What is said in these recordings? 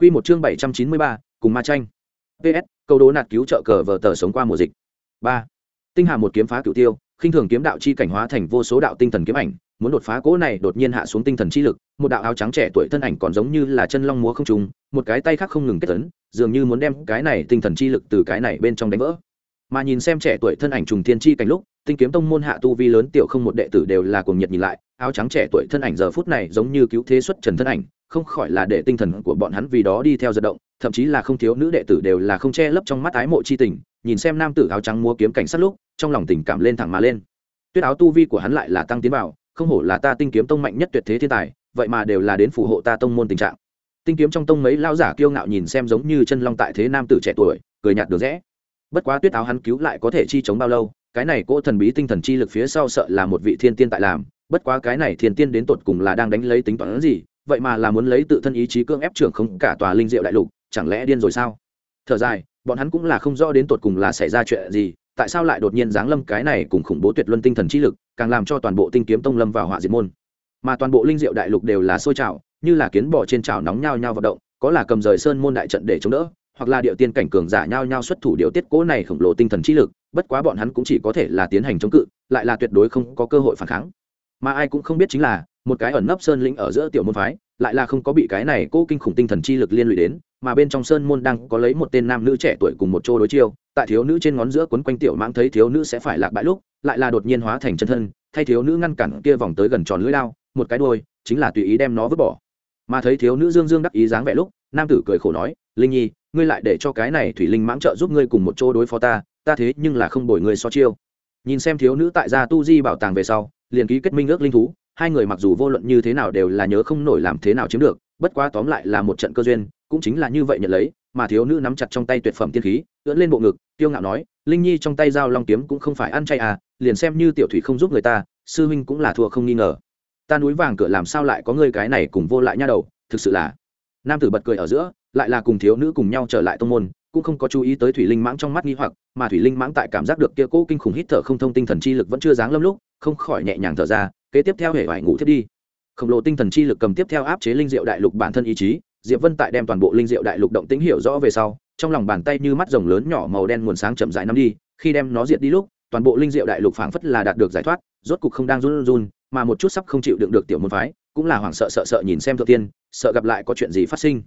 Quy một chương bảy trăm chín mươi ba, cùng ma tranh. PS, câu đố nạt cứu trợ cờ vở tờ sống qua mùa dịch. ba Tinh hà một kiếm phá cửu tiêu, khinh thường kiếm đạo chi cảnh hóa thành vô số đạo tinh thần kiếm ảnh, muốn đột phá cỗ này đột nhiên hạ xuống tinh thần chi lực, một đạo áo trắng trẻ tuổi thân ảnh còn giống như là chân long múa không trùng, một cái tay khác không ngừng kết tấn, dường như muốn đem cái này tinh thần chi lực từ cái này bên trong đánh vỡ. Mà nhìn xem trẻ tuổi thân ảnh trùng thiên chi cảnh lúc, tinh kiếm tông môn hạ tu vi lớn tiểu không một đệ tử đều là cuồng nhiệt nhìn lại, áo trắng trẻ tuổi thân ảnh giờ phút này giống như cứu thế xuất trần thân ảnh, không khỏi là để tinh thần của bọn hắn vì đó đi theo giật động thậm chí là không thiếu nữ đệ tử đều là không che lấp trong mắt ái mộ chi tình nhìn xem nam tử áo trắng múa kiếm cảnh sát lúc trong lòng tình cảm lên thẳng mà lên. Tuyết áo tu vi của hắn lại là tăng tiến bảo không hổ là ta tinh kiếm tông mạnh nhất tuyệt thế thiên tài vậy mà đều là đến phù hộ ta tông môn tình trạng. Tinh kiếm trong tông mấy lao giả kiêu ngạo nhìn xem giống như chân long tại thế nam tử trẻ tuổi cười nhạt được rẽ. Bất quá tuyết áo hắn cứu lại có thể chi chống bao lâu cái này cỗ thần bí tinh thần chi lực phía sau sợ là một vị thiên tiên tại làm, bất quá cái này thiên tiên đến tột cùng là đang đánh lấy tính toán gì, vậy mà là muốn lấy tự thân ý chí cưỡng ép trưởng không cả tòa linh diệu đại lục, chẳng lẽ điên rồi sao? Thở dài, bọn hắn cũng là không rõ đến tột cùng là xảy ra chuyện gì, tại sao lại đột nhiên giáng lâm cái này cùng khủng bố tuyệt luân tinh thần chi lực, càng làm cho toàn bộ tinh kiếm tông lâm vào họa diệt môn. Mà toàn bộ linh diệu đại lục đều là sôi trào, như là kiến bỏ trên trào nóng nhao nhao vận động, có là cầm rời sơn môn đại trận để chống đỡ hoặc là địa tiên cảnh cường giả nhau nhau xuất thủ điều tiết cố này khổng lồ tinh thần trí lực, bất quá bọn hắn cũng chỉ có thể là tiến hành chống cự, lại là tuyệt đối không có cơ hội phản kháng. Mà ai cũng không biết chính là, một cái ẩn nấp sơn lĩnh ở giữa tiểu môn phái, lại là không có bị cái này cố kinh khủng tinh thần chi lực liên lụy đến, mà bên trong sơn môn đang có lấy một tên nam nữ trẻ tuổi cùng một chỗ đối chiêu, tại thiếu nữ trên ngón giữa quấn quanh tiểu mãng thấy thiếu nữ sẽ phải lạc bãi lúc, lại là đột nhiên hóa thành chân thân, thay thiếu nữ ngăn cản kia vòng tới gần tròn lưỡi lao, một cái đôi chính là tùy ý đem nó vứt bỏ. Mà thấy thiếu nữ dương dương đắc ý dáng vẻ lúc, nam tử cười khổ nói, linh nhi ngươi lại để cho cái này thủy linh mãng trợ giúp ngươi cùng một chỗ đối phó ta ta thế nhưng là không bồi ngươi so chiêu. Nhìn xem thiếu nữ tại gia tu di bảo tàng về sau, liền ký kết minh ước linh thú, hai người mặc dù vô luận như thế nào đều là nhớ không nổi làm thế nào chiếm được, bất quá tóm lại là một trận cơ duyên, cũng chính là như vậy nhận lấy, mà thiếu nữ nắm chặt trong tay tuyệt phẩm tiên khí, ưỡn lên bộ ngực tiêu ngạo nói, linh nhi trong tay dao long kiếm cũng không phải ăn chay à liền xem như tiểu thủy không giúp người ta, sư huynh cũng là thua không nghi ngờ. Ta núi vàng cửa làm sao lại có ngươi cái này cùng vô lại nha đầu, thực sự là. Nam tử bật cười ở giữa lại là cùng thiếu nữ cùng nhau trở lại tông môn, cũng không có chú ý tới thủy linh mãng trong mắt nghi hoặc, mà thủy linh mãng tại cảm giác được kia cố kinh khủng hít thở không thông tinh thần chi lực vẫn chưa dáng lâm lúc, không khỏi nhẹ nhàng thở ra, kế tiếp theo hệ vải ngủ thiết đi. Khổng lồ tinh thần chi lực cầm tiếp theo áp chế linh diệu đại lục bản thân ý chí, diệp vân tại đem toàn bộ linh diệu đại lục động tĩnh hiểu rõ về sau, trong lòng bàn tay như mắt rồng lớn nhỏ màu đen nguồn sáng chậm rãi nắm đi, khi đem nó diệt đi lúc, toàn bộ linh diệu đại lục phảng phất là đạt được giải thoát, rốt cục không đang run run, mà một chút sắp không chịu đựng được tiểu môn phái, cũng là hoảng sợ sợ sợ nhìn xem thượng tiên, sợ gặp lại có chuyện gì phát sinh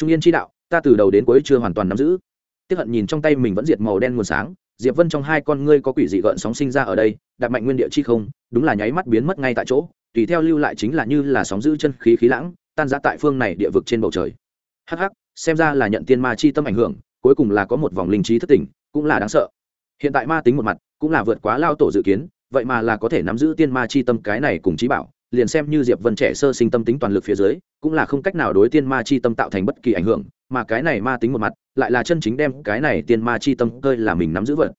trung yên chi đạo, ta từ đầu đến cuối chưa hoàn toàn nắm giữ. Tiếp hận nhìn trong tay mình vẫn diệt màu đen nguồn sáng, diệp vân trong hai con ngươi có quỷ dị gợn sóng sinh ra ở đây đặt mạnh nguyên địa chi không, đúng là nháy mắt biến mất ngay tại chỗ, tùy theo lưu lại chính là như là sóng giữ chân khí khí lãng, tan ra tại phương này địa vực trên bầu trời. Hắc hắc, xem ra là nhận tiên ma chi tâm ảnh hưởng, cuối cùng là có một vòng linh trí thất tỉnh, cũng là đáng sợ. Hiện tại ma tính một mặt, cũng là vượt quá lao tổ dự kiến, vậy mà là có thể nắm giữ tiên ma chi tâm cái này cùng trí bảo liền xem như diệp vân trẻ sơ sinh tâm tính toàn lực phía dưới, cũng là không cách nào đối tiên ma chi tâm tạo thành bất kỳ ảnh hưởng, mà cái này ma tính một mặt, lại là chân chính đem cái này tiên ma chi tâm cơi là mình nắm giữ vật.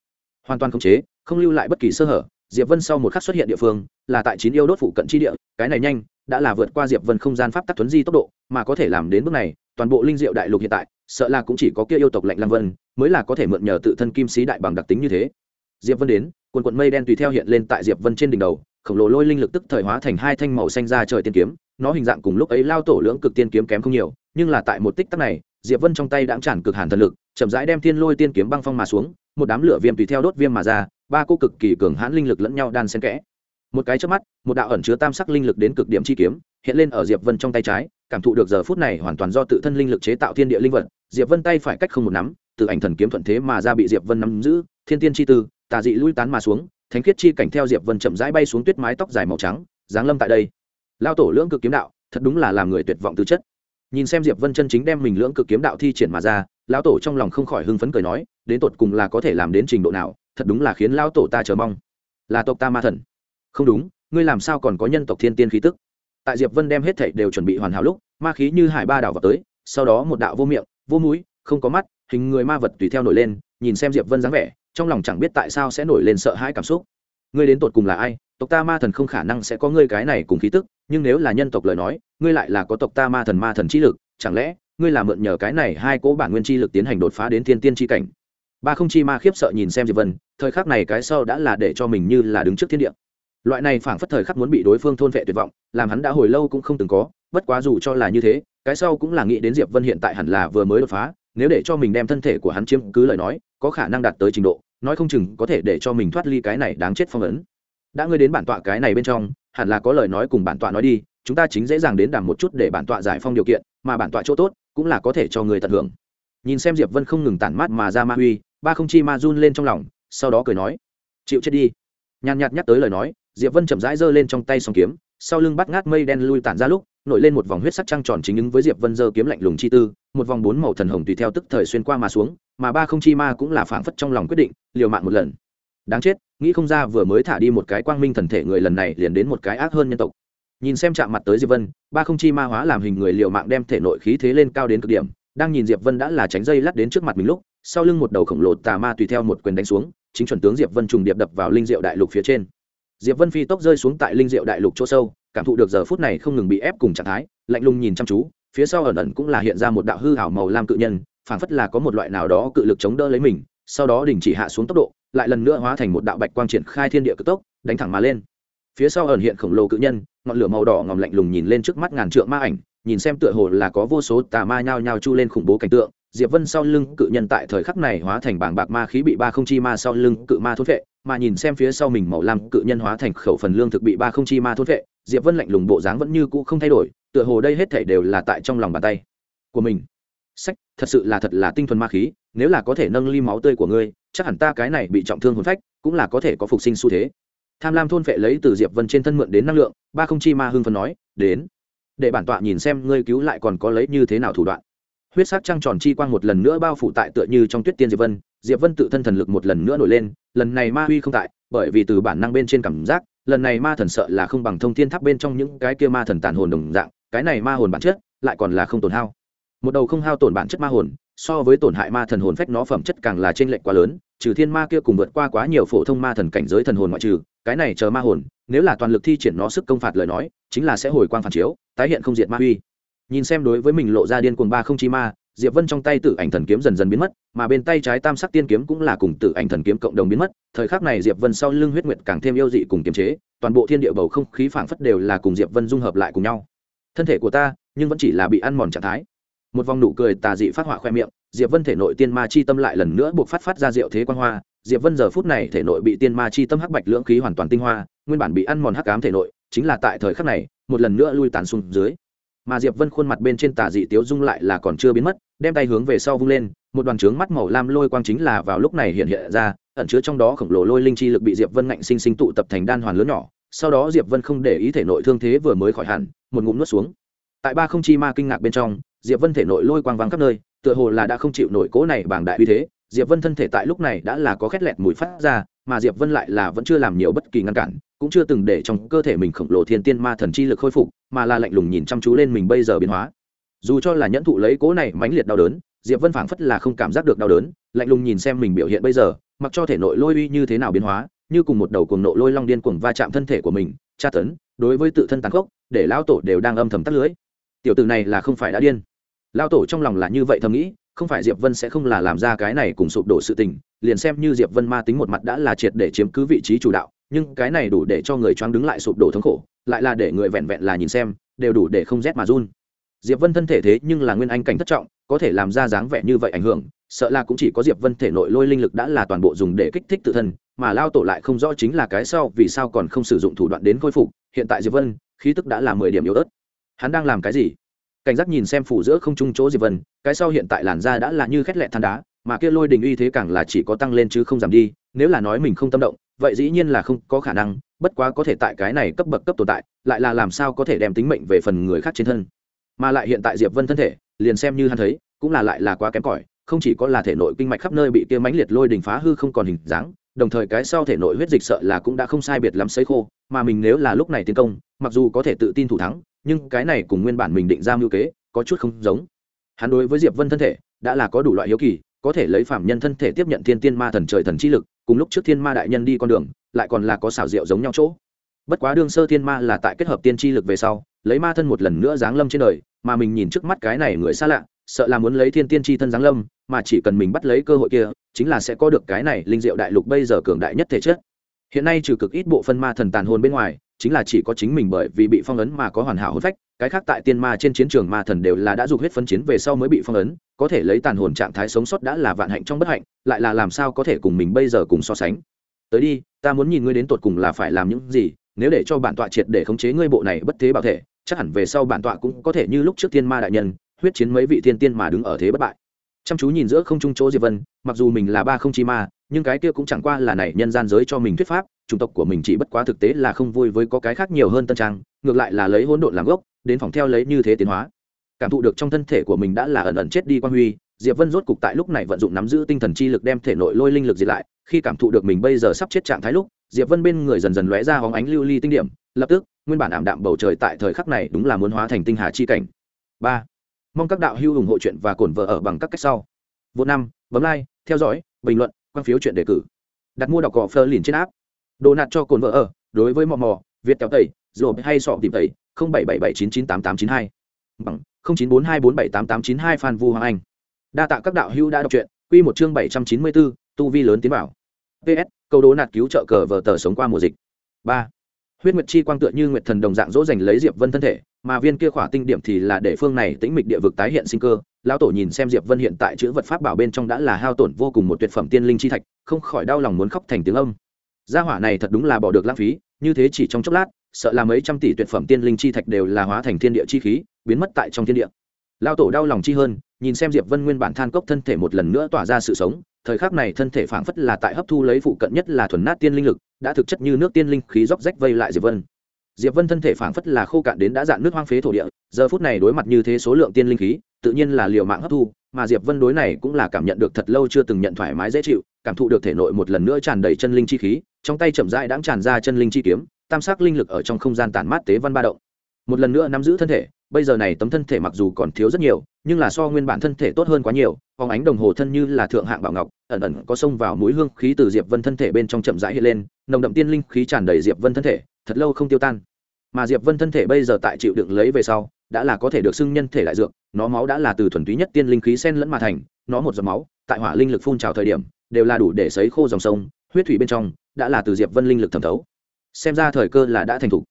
Hoàn toàn khống chế, không lưu lại bất kỳ sơ hở, diệp vân sau một khắc xuất hiện địa phương, là tại chín yêu đốt phụ cận chi địa, cái này nhanh, đã là vượt qua diệp vân không gian pháp tắc tuấn di tốc độ, mà có thể làm đến bước này, toàn bộ linh diệu đại lục hiện tại, sợ là cũng chỉ có kia yêu tộc lạnh lam vân, mới là có thể mượn nhờ tự thân kim sĩ đại bằng đặc tính như thế. Diệp vân đến, quần quận mây đen tùy theo hiện lên tại diệp vân trên đỉnh đầu khổng lồ lôi linh lực tức thời hóa thành hai thanh màu xanh ra trời tiên kiếm, nó hình dạng cùng lúc ấy lao tổ lưỡng cực tiên kiếm kém không nhiều, nhưng là tại một tích tắc này, diệp vân trong tay đã tràn cực hàn thần lực, chậm rãi đem thiên lôi tiên kiếm băng phong mà xuống, một đám lửa viêm tùy theo đốt viêm mà ra, ba cô cực kỳ cường hãn linh lực lẫn nhau đan xen kẽ. Một cái trước mắt, một đạo ẩn chứa tam sắc linh lực đến cực điểm chi kiếm, hiện lên ở diệp vân trong tay trái, cảm thụ được giờ phút này hoàn toàn do tự thân linh lực chế tạo thiên địa linh vật, diệp vân tay phải cách không một nắm, từ ảnh thần kiếm thuận thế mà ra bị diệp vân nắm giữ, thiên tiên chi tư, tà dị lui tán mà xuống thánh khiết chi cảnh theo diệp vân chậm rãi bay xuống tuyết mái tóc dài màu trắng, giáng lâm tại đây. Lao tổ lưỡng cực kiếm đạo, thật đúng là làm người tuyệt vọng tư chất. Nhìn xem diệp vân chân chính đem mình lưỡng cực kiếm đạo thi triển mà ra lão tổ trong lòng không khỏi hưng phấn cười nói, đến tột cùng là có thể làm đến trình độ nào, thật đúng là khiến lão tổ ta chờ mong. Là tộc ta ma thần. Không đúng, ngươi làm sao còn có nhân tộc thiên tiên khí tức? Tại diệp vân đem hết thảy đều chuẩn bị hoàn hảo lúc, ma khí như hải ba đảo vào tới, sau đó một đạo vô miệng, vô mũi, không có mắt, hình người ma vật tùy theo nổi lên, nhìn xem diệp vân dáng vẻ trong lòng chẳng biết tại sao sẽ nổi lên sợ hãi cảm xúc. Ngươi đến tột cùng là ai? Tộc ta ma thần không khả năng sẽ có ngươi cái này cùng khí tức, nhưng nếu là nhân tộc lời nói, ngươi lại là có tộc ta ma thần ma thần chi lực, chẳng lẽ ngươi là mượn nhờ cái này hai cỗ bản nguyên chi lực tiến hành đột phá đến thiên tiên chi cảnh? Ba không chi ma khiếp sợ nhìn xem diệp vân, thời khắc này cái sau đã là để cho mình như là đứng trước thiên địa. Loại này phảng phất thời khắc muốn bị đối phương thôn vệ tuyệt vọng, làm hắn đã hồi lâu cũng không từng có, bất quá dù cho là như thế, cái sau cũng là nghĩ đến diệp vân hiện tại hẳn là vừa mới đột phá, nếu để cho mình đem thân thể của hắn chiếm cứ lời nói có khả năng đạt tới trình độ, nói không chừng có thể để cho mình thoát ly cái này đáng chết phong ấn. Đã ngươi đến bản tọa cái này bên trong, hẳn là có lời nói cùng bản tọa nói đi, chúng ta chính dễ dàng đến đàm một chút để bản tọa giải phong điều kiện, mà bản tọa chỗ tốt cũng là có thể cho người tận hưởng. Nhìn xem diệp vân không ngừng tản mát mà ra ma huy, ba không chi ma run lên trong lòng, sau đó cười nói, chịu chết đi. Nhàn nhạt nhắc tới lời nói, diệp vân chậm rãi giơ lên trong tay song kiếm, sau lưng bắt ngát mây đen lui tản ra lúc nổi lên một vòng huyết sắc trăng tròn chính ứng với diệp vân giơ kiếm lạnh lùng chi tư, một vòng bốn màu thần hồng tùy theo tức thời xuyên qua mà xuống, mà ba không chi ma cũng là phảng phất trong lòng quyết định, liều mạng một lần. Đáng chết, nghĩ không ra vừa mới thả đi một cái quang minh thần thể người lần này liền đến một cái ác hơn nhân tộc. Nhìn xem chạm mặt tới diệp vân, ba không chi ma hóa làm hình người liều mạng đem thể nội khí thế lên cao đến cực điểm, đang nhìn diệp vân đã là tránh dây lắt đến trước mặt mình lúc, sau lưng một đầu khổng lồ tà ma tùy theo một quyền đánh xuống, chính chuẩn tướng diệp vân trùng điệp đập vào linh diệu đại lục phía trên. Diệp vân phi tốc rơi xuống tại linh diệu đại lục chỗ sâu cảm thụ được giờ phút này không ngừng bị ép cùng trạng thái, lạnh lùng nhìn chăm chú, phía sau ẩn ẩn cũng là hiện ra một đạo hư hảo màu lam cự nhân, phảng phất là có một loại nào đó cự lực chống đỡ lấy mình, sau đó đình chỉ hạ xuống tốc độ, lại lần nữa hóa thành một đạo bạch quang triển khai thiên địa cực tốc, đánh thẳng mà lên. Phía sau ẩn hiện khổng lồ cự nhân, ngọn lửa màu đỏ ngòm lạnh lùng nhìn lên trước mắt ngàn trượng ma ảnh, nhìn xem tựa hồ là có vô số tà ma nhao nhao chu lên khủng bố cảnh tượng, diệp vân sau lưng cự nhân tại thời khắc này hóa thành bảng bạc ma khí bị ba không chi ma sau lưng cự ma thốt vệ mà nhìn xem phía sau mình màu lam cự nhân hóa thành khẩu phần lương thực bị ba không chi ma thốt vệ diệp vân lạnh lùng bộ dáng vẫn như cũ không thay đổi, tựa hồ đây hết thể đều là tại trong lòng bàn tay của mình. Sách, thật sự là thật là tinh thuần ma khí, nếu là có thể nâng ly máu tươi của ngươi, chắc hẳn ta cái này bị trọng thương hồn phách, cũng là có thể có phục sinh xu thế. Tham lam thôn phệ lấy từ diệp vân trên thân mượn đến năng lượng, ba không chi ma hưng phân nói, đến, để bản tọa nhìn xem ngươi cứu lại còn có lấy như thế nào thủ đoạn. Huyết sắc trăng tròn chi quang một lần nữa bao phủ tại tựa như trong tuyết tiên diệp vân diệp vân tự thân thần lực một lần nữa nổi lên, lần này ma huy không tại, bởi vì từ bản năng bên trên cảm giác lần này ma thần sợ là không bằng thông thiên tháp bên trong những cái kia ma thần tàn hồn đồng dạng, cái này ma hồn bản chất lại còn là không tổn hao. Một đầu không hao tổn bản chất ma hồn, so với tổn hại ma thần hồn phách nó phẩm chất càng là trên lệnh quá lớn, trừ thiên ma kia cùng vượt qua quá nhiều phổ thông ma thần cảnh giới thần hồn ngoại trừ, cái này chờ ma hồn, nếu là toàn lực thi triển nó sức công phạt lời nói, chính là sẽ hồi quang phản chiếu, tái hiện không diệt ma huy nhìn xem đối với mình lộ ra điên cuồng ba không chi ma diệp vân trong tay Tử ảnh thần kiếm dần dần biến mất, mà bên tay trái tam sắc tiên kiếm cũng là cùng Tử ảnh thần kiếm cộng đồng biến mất. Thời khắc này diệp vân sau lưng huyết nguyệt càng thêm yêu dị cùng kiềm chế, toàn bộ thiên địa bầu không khí phảng phất đều là cùng diệp vân dung hợp lại cùng nhau. Thân thể của ta, nhưng vẫn chỉ là bị ăn mòn trạng thái. Một vòng nụ cười tà dị phát họa khoe miệng, diệp vân thể nội tiên ma chi tâm lại lần nữa buộc phát phát ra diệu thế quan hoa. Diệp vân giờ phút này thể nội bị tiên ma chi tâm hắc bạch lưỡng khí hoàn toàn tinh hoa, nguyên bản bị ăn mòn hắc ám thể nội, chính là tại thời khắc này, một lần nữa lui tàn xuống dưới mà diệp vân khuôn mặt bên trên tà dị tiếu dung lại là còn chưa biến mất, đem tay hướng về sau vung lên, một đoàn trướng mắt màu lam lôi quang chính là vào lúc này hiện hiện ra, ẩn chứa trong đó khổng lồ lôi linh chi lực bị diệp vân ngạnh sinh sinh tụ tập thành đan hoàn lớn nhỏ, sau đó diệp vân không để ý thể nội thương thế vừa mới khỏi hẳn, một ngụm nuốt xuống. Tại ba không chi ma kinh ngạc bên trong, diệp vân thể nội lôi quang vắng khắp nơi, tựa hồ là đã không chịu nổi cố này bảng đại uy thế, diệp vân thân thể tại lúc này đã là có khét lẹt mùi phát ra mà diệp vân lại là vẫn chưa làm nhiều bất kỳ ngăn cản, cũng chưa từng để trong cơ thể mình khổng lồ thiên tiên ma thần chi lực khôi phục, mà là lạnh lùng nhìn chăm chú lên mình bây giờ biến hóa. Dù cho là nhẫn thụ lấy cố này mãnh liệt đau đớn, diệp vân phảng phất là không cảm giác được đau đớn, lạnh lùng nhìn xem mình biểu hiện bây giờ, mặc cho thể nội lôi uy như thế nào biến hóa, như cùng một đầu cuồng nộ lôi long điên cuồng va chạm thân thể của mình, tra tấn, đối với tự thân tàn khốc, để lão tổ đều đang âm thầm tắt lưới. Tiểu tử này là không phải đã điên. Lão tổ trong lòng là như vậy thầm nghĩ không phải diệp vân sẽ không là làm ra cái này cùng sụp đổ sự tình, liền xem như diệp vân ma tính một mặt đã là triệt để chiếm cứ vị trí chủ đạo, nhưng cái này đủ để cho người choáng đứng lại sụp đổ thống khổ, lại là để người vẹn vẹn là nhìn xem, đều đủ để không rét mà run. Diệp vân thân thể thế nhưng là nguyên anh cảnh thất trọng, có thể làm ra dáng vẻ như vậy ảnh hưởng, sợ là cũng chỉ có diệp vân thể nội lôi linh lực đã là toàn bộ dùng để kích thích tự thân, mà lao tổ lại không rõ chính là cái sau vì sao còn không sử dụng thủ đoạn đến khôi phục, hiện tại diệp vân, khí tức đã là mười điểm yếu ớt. Hắn đang làm cái gì? Cảnh giác nhìn xem phủ giữa không trung chỗ diệp vân, cái sau hiện tại làn da đã là như khét lẹ than đá, mà kia lôi đình uy thế càng là chỉ có tăng lên chứ không giảm đi, nếu là nói mình không tâm động, vậy dĩ nhiên là không có khả năng, bất quá có thể tại cái này cấp bậc cấp tồn tại, lại là làm sao có thể đem tính mệnh về phần người khác trên thân. Mà lại hiện tại diệp vân thân thể, liền xem như hắn thấy, cũng là lại là quá kém cỏi, không chỉ có là thể nội kinh mạch khắp nơi bị kia mãnh liệt lôi đình phá hư không còn hình dáng, đồng thời cái sau thể nội huyết dịch sợ là cũng đã không sai biệt lắm sấy khô, mà mình nếu là lúc này tiến công, mặc dù có thể tự tin thủ thắng nhưng cái này cùng nguyên bản mình định ra mưu kế có chút không giống. Hắn đối với diệp vân thân thể đã là có đủ loại hiếu kỳ, có thể lấy phạm nhân thân thể tiếp nhận thiên tiên ma thần trời thần chi lực, cùng lúc trước thiên ma đại nhân đi con đường, lại còn là có xảo diệu giống nhau chỗ. Bất quá đương sơ thiên ma là tại kết hợp tiên chi lực về sau, lấy ma thân một lần nữa giáng lâm trên đời, mà mình nhìn trước mắt cái này người xa lạ, sợ là muốn lấy thiên tiên chi thân giáng lâm, mà chỉ cần mình bắt lấy cơ hội kia, chính là sẽ có được cái này linh diệu đại lục bây giờ cường đại nhất thể chất. Hiện nay trừ cực ít bộ phân ma thần tàn hồn bên ngoài chính là chỉ có chính mình bởi vì bị phong ấn mà có hoàn hảo hôn phách, cái khác tại tiên ma trên chiến trường ma thần đều là đã dục huyết phân chiến về sau mới bị phong ấn, có thể lấy tàn hồn trạng thái sống sót đã là vạn hạnh trong bất hạnh, lại là làm sao có thể cùng mình bây giờ cùng so sánh. Tới đi, ta muốn nhìn ngươi đến tột cùng là phải làm những gì, nếu để cho bản tọa triệt để khống chế ngươi bộ này bất thế bảo thể, chắc hẳn về sau bản tọa cũng có thể như lúc trước tiên ma đại nhân, huyết chiến mấy vị thiên tiên mà đứng ở thế bất bại. Chăm chú nhìn giữa không trung chỗ diệp vân, mặc dù mình là ba không chi ma, nhưng cái kia cũng chẳng qua là này nhân gian giới cho mình thuyết pháp chủng tộc của mình chỉ bất quá thực tế là không vui với có cái khác nhiều hơn tân trang, ngược lại là lấy hỗn độn làm gốc, đến phòng theo lấy như thế tiến hóa. Cảm thụ được trong thân thể của mình đã là ẩn ẩn chết đi quan huy, diệp vân rốt cục tại lúc này vận dụng nắm giữ tinh thần chi lực đem thể nội lôi linh lực diệt lại, khi cảm thụ được mình bây giờ sắp chết trạng thái lúc, diệp vân bên người dần dần lóe ra hóng ánh lưu ly tinh điểm, lập tức, nguyên bản ảm đạm bầu trời tại thời khắc này đúng là muốn hóa thành tinh hà chi cảnh. Ba, mong các đạo hữu ủng hộ chuyện và cổn vợ ở bằng các cách sau. Vô năm, bấm like, theo dõi, bình luận, quan phiếu chuyện đề cử. Đặt mua đọc cỏ phơ liền trên app đồ nạt cho cồn vợ ở, đối với mò mò, việt kéo tẩy rồi hay sọ tìm tẩy, không bảy bảy bảy chín chín tám tám chín hai. Bằng, không chín bốn hai bốn bảy tám tám chín hai phan vu hoàng anh. Đa tạ các đạo hữu đã đọc truyện, quy một chương bảy trăm chín mươi bốn tu vi lớn tiến bảo. Ps câu đố nạt cứu trợ cờ vờ tờ sống qua mùa dịch. Ba, huyết nguyệt chi quang tựa như nguyệt thần đồng dạng dỗ dành lấy diệp vân thân thể, mà viên kia khỏa tinh điểm thì là để phương này tĩnh mịch địa vực tái hiện sinh cơ. Lão tổ nhìn xem diệp vân hiện tại chữ vật pháp bảo bên trong đã là hao tổn vô cùng một tuyệt phẩm tiên linh chi thạch, không khỏi đau lòng muốn khóc thành tiếng âm gia hỏa này thật đúng là bỏ được lãng phí, như thế chỉ trong chốc lát, sợ là mấy trăm tỷ tuyệt phẩm tiên linh chi thạch đều là hóa thành thiên địa chi khí, biến mất tại trong thiên địa. Lao tổ đau lòng chi hơn, nhìn xem diệp vân nguyên bản than cốc thân thể một lần nữa tỏa ra sự sống, thời khắc này thân thể phảng phất là tại hấp thu lấy phụ cận nhất là thuần nát tiên linh lực, đã thực chất như nước tiên linh khí róc rách vây lại diệp vân. Diệp vân thân thể phảng phất là khô cạn đến đã dạn nước hoang phế thổ địa, giờ phút này đối mặt như thế số lượng tiên linh khí, tự nhiên là liều mạng hấp thu, mà diệp vân đối này cũng là cảm nhận được thật lâu chưa từng nhận thoải mái dễ chịu, cảm thụ được thể nội một lần nữa tràn đầy chân linh chi khí trong tay chậm rãi đãng tràn ra chân linh chi kiếm, tam sắc linh lực ở trong không gian tản mát tế văn ba động. Một lần nữa nắm giữ thân thể, bây giờ này tấm thân thể mặc dù còn thiếu rất nhiều, nhưng là so nguyên bản thân thể tốt hơn quá nhiều, phóng ánh đồng hồ thân như là thượng hạng bảo ngọc, ẩn ẩn có sông vào mũi hương khí từ diệp vân thân thể bên trong chậm rãi hiện lên, nồng đậm tiên linh khí tràn đầy diệp vân thân thể, thật lâu không tiêu tan. Mà diệp vân thân thể bây giờ tại chịu đựng lấy về sau, đã là có thể được xưng nhân thể lại dược, nó máu đã là từ thuần túy nhất tiên linh khí sen lẫn mà thành, nó một giọt máu, tại hỏa linh lực phun trào thời điểm, đều là đủ để sấy khô dòng sông huyết thủy bên trong đã là từ diệp vân linh lực thẩm thấu xem ra thời cơ là đã thành thục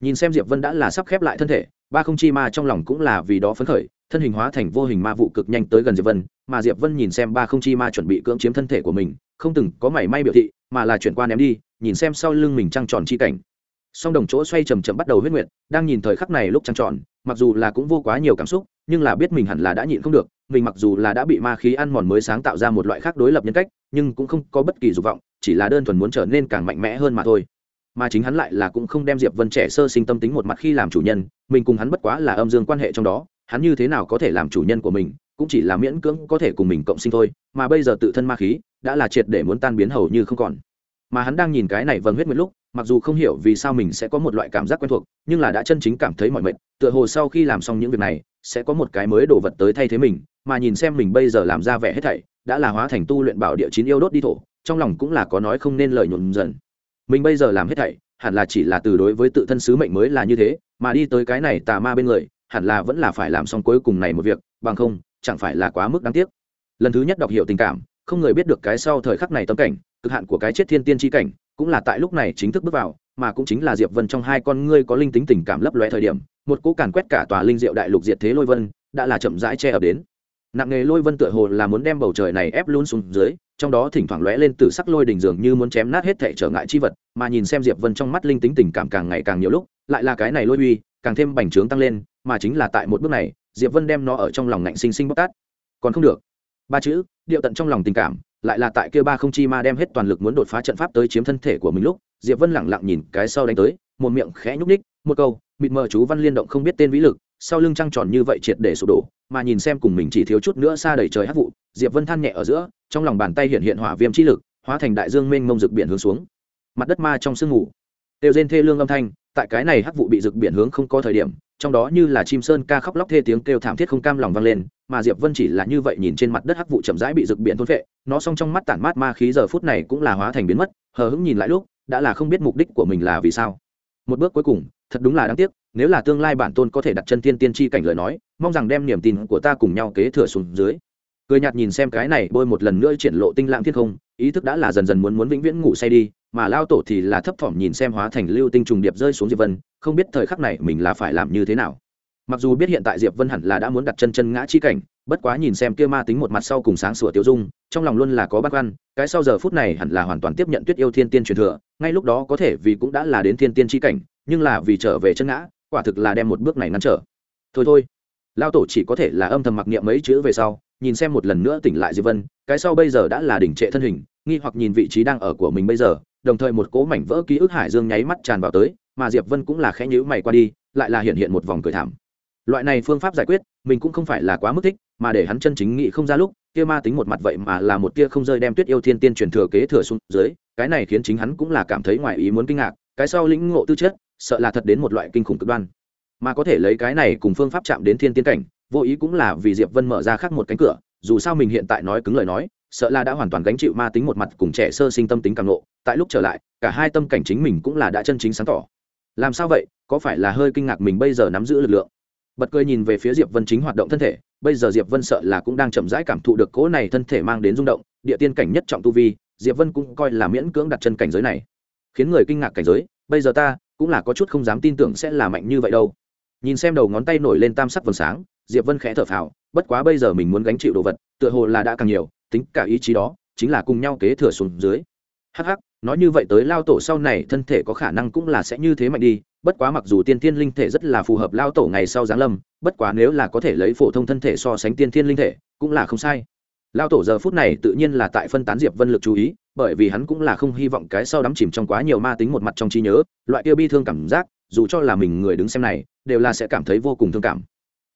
nhìn xem diệp vân đã là sắp khép lại thân thể ba không chi ma trong lòng cũng là vì đó phấn khởi thân hình hóa thành vô hình ma vụ cực nhanh tới gần diệp vân mà diệp vân nhìn xem ba không chi ma chuẩn bị cưỡng chiếm thân thể của mình không từng có mảy may biểu thị mà là chuyển qua ném đi nhìn xem sau lưng mình trăng tròn chi cảnh song đồng chỗ xoay chầm chậm bắt đầu huyết nguyệt đang nhìn thời khắc này lúc trăng tròn mặc dù là cũng vô quá nhiều cảm xúc, nhưng là biết mình hẳn là đã nhịn không được, mình mặc dù là đã bị ma khí ăn mòn mới sáng tạo ra một loại khác đối lập nhân cách, nhưng cũng không có bất kỳ dục vọng, chỉ là đơn thuần muốn trở nên càng mạnh mẽ hơn mà thôi. Mà chính hắn lại là cũng không đem diệp vân trẻ sơ sinh tâm tính một mặt khi làm chủ nhân, mình cùng hắn bất quá là âm dương quan hệ trong đó, hắn như thế nào có thể làm chủ nhân của mình, cũng chỉ là miễn cưỡng có thể cùng mình cộng sinh thôi, mà bây giờ tự thân ma khí, đã là triệt để muốn tan biến hầu như không còn mà hắn đang nhìn cái này vầng huyết nguyệt lúc, mặc dù không hiểu vì sao mình sẽ có một loại cảm giác quen thuộc, nhưng là đã chân chính cảm thấy mọi mệt, tựa hồ sau khi làm xong những việc này, sẽ có một cái mới đồ vật tới thay thế mình, mà nhìn xem mình bây giờ làm ra vẻ hết thảy, đã là hóa thành tu luyện bảo địa chín yêu đốt đi thổ, trong lòng cũng là có nói không nên lời nhuộm dần. Mình bây giờ làm hết thảy, hẳn là chỉ là từ đối với tự thân sứ mệnh mới là như thế, mà đi tới cái này tà ma bên người, hẳn là vẫn là phải làm xong cuối cùng này một việc, bằng không, chẳng phải là quá mức đáng tiếc. Lần thứ nhất đọc hiểu tình cảm, không người biết được cái sau thời khắc này tâm cảnh cực hạn của cái chết thiên tiên tri cảnh, cũng là tại lúc này chính thức bước vào, mà cũng chính là diệp vân trong hai con ngươi có linh tính tình cảm lấp lóe thời điểm, một cỗ càn quét cả tòa linh diệu đại lục diệt thế lôi vân đã là chậm rãi che ập đến. Nặng nghề lôi vân tựa hồ là muốn đem bầu trời này ép luôn xuống dưới, trong đó thỉnh thoảng lóe lên từ sắc lôi đỉnh dường như muốn chém nát hết thể trở ngại chi vật, mà nhìn xem diệp vân trong mắt linh tính tình cảm càng ngày càng nhiều lúc, lại là cái này lôi uy, càng thêm bành trướng tăng lên, mà chính là tại một bước này, diệp vân đem nó ở trong lòng ngạnh sinh sinh bóc tát. Còn không được. Ba chữ, điệu tận trong lòng tình cảm lại là tại kia ba không chi ma đem hết toàn lực muốn đột phá trận pháp tới chiếm thân thể của mình lúc, diệp vân lẳng lặng nhìn cái sau đánh tới, một miệng khẽ nhúc ních một câu, mịt mờ chú văn liên động không biết tên vĩ lực, sau lưng trăng tròn như vậy triệt để sụp đổ, mà nhìn xem cùng mình chỉ thiếu chút nữa xa đầy trời hát vụ, diệp vân than nhẹ ở giữa, trong lòng bàn tay hiện hiện hỏa viêm chi lực, hóa thành đại dương mênh mông rực biển hướng xuống. Mặt đất ma trong sương ngủ đều rên thê lương âm thanh, tại cái này hát vụ bị rực biển hướng không có thời điểm, trong đó như là chim sơn ca khóc lóc thê tiếng kêu thảm thiết không cam lòng vang lên mà diệp vân chỉ là như vậy nhìn trên mặt đất hắc vụ chậm rãi bị rực biển thôn vệ nó xong trong mắt tản mát ma khí giờ phút này cũng là hóa thành biến mất, hờ hững nhìn lại lúc, đã là không biết mục đích của mình là vì sao. Một bước cuối cùng, thật đúng là đáng tiếc, nếu là tương lai bản tôn có thể đặt chân tiên tiên tri cảnh lời nói, mong rằng đem niềm tin của ta cùng nhau kế thừa xuống dưới. Cười nhạt nhìn xem cái này, bôi một lần nữa triển lộ tinh lãng thiên không, ý thức đã là dần dần muốn muốn vĩnh viễn ngủ say đi, mà lao tổ thì là thấp thỏm nhìn xem hóa thành lưu tinh trùng điệp rơi xuống diệp vân, không biết thời khắc này mình là phải làm như thế nào mặc dù biết hiện tại diệp vân hẳn là đã muốn đặt chân chân ngã chi cảnh, bất quá nhìn xem kia ma tính một mặt sau cùng sáng sủa tiêu dung, trong lòng luôn là có băn khoăn, cái sau giờ phút này hẳn là hoàn toàn tiếp nhận tuyết yêu thiên tiên truyền thừa, ngay lúc đó có thể vì cũng đã là đến thiên tiên chi cảnh, nhưng là vì trở về chân ngã, quả thực là đem một bước này ngăn trở. Thôi thôi lao tổ chỉ có thể là âm thầm mặc niệm mấy chữ về sau, nhìn xem một lần nữa tỉnh lại diệp vân, cái sau bây giờ đã là đỉnh trệ thân hình, nghi hoặc nhìn vị trí đang ở của mình bây giờ, đồng thời một cố mảnh vỡ ký ức hải dương nháy mắt tràn vào tới, mà diệp vân cũng là khẽ nhíu mày qua đi, lại là hiện hiện một vòng cười thảm loại này phương pháp giải quyết, mình cũng không phải là quá mức thích, mà để hắn chân chính nghĩ không ra lúc, kia ma tính một mặt vậy mà là một tia không rơi đem tuyết yêu thiên tiên truyền thừa kế thừa xuống dưới, cái này khiến chính hắn cũng là cảm thấy ngoài ý muốn kinh ngạc, cái sau lĩnh ngộ tư chất, sợ là thật đến một loại kinh khủng cực đoan. Mà có thể lấy cái này cùng phương pháp chạm đến thiên tiên cảnh, vô ý cũng là vì diệp vân mở ra khác một cánh cửa, dù sao mình hiện tại nói cứng lời nói, sợ là đã hoàn toàn gánh chịu ma tính một mặt cùng trẻ sơ sinh tâm tính càng nộ tại lúc trở lại, cả hai tâm cảnh chính mình cũng là đã chân chính sáng tỏ. Làm sao vậy? Có phải là hơi kinh ngạc mình bây giờ nắm giữ lực lượng? Bật cười nhìn về phía diệp vân chính hoạt động thân thể, bây giờ diệp vân sợ là cũng đang chậm rãi cảm thụ được cỗ này thân thể mang đến rung động, địa tiên cảnh nhất trọng tu vi, diệp vân cũng coi là miễn cưỡng đặt chân cảnh giới này. Khiến người kinh ngạc cảnh giới, bây giờ ta cũng là có chút không dám tin tưởng sẽ là mạnh như vậy đâu. Nhìn xem đầu ngón tay nổi lên tam sắc vầng sáng, diệp vân khẽ thở phào, bất quá bây giờ mình muốn gánh chịu đồ vật, tựa hồ là đã càng nhiều, tính cả ý chí đó, chính là cùng nhau kế thừa xuống dưới. Hắc hắc nói như vậy tới lao tổ sau này thân thể có khả năng cũng là sẽ như thế mạnh đi, bất quá mặc dù tiên thiên linh thể rất là phù hợp lao tổ ngày sau giáng lâm, bất quá nếu là có thể lấy phổ thông thân thể so sánh tiên thiên linh thể, cũng là không sai. Lao tổ giờ phút này tự nhiên là tại phân tán diệp vân lực chú ý, bởi vì hắn cũng là không hy vọng cái sau đắm chìm trong quá nhiều ma tính một mặt trong trí nhớ, loại kia bi thương cảm giác, dù cho là mình người đứng xem này, đều là sẽ cảm thấy vô cùng thương cảm.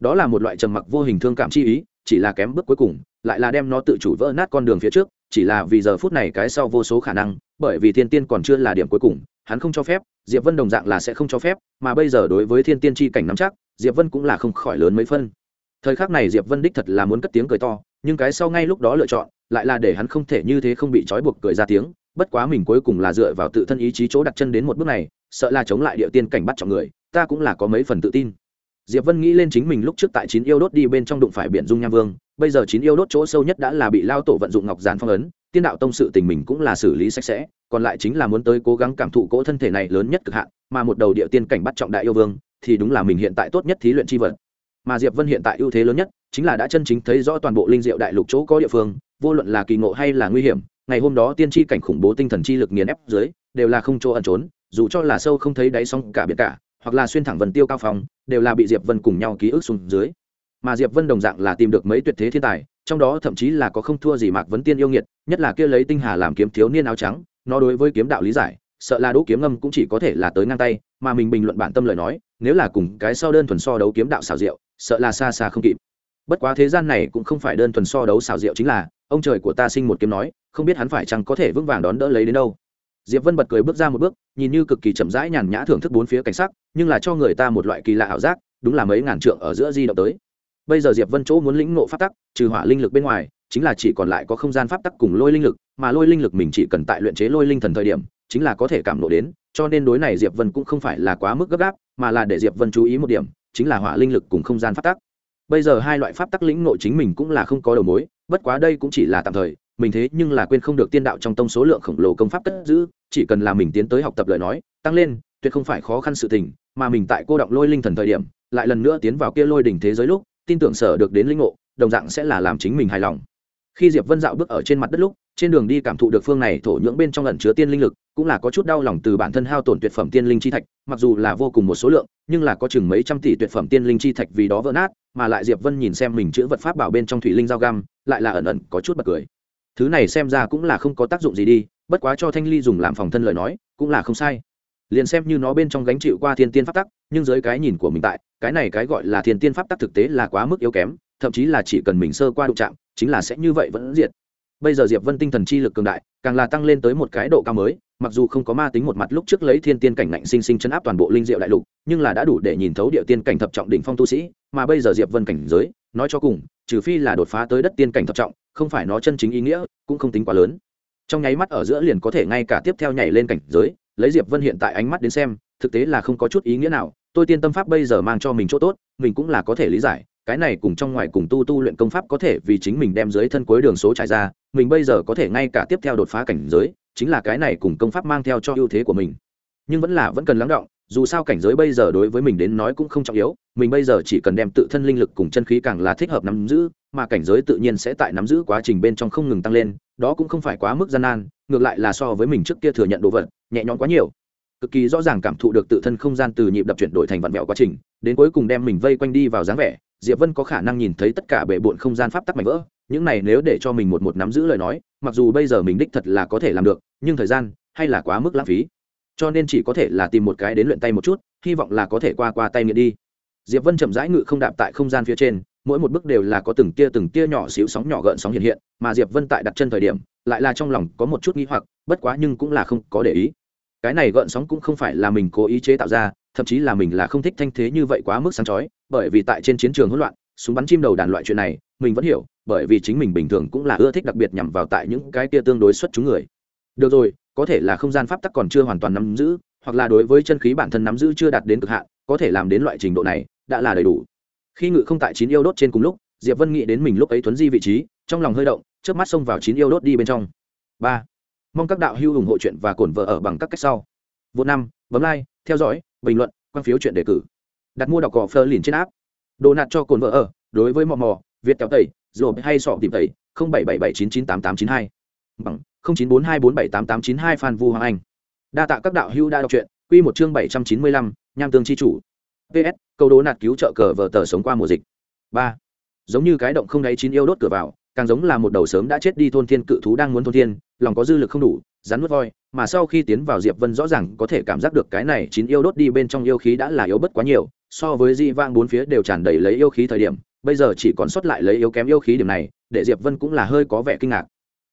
Đó là một loại trầm mặc vô hình thương cảm chi ý, chỉ là kém bước cuối cùng, lại là đem nó tự chủ vỡ nát con đường phía trước chỉ là vì giờ phút này cái sau vô số khả năng, bởi vì thiên tiên còn chưa là điểm cuối cùng, hắn không cho phép, diệp vân đồng dạng là sẽ không cho phép, mà bây giờ đối với thiên tiên tri cảnh nắm chắc, diệp vân cũng là không khỏi lớn mấy phân. Thời khắc này diệp vân đích thật là muốn cất tiếng cười to, nhưng cái sau ngay lúc đó lựa chọn, lại là để hắn không thể như thế không bị trói buộc cười ra tiếng, bất quá mình cuối cùng là dựa vào tự thân ý chí chỗ đặt chân đến một bước này, sợ là chống lại địa tiên cảnh bắt trọng người, ta cũng là có mấy phần tự tin diệp vân nghĩ lên chính mình lúc trước tại chín yêu đốt đi bên trong đụng phải biển dung nham vương, bây giờ chín yêu đốt chỗ sâu nhất đã là bị lao tổ vận dụng ngọc giản phong ấn, tiên đạo tông sự tình mình cũng là xử lý sạch sẽ, còn lại chính là muốn tới cố gắng cảm thụ cỗ thân thể này lớn nhất cực hạn, mà một đầu địa tiên cảnh bắt trọng đại yêu vương, thì đúng là mình hiện tại tốt nhất thí luyện chi vật. Mà diệp vân hiện tại ưu thế lớn nhất, chính là đã chân chính thấy rõ toàn bộ linh diệu đại lục chỗ có địa phương, vô luận là kỳ ngộ hay là nguy hiểm, ngày hôm đó tiên tri cảnh khủng bố tinh thần chi lực nghiền ép dưới, đều là không chỗ ẩn trốn, dù cho là sâu không thấy đáy sông cả biển cả hoặc là xuyên thẳng vần tiêu cao phong, đều là bị diệp vân cùng nhau ký ức xuống dưới. Mà diệp vân đồng dạng là tìm được mấy tuyệt thế thiên tài, trong đó thậm chí là có không thua gì mạc vấn tiên yêu nghiệt, nhất là kia lấy tinh hà làm kiếm thiếu niên áo trắng, nó đối với kiếm đạo lý giải, sợ là đỗ kiếm ngâm cũng chỉ có thể là tới ngang tay, mà mình bình luận bản tâm lời nói, nếu là cùng cái so đơn thuần so đấu kiếm đạo xảo diệu, sợ là xa xa không kịp. Bất quá thế gian này cũng không phải đơn thuần so đấu xảo diệu chính là, ông trời của ta sinh một kiếm nói, không biết hắn phải chăng có thể vững vàng đón đỡ lấy đến đâu diệp vân bật cười bước ra một bước, nhìn như cực kỳ chậm rãi nhàn nhã thưởng thức bốn phía cảnh sắc, nhưng là cho người ta một loại kỳ lạ ảo giác, đúng là mấy ngàn trượng ở giữa di động tới. Bây giờ diệp vân chỗ muốn lĩnh ngộ pháp tắc, trừ hỏa linh lực bên ngoài, chính là chỉ còn lại có không gian pháp tắc cùng lôi linh lực, mà lôi linh lực mình chỉ cần tại luyện chế lôi linh thần thời điểm, chính là có thể cảm nộ đến, cho nên đối này diệp vân cũng không phải là quá mức gấp gáp, mà là để diệp vân chú ý một điểm, chính là hỏa linh lực cùng không gian pháp tắc. Bây giờ hai loại pháp tắc lĩnh ngộ chính mình cũng là không có đầu mối, bất quá đây cũng chỉ là tạm thời mình thế nhưng là quên không được tiên đạo trong tông số lượng khổng lồ công pháp cất giữ, chỉ cần là mình tiến tới học tập lời nói, tăng lên, tuyệt không phải khó khăn sự tình, mà mình tại cô động lôi linh thần thời điểm, lại lần nữa tiến vào kia lôi đỉnh thế giới lúc, tin tưởng sở được đến linh ngộ, đồng dạng sẽ là làm chính mình hài lòng. Khi diệp vân dạo bước ở trên mặt đất lúc, trên đường đi cảm thụ được phương này thổ nhưỡng bên trong ẩn chứa tiên linh lực, cũng là có chút đau lòng từ bản thân hao tổn tuyệt phẩm tiên linh chi thạch, mặc dù là vô cùng một số lượng, nhưng là có chừng mấy trăm tỷ tuyệt phẩm tiên linh chi thạch vì đó vỡ nát, mà lại diệp vân nhìn xem mình chữ vật pháp bảo bên trong thủy linh dao găm, lại là ẩn ẩn có chút bật cười thứ này xem ra cũng là không có tác dụng gì đi, bất quá cho thanh ly dùng làm phòng thân lời nói, cũng là không sai. Liền xem như nó bên trong gánh chịu qua thiên tiên pháp tắc, nhưng dưới cái nhìn của mình tại, cái này cái gọi là thiên tiên pháp tắc thực tế là quá mức yếu kém, thậm chí là chỉ cần mình sơ qua đụng chạm, chính là sẽ như vậy vẫn diệt. Bây giờ diệp vân tinh thần chi lực cường đại, càng là tăng lên tới một cái độ cao mới, mặc dù không có ma tính một mặt lúc trước lấy thiên tiên cảnh ngạnh sinh sinh chấn áp toàn bộ linh diệu đại lục, nhưng là đã đủ để nhìn thấu địa tiên cảnh thập trọng đỉnh phong tu sĩ, mà bây giờ diệp vân cảnh giới nói cho cùng, trừ phi là đột phá tới đất tiên cảnh thập trọng, không phải nó chân chính ý nghĩa, cũng không tính quá lớn. Trong nháy mắt ở giữa liền có thể ngay cả tiếp theo nhảy lên cảnh giới, lấy diệp vân hiện tại ánh mắt đến xem, thực tế là không có chút ý nghĩa nào, tôi tiên tâm pháp bây giờ mang cho mình chỗ tốt, mình cũng là có thể lý giải, cái này cùng trong ngoài cùng tu tu luyện công pháp có thể vì chính mình đem dưới thân cuối đường số trải ra, mình bây giờ có thể ngay cả tiếp theo đột phá cảnh giới, chính là cái này cùng công pháp mang theo cho ưu thế của mình. Nhưng vẫn là vẫn cần lắng động dù sao cảnh giới bây giờ đối với mình đến nói cũng không trọng yếu, mình bây giờ chỉ cần đem tự thân linh lực cùng chân khí càng là thích hợp nắm giữ, mà cảnh giới tự nhiên sẽ tại nắm giữ quá trình bên trong không ngừng tăng lên, đó cũng không phải quá mức gian nan, ngược lại là so với mình trước kia thừa nhận đồ vật, nhẹ nhõm quá nhiều. Cực kỳ rõ ràng cảm thụ được tự thân không gian từ nhịp đập chuyển đổi thành vặn vẹo quá trình, đến cuối cùng đem mình vây quanh đi vào dáng vẻ, diệp vân có khả năng nhìn thấy tất cả bệ bộn không gian pháp tắc mạnh vỡ, những này nếu để cho mình một một nắm giữ lời nói, mặc dù bây giờ mình đích thật là có thể làm được, nhưng thời gian hay là quá mức lãng phí cho nên chỉ có thể là tìm một cái đến luyện tay một chút, hy vọng là có thể qua qua tay nghiện đi. Diệp vân chậm rãi ngự không đạp tại không gian phía trên, mỗi một bước đều là có từng tia từng tia nhỏ xíu sóng nhỏ gợn sóng hiện hiện, mà diệp vân tại đặt chân thời điểm, lại là trong lòng có một chút nghi hoặc, bất quá nhưng cũng là không có để ý. Cái này gợn sóng cũng không phải là mình cố ý chế tạo ra, thậm chí là mình là không thích thanh thế như vậy quá mức sáng chói, bởi vì tại trên chiến trường hỗn loạn, súng bắn chim đầu đàn loại chuyện này, mình vẫn hiểu, bởi vì chính mình bình thường cũng là ưa thích đặc biệt nhằm vào tại những cái tia tương đối xuất chúng người. Được rồi có thể là không gian pháp tắc còn chưa hoàn toàn nắm giữ, hoặc là đối với chân khí bản thân nắm giữ chưa đạt đến cực hạn, có thể làm đến loại trình độ này, đã là đầy đủ. Khi ngự không tại chín yêu đốt trên cùng lúc, diệp vân nghĩ đến mình lúc ấy thuấn di vị trí, trong lòng hơi động trước mắt xông vào chín yêu đốt đi bên trong. Ba. Mong các đạo hữu ủng hộ chuyện và cổn vợ ở bằng các cách sau. Vô năm, bấm like, theo dõi, bình luận, quan phiếu chuyện đề cử. Đặt mua đọc cỏ phơ liền trên áp đồ nạt cho cồn vợ ở, đối với mò mò, việt kéo tẩy rồi hay sọ tìm tẩy, không bảy bảy bảy chín chín tám tám chín hai bằng không chín bốn hai bốn bảy tám tám chín hai phan vu hoàng anh. Đa tạ các đạo hữu đã đọc truyện, quy một chương bảy trăm chín mươi lăm, nham tương chi chủ. Ps câu đố nạt cứu trợ cờ vở tờ sống qua mùa dịch. Ba, giống như cái động không đáy chín yêu đốt cửa vào, càng giống là một đầu sớm đã chết đi thôn thiên cự thú đang muốn thôn thiên, lòng có dư lực không đủ, rắn nuốt voi, mà sau khi tiến vào diệp vân rõ ràng có thể cảm giác được cái này chín yêu đốt đi bên trong yêu khí đã là yếu bất quá nhiều, so với di vang bốn phía đều tràn đầy lấy yêu khí thời điểm, bây giờ chỉ còn sót lại lấy yếu kém yêu khí điểm này, để diệp vân cũng là hơi có vẻ kinh ngạc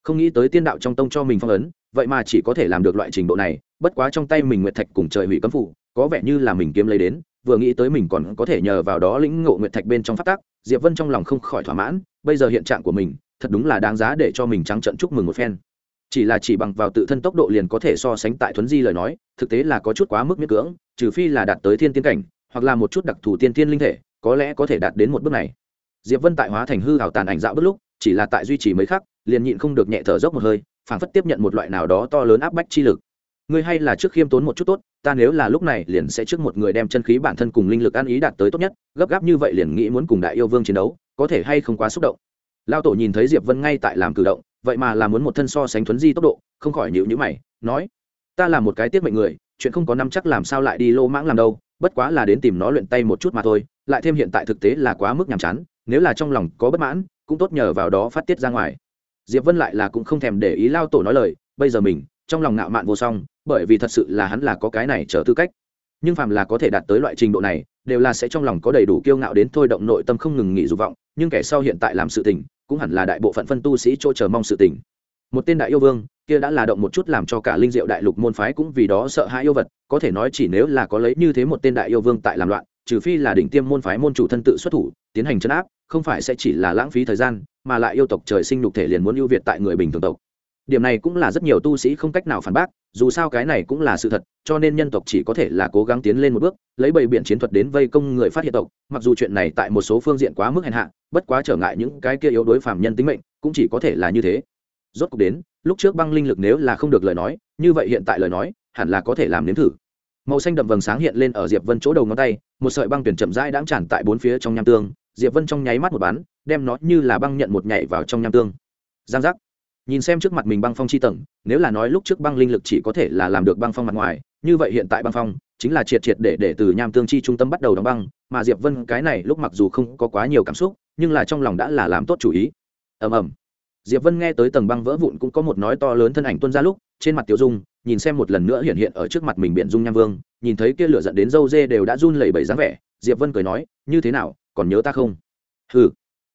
không nghĩ tới tiên đạo trong tông cho mình phong ấn, vậy mà chỉ có thể làm được loại trình độ này, bất quá trong tay mình nguyệt thạch cùng trời hủy cấm phủ, có vẻ như là mình kiếm lấy đến, vừa nghĩ tới mình còn có thể nhờ vào đó lĩnh ngộ nguyệt thạch bên trong phát tác diệp vân trong lòng không khỏi thỏa mãn, bây giờ hiện trạng của mình, thật đúng là đáng giá để cho mình trắng trận chúc mừng một phen. Chỉ là chỉ bằng vào tự thân tốc độ liền có thể so sánh tại thuấn di lời nói, thực tế là có chút quá mức miễn cưỡng, trừ phi là đạt tới thiên tiên cảnh, hoặc là một chút đặc thù tiên tiên linh thể, có lẽ có thể đạt đến một bước này. Diệp vân tại hóa thành hư hảo tàn ảnh dạo bước lúc chỉ là tại duy trì mấy khắc, liền nhịn không được nhẹ thở dốc một hơi, phảng phất tiếp nhận một loại nào đó to lớn áp bách chi lực. Ngươi hay là trước khiêm tốn một chút tốt, ta nếu là lúc này liền sẽ trước một người đem chân khí bản thân cùng linh lực ăn ý đạt tới tốt nhất, gấp gáp như vậy liền nghĩ muốn cùng đại yêu vương chiến đấu, có thể hay không quá xúc động. Lao tổ nhìn thấy diệp vân ngay tại làm cử động, vậy mà là muốn một thân so sánh thuấn di tốc độ, không khỏi nhịu nhữ mày, nói, ta là một cái tiết mệnh người, chuyện không có năm chắc làm sao lại đi lô mãng làm đâu, bất quá là đến tìm nó luyện tay một chút mà thôi, lại thêm hiện tại thực tế là quá mức nhàm chán, nếu là trong lòng có bất mãn cũng tốt nhờ vào đó phát tiết ra ngoài. Diệp vân lại là cũng không thèm để ý lao tổ nói lời, bây giờ mình, trong lòng ngạo mạn vô song, bởi vì thật sự là hắn là có cái này trở tư cách. Nhưng phàm là có thể đạt tới loại trình độ này, đều là sẽ trong lòng có đầy đủ kiêu ngạo đến thôi động nội tâm không ngừng nghỉ dục vọng, nhưng kẻ sau hiện tại làm sự tình, cũng hẳn là đại bộ phận phân tu sĩ chỗ chờ mong sự tình. Một tên đại yêu vương, kia đã là động một chút làm cho cả linh diệu đại lục môn phái cũng vì đó sợ hãi yêu vật, có thể nói chỉ nếu là có lấy như thế một tên đại yêu vương tại làm loạn, trừ phi là đỉnh tiêm môn phái môn chủ thân tự xuất thủ, tiến hành chấn áp không phải sẽ chỉ là lãng phí thời gian, mà lại yêu tộc trời sinh nhục thể liền muốn ưu việt tại người bình thường tộc. Điểm này cũng là rất nhiều tu sĩ không cách nào phản bác, dù sao cái này cũng là sự thật, cho nên nhân tộc chỉ có thể là cố gắng tiến lên một bước, lấy bầy biện chiến thuật đến vây công người phát hiện tộc, mặc dù chuyện này tại một số phương diện quá mức hèn hạ, bất quá trở ngại những cái kia yếu đối phàm nhân tính mệnh, cũng chỉ có thể là như thế. Rốt cuộc đến, lúc trước băng linh lực nếu là không được lời nói, như vậy hiện tại lời nói, hẳn là có thể làm nếm thử. Màu xanh đậm vầng sáng hiện lên ở diệp vân chỗ đầu ngón tay, một sợi băng tuyển chậm rãi đãng tràn tại bốn phía trong nham tương diệp vân trong nháy mắt một bắn đem nó như là băng nhận một nhảy vào trong nham tương. Giang giác. Nhìn xem trước mặt mình băng phong chi tầng, nếu là nói lúc trước băng linh lực chỉ có thể là làm được băng phong mặt ngoài, như vậy hiện tại băng phong chính là triệt triệt để để từ nham tương chi trung tâm bắt đầu đóng băng, mà diệp vân cái này lúc mặc dù không có quá nhiều cảm xúc, nhưng là trong lòng đã là làm tốt chủ ý. Ầm ầm. Diệp vân nghe tới tầng băng vỡ vụn cũng có một nói to lớn thân ảnh tuôn ra lúc, trên mặt tiểu dung, nhìn xem một lần nữa hiện hiện ở trước mặt mình biển dung nham vương, nhìn thấy kia lửa giận đến dâu dê đều đã run lẩy bẩy dáng vẻ, diệp vân cười nói, như thế nào còn nhớ ta không? Hừ.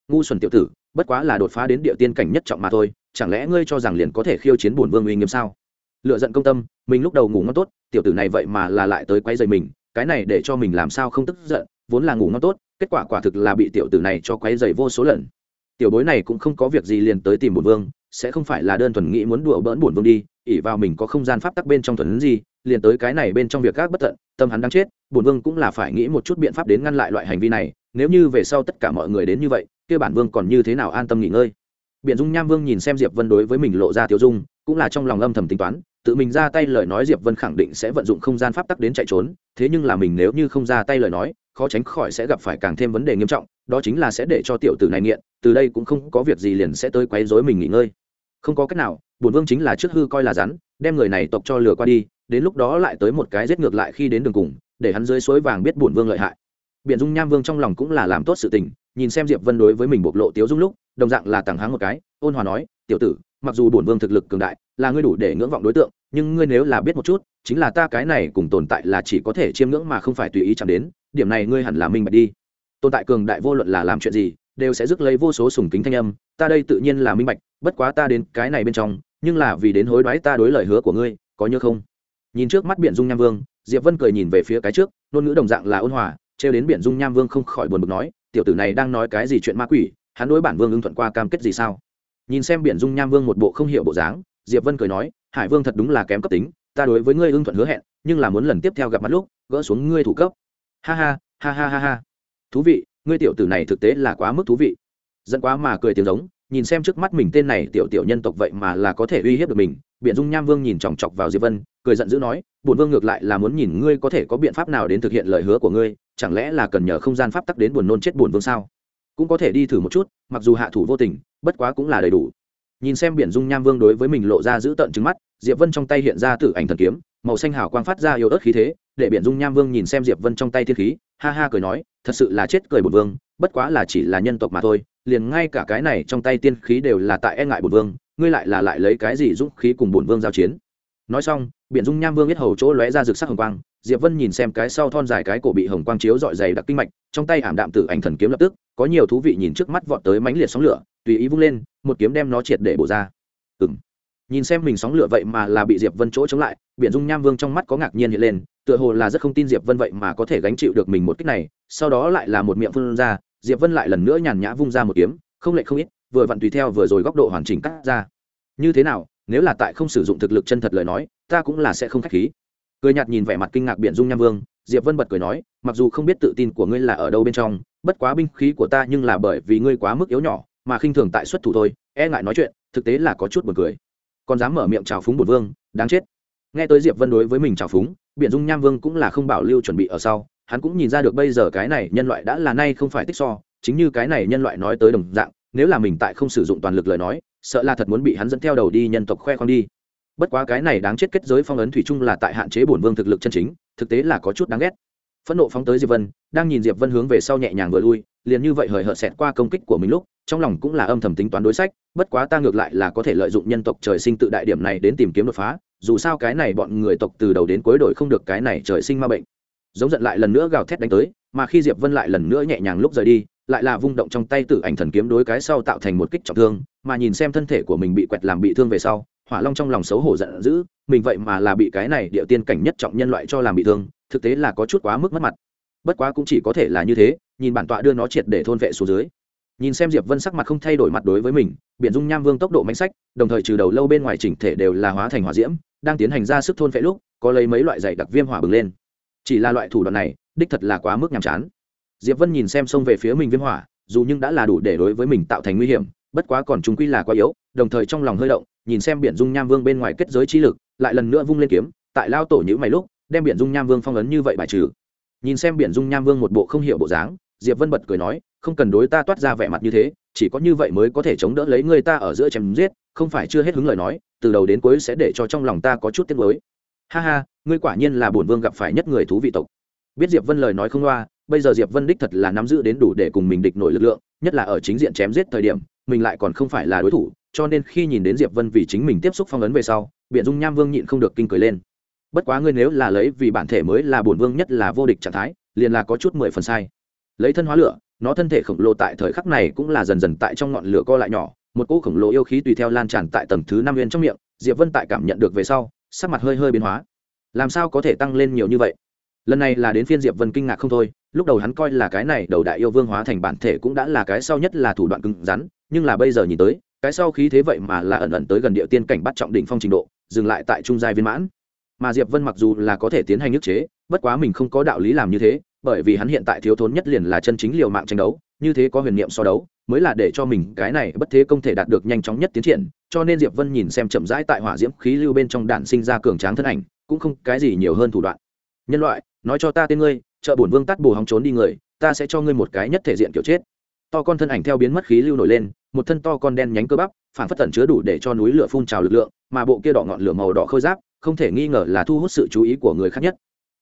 Ngu xuẩn tiểu tử, bất quá là đột phá đến địa tiên cảnh nhất trọng mà thôi, chẳng lẽ ngươi cho rằng liền có thể khiêu chiến bổn vương uy nghiêm sao? Lựa giận công tâm, mình lúc đầu ngủ ngon tốt, tiểu tử này vậy mà là lại tới quay dày mình, cái này để cho mình làm sao không tức giận, vốn là ngủ ngon tốt, kết quả quả thực là bị tiểu tử này cho quay dày vô số lần. Tiểu bối này cũng không có việc gì liền tới tìm bổn vương, sẽ không phải là đơn thuần nghĩ muốn đùa bỡn bổn vương đi ỉ vào mình có không gian pháp tắc bên trong thuần gì, liền tới cái này bên trong việc các bất tận, tâm hắn đang chết bổn vương cũng là phải nghĩ một chút biện pháp đến ngăn lại loại hành vi này, nếu như về sau tất cả mọi người đến như vậy, kia bản vương còn như thế nào an tâm nghỉ ngơi? Biện dung nham vương nhìn xem diệp vân đối với mình lộ ra tiêu dung, cũng là trong lòng âm thầm tính toán, tự mình ra tay lời nói diệp vân khẳng định sẽ vận dụng không gian pháp tắc đến chạy trốn, thế nhưng là mình nếu như không ra tay lời nói, khó tránh khỏi sẽ gặp phải càng thêm vấn đề nghiêm trọng, đó chính là sẽ để cho tiểu tử này nghiện, từ đây cũng không có việc gì liền sẽ tới quấy rối mình nghỉ ngơi. Không có cách nào, bổn vương chính là trước hư coi là rắn, đem người này tộc cho lừa qua đi, đến lúc đó lại tới một cái giết ngược lại khi đến đường cùng để hắn dưới suối vàng biết bổn vương lợi hại. Biện dung nham vương trong lòng cũng là làm tốt sự tình, nhìn xem diệp vân đối với mình bộc lộ tiếu dung lúc, đồng dạng là tàng háng một cái, ôn hòa nói, tiểu tử, mặc dù bổn vương thực lực cường đại, là ngươi đủ để ngưỡng vọng đối tượng, nhưng ngươi nếu là biết một chút, chính là ta cái này cùng tồn tại là chỉ có thể chiêm ngưỡng mà không phải tùy ý chạm đến, điểm này ngươi hẳn là minh bạch đi. Tồn tại cường đại vô luận là làm chuyện gì, đều sẽ rước lấy vô số sùng kính thanh âm, ta đây tự nhiên là minh bạch, bất quá ta đến cái này bên trong, nhưng là vì đến hối đoái ta đối lời hứa của ngươi, có nhớ không? Nhìn trước mắt biển dung nham vương diệp vân cười nhìn về phía cái trước, ngôn ngữ đồng dạng là ôn hòa, trêu đến biển dung nham vương không khỏi buồn bực nói, tiểu tử này đang nói cái gì chuyện ma quỷ, hắn đối bản vương ưng thuận qua cam kết gì sao? Nhìn xem biển dung nham vương một bộ không hiểu bộ dáng, diệp vân cười nói, hải vương thật đúng là kém cấp tính, ta đối với ngươi ưng thuận hứa hẹn, nhưng là muốn lần tiếp theo gặp mặt lúc, gỡ xuống ngươi thủ cấp. Ha ha ha ha ha ha. Thú vị, ngươi tiểu tử này thực tế là quá mức thú vị. Giận quá mà cười tiếng giống, nhìn xem trước mắt mình tên này tiểu tiểu nhân tộc vậy mà là có thể uy hiếp được mình biện dung nham vương nhìn chòng chọc vào diệp vân, cười giận dữ nói, bổn vương ngược lại là muốn nhìn ngươi có thể có biện pháp nào đến thực hiện lời hứa của ngươi, chẳng lẽ là cần nhờ không gian pháp tắc đến buồn nôn chết bổn vương sao? Cũng có thể đi thử một chút, mặc dù hạ thủ vô tình, bất quá cũng là đầy đủ. Nhìn xem biển dung nham vương đối với mình lộ ra giữ tận trứng mắt, diệp vân trong tay hiện ra tử ảnh thần kiếm, màu xanh hào quang phát ra yếu ớt khí thế, để biển dung nham vương nhìn xem diệp vân trong tay thiên khí, ha ha cười nói, thật sự là chết cười bổn vương, bất quá là chỉ là nhân tộc mà thôi, liền ngay cả cái này trong tay tiên khí đều là tại e ngại bổn vương ngươi lại là lại lấy cái gì dũng khí cùng bổn vương giao chiến? Nói xong, biển dung nham vương biết hầu chỗ lóe ra rực sắc hồng quang, diệp vân nhìn xem cái sau thon dài cái cổ bị hồng quang chiếu dọi dày đặc kinh mạch, trong tay ảm đạm tử ảnh thần kiếm lập tức, có nhiều thú vị nhìn trước mắt vọt tới mãnh liệt sóng lửa, tùy ý vung lên, một kiếm đem nó triệt để bổ ra. Ừm. Nhìn xem mình sóng lửa vậy mà là bị diệp vân chỗ chống lại, biển dung nham vương trong mắt có ngạc nhiên hiện lên, tựa hồ là rất không tin diệp vân vậy mà có thể gánh chịu được mình một kích này, sau đó lại là một miệng phun ra, diệp vân lại lần nữa nhàn nhã vung ra một kiếm, không lệ không ít vừa vặn tùy theo vừa rồi góc độ hoàn chỉnh cắt ra. Như thế nào, nếu là tại không sử dụng thực lực chân thật lời nói, ta cũng là sẽ không khách khí. Cười nhạt nhìn vẻ mặt kinh ngạc biển dung nham vương, diệp vân bật cười nói, mặc dù không biết tự tin của ngươi là ở đâu bên trong, bất quá binh khí của ta nhưng là bởi vì ngươi quá mức yếu nhỏ, mà khinh thường tại xuất thủ thôi e ngại nói chuyện, thực tế là có chút buồn cười. Còn dám mở miệng chào phúng bổn vương, đáng chết. Nghe tới diệp vân đối với mình chào phúng biện dung nham vương cũng là không bảo lưu chuẩn bị ở sau, hắn cũng nhìn ra được bây giờ cái này nhân loại đã là nay không phải tích so, chính như cái này nhân loại nói tới đồng dạng nếu là mình tại không sử dụng toàn lực lời nói, sợ là thật muốn bị hắn dẫn theo đầu đi nhân tộc khoe khoang đi. Bất quá cái này đáng chết kết giới phong ấn thủy chung là tại hạn chế bổn vương thực lực chân chính, thực tế là có chút đáng ghét. Phẫn nộ phóng tới diệp vân, đang nhìn diệp vân hướng về sau nhẹ nhàng vừa lui, liền như vậy hời hợt xẹt qua công kích của mình lúc, trong lòng cũng là âm thầm tính toán đối sách, bất quá ta ngược lại là có thể lợi dụng nhân tộc trời sinh tự đại điểm này đến tìm kiếm đột phá, dù sao cái này bọn người tộc từ đầu đến cuối đổi không được cái này trời sinh ma bệnh. Giống giận lại lần nữa gào thét đánh tới, mà khi diệp vân lại lần nữa nhẹ nhàng lúc rời đi lại là vung động trong tay tử ảnh thần kiếm đối cái sau tạo thành một kích trọng thương, mà nhìn xem thân thể của mình bị quẹt làm bị thương về sau, hỏa long trong lòng xấu hổ giận dữ, mình vậy mà là bị cái này địa tiên cảnh nhất trọng nhân loại cho làm bị thương, thực tế là có chút quá mức mất mặt. Bất quá cũng chỉ có thể là như thế, nhìn bản tọa đưa nó triệt để thôn vệ xuống dưới. Nhìn xem diệp vân sắc mặt không thay đổi mặt đối với mình biện dung nham vương tốc độ mánh sách, đồng thời trừ đầu lâu bên ngoài chỉnh thể đều là hóa thành hỏa diễm, đang tiến hành ra sức thôn vệ lúc, có lấy mấy loại dày đặc viêm hỏa bừng lên. Chỉ là loại thủ đoạn này, đích thật là quá mức nhàm chán diệp vân nhìn xem xông về phía mình viêm hỏa, dù nhưng đã là đủ để đối với mình tạo thành nguy hiểm, bất quá còn chúng quy là quá yếu, đồng thời trong lòng hơi động, nhìn xem biển dung nham vương bên ngoài kết giới trí lực, lại lần nữa vung lên kiếm, tại lao tổ nhữ mày lúc, đem biển dung nham vương phong ấn như vậy bài trừ. Nhìn xem biển dung nham vương một bộ không hiểu bộ dáng, diệp vân bật cười nói, không cần đối ta toát ra vẻ mặt như thế, chỉ có như vậy mới có thể chống đỡ lấy người ta ở giữa chém giết, không phải chưa hết hứng lời nói, từ đầu đến cuối sẽ để cho trong lòng ta có chút tiếc mới ha ha, ngươi quả nhiên là bổn vương gặp phải nhất người thú vị tộc. Biết diệp vân lời nói không loa bây giờ diệp vân đích thật là nắm giữ đến đủ để cùng mình địch nổi lực lượng, nhất là ở chính diện chém giết thời điểm, mình lại còn không phải là đối thủ, cho nên khi nhìn đến diệp vân vì chính mình tiếp xúc phong ấn về sau biện dung nham vương nhịn không được kinh cười lên. Bất quá ngươi nếu là lấy vì bản thể mới là bổn vương nhất là vô địch trạng thái, liền là có chút mười phần sai. Lấy thân hóa lửa, nó thân thể khổng lồ tại thời khắc này cũng là dần dần tại trong ngọn lửa co lại nhỏ, một cỗ khổng lồ yêu khí tùy theo lan tràn tại tầng thứ năm viên trong miệng, diệp vân tại cảm nhận được về sau, sắc mặt hơi hơi biến hóa. Làm sao có thể tăng lên nhiều như vậy? Lần này là đến phiên diệp vân kinh ngạc không thôi lúc đầu hắn coi là cái này đầu đại yêu vương hóa thành bản thể cũng đã là cái sau nhất là thủ đoạn cứng rắn, nhưng là bây giờ nhìn tới, cái sau khí thế vậy mà là ẩn ẩn tới gần địa tiên cảnh bắt trọng đỉnh phong trình độ, dừng lại tại trung giai viên mãn. Mà diệp vân mặc dù là có thể tiến hành nhức chế, bất quá mình không có đạo lý làm như thế, bởi vì hắn hiện tại thiếu thốn nhất liền là chân chính liều mạng tranh đấu, như thế có huyền niệm so đấu, mới là để cho mình cái này bất thế công thể đạt được nhanh chóng nhất tiến triển, cho nên diệp vân nhìn xem chậm rãi tại hỏa diễm khí lưu bên trong đạn sinh ra cường tráng thân ảnh, cũng không cái gì nhiều hơn thủ đoạn. Nhân loại, nói cho ta tên ngươi chợ bổn vương tắt bù hóng trốn đi người, ta sẽ cho ngươi một cái nhất thể diện kiểu chết. To con thân ảnh theo biến mất khí lưu nổi lên, một thân to con đen nhánh cơ bắp, phản phất tẩn chứa đủ để cho núi lửa phun trào lực lượng, mà bộ kia đỏ ngọn lửa màu đỏ khôi giáp, không thể nghi ngờ là thu hút sự chú ý của người khác nhất.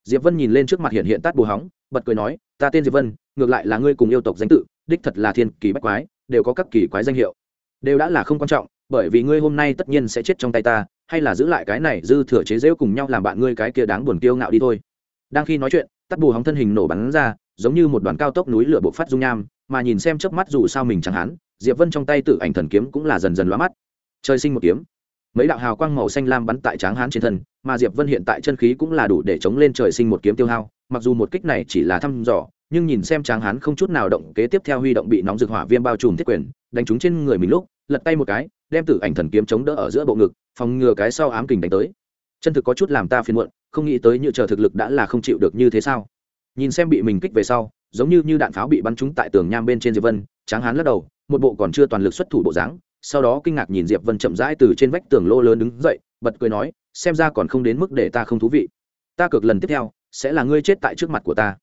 Diệp vân nhìn lên trước mặt hiện hiện tát bù hóng, bật cười nói, ta tên diệp vân, ngược lại là ngươi cùng yêu tộc danh tự, đích thật là thiên kỳ bách quái, đều có các kỳ quái danh hiệu. Đều đã là không quan trọng, bởi vì ngươi hôm nay tất nhiên sẽ chết trong tay ta, hay là giữ lại cái này dư thừa chế dễu cùng nhau làm bạn ngươi cái kia đáng buồn kiêu ngạo đi thôi. Đang khi nói chuyện tắt bù hóng thân hình nổ bắn ra, giống như một đoàn cao tốc núi lửa bộc phát dung nham, mà nhìn xem chớp mắt dù sao mình chẳng hắn diệp vân trong tay tự ảnh thần kiếm cũng là dần dần lóa mắt. Trời sinh một kiếm. Mấy đạo hào quang màu xanh lam bắn tại tráng hán trên thân, mà diệp vân hiện tại chân khí cũng là đủ để chống lên trời sinh một kiếm tiêu hao, mặc dù một kích này chỉ là thăm dò, nhưng nhìn xem tráng hán không chút nào động, kế tiếp theo huy động bị nóng rực hỏa viêm bao trùm thiết quyền, đánh trúng trên người mình lúc, lật tay một cái, đem tử ảnh thần kiếm chống đỡ ở giữa bộ ngực, phòng ngừa cái sau ám kình đánh tới. Chân thực có chút làm ta phiền muộn không nghĩ tới như chờ thực lực đã là không chịu được như thế sao? Nhìn xem bị mình kích về sau, giống như như đạn pháo bị bắn trúng tại tường nham bên trên diệp vân, tráng hán lắc đầu, một bộ còn chưa toàn lực xuất thủ bộ dáng, sau đó kinh ngạc nhìn diệp vân chậm rãi từ trên vách tường lô lớn đứng dậy, bật cười nói, xem ra còn không đến mức để ta không thú vị. Ta cược lần tiếp theo, sẽ là ngươi chết tại trước mặt của ta.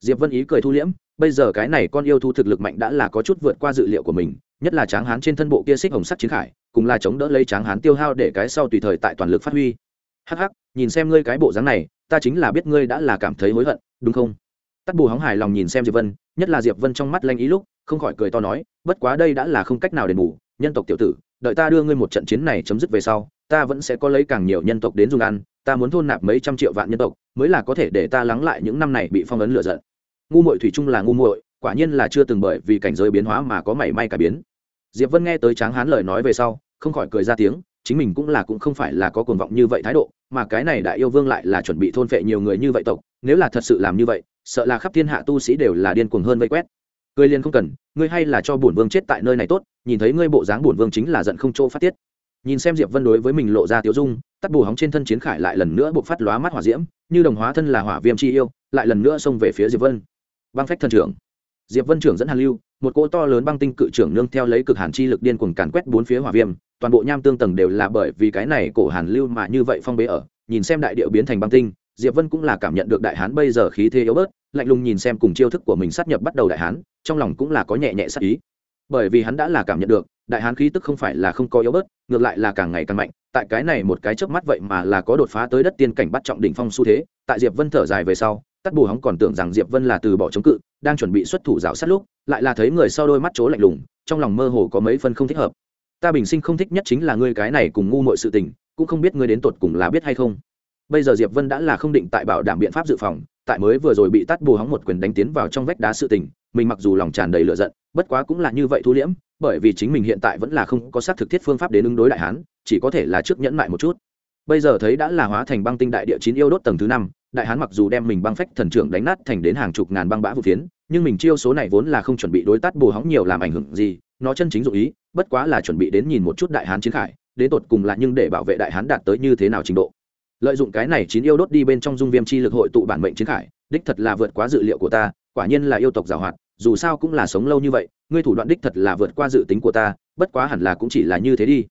Diệp vân ý cười thu liễm, bây giờ cái này con yêu thu thực lực mạnh đã là có chút vượt qua dự liệu của mình, nhất là tráng hán trên thân bộ kia xích hồng sắt chiến khải, cùng là chống đỡ lấy tráng hán tiêu hao để cái sau tùy thời tại toàn lực phát huy hắc hắc, nhìn xem ngươi cái bộ dáng này, ta chính là biết ngươi đã là cảm thấy hối hận, đúng không? Tắt bù hóng hài lòng nhìn xem diệp vân, nhất là diệp vân trong mắt lanh ý lúc, không khỏi cười to nói, bất quá đây đã là không cách nào đền bù, nhân tộc tiểu tử, đợi ta đưa ngươi một trận chiến này chấm dứt về sau, ta vẫn sẽ có lấy càng nhiều nhân tộc đến dùng ăn, ta muốn thôn nạp mấy trăm triệu vạn nhân tộc, mới là có thể để ta lắng lại những năm này bị phong ấn lựa giận. Ngu muội thủy chung là ngu muội, quả nhiên là chưa từng bởi vì cảnh giới biến hóa mà có mảy may cả biến. Diệp vân nghe tới tráng hán lời nói về sau, không khỏi cười ra tiếng chính mình cũng là cũng không phải là có cuồng vọng như vậy thái độ, mà cái này đại yêu vương lại là chuẩn bị thôn phệ nhiều người như vậy tộc, nếu là thật sự làm như vậy, sợ là khắp thiên hạ tu sĩ đều là điên cuồng hơn vây quét. Cười liền không cần, ngươi hay là cho bổn vương chết tại nơi này tốt, nhìn thấy ngươi bộ dáng bổn vương chính là giận không chỗ phát tiết. Nhìn xem diệp vân đối với mình lộ ra tiểu dung, tắt bù hóng trên thân chiến khải lại lần nữa buộc phát lóa mắt hỏa diễm, như đồng hóa thân là hỏa viêm chi yêu, lại lần nữa xông về phía diệp vân. Băng phách thần trưởng. Diệp vân trưởng dẫn hàn lưu, một cỗ to lớn băng tinh cự trưởng nương theo lấy cực hàn chi lực điên cuồng càn quét bốn phía hỏa viêm toàn bộ nham tương tầng đều là bởi vì cái này cổ hàn lưu mà như vậy phong bế ở, nhìn xem đại điệu biến thành băng tinh, diệp vân cũng là cảm nhận được đại hán bây giờ khí thế yếu bớt, lạnh lùng nhìn xem cùng chiêu thức của mình sát nhập bắt đầu đại hán, trong lòng cũng là có nhẹ nhẹ sát ý. Bởi vì hắn đã là cảm nhận được, đại hán khí tức không phải là không có yếu bớt, ngược lại là càng ngày càng mạnh, tại cái này một cái chớp mắt vậy mà là có đột phá tới đất tiên cảnh bắt trọng đỉnh phong xu thế, tại diệp vân thở dài về sau tắt bù hóng còn tưởng rằng diệp vân là từ bỏ chống cự, đang chuẩn bị xuất thủ rào sát lúc, lại là thấy người sau đôi mắt chố lạnh lùng, trong lòng mơ hồ có mấy phân không thích hợp ta bình sinh không thích nhất chính là ngươi cái này cùng ngu mọi sự tình, cũng không biết ngươi đến tột cùng là biết hay không. Bây giờ diệp vân đã là không định tại bảo đảm biện pháp dự phòng, tại mới vừa rồi bị tắt bù hóng một quyền đánh tiến vào trong vách đá sự tình, mình mặc dù lòng tràn đầy lửa giận, bất quá cũng là như vậy thu liễm, bởi vì chính mình hiện tại vẫn là không có xác thực thiết phương pháp đến ứng đối đại hán, chỉ có thể là trước nhẫn lại một chút. Bây giờ thấy đã là hóa thành băng tinh đại địa chín yêu đốt tầng thứ năm, đại hán mặc dù đem mình băng phách thần trưởng đánh nát thành đến hàng chục ngàn băng bã vụ phiến, nhưng mình chiêu số này vốn là không chuẩn bị đối tát bù hóng nhiều làm ảnh hưởng gì nó chân chính dụng ý, bất quá là chuẩn bị đến nhìn một chút đại hán chiến khải, đến tột cùng là nhưng để bảo vệ đại hán đạt tới như thế nào trình độ. Lợi dụng cái này chín yêu đốt đi bên trong dung viêm chi lực hội tụ bản mệnh chiến khải, đích thật là vượt quá dự liệu của ta, quả nhiên là yêu tộc giàu hoạt dù sao cũng là sống lâu như vậy, ngươi thủ đoạn đích thật là vượt qua dự tính của ta, bất quá hẳn là cũng chỉ là như thế đi.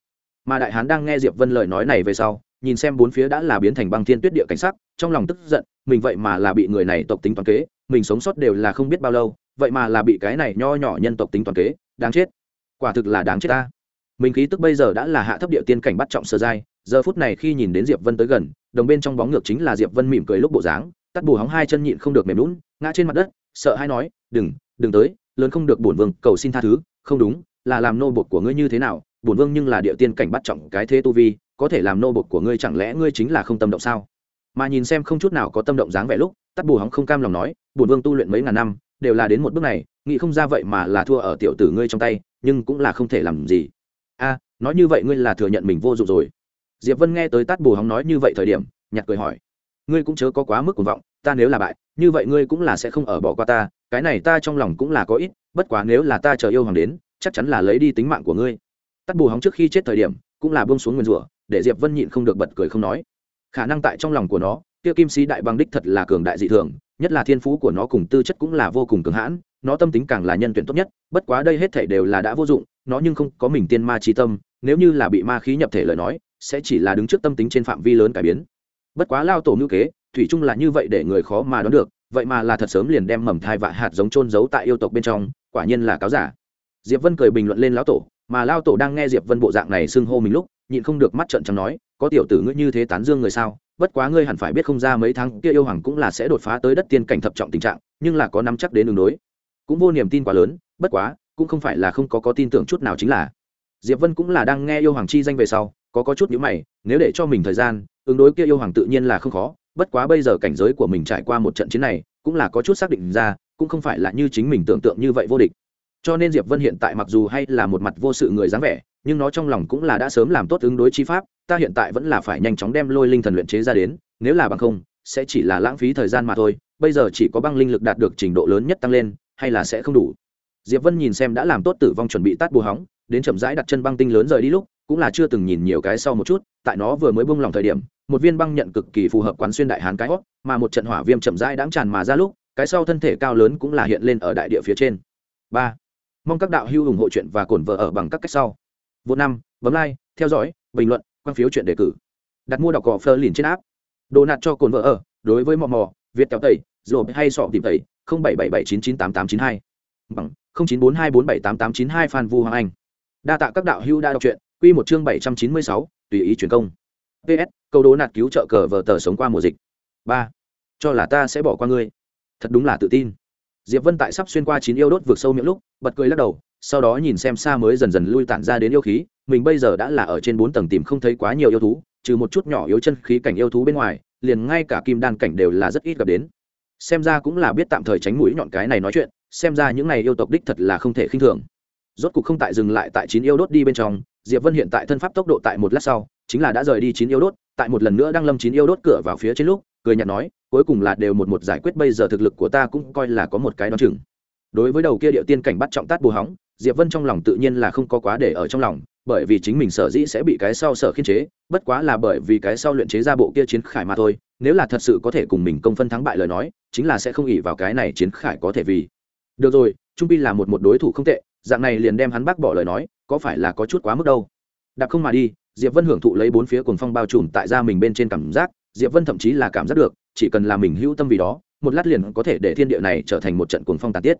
Mà đại hán đang nghe diệp vân lời nói này về sau, nhìn xem bốn phía đã là biến thành băng thiên tuyết địa cảnh sắc, trong lòng tức giận, mình vậy mà là bị người này tộc tính toàn kế, mình sống sót đều là không biết bao lâu, vậy mà là bị cái này nho nhỏ nhân tộc tính toàn kế, đáng chết quả thực là đáng chết ta. Mình khí tức bây giờ đã là hạ thấp địa tiên cảnh bắt trọng sơ giai, giờ phút này khi nhìn đến diệp vân tới gần, đồng bên trong bóng ngược chính là diệp vân mỉm cười lúc bộ dáng, tắt bù hóng hai chân nhịn không được mềm lún ngã trên mặt đất, sợ hay nói, đừng đừng tới, lớn không được bổn vương, cầu xin tha thứ, không đúng, là làm nô bột của ngươi như thế nào, bổn vương nhưng là địa tiên cảnh bắt trọng cái thế tu vi, có thể làm nô bột của ngươi chẳng lẽ ngươi chính là không tâm động sao? Mà nhìn xem không chút nào có tâm động dáng vẻ lúc, tắt bù hóng không cam lòng nói, bổn vương tu luyện mấy ngàn năm, đều là đến một bước này, nghĩ không ra vậy mà là thua ở tiểu tử ngươi trong tay nhưng cũng là không thể làm gì. A, nói như vậy ngươi là thừa nhận mình vô dụng rồi. Diệp vân nghe tới tát bù hóng nói như vậy thời điểm nhặt cười hỏi. Ngươi cũng chớ có quá mức cuồng vọng, ta nếu là bại, như vậy ngươi cũng là sẽ không ở bỏ qua ta, cái này ta trong lòng cũng là có ít, bất quá nếu là ta chờ yêu hoàng đến, chắc chắn là lấy đi tính mạng của ngươi. Tắt bù hóng trước khi chết thời điểm, cũng là bông xuống nguyên rủa, để diệp vân nhịn không được bật cười không nói. Khả năng tại trong lòng của nó, kia kim sĩ đại băng đích thật là cường đại dị thường, nhất là thiên phú của nó cùng tư chất cũng là vô cùng cường hãn nó tâm tính càng là nhân tuyển tốt nhất, bất quá đây hết thể đều là đã vô dụng, nó nhưng không có mình tiên ma trí tâm, nếu như là bị ma khí nhập thể lời nói, sẽ chỉ là đứng trước tâm tính trên phạm vi lớn cải biến. Bất quá lao tổ ngữ kế, thủy chung là như vậy để người khó mà đoán được, vậy mà là thật sớm liền đem mầm thai vạ hạt giống trôn giấu tại yêu tộc bên trong, quả nhiên là cáo giả. Diệp vân cười bình luận lên lão tổ, mà lao tổ đang nghe diệp vân bộ dạng này xưng hô mình lúc, nhịn không được mắt trận chẳng nói, có tiểu tử ngươi như thế tán dương người sao? Bất quá ngươi hẳn phải biết không ra mấy tháng kia yêu hoàng cũng là sẽ đột phá tới đất tiên cảnh thập trọng tình trạng, nhưng là có nắm chắc đến đường đối cũng vô niềm tin quá lớn, bất quá, cũng không phải là không có có tin tưởng chút nào chính là. Diệp vân cũng là đang nghe yêu hoàng chi danh về sau, có có chút nhữ mày, nếu để cho mình thời gian, ứng đối kia yêu hoàng tự nhiên là không khó, bất quá bây giờ cảnh giới của mình trải qua một trận chiến này, cũng là có chút xác định ra, cũng không phải là như chính mình tưởng tượng như vậy vô địch. Cho nên diệp vân hiện tại mặc dù hay là một mặt vô sự người dáng vẻ, nhưng nó trong lòng cũng là đã sớm làm tốt ứng đối chi pháp, ta hiện tại vẫn là phải nhanh chóng đem lôi linh thần luyện chế ra đến, nếu là bằng không, sẽ chỉ là lãng phí thời gian mà thôi. Bây giờ chỉ có băng linh lực đạt được trình độ lớn nhất tăng lên hay là sẽ không đủ. Diệp vân nhìn xem đã làm tốt tử vong chuẩn bị tát bù hóng, đến chậm rãi đặt chân băng tinh lớn rời đi lúc, cũng là chưa từng nhìn nhiều cái sau một chút, tại nó vừa mới bung lòng thời điểm, một viên băng nhận cực kỳ phù hợp quán xuyên đại hán cái hót mà một trận hỏa viêm chậm rãi đáng tràn mà ra lúc, cái sau thân thể cao lớn cũng là hiện lên ở đại địa phía trên. Ba. Mong các đạo hữu ủng hộ chuyện và cổn vợ ở bằng các cách sau. Vô năm, bấm like, theo dõi, bình luận, quan phiếu chuyện đề cử. Đặt mua đọc cỏ phơ liền trên áp đồ nạt cho cồn vợ ở, đối với mò mò, việt kéo tẩy rồi hay sọ tìm tẩy bảy bảy bảy chín chín tám tám chín hai. Bằng, không chín bốn hai bốn bảy tám tám chín hai phan vu hoàng anh. Đa tạ các đạo hữu đã đọc truyện. Quy một chương bảy trăm chín mươi sáu, tùy ý truyền công. Ps câu đố nạt cứu trợ cờ vờ tờ sống qua mùa dịch. Ba, cho là ta sẽ bỏ qua ngươi. Thật đúng là tự tin. Diệp vân tại sắp xuyên qua chín yêu đốt vượt sâu miệng lúc, bật cười lắc đầu, sau đó nhìn xem xa mới dần dần lui tản ra đến yêu khí, mình bây giờ đã là ở trên bốn tầng tìm không thấy quá nhiều yêu thú, trừ một chút nhỏ yếu chân khí cảnh yêu thú bên ngoài, liền ngay cả kim đan cảnh đều là rất ít gặp đến xem ra cũng là biết tạm thời tránh mũi nhọn cái này nói chuyện, xem ra những này yêu tộc đích thật là không thể khinh thường. Rốt cục không tại dừng lại tại chín yêu đốt đi bên trong, diệp vân hiện tại thân pháp tốc độ tại một lát sau, chính là đã rời đi chín yêu đốt, tại một lần nữa đang lâm chín yêu đốt cửa vào phía trên lúc, cười nhạt nói, cuối cùng là đều một một giải quyết, bây giờ thực lực của ta cũng coi là có một cái đo chừng. Đối với đầu kia điệu tiên cảnh bắt trọng tát bù hóng, diệp vân trong lòng tự nhiên là không có quá để ở trong lòng, bởi vì chính mình sở dĩ sẽ bị cái sau sở khiên chế, bất quá là bởi vì cái sau luyện chế ra bộ kia chiến khải mà thôi nếu là thật sự có thể cùng mình công phân thắng bại lời nói, chính là sẽ không ỉ vào cái này chiến khải có thể vì. Được rồi, trung pi là một một đối thủ không tệ, dạng này liền đem hắn bác bỏ lời nói, có phải là có chút quá mức đâu? Đạp không mà đi, diệp vân hưởng thụ lấy bốn phía cuồng phong bao trùm tại ra mình bên trên cảm giác, diệp vân thậm chí là cảm giác được, chỉ cần là mình hữu tâm vì đó, một lát liền có thể để thiên địa này trở thành một trận cuồng phong tàn tiết.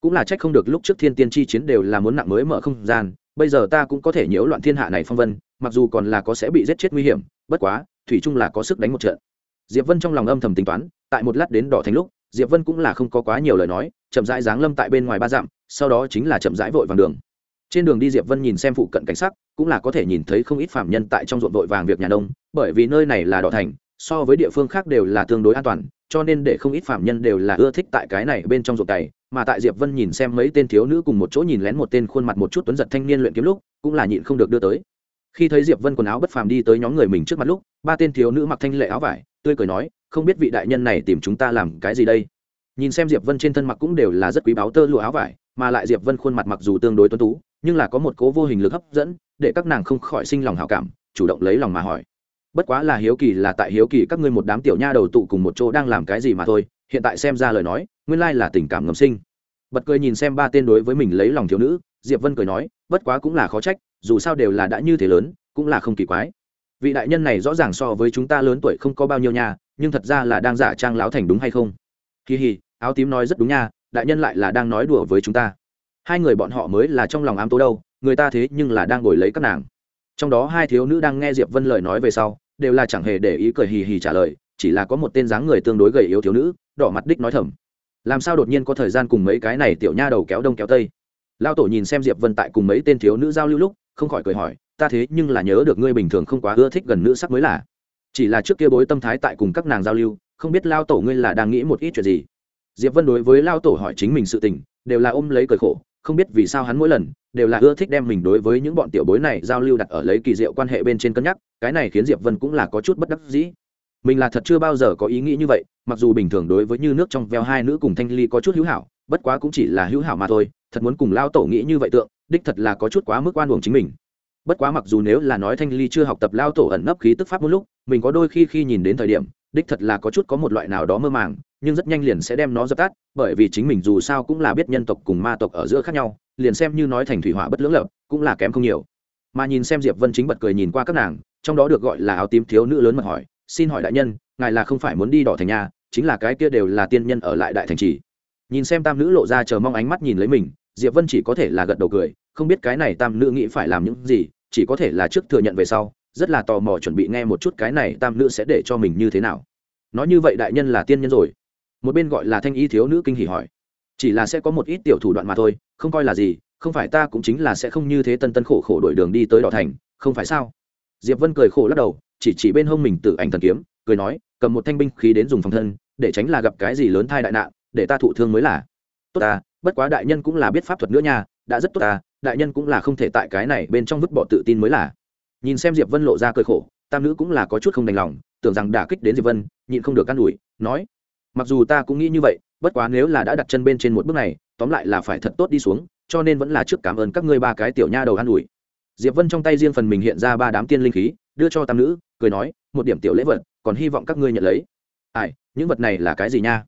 Cũng là trách không được lúc trước thiên tiên chi chiến đều là muốn nặng mới mở không gian, bây giờ ta cũng có thể nhiễu loạn thiên hạ này phong vân, mặc dù còn là có sẽ bị giết chết nguy hiểm, bất quá, thủy chung là có sức đánh một trận diệp vân trong lòng âm thầm tính toán, tại một lát đến đỏ thành lúc, diệp vân cũng là không có quá nhiều lời nói, chậm rãi giáng lâm tại bên ngoài ba dặm, sau đó chính là chậm rãi vội vàng đường. Trên đường đi diệp vân nhìn xem phụ cận cảnh sắc, cũng là có thể nhìn thấy không ít phạm nhân tại trong ruộng vội vàng việc nhà nông, bởi vì nơi này là đỏ thành, so với địa phương khác đều là tương đối an toàn, cho nên để không ít phạm nhân đều là ưa thích tại cái này bên trong ruộng cày, mà tại diệp vân nhìn xem mấy tên thiếu nữ cùng một chỗ nhìn lén một tên khuôn mặt một chút tuấn giật thanh niên luyện kiếm lúc, cũng là nhịn không được đưa tới. Khi thấy diệp vân quần áo bất phàm đi tới nhóm người mình trước mặt lúc, ba tên thiếu nữ mặc thanh lệ áo vải tươi cười nói, không biết vị đại nhân này tìm chúng ta làm cái gì đây? Nhìn xem diệp vân trên thân mặc cũng đều là rất quý báu tơ lụa áo vải, mà lại diệp vân khuôn mặt mặc dù tương đối tuấn tú, nhưng là có một cố vô hình lực hấp dẫn, để các nàng không khỏi sinh lòng hảo cảm, chủ động lấy lòng mà hỏi. Bất quá là hiếu kỳ là tại hiếu kỳ các ngươi một đám tiểu nha đầu tụ cùng một chỗ đang làm cái gì mà thôi, hiện tại xem ra lời nói, nguyên lai là tình cảm ngầm sinh. Bật cười nhìn xem ba tên đối với mình lấy lòng thiếu nữ, diệp vân cười nói, bất quá cũng là khó trách, dù sao đều là đã như thế lớn, cũng là không kỳ quái vị đại nhân này rõ ràng so với chúng ta lớn tuổi không có bao nhiêu nha, nhưng thật ra là đang giả trang láo thành đúng hay không? Kỳ hì, áo tím nói rất đúng nha, đại nhân lại là đang nói đùa với chúng ta. Hai người bọn họ mới là trong lòng ám tố đâu, người ta thế nhưng là đang ngồi lấy các nàng. Trong đó hai thiếu nữ đang nghe diệp vân lời nói về sau, đều là chẳng hề để ý cười hì hì trả lời, chỉ là có một tên dáng người tương đối gầy yếu thiếu nữ, đỏ mặt đích nói thầm. Làm sao đột nhiên có thời gian cùng mấy cái này tiểu nha đầu kéo đông kéo tây? Lao tổ nhìn xem diệp vân tại cùng mấy tên thiếu nữ giao lưu lúc, không khỏi cười hỏi ta thế nhưng là nhớ được ngươi bình thường không quá ưa thích gần nữ sắc mới là. Chỉ là trước kia bối tâm thái tại cùng các nàng giao lưu, không biết lao tổ ngươi là đang nghĩ một ít chuyện gì. Diệp vân đối với lao tổ hỏi chính mình sự tình, đều là ôm lấy cười khổ, không biết vì sao hắn mỗi lần, đều là ưa thích đem mình đối với những bọn tiểu bối này giao lưu đặt ở lấy kỳ diệu quan hệ bên trên cân nhắc, cái này khiến diệp vân cũng là có chút bất đắc dĩ. Mình là thật chưa bao giờ có ý nghĩ như vậy, mặc dù bình thường đối với như nước trong veo hai nữ cùng thanh ly có chút hữu hảo, bất quá cũng chỉ là hữu hảo mà thôi, thật muốn cùng lao tổ nghĩ như vậy tượng, đích thật là có chút quá mức oan uổng chính mình bất quá mặc dù nếu là nói thanh ly chưa học tập lao tổ ẩn nấp khí tức pháp một lúc, mình có đôi khi khi nhìn đến thời điểm, đích thật là có chút có một loại nào đó mơ màng, nhưng rất nhanh liền sẽ đem nó dập tắt, bởi vì chính mình dù sao cũng là biết nhân tộc cùng ma tộc ở giữa khác nhau, liền xem như nói thành thủy hỏa bất lưỡng lập, cũng là kém không nhiều. Mà nhìn xem diệp vân chính bật cười nhìn qua các nàng, trong đó được gọi là áo tím thiếu nữ lớn mật hỏi, xin hỏi đại nhân, ngài là không phải muốn đi đỏ thành nhà, chính là cái kia đều là tiên nhân ở lại đại thành trì. Nhìn xem tam nữ lộ ra chờ mong ánh mắt nhìn lấy mình, diệp vân chỉ có thể là gật đầu cười, không biết cái này tam nữ nghĩ phải làm những gì chỉ có thể là trước thừa nhận về sau, rất là tò mò chuẩn bị nghe một chút cái này tam nữ sẽ để cho mình như thế nào. Nói như vậy đại nhân là tiên nhân rồi. Một bên gọi là thanh y thiếu nữ kinh hỉ hỏi. Chỉ là sẽ có một ít tiểu thủ đoạn mà thôi, không coi là gì, không phải ta cũng chính là sẽ không như thế tân tân khổ khổ đổi đường đi tới đỏ thành, không phải sao? Diệp vân cười khổ lắc đầu, chỉ chỉ bên hông mình tự ảnh thần kiếm, cười nói, cầm một thanh binh khí đến dùng phòng thân, để tránh là gặp cái gì lớn thai đại nạn, để ta thụ thương mới là. Tốt ta, bất quá đại nhân cũng là biết pháp thuật nữa nha, đã rất tốt ta đại nhân cũng là không thể tại cái này bên trong vứt bỏ tự tin mới là. Nhìn xem diệp vân lộ ra cười khổ, tam nữ cũng là có chút không đành lòng, tưởng rằng đả kích đến diệp vân, nhịn không được can ủi, nói, mặc dù ta cũng nghĩ như vậy, bất quá nếu là đã đặt chân bên trên một bước này, tóm lại là phải thật tốt đi xuống, cho nên vẫn là trước cảm ơn các ngươi ba cái tiểu nha đầu an ủi. Diệp vân trong tay riêng phần mình hiện ra ba đám tiên linh khí, đưa cho tam nữ, cười nói, một điểm tiểu lễ vật, còn hy vọng các ngươi nhận lấy. Ai, những vật này là cái gì nha?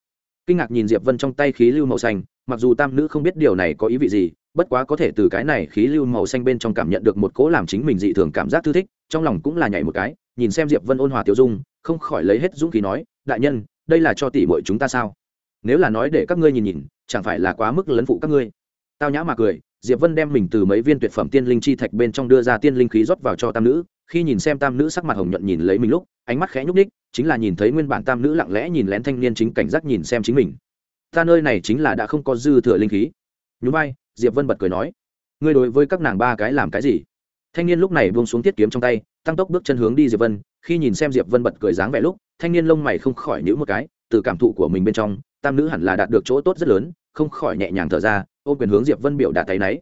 Kinh ngạc nhìn diệp vân trong tay khí lưu màu xanh, mặc dù tam nữ không biết điều này có ý vị gì bất quá có thể từ cái này khí lưu màu xanh bên trong cảm nhận được một cỗ làm chính mình dị thường cảm giác thư thích, trong lòng cũng là nhảy một cái, nhìn xem diệp vân ôn hòa tiểu dung, không khỏi lấy hết dũng khí nói, đại nhân, đây là cho tỷ muội chúng ta sao? Nếu là nói để các ngươi nhìn nhìn, chẳng phải là quá mức lấn phụ các ngươi? Tao nhã mà cười, diệp vân đem mình từ mấy viên tuyệt phẩm tiên linh chi thạch bên trong đưa ra tiên linh khí rót vào cho tam nữ, khi nhìn xem tam nữ sắc mặt hồng nhuận nhìn lấy mình lúc, ánh mắt khẽ nhúc ních chính là nhìn thấy nguyên bản tam nữ lặng lẽ nhìn lén thanh niên chính cảnh giác nhìn xem chính mình. Ta nơi này chính là đã không có dư thừa linh khí. Nhún vai diệp vân bật cười nói, ngươi đối với các nàng ba cái làm cái gì? Thanh niên lúc này buông xuống tiết kiếm trong tay, tăng tốc bước chân hướng đi diệp vân, khi nhìn xem diệp vân bật cười dáng vẻ lúc, thanh niên lông mày không khỏi nhíu một cái, từ cảm thụ của mình bên trong, tam nữ hẳn là đạt được chỗ tốt rất lớn, không khỏi nhẹ nhàng thở ra, ôm quyền hướng diệp vân biểu đạt tay náy.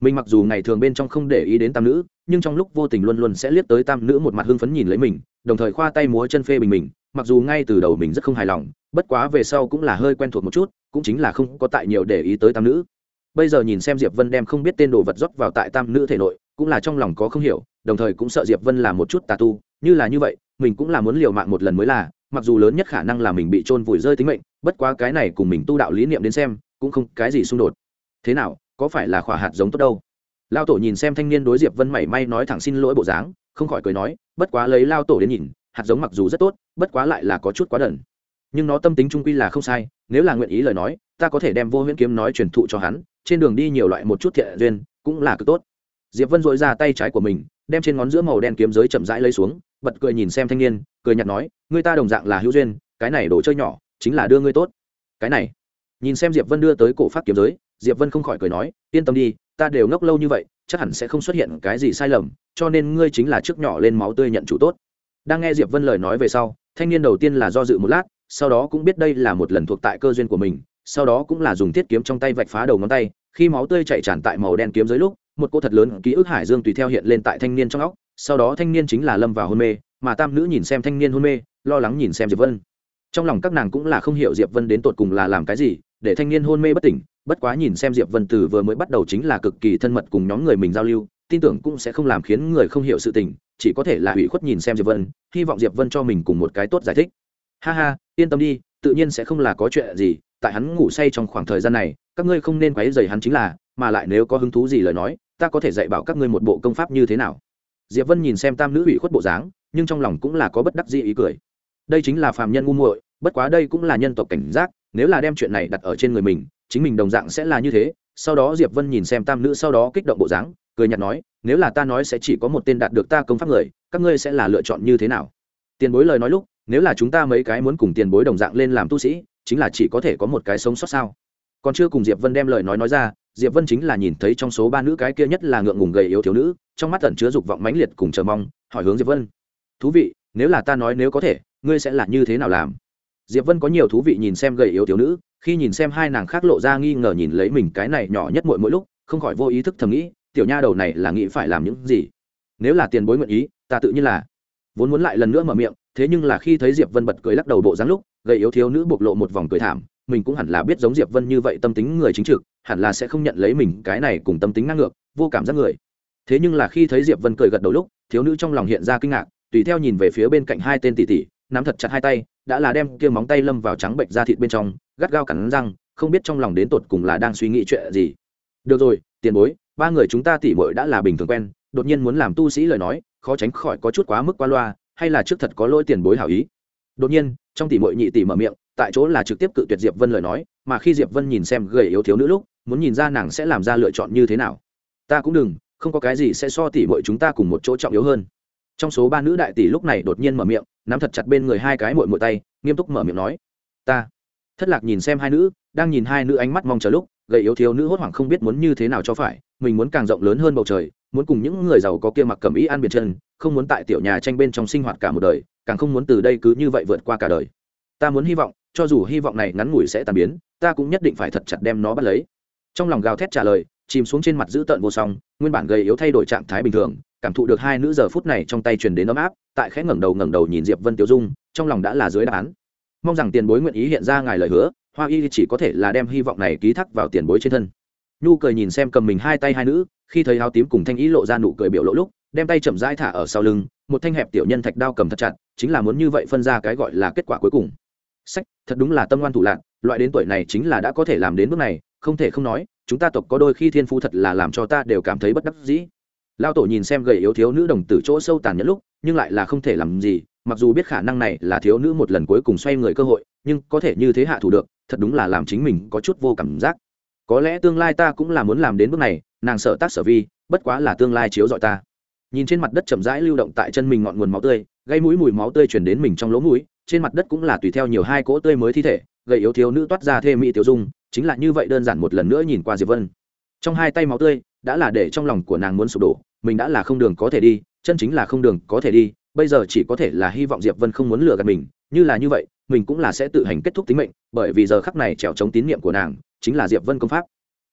Mình mặc dù ngày thường bên trong không để ý đến tam nữ, nhưng trong lúc vô tình luôn luôn sẽ liếc tới tam nữ một mặt hưng phấn nhìn lấy mình, đồng thời khoa tay múa chân phê bình mình, mặc dù ngay từ đầu mình rất không hài lòng, bất quá về sau cũng là hơi quen thuộc một chút, cũng chính là không có tại nhiều để ý tới tam nữ bây giờ nhìn xem diệp vân đem không biết tên đồ vật rót vào tại tam nữ thể nội, cũng là trong lòng có không hiểu, đồng thời cũng sợ diệp vân là một chút tà tu, như là như vậy, mình cũng là muốn liều mạng một lần mới là, mặc dù lớn nhất khả năng là mình bị trôn vùi rơi tính mệnh, bất quá cái này cùng mình tu đạo lý niệm đến xem, cũng không cái gì xung đột. Thế nào, có phải là khỏa hạt giống tốt đâu? Lao tổ nhìn xem thanh niên đối diệp vân mảy may nói thẳng xin lỗi bộ dáng, không khỏi cười nói, bất quá lấy lao tổ đến nhìn, hạt giống mặc dù rất tốt, bất quá lại là có chút quá đần. Nhưng nó tâm tính trung quy là không sai, nếu là nguyện ý lời nói, ta có thể đem vô huyễn kiếm nói truyền thụ cho hắn trên đường đi nhiều loại một chút thiện duyên, cũng là cực tốt. Diệp vân dội ra tay trái của mình, đem trên ngón giữa màu đen kiếm giới chậm rãi lấy xuống, bật cười nhìn xem thanh niên, cười nhạt nói, người ta đồng dạng là hữu duyên, cái này đồ chơi nhỏ, chính là đưa ngươi tốt. Cái này, nhìn xem diệp vân đưa tới cổ pháp kiếm giới, diệp vân không khỏi cười nói, yên tâm đi, ta đều ngốc lâu như vậy, chắc hẳn sẽ không xuất hiện cái gì sai lầm, cho nên ngươi chính là trước nhỏ lên máu tươi nhận chủ tốt. Đang nghe diệp vân lời nói về sau, thanh niên đầu tiên là do dự một lát, sau đó cũng biết đây là một lần thuộc tại cơ duyên của mình sau đó cũng là dùng thiết kiếm trong tay vạch phá đầu ngón tay, khi máu tươi chạy tràn tại màu đen kiếm dưới lúc, một cô thật lớn ký ức hải dương tùy theo hiện lên tại thanh niên trong óc, sau đó thanh niên chính là lâm vào hôn mê, mà tam nữ nhìn xem thanh niên hôn mê, lo lắng nhìn xem diệp vân. Trong lòng các nàng cũng là không hiểu diệp vân đến tột cùng là làm cái gì, để thanh niên hôn mê bất tỉnh, bất quá nhìn xem diệp vân từ vừa mới bắt đầu chính là cực kỳ thân mật cùng nhóm người mình giao lưu, tin tưởng cũng sẽ không làm khiến người không hiểu sự tình, chỉ có thể là hủy khuất nhìn xem diệp vân, hy vọng diệp vân cho mình cùng một cái tốt giải thích. Ha ha, yên tâm đi, tự nhiên sẽ không là có chuyện gì tại hắn ngủ say trong khoảng thời gian này, các ngươi không nên quấy dày hắn chính là, mà lại nếu có hứng thú gì lời nói, ta có thể dạy bảo các ngươi một bộ công pháp như thế nào. Diệp vân nhìn xem tam nữ hủy khuất bộ dáng, nhưng trong lòng cũng là có bất đắc dĩ ý cười. Đây chính là phàm nhân ngu muội, bất quá đây cũng là nhân tộc cảnh giác, nếu là đem chuyện này đặt ở trên người mình, chính mình đồng dạng sẽ là như thế. Sau đó diệp vân nhìn xem tam nữ sau đó kích động bộ dáng, cười nhạt nói, nếu là ta nói sẽ chỉ có một tên đạt được ta công pháp người, các ngươi sẽ là lựa chọn như thế nào? Tiền bối lời nói lúc, nếu là chúng ta mấy cái muốn cùng tiền bối đồng dạng lên làm tu sĩ chính là chỉ có thể có một cái sống sót sao? Còn chưa cùng diệp vân đem lời nói nói ra, diệp vân chính là nhìn thấy trong số ba nữ cái kia nhất là ngượng ngùng gầy yếu thiếu nữ, trong mắt tẩn chứa dục vọng mãnh liệt cùng chờ mong, hỏi hướng diệp vân. Thú vị, nếu là ta nói nếu có thể, ngươi sẽ là như thế nào làm? Diệp vân có nhiều thú vị nhìn xem gầy yếu thiếu nữ, khi nhìn xem hai nàng khác lộ ra nghi ngờ nhìn lấy mình cái này nhỏ nhất mỗi mỗi lúc, không khỏi vô ý thức thầm nghĩ, tiểu nha đầu này là nghĩ phải làm những gì? Nếu là tiền bối nguyện ý, ta tự nhiên là. Vốn muốn lại lần nữa mở miệng, thế nhưng là khi thấy diệp vân bật cười lắc đầu bộ dáng lúc gầy yếu thiếu nữ bộc lộ một vòng cười thảm, mình cũng hẳn là biết giống diệp vân như vậy tâm tính người chính trực, hẳn là sẽ không nhận lấy mình cái này cùng tâm tính ngang ngược, vô cảm giác người. Thế nhưng là khi thấy diệp vân cười gật đầu lúc, thiếu nữ trong lòng hiện ra kinh ngạc, tùy theo nhìn về phía bên cạnh hai tên tỷ tỷ, nắm thật chặt hai tay, đã là đem kia móng tay lâm vào trắng bệnh da thịt bên trong, gắt gao cắn răng, không biết trong lòng đến tột cùng là đang suy nghĩ chuyện gì. Được rồi, tiền bối, ba người chúng ta tỉ muội đã là bình thường quen, đột nhiên muốn làm tu sĩ lời nói, khó tránh khỏi có chút quá mức qua loa, hay là trước thật có lỗi tiền bối hảo ý đột nhiên, trong tỷ mội nhị tỷ mở miệng, tại chỗ là trực tiếp cự tuyệt diệp vân lời nói, mà khi diệp vân nhìn xem gầy yếu thiếu nữ lúc, muốn nhìn ra nàng sẽ làm ra lựa chọn như thế nào. Ta cũng đừng, không có cái gì sẽ so tỷ mội chúng ta cùng một chỗ trọng yếu hơn. Trong số ba nữ đại tỷ lúc này đột nhiên mở miệng, nắm thật chặt bên người hai cái mội mội tay, nghiêm túc mở miệng nói. Ta. Thất lạc nhìn xem hai nữ, đang nhìn hai nữ ánh mắt mong chờ lúc, gầy yếu thiếu nữ hốt hoảng không biết muốn như thế nào cho phải, mình muốn càng rộng lớn hơn bầu trời, muốn cùng những người giàu có kia mặc cẩm ý ăn biệt chân không muốn tại tiểu nhà tranh bên trong sinh hoạt cả một đời, càng không muốn từ đây cứ như vậy vượt qua cả đời. Ta muốn hy vọng, cho dù hy vọng này ngắn ngủi sẽ tàn biến, ta cũng nhất định phải thật chặt đem nó bắt lấy. Trong lòng gào thét trả lời, chìm xuống trên mặt giữ tợn vô song, nguyên bản gầy yếu thay đổi trạng thái bình thường, cảm thụ được hai nữ giờ phút này trong tay truyền đến ấm áp, tại khẽ ngẩng đầu ngẩng đầu nhìn diệp vân tiểu dung, trong lòng đã là dưới đáp án. Mong rằng tiền bối nguyện ý hiện ra ngài lời hứa, hoa y chỉ có thể là đem hy vọng này ký thác vào tiền bối trên thân. Nhu cười nhìn xem cầm mình hai tay hai nữ, khi thấy áo tím cùng thanh ý lộ ra nụ cười biểu lộ lúc đem tay chậm rãi thả ở sau lưng, một thanh hẹp tiểu nhân thạch đao cầm thật chặt, chính là muốn như vậy phân ra cái gọi là kết quả cuối cùng. Sách, thật đúng là tâm ngoan thủ lạc loại đến tuổi này chính là đã có thể làm đến bước này, không thể không nói, chúng ta tộc có đôi khi thiên phu thật là làm cho ta đều cảm thấy bất đắc dĩ. Lao tổ nhìn xem gầy yếu thiếu nữ đồng tử chỗ sâu tàn nhẫn lúc, nhưng lại là không thể làm gì, mặc dù biết khả năng này là thiếu nữ một lần cuối cùng xoay người cơ hội, nhưng có thể như thế hạ thủ được, thật đúng là làm chính mình có chút vô cảm giác. Có lẽ tương lai ta cũng là muốn làm đến bước này, nàng sợ tác sở vi, bất quá là tương lai chiếu dọi ta nhìn trên mặt đất chậm rãi lưu động tại chân mình ngọn nguồn máu tươi, gây mũi mùi máu tươi chuyển đến mình trong lỗ mũi, trên mặt đất cũng là tùy theo nhiều hai cỗ tươi mới thi thể gầy yếu thiếu nữ toát ra thê mỹ tiểu dung, chính là như vậy đơn giản một lần nữa nhìn qua diệp vân. Trong hai tay máu tươi, đã là để trong lòng của nàng muốn sụp đổ, mình đã là không đường có thể đi, chân chính là không đường có thể đi, bây giờ chỉ có thể là hy vọng diệp vân không muốn lừa gạt mình, như là như vậy, mình cũng là sẽ tự hành kết thúc tính mệnh, bởi vì giờ khắc này trèo chống tín nhiệm của nàng, chính là diệp vân công pháp.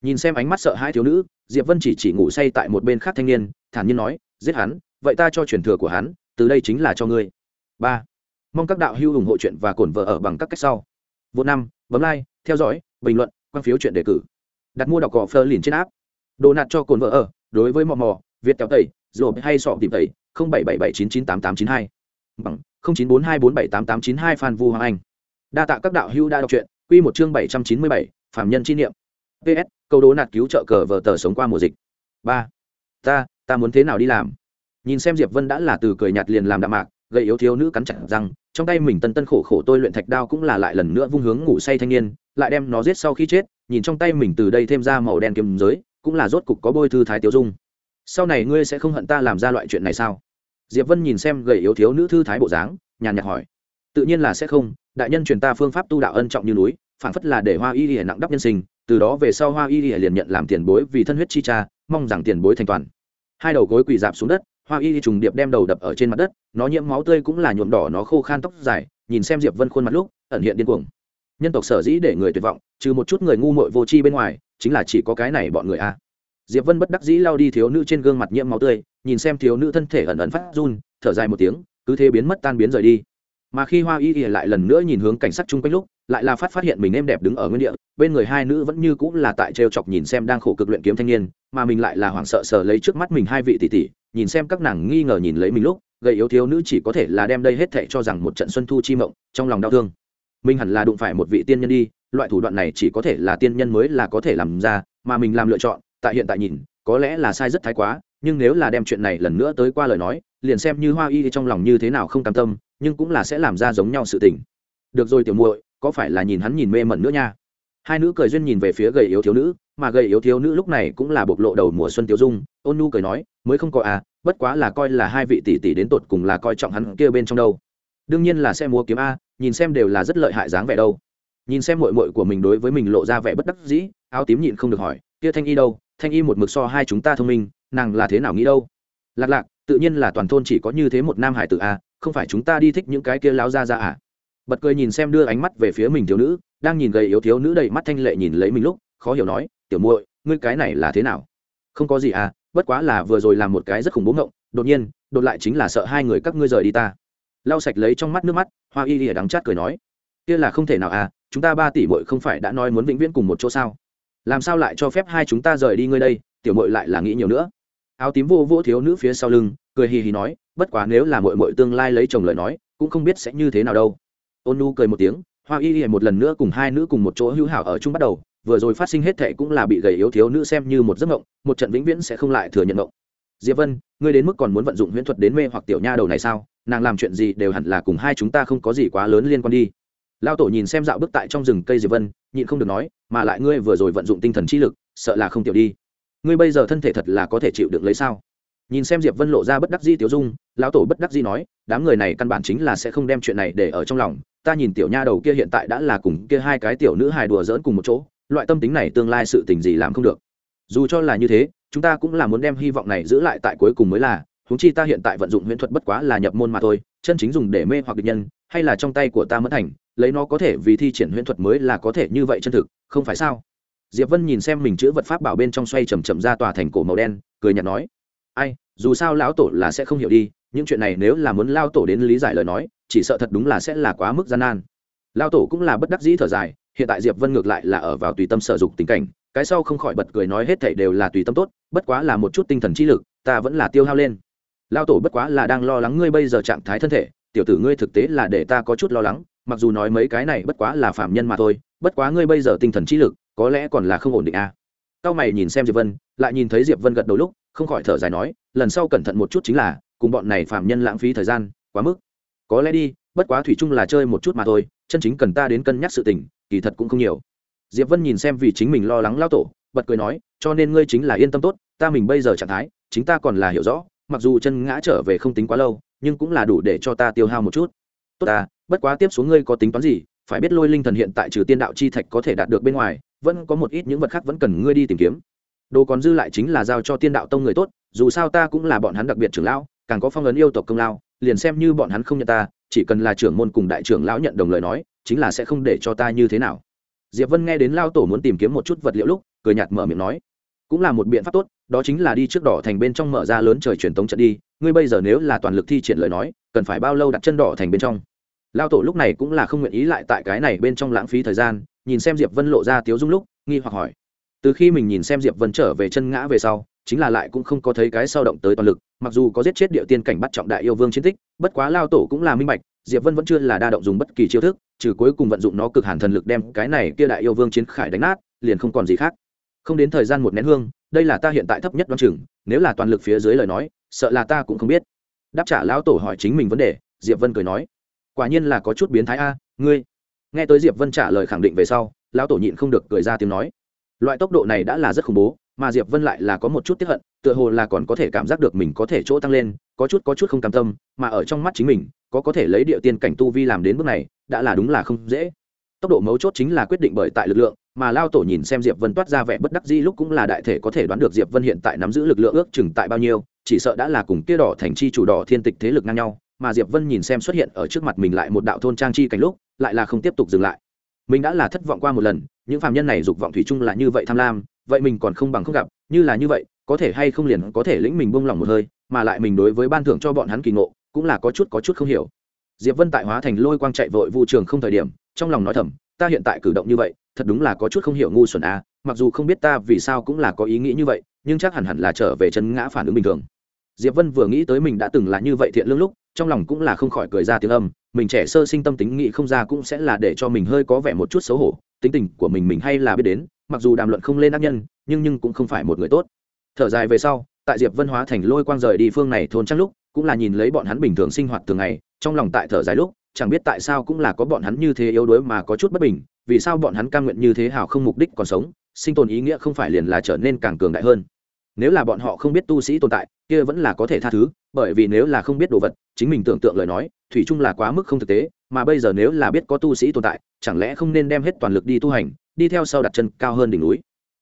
Nhìn xem ánh mắt sợ hai thiếu nữ, diệp vân chỉ chỉ ngủ say tại một bên khác thanh niên, thản nhiên nói giết hắn, vậy ta cho truyền thừa của hắn, từ đây chính là cho ngươi. Ba, mong các đạo hữu ủng hộ chuyện và cổn vợ ở bằng các cách sau. Vô năm, bấm like, theo dõi, bình luận, quan phiếu chuyện đề cử. Đặt mua đọc cỏ phơ liền trên áp đồ nạt cho cồn vợ ở, đối với mò mò, việt kéo tẩy rồi hay sọ tìm tẩy, không bảy bảy bảy chín chín tám tám chín hai. Bằng, không chín bốn hai bốn bảy tám tám chín hai phan vu hoàng anh. Đa tạ các đạo hữu đã đọc truyện, quy một chương bảy trăm chín mươi bảy, phạm nhân chi niệm. Ps câu đố nạt cứu trợ cờ vợ tờ sống qua mùa dịch. Ba, ta ta muốn thế nào đi làm? Nhìn xem diệp vân đã là từ cười nhạt liền làm đạm mạc gây yếu thiếu nữ cắn chặt răng, trong tay mình tân tân khổ khổ tôi luyện thạch đao cũng là lại lần nữa vung hướng ngủ say thanh niên, lại đem nó giết sau khi chết, nhìn trong tay mình từ đây thêm ra màu đen kiếm giới, cũng là rốt cục có bôi thư thái tiêu dung. Sau này ngươi sẽ không hận ta làm ra loại chuyện này sao? Diệp vân nhìn xem gầy yếu thiếu nữ thư thái bộ dáng, nhàn nhạt hỏi. Tự nhiên là sẽ không, đại nhân truyền ta phương pháp tu đạo ân trọng như núi, phản phất là để hoa y lìa nặng đắp nhân sinh, từ đó về sau hoa y lìa liền nhận làm tiền bối vì thân huyết chi cha, mong rằng tiền bối thành toàn hai đầu gối quỳ dạp xuống đất, hoa y trùng điệp đem đầu đập ở trên mặt đất, nó nhiễm máu tươi cũng là nhuộm đỏ nó khô khan tóc dài, nhìn xem diệp vân khuôn mặt lúc, ẩn hiện điên cuồng. Nhân tộc sở dĩ để người tuyệt vọng, trừ một chút người ngu muội vô tri bên ngoài, chính là chỉ có cái này bọn người a. Diệp vân bất đắc dĩ lao đi thiếu nữ trên gương mặt nhiễm máu tươi, nhìn xem thiếu nữ thân thể ẩn ẩn phát run, thở dài một tiếng, cứ thế biến mất tan biến rời đi mà khi hoa y lại lần nữa nhìn hướng cảnh sát chung quanh lúc, lại là phát phát hiện mình êm đẹp đứng ở nguyên địa, bên người hai nữ vẫn như cũng là tại trêu chọc nhìn xem đang khổ cực luyện kiếm thanh niên, mà mình lại là hoảng sợ sờ lấy trước mắt mình hai vị tỷ tỷ, nhìn xem các nàng nghi ngờ nhìn lấy mình lúc, gầy yếu thiếu nữ chỉ có thể là đem đây hết thệ cho rằng một trận xuân thu chi mộng, trong lòng đau thương. Mình hẳn là đụng phải một vị tiên nhân đi, loại thủ đoạn này chỉ có thể là tiên nhân mới là có thể làm ra, mà mình làm lựa chọn, tại hiện tại nhìn, có lẽ là sai rất thái quá, nhưng nếu là đem chuyện này lần nữa tới qua lời nói, liền xem như hoa y trong lòng như thế nào không cam tâm nhưng cũng là sẽ làm ra giống nhau sự tình. Được rồi tiểu muội, có phải là nhìn hắn nhìn mê mẩn nữa nha? Hai nữ cười duyên nhìn về phía gầy yếu thiếu nữ, mà gầy yếu thiếu nữ lúc này cũng là bộc lộ đầu mùa xuân tiêu dung, ôn nu cười nói, mới không có à bất quá là coi là hai vị tỷ tỷ đến tột cùng là coi trọng hắn kia bên trong đâu. Đương nhiên là sẽ mua kiếm a, nhìn xem đều là rất lợi hại dáng vẻ đâu. Nhìn xem mội mội của mình đối với mình lộ ra vẻ bất đắc dĩ, áo tím nhịn không được hỏi, kia thanh y đâu? Thanh y một mực so hai chúng ta thông minh, nàng là thế nào nghĩ đâu? Lạc lạc, tự nhiên là toàn thôn chỉ có như thế một nam hải tử a không phải chúng ta đi thích những cái kia láo ra ra à? Bật cười nhìn xem đưa ánh mắt về phía mình thiếu nữ, đang nhìn gầy yếu thiếu nữ đầy mắt thanh lệ nhìn lấy mình lúc, khó hiểu nói, tiểu muội, ngươi cái này là thế nào? Không có gì à bất quá là vừa rồi làm một cái rất khủng bố ngộng, đột nhiên, đột lại chính là sợ hai người các ngươi rời đi ta. Lau sạch lấy trong mắt nước mắt, hoa y lìa đắng chát cười nói, kia là không thể nào à chúng ta ba tỷ muội không phải đã nói muốn vĩnh viễn cùng một chỗ sao? Làm sao lại cho phép hai chúng ta rời đi ngươi đây? Tiểu muội lại là nghĩ nhiều nữa áo tím vô vô thiếu nữ phía sau lưng, cười hì hì nói, bất quá nếu là muội muội tương lai lấy chồng lời nói, cũng không biết sẽ như thế nào đâu. Ôn nu cười một tiếng, hoa y Y một lần nữa cùng hai nữ cùng một chỗ hữu hảo ở chung bắt đầu, vừa rồi phát sinh hết thệ cũng là bị gầy yếu thiếu nữ xem như một giấc mộng, một trận vĩnh viễn sẽ không lại thừa nhận mộng. Diệp vân, ngươi đến mức còn muốn vận dụng huyễn thuật đến mê hoặc tiểu nha đầu này sao? Nàng làm chuyện gì đều hẳn là cùng hai chúng ta không có gì quá lớn liên quan đi. Lao tổ nhìn xem dạo bước tại trong rừng cây diệp vân, nhịn không được nói, mà lại ngươi vừa rồi vận dụng tinh thần chi lực, sợ là không tiểu đi ngươi bây giờ thân thể thật là có thể chịu được lấy sao? Nhìn xem diệp vân lộ ra bất đắc di tiểu dung, lão tổ bất đắc di nói, đám người này căn bản chính là sẽ không đem chuyện này để ở trong lòng. Ta nhìn tiểu nha đầu kia hiện tại đã là cùng kia hai cái tiểu nữ hài đùa giỡn cùng một chỗ, loại tâm tính này tương lai sự tình gì làm không được. Dù cho là như thế, chúng ta cũng là muốn đem hy vọng này giữ lại tại cuối cùng mới là, huống chi ta hiện tại vận dụng huyễn thuật bất quá là nhập môn mà thôi, chân chính dùng để mê hoặc địch nhân, hay là trong tay của ta mất thành, lấy nó có thể vì thi triển huyễn thuật mới là có thể như vậy chân thực, không phải sao? Diệp vân nhìn xem mình chữ vật pháp bảo bên trong xoay chầm chậm ra tòa thành cổ màu đen, cười nhạt nói, ai, dù sao lão tổ là sẽ không hiểu đi, những chuyện này nếu là muốn lao tổ đến lý giải lời nói, chỉ sợ thật đúng là sẽ là quá mức gian nan. Lao tổ cũng là bất đắc dĩ thở dài, hiện tại diệp vân ngược lại là ở vào tùy tâm sở dục tình cảnh, cái sau không khỏi bật cười nói hết thảy đều là tùy tâm tốt, bất quá là một chút tinh thần trí lực, ta vẫn là tiêu hao lên. Lao tổ bất quá là đang lo lắng ngươi bây giờ trạng thái thân thể, tiểu tử ngươi thực tế là để ta có chút lo lắng, mặc dù nói mấy cái này bất quá là phạm nhân mà thôi, bất quá ngươi bây giờ tinh thần trí lực có lẽ còn là không ổn định à. cao mày nhìn xem diệp vân, lại nhìn thấy diệp vân gật đầu lúc, không khỏi thở dài nói, lần sau cẩn thận một chút chính là, cùng bọn này phạm nhân lãng phí thời gian, quá mức. Có lẽ đi, bất quá thủy chung là chơi một chút mà thôi, chân chính cần ta đến cân nhắc sự tình, kỳ thật cũng không nhiều. Diệp vân nhìn xem vì chính mình lo lắng lao tổ, bật cười nói, cho nên ngươi chính là yên tâm tốt, ta mình bây giờ trạng thái, chính ta còn là hiểu rõ, mặc dù chân ngã trở về không tính quá lâu, nhưng cũng là đủ để cho ta tiêu hao một chút. Tốt ta, bất quá tiếp xuống ngươi có tính toán gì, phải biết lôi linh thần hiện tại trừ tiên đạo chi thạch có thể đạt được bên ngoài vẫn có một ít những vật khác vẫn cần ngươi đi tìm kiếm. Đồ còn dư lại chính là giao cho tiên đạo tông người tốt, dù sao ta cũng là bọn hắn đặc biệt trưởng lão, càng có phong ấn yêu tộc công lao, liền xem như bọn hắn không nhận ta, chỉ cần là trưởng môn cùng đại trưởng lão nhận đồng lời nói, chính là sẽ không để cho ta như thế nào. Diệp vân nghe đến lao tổ muốn tìm kiếm một chút vật liệu lúc, cười nhạt mở miệng nói, cũng là một biện pháp tốt, đó chính là đi trước đỏ thành bên trong mở ra lớn trời truyền tống trận đi, ngươi bây giờ nếu là toàn lực thi triển lời nói, cần phải bao lâu đặt chân đỏ thành bên trong? Lao tổ lúc này cũng là không nguyện ý lại tại cái này bên trong lãng phí thời gian nhìn xem diệp vân lộ ra tiếu dung lúc, nghi hoặc hỏi. Từ khi mình nhìn xem diệp vân trở về chân ngã về sau, chính là lại cũng không có thấy cái sao động tới toàn lực, mặc dù có giết chết địa tiên cảnh bắt trọng đại yêu vương chiến tích, bất quá lao tổ cũng là minh bạch, diệp vân vẫn chưa là đa động dùng bất kỳ chiêu thức, trừ cuối cùng vận dụng nó cực hàn thần lực đem cái này kia đại yêu vương chiến khải đánh nát, liền không còn gì khác. Không đến thời gian một nén hương, đây là ta hiện tại thấp nhất đoán chừng, nếu là toàn lực phía dưới lời nói, sợ là ta cũng không biết. Đáp trả lão tổ hỏi chính mình vấn đề, diệp vân cười nói. Quả nhiên là có chút biến thái a, ngươi nghe tới diệp vân trả lời khẳng định về sau, lão tổ nhịn không được cười ra tiếng nói. Loại tốc độ này đã là rất khủng bố, mà diệp vân lại là có một chút tiếp hận, tựa hồ là còn có thể cảm giác được mình có thể chỗ tăng lên, có chút có chút không cam tâm, mà ở trong mắt chính mình, có có thể lấy địa tiên cảnh tu vi làm đến bước này, đã là đúng là không dễ. Tốc độ mấu chốt chính là quyết định bởi tại lực lượng, mà lao tổ nhìn xem diệp vân toát ra vẻ bất đắc dĩ lúc cũng là đại thể có thể đoán được diệp vân hiện tại nắm giữ lực lượng ước chừng tại bao nhiêu, chỉ sợ đã là cùng kia đỏ thành chi chủ đỏ thiên tịch thế lực ngang nhau mà diệp vân nhìn xem xuất hiện ở trước mặt mình lại một đạo thôn trang chi cảnh lúc, lại là không tiếp tục dừng lại. Mình đã là thất vọng qua một lần, những phạm nhân này dục vọng thủy chung là như vậy tham lam, vậy mình còn không bằng không gặp, như là như vậy, có thể hay không liền có thể lĩnh mình buông lỏng một hơi, mà lại mình đối với ban thưởng cho bọn hắn kỳ ngộ, cũng là có chút có chút không hiểu. Diệp vân tại hóa thành lôi quang chạy vội vu trường không thời điểm, trong lòng nói thầm, ta hiện tại cử động như vậy, thật đúng là có chút không hiểu ngu xuẩn à mặc dù không biết ta vì sao cũng là có ý nghĩ như vậy, nhưng chắc hẳn hẳn là trở về chân ngã phản ứng bình thường. Diệp vân vừa nghĩ tới mình đã từng là như vậy thiện lương lúc trong lòng cũng là không khỏi cười ra tiếng âm, mình trẻ sơ sinh tâm tính nghĩ không ra cũng sẽ là để cho mình hơi có vẻ một chút xấu hổ, tính tình của mình mình hay là biết đến, mặc dù đàm luận không lên ác nhân, nhưng nhưng cũng không phải một người tốt. Thở dài về sau, tại diệp vân hóa thành lôi quang rời đi phương này thôn trăng lúc, cũng là nhìn lấy bọn hắn bình thường sinh hoạt thường ngày, trong lòng tại thở dài lúc, chẳng biết tại sao cũng là có bọn hắn như thế yếu đuối mà có chút bất bình, vì sao bọn hắn cam nguyện như thế hào không mục đích còn sống, sinh tồn ý nghĩa không phải liền là trở nên càng cường đại hơn. Nếu là bọn họ không biết tu sĩ tồn tại, kia vẫn là có thể tha thứ bởi vì nếu là không biết đồ vật, chính mình tưởng tượng lời nói, thủy chung là quá mức không thực tế, mà bây giờ nếu là biết có tu sĩ tồn tại, chẳng lẽ không nên đem hết toàn lực đi tu hành, đi theo sau đặt chân cao hơn đỉnh núi?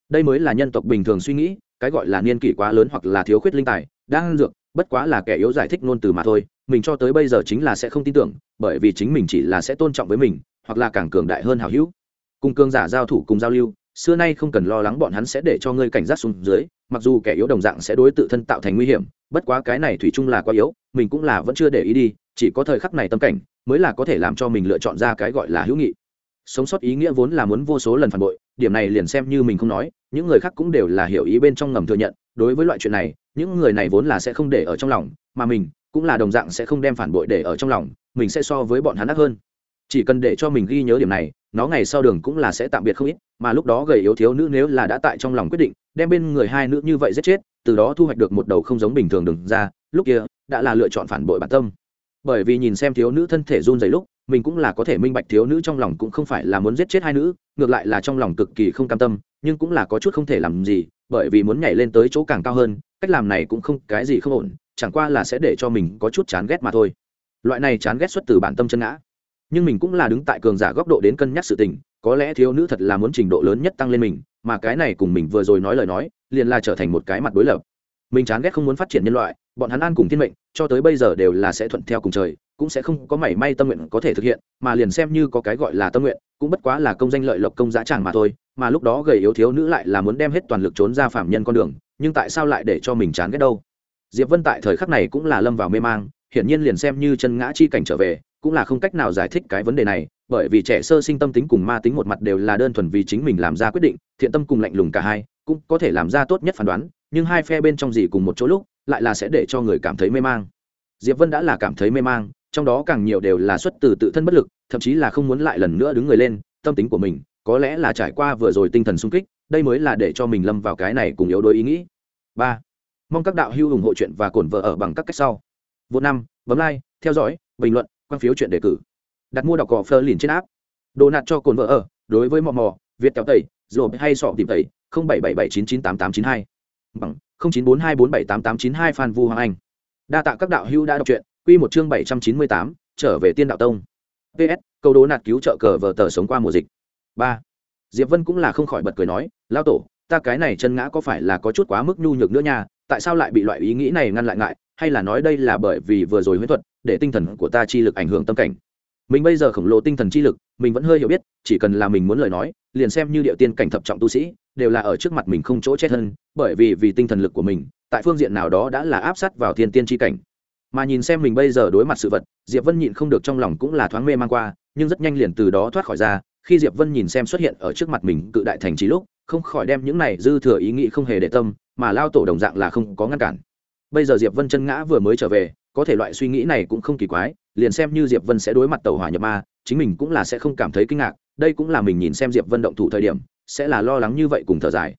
Đây mới là nhân tộc bình thường suy nghĩ, cái gọi là niên kỷ quá lớn hoặc là thiếu khuyết linh tài, đang dược, bất quá là kẻ yếu giải thích ngôn từ mà thôi, mình cho tới bây giờ chính là sẽ không tin tưởng, bởi vì chính mình chỉ là sẽ tôn trọng với mình, hoặc là càng cường đại hơn hảo hữu. Cùng cương giả giao thủ cùng giao lưu xưa nay không cần lo lắng bọn hắn sẽ để cho ngươi cảnh giác xuống dưới, mặc dù kẻ yếu đồng dạng sẽ đối tự thân tạo thành nguy hiểm, bất quá cái này thủy chung là quá yếu, mình cũng là vẫn chưa để ý đi, chỉ có thời khắc này tâm cảnh mới là có thể làm cho mình lựa chọn ra cái gọi là hữu nghị. Sống sót ý nghĩa vốn là muốn vô số lần phản bội, điểm này liền xem như mình không nói, những người khác cũng đều là hiểu ý bên trong ngầm thừa nhận, đối với loại chuyện này, những người này vốn là sẽ không để ở trong lòng, mà mình cũng là đồng dạng sẽ không đem phản bội để ở trong lòng, mình sẽ so với bọn hắn ác hơn chỉ cần để cho mình ghi nhớ điểm này, nó ngày sau đường cũng là sẽ tạm biệt không ít, mà lúc đó gầy yếu thiếu nữ nếu là đã tại trong lòng quyết định, đem bên người hai nữ như vậy giết chết, từ đó thu hoạch được một đầu không giống bình thường đừng ra, lúc kia, đã là lựa chọn phản bội bản tâm. Bởi vì nhìn xem thiếu nữ thân thể run dày lúc, mình cũng là có thể minh bạch thiếu nữ trong lòng cũng không phải là muốn giết chết hai nữ, ngược lại là trong lòng cực kỳ không cam tâm, nhưng cũng là có chút không thể làm gì, bởi vì muốn nhảy lên tới chỗ càng cao hơn, cách làm này cũng không cái gì không ổn, chẳng qua là sẽ để cho mình có chút chán ghét mà thôi. Loại này chán ghét xuất từ bản tâm chân ngã nhưng mình cũng là đứng tại cường giả góc độ đến cân nhắc sự tình, có lẽ thiếu nữ thật là muốn trình độ lớn nhất tăng lên mình, mà cái này cùng mình vừa rồi nói lời nói, liền là trở thành một cái mặt đối lập. Mình chán ghét không muốn phát triển nhân loại, bọn hắn an cùng thiên mệnh, cho tới bây giờ đều là sẽ thuận theo cùng trời, cũng sẽ không có mảy may tâm nguyện có thể thực hiện, mà liền xem như có cái gọi là tâm nguyện, cũng bất quá là công danh lợi lộc công giá tràng mà thôi, mà lúc đó gầy yếu thiếu nữ lại là muốn đem hết toàn lực trốn ra phạm nhân con đường, nhưng tại sao lại để cho mình chán ghét đâu? Diệp vân tại thời khắc này cũng là lâm vào mê mang, hiển nhiên liền xem như chân ngã chi cảnh trở về cũng là không cách nào giải thích cái vấn đề này, bởi vì trẻ sơ sinh tâm tính cùng ma tính một mặt đều là đơn thuần vì chính mình làm ra quyết định, thiện tâm cùng lạnh lùng cả hai, cũng có thể làm ra tốt nhất phán đoán, nhưng hai phe bên trong gì cùng một chỗ lúc, lại là sẽ để cho người cảm thấy mê mang. Diệp vân đã là cảm thấy mê mang, trong đó càng nhiều đều là xuất từ tự thân bất lực, thậm chí là không muốn lại lần nữa đứng người lên, tâm tính của mình, có lẽ là trải qua vừa rồi tinh thần sung kích, đây mới là để cho mình lâm vào cái này cùng yếu đuối ý nghĩ. Ba, mong các đạo hữu ủng hộ chuyện và cổn vợ ở bằng các cách sau. Vô năm, bấm like, theo dõi, bình luận quan phiếu chuyện đề cử. Đặt mua đọc cỏ phơ liền trên áp đồ nạt cho cồn vợ ở, đối với mò mò, việt kéo tẩy rồi hay sọ tìm tẩy, không bảy bảy bảy chín chín tám tám chín hai. Bằng không chín bốn hai bốn bảy tám tám chín hai phan vu hoàng anh. Đa tạ các đạo hữu đã đọc truyện, quy một chương bảy trăm chín mươi tám, trở về tiên đạo tông. Ps câu đố nạt cứu trợ cờ vờ tờ sống qua mùa dịch. Ba. Diệp vân cũng là không khỏi bật cười nói lao tổ, ta cái này chân ngã có phải là có chút quá mức nhu nhược nữa nha? Tại sao lại bị loại ý nghĩ này ngăn lại ngại? Hay là nói đây là bởi vì vừa rồi huyễn thuật để tinh thần của ta chi lực ảnh hưởng tâm cảnh. Mình bây giờ khổng lồ tinh thần chi lực, mình vẫn hơi hiểu biết, chỉ cần là mình muốn lời nói, liền xem như điệu tiên cảnh thập trọng tu sĩ, đều là ở trước mặt mình không chỗ chết hơn bởi vì vì tinh thần lực của mình, tại phương diện nào đó đã là áp sát vào thiên tiên chi cảnh. Mà nhìn xem mình bây giờ đối mặt sự vật, diệp vân nhịn không được trong lòng cũng là thoáng mê man qua, nhưng rất nhanh liền từ đó thoát khỏi ra, khi diệp vân nhìn xem xuất hiện ở trước mặt mình cự đại thành trí lúc, không khỏi đem những này dư thừa ý nghĩ không hề để tâm, mà lao tổ đồng dạng là không có ngăn cản. Bây giờ diệp vân chân ngã vừa mới trở về có thể loại suy nghĩ này cũng không kỳ quái, liền xem như diệp vân sẽ đối mặt tàu hỏa nhập ma, chính mình cũng là sẽ không cảm thấy kinh ngạc, đây cũng là mình nhìn xem diệp vân động thủ thời điểm, sẽ là lo lắng như vậy cùng thở dài.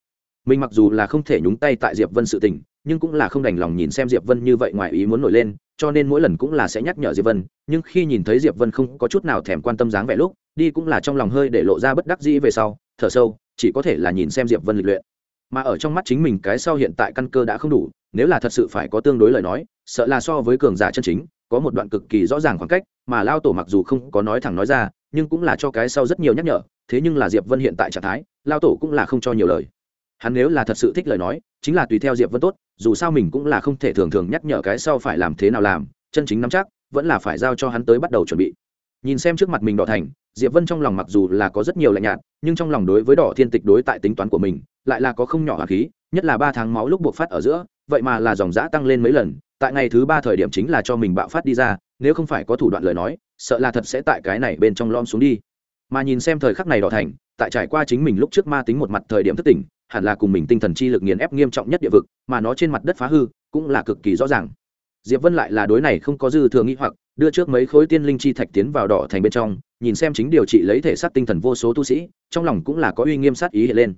Mình mặc dù là không thể nhúng tay tại diệp vân sự tình, nhưng cũng là không đành lòng nhìn xem diệp vân như vậy ngoài ý muốn nổi lên, cho nên mỗi lần cũng là sẽ nhắc nhở diệp vân, nhưng khi nhìn thấy diệp vân không có chút nào thèm quan tâm dáng vẻ lúc, đi cũng là trong lòng hơi để lộ ra bất đắc dĩ về sau, thở sâu, chỉ có thể là nhìn xem diệp vân lịch luyện mà ở trong mắt chính mình cái sau hiện tại căn cơ đã không đủ, nếu là thật sự phải có tương đối lời nói, sợ là so với cường giả chân chính, có một đoạn cực kỳ rõ ràng khoảng cách, mà lao tổ mặc dù không có nói thẳng nói ra, nhưng cũng là cho cái sau rất nhiều nhắc nhở, thế nhưng là diệp vân hiện tại trạng thái, lao tổ cũng là không cho nhiều lời. Hắn nếu là thật sự thích lời nói, chính là tùy theo diệp vân tốt, dù sao mình cũng là không thể thường thường nhắc nhở cái sau phải làm thế nào làm, chân chính nắm chắc, vẫn là phải giao cho hắn tới bắt đầu chuẩn bị. Nhìn xem trước mặt mình đỏ thành diệp vân trong lòng mặc dù là có rất nhiều lạnh nhạt, nhưng trong lòng đối với đỏ thiên tịch đối tại tính toán của mình, lại là có không nhỏ hạt khí, nhất là ba tháng máu lúc buộc phát ở giữa, vậy mà là dòng giã tăng lên mấy lần, tại ngày thứ ba thời điểm chính là cho mình bạo phát đi ra, nếu không phải có thủ đoạn lời nói, sợ là thật sẽ tại cái này bên trong lom xuống đi. Mà nhìn xem thời khắc này đỏ thành, tại trải qua chính mình lúc trước ma tính một mặt thời điểm thất tỉnh, hẳn là cùng mình tinh thần chi lực nghiền ép nghiêm trọng nhất địa vực, mà nó trên mặt đất phá hư, cũng là cực kỳ rõ ràng. Diệp vân lại là đối này không có dư thừa nghĩ hoặc đưa trước mấy khối tiên linh chi thạch tiến vào đỏ thành bên trong, nhìn xem chính điều trị lấy thể xác tinh thần vô số tu sĩ, trong lòng cũng là có uy nghiêm sát ý hiện lên.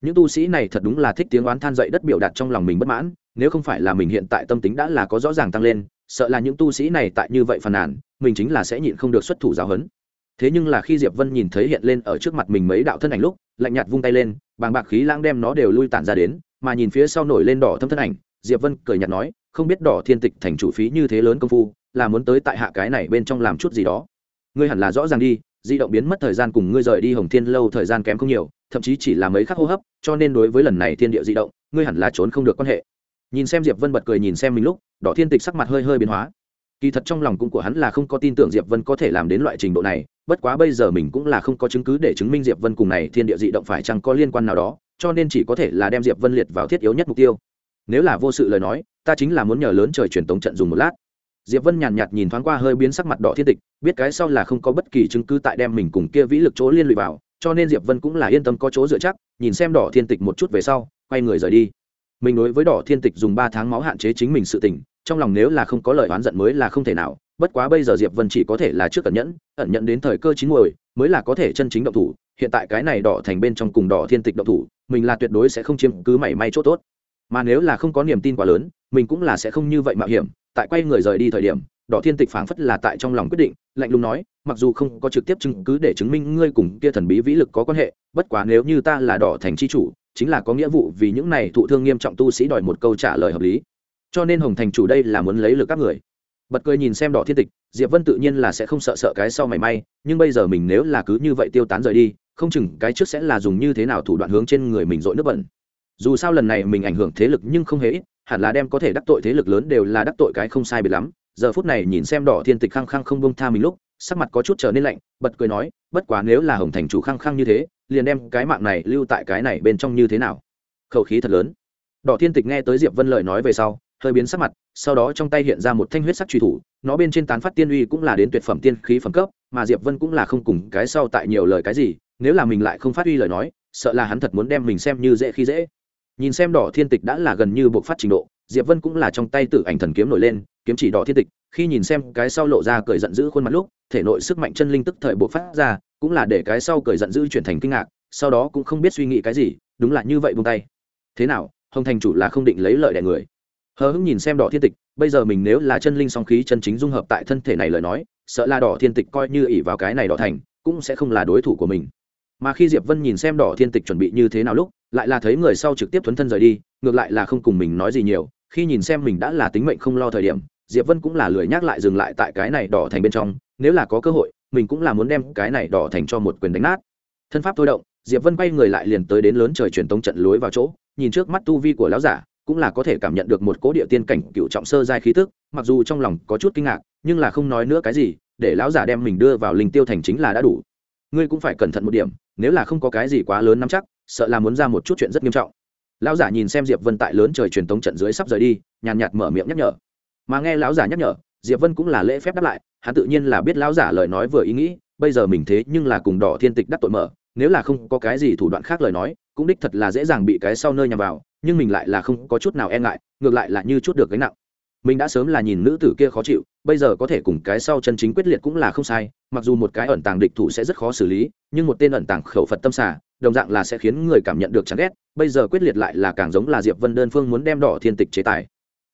Những tu sĩ này thật đúng là thích tiếng oán than dậy đất biểu đạt trong lòng mình bất mãn, nếu không phải là mình hiện tại tâm tính đã là có rõ ràng tăng lên, sợ là những tu sĩ này tại như vậy phàn nàn, mình chính là sẽ nhịn không được xuất thủ giáo huấn. Thế nhưng là khi diệp vân nhìn thấy hiện lên ở trước mặt mình mấy đạo thân ảnh lúc, lạnh nhạt vung tay lên, bàng bạc khí lãng đem nó đều lui tản ra đến, mà nhìn phía sau nổi lên đỏ thâm thân ảnh, diệp vân cười nhạt nói, không biết đỏ thiên tịch thành chủ phí như thế lớn công phu là muốn tới tại hạ cái này bên trong làm chút gì đó. Ngươi hẳn là rõ ràng đi, di động biến mất thời gian cùng ngươi rời đi hồng thiên lâu thời gian kém không nhiều, thậm chí chỉ là mấy khắc hô hấp, cho nên đối với lần này thiên địa di động, ngươi hẳn là trốn không được quan hệ. Nhìn xem diệp vân bật cười nhìn xem mình lúc, đỏ thiên tịch sắc mặt hơi hơi biến hóa. Kỳ thật trong lòng cũng của hắn là không có tin tưởng diệp vân có thể làm đến loại trình độ này, bất quá bây giờ mình cũng là không có chứng cứ để chứng minh diệp vân cùng này thiên địa dị động phải chăng có liên quan nào đó, cho nên chỉ có thể là đem diệp vân liệt vào thiết yếu nhất mục tiêu. Nếu là vô sự lời nói, ta chính là muốn nhờ lớn trời truyền tống trận dùng một lát diệp vân nhàn nhạt, nhìn thoáng qua hơi biến sắc mặt đỏ thiên tịch biết cái sau là không có bất kỳ chứng cứ tại đem mình cùng kia vĩ lực chỗ liên lụy vào cho nên diệp vân cũng là yên tâm có chỗ dựa chắc nhìn xem đỏ thiên tịch một chút về sau quay người rời đi. Mình đối với đỏ thiên tịch dùng ba tháng máu hạn chế chính mình sự tỉnh, trong lòng nếu là không có lời oán giận mới là không thể nào bất quá bây giờ diệp vân chỉ có thể là trước cẩn nhẫn ẩn nhận đến thời cơ chín muồi mới là có thể chân chính động thủ hiện tại cái này đỏ thành bên trong cùng đỏ thiên tịch động thủ mình là tuyệt đối sẽ không chiếm cứ mảy may chỗ tốt. Mà nếu là không có niềm tin quá lớn mình cũng là sẽ không như vậy mạo hiểm tại quay người rời đi thời điểm, đỏ thiên tịch phảng phất là tại trong lòng quyết định, lạnh lùng nói, mặc dù không có trực tiếp chứng cứ để chứng minh ngươi cùng kia thần bí vĩ lực có quan hệ, bất quá nếu như ta là đỏ thành c h i chủ, chính là có nghĩa vụ vì những này thụ thương nghiêm trọng tu sĩ đòi một câu trả lời hợp lý. Cho nên hồng thành chủ đây là muốn lấy lực các người. Bật cười nhìn xem đỏ thiên tịch, diệp vân tự nhiên là sẽ không sợ sợ cái sau mảy may, nhưng bây giờ mình nếu là cứ như vậy tiêu tán rời đi, không chừng cái trước sẽ là dùng như thế nào thủ đoạn hướng trên người mình dội nước bẩn. Dù sao lần này mình ảnh hưởng thế lực nhưng không hề ít hẳn là đem có thể đắc tội thế lực lớn đều là đắc tội cái không sai biệt lắm. Giờ phút này nhìn xem đỏ thiên tịch khăng khăng không bông tha mình lúc, sắc mặt có chút trở nên lạnh, bật cười nói, bất quá nếu là hồng thành chủ khăng khăng như thế, liền đem cái mạng này lưu tại cái này bên trong như thế nào? Khẩu khí thật lớn. Đỏ thiên tịch nghe tới diệp vân lời nói về sau, hơi biến sắc mặt, sau đó trong tay hiện ra một thanh huyết sắc truy thủ, nó bên trên tán phát tiên uy cũng là đến tuyệt phẩm tiên khí phẩm cấp, mà diệp vân cũng là không cùng cái sau tại nhiều lời cái gì, nếu là mình lại không phát uy lời nói, sợ là hắn thật muốn đem mình xem như dễ khi dễ nhìn xem đỏ thiên tịch đã là gần như buộc phát trình độ, diệp vân cũng là trong tay tự ảnh thần kiếm nổi lên, kiếm chỉ đỏ thiên tịch, khi nhìn xem cái sau lộ ra cười giận dữ khuôn mặt lúc, thể nội sức mạnh chân linh tức thời buộc phát ra, cũng là để cái sau cười giận dữ chuyển thành kinh ngạc, sau đó cũng không biết suy nghĩ cái gì, đúng là như vậy buông tay. Thế nào, hồng thành chủ là không định lấy lợi đẻ người. Hờ hững nhìn xem đỏ thiên tịch, bây giờ mình nếu là chân linh song khí chân chính dung hợp tại thân thể này lời nói, sợ là đỏ thiên tịch coi như ỷ vào cái này đỏ thành, cũng sẽ không là đối thủ của mình mà khi diệp vân nhìn xem đỏ thiên tịch chuẩn bị như thế nào lúc, lại là thấy người sau trực tiếp thuấn thân rời đi, ngược lại là không cùng mình nói gì nhiều. Khi nhìn xem mình đã là tính mệnh không lo thời điểm, diệp vân cũng là lười nhắc lại dừng lại tại cái này đỏ thành bên trong. Nếu là có cơ hội, mình cũng là muốn đem cái này đỏ thành cho một quyền đánh nát. Thân pháp thôi động, diệp vân quay người lại liền tới đến lớn trời truyền tống trận lối vào chỗ. Nhìn trước mắt tu vi của lão giả, cũng là có thể cảm nhận được một cố địa tiên cảnh cựu trọng sơ giai khí tức, mặc dù trong lòng có chút kinh ngạc, nhưng là không nói nữa cái gì, để lão giả đem mình đưa vào linh tiêu thành chính là đã đủ ngươi cũng phải cẩn thận một điểm, nếu là không có cái gì quá lớn nắm chắc, sợ là muốn ra một chút chuyện rất nghiêm trọng. Lão giả nhìn xem diệp vân tại lớn trời truyền tống trận dưới sắp rời đi, nhàn nhạt mở miệng nhắc nhở. Mà nghe lão giả nhắc nhở, diệp vân cũng là lễ phép đáp lại, hắn tự nhiên là biết lão giả lời nói vừa ý nghĩ, bây giờ mình thế nhưng là cùng đỏ thiên tịch đắc tội mở, nếu là không có cái gì thủ đoạn khác lời nói, cũng đích thật là dễ dàng bị cái sau nơi nhằm vào, nhưng mình lại là không có chút nào e ngại, ngược lại là như chút được gánh nặng mình đã sớm là nhìn nữ tử kia khó chịu, bây giờ có thể cùng cái sau chân chính quyết liệt cũng là không sai, mặc dù một cái ẩn tàng địch thủ sẽ rất khó xử lý, nhưng một tên ẩn tàng khẩu phật tâm xả đồng dạng là sẽ khiến người cảm nhận được chán ghét, bây giờ quyết liệt lại là càng giống là diệp vân đơn phương muốn đem đỏ thiên tịch chế tài.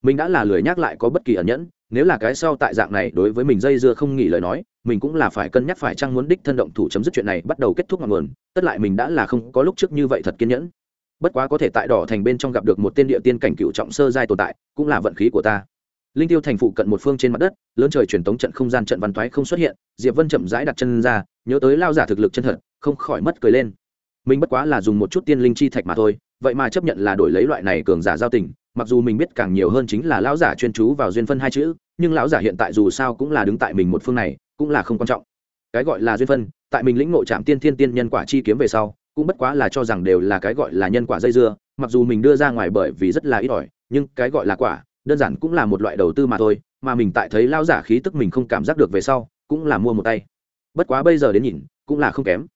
Mình đã là lười nhắc lại có bất kỳ ẩn nhẫn, nếu là cái sau tại dạng này đối với mình dây dưa không nghỉ lời nói, mình cũng là phải cân nhắc phải chăng muốn đích thân động thủ chấm dứt chuyện này bắt đầu kết thúc ngọn nguồn, tất lại mình đã là không có lúc trước như vậy thật kiên nhẫn. Bất quá có thể tại đỏ thành bên trong gặp được một tên địa tiên cảnh cựu trọng sơ giai tồn tại, cũng là vận khí của ta linh tiêu thành phụ cận một phương trên mặt đất, lớn trời truyền tống trận không gian trận văn toái không xuất hiện, diệp vân chậm rãi đặt chân ra, nhớ tới lao giả thực lực chân thật, không khỏi mất cười lên. Mình bất quá là dùng một chút tiên linh chi thạch mà thôi, vậy mà chấp nhận là đổi lấy loại này cường giả giao tình, mặc dù mình biết càng nhiều hơn chính là lão giả chuyên chú vào duyên phân hai chữ, nhưng lão giả hiện tại dù sao cũng là đứng tại mình một phương này, cũng là không quan trọng. Cái gọi là duyên phân, tại mình lĩnh ngộ trạm tiên thiên tiên nhân quả chi kiếm về sau, cũng bất quá là cho rằng đều là cái gọi là nhân quả dây dưa, mặc dù mình đưa ra ngoài bởi vì rất là ít ỏi, nhưng cái gọi là quả đơn giản cũng là một loại đầu tư mà thôi, mà mình tại thấy lao giả khí tức mình không cảm giác được về sau, cũng là mua một tay. Bất quá bây giờ đến nhìn, cũng là không kém.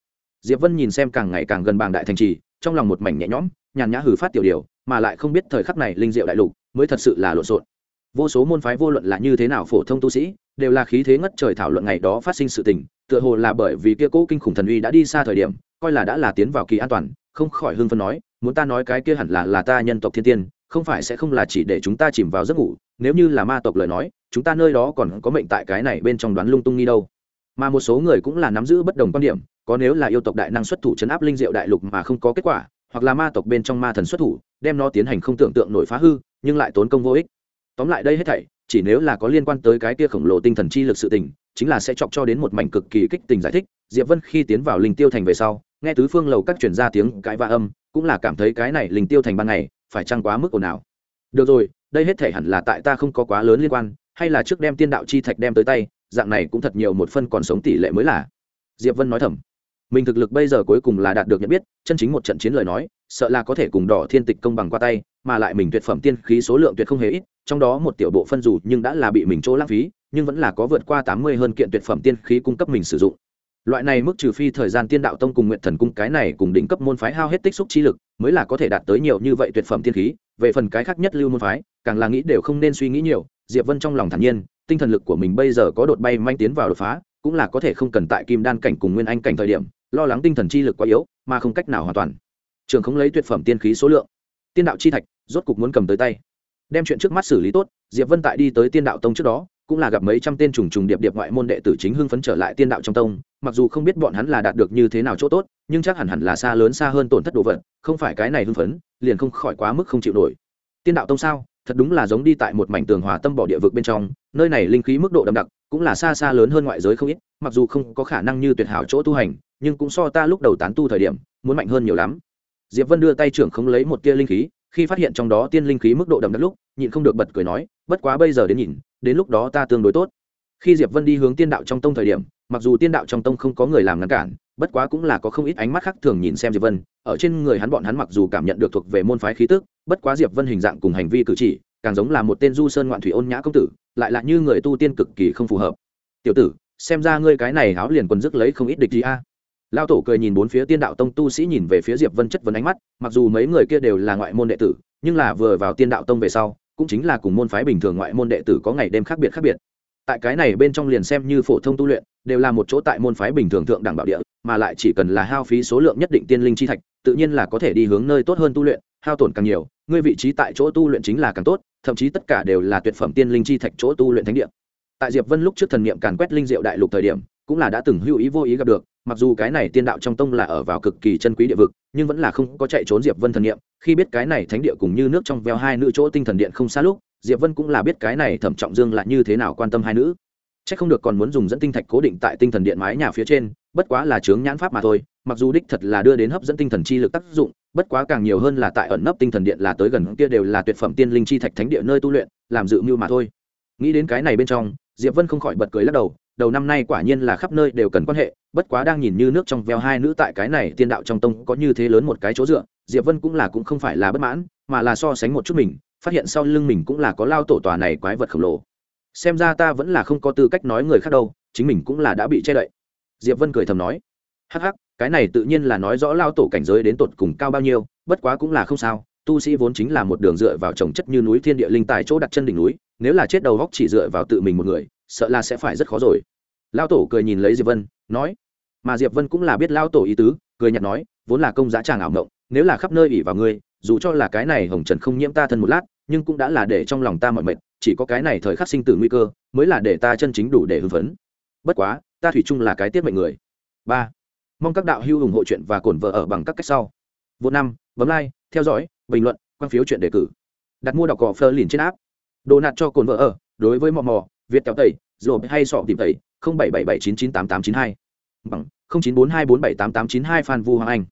Diệp vân nhìn xem càng ngày càng gần bàng đại thành trì, trong lòng một mảnh nhẹ nhõm, nhàn nhã hử phát tiểu điều, mà lại không biết thời khắc này linh diệu đại lục mới thật sự là lộn xộn. Vô số môn phái vô luận là như thế nào phổ thông tu sĩ, đều là khí thế ngất trời thảo luận ngày đó phát sinh sự tình, tựa hồ là bởi vì kia cố kinh khủng thần uy đã đi xa thời điểm, coi là đã là tiến vào kỳ an toàn, không khỏi hưng phân nói, muốn ta nói cái kia hẳn là là ta nhân tộc thiên tiên không phải sẽ không là chỉ để chúng ta chìm vào giấc ngủ, nếu như là ma tộc lời nói, chúng ta nơi đó còn có mệnh tại cái này bên trong đoán lung tung nghi đâu. Mà một số người cũng là nắm giữ bất đồng quan điểm, có nếu là yêu tộc đại năng xuất thủ chấn áp linh diệu đại lục mà không có kết quả, hoặc là ma tộc bên trong ma thần xuất thủ, đem nó tiến hành không tưởng tượng nổi phá hư, nhưng lại tốn công vô ích. Tóm lại đây hết thảy, chỉ nếu là có liên quan tới cái kia khổng lồ tinh thần chi lực sự tình, chính là sẽ chọc cho đến một mảnh cực kỳ kích tình giải thích, diệp vân khi tiến vào linh tiêu thành về sau, nghe tứ phương lầu các chuyển ra tiếng cãi va âm, cũng là cảm thấy cái này linh tiêu thành ban ngày phải chăng quá mức ồn ào? Được rồi, đây hết thể hẳn là tại ta không có quá lớn liên quan, hay là trước đem tiên đạo chi thạch đem tới tay, dạng này cũng thật nhiều một phân còn sống tỷ lệ mới là. Diệp vân nói thầm. Mình thực lực bây giờ cuối cùng là đạt được nhận biết, chân chính một trận chiến lời nói, sợ là có thể cùng đỏ thiên tịch công bằng qua tay, mà lại mình tuyệt phẩm tiên khí số lượng tuyệt không hề ít, trong đó một tiểu bộ phân dù nhưng đã là bị mình chỗ lãng phí, nhưng vẫn là có vượt qua tám mươi hơn kiện tuyệt phẩm tiên khí cung cấp mình sử dụng. Loại này mức trừ phi thời gian tiên đạo tông cùng nguyện thần cung cái này cùng đỉnh cấp môn phái hao hết tích xúc chi lực mới là có thể đạt tới nhiều như vậy tuyệt phẩm tiên khí, về phần cái khác nhất lưu môn phái, càng là nghĩ đều không nên suy nghĩ nhiều, diệp vân trong lòng thản nhiên, tinh thần lực của mình bây giờ có đột bay manh tiến vào đột phá, cũng là có thể không cần tại kim đan cảnh cùng nguyên anh cảnh thời điểm, lo lắng tinh thần chi lực quá yếu, mà không cách nào hoàn toàn. Trường không lấy tuyệt phẩm tiên khí số lượng. Tiên đạo chi thạch, rốt cục muốn cầm tới tay. Đem chuyện trước mắt xử lý tốt, diệp vân tại đi tới tiên đạo tông trước đó, cũng là gặp mấy trăm tên trùng trùng điệp điệp ngoại môn đệ tử chính hưng phấn trở lại tiên đạo trong tông mặc dù không biết bọn hắn là đạt được như thế nào chỗ tốt, nhưng chắc hẳn hẳn là xa lớn xa hơn tổn thất đồ vật, không phải cái này hưng phấn, liền không khỏi quá mức không chịu nổi. Tiên đạo tông sao? Thật đúng là giống đi tại một mảnh tường hòa tâm bỏ địa vực bên trong, nơi này linh khí mức độ đậm đặc, cũng là xa xa lớn hơn ngoại giới không ít, mặc dù không có khả năng như tuyệt hảo chỗ tu hành, nhưng cũng so ta lúc đầu tán tu thời điểm, muốn mạnh hơn nhiều lắm. Diệp vân đưa tay trưởng không lấy một tia linh khí, khi phát hiện trong đó tiên linh khí mức độ đậm đặc lúc, nhịn không được bật cười nói, bất quá bây giờ đến nhìn, đến lúc đó ta tương đối tốt. Khi diệp vân đi hướng tiên đạo trong tông thời điểm mặc dù tiên đạo trong tông không có người làm ngăn cản, bất quá cũng là có không ít ánh mắt khác thường nhìn xem diệp vân. Ở trên người hắn bọn hắn mặc dù cảm nhận được thuộc về môn phái khí tức, bất quá diệp vân hình dạng cùng hành vi cử chỉ, càng giống là một tên du sơn ngoạn thủy ôn nhã công tử, lại là như người tu tiên cực kỳ không phù hợp. Tiểu tử, xem ra ngươi cái này áo liền quần dứt lấy không ít địch gì a. Lao tổ cười nhìn bốn phía tiên đạo tông tu sĩ nhìn về phía diệp vân chất vấn ánh mắt, mặc dù mấy người kia đều là ngoại môn đệ tử, nhưng là vừa vào tiên đạo tông về sau, cũng chính là cùng môn phái bình thường ngoại môn đệ tử có ngày đêm khác biệt khác biệt tại cái này bên trong liền xem như phổ thông tu luyện, đều là một chỗ tại môn phái bình thường thượng đẳng bảo địa, mà lại chỉ cần là hao phí số lượng nhất định tiên linh chi thạch, tự nhiên là có thể đi hướng nơi tốt hơn tu luyện, hao tổn càng nhiều, ngươi vị trí tại chỗ tu luyện chính là càng tốt, thậm chí tất cả đều là tuyệt phẩm tiên linh chi thạch chỗ tu luyện thánh địa. Tại diệp vân lúc trước thần niệm càn quét linh diệu đại lục thời điểm, cũng là đã từng hữu ý vô ý gặp được, mặc dù cái này tiên đạo trong tông là ở vào cực kỳ chân quý địa vực, nhưng vẫn là không có chạy trốn diệp vân thần niệm, khi biết cái này thánh địa cùng như nước trong veo hai nữ chỗ tinh thần điện không xa lúc diệp vân cũng là biết cái này thẩm trọng dương là như thế nào quan tâm hai nữ. Chắc không được còn muốn dùng dẫn tinh thạch cố định tại tinh thần điện mái nhà phía trên, bất quá là chướng nhãn pháp mà thôi, mặc dù đích thật là đưa đến hấp dẫn tinh thần chi lực tác dụng, bất quá càng nhiều hơn là tại ẩn nấp tinh thần điện là tới gần kia đều là tuyệt phẩm tiên linh chi thạch thánh địa nơi tu luyện, làm dự mưu mà thôi. Nghĩ đến cái này bên trong, diệp vân không khỏi bật cười lắc đầu đầu năm nay quả nhiên là khắp nơi đều cần quan hệ, bất quá đang nhìn như nước trong veo hai nữ tại cái này tiên đạo trong tông có như thế lớn một cái chỗ dựa, diệp vân cũng là cũng không phải là bất mãn, mà là so sánh một chút mình phát hiện sau lưng mình cũng là có lao tổ tòa này quái vật khổng lồ. Xem ra ta vẫn là không có tư cách nói người khác đâu, chính mình cũng là đã bị che đậy. Diệp vân cười thầm nói. Hắc hắc, cái này tự nhiên là nói rõ lao tổ cảnh giới đến tột cùng cao bao nhiêu, bất quá cũng là không sao, tu sĩ vốn chính là một đường dựa vào trồng chất như núi thiên địa linh tài chỗ đặt chân đỉnh núi, nếu là chết đầu góc chỉ dựa vào tự mình một người, sợ là sẽ phải rất khó rồi. Lao tổ cười nhìn lấy diệp vân, nói. Mà diệp vân cũng là biết lao tổ ý tứ, cười nhạt nói, vốn là công giá tràng ảo mộng, nếu là khắp nơi ỉ vào ngươi dù cho là cái này hồng trần không nhiễm ta thân một lát, nhưng cũng đã là để trong lòng ta mọi mệt, chỉ có cái này thời khắc sinh tử nguy cơ, mới là để ta chân chính đủ để hưng phấn. Bất quá, ta thủy chung là cái tiết mệnh người. Ba, mong các đạo hữu ủng hộ chuyện và cổn vợ ở bằng các cách sau. Vô năm, bấm like, theo dõi, bình luận, quan phiếu chuyện đề cử. Đặt mua đọc cỏ phơ liền trên áp đồ nạt cho cồn vợ ở, đối với mò mò, việt kéo tẩy rồi hay sọ tìm tẩy, không bảy bảy bảy chín chín tám tám chín hai. Bằng, không chín bốn hai bốn bảy tám tám chín hai phan vu hoàng anh.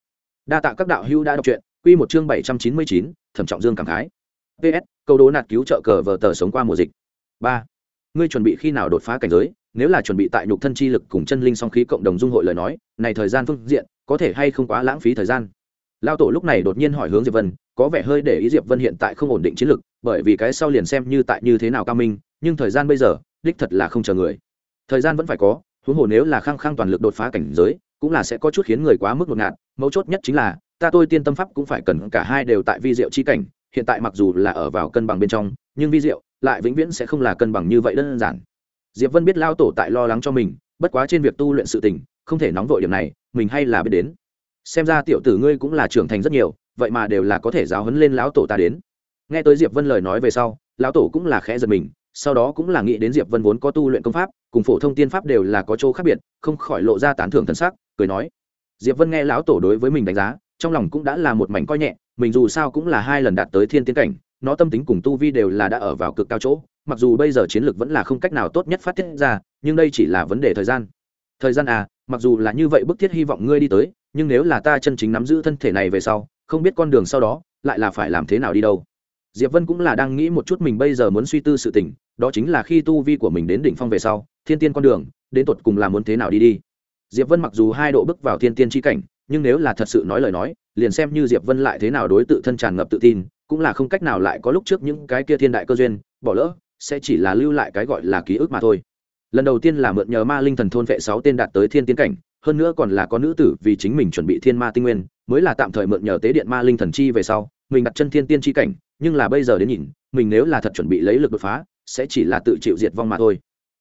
Đa tạ các đạo hữu đã đọc truyện quy một chương bảy trăm chín mươi chín, thẩm trọng dương cảm khái. Ps câu đố nạt cứu trợ cờ vở tờ sống qua mùa dịch. Ba, ngươi chuẩn bị khi nào đột phá cảnh giới? Nếu là chuẩn bị tại nhục thân chi lực cùng chân linh song khí cộng đồng dung hội lời nói, này thời gian phương diện, có thể hay không quá lãng phí thời gian? Lao tổ lúc này đột nhiên hỏi hướng diệp vân, có vẻ hơi để ý diệp vân hiện tại không ổn định chiến lực, bởi vì cái sau liền xem như tại như thế nào cao minh, nhưng thời gian bây giờ, đích thật là không chờ người. Thời gian vẫn phải có, huống hồ nếu là khăng khăng toàn lực đột phá cảnh giới, cũng là sẽ có chút khiến người quá mức đột ngạt, mấu chốt nhất chính là ta tôi tiên tâm pháp cũng phải cần cả hai đều tại vi diệu chi cảnh, hiện tại mặc dù là ở vào cân bằng bên trong, nhưng vi diệu lại vĩnh viễn sẽ không là cân bằng như vậy đơn giản. Diệp vân biết lao tổ tại lo lắng cho mình, bất quá trên việc tu luyện sự tình, không thể nóng vội điểm này, mình hay là biết đến. Xem ra tiểu tử ngươi cũng là trưởng thành rất nhiều, vậy mà đều là có thể giáo huấn lên lão tổ ta đến. Nghe tới diệp vân lời nói về sau, lão tổ cũng là khẽ giật mình, sau đó cũng là nghĩ đến diệp vân vốn có tu luyện công pháp, cùng phổ thông tiên pháp đều là có chỗ khác biệt, không khỏi lộ ra tán thưởng thân sắc, cười nói. Diệp vân nghe lão tổ đối với mình đánh giá trong lòng cũng đã là một mảnh coi nhẹ, mình dù sao cũng là hai lần đạt tới thiên tiến cảnh, nó tâm tính cùng tu vi đều là đã ở vào cực cao chỗ, mặc dù bây giờ chiến lược vẫn là không cách nào tốt nhất phát tiết ra, nhưng đây chỉ là vấn đề thời gian. Thời gian à mặc dù là như vậy bức thiết hy vọng ngươi đi tới, nhưng nếu là ta chân chính nắm giữ thân thể này về sau, không biết con đường sau đó, lại là phải làm thế nào đi đâu. Diệp vân cũng là đang nghĩ một chút mình bây giờ muốn suy tư sự tình, đó chính là khi tu vi của mình đến đỉnh phong về sau, thiên tiên con đường, đến tột cùng là muốn thế nào đi đi. Diệp vân mặc dù hai độ bước vào thiên tiên tri cảnh nhưng nếu là thật sự nói lời nói, liền xem như diệp vân lại thế nào đối tự thân tràn ngập tự tin, cũng là không cách nào lại có lúc trước những cái kia thiên đại cơ duyên, bỏ lỡ, sẽ chỉ là lưu lại cái gọi là ký ức mà thôi. Lần đầu tiên là mượn nhờ ma linh thần thôn vệ sáu tên đạt tới thiên tiến cảnh, hơn nữa còn là có nữ tử vì chính mình chuẩn bị thiên ma tinh nguyên, mới là tạm thời mượn nhờ tế điện ma linh thần chi về sau, mình đặt chân thiên tiên chi cảnh, nhưng là bây giờ đến nhìn, mình nếu là thật chuẩn bị lấy lực đột phá, sẽ chỉ là tự chịu diệt vong mà thôi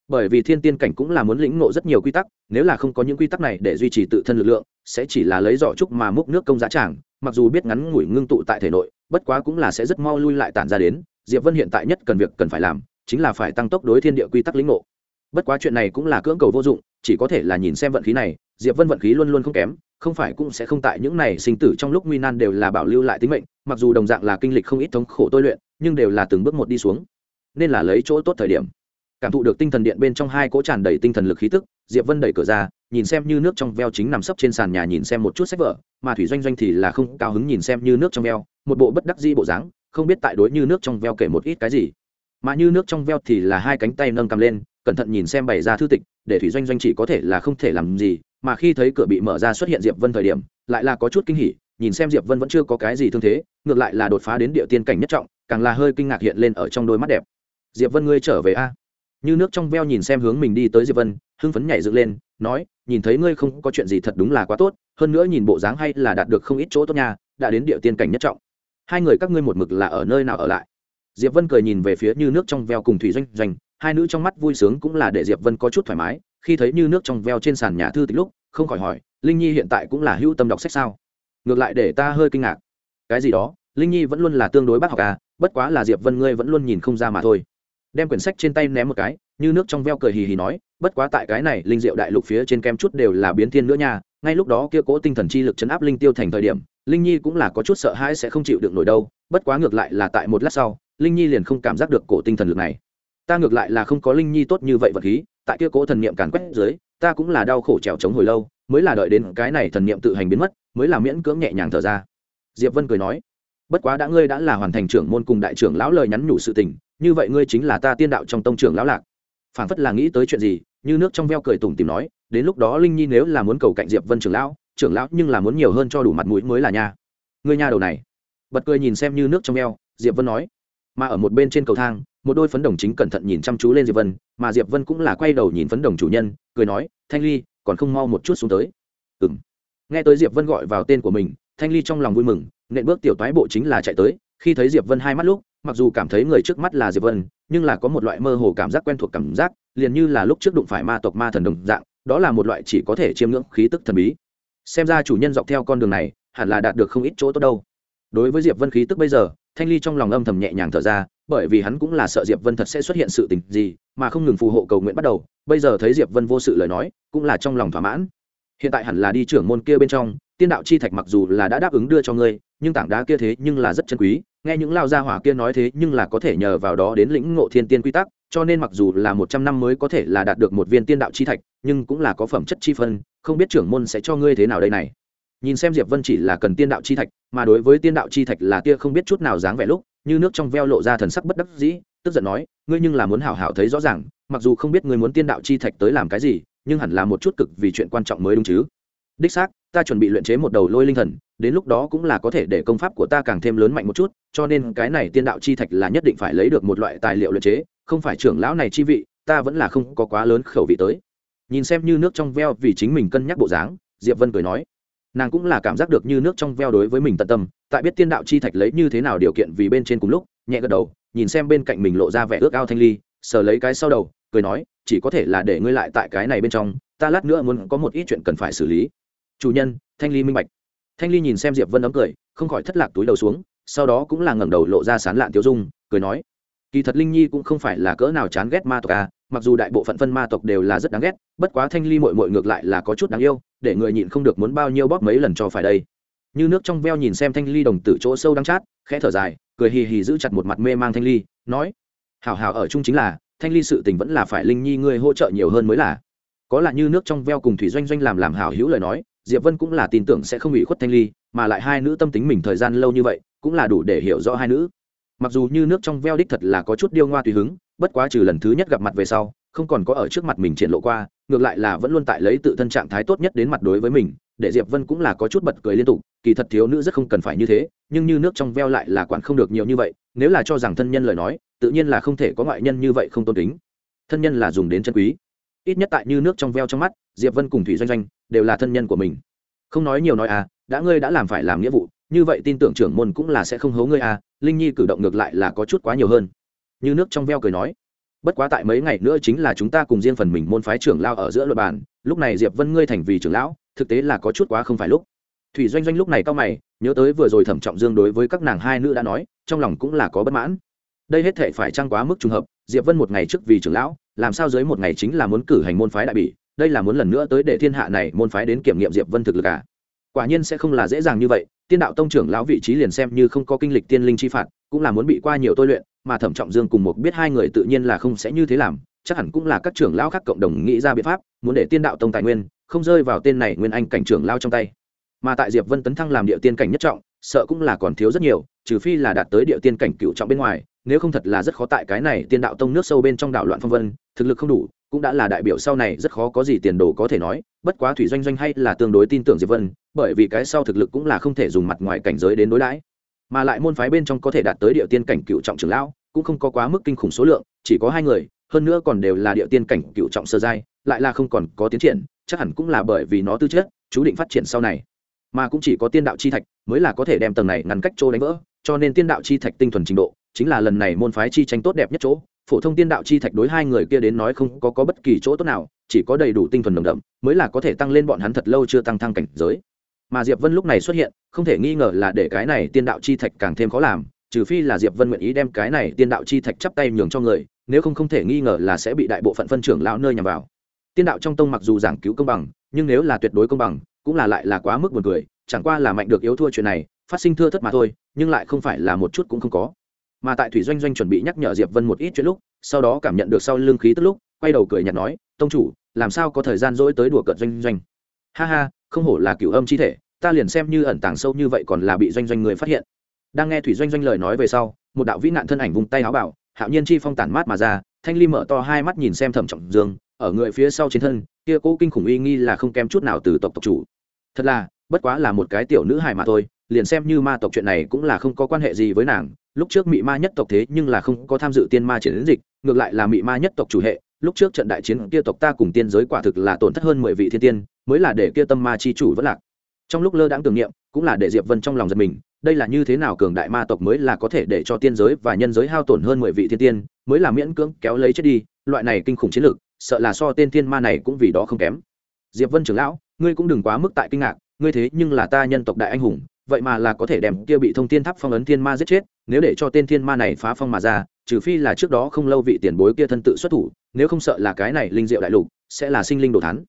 bởi vì thiên tiên cảnh cũng là muốn lĩnh ngộ rất nhiều quy tắc, nếu là không có những quy tắc này để duy trì tự thân lực lượng, sẽ chỉ là lấy giỏ trúc mà múc nước công giá tràng, mặc dù biết ngắn ngủi ngưng tụ tại thể nội, bất quá cũng là sẽ rất mau lui lại tản ra đến, diệp vân hiện tại nhất cần việc cần phải làm, chính là phải tăng tốc đối thiên địa quy tắc lĩnh ngộ. Bất quá chuyện này cũng là cưỡng cầu vô dụng, chỉ có thể là nhìn xem vận khí này, diệp vân vận khí luôn luôn không kém, không phải cũng sẽ không tại những này sinh tử trong lúc nguy nan đều là bảo lưu lại tính mệnh, mặc dù đồng dạng là kinh lịch không ít thống khổ tôi luyện, nhưng đều là từng bước một đi xuống, nên là lấy chỗ tốt thời điểm cảm thụ được tinh thần điện bên trong hai cỗ tràn đầy tinh thần lực khí tức, diệp vân đẩy cửa ra, nhìn xem như nước trong veo chính nằm sấp trên sàn nhà nhìn xem một chút sách vở, mà thủy doanh doanh thì là không cao hứng nhìn xem như nước trong veo, một bộ bất đắc di bộ dáng, không biết tại đối như nước trong veo kể một ít cái gì. Mà như nước trong veo thì là hai cánh tay nâng cầm lên, cẩn thận nhìn xem bày ra thư tịch, để thủy doanh doanh chỉ có thể là không thể làm gì, mà khi thấy cửa bị mở ra xuất hiện diệp vân thời điểm, lại là có chút kinh hỉ, nhìn xem diệp vân vẫn chưa có cái gì thương thế, ngược lại là đột phá đến địa tiên cảnh nhất trọng, càng là hơi kinh ngạc hiện lên ở trong đôi mắt đẹp. Diệp vân ngươi trở về a? Như nước trong veo nhìn xem hướng mình đi tới diệp vân, hưng phấn nhảy dựng lên, nói, nhìn thấy ngươi không có chuyện gì thật đúng là quá tốt, hơn nữa nhìn bộ dáng hay là đạt được không ít chỗ tốt nha, đã đến địa tiên cảnh nhất trọng. Hai người các ngươi một mực là ở nơi nào ở lại? Diệp vân cười nhìn về phía như nước trong veo cùng thủy doanh doanh, hai nữ trong mắt vui sướng cũng là để diệp vân có chút thoải mái, khi thấy như nước trong veo trên sàn nhà thư tịch lúc, không khỏi hỏi, linh nhi hiện tại cũng là hữu tâm đọc sách sao? Ngược lại để ta hơi kinh ngạc. Cái gì đó, linh nhi vẫn luôn là tương đối bác học à bất quá là diệp vân ngươi vẫn luôn nhìn không ra mà thôi đem quyển sách trên tay ném một cái, như nước trong veo cười hì hì nói, bất quá tại cái này linh diệu đại lục phía trên kem chút đều là biến thiên nữa nha, ngay lúc đó kia cố tinh thần chi lực chấn áp linh tiêu thành thời điểm, linh nhi cũng là có chút sợ hãi sẽ không chịu được nổi đâu, bất quá ngược lại là tại một lát sau, linh nhi liền không cảm giác được cổ tinh thần lực này. Ta ngược lại là không có linh nhi tốt như vậy vật khí, tại kia cố thần niệm càn quét dưới, ta cũng là đau khổ trèo trống hồi lâu, mới là đợi đến cái này thần niệm tự hành biến mất, mới là miễn cưỡng nhẹ nhàng thở ra. Diệp vân cười nói, bất quá đã ngươi đã là hoàn thành trưởng môn cùng đại trưởng lão lời nhắn nhủ sự tình như vậy ngươi chính là ta tiên đạo trong tông trưởng lão lạc. Phản phất là nghĩ tới chuyện gì, như nước trong veo cười tủm tìm nói, đến lúc đó linh nhi nếu là muốn cầu cạnh diệp vân trưởng lão trưởng lão nhưng là muốn nhiều hơn cho đủ mặt mũi mới là nha. Ngươi nha đầu này. Bật cười nhìn xem như nước trong veo, diệp vân nói. Mà ở một bên trên cầu thang, một đôi phấn đồng chính cẩn thận nhìn chăm chú lên diệp vân, mà diệp vân cũng là quay đầu nhìn phấn đồng chủ nhân, cười nói, thanh ly, còn không mau một chút xuống tới. Ừm. nghe tới diệp vân gọi vào tên của mình, thanh ly trong lòng vui mừng, nện bước tiểu toái bộ chính là chạy tới, khi thấy diệp vân hai mắt lúc mặc dù cảm thấy người trước mắt là diệp vân, nhưng là có một loại mơ hồ cảm giác quen thuộc cảm giác, liền như là lúc trước đụng phải ma tộc ma thần đồng dạng, đó là một loại chỉ có thể chiêm ngưỡng khí tức thần bí. Xem ra chủ nhân dọc theo con đường này, hẳn là đạt được không ít chỗ tốt đâu. Đối với diệp vân khí tức bây giờ, thanh ly trong lòng âm thầm nhẹ nhàng thở ra, bởi vì hắn cũng là sợ diệp vân thật sẽ xuất hiện sự tình gì, mà không ngừng phù hộ cầu nguyện bắt đầu, bây giờ thấy diệp vân vô sự lời nói, cũng là trong lòng thỏa mãn. Hiện tại hẳn là đi trưởng môn kia bên trong, tiên đạo chi thạch mặc dù là đã đáp ứng đưa cho ngươi, nhưng tảng đá kia thế nhưng là rất chân quý nghe những lao gia hỏa kia nói thế nhưng là có thể nhờ vào đó đến lĩnh ngộ thiên tiên quy tắc, cho nên mặc dù là một trăm năm mới có thể là đạt được một viên tiên đạo chi thạch, nhưng cũng là có phẩm chất chi phân, không biết trưởng môn sẽ cho ngươi thế nào đây này. Nhìn xem diệp vân chỉ là cần tiên đạo chi thạch, mà đối với tiên đạo chi thạch là tia không biết chút nào dáng vẻ lúc, như nước trong veo lộ ra thần sắc bất đắc dĩ, tức giận nói, ngươi nhưng là muốn hảo hảo thấy rõ ràng, mặc dù không biết ngươi muốn tiên đạo chi thạch tới làm cái gì, nhưng hẳn là một chút cực vì chuyện quan trọng mới đúng chứ. Đích xác ta chuẩn bị luyện chế một đầu lôi linh thần, đến lúc đó cũng là có thể để công pháp của ta càng thêm lớn mạnh một chút, cho nên cái này tiên đạo chi thạch là nhất định phải lấy được một loại tài liệu luyện chế, không phải trưởng lão này chi vị, ta vẫn là không có quá lớn khẩu vị tới. Nhìn xem như nước trong veo vì chính mình cân nhắc bộ dáng, diệp vân cười nói, nàng cũng là cảm giác được như nước trong veo đối với mình tận tâm, tại biết tiên đạo chi thạch lấy như thế nào điều kiện vì bên trên cùng lúc, nhẹ gật đầu, nhìn xem bên cạnh mình lộ ra vẻ ước ao thanh ly, sờ lấy cái sau đầu, cười nói, chỉ có thể là để ngươi lại tại cái này bên trong, ta lát nữa muốn có một ít chuyện cần phải xử lý chủ nhân, thanh ly minh bạch. Thanh ly nhìn xem diệp vân ấm cười, không khỏi thất lạc túi đầu xuống, sau đó cũng là ngẩng đầu lộ ra sán lạn tiêu dung, cười nói, kỳ thật linh nhi cũng không phải là cỡ nào chán ghét ma tộc à mặc dù đại bộ phận phân ma tộc đều là rất đáng ghét, bất quá thanh ly mội mội ngược lại là có chút đáng yêu, để người nhịn không được muốn bao nhiêu bóp mấy lần cho phải đây. Như nước trong veo nhìn xem thanh ly đồng tử chỗ sâu đắng chát, khẽ thở dài, cười hì hì giữ chặt một mặt mê mang thanh ly, nói, hảo hảo ở chung chính là, thanh ly sự tình vẫn là phải linh nhi ngươi hỗ trợ nhiều hơn mới là. Có là như nước trong veo cùng thủy doanh doanh làm làm hảo hữu lời nói diệp vân cũng là tin tưởng sẽ không bị khuất thanh ly, mà lại hai nữ tâm tính mình thời gian lâu như vậy, cũng là đủ để hiểu rõ hai nữ. Mặc dù như nước trong veo đích thật là có chút điêu ngoa tùy hứng, bất quá trừ lần thứ nhất gặp mặt về sau, không còn có ở trước mặt mình triển lộ qua, ngược lại là vẫn luôn tại lấy tự thân trạng thái tốt nhất đến mặt đối với mình, để diệp vân cũng là có chút bật cười liên tục, kỳ thật thiếu nữ rất không cần phải như thế, nhưng như nước trong veo lại là quản không được nhiều như vậy, nếu là cho rằng thân nhân lời nói, tự nhiên là không thể có ngoại nhân như vậy không tôn kính. Thân nhân là dùng đến chân quý. Ít nhất tại như nước trong veo trong mắt, diệp vân cùng thủy doanh doanh đều là thân nhân của mình. Không nói nhiều nói à đã ngươi đã làm phải làm nghĩa vụ, như vậy tin tưởng trưởng môn cũng là sẽ không hố ngươi à linh nhi cử động ngược lại là có chút quá nhiều hơn. Như nước trong veo cười nói, bất quá tại mấy ngày nữa chính là chúng ta cùng riêng phần mình môn phái trưởng lao ở giữa luật bàn, lúc này diệp vân ngươi thành vì trưởng lão, thực tế là có chút quá không phải lúc. Thủy doanh doanh lúc này cao mày, nhớ tới vừa rồi thẩm trọng dương đối với các nàng hai nữ đã nói, trong lòng cũng là có bất mãn. Đây hết thể phải trăng quá mức trùng hợp, diệp vân một ngày trước vì trưởng lão, làm sao dưới một ngày chính là muốn cử hành môn phái đại bỉ đây là muốn lần nữa tới để thiên hạ này môn phái đến kiểm nghiệm diệp vân thực lực à? Quả nhiên sẽ không là dễ dàng như vậy, tiên đạo tông trưởng lão vị trí liền xem như không có kinh lịch tiên linh chi phạt, cũng là muốn bị qua nhiều tôi luyện, mà thẩm trọng dương cùng một biết hai người tự nhiên là không sẽ như thế làm, chắc hẳn cũng là các trưởng lão khác cộng đồng nghĩ ra biện pháp, muốn để tiên đạo tông tài nguyên không rơi vào tên này nguyên anh cảnh trưởng lao trong tay. Mà tại diệp vân tấn thăng làm địa tiên cảnh nhất trọng, sợ cũng là còn thiếu rất nhiều, trừ phi là đạt tới địa tiên cảnh cựu trọng bên ngoài, nếu không thật là rất khó tại cái này tiên đạo tông nước sâu bên trong đảo loạn phong vân, thực lực không đủ cũng đã là đại biểu sau này rất khó có gì tiền đồ có thể nói, bất quá thủy doanh doanh hay là tương đối tin tưởng diệp vân, bởi vì cái sau thực lực cũng là không thể dùng mặt ngoài cảnh giới đến đối đãi. Mà lại môn phái bên trong có thể đạt tới địa tiên cảnh cựu trọng trưởng lão, cũng không có quá mức kinh khủng số lượng, chỉ có hai người, hơn nữa còn đều là địa tiên cảnh cựu trọng sơ giai, lại là không còn có tiến triển, chắc hẳn cũng là bởi vì nó tư chất, chú định phát triển sau này. Mà cũng chỉ có tiên đạo chi thạch mới là có thể đem tầng này ngăn cách chỗ đánh vỡ, cho nên tiên đạo chi thạch tinh thuần trình độ, chính là lần này môn phái chi tranh tốt đẹp nhất chỗ phổ thông tiên đạo chi thạch đối hai người kia đến nói không có, có bất kỳ chỗ tốt nào chỉ có đầy đủ tinh thần đồng đậm mới là có thể tăng lên bọn hắn thật lâu chưa tăng thăng cảnh giới. Mà diệp vân lúc này xuất hiện không thể nghi ngờ là để cái này tiên đạo chi thạch càng thêm khó làm trừ phi là diệp vân nguyện ý đem cái này tiên đạo chi thạch chắp tay nhường cho người nếu không không thể nghi ngờ là sẽ bị đại bộ phận phân trưởng lão nơi nhằm vào. Tiên đạo trong tông mặc dù giảng cứu công bằng nhưng nếu là tuyệt đối công bằng cũng là lại là quá mức buồn cười chẳng qua là mạnh được yếu thua chuyện này phát sinh thưa thất mà thôi nhưng lại không phải là một chút cũng không có mà tại thủy doanh doanh chuẩn bị nhắc nhở diệp vân một ít chuyện lúc, sau đó cảm nhận được sau lưng khí tức lúc, quay đầu cười nhạt nói, tông chủ, làm sao có thời gian dỗi tới đùa cợt doanh doanh? Ha ha, không hổ là cửu âm chi thể, ta liền xem như ẩn tàng sâu như vậy còn là bị doanh doanh người phát hiện. Đang nghe thủy doanh doanh lời nói về sau, một đạo vĩ nạn thân ảnh vung tay áo bảo, hạo nhiên chi phong tản mát mà ra, thanh ly mở to hai mắt nhìn xem thẩm trọng dương, ở người phía sau trên thân, kia cố kinh khủng uy nghi là không kém chút nào từ tộc tộc chủ. Thật là, bất quá là một cái tiểu nữ hài mà thôi liền xem như ma tộc chuyện này cũng là không có quan hệ gì với nàng. Lúc trước mị ma nhất tộc thế nhưng là không có tham dự tiên ma chiến dịch, ngược lại là mị ma nhất tộc chủ hệ. Lúc trước trận đại chiến kia tộc ta cùng tiên giới quả thực là tổn thất hơn mười vị thiên tiên, mới là để kia tâm ma chi chủ vất lạc. Trong lúc lơ đãng tưởng niệm, cũng là để diệp vân trong lòng giật mình, đây là như thế nào cường đại ma tộc mới là có thể để cho tiên giới và nhân giới hao tổn hơn mười vị thiên tiên, mới là miễn cưỡng kéo lấy chết đi, loại này kinh khủng chiến lược, sợ là so tên thiên ma này cũng vì đó không kém. Diệp vân trưởng lão, ngươi cũng đừng quá mức tại kinh ngạc, ngươi thế nhưng là ta nhân tộc đại anh hùng vậy mà là có thể đem kia bị thông thiên tháp phong ấn thiên ma giết chết, nếu để cho tên thiên ma này phá phong mà ra, trừ phi là trước đó không lâu vị tiền bối kia thân tự xuất thủ, nếu không sợ là cái này linh diệu đại lục sẽ là sinh linh đồ thắn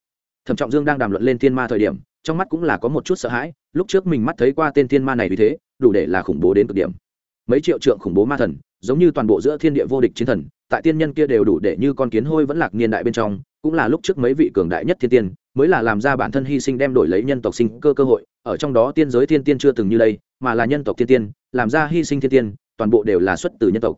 thẩm trọng dương đang đàm luận lên thiên ma thời điểm, trong mắt cũng là có một chút sợ hãi, lúc trước mình mắt thấy qua tên thiên ma này vì thế, đủ để là khủng bố đến cực điểm. Mấy triệu trượng khủng bố ma thần, giống như toàn bộ giữa thiên địa vô địch chiến thần, tại tiên nhân kia đều đủ để như con kiến hôi vẫn lạc niên đại bên trong, cũng là lúc trước mấy vị cường đại nhất thiên tiên mới là làm ra bản thân hy sinh đem đổi lấy nhân tộc sinh cơ cơ hội, ở trong đó tiên giới thiên tiên chưa từng như đây, mà là nhân tộc thiên tiên, làm ra hy sinh thiên tiên, toàn bộ đều là xuất từ nhân tộc.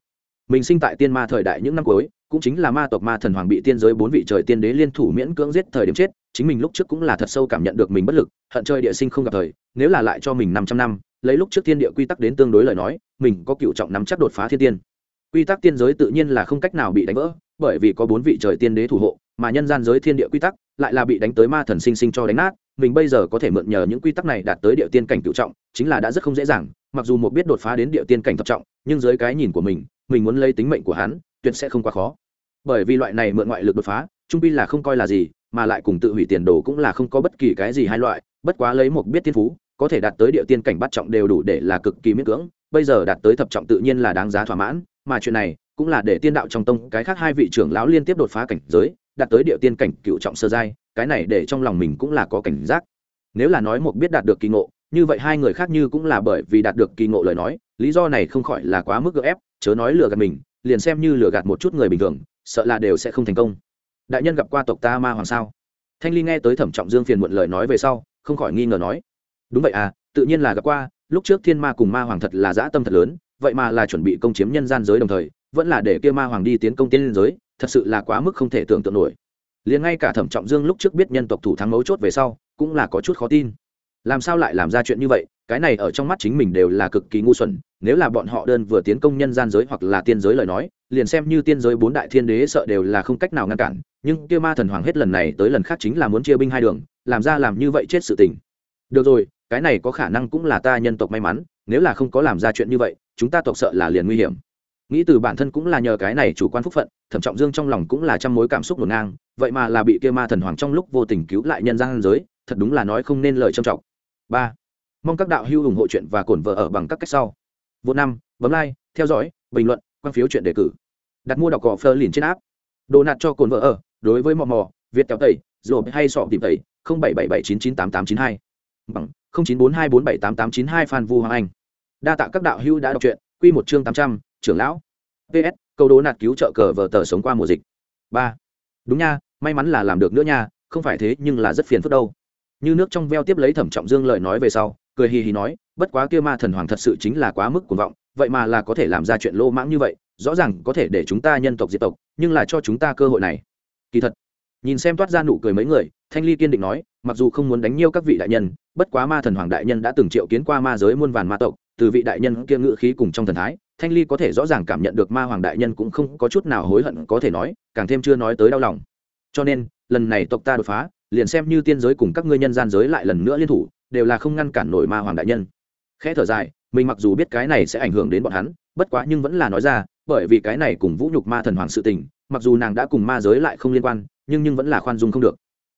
Mình sinh tại tiên ma thời đại những năm cuối, cũng chính là ma tộc ma thần hoàng bị tiên giới bốn vị trời tiên đế liên thủ miễn cưỡng giết thời điểm chết, chính mình lúc trước cũng là thật sâu cảm nhận được mình bất lực, hận chơi địa sinh không gặp thời, nếu là lại cho mình năm trăm năm, lấy lúc trước thiên địa quy tắc đến tương đối lời nói, mình có cựu trọng nắm chắc đột phá thiên tiên. Quy tắc tiên giới tự nhiên là không cách nào bị đánh vỡ, bởi vì có bốn vị trời tiên đế thủ hộ mà nhân gian giới thiên địa quy tắc lại là bị đánh tới ma thần sinh sinh cho đánh nát, mình bây giờ có thể mượn nhờ những quy tắc này đạt tới địa tiên cảnh cựu trọng, chính là đã rất không dễ dàng, mặc dù một biết đột phá đến địa tiên cảnh thập trọng, nhưng dưới cái nhìn của mình mình muốn lấy tính mệnh của hắn, tuyệt sẽ không quá khó. Bởi vì loại này mượn ngoại lực đột phá, trung pi là không coi là gì, mà lại cùng tự hủy tiền đồ cũng là không có bất kỳ cái gì hai loại, bất quá lấy một biết tiên phú, có thể đạt tới địa tiên cảnh bắt trọng đều đủ để là cực kỳ miễn cưỡng, bây giờ đạt tới thập trọng tự nhiên là đáng giá thỏa mãn, mà chuyện này cũng là để tiên đạo trong tông cái khác hai vị trưởng lão liên tiếp đột phá cảnh giới đạt tới địa tiên cảnh cựu trọng sơ giai, cái này để trong lòng mình cũng là có cảnh giác. Nếu là nói một biết đạt được kỳ ngộ, như vậy hai người khác như cũng là bởi vì đạt được kỳ ngộ lời nói, lý do này không khỏi là quá mức gợ ép, chớ nói lừa gạt mình, liền xem như lừa gạt một chút người bình thường, sợ là đều sẽ không thành công. Đại nhân gặp qua tộc ta ma hoàng sao? Thanh ly nghe tới thẩm trọng dương phiền muộn lời nói về sau, không khỏi nghi ngờ nói. Đúng vậy à tự nhiên là gặp qua, lúc trước thiên ma cùng ma hoàng thật là dã tâm thật lớn, vậy mà là chuẩn bị công chiếm nhân gian giới đồng thời, vẫn là để kia ma hoàng đi tiến công tiên liên giới thật sự là quá mức không thể tưởng tượng nổi. Liền ngay cả thẩm trọng dương lúc trước biết nhân tộc thủ thắng mấu chốt về sau, cũng là có chút khó tin. Làm sao lại làm ra chuyện như vậy? Cái này ở trong mắt chính mình đều là cực kỳ ngu xuẩn, nếu là bọn họ đơn vừa tiến công nhân gian giới hoặc là tiên giới lời nói, liền xem như tiên giới bốn đại thiên đế sợ đều là không cách nào ngăn cản, nhưng kia ma thần hoàng hết lần này tới lần khác chính là muốn chia binh hai đường, làm ra làm như vậy chết sự tình. Được rồi, cái này có khả năng cũng là ta nhân tộc may mắn, nếu là không có làm ra chuyện như vậy, chúng ta tộc sợ là liền nguy hiểm nghĩ từ bản thân cũng là nhờ cái này chủ quan phúc phận, thẩm trọng dương trong lòng cũng là trăm mối cảm xúc ngổn ngang, vậy mà là bị kia ma thần hoàng trong lúc vô tình cứu lại nhân gian giới, thật đúng là nói không nên lời trầm trọng. Ba, mong các đạo hữu ủng hộ chuyện và cổn vợ ở bằng các cách sau. Vô năm, bấm like, theo dõi, bình luận, quan phiếu chuyện đề cử. Đặt mua đọc cỏ phơ liền trên app. Đồ nạt cho cồn vợ ở, đối với mò mò, việt kéo tẩy rồi hay sọ tìm tẩy, không bảy bảy bảy chín chín tám tám chín hai. Bằng, không chín bốn hai bốn bảy tám tám chín hai phan vu hoàng anh. Đa tạ các đạo hữu đã đọc truyện, quy một chương tám trăm trưởng lão. Ps câu đố nạt cứu trợ cờ vờ tờ sống qua mùa dịch. Ba. Đúng nha, may mắn là làm được nữa nha, không phải thế nhưng là rất phiền phức đâu. Như nước trong veo tiếp lấy thẩm trọng dương lời nói về sau, cười hì hì nói, bất quá kia ma thần hoàng thật sự chính là quá mức cuồng vọng, vậy mà là có thể làm ra chuyện lô mãng như vậy, rõ ràng có thể để chúng ta nhân tộc diệt tộc, nhưng là cho chúng ta cơ hội này. Kỳ thật, nhìn xem toát ra nụ cười mấy người, thanh ly kiên định nói, mặc dù không muốn đánh nhiêu các vị đại nhân, bất quá ma thần hoàng đại nhân đã từng triệu kiến qua ma giới muôn vàn ma tộc từ vị đại nhân kia ngự khí cùng trong thần thái, thanh ly có thể rõ ràng cảm nhận được ma hoàng đại nhân cũng không có chút nào hối hận có thể nói, càng thêm chưa nói tới đau lòng. Cho nên, lần này tộc ta đột phá, liền xem như tiên giới cùng các ngươi nhân gian giới lại lần nữa liên thủ, đều là không ngăn cản nổi ma hoàng đại nhân. Khẽ thở dài, mình mặc dù biết cái này sẽ ảnh hưởng đến bọn hắn, bất quá nhưng vẫn là nói ra, bởi vì cái này cùng vũ nhục ma thần hoàng sự tình, mặc dù nàng đã cùng ma giới lại không liên quan, nhưng nhưng vẫn là khoan dung không được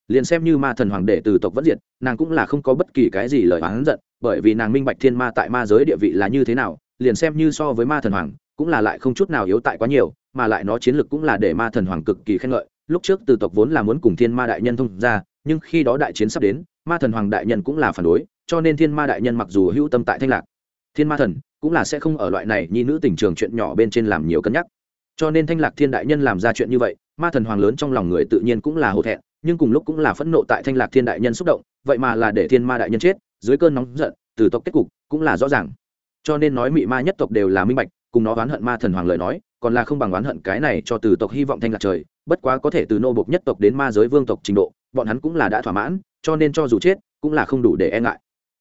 liền xem như ma thần hoàng đệ từ tộc vẫn diệt, nàng cũng là không có bất kỳ cái gì lời oán giận, bởi vì nàng minh bạch thiên ma tại ma giới địa vị là như thế nào, liền xem như so với ma thần hoàng, cũng là lại không chút nào yếu tại quá nhiều, mà lại nó chiến lược cũng là để ma thần hoàng cực kỳ khen ngợi. Lúc trước từ tộc vốn là muốn cùng thiên ma đại nhân thông ra, nhưng khi đó đại chiến sắp đến, ma thần hoàng đại nhân cũng là phản đối, cho nên thiên ma đại nhân mặc dù hữu tâm tại thanh lạc, thiên ma thần cũng là sẽ không ở loại này nhi nữ tình trường chuyện nhỏ bên trên làm nhiều cân nhắc. Cho nên thanh lạc thiên đại nhân làm ra chuyện như vậy, ma thần hoàng lớn trong lòng người tự nhiên cũng là hổ thẹn nhưng cùng lúc cũng là phẫn nộ tại thanh lạc thiên đại nhân xúc động, vậy mà là để thiên ma đại nhân chết, dưới cơn nóng giận, từ tộc kết cục cũng là rõ ràng. Cho nên nói mị ma nhất tộc đều là minh bạch, cùng nó oán hận ma thần hoàng lời nói, còn là không bằng oán hận cái này cho từ tộc hy vọng thanh lạc trời, bất quá có thể từ nô bộc nhất tộc đến ma giới vương tộc trình độ, bọn hắn cũng là đã thỏa mãn, cho nên cho dù chết, cũng là không đủ để e ngại.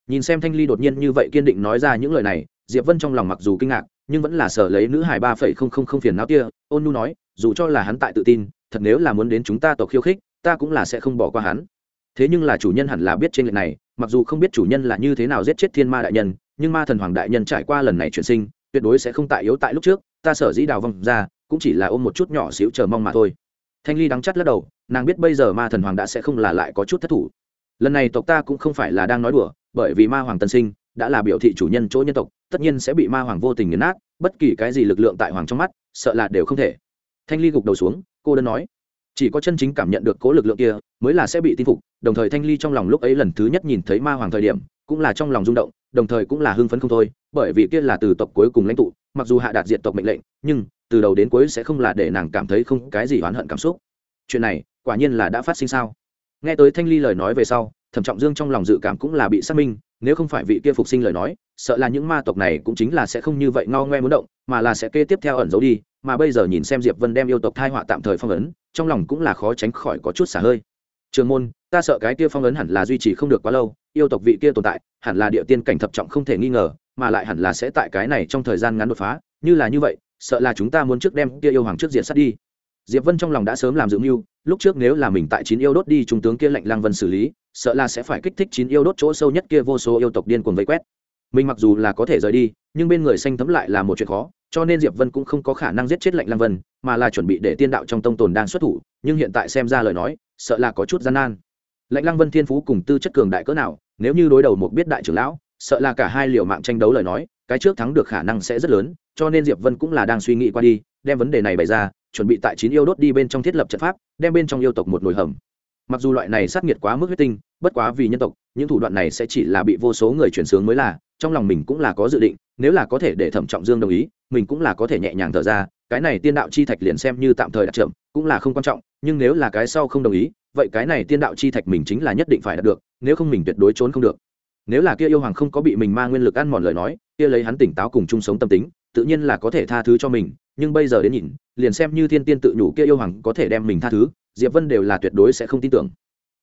Nhìn xem thanh ly đột nhiên như vậy kiên định nói ra những lời này, diệp vân trong lòng mặc dù kinh ngạc, nhưng vẫn là sở lấy nữ hải ba phẩy không không không phiền não kia, ôn nu nói, dù cho là hắn tại tự tin, thật nếu là muốn đến chúng ta tộc khiêu khích ta cũng là sẽ không bỏ qua hắn. Thế nhưng là chủ nhân hẳn là biết trên lệnh này, mặc dù không biết chủ nhân là như thế nào giết chết thiên ma đại nhân, nhưng ma thần hoàng đại nhân trải qua lần này chuyển sinh, tuyệt đối sẽ không tại yếu tại lúc trước, ta sở dĩ đào vong ra, cũng chỉ là ôm một chút nhỏ xíu chờ mong mà thôi. Thanh ly đắng chắt lắc đầu, nàng biết bây giờ ma thần hoàng đã sẽ không là lại có chút thất thủ. Lần này tộc ta cũng không phải là đang nói đùa, bởi vì ma hoàng tân sinh đã là biểu thị chủ nhân chỗ nhân tộc, tất nhiên sẽ bị ma hoàng vô tình nghiền nát, bất kỳ cái gì lực lượng tại hoàng trong mắt, sợ là đều không thể. Thanh ly gục đầu xuống, cô đơn nói chỉ có chân chính cảm nhận được cố lực lượng kia, mới là sẽ bị tin phục, đồng thời thanh ly trong lòng lúc ấy lần thứ nhất nhìn thấy ma hoàng thời điểm, cũng là trong lòng rung động, đồng thời cũng là hưng phấn không thôi, bởi vì kia là từ tộc cuối cùng lãnh tụ, mặc dù hạ đạt diện tộc mệnh lệnh, nhưng, từ đầu đến cuối sẽ không là để nàng cảm thấy không cái gì oán hận cảm xúc. Chuyện này, quả nhiên là đã phát sinh sao? Nghe tới thanh ly lời nói về sau, thẩm trọng dương trong lòng dự cảm cũng là bị xác minh nếu không phải vị kia phục sinh lời nói, sợ là những ma tộc này cũng chính là sẽ không như vậy ngao ngoe muốn động, mà là sẽ kê tiếp theo ẩn giấu đi, mà bây giờ nhìn xem diệp vân đem yêu tộc thai họa tạm thời phong ấn, trong lòng cũng là khó tránh khỏi có chút xả hơi. Trường môn, ta sợ cái kia phong ấn hẳn là duy trì không được quá lâu, yêu tộc vị kia tồn tại, hẳn là địa tiên cảnh thập trọng không thể nghi ngờ, mà lại hẳn là sẽ tại cái này trong thời gian ngắn đột phá, như là như vậy, sợ là chúng ta muốn trước đem kia yêu hoàng trước diện sát đi. Diệp vân trong lòng đã sớm làm dự mưu, lúc trước nếu là mình tại chín yêu đốt đi, trung tướng kia lệnh lang vân xử lý sợ là sẽ phải kích thích chín yêu đốt chỗ sâu nhất kia vô số yêu tộc điên cuồng vây quét. Mình mặc dù là có thể rời đi, nhưng bên người xanh thấm lại là một chuyện khó, cho nên diệp vân cũng không có khả năng giết chết lệnh lang vân, mà là chuẩn bị để tiên đạo trong tông tồn đang xuất thủ, nhưng hiện tại xem ra lời nói, sợ là có chút gian nan. Lệnh lang vân thiên phú cùng tư chất cường đại cỡ nào, nếu như đối đầu một biết đại trưởng lão, sợ là cả hai liều mạng tranh đấu lời nói, cái trước thắng được khả năng sẽ rất lớn, cho nên diệp vân cũng là đang suy nghĩ qua đi, đem vấn đề này bày ra, chuẩn bị tại chín yêu đốt đi bên trong thiết lập trận pháp, đem bên trong yêu tộc một nồi hầm mặc dù loại này sát nghiệt quá mức huyết tinh, bất quá vì nhân tộc, những thủ đoạn này sẽ chỉ là bị vô số người chuyển sướng mới là, trong lòng mình cũng là có dự định, nếu là có thể để thẩm trọng dương đồng ý, mình cũng là có thể nhẹ nhàng thở ra, cái này tiên đạo chi thạch liền xem như tạm thời đặt chậm, cũng là không quan trọng, nhưng nếu là cái sau không đồng ý, vậy cái này tiên đạo chi thạch mình chính là nhất định phải đạt được, nếu không mình tuyệt đối trốn không được. Nếu là kia yêu hoàng không có bị mình mang nguyên lực ăn mòn lời nói, kia lấy hắn tỉnh táo cùng chung sống tâm tính, tự nhiên là có thể tha thứ cho mình, nhưng bây giờ đến nhìn, liền xem như thiên tiên tự nhủ kia yêu hoàng có thể đem mình tha thứ diệp vân đều là tuyệt đối sẽ không tin tưởng.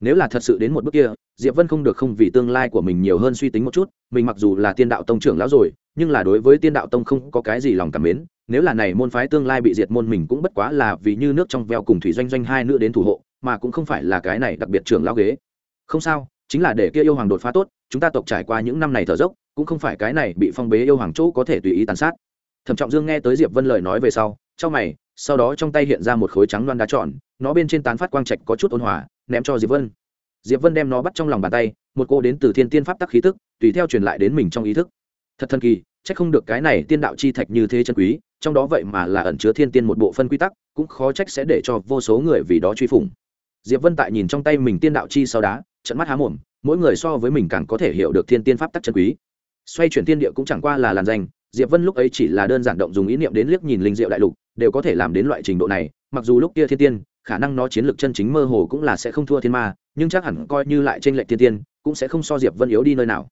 Nếu là thật sự đến một bước kia, diệp vân không được không vì tương lai của mình nhiều hơn suy tính một chút, mình mặc dù là tiên đạo tông trưởng lão rồi, nhưng là đối với tiên đạo tông không có cái gì lòng cảm mến, nếu là này môn phái tương lai bị diệt môn mình cũng bất quá là vì như nước trong veo cùng thủy doanh doanh hai nữa đến thủ hộ, mà cũng không phải là cái này đặc biệt trưởng lão ghế. Không sao, chính là để kia yêu hoàng đột phá tốt, chúng ta tộc trải qua những năm này thở dốc, cũng không phải cái này bị phong bế yêu hoàng chỗ có thể tùy ý tàn sát. Thẩm trọng dương nghe tới diệp vân lời nói về sau trong mày, sau đó trong tay hiện ra một khối trắng loan đá tròn, nó bên trên tán phát quang trạch có chút ôn hòa, ném cho diệp vân. Diệp vân đem nó bắt trong lòng bàn tay, một cô đến từ thiên tiên pháp tắc khí tức, tùy theo truyền lại đến mình trong ý thức. Thật thần kỳ, chắc không được cái này tiên đạo chi thạch như thế chân quý, trong đó vậy mà là ẩn chứa thiên tiên một bộ phân quy tắc, cũng khó trách sẽ để cho vô số người vì đó truy phủng. Diệp vân tại nhìn trong tay mình tiên đạo chi sau đá trận mắt há mồm, mỗi người so với mình càng có thể hiểu được thiên tiên pháp tắc chân quý. Xoay chuyển tiên địa cũng chẳng qua là làn danh, diệp vân lúc ấy chỉ là đơn giản động dùng ý niệm đến liếc nhìn linh diệu đại lục đều có thể làm đến loại trình độ này, mặc dù lúc kia thiên tiên, khả năng nó chiến lược chân chính mơ hồ cũng là sẽ không thua thiên ma, nhưng chắc hẳn coi như lại trên lệnh thiên tiên, cũng sẽ không so diệp vân yếu đi nơi nào.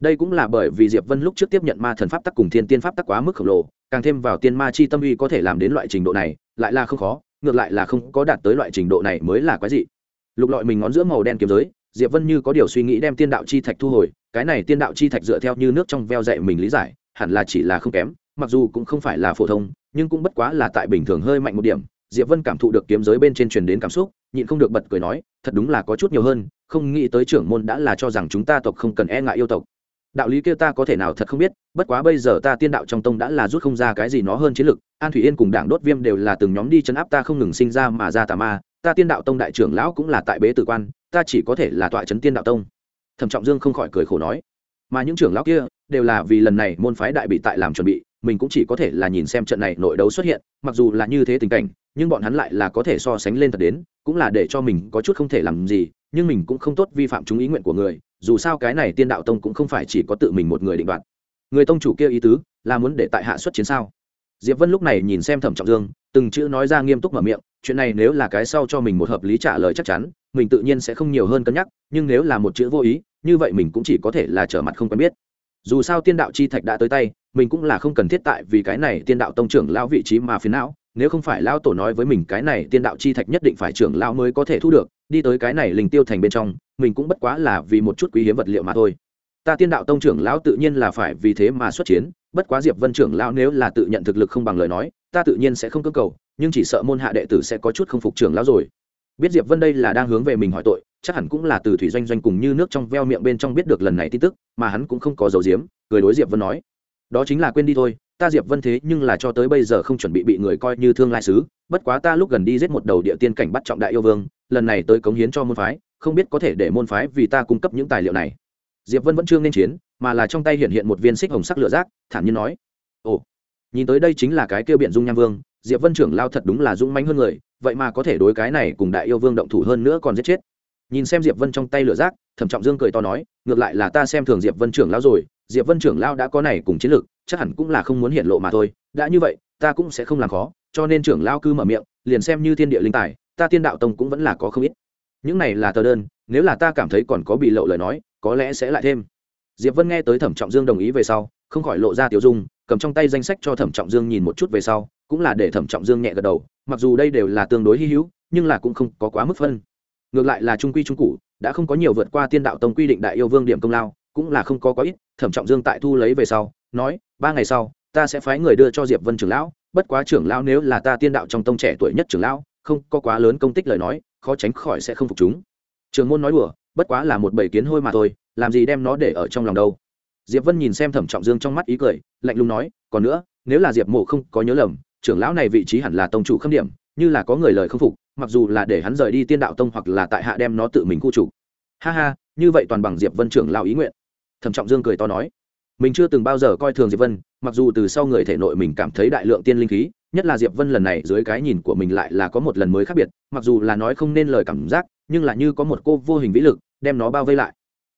Đây cũng là bởi vì diệp vân lúc trước tiếp nhận ma thần pháp tắc cùng thiên tiên pháp tắc quá mức khổng lồ, càng thêm vào tiên ma chi tâm uy có thể làm đến loại trình độ này, lại là không khó, ngược lại là không có đạt tới loại trình độ này mới là quái dị. Lục lọi mình ngón giữa màu đen kiếm giới, diệp vân như có điều suy nghĩ đem tiên đạo chi thạch thu hồi, cái này tiên đạo chi thạch dựa theo như nước trong veo dạy mình lý giải, hẳn là chỉ là không kém, mặc dù cũng không phải là phổ thông nhưng cũng bất quá là tại bình thường hơi mạnh một điểm. Diệp vân cảm thụ được kiếm giới bên trên truyền đến cảm xúc, nhịn không được bật cười nói, thật đúng là có chút nhiều hơn, không nghĩ tới trưởng môn đã là cho rằng chúng ta tộc không cần e ngại yêu tộc. Đạo lý kia ta có thể nào thật không biết, bất quá bây giờ ta tiên đạo trong tông đã là rút không ra cái gì nó hơn chiến lực, an thủy yên cùng đảng đốt viêm đều là từng nhóm đi chấn áp ta không ngừng sinh ra mà ra tà ma, ta tiên đạo tông đại trưởng lão cũng là tại bế tử quan, ta chỉ có thể là tọa chấn tiên đạo tông. Thẩm trọng dương không khỏi cười khổ nói, mà những trưởng lão kia đều là vì lần này môn phái đại bị tại làm chuẩn bị mình cũng chỉ có thể là nhìn xem trận này nội đấu xuất hiện, mặc dù là như thế tình cảnh, nhưng bọn hắn lại là có thể so sánh lên thật đến, cũng là để cho mình có chút không thể làm gì, nhưng mình cũng không tốt vi phạm chúng ý nguyện của người, dù sao cái này tiên đạo tông cũng không phải chỉ có tự mình một người định đoạt. Người tông chủ kia ý tứ, là muốn để tại hạ xuất chiến sao? Diệp vân lúc này nhìn xem thẩm trọng dương, từng chữ nói ra nghiêm túc mở miệng, chuyện này nếu là cái sau cho mình một hợp lý trả lời chắc chắn, mình tự nhiên sẽ không nhiều hơn cân nhắc, nhưng nếu là một chữ vô ý, như vậy mình cũng chỉ có thể là trở mặt không quen biết. Dù sao tiên đạo chi thạch đã tới tay mình cũng là không cần thiết tại vì cái này tiên đạo tông trưởng lao vị trí mà phiền não, nếu không phải lao tổ nói với mình cái này tiên đạo chi thạch nhất định phải trưởng lao mới có thể thu được, đi tới cái này linh tiêu thành bên trong, mình cũng bất quá là vì một chút quý hiếm vật liệu mà thôi. Ta tiên đạo tông trưởng lão tự nhiên là phải vì thế mà xuất chiến, bất quá diệp vân trưởng lão nếu là tự nhận thực lực không bằng lời nói, ta tự nhiên sẽ không cơ cầu, nhưng chỉ sợ môn hạ đệ tử sẽ có chút không phục trưởng lão rồi. Biết diệp vân đây là đang hướng về mình hỏi tội, chắc hẳn cũng là từ thủy doanh doanh cùng như nước trong veo miệng bên trong biết được lần này tin tức, mà hắn cũng không có dấu diếm, cười đối diệp vân nói đó chính là quên đi thôi, ta diệp vân thế nhưng là cho tới bây giờ không chuẩn bị bị người coi như thương lai sứ, bất quá ta lúc gần đi giết một đầu địa tiên cảnh bắt trọng đại yêu vương, lần này tới cống hiến cho môn phái, không biết có thể để môn phái vì ta cung cấp những tài liệu này. Diệp vân vẫn chưa nên chiến, mà là trong tay hiện hiện một viên xích hồng sắc lửa rác, thản nhiên nói, ồ, nhìn tới đây chính là cái kêu biện dung nham vương, diệp vân trưởng lao thật đúng là dũng mãnh hơn người, vậy mà có thể đối cái này cùng đại yêu vương động thủ hơn nữa còn giết chết. Nhìn xem diệp vân trong tay lửa rác, thẩm trọng dương cười to nói, ngược lại là ta xem thường diệp vân trưởng lao rồi diệp vân trưởng lao đã có này cùng chiến lược chắc hẳn cũng là không muốn hiện lộ mà thôi. Đã như vậy, ta cũng sẽ không làm khó, cho nên trưởng lao cứ mở miệng, liền xem như thiên địa linh tài, ta tiên đạo tông cũng vẫn là có không ít. Những này là tờ đơn, nếu là ta cảm thấy còn có bị lộ lời nói, có lẽ sẽ lại thêm. Diệp vân nghe tới thẩm trọng dương đồng ý về sau, không khỏi lộ ra tiểu dung, cầm trong tay danh sách cho thẩm trọng dương nhìn một chút về sau, cũng là để thẩm trọng dương nhẹ gật đầu, mặc dù đây đều là tương đối hy hữu, nhưng là cũng không có quá mức phân. Ngược lại là trung quy trung cụ đã không có nhiều vượt qua tiên đạo tông quy định đại yêu vương điểm công lao, cũng là không có có ít thẩm trọng dương tại thu lấy về sau, nói, ba ngày sau, ta sẽ phái người đưa cho diệp vân trưởng lão, bất quá trưởng lão nếu là ta tiên đạo trong tông trẻ tuổi nhất trưởng lão, không có quá lớn công tích lời nói, khó tránh khỏi sẽ không phục chúng. Trường môn nói đùa, bất quá là một bầy kiến hôi mà thôi, làm gì đem nó để ở trong lòng đâu. Diệp vân nhìn xem thẩm trọng dương trong mắt ý cười, lạnh lùng nói, còn nữa, nếu là diệp mộ không có nhớ lầm, trưởng lão này vị trí hẳn là tông chủ khâm điểm, như là có người lời không phục, mặc dù là để hắn rời đi tiên đạo tông hoặc là tại hạ đem nó tự mình khu chủ. Ha ha, như vậy toàn bằng diệp vân trưởng lão ý nguyện thẩm trọng dương cười to nói, mình chưa từng bao giờ coi thường diệp vân, mặc dù từ sau người thể nội mình cảm thấy đại lượng tiên linh khí, nhất là diệp vân lần này dưới cái nhìn của mình lại là có một lần mới khác biệt, mặc dù là nói không nên lời cảm giác, nhưng là như có một cô vô hình vĩ lực, đem nó bao vây lại.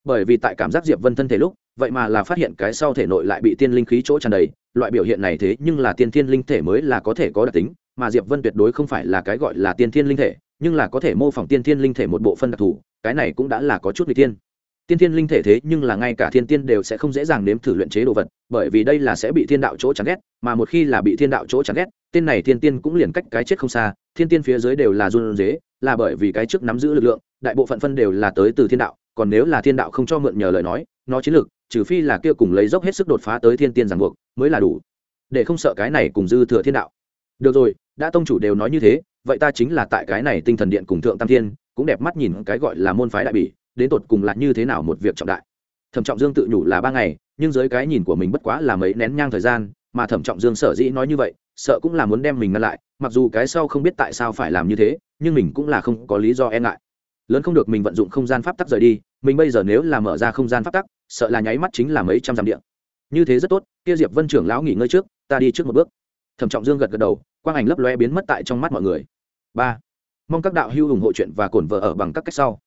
Bởi vì tại cảm giác diệp vân thân thể lúc, vậy mà là phát hiện cái sau thể nội lại bị tiên linh khí chỗ tràn đầy, loại biểu hiện này thế nhưng là tiên thiên linh thể mới là có thể có đặc tính, mà diệp vân tuyệt đối không phải là cái gọi là tiên thiên linh thể, nhưng là có thể mô phỏng tiên thiên linh thể một bộ phân đặc thù, cái này cũng đã là có chút người tiên tiên thiên linh thể thế nhưng là ngay cả thiên tiên đều sẽ không dễ dàng nếm thử luyện chế đồ vật, bởi vì đây là sẽ bị thiên đạo chỗ chán ghét, mà một khi là bị thiên đạo chỗ chán ghét, tên này thiên tiên cũng liền cách cái chết không xa, thiên tiên phía dưới đều là run dế là bởi vì cái trước nắm giữ lực lượng, đại bộ phận phân đều là tới từ thiên đạo, còn nếu là thiên đạo không cho mượn nhờ lời nói, nó chiến lược, trừ phi là kia cùng lấy dốc hết sức đột phá tới thiên tiên ràng buộc, mới là đủ. Để không sợ cái này cùng dư thừa thiên đạo. Được rồi, đã tông chủ đều nói như thế, vậy ta chính là tại cái này tinh thần điện cùng thượng tam thiên, cũng đẹp mắt nhìn cái gọi là môn phái đại bỉ đến tột cùng là như thế nào một việc trọng đại. Thẩm trọng dương tự nhủ là ba ngày, nhưng dưới cái nhìn của mình bất quá là mấy nén nhang thời gian, mà thẩm trọng dương sở dĩ nói như vậy, sợ cũng là muốn đem mình ngăn lại, mặc dù cái sau không biết tại sao phải làm như thế, nhưng mình cũng là không có lý do e ngại. Lớn không được mình vận dụng không gian pháp tắc rời đi, mình bây giờ nếu là mở ra không gian pháp tắc, sợ là nháy mắt chính là mấy trăm dặm điện như thế rất tốt, kia diệp vân trưởng lão nghỉ ngơi trước, ta đi trước một bước. Thẩm trọng dương gật gật đầu, quang ảnh lấp loe biến mất tại trong mắt mọi người. Ba. Mong các đạo hữu ủng hộ chuyện và cổn vợ ở bằng các cách sau.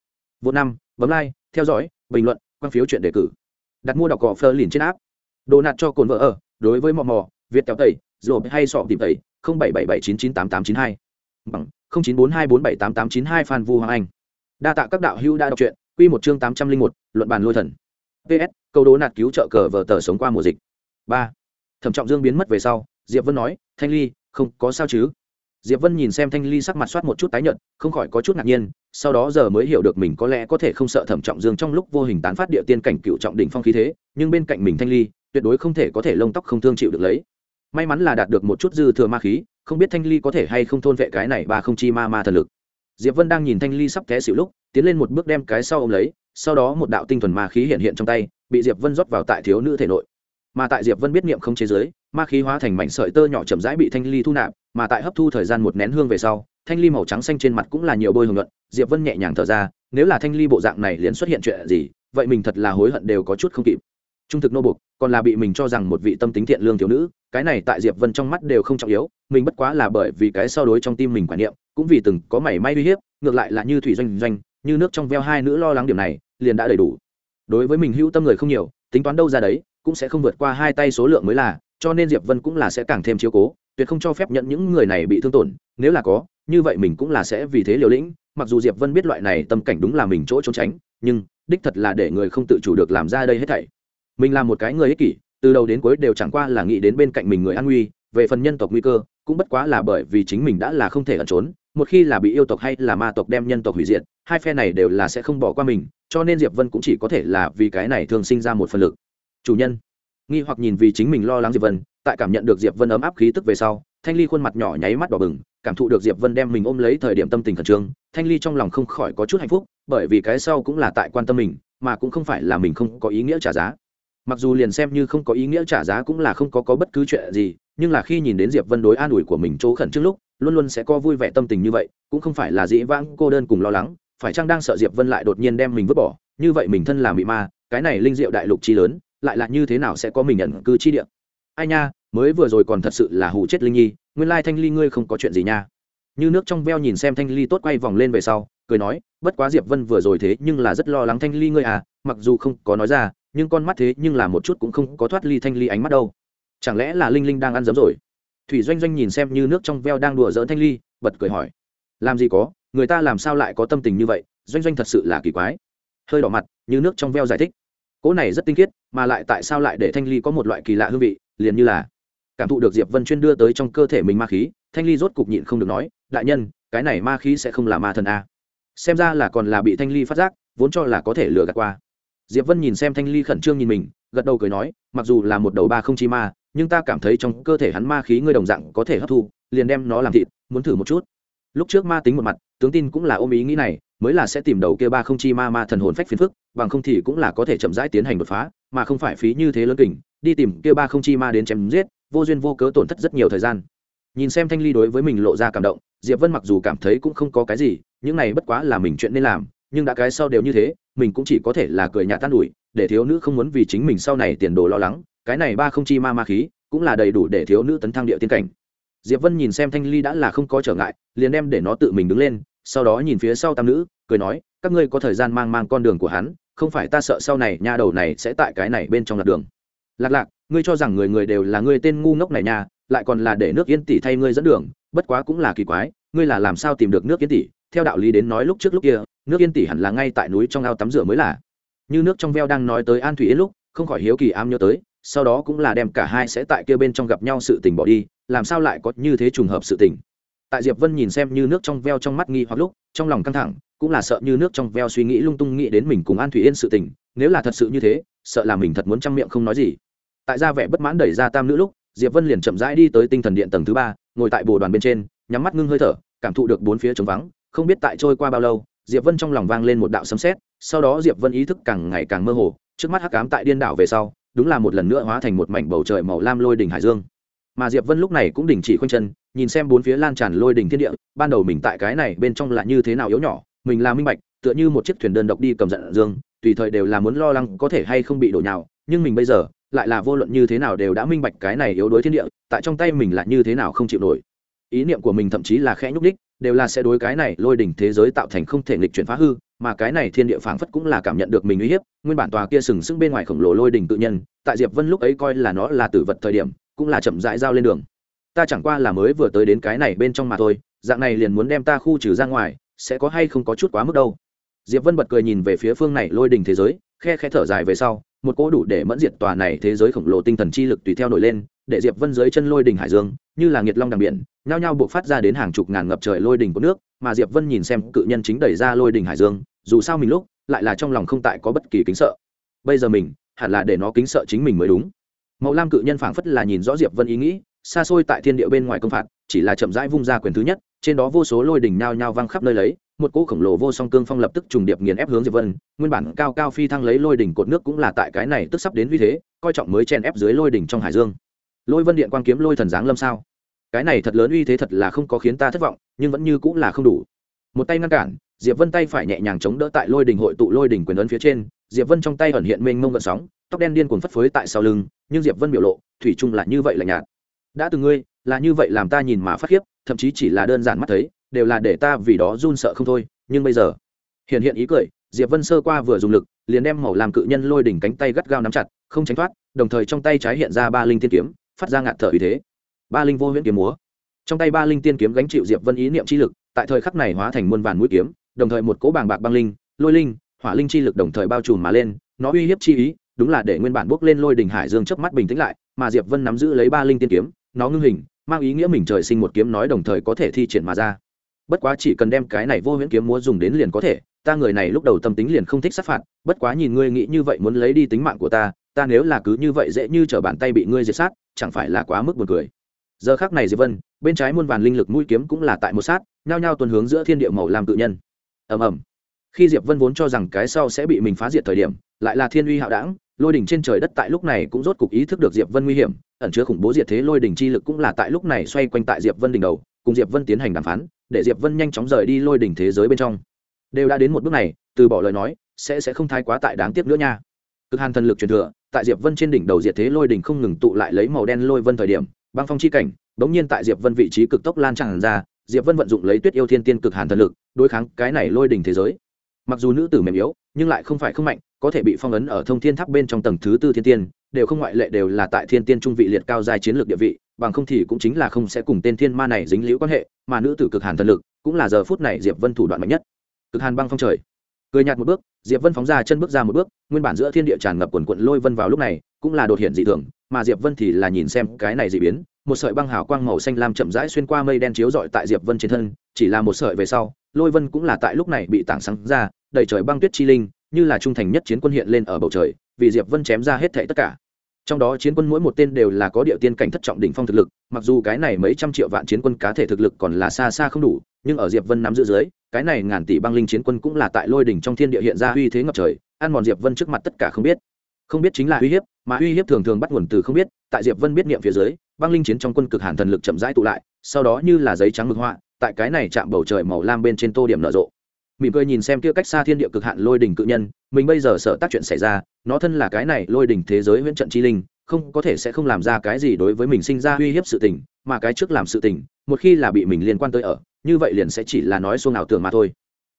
Vô năm bấm like, theo dõi, bình luận, quan phiếu chuyện đề cử. Đặt mua đọc cỏ phơ liền trên app. đồ nạt cho cồn vợ ở, đối với mò mò, việt kéo tẩy rồi hay sọ tìm tẩy, không bảy bảy bảy chín chín tám tám chín hai. Bằng, không chín bốn hai bốn bảy tám tám chín hai phan vu hoàng anh. Đa tạ các đạo hữu đã đọc truyện, quy một chương tám trăm linh một, luận bàn lôi thần. Ps câu đố nạt cứu trợ cờ vờ tờ sống qua mùa dịch. Ba. Thẩm trọng dương biến mất về sau, diệp vân nói, thanh ly, không, có sao chứ? Diệp vân nhìn xem thanh ly sắc mặt soát một chút tái nhợt, không khỏi có chút ngạc nhiên, sau đó giờ mới hiểu được mình có lẽ có thể không sợ thẩm trọng dương trong lúc vô hình tán phát địa tiên cảnh cựu trọng đỉnh phong khí thế, nhưng bên cạnh mình thanh ly, tuyệt đối không thể có thể lông tóc không thương chịu được lấy. May mắn là đạt được một chút dư thừa ma khí, không biết thanh ly có thể hay không thôn vệ cái này ba không chi ma ma thần lực. Diệp vân đang nhìn thanh ly sắp té xỉu lúc, tiến lên một bước đem cái sau ôm lấy, sau đó một đạo tinh thuần ma khí hiện hiện trong tay, bị diệp vân rót vào tại thiếu nữ thể nội. Mà tại diệp vân biết niệm không chế giới, ma khí hóa thành mảnh sợi tơ nhỏ chậm rãi bị thanh ly thu nạp mà tại hấp thu thời gian một nén hương về sau, thanh ly màu trắng xanh trên mặt cũng là nhiều bôi hưởng luận diệp vân nhẹ nhàng thở ra, nếu là thanh ly bộ dạng này liền xuất hiện chuyện gì, vậy mình thật là hối hận đều có chút không kịp. Trung thực nô bục, còn là bị mình cho rằng một vị tâm tính thiện lương thiếu nữ, cái này tại diệp vân trong mắt đều không trọng yếu, mình bất quá là bởi vì cái so đối trong tim mình quản niệm, cũng vì từng có mảy may uy hiếp, ngược lại là như thủy doanh doanh, như nước trong veo hai nữ lo lắng điểm này, liền đã đầy đủ. Đối với mình hữu tâm người không nhiều, tính toán đâu ra đấy, cũng sẽ không vượt qua hai tay số lượng mới là, cho nên diệp vân cũng là sẽ càng thêm chiếu cố tuyệt không cho phép nhận những người này bị thương tổn, nếu là có, như vậy mình cũng là sẽ vì thế liều lĩnh, mặc dù diệp vân biết loại này tâm cảnh đúng là mình chỗ trốn tránh, nhưng đích thật là để người không tự chủ được làm ra đây hết thảy. Mình là một cái người ích kỷ, từ đầu đến cuối đều chẳng qua là nghĩ đến bên cạnh mình người an nguy, về phần nhân tộc nguy cơ, cũng bất quá là bởi vì chính mình đã là không thể ẩn trốn, một khi là bị yêu tộc hay là ma tộc đem nhân tộc hủy diệt, hai phe này đều là sẽ không bỏ qua mình, cho nên diệp vân cũng chỉ có thể là vì cái này thường sinh ra một phần lực. Chủ nhân, nghi hoặc nhìn vì chính mình lo lắng diệp vân tại cảm nhận được diệp vân ấm áp khí tức về sau, thanh ly khuôn mặt nhỏ nháy mắt đỏ bừng, cảm thụ được diệp vân đem mình ôm lấy thời điểm tâm tình khẩn trương, thanh ly trong lòng không khỏi có chút hạnh phúc, bởi vì cái sau cũng là tại quan tâm mình, mà cũng không phải là mình không có ý nghĩa trả giá. Mặc dù liền xem như không có ý nghĩa trả giá cũng là không có có bất cứ chuyện gì, nhưng là khi nhìn đến diệp vân đối an ủi của mình chỗ khẩn trước lúc, luôn luôn sẽ có vui vẻ tâm tình như vậy, cũng không phải là dĩ vãng cô đơn cùng lo lắng, phải chăng đang sợ diệp vân lại đột nhiên đem mình vứt bỏ, như vậy mình thân là mị ma, cái này linh diệu đại lục chi lớn, lại là như thế nào sẽ có mình nhận cư chi địa? Ai nha, mới vừa rồi còn thật sự là hù chết linh nhi, nguyên lai thanh ly ngươi không có chuyện gì nha. Như nước trong veo nhìn xem thanh ly tốt quay vòng lên về sau, cười nói, bất quá diệp vân vừa rồi thế nhưng là rất lo lắng thanh ly ngươi à mặc dù không có nói ra, nhưng con mắt thế nhưng là một chút cũng không có thoát ly thanh ly ánh mắt đâu. Chẳng lẽ là linh linh đang ăn dấm rồi? Thủy doanh doanh nhìn xem như nước trong veo đang đùa giỡn thanh ly, bật cười hỏi. Làm gì có, người ta làm sao lại có tâm tình như vậy, doanh doanh thật sự là kỳ quái. Hơi đỏ mặt, như nước trong veo giải thích. Cỗ này rất tinh khiết, mà lại tại sao lại để thanh ly có một loại kỳ lạ hương vị liền như là cảm thụ được diệp vân chuyên đưa tới trong cơ thể mình ma khí, thanh ly rốt cục nhịn không được nói, đại nhân, cái này ma khí sẽ không là ma thần a. Xem ra là còn là bị thanh ly phát giác, vốn cho là có thể lừa gạt qua. Diệp vân nhìn xem thanh ly khẩn trương nhìn mình, gật đầu cười nói, mặc dù là một đầu ba không chi ma, nhưng ta cảm thấy trong cơ thể hắn ma khí ngươi đồng dạng có thể hấp thu, liền đem nó làm thịt, muốn thử một chút. Lúc trước ma tính một mặt, tướng tin cũng là ôm ý nghĩ này mới là sẽ tìm đầu kia ba không chi ma ma thần hồn phách phiền phức, bằng không thì cũng là có thể chậm rãi tiến hành đột phá, mà không phải phí như thế lớn kình, đi tìm kia ba không chi ma đến chém giết, vô duyên vô cớ tổn thất rất nhiều thời gian. Nhìn xem thanh ly đối với mình lộ ra cảm động, diệp vân mặc dù cảm thấy cũng không có cái gì, những này bất quá là mình chuyện nên làm, nhưng đã cái sau đều như thế, mình cũng chỉ có thể là cười nhạt tan ủi, để thiếu nữ không muốn vì chính mình sau này tiền đồ lo lắng, cái này ba không chi ma ma khí cũng là đầy đủ để thiếu nữ tấn thăng địa tiên cảnh. Diệp vân nhìn xem thanh ly đã là không có trở ngại, liền đem để nó tự mình đứng lên sau đó nhìn phía sau tam nữ, cười nói, các ngươi có thời gian mang mang con đường của hắn, không phải ta sợ sau này nha đầu này sẽ tại cái này bên trong lạc đường. Lạc lạc, ngươi cho rằng người người đều là ngươi tên ngu ngốc này nha, lại còn là để nước yên tỷ thay ngươi dẫn đường, bất quá cũng là kỳ quái, ngươi là làm sao tìm được nước yên tỷ? Theo đạo lý đến nói lúc trước lúc kia, nước yên tỷ hẳn là ngay tại núi trong ao tắm rửa mới là. Như nước trong veo đang nói tới an thủy yên lúc, không khỏi hiếu kỳ am nhớ tới, sau đó cũng là đem cả hai sẽ tại kia bên trong gặp nhau sự tình bỏ đi, làm sao lại có như thế trùng hợp sự tình tại diệp vân nhìn xem như nước trong veo trong mắt nghi hoặc lúc, trong lòng căng thẳng, cũng là sợ như nước trong veo suy nghĩ lung tung nghĩ đến mình cùng an thủy yên sự tình, nếu là thật sự như thế, sợ là mình thật muốn chăm miệng không nói gì. Tại ra vẻ bất mãn đẩy ra tam nữ lúc, diệp vân liền chậm rãi đi tới tinh thần điện tầng thứ ba, ngồi tại bồ đoàn bên trên, nhắm mắt ngưng hơi thở, cảm thụ được bốn phía trống vắng, không biết tại trôi qua bao lâu, diệp vân trong lòng vang lên một đạo sấm sét, sau đó diệp vân ý thức càng ngày càng mơ hồ, trước mắt hắc ám tại điên đảo về sau, đúng là một lần nữa hóa thành một mảnh bầu trời màu lam lôi đỉnh hải dương mà diệp vân lúc này cũng đình chỉ khoanh chân, nhìn xem bốn phía lan tràn lôi đình thiên địa, ban đầu mình tại cái này bên trong là như thế nào yếu nhỏ, mình là minh bạch, tựa như một chiếc thuyền đơn độc đi cầm giận dương, tùy thời đều là muốn lo lắng có thể hay không bị đổ nhào, nhưng mình bây giờ lại là vô luận như thế nào đều đã minh bạch cái này yếu đuối thiên địa, tại trong tay mình là như thế nào không chịu nổi. Ý niệm của mình thậm chí là khẽ nhúc đích đều là sẽ đối cái này lôi đỉnh thế giới tạo thành không thể nghịch chuyển phá hư, mà cái này thiên địa phảng phất cũng là cảm nhận được mình uy hiếp, nguyên bản tòa kia sừng sững bên ngoài khổng lồ lôi đỉnh tự nhân, tại diệp vân lúc ấy coi là nó là tử vật thời điểm cũng là chậm rãi giao lên đường. Ta chẳng qua là mới vừa tới đến cái này bên trong mà thôi, dạng này liền muốn đem ta khu trừ ra ngoài, sẽ có hay không có chút quá mức đâu. Diệp vân bật cười nhìn về phía phương này lôi đỉnh thế giới, khe khe thở dài về sau, một cỗ đủ để mẫn diệt tòa này thế giới khổng lồ tinh thần chi lực tùy theo nổi lên, để diệp vân dưới chân lôi đỉnh hải dương, như là nghiệt long đằng biển, nhao nhao buộc phát ra đến hàng chục ngàn ngập trời lôi đỉnh của nước, mà diệp vân nhìn xem cự nhân chính đẩy ra lôi đỉnh hải dương, dù sao mình lúc, lại là trong lòng không tại có bất kỳ kính sợ. Bây giờ mình, hẳn là để nó kính sợ chính mình mới đúng mậu lam cự nhân phảng phất là nhìn rõ diệp vân ý nghĩ, xa xôi tại thiên địa bên ngoài công phạt, chỉ là chậm rãi vung ra quyền thứ nhất, trên đó vô số lôi đỉnh nhao nhao văng khắp nơi lấy, một cỗ khổng lồ vô song cương phong lập tức trùng điệp nghiền ép hướng diệp vân, nguyên bản cao cao phi thăng lấy lôi đỉnh cột nước cũng là tại cái này tức sắp đến vì thế, coi trọng mới chen ép dưới lôi đỉnh trong hải dương. Lôi vân điện quang kiếm lôi thần giáng lâm sao? Cái này thật lớn uy thế thật là không có khiến ta thất vọng, nhưng vẫn như cũng là không đủ. Một tay ngăn cản, diệp vân tay phải nhẹ nhàng chống đỡ tại lôi đỉnh hội tụ lôi đỉnh quyền ấn phía trên, diệp vân trong tay ẩn hiện mênh mông gợn sóng tóc đen điên cuồng phất phới tại sau lưng, nhưng diệp vân biểu lộ, thủy chung là như vậy là nhạt. Đã từng ngươi, là như vậy làm ta nhìn mà phát khiếp, thậm chí chỉ là đơn giản mắt thấy, đều là để ta vì đó run sợ không thôi, nhưng bây giờ hiện hiện ý cười, diệp vân sơ qua vừa dùng lực, liền đem màu làm cự nhân lôi đỉnh cánh tay gắt gao nắm chặt, không tránh thoát, đồng thời trong tay trái hiện ra ba linh tiên kiếm, phát ra ngạt thở uy thế. Ba linh vô huyễn kiếm múa. Trong tay ba linh tiên kiếm gánh chịu diệp vân ý niệm chi lực, tại thời khắc này hóa thành muôn vàn mũi kiếm, đồng thời một cỗ bàng bạc băng linh, lôi linh, hỏa linh chi lực đồng thời bao trùm mà lên, nó uy hiếp chi ý đúng là để nguyên bản bước lên lôi đỉnh hải dương chớp mắt bình tĩnh lại mà diệp vân nắm giữ lấy ba linh tiên kiếm nó ngưng hình mang ý nghĩa mình trời sinh một kiếm nói đồng thời có thể thi triển mà ra. Bất quá chỉ cần đem cái này vô huyễn kiếm múa dùng đến liền có thể ta người này lúc đầu tâm tính liền không thích sát phạt bất quá nhìn ngươi nghĩ như vậy muốn lấy đi tính mạng của ta ta nếu là cứ như vậy dễ như trở bàn tay bị ngươi diệt sát chẳng phải là quá mức buồn cười. Giờ khắc này diệp vân bên trái muôn vàn linh lực mũi kiếm cũng là tại một sát nhao nhao tuần hướng giữa thiên địa màu làm tự nhân. Ầm ầm. Khi diệp vân vốn cho rằng cái sau sẽ bị mình phá diệt thời điểm lại là thiên uy hạo đãng, lôi đỉnh trên trời đất tại lúc này cũng rốt cục ý thức được diệp vân nguy hiểm, ẩn chứa khủng bố diệt thế lôi đỉnh chi lực cũng là tại lúc này xoay quanh tại diệp vân đỉnh đầu, cùng diệp vân tiến hành đàm phán, để diệp vân nhanh chóng rời đi lôi đỉnh thế giới bên trong. Đều đã đến một bước này, từ bỏ lời nói, sẽ sẽ không thái quá tại đáng tiếc nữa nha. Cực hàn thần lực truyền thừa, tại diệp vân trên đỉnh đầu diệt thế lôi đỉnh không ngừng tụ lại lấy màu đen lôi vân thời điểm, băng phong chi cảnh, bỗng nhiên tại diệp vân vị trí cực tốc lan tràn ra, diệp vân vận dụng lấy tuyết yêu thiên tiên cực hàn thần lực, đối kháng cái này lôi đỉnh thế giới. Mặc dù nữ tử mềm yếu nhưng lại không phải không mạnh, có thể bị phong ấn ở thông thiên tháp bên trong tầng thứ tư thiên tiên, đều không ngoại lệ đều là tại thiên tiên trung vị liệt cao giai chiến lược địa vị, bằng không thì cũng chính là không sẽ cùng tên thiên ma này dính liễu quan hệ, mà nữ tử cực hàn thần lực, cũng là giờ phút này diệp vân thủ đoạn mạnh nhất. Cực hàn băng phong trời. Cười nhạt một bước, diệp vân phóng ra chân bước ra một bước, nguyên bản giữa thiên địa tràn ngập quần quận lôi vân vào lúc này, cũng là đột hiện dị thường, mà diệp vân thì là nhìn xem cái này dị biến, một sợi băng hào quang màu xanh lam chậm rãi xuyên qua mây đen chiếu rọi tại diệp vân trên thân, chỉ là một sợi về sau, lôi vân cũng là tại lúc này bị tảng sáng ra đầy trời băng tuyết chi linh, như là trung thành nhất chiến quân hiện lên ở bầu trời, vì diệp vân chém ra hết thảy tất cả. Trong đó chiến quân mỗi một tên đều là có địa tiên cảnh thất trọng đỉnh phong thực lực, mặc dù cái này mấy trăm triệu vạn chiến quân cá thể thực lực còn là xa xa không đủ, nhưng ở diệp vân nắm giữ dưới, cái này ngàn tỷ băng linh chiến quân cũng là tại lôi đỉnh trong thiên địa hiện ra uy thế ngập trời, ăn mòn diệp vân trước mặt tất cả không biết. Không biết chính là uy hiếp, mà uy hiếp thường thường bắt nguồn từ không biết, tại diệp vân biết niệm phía dưới, băng linh chiến trong quân cực hàn thần lực chậm rãi tụ lại, sau đó như là giấy trắng mực họa, tại cái này chạm bầu trời màu lam bên trên tô điểm nở rộ mỉm cười nhìn xem kia cách xa thiên địa cực hạn lôi đỉnh cự nhân, mình bây giờ sợ tác chuyện xảy ra, nó thân là cái này lôi đỉnh thế giới huyễn trận chi linh, không có thể sẽ không làm ra cái gì đối với mình sinh ra uy hiếp sự tình, mà cái trước làm sự tình, một khi là bị mình liên quan tới ở, như vậy liền sẽ chỉ là nói xuông nào tưởng mà thôi.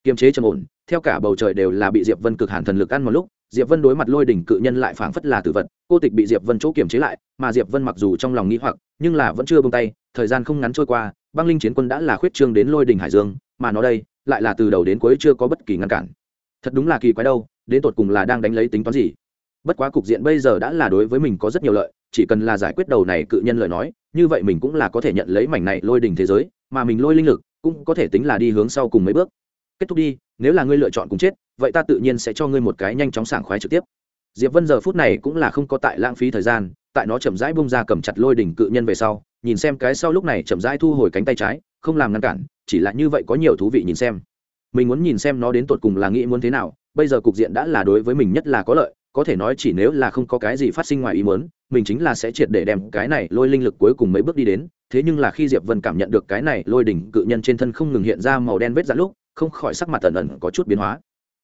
Kiềm chế trầm ổn, theo cả bầu trời đều là bị diệp vân cực hàn thần lực ăn một lúc, diệp vân đối mặt lôi đỉnh cự nhân lại phảng phất là tử vật, cô tịch bị diệp vân chỗ kiềm chế lại, mà diệp vân mặc dù trong lòng nghĩ hoặc, nhưng là vẫn chưa buông tay, thời gian không ngắn trôi qua, băng linh chiến quân đã là khuyết trương đến lôi đỉnh hải dương, mà nó đây lại là từ đầu đến cuối chưa có bất kỳ ngăn cản. Thật đúng là kỳ quái đâu, đến tột cùng là đang đánh lấy tính toán gì? Bất quá cục diện bây giờ đã là đối với mình có rất nhiều lợi, chỉ cần là giải quyết đầu này cự nhân lời nói, như vậy mình cũng là có thể nhận lấy mảnh này lôi đỉnh thế giới, mà mình lôi linh lực cũng có thể tính là đi hướng sau cùng mấy bước. Kết thúc đi, nếu là ngươi lựa chọn cùng chết, vậy ta tự nhiên sẽ cho ngươi một cái nhanh chóng sảng khoái trực tiếp. Diệp vân giờ phút này cũng là không có tại lãng phí thời gian, tại nó chậm rãi bung ra cầm chặt lôi đỉnh cự nhân về sau, nhìn xem cái sau lúc này chậm rãi thu hồi cánh tay trái không làm ngăn cản, chỉ là như vậy có nhiều thú vị nhìn xem. Mình muốn nhìn xem nó đến tột cùng là nghĩ muốn thế nào, bây giờ cục diện đã là đối với mình nhất là có lợi, có thể nói chỉ nếu là không có cái gì phát sinh ngoài ý muốn, mình chính là sẽ triệt để đem cái này lôi linh lực cuối cùng mấy bước đi đến. Thế nhưng là khi diệp vân cảm nhận được cái này lôi đỉnh cự nhân trên thân không ngừng hiện ra màu đen vết dạn lúc, không khỏi sắc mặt tần ẩn có chút biến hóa.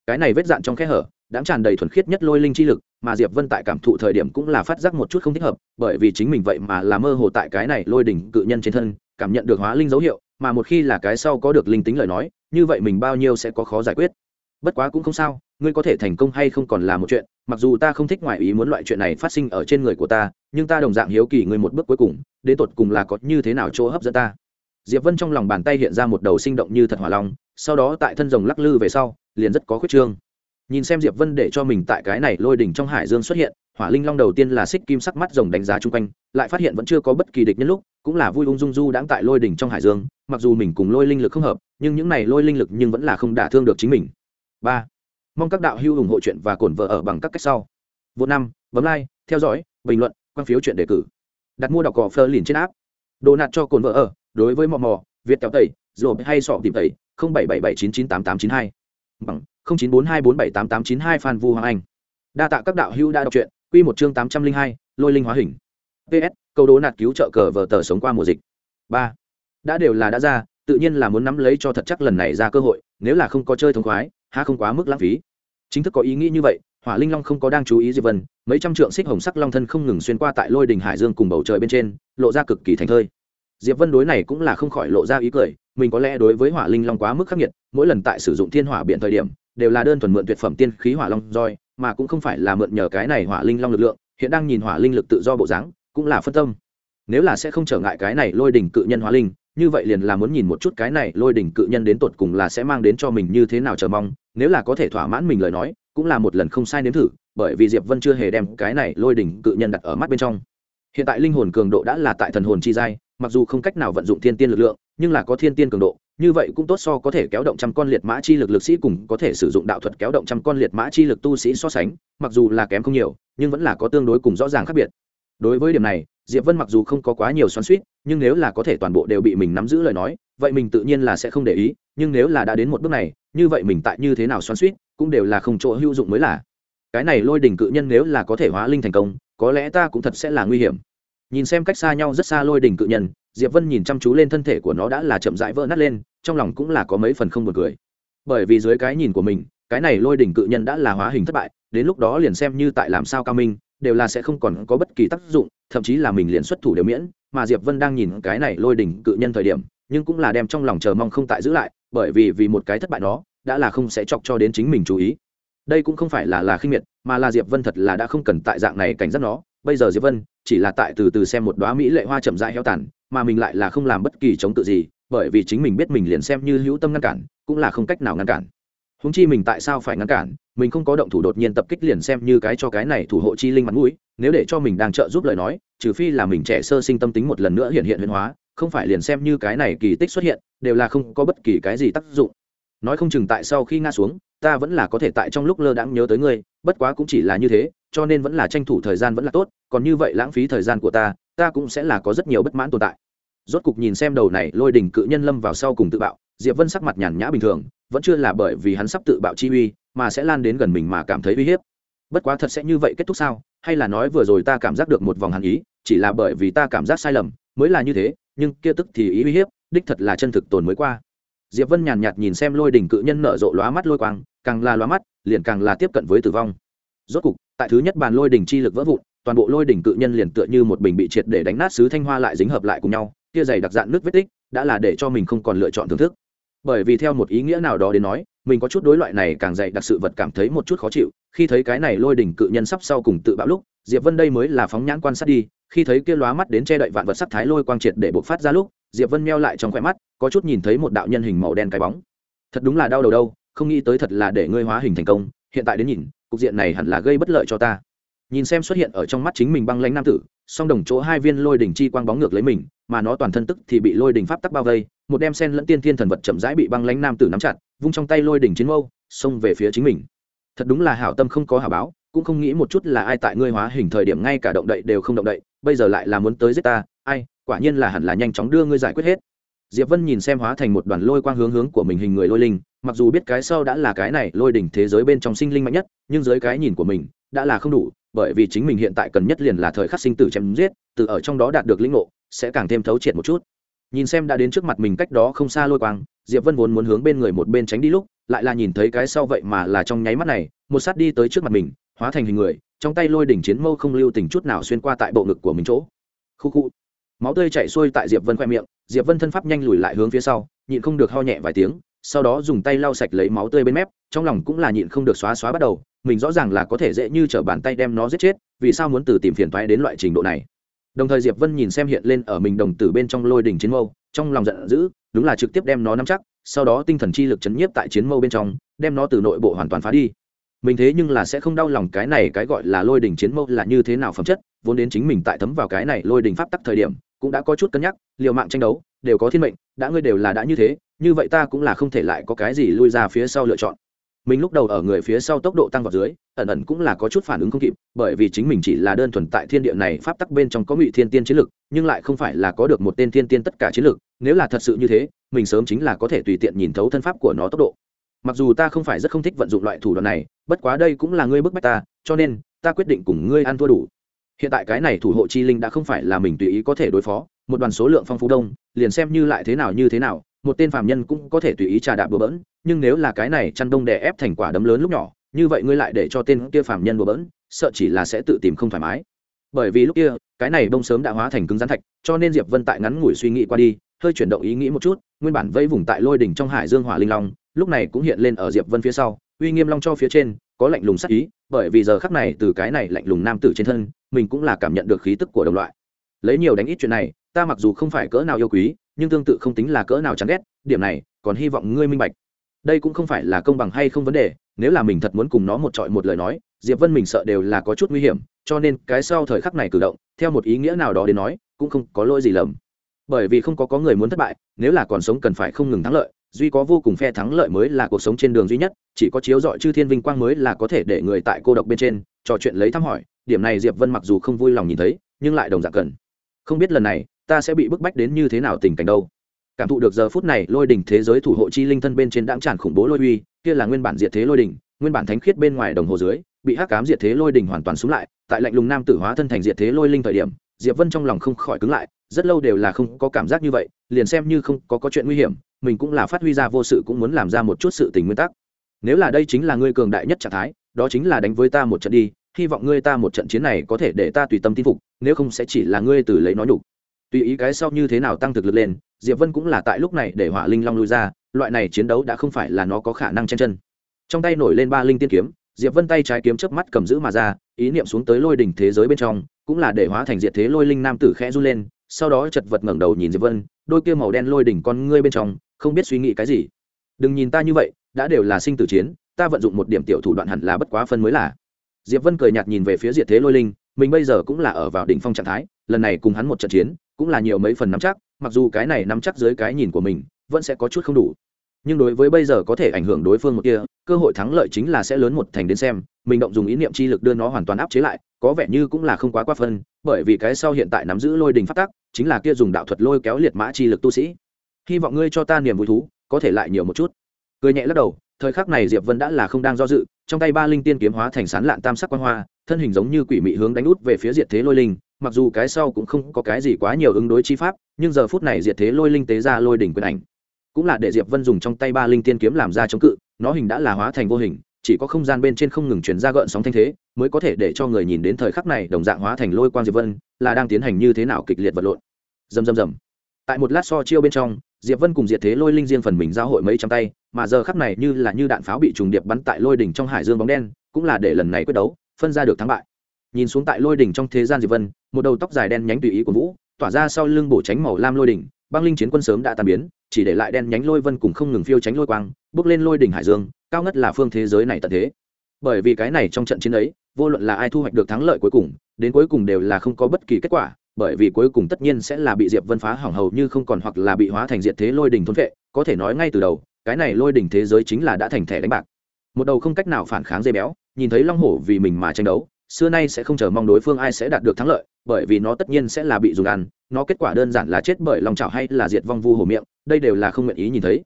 Cái này vết dạn trong khe hở đã tràn đầy thuần khiết nhất lôi linh chi lực, mà diệp vân tại cảm thụ thời điểm cũng là phát giác một chút không thích hợp, bởi vì chính mình vậy mà là mơ hồ tại cái này lôi đỉnh cự nhân trên thân, cảm nhận được hóa linh dấu hiệu mà một khi là cái sau có được linh tính lời nói, như vậy mình bao nhiêu sẽ có khó giải quyết. Bất quá cũng không sao, ngươi có thể thành công hay không còn là một chuyện, mặc dù ta không thích ngoại ý muốn loại chuyện này phát sinh ở trên người của ta, nhưng ta đồng dạng hiếu kỳ ngươi một bước cuối cùng, đến tột cùng là có như thế nào chỗ hấp dẫn ta. Diệp vân trong lòng bàn tay hiện ra một đầu sinh động như thật hỏa long, sau đó tại thân rồng lắc lư về sau, liền rất có khuyết trương. Nhìn xem diệp vân để cho mình tại cái này lôi đỉnh trong hải dương xuất hiện, hỏa linh long đầu tiên là xích kim sắc mắt rồng đánh giá chung quanh, lại phát hiện vẫn chưa có bất kỳ địch nhân lúc cũng là vui ung dung du đãng tại lôi đỉnh trong hải dương, mặc dù mình cùng lôi linh lực không hợp, nhưng những này lôi linh lực nhưng vẫn là không đả thương được chính mình. Ba, mong các đạo hữu ủng hộ chuyện và cổn vợ ở bằng các cách sau. Vô năm, bấm like, theo dõi, bình luận, quan phiếu chuyện đề cử. Đặt mua đọc cỏ phơ liền trên app. Đồ nạt cho cồn vợ ở, đối với mò mò, việt kéo tẩy rồi hay sọ tìm tẩy, không bảy bảy bảy chín chín tám tám chín hai. Bằng, không chín bốn hai bốn bảy tám tám chín hai phan vu hoàng anh. Đa tạ các đạo hữu đã đọc truyện, quy một chương tám trăm linh hai, lôi linh hóa hình. Ps câu đố nạt cứu trợ cờ vờ tờ sống qua mùa dịch. Ba, đã đều là đã ra, tự nhiên là muốn nắm lấy cho thật chắc lần này ra cơ hội, nếu là không có chơi thông khoái ha không quá mức lãng phí. Chính thức có ý nghĩ như vậy, hỏa linh long không có đang chú ý diệp vân, mấy trăm trượng xích hồng sắc long thân không ngừng xuyên qua tại lôi đình hải dương cùng bầu trời bên trên, lộ ra cực kỳ thành thơi. Diệp vân đối này cũng là không khỏi lộ ra ý cười, mình có lẽ đối với hỏa linh long quá mức khắc nghiệt, mỗi lần tại sử dụng thiên hỏa biện thời điểm, đều là đơn thuần mượn tuyệt phẩm tiên khí hỏa long roi, mà cũng không phải là mượn nhờ cái này hỏa linh long lực lượng, hiện đang nhìn hỏa linh lực tự do bộ dáng cũng là phân tâm. Nếu là sẽ không trở ngại cái này lôi đỉnh cự nhân hóa linh, như vậy liền là muốn nhìn một chút cái này lôi đỉnh cự nhân đến tột cùng là sẽ mang đến cho mình như thế nào chờ mong, nếu là có thể thỏa mãn mình lời nói, cũng là một lần không sai nếm thử, bởi vì diệp vân chưa hề đem cái này lôi đỉnh cự nhân đặt ở mắt bên trong. Hiện tại linh hồn cường độ đã là tại thần hồn chi giai, mặc dù không cách nào vận dụng thiên tiên lực lượng, nhưng là có thiên tiên cường độ, như vậy cũng tốt so có thể kéo động trăm con liệt mã chi lực lực sĩ cùng có thể sử dụng đạo thuật kéo động trăm con liệt mã chi lực tu sĩ so sánh, mặc dù là kém không nhiều, nhưng vẫn là có tương đối cùng rõ ràng khác biệt đối với điểm này, diệp vân mặc dù không có quá nhiều xoắn suýt nhưng nếu là có thể toàn bộ đều bị mình nắm giữ lời nói, vậy mình tự nhiên là sẽ không để ý, nhưng nếu là đã đến một bước này, như vậy mình tại như thế nào xoắn suýt cũng đều là không chỗ hữu dụng mới là. Cái này lôi đỉnh cự nhân nếu là có thể hóa linh thành công, có lẽ ta cũng thật sẽ là nguy hiểm. Nhìn xem cách xa nhau rất xa lôi đỉnh cự nhân, diệp vân nhìn chăm chú lên thân thể của nó đã là chậm rãi vỡ nát lên, trong lòng cũng là có mấy phần không buồn cười. Bởi vì dưới cái nhìn của mình, cái này lôi đỉnh cự nhân đã là hóa hình thất bại, đến lúc đó liền xem như tại làm sao cao minh đều là sẽ không còn có bất kỳ tác dụng, thậm chí là mình liền xuất thủ đều miễn, mà diệp vân đang nhìn cái này lôi đỉnh cự nhân thời điểm, nhưng cũng là đem trong lòng chờ mong không tại giữ lại, bởi vì vì một cái thất bại đó, đã là không sẽ chọc cho đến chính mình chú ý. Đây cũng không phải là là khinh miệt, mà là diệp vân thật là đã không cần tại dạng này cảnh giác nó. Bây giờ diệp vân chỉ là tại từ từ xem một đóa mỹ lệ hoa chậm rãi heo tàn, mà mình lại là không làm bất kỳ chống tự gì, bởi vì chính mình biết mình liền xem như hữu tâm ngăn cản, cũng là không cách nào ngăn cản húng chi mình tại sao phải ngăn cản, mình không có động thủ đột nhiên tập kích liền xem như cái cho cái này thủ hộ chi linh mặt mũi, nếu để cho mình đang trợ giúp lời nói, trừ phi là mình trẻ sơ sinh tâm tính một lần nữa hiện hiện huyền hóa, không phải liền xem như cái này kỳ tích xuất hiện, đều là không có bất kỳ cái gì tác dụng. Nói không chừng tại sau khi ngã xuống, ta vẫn là có thể tại trong lúc lơ đãng nhớ tới ngươi, bất quá cũng chỉ là như thế, cho nên vẫn là tranh thủ thời gian vẫn là tốt, còn như vậy lãng phí thời gian của ta ta cũng sẽ là có rất nhiều bất mãn tồn tại. Rốt cục nhìn xem đầu này lôi đỉnh cự nhân lâm vào sau cùng tự bạo, diệp vân sắc mặt nhàn nhã bình thường vẫn chưa là bởi vì hắn sắp tự bạo chi uy, mà sẽ lan đến gần mình mà cảm thấy uy hiếp. Bất quá thật sẽ như vậy kết thúc sao? Hay là nói vừa rồi ta cảm giác được một vòng hàn ý, chỉ là bởi vì ta cảm giác sai lầm, mới là như thế, nhưng kia tức thì ý uy hiếp, đích thật là chân thực tồn mới qua. Diệp vân nhàn nhạt nhìn xem lôi đỉnh cự nhân nở rộ lóa mắt lôi quang, càng là lóa mắt, liền càng là tiếp cận với tử vong. Rốt cục, tại thứ nhất bàn lôi đỉnh chi lực vỡ vụn, toàn bộ lôi đỉnh cự nhân liền tựa như một bình bị triệt để đánh nát sứ thanh hoa lại dính hợp lại cùng nhau, kia dày đặc dạn nước vết tích, đã là để cho mình không còn lựa chọn thưởng thức bởi vì theo một ý nghĩa nào đó đến nói, mình có chút đối loại này càng dạy đặc sự vật cảm thấy một chút khó chịu. Khi thấy cái này lôi đỉnh cự nhân sắp sau cùng tự bạo lúc, diệp vân đây mới là phóng nhãn quan sát đi. Khi thấy kia lóa mắt đến che đậy vạn vật sắc thái lôi quang triệt để bộc phát ra lúc, diệp vân meo lại trong khỏe mắt, có chút nhìn thấy một đạo nhân hình màu đen cái bóng. Thật đúng là đau đầu đâu, không nghĩ tới thật là để ngươi hóa hình thành công. Hiện tại đến nhìn, cục diện này hẳn là gây bất lợi cho ta. Nhìn xem xuất hiện ở trong mắt chính mình băng lãnh nam tử, song đồng chỗ hai viên lôi đỉnh chi quang bóng ngược lấy mình, mà nó toàn thân tức thì bị lôi đỉnh pháp tắc bao vây một đem sen lẫn tiên thiên thần vật chậm rãi bị băng lãnh nam tử nắm chặt, vung trong tay lôi đỉnh chiến mâu, xông về phía chính mình. Thật đúng là hảo tâm không có hảo báo, cũng không nghĩ một chút là ai tại ngươi hóa hình thời điểm ngay cả động đậy đều không động đậy, bây giờ lại là muốn tới giết ta, ai, quả nhiên là hẳn là nhanh chóng đưa ngươi giải quyết hết. Diệp vân nhìn xem hóa thành một đoàn lôi quang hướng hướng của mình hình người lôi linh, mặc dù biết cái sau đã là cái này, lôi đỉnh thế giới bên trong sinh linh mạnh nhất, nhưng dưới cái nhìn của mình, đã là không đủ, bởi vì chính mình hiện tại cần nhất liền là thời khắc sinh tử chém giết, từ ở trong đó đạt được lĩnh ngộ, sẽ càng thêm thấu triệt một chút nhìn xem đã đến trước mặt mình cách đó không xa lôi quang, diệp vân vốn muốn hướng bên người một bên tránh đi lúc, lại là nhìn thấy cái sau vậy mà là trong nháy mắt này, một sát đi tới trước mặt mình, hóa thành hình người, trong tay lôi đỉnh chiến mâu không lưu tình chút nào xuyên qua tại bộ ngực của mình chỗ. Khu khu. Máu tươi chảy xuôi tại diệp vân khoe miệng, diệp vân thân pháp nhanh lùi lại hướng phía sau, nhịn không được ho nhẹ vài tiếng, sau đó dùng tay lau sạch lấy máu tươi bên mép, trong lòng cũng là nhịn không được xóa xóa bắt đầu, mình rõ ràng là có thể dễ như t r ở bàn tay đem nó giết chết, vì sao muốn từ tìm phiền thoái đến loại trình độ này? Đồng thời diệp vân nhìn xem hiện lên ở mình đồng tử bên trong lôi đỉnh chiến mâu, trong lòng giận dữ, đúng là trực tiếp đem nó nắm chắc, sau đó tinh thần chi lực chấn nhiếp tại chiến mâu bên trong, đem nó từ nội bộ hoàn toàn phá đi. Mình thế nhưng là sẽ không đau lòng cái này cái gọi là lôi đỉnh chiến mâu là như thế nào phẩm chất, vốn đến chính mình tại thấm vào cái này lôi đỉnh pháp tắc thời điểm, cũng đã có chút cân nhắc, liều mạng tranh đấu, đều có thiên mệnh, đã ngươi đều là đã như thế, như vậy ta cũng là không thể lại có cái gì lui ra phía sau lựa chọn mình lúc đầu ở người phía sau tốc độ tăng vào dưới, ẩn ẩn cũng là có chút phản ứng không kịp, bởi vì chính mình chỉ là đơn thuần tại thiên địa này pháp tắc bên trong có ngụy thiên tiên chiến lực, nhưng lại không phải là có được một tên thiên tiên tất cả chiến lực. Nếu là thật sự như thế, mình sớm chính là có thể tùy tiện nhìn thấu thân pháp của nó tốc độ. Mặc dù ta không phải rất không thích vận dụng loại thủ đoạn này, bất quá đây cũng là ngươi bức bách ta, cho nên, ta quyết định cùng ngươi ăn thua đủ. Hiện tại cái này thủ hộ chi linh đã không phải là mình tùy ý có thể đối phó, một đoàn số lượng phong phú đông, liền xem như lại thế nào như thế nào một tên phàm nhân cũng có thể tùy ý trà đạp bừa bỡn, nhưng nếu là cái này chăn đông đè ép thành quả đấm lớn lúc nhỏ, như vậy ngươi lại để cho tên kia phàm nhân bừa bỡn, sợ chỉ là sẽ tự tìm không thoải mái. Bởi vì lúc kia, cái này đông sớm đã hóa thành cứng rắn thạch, cho nên diệp vân tại ngắn ngủi suy nghĩ qua đi, hơi chuyển động ý nghĩ một chút, nguyên bản vây vùng tại lôi đỉnh trong hải dương hỏa linh long, lúc này cũng hiện lên ở diệp vân phía sau, uy nghiêm long cho phía trên, có lạnh lùng sắc ý, bởi vì giờ khắc này từ cái này lạnh lùng nam tử trên thân, mình cũng là cảm nhận được khí tức của đồng loại. Lấy nhiều đánh ít chuyện này, ta mặc dù không phải cỡ nào yêu quý nhưng tương tự không tính là cỡ nào chán ghét, điểm này, còn hy vọng ngươi minh bạch. Đây cũng không phải là công bằng hay không vấn đề, nếu là mình thật muốn cùng nó một trọi một lời nói, diệp vân mình sợ đều là có chút nguy hiểm, cho nên cái sau thời khắc này cử động, theo một ý nghĩa nào đó đến nói, cũng không có lỗi gì lầm. Bởi vì không có có người muốn thất bại, nếu là còn sống cần phải không ngừng thắng lợi, duy có vô cùng phe thắng lợi mới là cuộc sống trên đường duy nhất, chỉ có chiếu dọi chư thiên vinh quang mới là có thể để người tại cô độc bên trên, trò chuyện lấy thăm hỏi, điểm này diệp vân mặc dù không vui lòng nhìn thấy, nhưng lại đồng dạng cần. Không biết lần này ta sẽ bị bức bách đến như thế nào tình cảnh đâu? Cảm thụ được giờ phút này, lôi đỉnh thế giới thủ hộ chi linh thân bên trên đáng tràn khủng bố lôi uy, kia là nguyên bản diệt thế lôi đỉnh, nguyên bản thánh khiết bên ngoài đồng hồ dưới, bị hắc cám diệt thế lôi đỉnh hoàn toàn xuống lại, tại lạnh lùng nam tử hóa thân thành diệt thế lôi linh thời điểm, diệp vân trong lòng không khỏi cứng lại, rất lâu đều là không có cảm giác như vậy, liền xem như không có có chuyện nguy hiểm, mình cũng là phát huy ra vô sự cũng muốn làm ra một chút sự tình nguyên tắc. Nếu là đây chính là ngươi cường đại nhất trạng thái, đó chính là đánh với ta một trận đi, hy vọng ngươi ta một trận chiến này có thể để ta tùy tâm tin phục, nếu không sẽ chỉ là ngươi từ lấy nói đủ tùy ý cái sau như thế nào tăng thực lực lên, diệp vân cũng là tại lúc này để hỏa linh long lui ra, loại này chiến đấu đã không phải là nó có khả năng chen chân. Trong tay nổi lên ba linh tiên kiếm, diệp vân tay trái kiếm chớp mắt cầm giữ mà ra, ý niệm xuống tới lôi đỉnh thế giới bên trong, cũng là để hóa thành diệt thế lôi linh nam tử khẽ run lên, sau đó chật vật ngẩng đầu nhìn diệp vân, đôi kia màu đen lôi đỉnh con ngươi bên trong, không biết suy nghĩ cái gì. Đừng nhìn ta như vậy, đã đều là sinh tử chiến, ta vận dụng một điểm tiểu thủ đoạn hẳn là bất quá phân mới là diệp vân cười nhạt nhìn về phía diệt thế lôi linh, mình bây giờ cũng là ở vào đỉnh phong trạng thái, lần này cùng hắn một trận chiến, cũng là nhiều mấy phần nắm chắc, mặc dù cái này nắm chắc dưới cái nhìn của mình, vẫn sẽ có chút không đủ. Nhưng đối với bây giờ có thể ảnh hưởng đối phương một kia, cơ hội thắng lợi chính là sẽ lớn một thành đến xem, mình động dùng ý niệm chi lực đưa nó hoàn toàn áp chế lại, có vẻ như cũng là không quá quá phân, bởi vì cái sau hiện tại nắm giữ lôi đình phát tắc, chính là kia dùng đạo thuật lôi kéo liệt mã chi lực tu sĩ. Hy vọng ngươi cho ta niềm vui thú, có thể lại nhiều một chút. Cười nhẹ lắc đầu, thời khắc này diệp vân đã là không đang do dự trong tay ba linh tiên kiếm hóa thành sán lạn tam sắc quan hoa, thân hình giống như quỷ mị hướng đánh út về phía diệt thế lôi linh, mặc dù cái sau cũng không có cái gì quá nhiều ứng đối chi pháp, nhưng giờ phút này diệt thế lôi linh tế ra lôi đỉnh quyền ảnh. Cũng là để diệp vân dùng trong tay ba linh tiên kiếm làm ra chống cự, nó hình đã là hóa thành vô hình, chỉ có không gian bên trên không ngừng chuyển ra gợn sóng thanh thế, mới có thể để cho người nhìn đến thời khắc này đồng dạng hóa thành lôi quang diệp vân, là đang tiến hành như thế nào kịch liệt vật lộn. Dầm dầm dầm tại một lát so chiêu bên trong diệp vân cùng diệt thế lôi linh riêng phần mình giao hội mấy trăm tay, mà giờ khắc này như là như đạn pháo bị trùng điệp bắn tại lôi đỉnh trong hải dương bóng đen, cũng là để lần này quyết đấu, phân ra được thắng bại. Nhìn xuống tại lôi đỉnh trong thế gian diệp vân, một đầu tóc dài đen nhánh tùy ý của vũ, tỏa ra sau lưng bổ tránh màu lam lôi đỉnh, băng linh chiến quân sớm đã tan biến, chỉ để lại đen nhánh lôi vân cùng không ngừng phiêu tránh lôi quang, bước lên lôi đỉnh hải dương, cao ngất là phương thế giới này tận thế. Bởi vì cái này trong trận chiến ấy, vô luận là ai thu hoạch được thắng lợi cuối cùng, đến cuối cùng đều là không có bất kỳ kết quả bởi vì cuối cùng tất nhiên sẽ là bị diệp vân phá hỏng hầu như không còn hoặc là bị hóa thành diệt thế lôi đỉnh thôn vệ, có thể nói ngay từ đầu, cái này lôi đỉnh thế giới chính là đã thành thẻ đánh bạc. Một đầu không cách nào phản kháng dây béo, nhìn thấy long hổ vì mình mà tranh đấu, xưa nay sẽ không chờ mong đối phương ai sẽ đạt được thắng lợi, bởi vì nó tất nhiên sẽ là bị dùng ăn, nó kết quả đơn giản là chết bởi lòng chảo hay là diệt vong vu hổ miệng, đây đều là không nguyện ý nhìn thấy.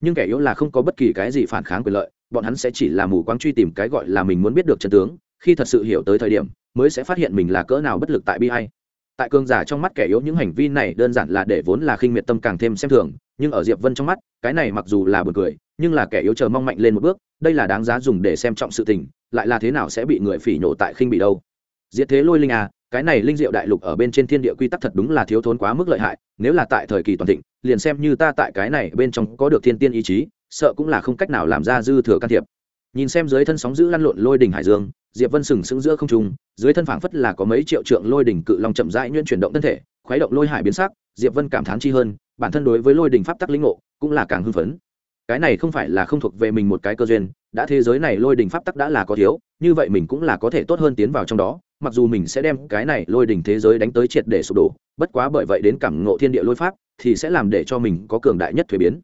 Nhưng kẻ yếu là không có bất kỳ cái gì phản kháng quyền lợi, bọn hắn sẽ chỉ là mù quáng truy tìm cái gọi là mình muốn biết được chân tướng, khi thật sự hiểu tới thời điểm, mới sẽ phát hiện mình là cỡ nào bất lực tại bi hay tại cường giả trong mắt kẻ yếu, những hành vi này đơn giản là để vốn là khinh miệt tâm càng thêm xem thường, nhưng ở diệp vân trong mắt, cái này mặc dù là buồn cười, nhưng là kẻ yếu chờ mong mạnh lên một bước, đây là đáng giá dùng để xem trọng sự tình, lại là thế nào sẽ bị người phỉ nhổ tại khinh bị đâu. Diệt thế lôi linh à cái này linh diệu đại lục ở bên trên thiên địa quy tắc thật đúng là thiếu thốn quá mức lợi hại, nếu là tại thời kỳ toàn thịnh, liền xem như ta tại cái này bên trong có được thiên tiên ý chí, sợ cũng là không cách nào làm ra dư thừa can thiệp. Nhìn xem dưới thân sóng giữ lăn lộn lôi đỉnh hải dương diệp vân sừng sững giữa không trung, dưới thân phảng phất là có mấy triệu trượng lôi đỉnh cự long chậm rãi nhuyễn chuyển động thân thể, khuấy động lôi hải biến sắc, diệp vân cảm thán chi hơn, bản thân đối với lôi đỉnh pháp tắc linh ngộ cũng là càng hưng phấn. Cái này không phải là không thuộc về mình một cái cơ duyên, đã thế giới này lôi đỉnh pháp tắc đã là có thiếu, như vậy mình cũng là có thể tốt hơn tiến vào trong đó, mặc dù mình sẽ đem cái này lôi đỉnh thế giới đánh tới triệt để sụp đổ, bất quá bởi vậy đến cảm ngộ thiên địa lôi pháp thì sẽ làm để cho mình có cường đại nhất thuế biến.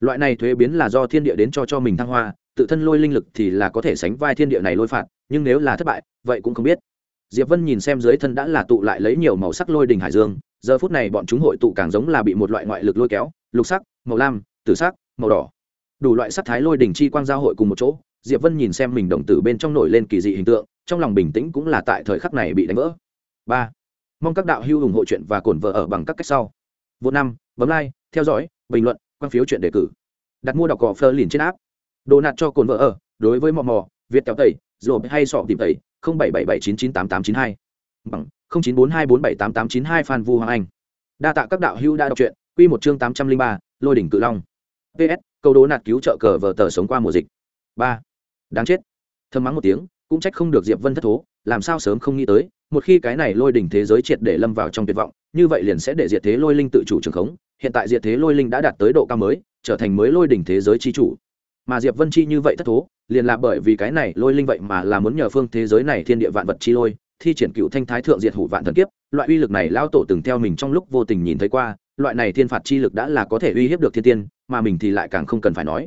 Loại này thuế biến là do thiên địa đến cho cho mình thăng hoa tự thân lôi linh lực thì là có thể sánh vai thiên địa này lôi phạt, nhưng nếu là thất bại, vậy cũng không biết. Diệp vân nhìn xem dưới thân đã là tụ lại lấy nhiều màu sắc lôi đình hải dương, giờ phút này bọn chúng hội tụ càng giống là bị một loại ngoại lực lôi kéo, lục sắc, màu lam, tử sắc, màu đỏ. Đủ loại sắc thái lôi đình chi quang giao hội cùng một chỗ, diệp vân nhìn xem mình đồng tử bên trong nổi lên kỳ dị hình tượng, trong lòng bình tĩnh cũng là tại thời khắc này bị đánh vỡ. Ba. Mong các đạo hữu ủng hộ chuyện và cổn vợ ở bằng các cách sau. Vô năm, bấm like, theo dõi, bình luận, quan phiếu chuyện đề cử. Đặt mua đọc cỏ phơ liền trên áp đồ nạt cho cồn vợ ở, đối với mò mò, việt kéo tẩy rồi hay sọ tìm tẩy, không bảy bảy bảy chín chín tám tám chín hai. Bằng, không chín bốn hai bốn bảy tám tám chín hai phan vu hoàng anh. Đa tạ các đạo hữu đã đọc truyện, quy một chương tám trăm linh ba, lôi đỉnh cự long. Ps câu đố nạt cứu trợ cờ vờ tờ sống qua mùa dịch. Ba, đáng chết. Thơm mắng một tiếng, cũng trách không được diệp vân thất thố, làm sao sớm không nghĩ tới, một khi cái này lôi đỉnh thế giới triệt để lâm vào trong tuyệt vọng, như vậy liền sẽ để diệt thế lôi linh tự chủ trường khống, hiện tại diệt thế lôi linh đã đạt tới độ cao mới, trở thành mới lôi đỉnh thế giới chi chủ mà diệp vân chi như vậy thất thố, liền là bởi vì cái này lôi linh vậy mà là muốn nhờ phương thế giới này thiên địa vạn vật chi lôi, thi triển cựu thanh thái thượng diệt hủ vạn thần kiếp, loại uy lực này lao tổ từng theo mình trong lúc vô tình nhìn thấy qua, loại này thiên phạt chi lực đã là có thể uy hiếp được thiên tiên, mà mình thì lại càng không cần phải nói.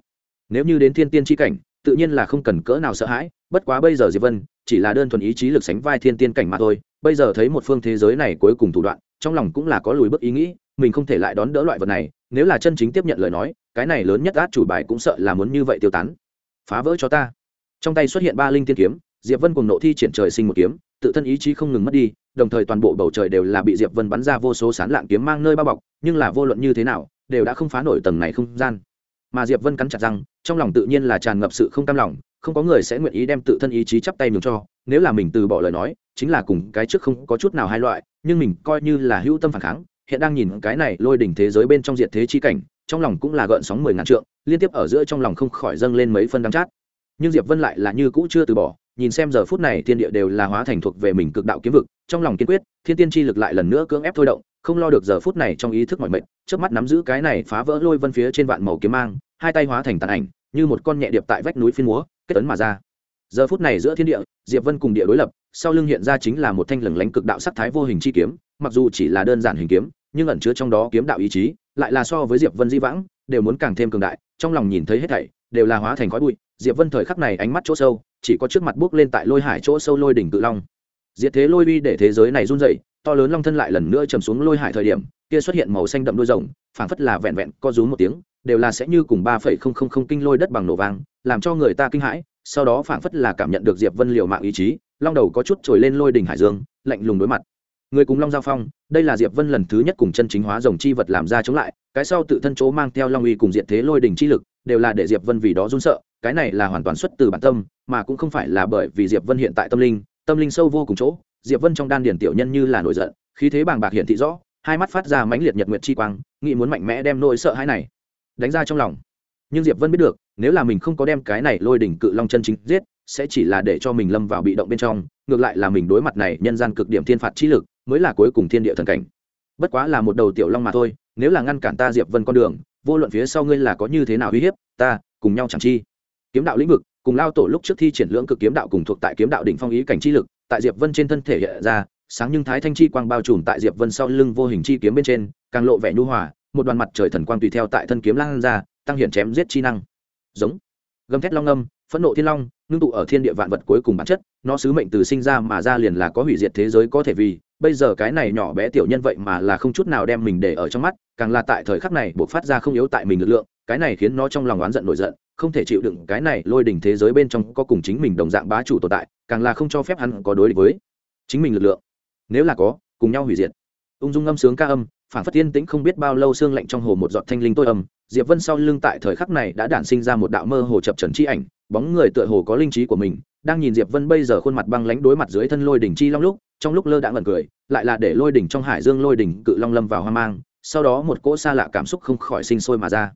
Nếu như đến thiên tiên chi cảnh, tự nhiên là không cần cỡ nào sợ hãi, bất quá bây giờ diệp vân chỉ là đơn thuần ý chí lực sánh vai thiên tiên cảnh mà thôi, bây giờ thấy một phương thế giới này cuối cùng thủ đoạn, trong lòng cũng là có lùi bước ý nghĩ, mình không thể lại đón đỡ loại vật này, nếu là chân chính tiếp nhận lời nói cái này lớn nhất át chủ bài cũng sợ là muốn như vậy tiêu tán. Phá vỡ cho ta. Trong tay xuất hiện ba linh tiên kiếm, diệp vân cùng nộ thi triển trời sinh một kiếm, tự thân ý chí không ngừng mất đi, đồng thời toàn bộ bầu trời đều là bị diệp vân bắn ra vô số sán lạng kiếm mang nơi bao bọc, nhưng là vô luận như thế nào, đều đã không phá nổi tầng này không gian. Mà diệp vân cắn chặt răng, trong lòng tự nhiên là tràn ngập sự không cam lòng, không có người sẽ nguyện ý đem tự thân ý chí chắp tay nhường cho, nếu là mình từ bỏ lời nói, chính là cùng cái trước không có chút nào hai loại, nhưng mình coi như là hữu tâm phản kháng hiện đang nhìn cái này lôi đỉnh thế giới bên trong diệt thế chi cảnh, trong lòng cũng là gợn sóng mười ngàn trượng, liên tiếp ở giữa trong lòng không khỏi dâng lên mấy phân đắng chát. Nhưng diệp vân lại là như cũ chưa từ bỏ, nhìn xem giờ phút này thiên địa đều là hóa thành thuộc về mình cực đạo kiếm vực, trong lòng kiên quyết, thiên tiên chi lực lại lần nữa cưỡng ép thôi động, không lo được giờ phút này trong ý thức mọi mệnh trước mắt nắm giữ cái này phá vỡ lôi vân phía trên vạn màu kiếm mang, hai tay hóa thành tàn ảnh, như một con nhẹ điệp tại vách núi phiên múa, kết ấn mà ra. Giờ phút này giữa thiên địa, diệp vân cùng địa đối lập, sau lưng hiện ra chính là một thanh lừng lánh cực đạo sắc thái vô hình chi kiếm mặc dù chỉ là đơn giản hình kiếm, nhưng ẩn chứa trong đó kiếm đạo ý chí, lại là so với diệp vân di vãng, đều muốn càng thêm cường đại, trong lòng nhìn thấy hết thảy, đều là hóa thành khói bụi. Diệp vân thời khắc này ánh mắt chỗ sâu, chỉ có trước mặt bước lên tại lôi hải chỗ sâu lôi đỉnh cự long. Diệt thế lôi uy để thế giới này run dậy to lớn long thân lại lần nữa chầm xuống lôi hải thời điểm, kia xuất hiện màu xanh đậm đôi rồng, phảng phất là vẹn vẹn co rú một tiếng, đều là sẽ như cùng ba phẩy không không không kinh lôi đất bằng nổ vang, làm cho người ta kinh hãi, sau đó phảng phất là cảm nhận được diệp vân liều mạng ý chí, long đầu có chút trồi lên lôi đỉnh hải dương, lạnh lùng đối mặt người cùng long giao phong, đây là diệp vân lần thứ nhất cùng chân chính hóa rồng chi vật làm ra chống lại, cái sau tự thân chỗ mang theo long uy cùng diện thế lôi đỉnh chi lực, đều là để diệp vân vì đó run sợ, cái này là hoàn toàn xuất từ bản tâm, mà cũng không phải là bởi vì diệp vân hiện tại tâm linh tâm linh sâu vô cùng chỗ, diệp vân trong đan điển tiểu nhân như là nổi giận, khí thế bàng bạc hiện thị rõ, hai mắt phát ra mãnh liệt nhật nguyệt chi quang, nghĩ muốn mạnh mẽ đem nỗi sợ hãi này đánh ra trong lòng. Nhưng diệp vân biết được, nếu là mình không có đem cái này lôi đỉnh cự long chân chính giết, sẽ chỉ là để cho mình lâm vào bị động bên trong, ngược lại là mình đối mặt này nhân gian cực điểm thiên phạt chi lực mới là cuối cùng thiên địa thần cảnh. Bất quá là một đầu tiểu long mà thôi, nếu là ngăn cản ta diệp vân con đường, vô luận phía sau ngươi là có như thế nào uy hiếp, ta cùng nhau chẳng chi. Kiếm đạo lĩnh vực, cùng lao tổ lúc trước thi triển lưỡng cực kiếm đạo cùng thuộc tại kiếm đạo đỉnh phong ý cảnh chi lực, tại diệp vân trên thân thể hiện ra, sáng nhưng thái thanh chi quang bao trùm tại diệp vân sau lưng vô hình chi kiếm bên trên, càng lộ vẻ nhu hòa, một đoàn mặt trời thần quang tùy theo tại thân kiếm lan ra, tăng hiện chém giết chi năng. Giống. Gầm thét long âm phẫn nộ thiên long, ngưng tụ ở thiên địa vạn vật cuối cùng bản chất, nó sứ mệnh từ sinh ra mà ra liền là có hủy diệt thế giới có thể vì, bây giờ cái này nhỏ bé tiểu nhân vậy mà là không chút nào đem mình để ở trong mắt, càng là tại thời khắc này buộc phát ra không yếu tại mình lực lượng, cái này khiến nó trong lòng oán giận nổi giận, không thể chịu đựng cái này lôi đỉnh thế giới bên trong có cùng chính mình đồng dạng bá chủ tồn tại, càng là không cho phép hắn có đối địch với chính mình lực lượng. Nếu là có, cùng nhau hủy diệt. Ung dung ngâm sướng ca âm phản phất tiên tĩnh không biết bao lâu xương lạnh trong hồ một giọt thanh linh tôi âm diệp vân sau lưng tại thời khắc này đã đản sinh ra một đạo mơ hồ chập trần chi ảnh, bóng người tựa hồ có linh trí của mình, đang nhìn diệp vân bây giờ khuôn mặt băng lãnh đối mặt dưới thân lôi đỉnh chi long lúc, trong lúc lơ đãng ngẩn cười, lại là để lôi đỉnh trong hải dương lôi đỉnh cự long lâm vào hoang mang, sau đó một cỗ xa lạ cảm xúc không khỏi sinh sôi mà ra.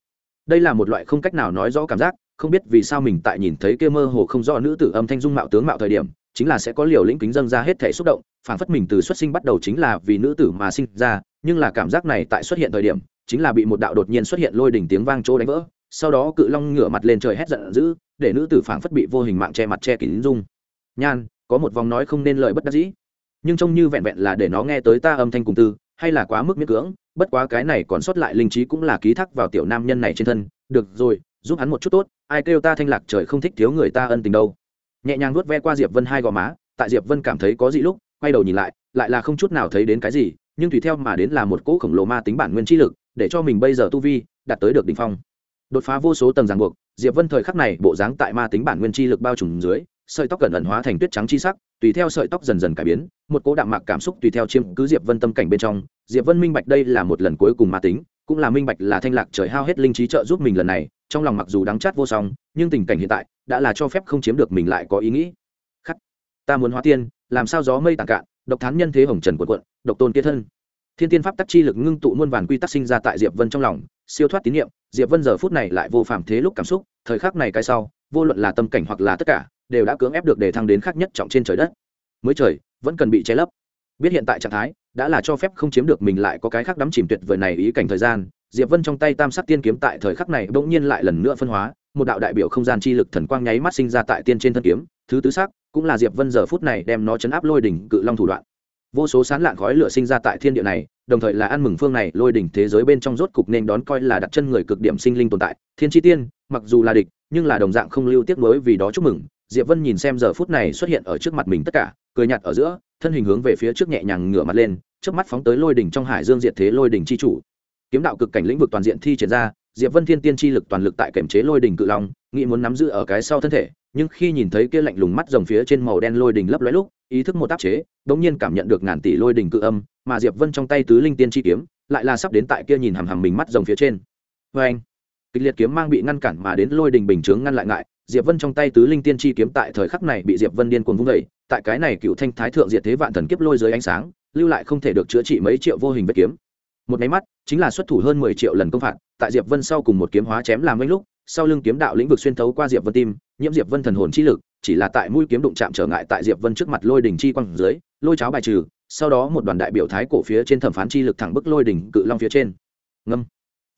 Đây là một loại không cách nào nói rõ cảm giác, không biết vì sao mình tại nhìn thấy kia mơ hồ không rõ nữ tử âm thanh dung mạo tướng mạo thời điểm, chính là sẽ có liều lĩnh kính dâng ra hết thể xúc động phản phất mình từ xuất sinh bắt đầu chính là vì nữ tử mà sinh ra nhưng là cảm giác này tại xuất hiện thời điểm, chính là bị một đạo đột nhiên xuất hiện lôi đỉnh tiếng vang chỗ đánh vỡ, sau đó cự long ngửa mặt lên trời hét giận dữ, để nữ tử phảng phất bị vô hình mạng che mặt che kín dung. Nhan, có một vòng nói không nên lời bất đắc dĩ. Nhưng trông như vẹn vẹn là để nó nghe tới ta âm thanh cùng tư hay là quá mức miễn cưỡng, bất quá cái này còn sót lại linh trí cũng là ký thác vào tiểu nam nhân này trên thân. Được rồi, giúp hắn một chút tốt, ai kêu ta thanh lạc trời không thích thiếu người ta ân tình đâu. Nhẹ nhàng nuốt ve qua diệp vân hai gò má, tại diệp vân cảm thấy có gì lúc, quay đầu nhìn lại lại là không chút nào thấy đến cái gì nhưng tùy theo mà đến là một cỗ khổng lồ ma tính bản nguyên chi lực, để cho mình bây giờ tu vi đạt tới được đỉnh phong. Đột phá vô số tầng ràng buộc, diệp vân thời khắc này bộ dáng tại ma tính bản nguyên chi lực bao trùm dưới, sợi tóc cẩn ẩn hóa thành tuyết trắng chi sắc, tùy theo sợi tóc dần dần cải biến, một cỗ đạm mạc cảm xúc tùy theo chiếm cứ diệp vân tâm cảnh bên trong. Diệp vân minh bạch đây là một lần cuối cùng ma tính, cũng là minh bạch là thanh lạc trời hao hết linh trí trợ giúp mình lần này, trong lòng mặc dù đắng chát vô song, nhưng tình cảnh hiện tại đã là cho phép không chiếm được mình lại có ý nghĩ. Khắc, ta muốn hóa tiên, làm sao gió mây tàn cạn độc thán nhân thế hồng trần quần quận, độc tôn kia thân. Thiên tiên pháp tắc chi lực ngưng tụ muôn vàn quy tắc sinh ra tại diệp vân trong lòng, siêu thoát tín nhiệm diệp vân giờ phút này lại vô phạm thế lúc cảm xúc, thời khắc này cái sau, vô luận là tâm cảnh hoặc là tất cả, đều đã cưỡng ép được để thăng đến khác nhất trọng trên trời đất. Mới trời, vẫn cần bị che lấp. Biết hiện tại trạng thái, đã là cho phép không chiếm được mình lại có cái khác đắm chìm tuyệt vời này ý cảnh thời gian, diệp vân trong tay tam sắc tiên kiếm tại thời khắc này bỗng nhiên lại lần nữa phân hóa, một đạo đại biểu không gian chi lực thần quang nháy mắt sinh ra tại tiên trên thân kiếm thứ tứ sắc cũng là diệp vân giờ phút này đem nó chấn áp lôi đỉnh cự long thủ đoạn. Vô số sán lạn khói lửa sinh ra tại thiên địa này, đồng thời là ăn mừng phương này, lôi đỉnh thế giới bên trong rốt cục nên đón coi là đặt chân người cực điểm sinh linh tồn tại. Thiên chi tiên, mặc dù là địch, nhưng là đồng dạng không lưu tiếc mới vì đó chúc mừng. Diệp vân nhìn xem giờ phút này xuất hiện ở trước mặt mình tất cả, cười nhạt ở giữa, thân hình hướng về phía trước nhẹ nhàng ngửa mặt lên trước mắt phóng tới lôi đỉnh trong hải dương diệt thế lôi đỉnh chi chủ. Kiếm đạo cực cảnh lĩnh vực toàn diện thi triển ra, diệp vân thiên tiên chi lực toàn lực tại kiểm chế lôi đỉnh cự long, nghĩ muốn nắm giữ ở cái sau thân thể nhưng khi nhìn thấy kia lạnh lùng mắt rồng phía trên màu đen lôi đình lấp lóe lúc, ý thức một áp chế, đống nhiên cảm nhận được ngàn tỷ lôi đình cự âm, mà diệp vân trong tay tứ linh tiên chi kiếm, lại là sắp đến tại kia nhìn hằm hằm mình mắt rồng phía trên. Vê anh, kịch liệt kiếm mang bị ngăn cản mà đến lôi đình bình chướng ngăn lại ngại, diệp vân trong tay tứ linh tiên chi kiếm tại thời khắc này bị diệp vân điên cuồng vung đẩy tại cái này cựu thanh thái thượng diệt thế vạn thần kiếp lôi dưới ánh sáng, lưu lại không thể được chữa trị mấy triệu vô hình vết kiếm. Một máy mắt, chính là xuất thủ hơn mười triệu lần công phạt, tại diệp vân sau cùng một kiếm hóa chém làm mấy lúc sau lưng kiếm đạo lĩnh vực xuyên thấu qua diệp vân tim, nhiễm diệp vân thần hồn chi lực, chỉ là tại mũi kiếm đụng chạm trở ngại tại diệp vân trước mặt lôi đỉnh chi quang dưới, lôi cháo bài trừ, sau đó một đoàn đại biểu thái cổ phía trên thẩm phán chi lực thẳng bức lôi đỉnh cự long phía trên. Ngâm.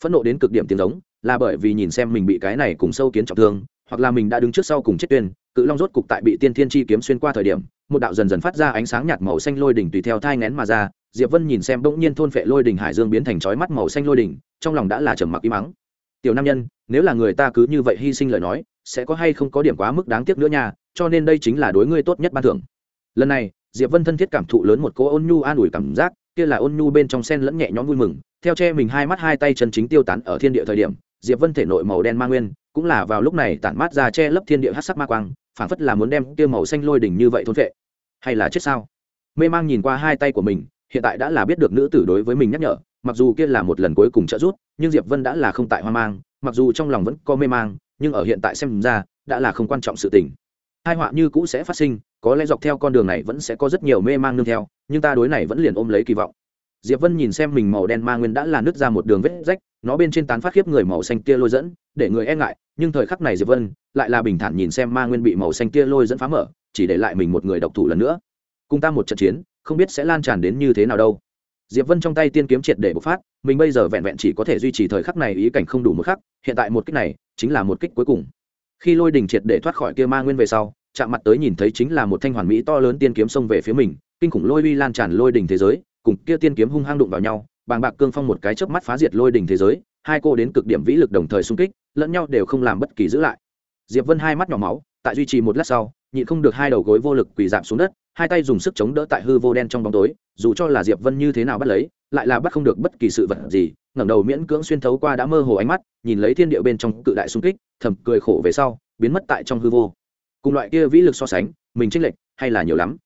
Phẫn nộ đến cực điểm tiếng giống, là bởi vì nhìn xem mình bị cái này cùng sâu kiến trọng thương, hoặc là mình đã đứng trước sau cùng chết tuyên, cự long rốt cục tại bị tiên thiên chi kiếm xuyên qua thời điểm, một đạo dần dần phát ra ánh sáng nhạt màu xanh lôi đỉnh tùy theo thai ngén mà ra, diệp vân nhìn xem bỗng nhiên thôn phệ lôi đỉnh hải dương biến thành chói mắt màu xanh lôi đỉnh trong lòng đã là trầm mặc im mắng tiểu nam nhân, nếu là người ta cứ như vậy hy sinh lời nói, sẽ có hay không có điểm quá mức đáng tiếc nữa nha, cho nên đây chính là đối ngươi tốt nhất ban thưởng. Lần này, diệp vân thân thiết cảm thụ lớn một cô ôn nhu an ủi cảm giác, kia là ôn nhu bên trong sen lẫn nhẹ nhõm vui mừng. Theo che mình hai mắt hai tay chân chính tiêu tán ở thiên địa thời điểm, diệp vân thể nội màu đen ma nguyên, cũng là vào lúc này tản mát ra che lấp thiên địa hát sắc ma quang phản phất là muốn đem kia màu xanh lôi đỉnh như vậy thôn vệ hay là chết sao? Mê mang nhìn qua hai tay của mình, hiện tại đã là biết được nữ tử đối với mình nhắc nhở mặc dù kia là một lần cuối cùng trợ giúp, nhưng diệp vân đã là không tại hoang mang, mặc dù trong lòng vẫn có mê mang, nhưng ở hiện tại xem ra, đã là không quan trọng sự tình. Hai họa như cũ sẽ phát sinh, có lẽ dọc theo con đường này vẫn sẽ có rất nhiều mê mang nương theo, nhưng ta đối này vẫn liền ôm lấy kỳ vọng. Diệp vân nhìn xem mình màu đen ma nguyên đã là nứt ra một đường vết rách, nó bên trên tán phát khiếp người màu xanh kia lôi dẫn, để người e ngại, nhưng thời khắc này diệp vân lại là bình thản nhìn xem ma nguyên bị màu xanh kia lôi dẫn phá mở, chỉ để lại mình một người độc thủ lần nữa. Cùng ta một trận chiến, không biết sẽ lan tràn đến như thế nào đâu diệp vân trong tay tiên kiếm triệt để bộc phát, mình bây giờ vẹn vẹn chỉ có thể duy trì thời khắc này ý cảnh không đủ một khắc, hiện tại một kích này chính là một kích cuối cùng. Khi lôi đình triệt để thoát khỏi kia ma nguyên về sau, chạm mặt tới nhìn thấy chính là một thanh hoàn mỹ to lớn tiên kiếm xông về phía mình, kinh khủng lôi uy lan tràn lôi đình thế giới, cùng kia tiên kiếm hung hăng đụng vào nhau, bàng bạc cương phong một cái chớp mắt phá diệt lôi đình thế giới, hai cô đến cực điểm vĩ lực đồng thời xung kích, lẫn nhau đều không làm bất kỳ giữ lại. Diệp vân hai mắt nhỏ máu, tại duy trì một lát sau nhịn không được hai đầu gối vô lực quỳ giảm xuống đất, hai tay dùng sức chống đỡ tại hư vô đen trong bóng tối, dù cho là diệp vân như thế nào bắt lấy, lại là bắt không được bất kỳ sự vật gì, ngẩng đầu miễn cưỡng xuyên thấu qua đã mơ hồ ánh mắt, nhìn lấy thiên địa bên trong cự đại xung kích, thầm cười khổ về sau, biến mất tại trong hư vô. Cùng loại kia vĩ lực so sánh, mình chênh lệch hay là nhiều lắm.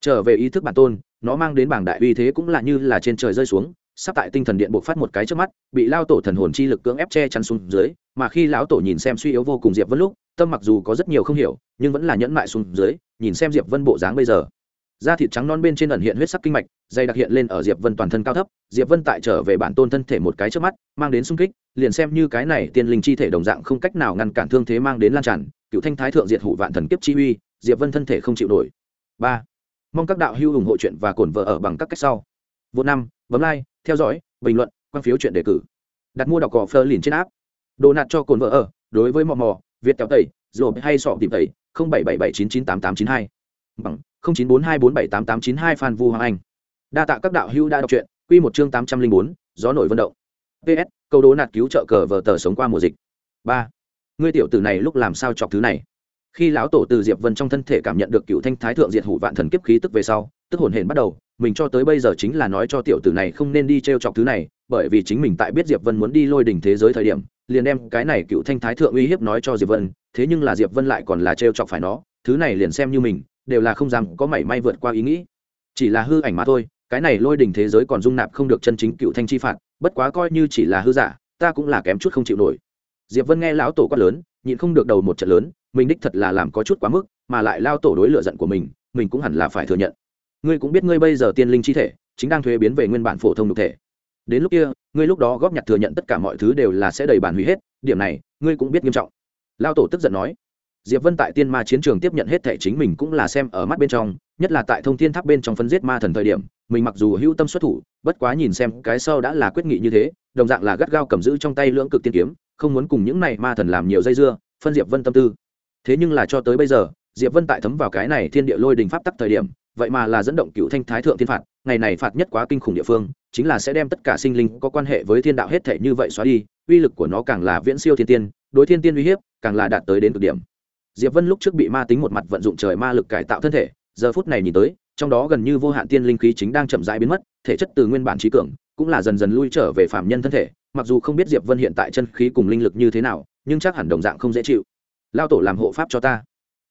Trở về ý thức bản tôn, nó mang đến bảng đại uy thế cũng là như là trên trời rơi xuống, sắp tại tinh thần điện buộc phát một cái trước mắt, bị lao tổ thần hồn chi lực cưỡng ép che chắn xuống dưới, mà khi lão tổ nhìn xem suy yếu vô cùng diệp vân lúc tâm mặc dù có rất nhiều không hiểu, nhưng vẫn là nhẫn mại xuống dưới, nhìn xem diệp vân bộ dáng bây giờ. Da thịt trắng non bên trên ẩn hiện huyết sắc kinh mạch, dày đặc hiện lên ở diệp vân toàn thân cao thấp, diệp vân tại trở về bản tôn thân thể một cái trước mắt, mang đến sung kích, liền xem như cái này tiên linh chi thể đồng dạng không cách nào ngăn cản thương thế mang đến lan tràn, cựu thanh thái thượng diệt hụ vạn thần kiếp chi uy, diệp vân thân thể không chịu nổi. Ba, mong các đạo hữu ủng hộ chuyện và cổn vợ ở bằng các cách sau. Vô năm, bấm like, theo dõi, bình luận, quan phiếu chuyện đề cử. Đặt mua đọc cỏ phơ liền trên áp đồ nạt cho cồn vợ ở, đối với mò mò việt kéo tẩy rồi hay sọ tìm tẩy, không bảy bảy bảy chín chín tám tám chín hai. Bằng, không chín bốn hai bốn bảy tám tám chín hai phan vu hoàng anh. Đa tạ các đạo hữu đã đọc truyện, quy một chương tám trăm linh bốn, gió nổi vận động. Ps câu đố nạt cứu trợ cờ vờ tờ sống qua mùa dịch. Ba, ngươi tiểu tử này lúc làm sao chọc thứ này? Khi lão tổ từ diệp vân trong thân thể cảm nhận được cựu thanh thái thượng diệt hủ vạn thần kiếp khí tức về sau, tức hồn hển bắt đầu, mình cho tới bây giờ chính là nói cho tiểu tử này không nên đi t r e o chọc thứ này, bởi vì chính mình tại biết diệp vân muốn đi lôi đỉnh thế giới thời điểm liền đem cái này cựu thanh thái thượng uy hiếp nói cho diệp vân, thế nhưng là diệp vân lại còn là trêu chọc phải nó, thứ này liền xem như mình, đều là không dám có mảy may vượt qua ý nghĩ. Chỉ là hư ảnh mà thôi, cái này lôi đỉnh thế giới còn dung nạp không được chân chính cựu thanh chi phạt, bất quá coi như chỉ là hư giả, ta cũng là kém chút không chịu nổi. Diệp vân nghe lão tổ quát lớn, nhịn không được đầu một trận lớn, mình đích thật là làm có chút quá mức, mà lại lao tổ đối lựa giận của mình mình cũng hẳn là phải thừa nhận. Ngươi cũng biết ngươi bây giờ tiên linh chi thể, chính đang thuế biến về nguyên bản phổ thông đục thể đến lúc kia, ngươi lúc đó góp nhặt thừa nhận tất cả mọi thứ đều là sẽ đầy bản hủy hết, điểm này, ngươi cũng biết nghiêm trọng. Lao tổ tức giận nói. Diệp vân tại tiên ma chiến trường tiếp nhận hết thể chính mình cũng là xem ở mắt bên trong, nhất là tại thông thiên tháp bên trong phân giết ma thần thời điểm, mình mặc dù hữu tâm xuất thủ, bất quá nhìn xem cái sau đã là quyết nghị như thế, đồng dạng là gắt gao cầm giữ trong tay lưỡng cực tiên kiếm, không muốn cùng những này ma thần làm nhiều dây dưa, phân diệp vân tâm tư. Thế nhưng là cho tới bây giờ, diệp vân tại thấm vào cái này thiên địa lôi đình pháp tắc thời điểm, vậy mà là dẫn động cựu thanh thái thượng thiên phạt, ngày này phạt nhất quá kinh khủng địa phương chính là sẽ đem tất cả sinh linh có quan hệ với thiên đạo hết thể như vậy xóa đi, uy lực của nó càng là viễn siêu thiên tiên, đối thiên tiên uy hiếp càng là đạt tới đến cực điểm. Diệp vân lúc trước bị ma tính một mặt vận dụng trời ma lực cải tạo thân thể, giờ phút này nhìn tới, trong đó gần như vô hạn tiên linh khí chính đang chậm rãi biến mất, thể chất từ nguyên bản trí cường cũng là dần dần lui trở về phạm nhân thân thể, mặc dù không biết diệp vân hiện tại chân khí cùng linh lực như thế nào, nhưng chắc hẳn đồng dạng không dễ chịu. Lao tổ làm hộ pháp cho ta.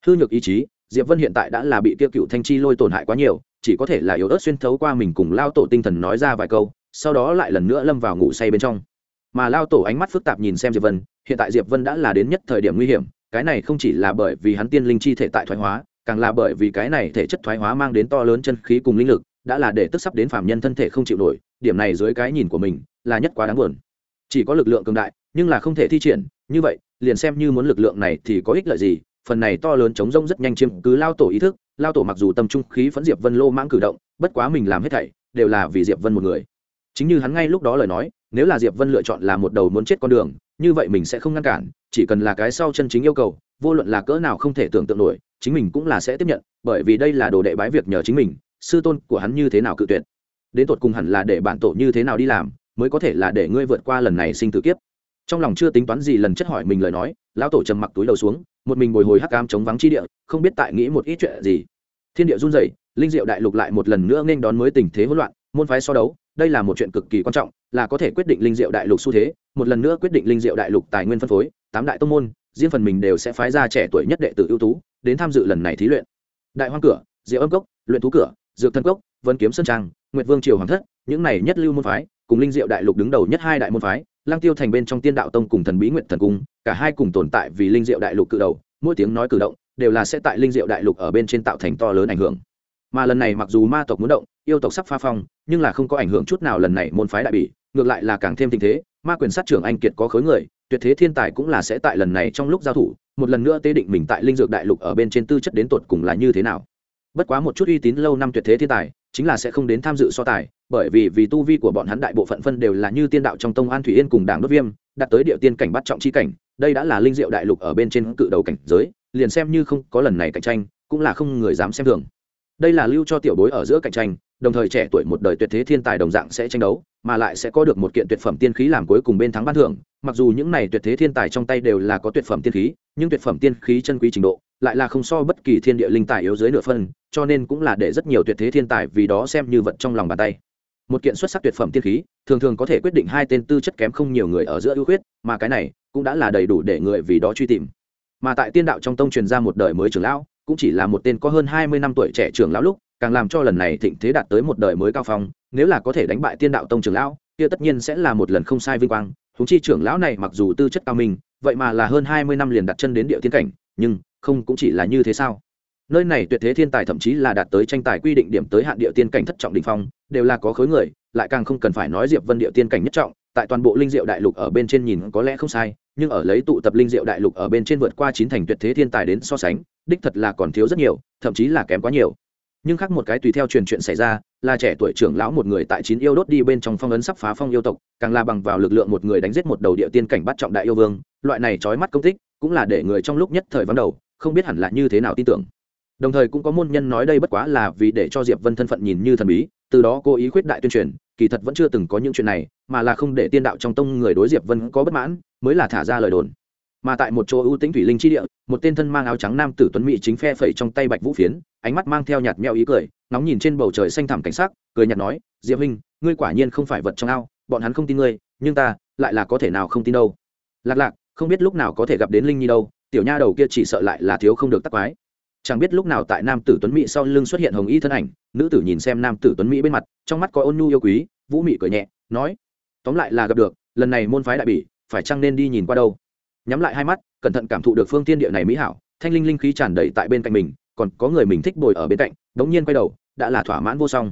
Hư nhược ý chí, diệp vân hiện tại đã là bị tiêu cựu thanh chi lôi tổn hại quá nhiều chỉ có thể là yếu ớt xuyên thấu qua mình cùng lao tổ tinh thần nói ra vài câu, sau đó lại lần nữa lâm vào ngủ say bên trong. Mà lao tổ ánh mắt phức tạp nhìn xem diệp vân, hiện tại diệp vân đã là đến nhất thời điểm nguy hiểm, cái này không chỉ là bởi vì hắn tiên linh chi thể tại thoái hóa, càng là bởi vì cái này thể chất thoái hóa mang đến to lớn chân khí cùng linh lực, đã là để tức sắp đến phạm nhân thân thể không chịu nổi, điểm này dưới cái nhìn của mình, là nhất quá đáng buồn. Chỉ có lực lượng cường đại, nhưng là không thể thi triển, như vậy, liền xem như muốn lực lượng này thì có ích lợi gì phần này to lớn chống rông rất nhanh chiếm cứ lao tổ ý thức, lao tổ mặc dù tâm trung khí phẫn diệp vân lô mãng cử động, bất quá mình làm hết thảy, đều là vì diệp vân một người. Chính như hắn ngay lúc đó lời nói, nếu là diệp vân lựa chọn là một đầu muốn chết con đường, như vậy mình sẽ không ngăn cản, chỉ cần là cái sau chân chính yêu cầu, vô luận là cỡ nào không thể tưởng tượng nổi, chính mình cũng là sẽ tiếp nhận, bởi vì đây là đồ đệ bái việc nhờ chính mình, sư tôn của hắn như thế nào cự tuyệt. Đến tột cùng hẳn là để bản tổ như thế nào đi làm, mới có thể là để ngươi vượt qua lần này sinh tử kiếp trong lòng chưa tính toán gì lần chất hỏi mình lời nói, lão tổ trầm mặc túi đầu xuống, một mình bồi hồi hắc cam chống vắng chi địa, không biết tại nghĩ một ít chuyện gì. Thiên địa run rẩy, linh diệu đại lục lại một lần nữa nên đón mới tình thế hỗn loạn, môn phái so đấu, đây là một chuyện cực kỳ quan trọng, là có thể quyết định linh diệu đại lục xu thế, một lần nữa quyết định linh diệu đại lục tài nguyên phân phối, tám đại tông môn, riêng phần mình đều sẽ phái ra trẻ tuổi nhất đệ tử ưu tú, đến tham dự lần này thí luyện. Đại hoang cửa, diệu âm cốc, luyện thú cửa, dược thân cốc, vân kiếm sơn trang, nguyệt vương triều hoàng thất, những này nhất lưu môn phái cùng linh diệu đại lục đứng đầu nhất hai đại môn phái lang tiêu thành bên trong tiên đạo tông cùng thần bí nguyện thần cung, cả hai cùng tồn tại vì linh diệu đại lục cự đầu, mỗi tiếng nói cử động đều là sẽ tại linh diệu đại lục ở bên trên tạo thành to lớn ảnh hưởng. Mà lần này mặc dù ma tộc muốn động, yêu tộc sắp pha phong, nhưng là không có ảnh hưởng chút nào lần này môn phái đại bỉ, ngược lại là càng thêm tình thế, ma quyền sát trưởng anh kiệt có khối người, tuyệt thế thiên tài cũng là sẽ tại lần này trong lúc giao thủ, một lần nữa tế định mình tại linh dược đại lục ở bên trên tư chất đến tột cùng là như thế nào. Bất quá một chút uy tín lâu năm tuyệt thế thiên tài, chính là sẽ không đến tham dự so tài bởi vì vì tu vi của bọn hắn đại bộ phận phân đều là như tiên đạo trong tông an thủy yên cùng đảng đốt viêm, đạt tới địa tiên cảnh bắt trọng chi cảnh, đây đã là linh diệu đại lục ở bên trên cự đầu cảnh giới, liền xem như không có lần này cạnh tranh, cũng là không người dám xem thường. Đây là lưu cho tiểu bối ở giữa cạnh tranh, đồng thời trẻ tuổi một đời tuyệt thế thiên tài đồng dạng sẽ tranh đấu, mà lại sẽ có được một kiện tuyệt phẩm tiên khí làm cuối cùng bên thắng ban thưởng. Mặc dù những này tuyệt thế thiên tài trong tay đều là có tuyệt phẩm tiên khí, nhưng tuyệt phẩm tiên khí chân quý trình độ lại là không so bất kỳ thiên địa linh tài yếu dưới nửa phân, cho nên cũng là để rất nhiều tuyệt thế thiên tài vì đó xem như vật trong lòng bàn tay một kiện xuất sắc tuyệt phẩm tiên khí, thường thường có thể quyết định hai tên tư chất kém không nhiều người ở giữa ưu khuyết, mà cái này cũng đã là đầy đủ để người vì đó truy tìm. Mà tại tiên đạo trong tông truyền ra một đời mới trưởng lão, cũng chỉ là một tên có hơn hai mươi năm tuổi trẻ trưởng lão lúc, càng làm cho lần này thịnh thế đạt tới một đời mới cao phong, nếu là có thể đánh bại tiên đạo tông trưởng lão, kia tất nhiên sẽ là một lần không sai vinh quang. Húng chi trưởng lão này mặc dù tư chất cao minh, vậy mà là hơn hai mươi năm liền đặt chân đến địa tiên cảnh, nhưng không cũng chỉ là như thế sao? Nơi này tuyệt thế thiên tài thậm chí là đạt tới tranh tài quy định điểm tới hạn địa tiên cảnh thất trọng đ ỉ n h phong, đều là có khối người, lại càng không cần phải nói diệp vân địa tiên cảnh nhất trọng, tại toàn bộ linh diệu đại lục ở bên trên nhìn có lẽ không sai, nhưng ở lấy tụ tập linh diệu đại lục ở bên trên vượt qua chín thành tuyệt thế thiên tài đến so sánh, đích thật là còn thiếu rất nhiều, thậm chí là kém quá nhiều. Nhưng khác một cái tùy theo truyền chuyện xảy ra, là trẻ tuổi trưởng lão một người tại chín yêu đốt đi bên trong phong ấn sắp phá phong yêu tộc, càng là bằng vào lực lượng một người đánh giết một đầu địa tiên cảnh bắt trọng đại yêu vương, loại này trói mắt công tích cũng là để người trong lúc nhất thời vắng đầu, không biết hẳn là như thế nào tin tưởng đồng thời cũng có môn nhân nói đây bất quá là vì để cho diệp vân thân phận nhìn như thần bí, từ đó cố ý khuyết đại tuyên truyền, kỳ thật vẫn chưa từng có những chuyện này, mà là không để tiên đạo trong tông người đối diệp vân có bất mãn, mới là thả ra lời đồn. Mà tại một chỗ ưu tĩnh thủy linh chi địa, một tên thân mang áo trắng nam tử tuấn mỹ chính phe phẩy trong tay bạch vũ phiến, ánh mắt mang theo nhạt meo ý cười nóng nhìn trên bầu trời xanh thẳm cảnh sắc, cười nhạt nói, diệp huynh, ngươi quả nhiên không phải vật trong ao, bọn hắn không tin ngươi, nhưng ta lại là có thể nào không tin đâu? Lạc lạc, không biết lúc nào có thể gặp đến linh nhi đâu, tiểu nha đầu kia chỉ sợ lại là thiếu không được tắc quái chẳng biết lúc nào tại nam tử tuấn mỹ sau lưng xuất hiện hồng y thân ảnh, nữ tử nhìn xem nam tử tuấn mỹ bên mặt, trong mắt có ôn nhu yêu quý, vũ mị cười nhẹ, nói, tóm lại là gặp được, lần này môn phái đại bỉ, phải chăng nên đi nhìn qua đâu? Nhắm lại hai mắt, cẩn thận cảm thụ được phương tiên địa này mỹ hảo, thanh linh linh khí tràn đầy tại bên cạnh mình, còn có người mình thích bồi ở bên cạnh, đống nhiên quay đầu, đã là thỏa mãn vô song.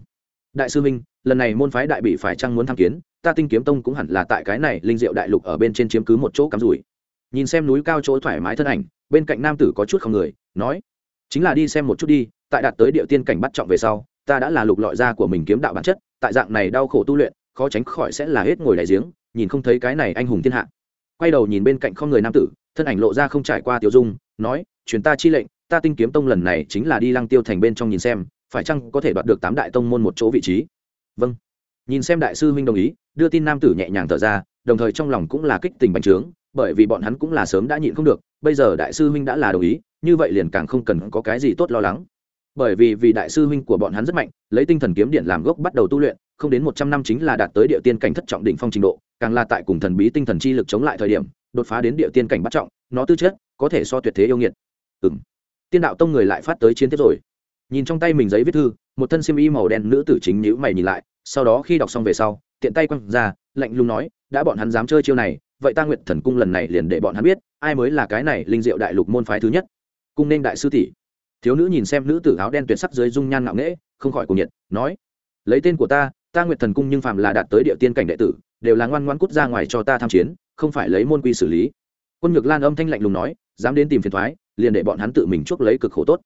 Đại sư minh, lần này môn phái đại bỉ phải chăng muốn tham kiến? Ta tinh kiếm tông cũng hẳn là tại cái này linh diệu đại lục ở bên trên chiếm cứ một chỗ cắm rủi. Nhìn xem núi cao chỗ thoải mái thân ảnh, bên cạnh nam tử có chút không người, nói chính là đi xem một chút đi, tại đạt tới địa tiên cảnh bắt trọng về sau, ta đã là lục lọi ra của mình kiếm đạo bản chất, tại dạng này đau khổ tu luyện, khó tránh khỏi sẽ là hết ngồi đại giếng, nhìn không thấy cái này anh hùng thiên hạ. Quay đầu nhìn bên cạnh không người nam tử, thân ảnh lộ ra không trải qua tiêu dung, nói, truyền ta chi lệnh, ta tinh kiếm tông lần này chính là đi lăng tiêu thành bên trong nhìn xem, phải chăng có thể đoạt được tám đại tông môn một chỗ vị trí? Vâng. Nhìn xem đại sư huynh đồng ý, đưa tin nam tử nhẹ nhàng thở ra, đồng thời trong lòng cũng là kích tình bành trướng, bởi vì bọn hắn cũng là sớm đã nhịn không được, bây giờ đại sư huynh đã là đồng ý như vậy liền càng không cần có cái gì tốt lo lắng. Bởi vì vì đại sư huynh của bọn hắn rất mạnh, lấy tinh thần kiếm điện làm gốc bắt đầu tu luyện, không đến một trăm năm chính là đạt tới địa tiên cảnh thất trọng đỉnh phong trình độ, càng là tại cùng thần bí tinh thần chi lực chống lại thời điểm, đột phá đến địa tiên cảnh bắt trọng, nó tư chất có thể so tuyệt thế yêu nghiệt. Ừng tiên đạo tông người lại phát tới chiến tiếp rồi. Nhìn trong tay mình giấy viết thư, một thân xiêm y màu đen nữ tử chính nhữ mày nhìn lại, sau đó khi đọc xong về sau, tiện tay quăng ra, lạnh lùng nói, đã bọn hắn dám chơi chiêu này, vậy ta nguyện thần cung lần này liền để bọn hắn biết, ai mới là cái này linh diệu đại lục môn phái thứ nhất cung nên đại sư tỷ. Thiếu nữ nhìn xem nữ tử áo đen tuyệt sắc dưới dung nhan ngạo nghễ, không khỏi cùng nhiệt, nói, lấy tên của ta ta nguyện thần cung nhưng phàm là đạt tới địa tiên cảnh đệ tử, đều là ngoan ngoan cút ra ngoài cho ta tham chiến, không phải lấy môn quy xử lý. Quân nhược lan âm thanh lạnh lùng nói, dám đến tìm phiền thoái, liền để bọn hắn tự mình chuốc lấy cực khổ tốt.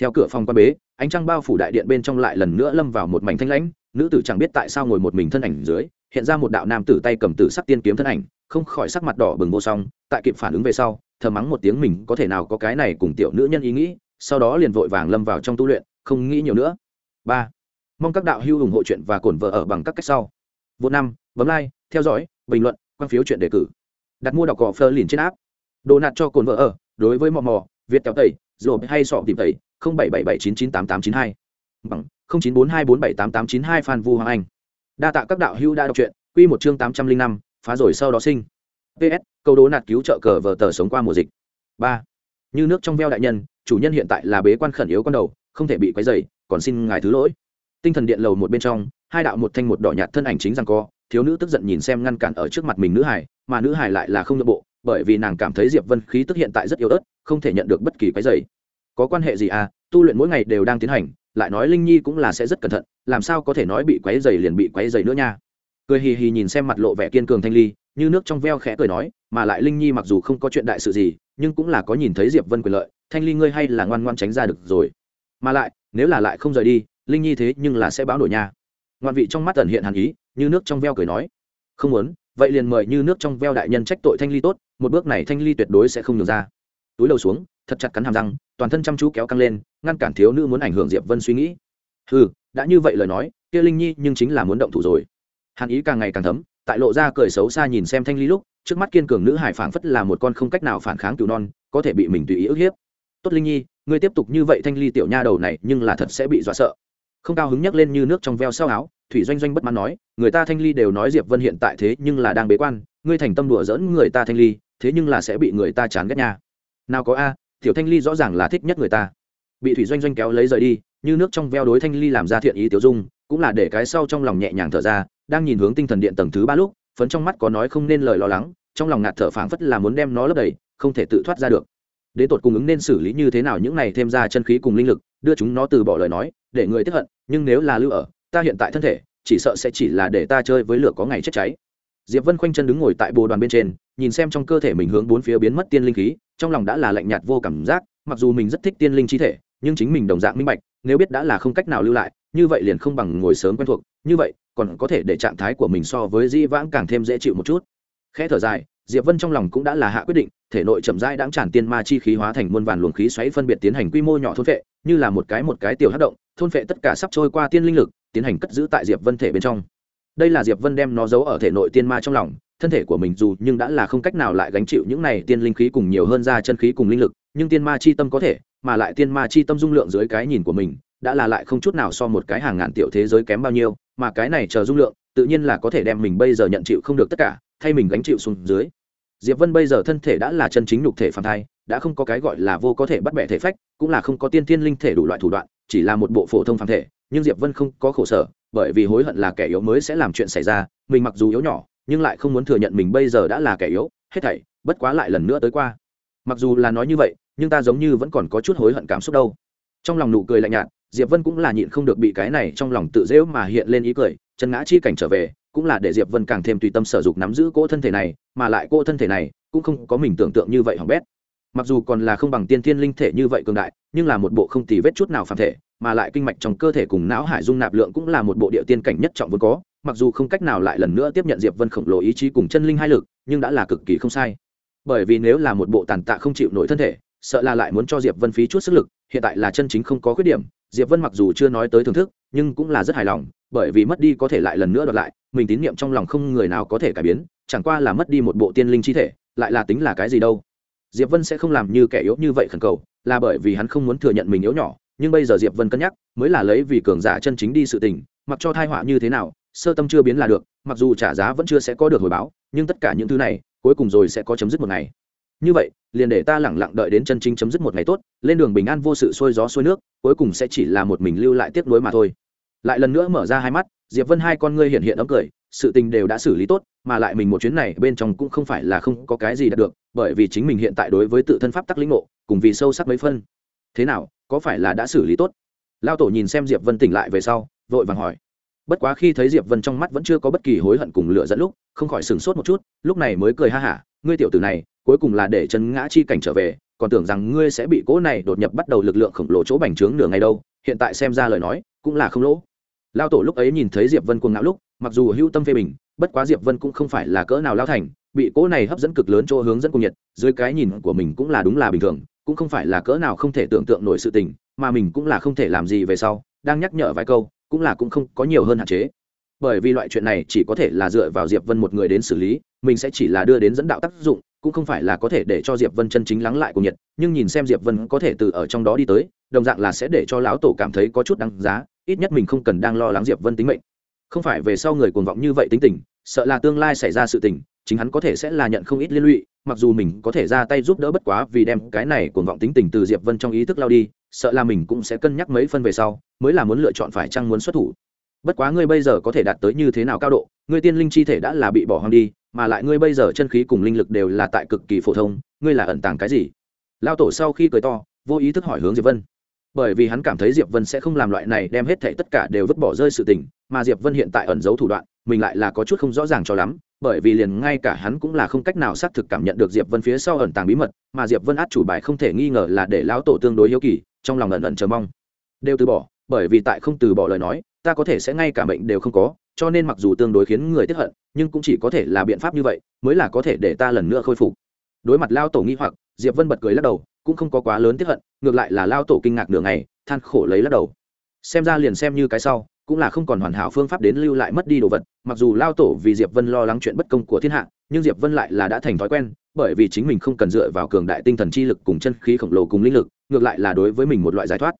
Theo cửa phòng quan bế, ánh trăng bao phủ đại điện bên trong lại lần nữa lâm vào một mảnh thanh lãnh, nữ tử chẳng biết tại sao ngồi một mình thân ảnh dưới, hiện ra một đạo nam tử tay cầm tử sắc tiên kiếm thân ảnh, không khỏi sắc mặt đỏ bừng vô song, tại kịp phản ứng về sau thờ mắng một tiếng mình có thể nào có cái này cùng tiểu nữ nhân ý nghĩ, sau đó liền vội vàng lâm vào trong tu luyện, không nghĩ nhiều nữa. Ba, mong các đạo hữu ủng hộ chuyện và cổn vợ ở bằng các cách sau. Vô năm, bấm like, theo dõi, bình luận, quan phiếu chuyện đề cử. Đặt mua đọc cỏ phơ liền trên app. Đồ nạt cho cồn vợ ở, đối với mò mò, việt kéo tẩy rồi hay sọ tìm tẩy, không bảy bảy bảy chín chín tám tám chín hai. Bằng, không chín bốn hai bốn bảy tám tám chín hai phan vu hoàng anh. Đa tạ các đạo hữu đã đọc truyện, quy một chương tám trăm linh năm, phá rồi sau đó sinh ps câu đố nạt cứu trợ cờ vờ tờ sống qua mùa dịch. Ba. Như nước trong veo đại nhân, chủ nhân hiện tại là bế quan khẩn yếu con đầu, không thể bị quấy dày còn xin ngài thứ lỗi. Tinh thần điện lầu một bên trong, hai đạo một thanh một đỏ nhạt thân ảnh chính rằng co, thiếu nữ tức giận nhìn xem ngăn cản ở trước mặt mình nữ hải mà nữ hải lại là không nội bộ, bởi vì nàng cảm thấy diệp vân khí tức hiện tại rất yếu ớt, không thể nhận được bất kỳ quấy dày có quan hệ gì à? Tu luyện mỗi ngày đều đang tiến hành, lại nói linh nhi cũng là sẽ rất cẩn thận, làm sao có thể nói bị quấy dày liền bị quấy dày nữa nha? Cười hì hì nhìn xem mặt lộ vẻ kiên cường thanh ly như nước trong veo khẽ cười nói, mà lại linh nhi mặc dù không có chuyện đại sự gì, nhưng cũng là có nhìn thấy diệp vân quyền lợi, thanh ly ngươi hay là ngoan ngoan tránh ra được rồi. Mà lại, nếu là lại không rời đi, linh nhi thế nhưng là sẽ báo nổi nha. Ngoan vị trong mắt ẩn hiện hàn ý, như nước trong veo cười nói. Không muốn, vậy liền mời như nước trong veo đại nhân trách tội thanh ly tốt, một bước này thanh ly tuyệt đối sẽ không nhường ra. Túi đầu xuống, thật chặt cắn hàm răng, toàn thân chăm chú kéo căng lên, ngăn cản thiếu nữ muốn ảnh hưởng diệp vân suy nghĩ. Ừ đã như vậy lời nói, kia linh nhi nhưng chính là muốn động thủ rồi. Hàn ý càng ngày càng thấm tại lộ ra cười xấu xa nhìn xem thanh ly lúc, trước mắt kiên cường nữ hải phảng phất là một con không cách nào phản kháng cứu non, có thể bị mình tùy ý ức hiếp. Tốt linh nhi, ngươi tiếp tục như vậy thanh ly tiểu nha đầu này, nhưng là thật sẽ bị dọa sợ. Không cao hứng nhắc lên như nước trong veo sau áo, thủy doanh doanh bất mãn nói, người ta thanh ly đều nói diệp vân hiện tại thế nhưng là đang bế quan, ngươi thành tâm đùa dỡn người ta thanh ly thế nhưng là sẽ bị người ta chán ghét nha. Nào có a, tiểu thanh ly rõ ràng là thích nhất người ta. Bị thủy doanh doanh kéo lấy rời đi, như nước trong veo đối thanh ly làm ra thiện ý tiêu dung, cũng là để cái sau trong lòng nhẹ nhàng thở ra đang nhìn hướng tinh thần điện tầng thứ ba lúc, phấn trong mắt có nói không nên lời lo lắng, trong lòng ngạt thở phảng phất là muốn đem nó lấp đầy, không thể tự thoát ra được. Đến tột cung ứng nên xử lý như thế nào những này thêm ra chân khí cùng linh lực, đưa chúng nó từ bỏ lời nói, để người tiếp hận, nhưng nếu là lưu ở, ta hiện tại thân thể, chỉ sợ sẽ chỉ là để ta chơi với lửa có ngày chết cháy. Diệp vân khoanh chân đứng ngồi tại bồ đoàn bên trên, nhìn xem trong cơ thể mình hướng bốn phía biến mất tiên linh khí, trong lòng đã là lạnh nhạt vô cảm giác, mặc dù mình rất thích tiên linh chi thể, nhưng chính mình đồng dạng minh bạch, nếu biết đã là không cách nào lưu lại, như vậy liền không bằng ngồi sớm quen thuộc, như vậy còn có thể để trạng thái của mình so với di vãng càng thêm dễ chịu một chút. Khẽ thở dài, diệp vân trong lòng cũng đã là hạ quyết định, thể nội chậm rãi đáng tràn tiên ma chi khí hóa thành muôn vàn luồng khí xoáy phân biệt tiến hành quy mô nhỏ thôn phệ như là một cái một cái tiểu hấp động, thôn phệ tất cả sắp trôi qua tiên linh lực, tiến hành cất giữ tại diệp vân thể bên trong. Đây là diệp vân đem nó giấu ở thể nội tiên ma trong lòng, thân thể của mình dù nhưng đã là không cách nào lại gánh chịu những này tiên linh khí cùng nhiều hơn ra chân khí cùng linh lực, nhưng tiên ma chi tâm có thể, mà lại tiên ma chi tâm dung lượng dưới cái nhìn của mình, đã là lại không chút nào so một cái hàng ngàn tiểu thế giới kém bao nhiêu mà cái này chờ dung lượng, tự nhiên là có thể đem mình bây giờ nhận chịu không được tất cả, thay mình gánh chịu xuống dưới. Diệp vân bây giờ thân thể đã là chân chính nhục thể phàm thai, đã không có cái gọi là vô có thể bắt bẻ thể phách, cũng là không có tiên thiên linh thể đủ loại thủ đoạn, chỉ là một bộ phổ thông phàm thể, nhưng diệp vân không có khổ sở, bởi vì hối hận là kẻ yếu mới sẽ làm chuyện xảy ra, mình mặc dù yếu nhỏ, nhưng lại không muốn thừa nhận mình bây giờ đã là kẻ yếu, hết thảy, bất quá lại lần nữa tới qua. Mặc dù là nói như vậy, nhưng ta giống như vẫn còn có chút hối hận cảm xúc đâu. Trong lòng nụ cười lạnh nhạt diệp vân cũng là nhịn không được bị cái này trong lòng tự dễu mà hiện lên ý cười, chân ngã chi cảnh trở về, cũng là để diệp vân càng thêm tùy tâm sở dục nắm giữ cỗ thân thể này, mà lại cỗ thân thể này cũng không có mình tưởng tượng như vậy hỏng bét. Mặc dù còn là không bằng tiên thiên linh thể như vậy cường đại, nhưng là một bộ không tì vết chút nào phản thể, mà lại kinh mạch trong cơ thể cùng não hải dung nạp lượng cũng là một bộ địa tiên cảnh nhất trọng vốn có, mặc dù không cách nào lại lần nữa tiếp nhận diệp vân khổng lồ ý chí cùng chân linh hai lực, nhưng đã là cực kỳ không sai. Bởi vì nếu là một bộ tàn tạ không chịu nổi thân thể, sợ là lại muốn cho diệp vân phí chút sức lực, hiện tại là chân chính không có khuyết điểm diệp vân mặc dù chưa nói tới thưởng thức, nhưng cũng là rất hài lòng, bởi vì mất đi có thể lại lần nữa đoạt lại, mình tín nhiệm trong lòng không người nào có thể cải biến, chẳng qua là mất đi một bộ tiên linh chi thể, lại là tính là cái gì đâu. Diệp vân sẽ không làm như kẻ yếu như vậy khẩn cầu, là bởi vì hắn không muốn thừa nhận mình yếu nhỏ, nhưng bây giờ diệp vân cân nhắc, mới là lấy vì cường giả chân chính đi sự tình, mặc cho thai họa như thế nào, sơ tâm chưa biến là được, mặc dù trả giá vẫn chưa sẽ có được hồi báo, nhưng tất cả những thứ này, cuối cùng rồi sẽ có chấm dứt một ngày. Như vậy liền để ta lẳng lặng đợi đến chân chính chấm dứt một ngày tốt, lên đường bình an vô sự sôi gió sôi nước, cuối cùng sẽ chỉ là một mình lưu lại tiếc nuối mà thôi. Lại lần nữa mở ra hai mắt, diệp vân hai con ngươi hiện hiện ấm cười, sự tình đều đã xử lý tốt, mà lại mình một chuyến này bên trong cũng không phải là không có cái gì đạt được, bởi vì chính mình hiện tại đối với tự thân pháp tắc lĩnh ngộ, cùng vì sâu sắc mấy phân. Thế nào, có phải là đã xử lý tốt? Lao tổ nhìn xem diệp vân tỉnh lại về sau, vội vàng hỏi. Bất quá khi thấy diệp vân trong mắt vẫn chưa có bất kỳ hối hận cùng lửa dẫn lúc, không khỏi sửng sốt một chút, lúc này mới cười ha hả, ngươi tiểu tử này cuối cùng là để chân ngã chi cảnh trở về, còn tưởng rằng ngươi sẽ bị cỗ này đột nhập bắt đầu lực lượng khổng lồ chỗ bành trướng nửa ngày đâu, hiện tại xem ra lời nói cũng là không lỗ. Lao tổ lúc ấy nhìn thấy diệp vân cuồng ngạo lúc, mặc dù hưu tâm phê bình, bất quá diệp vân cũng không phải là cỡ nào lao thành, bị cỗ này hấp dẫn cực lớn chỗ hướng dẫn cung nhiệt, dưới cái nhìn của mình cũng là đúng là bình thường, cũng không phải là cỡ nào không thể tưởng tượng nổi sự tình, mà mình cũng là không thể làm gì về sau, đang nhắc nhở vài câu, cũng là cũng không có nhiều hơn hạn chế. Bởi vì loại chuyện này chỉ có thể là dựa vào diệp vân một người đến xử lý, mình sẽ chỉ là đưa đến dẫn đạo tác dụng cũng không phải là có thể để cho diệp vân chân chính lắng lại cùng nhiệt, nhưng nhìn xem diệp vân có thể từ ở trong đó đi tới, đồng dạng là sẽ để cho lão tổ cảm thấy có chút đáng giá, ít nhất mình không cần đang lo lắng diệp vân tính mệnh. Không phải về sau người cuồng vọng như vậy tính tình, sợ là tương lai xảy ra sự tình, chính hắn có thể sẽ là nhận không ít liên lụy, mặc dù mình có thể ra tay giúp đỡ bất quá vì đem cái này cuồng vọng tính tình từ diệp vân trong ý thức lao đi, sợ là mình cũng sẽ cân nhắc mấy phân về sau, mới là muốn lựa chọn phải chăng muốn xuất thủ. Bất quá ngươi bây giờ có thể đạt tới như thế nào cao độ, ngươi tiên linh chi thể đã là bị bỏ hoang đi mà lại ngươi bây giờ chân khí cùng linh lực đều là tại cực kỳ phổ thông, ngươi là ẩn tàng cái gì? Lao tổ sau khi cười to, vô ý thức hỏi hướng diệp vân. Bởi vì hắn cảm thấy diệp vân sẽ không làm loại này đem hết thảy tất cả đều vứt bỏ rơi sự tình, mà diệp vân hiện tại ẩn giấu thủ đoạn, mình lại là có chút không rõ ràng cho lắm, bởi vì liền ngay cả hắn cũng là không cách nào xác thực cảm nhận được diệp vân phía sau ẩn tàng bí mật, mà diệp vân át chủ bài không thể nghi ngờ là để lão tổ tương đối hiếu kỳ, trong lòng ẩn ẩn chờ mong. Đều từ bỏ, bởi vì tại không từ bỏ lời nói, ta có thể sẽ ngay cả bệnh đều không có cho nên mặc dù tương đối khiến người tiếp hận, nhưng cũng chỉ có thể là biện pháp như vậy, mới là có thể để ta lần nữa khôi phục. Đối mặt lao tổ nghi hoặc, diệp vân bật cười lắc đầu, cũng không có quá lớn tiếp hận, ngược lại là lao tổ kinh ngạc nửa ngày, than khổ lấy lắc đầu. Xem ra liền xem như cái sau, cũng là không còn hoàn hảo phương pháp đến lưu lại mất đi đồ vật, mặc dù lao tổ vì diệp vân lo lắng chuyện bất công của thiên hạ, nhưng diệp vân lại là đã thành thói quen, bởi vì chính mình không cần dựa vào cường đại tinh thần chi lực cùng chân khí khổng lồ cùng linh lực, ngược lại là đối với mình một loại giải thoát.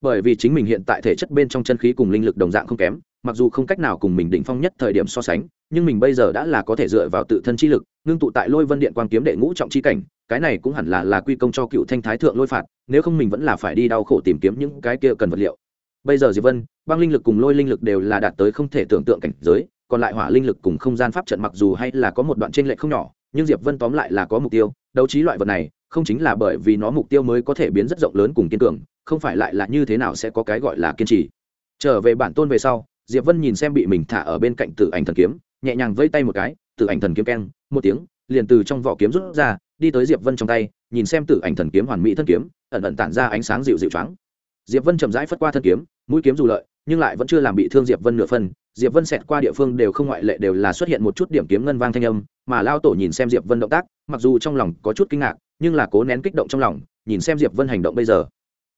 Bởi vì chính mình hiện tại thể chất bên trong chân khí cùng linh lực đồng dạng không kém mặc dù không cách nào cùng mình đỉnh phong nhất thời điểm so sánh, nhưng mình bây giờ đã là có thể dựa vào tự thân chi lực, ngưng tụ tại lôi vân điện quang kiếm đệ ngũ trọng chi cảnh, cái này cũng hẳn là là quy công cho cựu thanh thái thượng lôi phạt, nếu không mình vẫn là phải đi đau khổ tìm kiếm những cái kia cần vật liệu. Bây giờ diệp vân, băng linh lực cùng lôi linh lực đều là đạt tới không thể tưởng tượng cảnh giới, còn lại hỏa linh lực cùng không gian pháp trận mặc dù hay là có một đoạn tranh lệch không nhỏ, nhưng diệp vân tóm lại là có mục tiêu, đấu trí loại vật này, không chính là bởi vì nó mục tiêu mới có thể biến rất rộng lớn cùng kiên cường, không phải lại là như thế nào sẽ có cái gọi là kiên trì. Trở về bản tôn về sau diệp vân nhìn xem bị mình thả ở bên cạnh tử ảnh thần kiếm, nhẹ nhàng vây tay một cái, tử ảnh thần kiếm keng, một tiếng, liền từ trong vỏ kiếm rút ra, đi tới diệp vân trong tay, nhìn xem tử ảnh thần kiếm hoàn mỹ thân kiếm, ẩn ẩn tản ra ánh sáng dịu dịu trắng diệp vân chậm rãi phất qua thân kiếm, mũi kiếm dù lợi, nhưng lại vẫn chưa làm bị thương diệp vân nửa phân diệp vân xẹt qua địa phương đều không ngoại lệ đều là xuất hiện một chút điểm kiếm ngân vang thanh âm, mà lao tổ nhìn xem diệp vân động tác, mặc dù trong lòng có chút kinh ngạc, nhưng là cố nén kích động trong lòng, nhìn xem diệp vân hành động bây giờ.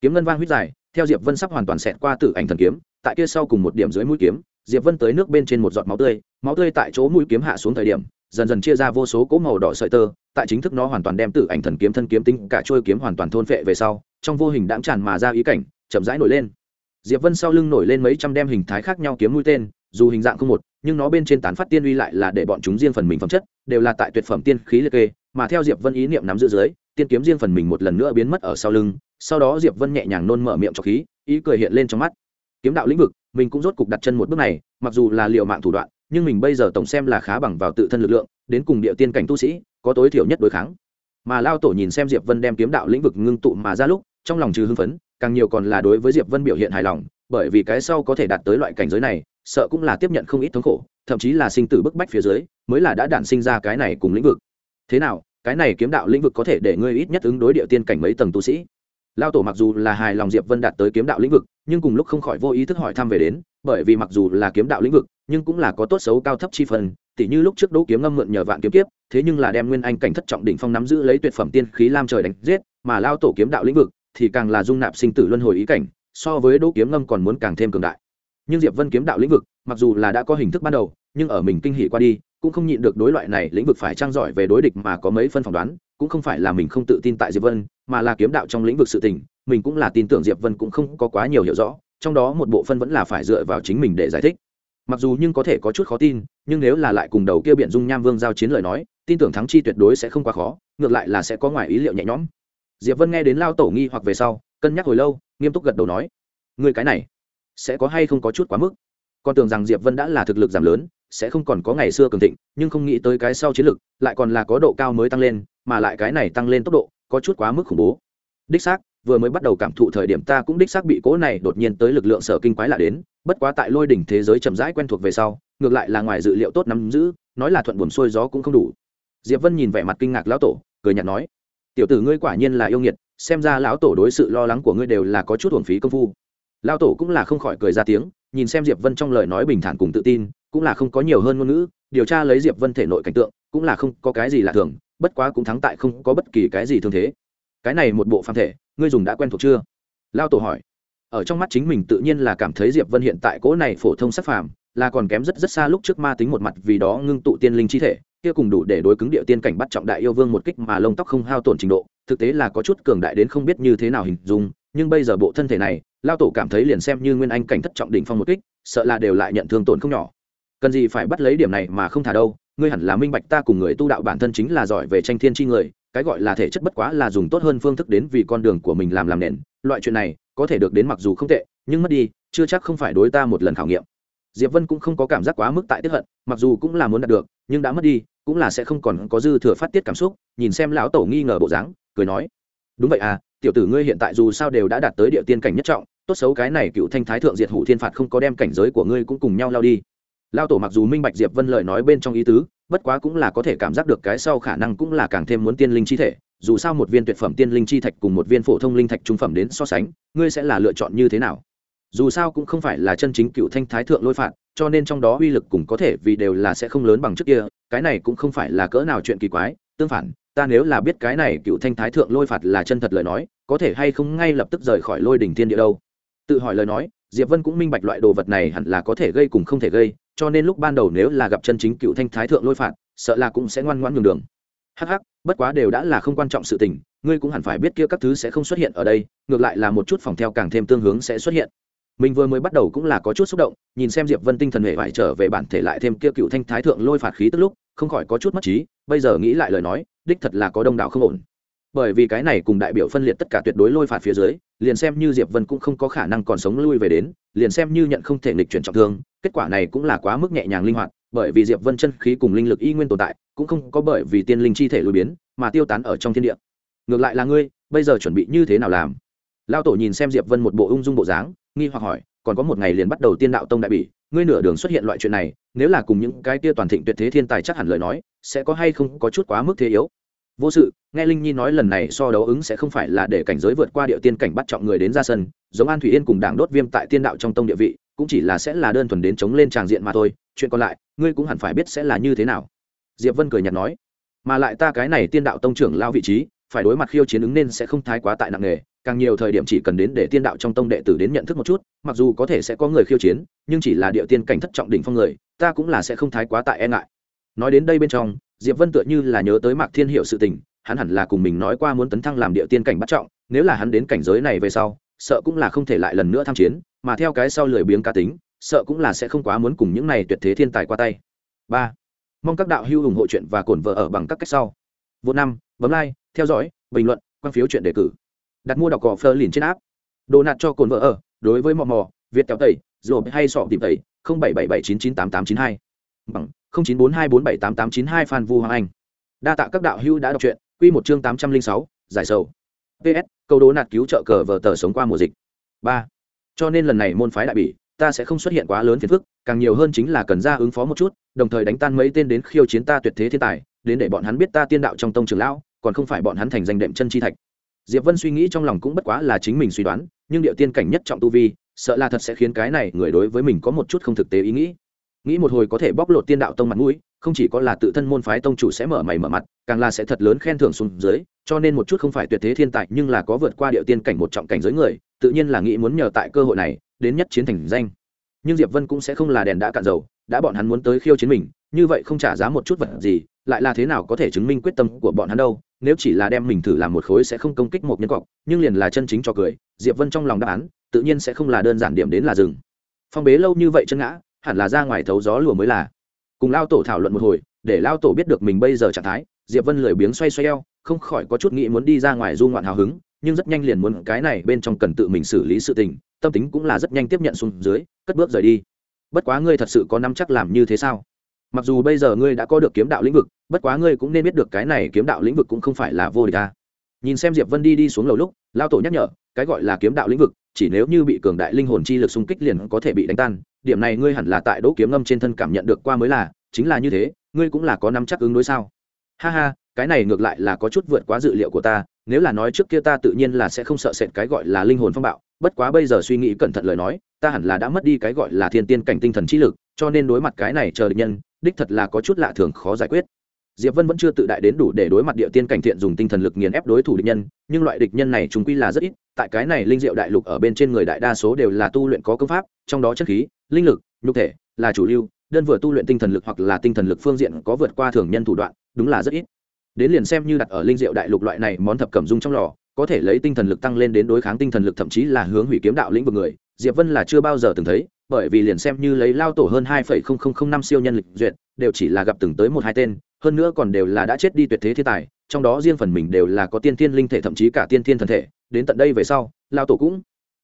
Kiếm ngân vang huyết dài, theo diệp vân sắp hoàn toàn xẹt qua tử ảnh thần kiếm tại kia sau cùng một điểm dưới mũi kiếm, diệp vân tới nước bên trên một giọt máu tươi máu tươi tại chỗ mũi kiếm hạ xuống thời điểm, dần dần chia ra vô số cỗ màu đỏ sợi tơ, tại chính thức nó hoàn toàn đem tử ảnh thần kiếm thân kiếm tính cả trôi kiếm hoàn toàn thôn phệ về sau, trong vô hình đãng tràn mà ra ý cảnh, chậm rãi nổi lên. Diệp vân sau lưng nổi lên mấy trăm đem hình thái khác nhau kiếm mũi tên, dù hình dạng không một, nhưng nó bên trên tán phát tiên uy lại là để bọn chúng riêng phần mình phẩm chất, đều là tại tuyệt phẩm tiên khí liệt kê, mà theo diệp vân ý niệm nắm giữ dưới, tiên kiếm riêng phần mình một lần nữa biến mất ở sau lưng, sau đó diệp vân nhẹ nhàng nôn mở miệng cho khí, ý cười hiện lên trong mắt kiếm đạo lĩnh vực, mình cũng rốt cục đặt chân một bước này, mặc dù là liệu mạng thủ đoạn, nhưng mình bây giờ tổng xem là khá bằng vào tự thân lực lượng, đến cùng địa tiên cảnh tu sĩ, có tối thiểu nhất đối kháng. Mà lao tổ nhìn xem diệp vân đem kiếm đạo lĩnh vực ngưng tụ mà ra lúc, trong lòng trừ hưng phấn, càng nhiều còn là đối với diệp vân biểu hiện hài lòng, bởi vì cái sau có thể đạt tới loại cảnh giới này, sợ cũng là tiếp nhận không ít thống khổ, thậm chí là sinh tử bức bách phía dưới, mới là đã đản sinh ra cái này cùng lĩnh vực. Thế nào, cái này kiếm đạo lĩnh vực có thể để ngươi ít nhất ứng đối địa tiên cảnh mấy tầng tu sĩ? Lao tổ mặc dù là hài lòng diệp vân đạt tới kiếm đạo lĩnh vực nhưng cùng lúc không khỏi vô ý thức hỏi thăm về đến, bởi vì mặc dù là kiếm đạo lĩnh vực, nhưng cũng là có tốt xấu cao thấp chi phần, tỉ như lúc trước đỗ kiếm ngâm mượn nhờ vạn kiếm kiếp, thế nhưng là đem nguyên anh cảnh thất trọng đỉnh phong nắm giữ lấy tuyệt phẩm tiên khí lam trời đánh giết, mà lao tổ kiếm đạo lĩnh vực thì càng là dung nạp sinh tử luân hồi ý cảnh, so với đỗ kiếm ngâm còn muốn càng thêm cường đại. Nhưng diệp vân kiếm đạo lĩnh vực, mặc dù là đã có hình thức ban đầu, nhưng ở mình kinh hỉ qua đi, cũng không nhịn được đối loại này lĩnh vực phải trang giỏi về đối địch mà có mấy phân phỏng đoán, cũng không phải là mình không tự tin tại diệp vân, mà là kiếm đạo trong lĩnh vực sự tình mình cũng là tin tưởng diệp vân cũng không có quá nhiều hiểu rõ, trong đó một bộ phân vẫn là phải dựa vào chính mình để giải thích. Mặc dù nhưng có thể có chút khó tin, nhưng nếu là lại cùng đầu kia biện dung nham vương giao chiến lời nói, tin tưởng thắng chi tuyệt đối sẽ không quá khó, ngược lại là sẽ có ngoài ý liệu nhẹ nhõm. Diệp vân nghe đến lao tổ nghi hoặc về sau, cân nhắc hồi lâu, nghiêm túc gật đầu nói người cái này, sẽ có hay không có chút quá mức? Con tưởng rằng diệp vân đã là thực lực giảm lớn, sẽ không còn có ngày xưa cường thịnh, nhưng không nghĩ tới cái sau chiến lực, lại còn là có độ cao mới tăng lên, mà lại cái này tăng lên tốc độ, có chút quá mức khủng bố. Đích xác vừa mới bắt đầu cảm thụ thời điểm ta cũng đích xác bị cố này đột nhiên tới lực lượng sở kinh quái lạ đến, bất quá tại lôi đỉnh thế giới chậm rãi quen thuộc về sau, ngược lại là ngoài dự liệu tốt nắm giữ, nói là thuận buồm xuôi gió cũng không đủ. Diệp vân nhìn vẻ mặt kinh ngạc lão tổ, cười nhạt nói, tiểu tử ngươi quả nhiên là yêu nghiệt, xem ra lão tổ đối sự lo lắng của ngươi đều là có chút uổng phí công phu. Lão tổ cũng là không khỏi cười ra tiếng, nhìn xem diệp vân trong lời nói bình thản cùng tự tin, cũng là không có nhiều hơn ngôn ngữ, điều tra lấy diệp vân thể nội cảnh tượng, cũng là không có cái gì lạ thường, bất quá cũng thắng tại không có bất kỳ cái gì thương thế. Cái này một bộ phàm thể ngươi dùng đã quen thuộc chưa? Lao tổ hỏi. Ở trong mắt chính mình tự nhiên là cảm thấy diệp vân hiện tại cỗ này phổ thông sắc phàm, là còn kém rất rất xa lúc trước ma tính một mặt vì đó ngưng tụ tiên linh chi thể, kia cùng đủ để đối cứng địa tiên cảnh bắt trọng đại yêu vương một kích mà lông tóc không hao tổn trình độ, thực tế là có chút cường đại đến không biết như thế nào hình dung, nhưng bây giờ bộ thân thể này, lao tổ cảm thấy liền xem như nguyên anh cảnh thất trọng đỉnh phong một kích, sợ là đều lại nhận thương tổn không nhỏ. Cần gì phải bắt lấy điểm này mà không thả đâu, ngươi hẳn là minh bạch ta cùng người tu đạo bản thân chính là giỏi về tranh thiên chi người cái gọi là thể chất bất quá là dùng tốt hơn phương thức đến vì con đường của mình làm làm nền. Loại chuyện này có thể được đến mặc dù không tệ, nhưng mất đi, chưa chắc không phải đối ta một lần khảo nghiệm. Diệp vân cũng không có cảm giác quá mức tại tiếp hận, mặc dù cũng là muốn đạt được, nhưng đã mất đi, cũng là sẽ không còn có dư thừa phát tiết cảm xúc, nhìn xem lão tổ nghi ngờ bộ dáng, cười nói, đúng vậy à tiểu tử ngươi hiện tại dù sao đều đã đạt tới địa tiên cảnh nhất trọng, tốt xấu cái này cựu thanh thái thượng diệt hủ thiên phạt không có đem cảnh giới của ngươi cũng cùng nhau lao đi. Lao tổ mặc dù minh bạch diệp vân lời nói bên trong ý tứ bất quá cũng là có thể cảm giác được cái sau khả năng cũng là càng thêm muốn tiên linh chi thể, dù sao một viên tuyệt phẩm tiên linh chi thạch cùng một viên phổ thông linh thạch trung phẩm đến so sánh, ngươi sẽ là lựa chọn như thế nào? Dù sao cũng không phải là chân chính cựu thanh thái thượng lôi phạt, cho nên trong đó uy lực cũng có thể vì đều là sẽ không lớn bằng trước kia, cái này cũng không phải là cỡ nào chuyện kỳ quái, tương phản, ta nếu là biết cái này cựu thanh thái thượng lôi phạt là chân thật lời nói, có thể hay không ngay lập tức rời khỏi lôi đỉnh thiên địa đâu? Tự hỏi lời nói, diệp vân cũng minh bạch loại đồ vật này hẳn là có thể gây cùng không thể gây cho nên lúc ban đầu nếu là gặp chân chính cựu thanh thái thượng lôi phạt, sợ là cũng sẽ ngoan ngoãn nhường đường. Hắc hắc, bất quá đều đã là không quan trọng sự tình, ngươi cũng hẳn phải biết kia các thứ sẽ không xuất hiện ở đây, ngược lại là một chút phòng theo càng thêm tương hướng sẽ xuất hiện. Mình vừa mới bắt đầu cũng là có chút xúc động, nhìn xem diệp vân tinh thần hệ phải trở về bản thể lại thêm kia cựu thanh thái thượng lôi phạt khí tức lúc, không khỏi có chút mất trí, bây giờ nghĩ lại lời nói, đích thật là có đông đảo không ổn. Bởi vì cái này cùng đại biểu phân liệt tất cả tuyệt đối lôi phạt phía dưới, liền xem như diệp vân cũng không có khả năng còn sống lui về đến, liền xem như nhận không thể nghịch chuyển trọng thương kết quả này cũng là quá mức nhẹ nhàng linh hoạt, bởi vì diệp vân chân khí cùng linh lực y nguyên tồn tại, cũng không có bởi vì tiên linh chi thể lùi biến mà tiêu tán ở trong thiên địa. Ngược lại là ngươi, bây giờ chuẩn bị như thế nào làm? Lao tổ nhìn xem diệp vân một bộ ung dung bộ dáng, nghi hoặc hỏi, còn có một ngày liền bắt đầu tiên đạo tông đại bỉ, ngươi nửa đường xuất hiện loại chuyện này, nếu là cùng những cái tia toàn thịnh tuyệt thế thiên tài chắc hẳn lời nói, sẽ có hay không có chút quá mức thế yếu? Vô sự, nghe linh nhi nói lần này so đấu ứng sẽ không phải là để cảnh giới vượt qua địa tiên cảnh bắt trọng người đến ra sân, giống an thủy yên cùng đảng đốt viêm tại tiên đạo trong tông địa vị cũng chỉ là sẽ là đơn thuần đến chống lên tràng diện mà thôi, chuyện còn lại, ngươi cũng hẳn phải biết sẽ là như thế nào. Diệp vân cười nhạt nói. Mà lại ta cái này tiên đạo tông trưởng lao vị trí, phải đối mặt khiêu chiến ứng nên sẽ không thái quá tại nặng nghề càng nhiều thời điểm chỉ cần đến để tiên đạo trong tông đệ tử đến nhận thức một chút, mặc dù có thể sẽ có người khiêu chiến, nhưng chỉ là địa tiên cảnh thất trọng đỉnh phong người, ta cũng là sẽ không thái quá tại e ngại. Nói đến đây bên trong, diệp vân tựa như là nhớ tới mạc thiên hiệu sự tình, hắn hẳn là cùng mình nói qua muốn tấn thăng làm địa tiên cảnh bắt trọng, nếu là hắn đến cảnh giới này về sau, sợ cũng là không thể lại lần nữa tham chiến mà theo cái sau lười biếng cá tính, sợ cũng là sẽ không quá muốn cùng những này tuyệt thế thiên tài qua tay. Ba, mong các đạo hữu ủng hộ chuyện và cổn vợ ở bằng các cách sau. Vô năm, bấm like, theo dõi, bình luận, quan phiếu chuyện đề cử. Đặt mua đọc cỏ phơ liền trên áp đồ nạt cho cồn vợ ở, đối với mò mò, việt kéo tẩy rồi hay sọ tìm tẩy, không bảy bảy bảy chín chín tám tám chín hai. Bằng, không chín bốn hai bốn bảy tám tám chín hai phan vu hoàng anh. Đa tạ các đạo hữu đã đọc truyện, quy một chương tám trăm linh sáu, giải sầu. Ps câu đố nạt cứu trợ cờ vợ tờ sống qua mùa dịch. Ba cho nên lần này môn phái đại bỉ, ta sẽ không xuất hiện quá lớn phiền phức, càng nhiều hơn chính là cần ra ứng phó một chút, đồng thời đánh tan mấy tên đến khiêu chiến ta tuyệt thế thiên tài, đến để bọn hắn biết ta tiên đạo trong tông trường lão, còn không phải bọn hắn thành danh đệm chân chi thạch. Diệp vân suy nghĩ trong lòng cũng bất quá là chính mình suy đoán, nhưng điệu tiên cảnh nhất trọng tu vi, sợ là thật sẽ khiến cái này người đối với mình có một chút không thực tế ý nghĩ. Nghĩ một hồi có thể bóc lột tiên đạo tông mặt mũi, không chỉ có là tự thân môn phái tông chủ sẽ mở mày mở mặt, càng là sẽ thật lớn khen thưởng xuống dưới, cho nên một chút không phải tuyệt thế thiên tài nhưng là có vượt qua điệu tiên cảnh một trọng cảnh giới người tự nhiên là nghĩ muốn nhờ tại cơ hội này, đến nhất chiến thành danh. Nhưng diệp vân cũng sẽ không là đèn đã cạn dầu, đã bọn hắn muốn tới khiêu chiến mình, như vậy không trả giá một chút vật gì, lại là thế nào có thể chứng minh quyết tâm của bọn hắn đâu, nếu chỉ là đem mình thử làm một khối sẽ không công kích một nhân cọc, nhưng liền là chân chính cho cười, diệp vân trong lòng đáp án, tự nhiên sẽ không là đơn giản điểm đến là rừng phong bế lâu như vậy chân ngã, hẳn là ra ngoài thấu gió lùa mới là. Cùng lao tổ thảo luận một hồi, để lao tổ biết được mình bây giờ trạng thái, diệp vân lười biếng xoay xoay eo, không khỏi có chút nghĩ muốn đi ra ngoài du ngoạn hào hứng nhưng rất nhanh liền muốn cái này bên trong cần tự mình xử lý sự tình, tâm tính cũng là rất nhanh tiếp nhận xuống dưới, cất bước rời đi. Bất quá ngươi thật sự có nắm chắc làm như thế sao? Mặc dù bây giờ ngươi đã có được kiếm đạo lĩnh vực, bất quá ngươi cũng nên biết được cái này kiếm đạo lĩnh vực cũng không phải là vô địch ta nhìn xem diệp vân đi đi xuống lầu lúc lao tổ nhắc nhở, cái gọi là kiếm đạo lĩnh vực, chỉ nếu như bị cường đại linh hồn chi lực xung kích liền có thể bị đánh tan, điểm này ngươi hẳn là tại đỗ kiếm ngâm trên thân cảm nhận được qua mới là, chính là như thế, ngươi cũng là có nắm chắc ứng đối sao? Ha ha, cái này ngược lại là có chút vượt quá dự liệu của ta nếu là nói trước kia ta tự nhiên là sẽ không sợ sệt cái gọi là linh hồn phong bạo, bất quá bây giờ suy nghĩ cẩn thận lời nói, ta hẳn là đã mất đi cái gọi là thiên tiên cảnh tinh thần trí lực, cho nên đối mặt cái này chờ địch nhân, đích thật là có chút lạ thường khó giải quyết. Diệp vân vẫn chưa tự đại đến đủ để đối mặt địa tiên cảnh thiện dùng tinh thần lực nghiền ép đối thủ địch nhân, nhưng loại địch nhân này chúng quy là rất ít, tại cái này linh diệu đại lục ở bên trên người đại đa số đều là tu luyện có công pháp, trong đó chất khí, linh lực, nhục thể là chủ lưu, đơn vừa tu luyện tinh thần lực hoặc là tinh thần lực phương diện có vượt qua thường nhân thủ đoạn, đúng là rất ít đến liền xem như đặt ở linh diệu đại lục loại này món thập cẩm dung trong lò, có thể lấy tinh thần lực tăng lên đến đối kháng tinh thần lực thậm chí là hướng hủy kiếm đạo lĩnh vực người. Diệp vân là chưa bao giờ từng thấy, bởi vì liền xem như lấy lao tổ hơn hai năm siêu nhân lịch duyệt, đều chỉ là gặp từng tới một hai tên, hơn nữa còn đều là đã chết đi tuyệt thế thiên tài, trong đó riêng phần mình đều là có tiên thiên linh thể thậm chí cả tiên thiên thần thể. Đến tận đây về sau, lao tổ cũng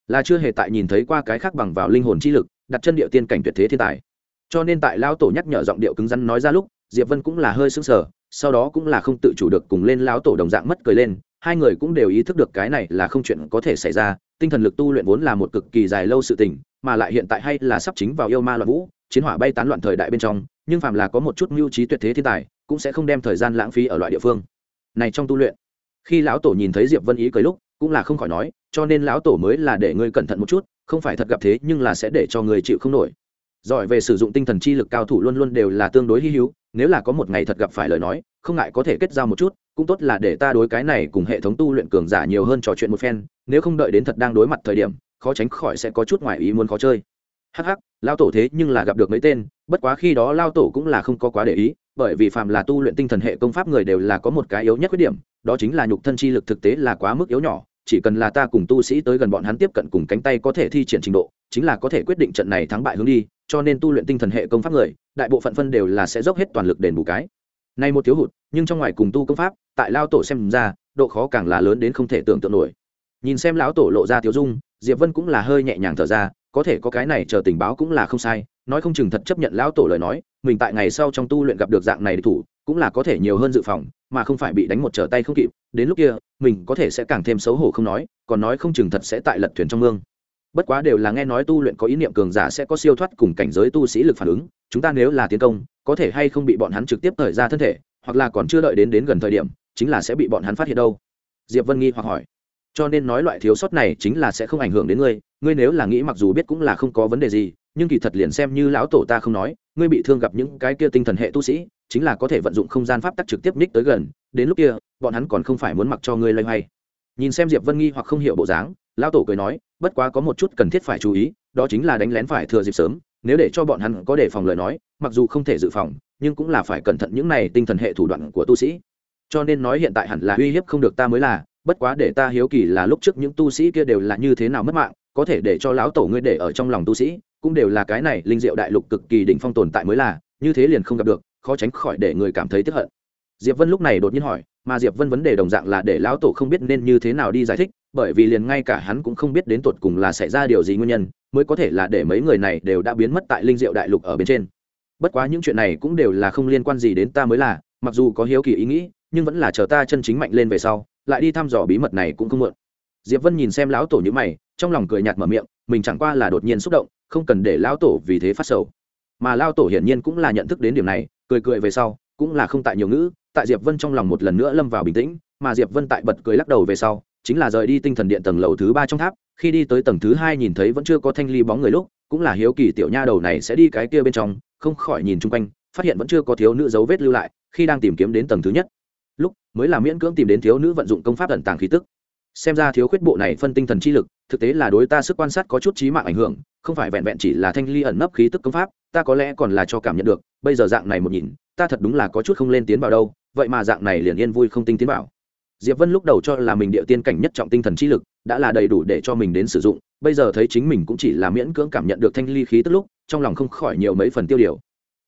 là chưa hề tại nhìn thấy qua cái khác bằng vào linh hồn chi lực, đặt chân địa tiên cảnh tuyệt thế thiên tài. Cho nên tại lao tổ nhắc nhở giọng điệu cứng rắn nói ra lúc, diệp vân cũng là hơi sững sờ sau đó cũng là không tự chủ được cùng lên lão tổ đồng dạng mất cười lên, hai người cũng đều ý thức được cái này là không chuyện có thể xảy ra, tinh thần lực tu luyện vốn là một cực kỳ dài lâu sự tình, mà lại hiện tại hay là sắp chính vào yêu ma loạn vũ, chiến hỏa bay tán loạn thời đại bên trong, nhưng phàm là có một chút mưu trí tuyệt thế thiên tài, cũng sẽ không đem thời gian lãng phí ở loại địa phương. Này trong tu luyện, khi lão tổ nhìn thấy diệp vân ý cười lúc, cũng là không khỏi nói, cho nên lão tổ mới là để ngươi cẩn thận một chút, không phải thật gặp thế nhưng là sẽ để cho người chịu không nổi giỏi về sử dụng tinh thần chi lực cao thủ luôn luôn đều là tương đối hy hữu, nếu là có một ngày thật gặp phải lời nói, không ngại có thể kết giao một chút, cũng tốt là để ta đối cái này cùng hệ thống tu luyện cường giả nhiều hơn trò chuyện một phen, nếu không đợi đến thật đang đối mặt thời điểm, khó tránh khỏi sẽ có chút ngoài ý muốn khó chơi. Hắc hắc lao tổ thế nhưng là gặp được mấy tên, bất quá khi đó lao tổ cũng là không có quá để ý, bởi vì phàm là tu luyện tinh thần hệ công pháp người đều là có một cái yếu nhất khuyết điểm, đó chính là nhục thân chi lực thực tế là quá mức yếu nhỏ chỉ cần là ta cùng tu sĩ tới gần bọn hắn tiếp cận cùng cánh tay có thể thi triển trình độ, chính là có thể quyết định trận này thắng bại hướng đi, cho nên tu luyện tinh thần hệ công pháp người, đại bộ phận phân đều là sẽ dốc hết toàn lực đền bù cái. Này một thiếu hụt, nhưng trong ngoài cùng tu công pháp, tại lao tổ xem ra, độ khó càng là lớn đến không thể tưởng tượng nổi. Nhìn xem lão tổ lộ ra thiếu dung, diệp vân cũng là hơi nhẹ nhàng thở ra, có thể có cái này chờ tình báo cũng là không sai, nói không chừng thật chấp nhận lão tổ lời nói, mình tại ngày sau trong tu luyện gặp được dạng này địch thủ cũng là có thể nhiều hơn dự phòng, mà không phải bị đánh một trở tay không kịp, đến lúc kia, mình có thể sẽ càng thêm xấu hổ không nói, còn nói không chừng thật sẽ tại lật thuyền trong mương. Bất quá đều là nghe nói tu luyện có ý niệm cường giả sẽ có siêu thoát cùng cảnh giới tu sĩ lực phản ứng, chúng ta nếu là tiến công, có thể hay không bị bọn hắn trực tiếp thời ra thân thể, hoặc là còn chưa đợi đến đến gần thời điểm, chính là sẽ bị bọn hắn phát hiện đâu. Diệp vân nghi hoặc hỏi. Cho nên nói loại thiếu sót này chính là sẽ không ảnh hưởng đến ngươi ngươi nếu là nghĩ mặc dù biết cũng là không có vấn đề gì, nhưng kỳ thật liền xem như lão tổ ta không nói, ngươi bị thương gặp những cái kia tinh thần hệ tu sĩ chính là có thể vận dụng không gian pháp tắc trực tiếp ních tới gần, đến lúc kia, bọn hắn còn không phải muốn mặc cho ngươi loay hoay. Nhìn xem diệp vân nghi hoặc không hiểu bộ dáng, lão tổ cười nói, bất quá có một chút cần thiết phải chú ý, đó chính là đánh lén phải thừa dịp sớm, nếu để cho bọn hắn có đề phòng lời nói, mặc dù không thể dự phòng, nhưng cũng là phải cẩn thận những này tinh thần hệ thủ đoạn của tu sĩ. Cho nên nói hiện tại hẳn là uy hiếp không được ta mới là, bất quá để ta hiếu kỳ là lúc trước những tu sĩ kia đều là như thế nào mất mạng, có thể để cho lão tổ ngươi để ở trong lòng tu sĩ, cũng đều là cái này linh diệu đại lục cực kỳ đỉnh phong tồn tại mới là, như thế liền không gặp được khó tránh khỏi để người cảm thấy tức hận. Diệp vân lúc này đột nhiên hỏi, mà diệp vân vấn đề đồng dạng là để lão tổ không biết nên như thế nào đi giải thích, bởi vì liền ngay cả hắn cũng không biết đến tột cùng là xảy ra điều gì nguyên nhân, mới có thể là để mấy người này đều đã biến mất tại linh diệu đại lục ở bên trên. Bất quá những chuyện này cũng đều là không liên quan gì đến ta mới là, mặc dù có hiếu kỳ ý nghĩ, nhưng vẫn là chờ ta chân chính mạnh lên về sau, lại đi thăm dò bí mật này cũng không muộn. Diệp vân nhìn xem lão tổ như mày, trong lòng cười nhạt mở miệng, mình chẳng qua là đột nhiên xúc động, không cần để lão tổ vì thế phát sầu mà lao tổ hiển nhiên cũng là nhận thức đến điểm này, cười cười về sau, cũng là không tại nhiều ngữ, tại diệp vân trong lòng một lần nữa lâm vào bình tĩnh, mà diệp vân tại bật cười lắc đầu về sau, chính là rời đi tinh thần điện tầng lầu thứ ba trong tháp, khi đi tới tầng thứ hai nhìn thấy vẫn chưa có thanh ly bóng người lúc, cũng là hiếu kỳ tiểu nha đầu này sẽ đi cái kia bên trong, không khỏi nhìn chung quanh, phát hiện vẫn chưa có thiếu nữ dấu vết lưu lại, khi đang tìm kiếm đến tầng thứ nhất. Lúc, mới là miễn cưỡng tìm đến thiếu nữ vận dụng công pháp ẩn tàng khí tức. Xem ra thiếu khuyết bộ này phân tinh thần chi lực, thực tế là đối ta sức quan sát có chút trí mạng ảnh hưởng, không phải vẹn vẹn chỉ là thanh ly ẩn nấp khí tức công pháp ta có lẽ còn là cho cảm nhận được, bây giờ dạng này một nhìn, ta thật đúng là có chút không lên tiến vào đâu, vậy mà dạng này liền yên vui không tinh tiến vào. Diệp vân lúc đầu cho là mình địa tiên cảnh nhất trọng tinh thần trí lực, đã là đầy đủ để cho mình đến sử dụng, bây giờ thấy chính mình cũng chỉ là miễn cưỡng cảm nhận được thanh ly khí tức lúc, trong lòng không khỏi nhiều mấy phần tiêu điều.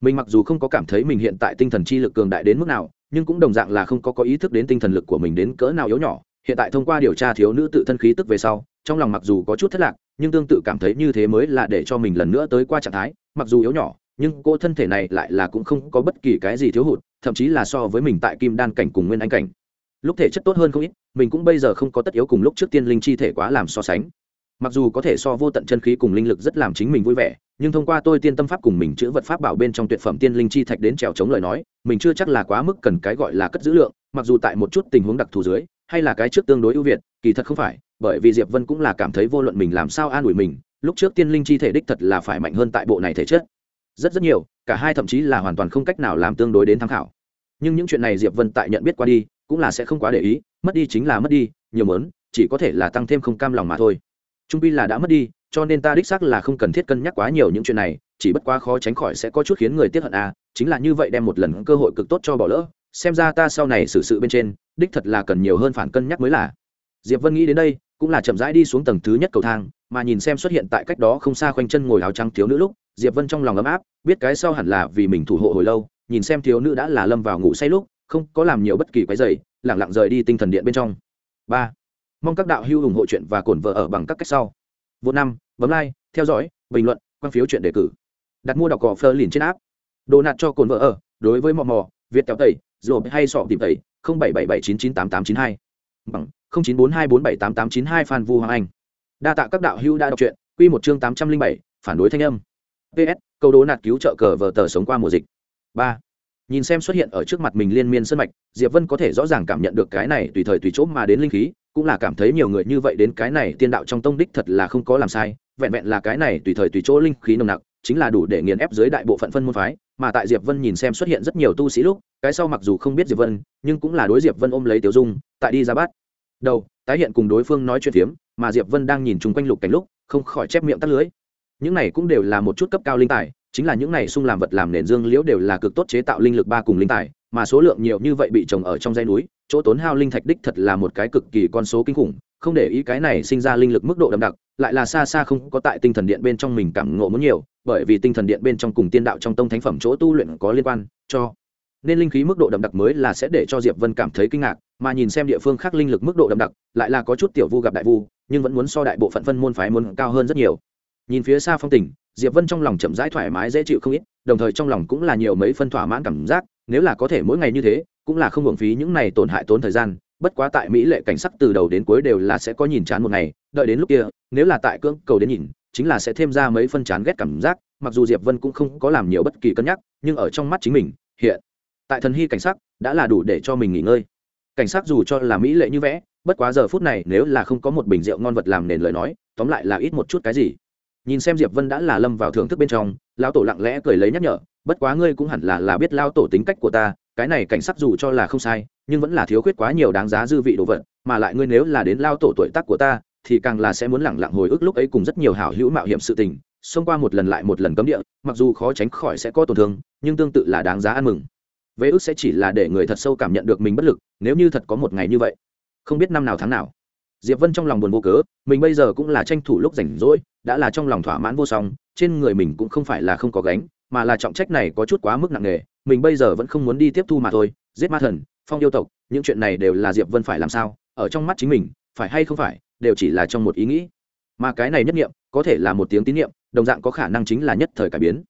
Mình mặc dù không có cảm thấy mình hiện tại tinh thần chi lực cường đại đến mức nào, nhưng cũng đồng dạng là không có có ý thức đến tinh thần lực của mình đến cỡ nào yếu nhỏ. Hiện tại thông qua điều tra thiếu nữ tự thân khí tức về sau, trong lòng mặc dù có chút thất lạc, nhưng tương tự cảm thấy như thế mới là để cho mình lần nữa tới qua trạng thái mặc dù yếu nhỏ, nhưng cô thân thể này lại là cũng không có bất kỳ cái gì thiếu hụt, thậm chí là so với mình tại kim đan cảnh cùng nguyên anh cảnh. Lúc thể chất tốt hơn không ít, mình cũng bây giờ không có tất yếu cùng lúc trước tiên linh chi thể quá làm so sánh. Mặc dù có thể so vô tận chân khí cùng linh lực rất làm chính mình vui vẻ, nhưng thông qua tôi tiên tâm pháp cùng mình chữ vật pháp bảo bên trong tuyệt phẩm tiên linh chi thạch đến trèo chống lời nói, mình chưa chắc là quá mức cần cái gọi là cất giữ lượng, mặc dù tại một chút tình huống đặc thù dưới, hay là cái trước tương đối ưu việt, kỳ thật không phải, bởi vì diệp vân cũng là cảm thấy vô luận mình làm sao an ủi mình lúc trước tiên linh chi thể đích thật là phải mạnh hơn tại bộ này thể chất. Rất rất nhiều, cả hai thậm chí là hoàn toàn không cách nào làm tương đối đến tham khảo. Nhưng những chuyện này diệp vân tại nhận biết qua đi, cũng là sẽ không quá để ý, mất đi chính là mất đi, nhiều mớn, chỉ có thể là tăng thêm không cam lòng mà thôi. Trung pi là đã mất đi, cho nên ta đích xác là không cần thiết cân nhắc quá nhiều những chuyện này, chỉ bất quá khó tránh khỏi sẽ có chút khiến người tiếc hận à chính là như vậy đem một lần cơ hội cực tốt cho bỏ lỡ, xem ra ta sau này xử sự bên trên, đích thật là cần nhiều hơn phản cân nhắc mới là. Diệp vân nghĩ đến đây cũng là chậm rãi đi xuống tầng thứ nhất cầu thang, mà nhìn xem xuất hiện tại cách đó không xa khoanh chân ngồi áo trắng thiếu nữ lúc, diệp vân trong lòng ấm áp, biết cái sau hẳn là vì mình thủ hộ hồi lâu, nhìn xem thiếu nữ đã là lâm vào ngủ say lúc, không có làm nhiều bất kỳ cái giày lẳng lặng rời đi tinh thần điện bên trong. Ba, mong các đạo hữu ủng hộ chuyện và cổn vợ ở bằng các cách sau. Vô năm, bấm like, theo dõi, bình luận, quan phiếu chuyện đề cử. Đặt mua đọc cỏ phơ liền trên áp đồ nạt cho cồn vợ ở, đối với mò mò, việt kéo tẩy rồi hay sọ tìm tẩy, không bảy bảy bảy chín chín tám tám chín hai. Bằng chín bốn hai bốn bảy tám tám chín hai phan vu hoàng anh. Đa tạ các đạo hữu đã đọc truyện. Quy một chương tám trăm linh bảy, phản đối thanh âm. Ps câu đố nạt cứu trợ cờ vờ tờ sống qua mùa dịch. Ba. Nhìn xem xuất hiện ở trước mặt mình liên miên sân mạch, diệp vân có thể rõ ràng cảm nhận được cái này tùy thời tùy chỗ mà đến linh khí, cũng là cảm thấy nhiều người như vậy đến cái này tiên đạo trong tông đích thật là không có làm sai, vẹn vẹn là cái này tùy thời tùy chỗ linh khí nồng nặc, chính là đủ để nghiền ép dưới đại bộ phận phân môn phái, mà tại diệp vân nhìn xem xuất hiện rất nhiều tu sĩ lúc, cái sau mặc dù không biết diệp vân, nhưng cũng là đối diệp vân ôm lấy tiểu dung, tại đi ra bát đầu, tái hiện cùng đối phương nói chuyện phiếm, mà diệp vân đang nhìn chung quanh lục cảnh lúc, không khỏi chép miệng tắt lưới. Những này cũng đều là một chút cấp cao linh tài, chính là những này sung làm vật làm nền dương liễu đều là cực tốt chế tạo linh lực ba cùng linh tài, mà số lượng nhiều như vậy bị trồng ở trong dãy núi, chỗ tốn hao linh thạch đích thật là một cái cực kỳ con số kinh khủng, không để ý cái này sinh ra linh lực mức độ đậm đặc, lại là xa xa không có tại tinh thần điện bên trong mình cảm ngộ muốn nhiều, bởi vì tinh thần điện bên trong cùng tiên đạo trong tông thánh phẩm chỗ tu luyện có liên quan, cho nên linh khí mức độ đậm đặc mới là sẽ để cho diệp vân cảm thấy kinh ngạc mà nhìn xem địa phương khác linh lực mức độ đậm đặc, lại là có chút tiểu vu gặp đại vu, nhưng vẫn muốn so đại bộ phận phân môn phái muốn cao hơn rất nhiều. Nhìn phía xa phong tình, diệp vân trong lòng chậm rãi thoải mái dễ chịu không ít, đồng thời trong lòng cũng là nhiều mấy phân thỏa mãn cảm giác, nếu là có thể mỗi ngày như thế, cũng là không hưởng phí những này tổn hại tốn thời gian, bất quá tại mỹ lệ cảnh sắc từ đầu đến cuối đều là sẽ có nhìn chán một ngày, đợi đến lúc kia, nếu là tại cưỡng cầu đến nhìn, chính là sẽ thêm ra mấy phân chán ghét cảm giác, mặc dù diệp vân cũng không có làm nhiều bất kỳ cân nhắc, nhưng ở trong mắt chính mình, hiện tại thần hy cảnh sắc đã là đủ để cho mình nghỉ ngơi cảnh sát dù cho là mỹ lệ như vẽ, bất quá giờ phút này nếu là không có một bình rượu ngon vật làm nền lời nói, tóm lại là ít một chút cái gì. Nhìn xem diệp vân đã là lâm vào thưởng thức bên trong, lão tổ lặng lẽ cười lấy nhắc nhở, bất quá ngươi cũng hẳn là là biết lao tổ tính cách của ta, cái này cảnh sắc dù cho là không sai, nhưng vẫn là thiếu khuyết quá nhiều đáng giá dư vị đồ vật, mà lại ngươi nếu là đến lao tổ tuổi tác của ta, thì càng là sẽ muốn lẳng lặng hồi ức lúc ấy cùng rất nhiều hảo hữu mạo hiểm sự tình, xông qua một lần lại một lần cấm địa, mặc dù khó tránh khỏi sẽ có tổn thương, nhưng tương tự là đáng giá ăn mừng vế ức sẽ chỉ là để người thật sâu cảm nhận được mình bất lực, nếu như thật có một ngày như vậy. Không biết năm nào tháng nào. Diệp vân trong lòng buồn vô cớ, mình bây giờ cũng là tranh thủ lúc rảnh rỗi, đã là trong lòng thỏa mãn vô song, trên người mình cũng không phải là không có gánh, mà là trọng trách này có chút quá mức nặng nề, mình bây giờ vẫn không muốn đi tiếp thu mà thôi, giết ma thần, phong yêu tộc, những chuyện này đều là diệp vân phải làm sao, ở trong mắt chính mình, phải hay không phải, đều chỉ là trong một ý nghĩ. Mà cái này nhất nghiệm có thể là một tiếng tín niệm, đồng dạng có khả năng chính là nhất thời cải biến.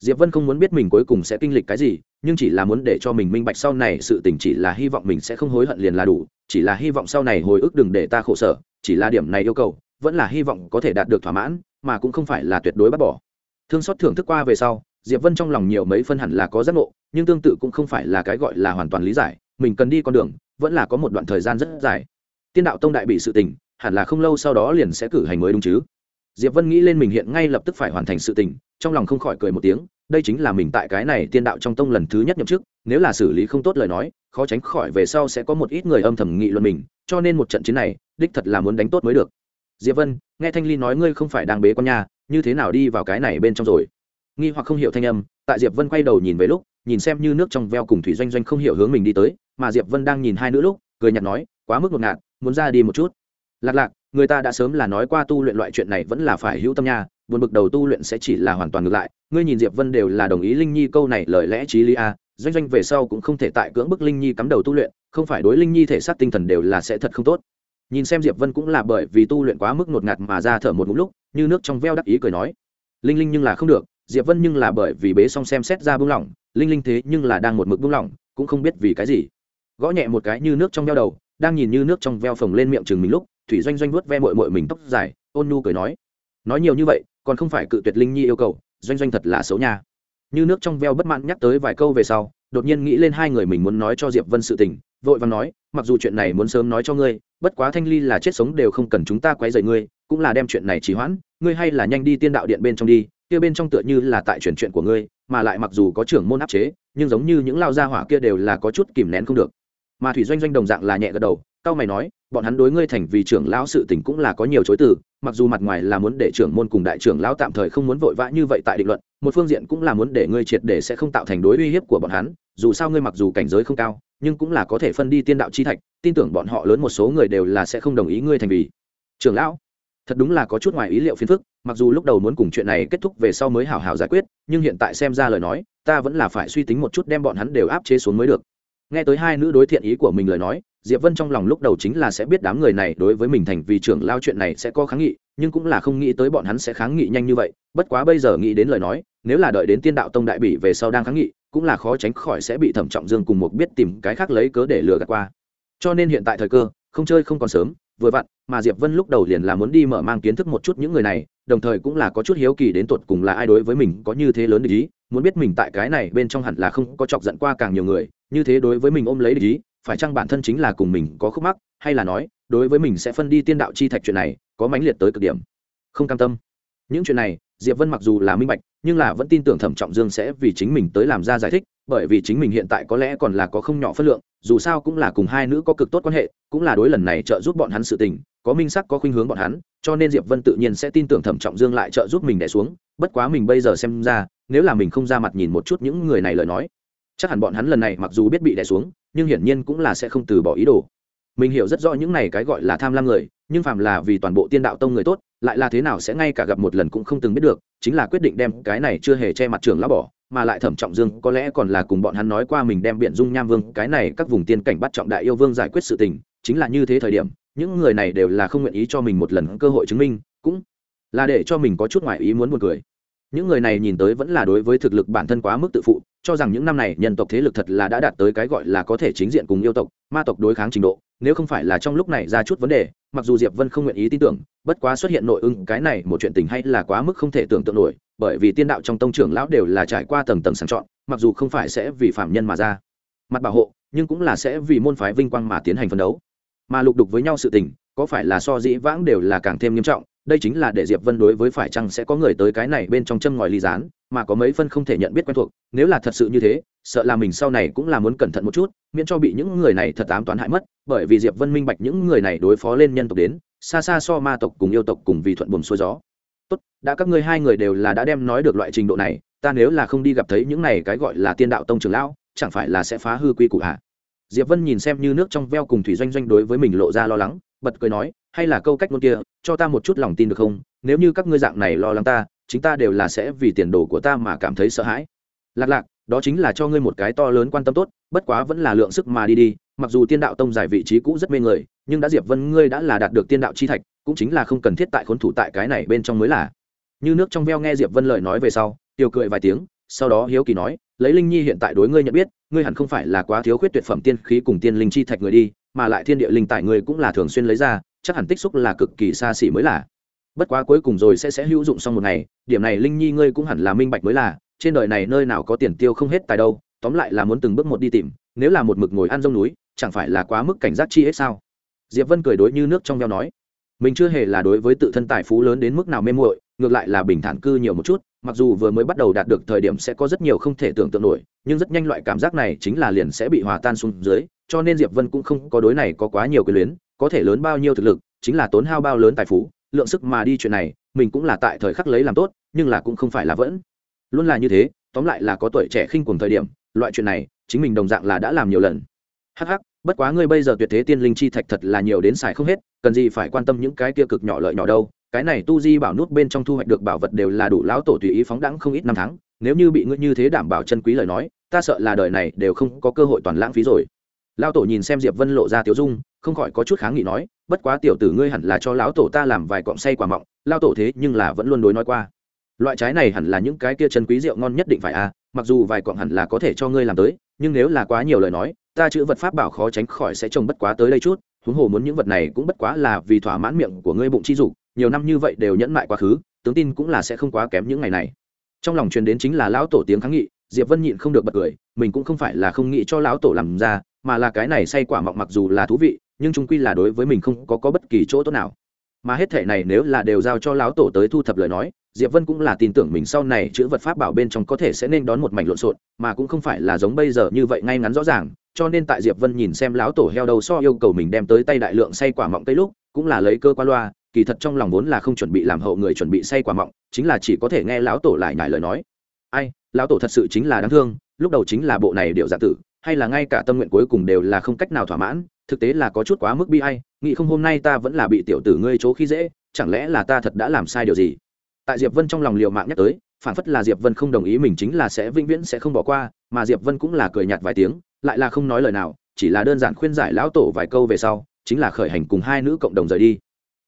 Diệp vân không muốn biết mình cuối cùng sẽ kinh lịch cái gì nhưng chỉ là muốn để cho mình minh bạch sau này sự tình chỉ là hy vọng mình sẽ không hối hận liền là đủ, chỉ là hy vọng sau này hồi ức đừng để ta khổ sở, chỉ là điểm này yêu cầu, vẫn là hy vọng có thể đạt được thỏa mãn, mà cũng không phải là tuyệt đối bắt bỏ. Thương xót thưởng thức qua về sau, diệp vân trong lòng nhiều mấy phân hẳn là có giác ngộ, nhưng tương tự cũng không phải là cái gọi là hoàn toàn lý giải, mình cần đi con đường, vẫn là có một đoạn thời gian rất dài. Tiên đạo tông đại bị sự tình, hẳn là không lâu sau đó liền sẽ cử hành mới đúng chứ diệp vân nghĩ lên mình hiện ngay lập tức phải hoàn thành sự tình, trong lòng không khỏi cười một tiếng, đây chính là mình tại cái này tiên đạo trong tông lần thứ nhất nhậm chức, nếu là xử lý không tốt lời nói, khó tránh khỏi về sau sẽ có một ít người âm thầm nghị luận mình, cho nên một trận chiến này, đích thật là muốn đánh tốt mới được. Diệp vân, nghe thanh ly nói ngươi không phải đang bế con nhà như thế nào đi vào cái này bên trong rồi? Nghi hoặc không hiểu thanh âm, tại diệp vân quay đầu nhìn về lúc, nhìn xem như nước trong veo cùng thủy doanh doanh không hiểu hướng mình đi tới, mà diệp vân đang nhìn hai nữ lúc, cười nhạt nói, quá mức ngột ngạt, muốn ra đi một chút. Lạc lạc người ta đã sớm là nói qua tu luyện loại chuyện này vẫn là phải hữu tâm nha, buồn bực đầu tu luyện sẽ chỉ là hoàn toàn ngược lại. Ngươi nhìn diệp vân đều là đồng ý linh nhi câu này lời lẽ trí lý a, doanh doanh về sau cũng không thể tại cưỡng bức linh nhi cắm đầu tu luyện, không phải đối linh nhi thể xác tinh thần đều là sẽ thật không tốt. Nhìn xem diệp vân cũng là bởi vì tu luyện quá mức ngột ngạt mà ra thở một ngụm lúc, như nước trong veo đắc ý cười nói. Linh linh nhưng là không được, diệp vân nhưng là bởi vì bế xong xem xét ra buông lỏng, linh linh thế nhưng là đang một mực buông lỏng, cũng không biết vì cái gì. Gõ nhẹ một cái như nước trong veo đầu, đang nhìn như nước trong veo phồng lên miệng chừng mình lúc thủy doanh doanh vuốt ve mội mội mình tóc dài, ôn nhu cười nói. Nói nhiều như vậy, còn không phải cự tuyệt linh nhi yêu cầu, doanh doanh thật là xấu nha. Như nước trong veo bất mãn nhắc tới vài câu về sau, đột nhiên nghĩ lên hai người mình muốn nói cho diệp vân sự tình, vội vàng nói, mặc dù chuyện này muốn sớm nói cho ngươi, bất quá thanh ly là chết sống đều không cần chúng ta quấy rầy ngươi, cũng là đem chuyện này trì hoãn, ngươi hay là nhanh đi tiên đạo điện bên trong đi, kia bên trong tựa như là tại chuyển chuyện của ngươi, mà lại mặc dù có trưởng môn áp chế, nhưng giống như những lao gia hỏa kia đều là có chút kìm nén không được. Mà thủy doanh doanh đồng dạng là nhẹ gật đầu, cao mày nói bọn hắn đối ngươi thành vì trưởng lão sự tình cũng là có nhiều chối từ, mặc dù mặt ngoài là muốn để trưởng môn cùng đại trưởng lão tạm thời không muốn vội vã như vậy tại định luận, một phương diện cũng là muốn để ngươi triệt để sẽ không tạo thành đối uy hiếp của bọn hắn, dù sao ngươi mặc dù cảnh giới không cao, nhưng cũng là có thể phân đi tiên đạo chi thạch, tin tưởng bọn họ lớn một số người đều là sẽ không đồng ý ngươi thành vì trưởng lão. Thật đúng là có chút ngoài ý liệu phiền phức, mặc dù lúc đầu muốn cùng chuyện này kết thúc về sau mới hảo hảo giải quyết, nhưng hiện tại xem ra lời nói, ta vẫn là phải suy tính một chút đem bọn hắn đều áp chế xuống mới được nghe tới hai nữ đối thiện ý của mình lời nói, diệp vân trong lòng lúc đầu chính là sẽ biết đám người này đối với mình thành vì trưởng lao chuyện này sẽ có kháng nghị, nhưng cũng là không nghĩ tới bọn hắn sẽ kháng nghị nhanh như vậy. Bất quá bây giờ nghĩ đến lời nói, nếu là đợi đến tiên đạo tông đại bỉ về sau đang kháng nghị, cũng là khó tránh khỏi sẽ bị thẩm trọng dương cùng một biết tìm cái khác lấy cớ để lừa gạt qua. Cho nên hiện tại thời cơ, không chơi không còn sớm, vừa vặn, mà diệp vân lúc đầu liền là muốn đi mở mang kiến thức một chút những người này, đồng thời cũng là có chút hiếu kỳ đến tuột cùng là ai đối với mình có như thế lớn để ý, muốn biết mình tại cái này bên trong hẳn là không có chọc giận qua càng nhiều người như thế đối với mình ôm lấy để ý, phải chăng bản thân chính là cùng mình có khúc mắc, hay là nói, đối với mình sẽ phân đi tiên đạo chi thạch chuyện này, có mãnh liệt tới cực điểm? Không cam tâm. Những chuyện này, diệp vân mặc dù là minh bạch, nhưng là vẫn tin tưởng thẩm trọng dương sẽ vì chính mình tới làm ra giải thích, bởi vì chính mình hiện tại có lẽ còn là có không nhỏ phân lượng, dù sao cũng là cùng hai nữ có cực tốt quan hệ, cũng là đối lần này trợ giúp bọn hắn sự tình, có minh sắc có khuynh hướng bọn hắn, cho nên diệp vân tự nhiên sẽ tin tưởng thẩm trọng dương lại trợ giúp mình đẻ xuống, bất quá mình bây giờ xem ra, nếu là mình không ra mặt nhìn một chút những người này lời nói chắc hẳn bọn hắn lần này mặc dù biết bị đè xuống, nhưng hiển nhiên cũng là sẽ không từ bỏ ý đồ. Mình hiểu rất rõ những này cái gọi là tham lam người, nhưng phàm là vì toàn bộ tiên đạo tông người tốt, lại là thế nào sẽ ngay cả gặp một lần cũng không từng biết được, chính là quyết định đem cái này chưa hề che mặt trường lão bỏ, mà lại thẩm trọng dương có lẽ còn là cùng bọn hắn nói qua mình đem biện dung nham vương, cái này các vùng tiên cảnh bắt trọng đại yêu vương giải quyết sự tình, chính là như thế thời điểm, những người này đều là không nguyện ý cho mình một lần cơ hội chứng minh, cũng là để cho mình có chút ngoại ý muốn buồn cười những người này nhìn tới vẫn là đối với thực lực bản thân quá mức tự phụ, cho rằng những năm này nhân tộc thế lực thật là đã đạt tới cái gọi là có thể chính diện cùng yêu tộc, ma tộc đối kháng trình độ, nếu không phải là trong lúc này ra chút vấn đề, mặc dù diệp vân không nguyện ý tin tưởng, bất quá xuất hiện nội ưng cái này một chuyện tình hay là quá mức không thể tưởng tượng nổi, bởi vì tiên đạo trong tông trưởng lão đều là trải qua tầng tầng sàng chọn, mặc dù không phải sẽ vì phạm nhân mà ra mặt bảo hộ, nhưng cũng là sẽ vì môn phái vinh quang mà tiến hành phấn đấu. Mà lục đục với nhau sự tình, có phải là so dĩ vãng đều là càng thêm nghiêm trọng đây chính là để diệp vân đối với phải chăng sẽ có người tới cái này bên trong châm ngòi ly rán mà có mấy phân không thể nhận biết quen thuộc, nếu là thật sự như thế, sợ là mình sau này cũng là muốn cẩn thận một chút, miễn cho bị những người này thật ám toán hại mất, bởi vì diệp vân minh bạch những người này đối phó lên nhân tộc đến, xa xa so ma tộc cùng yêu tộc cùng vì thuận buồm xuôi gió tốt, đã các ngươi hai người đều là đã đem nói được loại trình độ này, ta nếu là không đi gặp thấy những này cái gọi là tiên đạo tông trưởng lão, chẳng phải là sẽ phá hư quy củ à? diệp vân nhìn xem như nước trong veo cùng thủy doanh doanh đối với mình lộ ra lo lắng bật cười nói, hay là câu cách ngôn kia, cho ta một chút lòng tin được không? Nếu như các ngươi dạng này lo lắng ta, chính ta đều là sẽ vì tiền đồ của ta mà cảm thấy sợ hãi. Lạc lạc, đó chính là cho ngươi một cái to lớn quan tâm tốt, bất quá vẫn là lượng sức mà đi đi, mặc dù tiên đạo tông giải vị trí cũ rất mê người, nhưng đã diệp vân ngươi đã là đạt được tiên đạo chi thạch, cũng chính là không cần thiết tại khốn thủ tại cái này bên trong mới là. Như nước trong veo nghe diệp vân lời nói về sau, tiêu cười vài tiếng, sau đó hiếu kỳ nói, lấy linh nhi hiện tại đối ngươi nhận biết, ngươi hẳn không phải là quá thiếu khuyết tuyệt phẩm tiên khí cùng tiên linh chi thạch người đi mà lại thiên địa linh tài người cũng là thường xuyên lấy ra, chắc hẳn tích xúc là cực kỳ xa xỉ mới là. Bất quá cuối cùng rồi sẽ sẽ hữu dụng xong một ngày, điểm này linh nhi ngươi cũng hẳn là minh bạch mới là, trên đời này nơi nào có tiền tiêu không hết tài đâu, tóm lại là muốn từng bước một đi tìm, nếu là một mực ngồi ăn rông núi, chẳng phải là quá mức cảnh giác chi hết sao? Diệp vân cười đối như nước trong veo nói, mình chưa hề là đối với tự thân tài phú lớn đến mức nào mê muội, ngược lại là bình thản cư nhiều một chút, mặc dù vừa mới bắt đầu đạt được thời điểm sẽ có rất nhiều không thể tưởng tượng nổi, nhưng rất nhanh loại cảm giác này chính là liền sẽ bị hòa tan xuống dưới cho nên diệp vân cũng không có đối này có quá nhiều quyền luyến có thể lớn bao nhiêu thực lực chính là tốn hao bao lớn tài phú lượng sức mà đi chuyện này mình cũng là tại thời khắc lấy làm tốt nhưng là cũng không phải là vẫn. Luôn là như thế tóm lại là có tuổi trẻ khinh cùng thời điểm loại chuyện này chính mình đồng dạng là đã làm nhiều lần. Hắc hắc, bất quá ngươi bây giờ tuyệt thế tiên linh chi thạch thật là nhiều đến xài không hết cần gì phải quan tâm những cái kia cực nhỏ lợi nhỏ đâu cái này tu di bảo nút bên trong thu hoạch được bảo vật đều là đủ lão tổ tùy ý phóng đẳng không ít năm tháng nếu như bị ngươi như thế đảm bảo chân quý lời nói ta sợ là đời này đều không có cơ hội toàn lãng phí rồi lão tổ nhìn xem diệp vân lộ ra tiểu dung, không khỏi có chút kháng nghị nói, bất quá tiểu tử ngươi hẳn là cho lão tổ ta làm vài cọng say quả mọng lao tổ thế nhưng là vẫn luôn đối nói qua. Loại trái này hẳn là những cái kia chân quý rượu ngon nhất định phải à mặc dù vài cọng hẳn là có thể cho ngươi làm tới, nhưng nếu là quá nhiều lời nói, ta chữ vật pháp bảo khó tránh khỏi sẽ trông bất quá tới đây chút, huống hồ muốn những vật này cũng bất quá là vì thỏa mãn miệng của ngươi bụng chi dục, nhiều năm như vậy đều nhẫn mại quá khứ, tướng tin cũng là sẽ không quá kém những ngày này. Trong lòng truyền đến chính là lão tổ tiếng kháng nghị, diệp vân nhịn không được bật cười, mình cũng không phải là không nghĩ cho lão tổ làm ra mà là cái này say quả mọng mặc dù là thú vị nhưng chúng quy là đối với mình không có, có bất kỳ chỗ tốt nào. Mà hết thể này nếu là đều giao cho lão tổ tới thu thập lời nói diệp vân cũng là tin tưởng mình sau này chữ vật pháp bảo bên trong có thể sẽ nên đón một mảnh lộn xộn mà cũng không phải là giống bây giờ như vậy ngay ngắn rõ ràng cho nên tại diệp vân nhìn xem lão tổ heo đầu so yêu cầu mình đem tới tay đại lượng say quả mọng tây lúc cũng là lấy cơ qua loa kỳ thật trong lòng vốn là không chuẩn bị làm hậu người chuẩn bị say quả mọng chính là chỉ có thể nghe lão tổ lại nhải lời nói. Ai lão tổ thật sự chính là đáng thương lúc đầu chính là bộ này điệu giả tử hay là ngay cả tâm nguyện cuối cùng đều là không cách nào thỏa mãn, thực tế là có chút quá mức bi hay nghĩ không hôm nay ta vẫn là bị tiểu tử ngươi chỗ khi dễ, chẳng lẽ là ta thật đã làm sai điều gì? Tại diệp vân trong lòng liều mạng nhắc tới, phản phất là diệp vân không đồng ý mình chính là sẽ vĩnh viễn sẽ không bỏ qua, mà diệp vân cũng là cười nhạt vài tiếng, lại là không nói lời nào, chỉ là đơn giản khuyên giải lão tổ vài câu về sau, chính là khởi hành cùng hai nữ cộng đồng rời đi.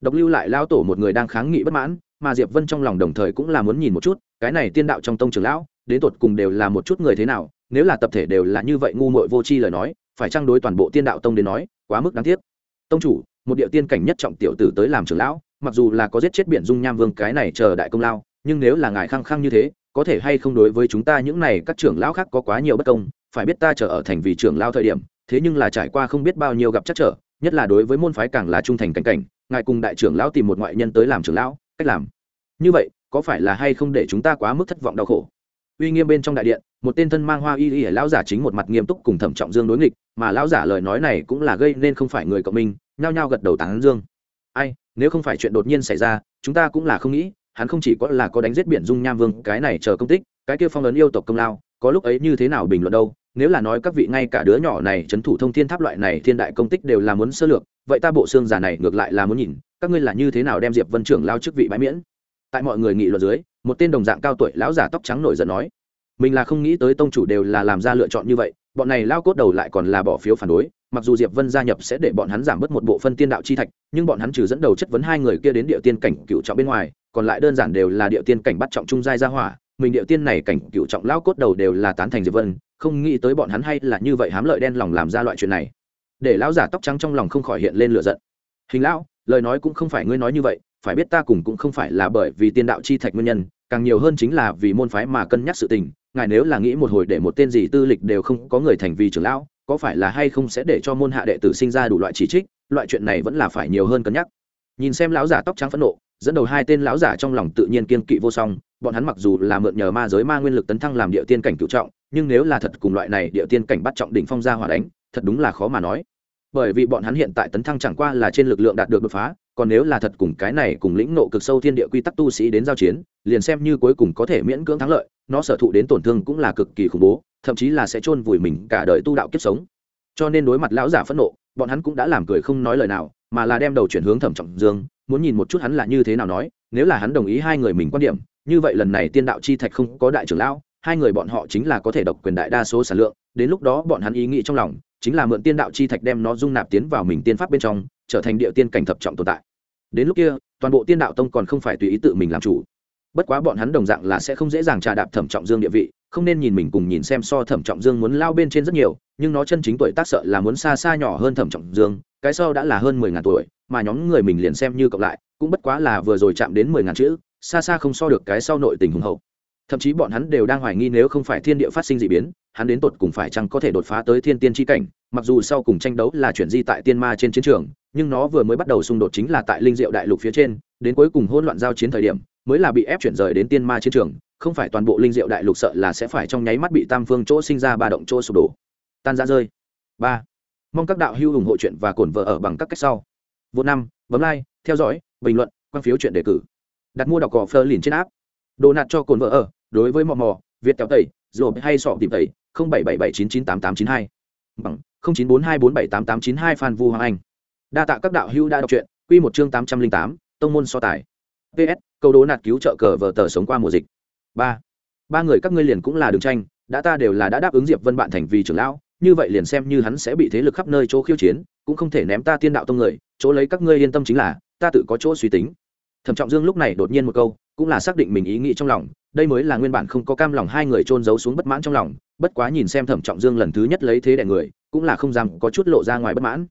Độc lưu lại lão tổ một người đang kháng nghị bất mãn, mà diệp vân trong lòng đồng thời cũng là muốn nhìn một chút, cái này tiên đạo trong tông trường lão, đến tột cùng đều là một chút người thế nào nếu là tập thể đều là như vậy ngu muội vô tri lời nói, phải chăng đối toàn bộ tiên đạo tông đến nói, quá mức đáng tiếc? Tông chủ, một địa tiên cảnh nhất trọng tiểu tử tới làm trưởng lão, mặc dù là có giết chết biển dung nham vương cái này chờ đại công lao, nhưng nếu là ngài khăng khăng như thế, có thể hay không đối với chúng ta những này các trưởng lão khác có quá nhiều bất công, phải biết ta chờ ở thành vì trưởng lão thời điểm, thế nhưng là trải qua không biết bao nhiêu gặp chắc trở, nhất là đối với môn phái càng là trung thành cảnh cảnh, ngài cùng đại trưởng lão tìm một ngoại nhân tới làm trưởng lão, cách làm. Như vậy, có phải là hay không để chúng ta quá mức thất vọng đau khổ? Uy nghiêm bên trong đại điện, một tên thân mang hoa y y lão giả chính một mặt nghiêm túc cùng thẩm trọng dương đối nghịch, mà lão giả lời nói này cũng là gây nên không phải người cộng minh, nhao nhao gật đầu tán dương. Ai, nếu không phải chuyện đột nhiên xảy ra, chúng ta cũng là không nghĩ, hắn không chỉ có là có đánh giết biển dung nham vương, cái này chờ công tích, cái kia phong ấn yêu tộc công lao, có lúc ấy như thế nào bình luận đâu, nếu là nói các vị ngay cả đứa nhỏ này trấn thủ thông thiên tháp loại này thiên đại công tích đều là muốn sơ lược, vậy ta bộ xương giả này ngược lại là muốn nhìn, các ngươi là như thế nào đem diệp vân trưởng lao chức vị bãi miễn? Tại mọi người nghị luận dưới một tên đồng dạng cao tuổi lão giả tóc trắng nổi giận nói, mình là không nghĩ tới tông chủ đều là làm ra lựa chọn như vậy, bọn này lao cốt đầu lại còn là bỏ phiếu phản đối, mặc dù diệp vân gia nhập sẽ để bọn hắn giảm bớt một bộ phân tiên đạo chi thạch, nhưng bọn hắn trừ dẫn đầu chất vấn hai người kia đến địa tiên cảnh cựu trọng bên ngoài, còn lại đơn giản đều là địa tiên cảnh bắt trọng trung giai gia hỏa, mình địa tiên này cảnh cựu trọng lao cốt đầu đều là tán thành diệp vân, không nghĩ tới bọn hắn hay là như vậy hám lợi đen lòng làm ra loại chuyện này. Để lão giả tóc trắng trong lòng không khỏi hiện lên lửa giận. Hình lão, lời nói cũng không phải ngươi nói như vậy phải biết ta cùng cũng không phải là bởi vì tiên đạo chi thạch nguyên nhân, càng nhiều hơn chính là vì môn phái mà cân nhắc sự tình. Ngài nếu là nghĩ một hồi để một tên gì tư lịch đều không có người thành vì trưởng lão, có phải là hay không sẽ để cho môn hạ đệ tử sinh ra đủ loại chỉ trích? Loại chuyện này vẫn là phải nhiều hơn cân nhắc. Nhìn xem lão giả tóc trắng phẫn nộ, dẫn đầu hai tên lão giả trong lòng tự nhiên kiên kỵ vô song, bọn hắn mặc dù là mượn nhờ ma giới ma nguyên lực tấn thăng làm địa tiên cảnh cựu trọng, nhưng nếu là thật cùng loại này địa tiên cảnh bắt trọng đỉnh phong ra hỏa đánh, thật đúng là khó mà nói. Bởi vì bọn hắn hiện tại tấn thăng chẳng qua là trên lực lượng đạt được đột phá còn nếu là thật cùng cái này cùng lĩnh nộ cực sâu thiên địa quy tắc tu sĩ đến giao chiến, liền xem như cuối cùng có thể miễn cưỡng thắng lợi, nó sở thụ đến tổn thương cũng là cực kỳ khủng bố, thậm chí là sẽ chôn vùi mình cả đời tu đạo kiếp sống. Cho nên đối mặt lão giả phẫn nộ, bọn hắn cũng đã làm cười không nói lời nào, mà là đem đầu chuyển hướng thẩm trọng dương, muốn nhìn một chút hắn là như thế nào nói, nếu là hắn đồng ý hai người mình quan điểm, như vậy lần này tiên đạo chi thạch không có đại trưởng lão, hai người bọn họ chính là có thể độc quyền đại đa số sản lượng, đến lúc đó bọn hắn ý nghĩ trong lòng, chính là mượn tiên đạo chi thạch đem nó dung nạp tiến vào mình tiên pháp bên trong, trở thành địa tiên cảnh thập trọng tồn tại đến lúc kia, toàn bộ tiên đạo tông còn không phải tùy ý tự mình làm chủ. Bất quá bọn hắn đồng dạng là sẽ không dễ dàng trà đạp thẩm trọng dương địa vị, không nên nhìn mình cùng nhìn xem so thẩm trọng dương muốn lao bên trên rất nhiều, nhưng nó chân chính tuổi tác sợ là muốn xa xa nhỏ hơn thẩm trọng dương, cái sau đã là hơn mười ngàn tuổi, mà nhóm người mình liền xem như cộng lại, cũng bất quá là vừa rồi chạm đến mười ngàn chữ, xa xa không so được cái sau nội tình hùng hậu thậm chí bọn hắn đều đang hoài nghi nếu không phải thiên địa phát sinh d ị biến, hắn đến tột cùng phải chăng có thể đột phá tới thiên tiên tri cảnh, mặc dù sau cùng tranh đấu là chuyển di tại tiên ma trên chiến trường, nhưng nó vừa mới bắt đầu xung đột chính là tại linh diệu đại lục phía trên, đến cuối cùng hôn loạn giao chiến thời điểm, mới là bị ép chuyển rời đến tiên ma chiến trường, không phải toàn bộ linh diệu đại lục sợ là sẽ phải trong nháy mắt bị tam phương chỗ sinh ra ba động chỗ sụp đổ. Tan ra rơi. Ba. Mong các đạo hữu ủng hộ chuyện và cổn vợ ở bằng các cách sau. Vô năm, bấm like, theo dõi, bình luận, quan phiếu chuyện đề cử. Đặt mua đọc cỏ phơ liền trên app đồ nạt cho cồn vợ ở, đối với mò mò, việt kéo tẩy rồi hay sọ tìm tẩy, không bảy bảy bảy chín chín tám tám chín hai. Bằng, không chín bốn hai bốn bảy tám tám chín hai phan vu hoàng anh. Đa tạ các đạo hữu đã đọc truyện, quy một chương tám trăm linh tám, tông môn so tài. Ps câu đố nạt cứu trợ cờ vờ tờ sống qua mùa dịch. Ba. Ba người các ngươi liền cũng là đường tranh, đã ta đều là đã đáp ứng diệp vân bạn thành vì trưởng lão, như vậy liền xem như hắn sẽ bị thế lực khắp nơi chỗ khiêu chiến, cũng không thể ném ta tiên đạo tông người, chỗ lấy các ngươi yên tâm chính là, ta tự có chỗ suy tính. Thẩm trọng dương lúc này đột nhiên một câu cũng là xác định mình ý nghĩ trong lòng, đây mới là nguyên bản không có cam lòng hai người trôn giấu xuống bất mãn trong lòng, bất quá nhìn xem thẩm trọng dương lần thứ nhất lấy thế đẻ người, cũng là không dám có chút lộ ra ngoài bất mãn.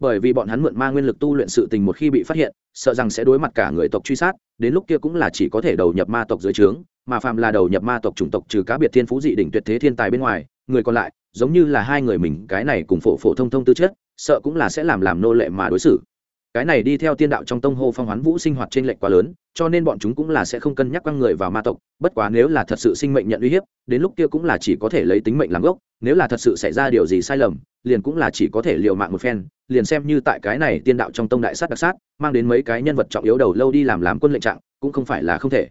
Bởi vì bọn hắn mượn ma nguyên lực tu luyện sự tình một khi bị phát hiện, sợ rằng sẽ đối mặt cả người tộc truy sát, đến lúc kia cũng là chỉ có thể đầu nhập ma tộc dưới trướng, mà phàm là đầu nhập ma tộc chủng tộc trừ cá biệt thiên phú dị đỉnh tuyệt thế thiên tài bên ngoài, người còn lại, giống như là hai người mình, cái này cùng phổ phổ thông thông tư chất, sợ cũng là sẽ làm làm nô lệ mà đối xử cái này đi theo tiên đạo trong tông hô phong hoán vũ sinh hoạt trên lệnh quá lớn, cho nên bọn chúng cũng là sẽ không cân nhắc quăng người vào ma tộc, bất quá nếu là thật sự sinh mệnh nhận uy hiếp, đến lúc kia cũng là chỉ có thể lấy tính mệnh làm gốc, nếu là thật sự xảy ra điều gì sai lầm, liền cũng là chỉ có thể liều mạng một phen, liền xem như tại cái này tiên đạo trong tông đại sát đặc sát, mang đến mấy cái nhân vật trọng yếu đầu lâu đi làm làm quân lệnh trạng, cũng không phải là không thể.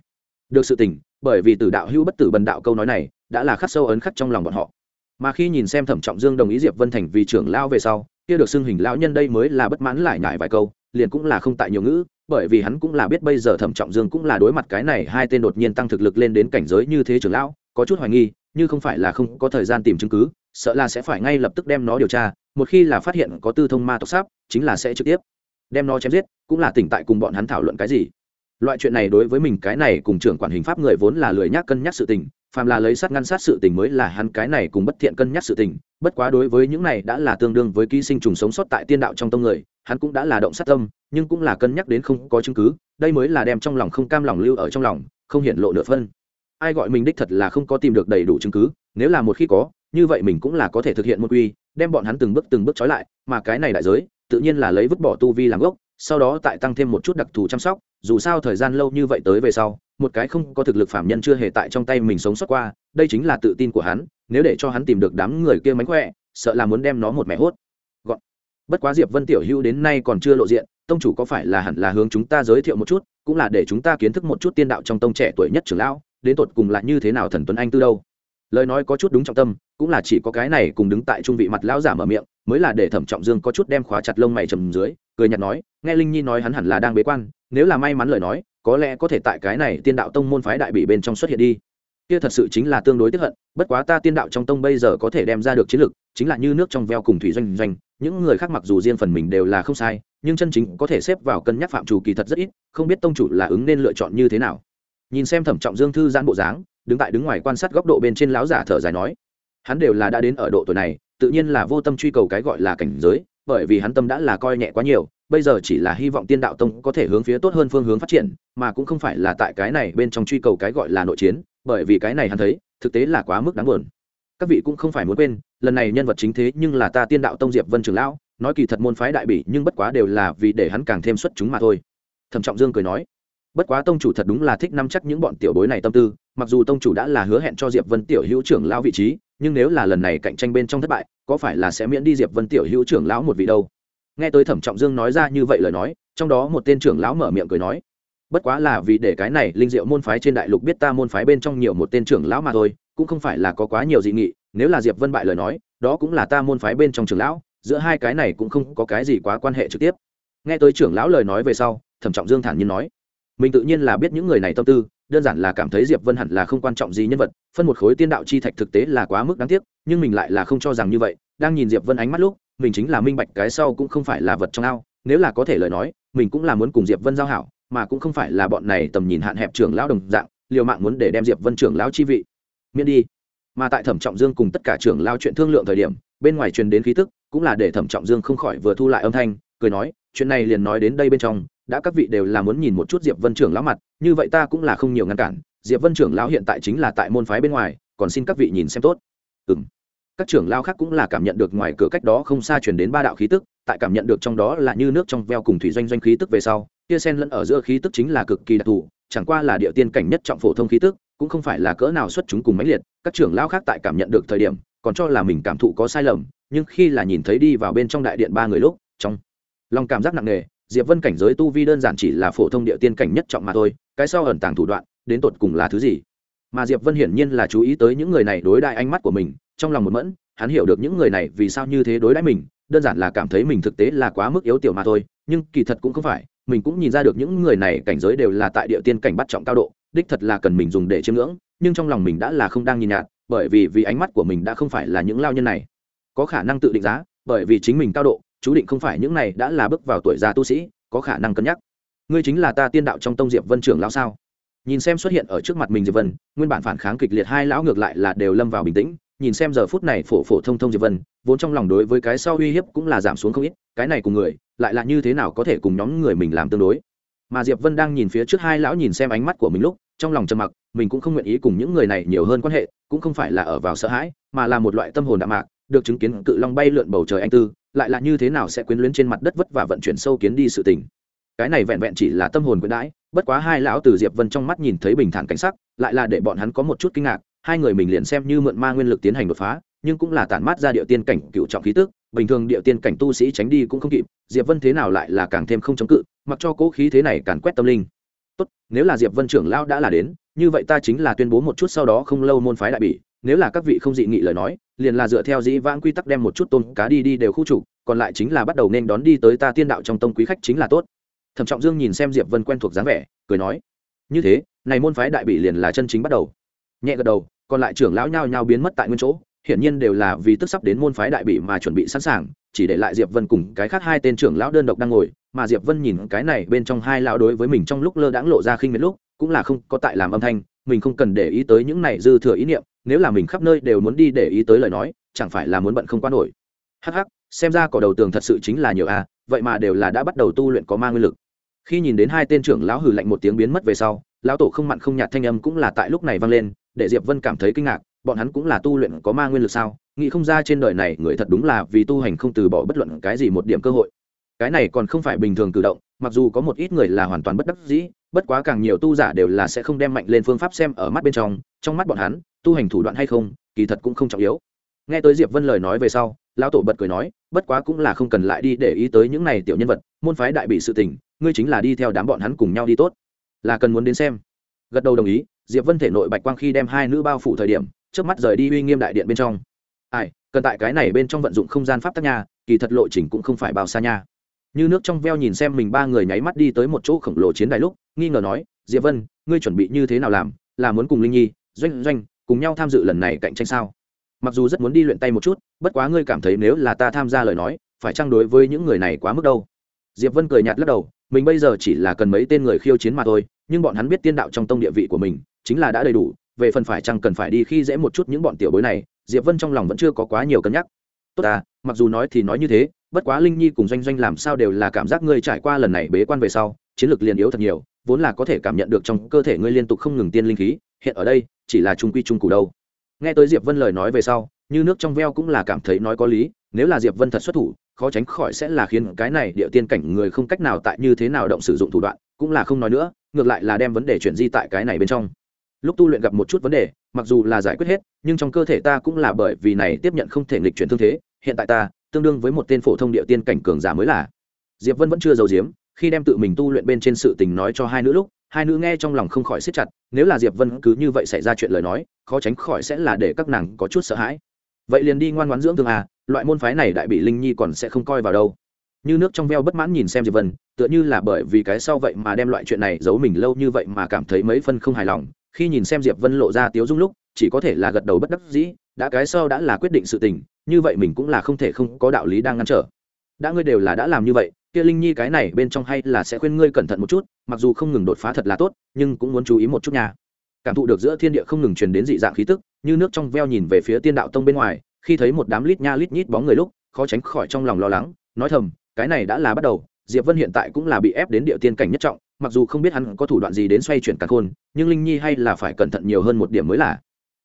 Được sự tình, bởi vì từ đạo hữu bất tử bần đạo câu nói này, đã là khắc sâu ấn khắc trong lòng bọn họ. Mà khi nhìn xem thẩm trọng dương đồng ý diệp vân thành vì trưởng lao về sau kia được xưng hình lão nhân đây mới là bất mãn lại nhải vài câu, liền cũng là không tại nhiều ngữ, bởi vì hắn cũng là biết bây giờ thẩm trọng dương cũng là đối mặt cái này, hai tên đột nhiên tăng thực lực lên đến cảnh giới như thế trưởng lão, có chút hoài nghi, như không phải là không có thời gian tìm chứng cứ, sợ là sẽ phải ngay lập tức đem nó điều tra, một khi là phát hiện có tư thông ma tộc sáp, chính là sẽ trực tiếp đem nó chém giết, cũng là tỉnh tại cùng bọn hắn thảo luận cái gì. Loại chuyện này đối với mình cái này cùng trưởng quản hình pháp người vốn là lười nhác cân nhắc sự tình phàm là lấy sát ngăn sát sự tình mới là hắn cái này cùng bất thiện cân nhắc sự tình, bất quá đối với những này đã là tương đương với ký sinh trùng sống sót tại tiên đạo trong tông người, hắn cũng đã là động sát tâm, nhưng cũng là cân nhắc đến không có chứng cứ, đây mới là đem trong lòng không cam lòng lưu ở trong lòng, không hiện lộ nửa phân. Ai gọi mình đích thật là không có tìm được đầy đủ chứng cứ, nếu là một khi có, như vậy mình cũng là có thể thực hiện một quy, đem bọn hắn từng bước từng bước trói lại, mà cái này đại giới, tự nhiên là lấy vứt bỏ tu vi làm gốc, sau đó tại tăng thêm một chút đặc thù chăm sóc dù sao thời gian lâu như vậy tới về sau, một cái không có thực lực phạm nhân chưa hề tại trong tay mình sống sót qua, đây chính là tự tin của hắn, nếu để cho hắn tìm được đám người kia mánh khỏe, sợ là muốn đem nó một mẻ hốt. Gọn. Bất quá diệp vân tiểu hữu đến nay còn chưa lộ diện, tông chủ có phải là hẳn là hướng chúng ta giới thiệu một chút, cũng là để chúng ta kiến thức một chút tiên đạo trong tông trẻ tuổi nhất trưởng lão, đến tột cùng là như thế nào thần tuấn anh tư đâu. Lời nói có chút đúng trọng tâm, cũng là chỉ có cái này cùng đứng tại trung vị mặt lão giả mở miệng mới là để thẩm trọng dương có chút đem khóa chặt lông mày trầm dưới, cười nhạt nói, nghe linh nhi nói hắn hẳn là đang bế quan, nếu là may mắn lời nói, có lẽ có thể tại cái này tiên đạo tông môn phái đại bị bên trong xuất hiện đi. Kia thật sự chính là tương đối tiếp hận, bất quá ta tiên đạo trong tông bây giờ có thể đem ra được chiến lược, chính là như nước trong veo cùng thủy doanh doanh, những người khác mặc dù riêng phần mình đều là không sai, nhưng chân chính có thể xếp vào cân nhắc phạm chủ kỳ thật rất ít, không biết tông chủ là ứng nên lựa chọn như thế nào. Nhìn xem thẩm trọng dương thư giãn bộ dáng, đứng tại đứng ngoài quan sát góc độ bên trên láo giả thở dài nói, hắn đều là đã đến ở độ tuổi này tự nhiên là vô tâm truy cầu cái gọi là cảnh giới, bởi vì hắn tâm đã là coi nhẹ quá nhiều, bây giờ chỉ là hy vọng tiên đạo tông có thể hướng phía tốt hơn phương hướng phát triển, mà cũng không phải là tại cái này bên trong truy cầu cái gọi là nội chiến, bởi vì cái này hắn thấy, thực tế là quá mức đáng buồn. Các vị cũng không phải muốn quên, lần này nhân vật chính thế nhưng là ta tiên đạo tông diệp vân trường lão, nói kỳ thật môn phái đại bỉ nhưng bất quá đều là vì để hắn càng thêm xuất chúng mà thôi. Thẩm trọng dương cười nói, bất quá tông chủ thật đúng là thích nắm chắc những bọn tiểu bối này tâm tư, mặc dù tông chủ đã là hứa hẹn cho diệp vân tiểu hữu trưởng lão vị trí nhưng nếu là lần này cạnh tranh bên trong thất bại, có phải là sẽ miễn đi diệp vân tiểu hữu trưởng lão một vị đâu? Nghe tới thẩm trọng dương nói ra như vậy lời nói, trong đó một tên trưởng lão mở miệng cười nói, bất quá là vì để cái này linh diệu môn phái trên đại lục biết ta môn phái bên trong nhiều một tên trưởng lão mà thôi, cũng không phải là có quá nhiều dị nghị, nếu là diệp vân bại lời nói, đó cũng là ta môn phái bên trong trưởng lão, giữa hai cái này cũng không có cái gì quá quan hệ trực tiếp. Nghe tới trưởng lão lời nói về sau, thẩm trọng dương thản nhiên nói, mình tự nhiên là biết những người này tâm tư đơn giản là cảm thấy diệp vân hẳn là không quan trọng gì nhân vật, phân một khối tiên đạo chi thạch thực tế là quá mức đáng tiếc, nhưng mình lại là không cho rằng như vậy, đang nhìn diệp vân ánh mắt lúc, mình chính là minh bạch cái sau cũng không phải là vật trong ao, nếu là có thể lời nói, mình cũng là muốn cùng diệp vân giao hảo, mà cũng không phải là bọn này tầm nhìn hạn hẹp trưởng lão đồng dạng, liều mạng muốn để đem diệp vân trưởng lão chi vị miễn đi. Mà tại thẩm trọng dương cùng tất cả trưởng lao chuyện thương lượng thời điểm, bên ngoài truyền đến khí tức, cũng là để thẩm trọng dương không khỏi vừa thu lại âm thanh, cười nói, chuyện này liền nói đến đây bên trong đã các vị đều là muốn nhìn một chút diệp vân trưởng lão mặt, như vậy ta cũng là không nhiều ngăn cản. Diệp vân trưởng lão hiện tại chính là tại môn phái bên ngoài, còn xin các vị nhìn xem tốt. Ừ m các trưởng lao khác cũng là cảm nhận được ngoài cửa cách đó không xa chuyển đến ba đạo khí tức, tại cảm nhận được trong đó là như nước trong veo cùng thủy doanh doanh khí tức về sau, kia sen lẫn ở giữa khí tức chính là cực kỳ đặc thù, chẳng qua là địa tiên cảnh nhất trọng phổ thông khí tức, cũng không phải là cỡ nào xuất chúng cùng mãnh liệt, các trưởng lao khác tại cảm nhận được thời điểm, còn cho là mình cảm thụ có sai lầm, nhưng khi là nhìn thấy đi vào bên trong đại điện ba người lúc, trong lòng cảm giác nặng nề diệp vân cảnh giới tu vi đơn giản chỉ là phổ thông địa tiên cảnh nhất trọng mà thôi, cái sau ẩn tàng thủ đoạn, đến tột cùng là thứ gì? Mà diệp vân hiển nhiên là chú ý tới những người này đối đại ánh mắt của mình, trong lòng một mẫn, hắn hiểu được những người này vì sao như thế đối đãi mình, đơn giản là cảm thấy mình thực tế là quá mức yếu tiểu mà thôi, nhưng kỳ thật cũng không phải, mình cũng nhìn ra được những người này cảnh giới đều là tại địa tiên cảnh bắt trọng cao độ, đích thật là cần mình dùng để chiêm ngưỡng, nhưng trong lòng mình đã là không đang nhìn nhạt, bởi vì vì ánh mắt của mình đã không phải là những lao nhân này. Có khả năng tự định giá, bởi vì chính mình cao độ chú định không phải những này đã là bước vào tuổi già tu sĩ, có khả năng cân nhắc. Ngươi chính là ta tiên đạo trong tông diệp vân trưởng lão sao? Nhìn xem xuất hiện ở trước mặt mình diệp vân, nguyên bản phản kháng kịch liệt hai lão ngược lại là đều lâm vào bình tĩnh, nhìn xem giờ phút này phổ phổ thông thông diệp vân, vốn trong lòng đối với cái sau uy hiếp cũng là giảm xuống không ít, cái này cùng người, lại là như thế nào có thể cùng nhóm người mình làm tương đối? Mà diệp vân đang nhìn phía trước hai lão nhìn xem ánh mắt của mình lúc, trong lòng trầm mặc, mình cũng không nguyện ý cùng những người này nhiều hơn quan hệ, cũng không phải là ở vào sợ hãi, mà là một loại tâm hồn đạm mạc, được chứng kiến cự long bay lượn bầu trời anh tư lại là như thế nào sẽ quyến luyến trên mặt đất vất và vận chuyển sâu kiến đi sự tình. Cái này vẹn vẹn chỉ là tâm hồn quyến đãi, bất quá hai lão từ diệp vân trong mắt nhìn thấy bình thản cảnh sắc, lại là để bọn hắn có một chút kinh ngạc, hai người mình liền xem như mượn ma nguyên lực tiến hành đột phá, nhưng cũng là tản mát ra địa tiên cảnh cựu trọng khí tức, bình thường địa tiên cảnh tu sĩ tránh đi cũng không kịp, diệp vân thế nào lại là càng thêm không chống cự, mặc cho cố khí thế này càn quét tâm linh. Tốt, nếu là diệp vân trưởng lão đã là đến, như vậy ta chính là tuyên bố một chút sau đó không lâu môn phái đại bỉ nếu là các vị không dị nghị lời nói, liền là dựa theo dĩ vãng quy tắc đem một chút tôn cá đi đi đều khu trục, còn lại chính là bắt đầu nên đón đi tới ta tiên đạo trong tông quý khách chính là tốt. Thẩm trọng dương nhìn xem diệp vân quen thuộc dáng vẻ, cười nói, như thế, này môn phái đại bỉ liền là chân chính bắt đầu. Nhẹ gật đầu, còn lại trưởng lão nhao nhao biến mất tại nguyên chỗ, hiển nhiên đều là vì tức sắp đến môn phái đại bỉ mà chuẩn bị sẵn sàng, chỉ để lại diệp vân cùng cái khác hai tên trưởng lão đơn độc đang ngồi, mà diệp vân nhìn cái này bên trong hai lão đối với mình trong lúc lơ đãng lộ ra khinh miệt lúc, cũng là không có tại làm âm thanh mình không cần để ý tới những này dư thừa ý niệm, nếu là mình khắp nơi đều muốn đi để ý tới lời nói, chẳng phải là muốn bận không quan nổi. Hắc hắc, xem ra cỏ đầu tường thật sự chính là nhiều a, vậy mà đều là đã bắt đầu tu luyện có ma nguyên lực. Khi nhìn đến hai tên trưởng lão hừ lạnh một tiếng biến mất về sau, lão tổ không mặn không nhạt thanh âm cũng là tại lúc này vang lên, để diệp vân cảm thấy kinh ngạc, bọn hắn cũng là tu luyện có ma nguyên lực sao? Nghĩ không ra trên đời này người thật đúng là vì tu hành không từ bỏ bất luận cái gì một điểm cơ hội. Cái này còn không phải bình thường cử động, mặc dù có một ít người là hoàn toàn bất đắc dĩ bất quá càng nhiều tu giả đều là sẽ không đem mạnh lên phương pháp xem ở mắt bên trong trong mắt bọn hắn, tu hành thủ đoạn hay không, kỳ thật cũng không trọng yếu. Nghe tới diệp vân lời nói về sau, lão tổ bật cười nói, bất quá cũng là không cần lại đi để ý tới những này tiểu nhân vật, môn phái đại bị sự tình, ngươi chính là đi theo đám bọn hắn cùng nhau đi tốt. Là cần muốn đến xem. Gật đầu đồng ý, diệp vân thể nội bạch quang khi đem hai nữ bao phủ thời điểm trước mắt rời đi uy nghiêm đại điện bên trong. Ai, cần tại cái này bên trong vận dụng không gian pháp tắc nha, kỳ thật lộ trình cũng không phải bao xa nha như nước trong veo nhìn xem mình ba người nháy mắt đi tới một chỗ khổng lồ chiến đài lúc, nghi ngờ nói, diệp vân, ngươi chuẩn bị như thế nào làm? Là muốn cùng linh nhi, doanh doanh, cùng nhau tham dự lần này cạnh tranh sao? Mặc dù rất muốn đi luyện tay một chút, bất quá ngươi cảm thấy nếu là ta tham gia lời nói, phải chăng đối với những người này quá mức đâu? Diệp vân cười nhạt lắc đầu, mình bây giờ chỉ là cần mấy tên người khiêu chiến mà thôi, nhưng bọn hắn biết tiên đạo trong tông địa vị của mình, chính là đã đầy đủ, về phần phải chăng cần phải đi khi dễ một chút những bọn tiểu bối này, diệp vân trong lòng vẫn chưa có quá nhiều cân nhắc. Tốt à mặc dù nói thì nói như thế bất quá linh nhi cùng doanh doanh làm sao đều là cảm giác ngươi trải qua lần này bế quan về sau, chiến lược liền yếu thật nhiều, vốn là có thể cảm nhận được trong cơ thể ngươi liên tục không ngừng tiên linh khí, hiện ở đây, chỉ là trung quy trung cụ đâu. Nghe tới diệp vân lời nói về sau, như nước trong veo cũng là cảm thấy nói có lý, nếu là diệp vân thật xuất thủ, khó tránh khỏi sẽ là khiến cái này địa tiên cảnh người không cách nào tại như thế nào động sử dụng thủ đoạn, cũng là không nói nữa, ngược lại là đem vấn đề chuyển di tại cái này bên trong. Lúc tu luyện gặp một chút vấn đề, mặc dù là giải quyết hết, nhưng trong cơ thể ta cũng là bởi vì này tiếp nhận không thể nghịch chuyển thương thế, hiện tại ta tương đương với một tên phổ thông địa tiên cảnh cường giả mới là. Diệp vân vẫn chưa giấu diếm khi đem tự mình tu luyện bên trên sự tình nói cho hai nữ lúc, hai nữ nghe trong lòng không khỏi siết chặt, nếu là diệp vân cứ như vậy xảy ra chuyện lời nói, khó tránh khỏi sẽ là để các nàng có chút sợ hãi. Vậy liền đi ngoan ngoãn dưỡng thương à loại môn phái này đại bị linh nhi còn sẽ không coi vào đâu. Như nước trong veo bất mãn nhìn xem diệp vân, tựa như là bởi vì cái sau vậy mà đem loại chuyện này giấu mình lâu như vậy mà cảm thấy mấy phân không hài lòng. Khi nhìn xem diệp vân lộ ra tiếu dung lúc, chỉ có thể là gật đầu bất đắc dĩ, đã cái sau đã là quyết định sự tình như vậy mình cũng là không thể không có đạo lý đang ngăn trở. Đã ngươi đều là đã làm như vậy, kia linh nhi cái này bên trong hay là sẽ khuyên ngươi cẩn thận một chút, mặc dù không ngừng đột phá thật là tốt, nhưng cũng muốn chú ý một chút nha. Cảm thụ được giữa thiên địa không ngừng truyền đến dị dạng khí tức, như nước trong veo nhìn về phía tiên đạo tông bên ngoài, khi thấy một đám lít nha lít nhít bóng người lúc, khó tránh khỏi trong lòng lo lắng, nói thầm, cái này đã là bắt đầu, diệp vân hiện tại cũng là bị ép đến địa tiên cảnh nhất trọng, mặc dù không biết hắn có thủ đoạn gì đến xoay chuyển cả khôn nhưng linh nhi hay là phải cẩn thận nhiều hơn một điểm mới là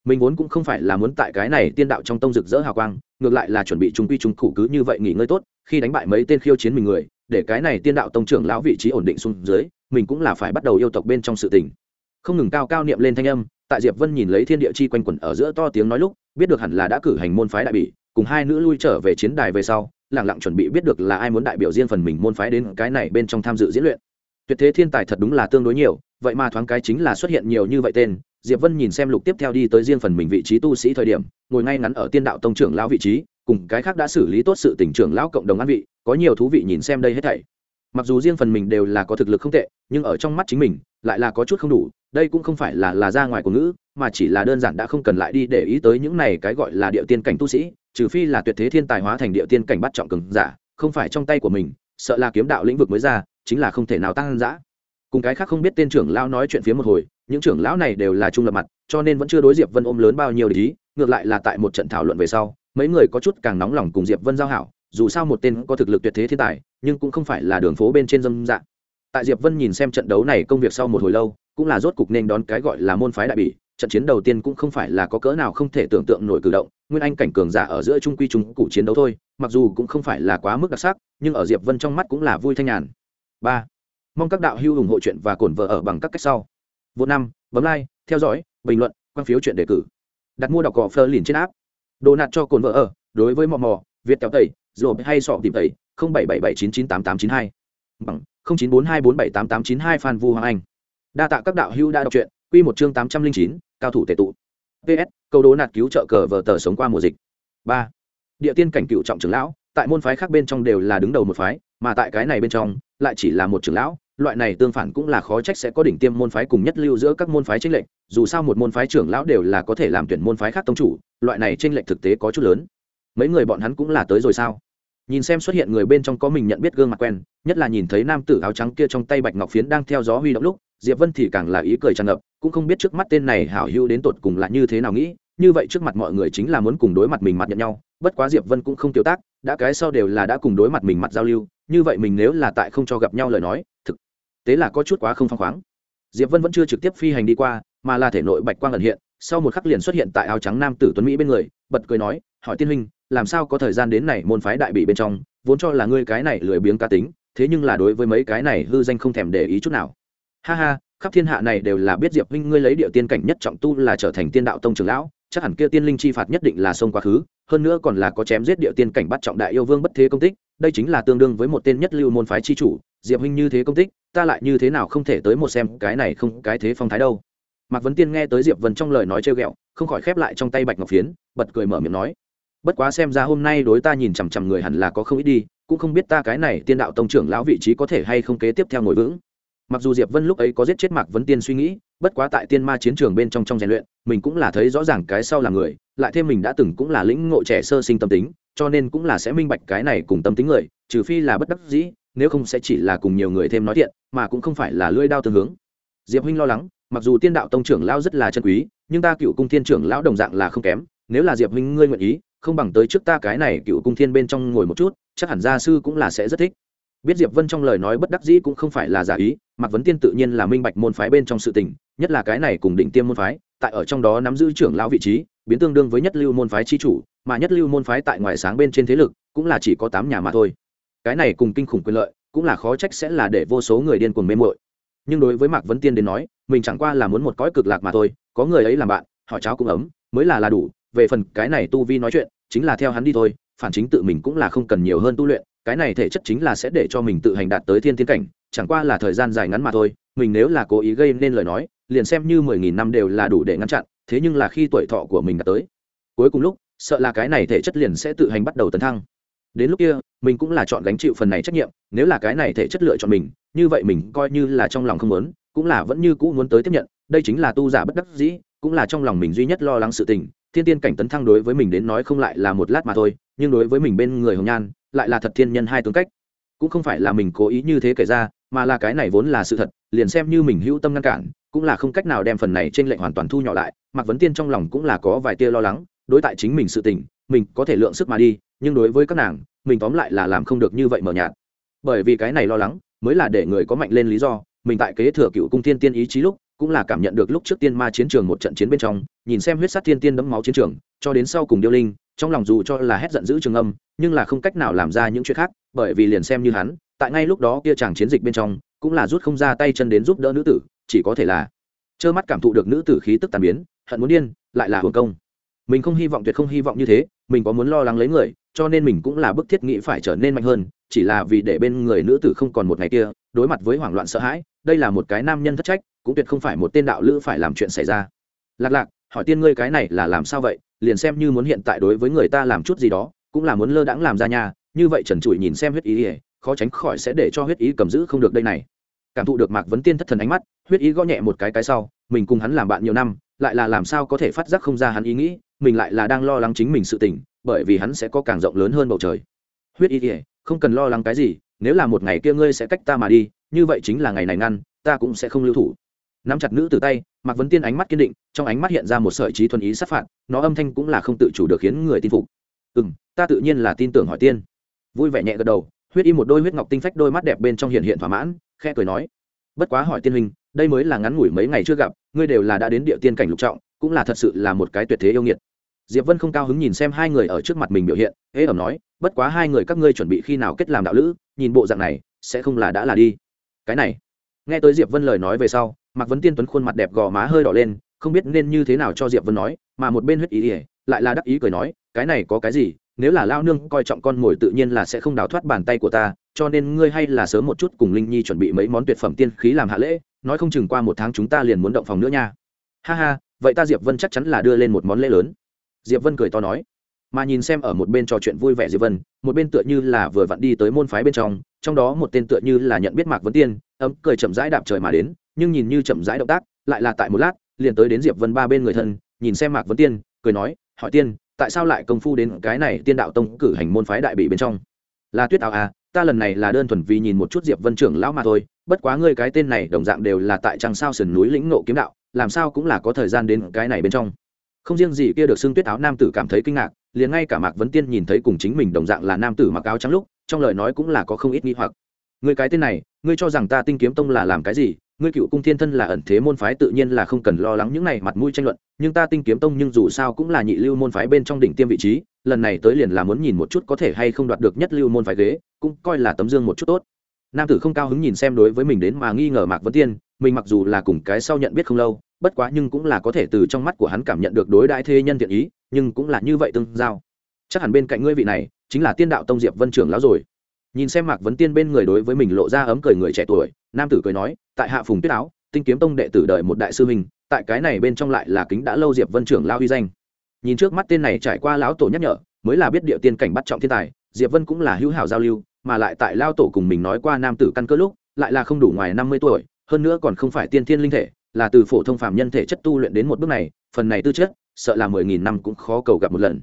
mình vốn cũng không phải là muốn tại cái này tiên đạo trong tông rực rỡ hào quang, ngược lại là chuẩn bị trung quy trung cụ cứ như vậy nghỉ ngơi tốt, khi đánh bại mấy tên khiêu chiến mình người, để cái này tiên đạo tông trưởng lão vị trí ổn định xuống dưới, mình cũng là phải bắt đầu yêu tộc bên trong sự tình. Không ngừng cao cao niệm lên thanh âm, tại diệp vân nhìn lấy thiên địa chi quanh quẩn ở giữa to tiếng nói lúc, biết được hẳn là đã cử hành môn phái đại bỉ, cùng hai nữ lui trở về chiến đài về sau lẳng lặng chuẩn bị biết được là ai muốn đại biểu riêng phần mình môn phái đến cái này bên trong tham dự diễn luyện. Tuyệt thế thiên tài thật đúng là tương đối nhiều, vậy mà thoáng cái chính là xuất hiện nhiều như vậy tên diệp vân nhìn xem lục tiếp theo đi tới riêng phần mình vị trí tu sĩ thời điểm, ngồi ngay ngắn ở tiên đạo tông trưởng lão vị trí, cùng cái khác đã xử lý tốt sự tình trưởng lão cộng đồng an vị, có nhiều thú vị nhìn xem đây hết thảy. Mặc dù riêng phần mình đều là có thực lực không tệ, nhưng ở trong mắt chính mình, lại là có chút không đủ, đây cũng không phải là là ra ngoài của ngữ, mà chỉ là đơn giản đã không cần lại đi để ý tới những này cái gọi là địa tiên cảnh tu sĩ, trừ phi là tuyệt thế thiên tài hóa thành địa tiên cảnh bắt trọng cường giả, không phải trong tay của mình, sợ là kiếm đạo lĩnh vực mới ra, chính là không thể nào tăng dã. Cùng cái khác không biết tên trưởng lão nói chuyện phía một hồi những trưởng lão này đều là trung lập mặt, cho nên vẫn chưa đối diệp vân ôm lớn bao nhiêu để ý, ngược lại là tại một trận thảo luận về sau, mấy người có chút càng nóng lòng cùng diệp vân giao hảo, dù sao một tên có thực lực tuyệt thế thiên tài, nhưng cũng không phải là đường phố bên trên dâm dạng tại diệp vân nhìn xem trận đấu này công việc sau một hồi lâu, cũng là rốt cục nên đón cái gọi là môn phái đại bỉ, trận chiến đầu tiên cũng không phải là có cỡ nào không thể tưởng tượng nổi cử động, nguyên anh cảnh cường giả ở giữa trung quy trung cụ chiến đấu thôi, mặc dù cũng không phải là quá mức đặc sắc, nhưng ở diệp vân trong mắt cũng là vui thanh nhàn. Ba, mong các đạo hữu ủng hộ chuyện và cổn vợ ở bằng các cách sau vô năm, bấm like, theo dõi, bình luận, quan phiếu chuyện đề cử. Đặt mua đọc cỏ phơ liền trên áp đồ nạt cho cồn vợ ở, đối với mò mò, việt kéo tẩy rồi hay sọ tìm tẩy, không bảy bảy bảy chín chín tám tám chín hai. Bằng, không chín bốn hai bốn bảy tám tám chín hai phan vu hoàng anh. Đa tạ các đạo hữu đã đọc truyện, quy một chương tám trăm linh chín, cao thủ tệ tụ. Ps câu đố nạt cứu trợ cờ vờ tờ sống qua mùa dịch. Ba, địa tiên cảnh cựu trọng trưởng lão, tại môn phái khác bên trong đều là đứng đầu một phái, mà tại cái này bên trong, lại chỉ là một trưởng lão loại này tương phản cũng là khó trách sẽ có đỉnh tiêm môn phái cùng nhất lưu giữa các môn phái tranh lệch, dù sao một môn phái trưởng lão đều là có thể làm tuyển môn phái khác tông chủ, loại này tranh lệch thực tế có chút lớn. Mấy người bọn hắn cũng là tới rồi sao? Nhìn xem xuất hiện người bên trong có mình nhận biết gương mặt quen, nhất là nhìn thấy nam tử áo trắng kia trong tay bạch ngọc phiến đang theo gió huy động lúc, diệp vân thì càng là ý cười tràn ngập, cũng không biết trước mắt tên này hảo hữu đến tột cùng là như thế nào nghĩ, như vậy trước mặt mọi người chính là muốn cùng đối mặt mình mặt nhận nhau, bất quá diệp vân cũng không tiêu tác, đã cái sau đều là đã cùng đối mặt mình mặt giao lưu, như vậy mình nếu là tại không cho gặp nhau lời nói, thực tế là có chút quá không phăng khoáng. Diệp vân vẫn chưa trực tiếp phi hành đi qua, mà là thể nội bạch quang ẩn hiện, sau một khắc liền xuất hiện tại áo trắng nam tử tuấn mỹ bên người, bật cười nói, hỏi tiên huynh, làm sao có thời gian đến này môn phái đại bị bên trong, vốn cho là ngươi cái này lười biếng cá tính, thế nhưng là đối với mấy cái này hư danh không thèm để ý chút nào. Ha ha, khắp thiên hạ này đều là biết diệp huynh ngươi lấy địa tiên cảnh nhất trọng tu là trở thành tiên đạo tông trưởng lão, chắc hẳn kia tiên linh chi phạt nhất định là sông quá khứ, hơn nữa còn là có chém giết địa tiên cảnh bắt trọng đại yêu vương bất thế công tích, đây chính là tương đương với một tên nhất lưu môn phái chi chủ diệp huynh như thế công tích, ta lại như thế nào không thể tới một xem cái này không, cái thế phong thái đâu. Mạc vấn tiên nghe tới diệp vân trong lời nói trêu ghẹo, không khỏi khép lại trong tay bạch ngọc phiến, bật cười mở miệng nói, bất quá xem ra hôm nay đối ta nhìn chằm chằm người hẳn là có không ít đi, cũng không biết ta cái này tiên đạo tông trưởng lão vị trí có thể hay không kế tiếp theo ngồi vững. Mặc dù diệp vân lúc ấy có giết chết mạc vấn tiên suy nghĩ, bất quá tại tiên ma chiến trường bên trong trong rèn luyện, mình cũng là thấy rõ ràng cái sau là người, lại thêm mình đã từng cũng là lĩnh ngộ trẻ sơ sinh tâm tính, cho nên cũng là sẽ minh bạch cái này cùng tâm tính người, trừ phi là bất đắc dĩ nếu không sẽ chỉ là cùng nhiều người thêm nói thiện, mà cũng không phải là lưỡi đao tương hướng. Diệp huynh lo lắng, mặc dù tiên đạo tông trưởng lão rất là chân quý, nhưng ta cựu cung thiên trưởng lão đồng dạng là không kém, nếu là diệp huynh ngươi nguyện ý, không bằng tới trước ta cái này cựu cung thiên bên trong ngồi một chút, chắc hẳn gia sư cũng là sẽ rất thích. Biết diệp vân trong lời nói bất đắc dĩ cũng không phải là giả ý, mạc vấn tiên tự nhiên là minh bạch môn phái bên trong sự tình, nhất là cái này cùng định tiêm môn phái, tại ở trong đó nắm giữ trưởng lão vị trí, biến tương đương với nhất lưu môn phái chi chủ, mà nhất lưu môn phái tại ngoài sáng bên trên thế lực, cũng là chỉ có tám nhà mà thôi cái này cùng kinh khủng quyền lợi, cũng là khó trách sẽ là để vô số người điên cuồng mê mội nhưng đối với mạc vấn tiên đến nói, mình chẳng qua là muốn một cõi cực lạc mà thôi, có người ấy làm bạn, họ cháo cũng ấm, mới là là đủ. Về phần cái này tu vi nói chuyện, chính là theo hắn đi thôi, phản chính tự mình cũng là không cần nhiều hơn tu luyện, cái này thể chất chính là sẽ để cho mình tự hành đạt tới thiên tiến cảnh, chẳng qua là thời gian dài ngắn mà thôi, mình nếu là cố ý gây nên lời nói, liền xem như mười nghìn năm đều là đủ để ngăn chặn, thế nhưng là khi tuổi thọ của mình đã tới, cuối cùng lúc, sợ là cái này thể chất liền sẽ tự hành bắt đầu tấn thăng đến lúc kia, mình cũng là chọn gánh chịu phần này trách nhiệm, nếu là cái này thể chất lựa chọn mình, như vậy mình coi như là trong lòng không muốn, cũng là vẫn như cũ muốn tới tiếp nhận, đây chính là tu giả bất đắc dĩ, cũng là trong lòng mình duy nhất lo lắng sự tình. Thiên tiên cảnh tấn thăng đối với mình đến nói không lại là một lát mà thôi, nhưng đối với mình bên người hồng nhan, lại là thật thiên nhân hai tướng cách. Cũng không phải là mình cố ý như thế kể ra, mà là cái này vốn là sự thật, liền xem như mình hữu tâm ngăn cản, cũng là không cách nào đem phần này trên lệnh hoàn toàn thu nhỏ lại. Mạc vấn tiên trong lòng cũng là có vài tia lo lắng, đối tại chính mình sự tình, mình có thể lượng sức mà đi nhưng đối với các nàng, mình tóm lại là làm không được như vậy mờ nhạt. Bởi vì cái này lo lắng, mới là để người có mạnh lên lý do, mình tại kế thừa cựu cung thiên tiên ý chí lúc, cũng là cảm nhận được lúc trước tiên ma chiến trường một trận chiến bên trong, nhìn xem huyết sát thiên tiên đẫm máu chiến trường, cho đến sau cùng điêu linh, trong lòng dù cho là hét giận dữ trường âm, nhưng là không cách nào làm ra những chuyện khác, bởi vì liền xem như hắn, tại ngay lúc đó kia chàng chiến dịch bên trong, cũng là rút không ra tay chân đến giúp đỡ nữ tử, chỉ có thể là trơ mắt cảm thụ được nữ tử khí tức tàn biến, hận muốn điên, lại là hưởng công mình không hy vọng tuyệt không hy vọng như thế, mình có muốn lo lắng lấy người, cho nên mình cũng là bức thiết nghĩ phải trở nên mạnh hơn, chỉ là vì để bên người nữ tử không còn một ngày kia, đối mặt với hoảng loạn sợ hãi, đây là một cái nam nhân thất trách, cũng tuyệt không phải một tên đạo lữ phải làm chuyện xảy ra. Lạc lạc, hỏi tiên ngươi cái này là làm sao vậy, liền xem như muốn hiện tại đối với người ta làm chút gì đó, cũng là muốn lơ đãng làm ra nhà như vậy trần trụi nhìn xem huyết ý ỉa khó tránh khỏi sẽ để cho huyết ý cầm giữ không được đây này. Cảm thụ được mạc vấn tiên thất thần ánh mắt, huyết ý gõ nhẹ một cái cái sau, mình cùng hắn làm bạn nhiều năm, lại là làm sao có thể phát giác không ra hắn ý nghĩ mình lại là đang lo lắng chính mình sự tình, bởi vì hắn sẽ có càng rộng lớn hơn bầu trời. Huyết y kỉa không cần lo lắng cái gì, nếu là một ngày kia ngươi sẽ cách ta mà đi, như vậy chính là ngày này ngăn, ta cũng sẽ không lưu thủ. Nắm chặt nữ từ tay, mạc vấn tiên ánh mắt kiên định, trong ánh mắt hiện ra một sợi trí thuần ý sát phạt, nó âm thanh cũng là không tự chủ được khiến người tin phục. Ừ m ta tự nhiên là tin tưởng hỏi tiên. Vui vẻ nhẹ gật đầu, huyết y một đôi huyết ngọc tinh phách đôi mắt đẹp bên trong hiện hiện thỏa mãn khe cười nói, bất quá hỏi tiên huynh, đây mới là ngắn ngủi mấy ngày chưa gặp, ngươi đều là đã đến địa tiên cảnh lục trọng, cũng là thật sự là một cái tuyệt thế yêu nghiệt diệp vân không cao hứng nhìn xem hai người ở trước mặt mình biểu hiện ế ẩm nói, bất quá hai người các ngươi chuẩn bị khi nào kết làm đạo lữ, nhìn bộ dạng này, sẽ không là đã là đi. Cái này, nghe tới diệp vân lời nói về sau, mạc vấn tiên tuấn khuôn mặt đẹp gò má hơi đỏ lên, không biết nên như thế nào cho diệp vân nói, mà một bên huyết ý ỉa lại là đắc ý cười nói, cái này có cái gì, nếu là lao nương coi trọng con mồi tự nhiên là sẽ không đào thoát bàn tay của ta, cho nên ngươi hay là sớm một chút cùng linh nhi chuẩn bị mấy món tuyệt phẩm tiên khí làm hạ lễ, nói không chừng qua một tháng chúng ta liền muốn động phòng nữa nha. Ha ha, vậy ta diệp vân chắc chắn là đưa lên một món lễ lớn diệp vân cười to nói. Mà nhìn xem ở một bên trò chuyện vui vẻ diệp vân, một bên tựa như là vừa vặn đi tới môn phái bên trong trong đó một tên tựa như là nhận biết mạc vấn tiên, ấm, cười chậm rãi đạp trời mà đến, nhưng nhìn như chậm rãi động tác, lại là tại một lát, liền tới đến diệp vân ba bên người thân, nhìn xem mạc vấn tiên, cười nói, hỏi tiên, tại sao lại công phu đến cái này tiên đạo tông cử hành môn phái đại bị bên trong? Là tuyết ảo à ta lần này là đơn thuần vì nhìn một chút diệp vân trưởng lão mà thôi, bất quá ngươi cái tên này đồng dạng đều là tại trăng sao sườn núi lĩnh nộ kiếm đạo, làm sao cũng là có thời gian đến cái này bên trong không riêng gì kia được xưng tuyết áo nam tử cảm thấy kinh ngạc, liền ngay cả mạc vấn tiên nhìn thấy cùng chính mình đồng dạng là nam tử mặc áo trắng lúc, trong lời nói cũng là có không ít nghi hoặc. Người cái tên này, ngươi cho rằng ta tinh kiếm tông là làm cái gì? Ngươi cựu cung thiên thân là ẩn thế môn phái tự nhiên là không cần lo lắng những này mặt mũi tranh luận, nhưng ta tinh kiếm tông nhưng dù sao cũng là nhị lưu môn phái bên trong đỉnh tiêm vị trí, lần này tới liền là muốn nhìn một chút có thể hay không đoạt được nhất lưu môn phái ghế, cũng coi là tấm dương một chút tốt. Nam tử không cao hứng nhìn xem đối với mình đến mà nghi ngờ mạc vấn tiên, mình mặc dù là cùng cái sau nhận biết không lâu bất quá nhưng cũng là có thể từ trong mắt của hắn cảm nhận được đối đại thế nhân thiện ý, nhưng cũng là như vậy tương giao. Chắc hẳn bên cạnh ngươi vị này, chính là tiên đạo tông diệp vân trưởng lão rồi. Nhìn xem mạc vấn tiên bên người đối với mình lộ ra ấm cười người trẻ tuổi, nam tử cười nói, tại hạ phùng tuyết áo, tinh kiếm tông đệ tử đợi một đại sư huynh, tại cái này bên trong lại là kính đã lâu diệp vân trưởng lao huy danh. Nhìn trước mắt tên này trải qua lão tổ nhắc nhở, mới là biết địa tiên cảnh bắt trọng thiên tài, diệp vân cũng là hữu hảo giao lưu, mà lại tại lao tổ cùng mình nói qua nam tử căn cơ lúc, lại là không đủ ngoài năm mươi tuổi, hơn nữa còn không phải tiên thiên linh thể là từ phổ thông phạm nhân thể chất tu luyện đến một bước này, phần này tư chất, sợ là mười nghìn năm cũng khó cầu gặp một lần.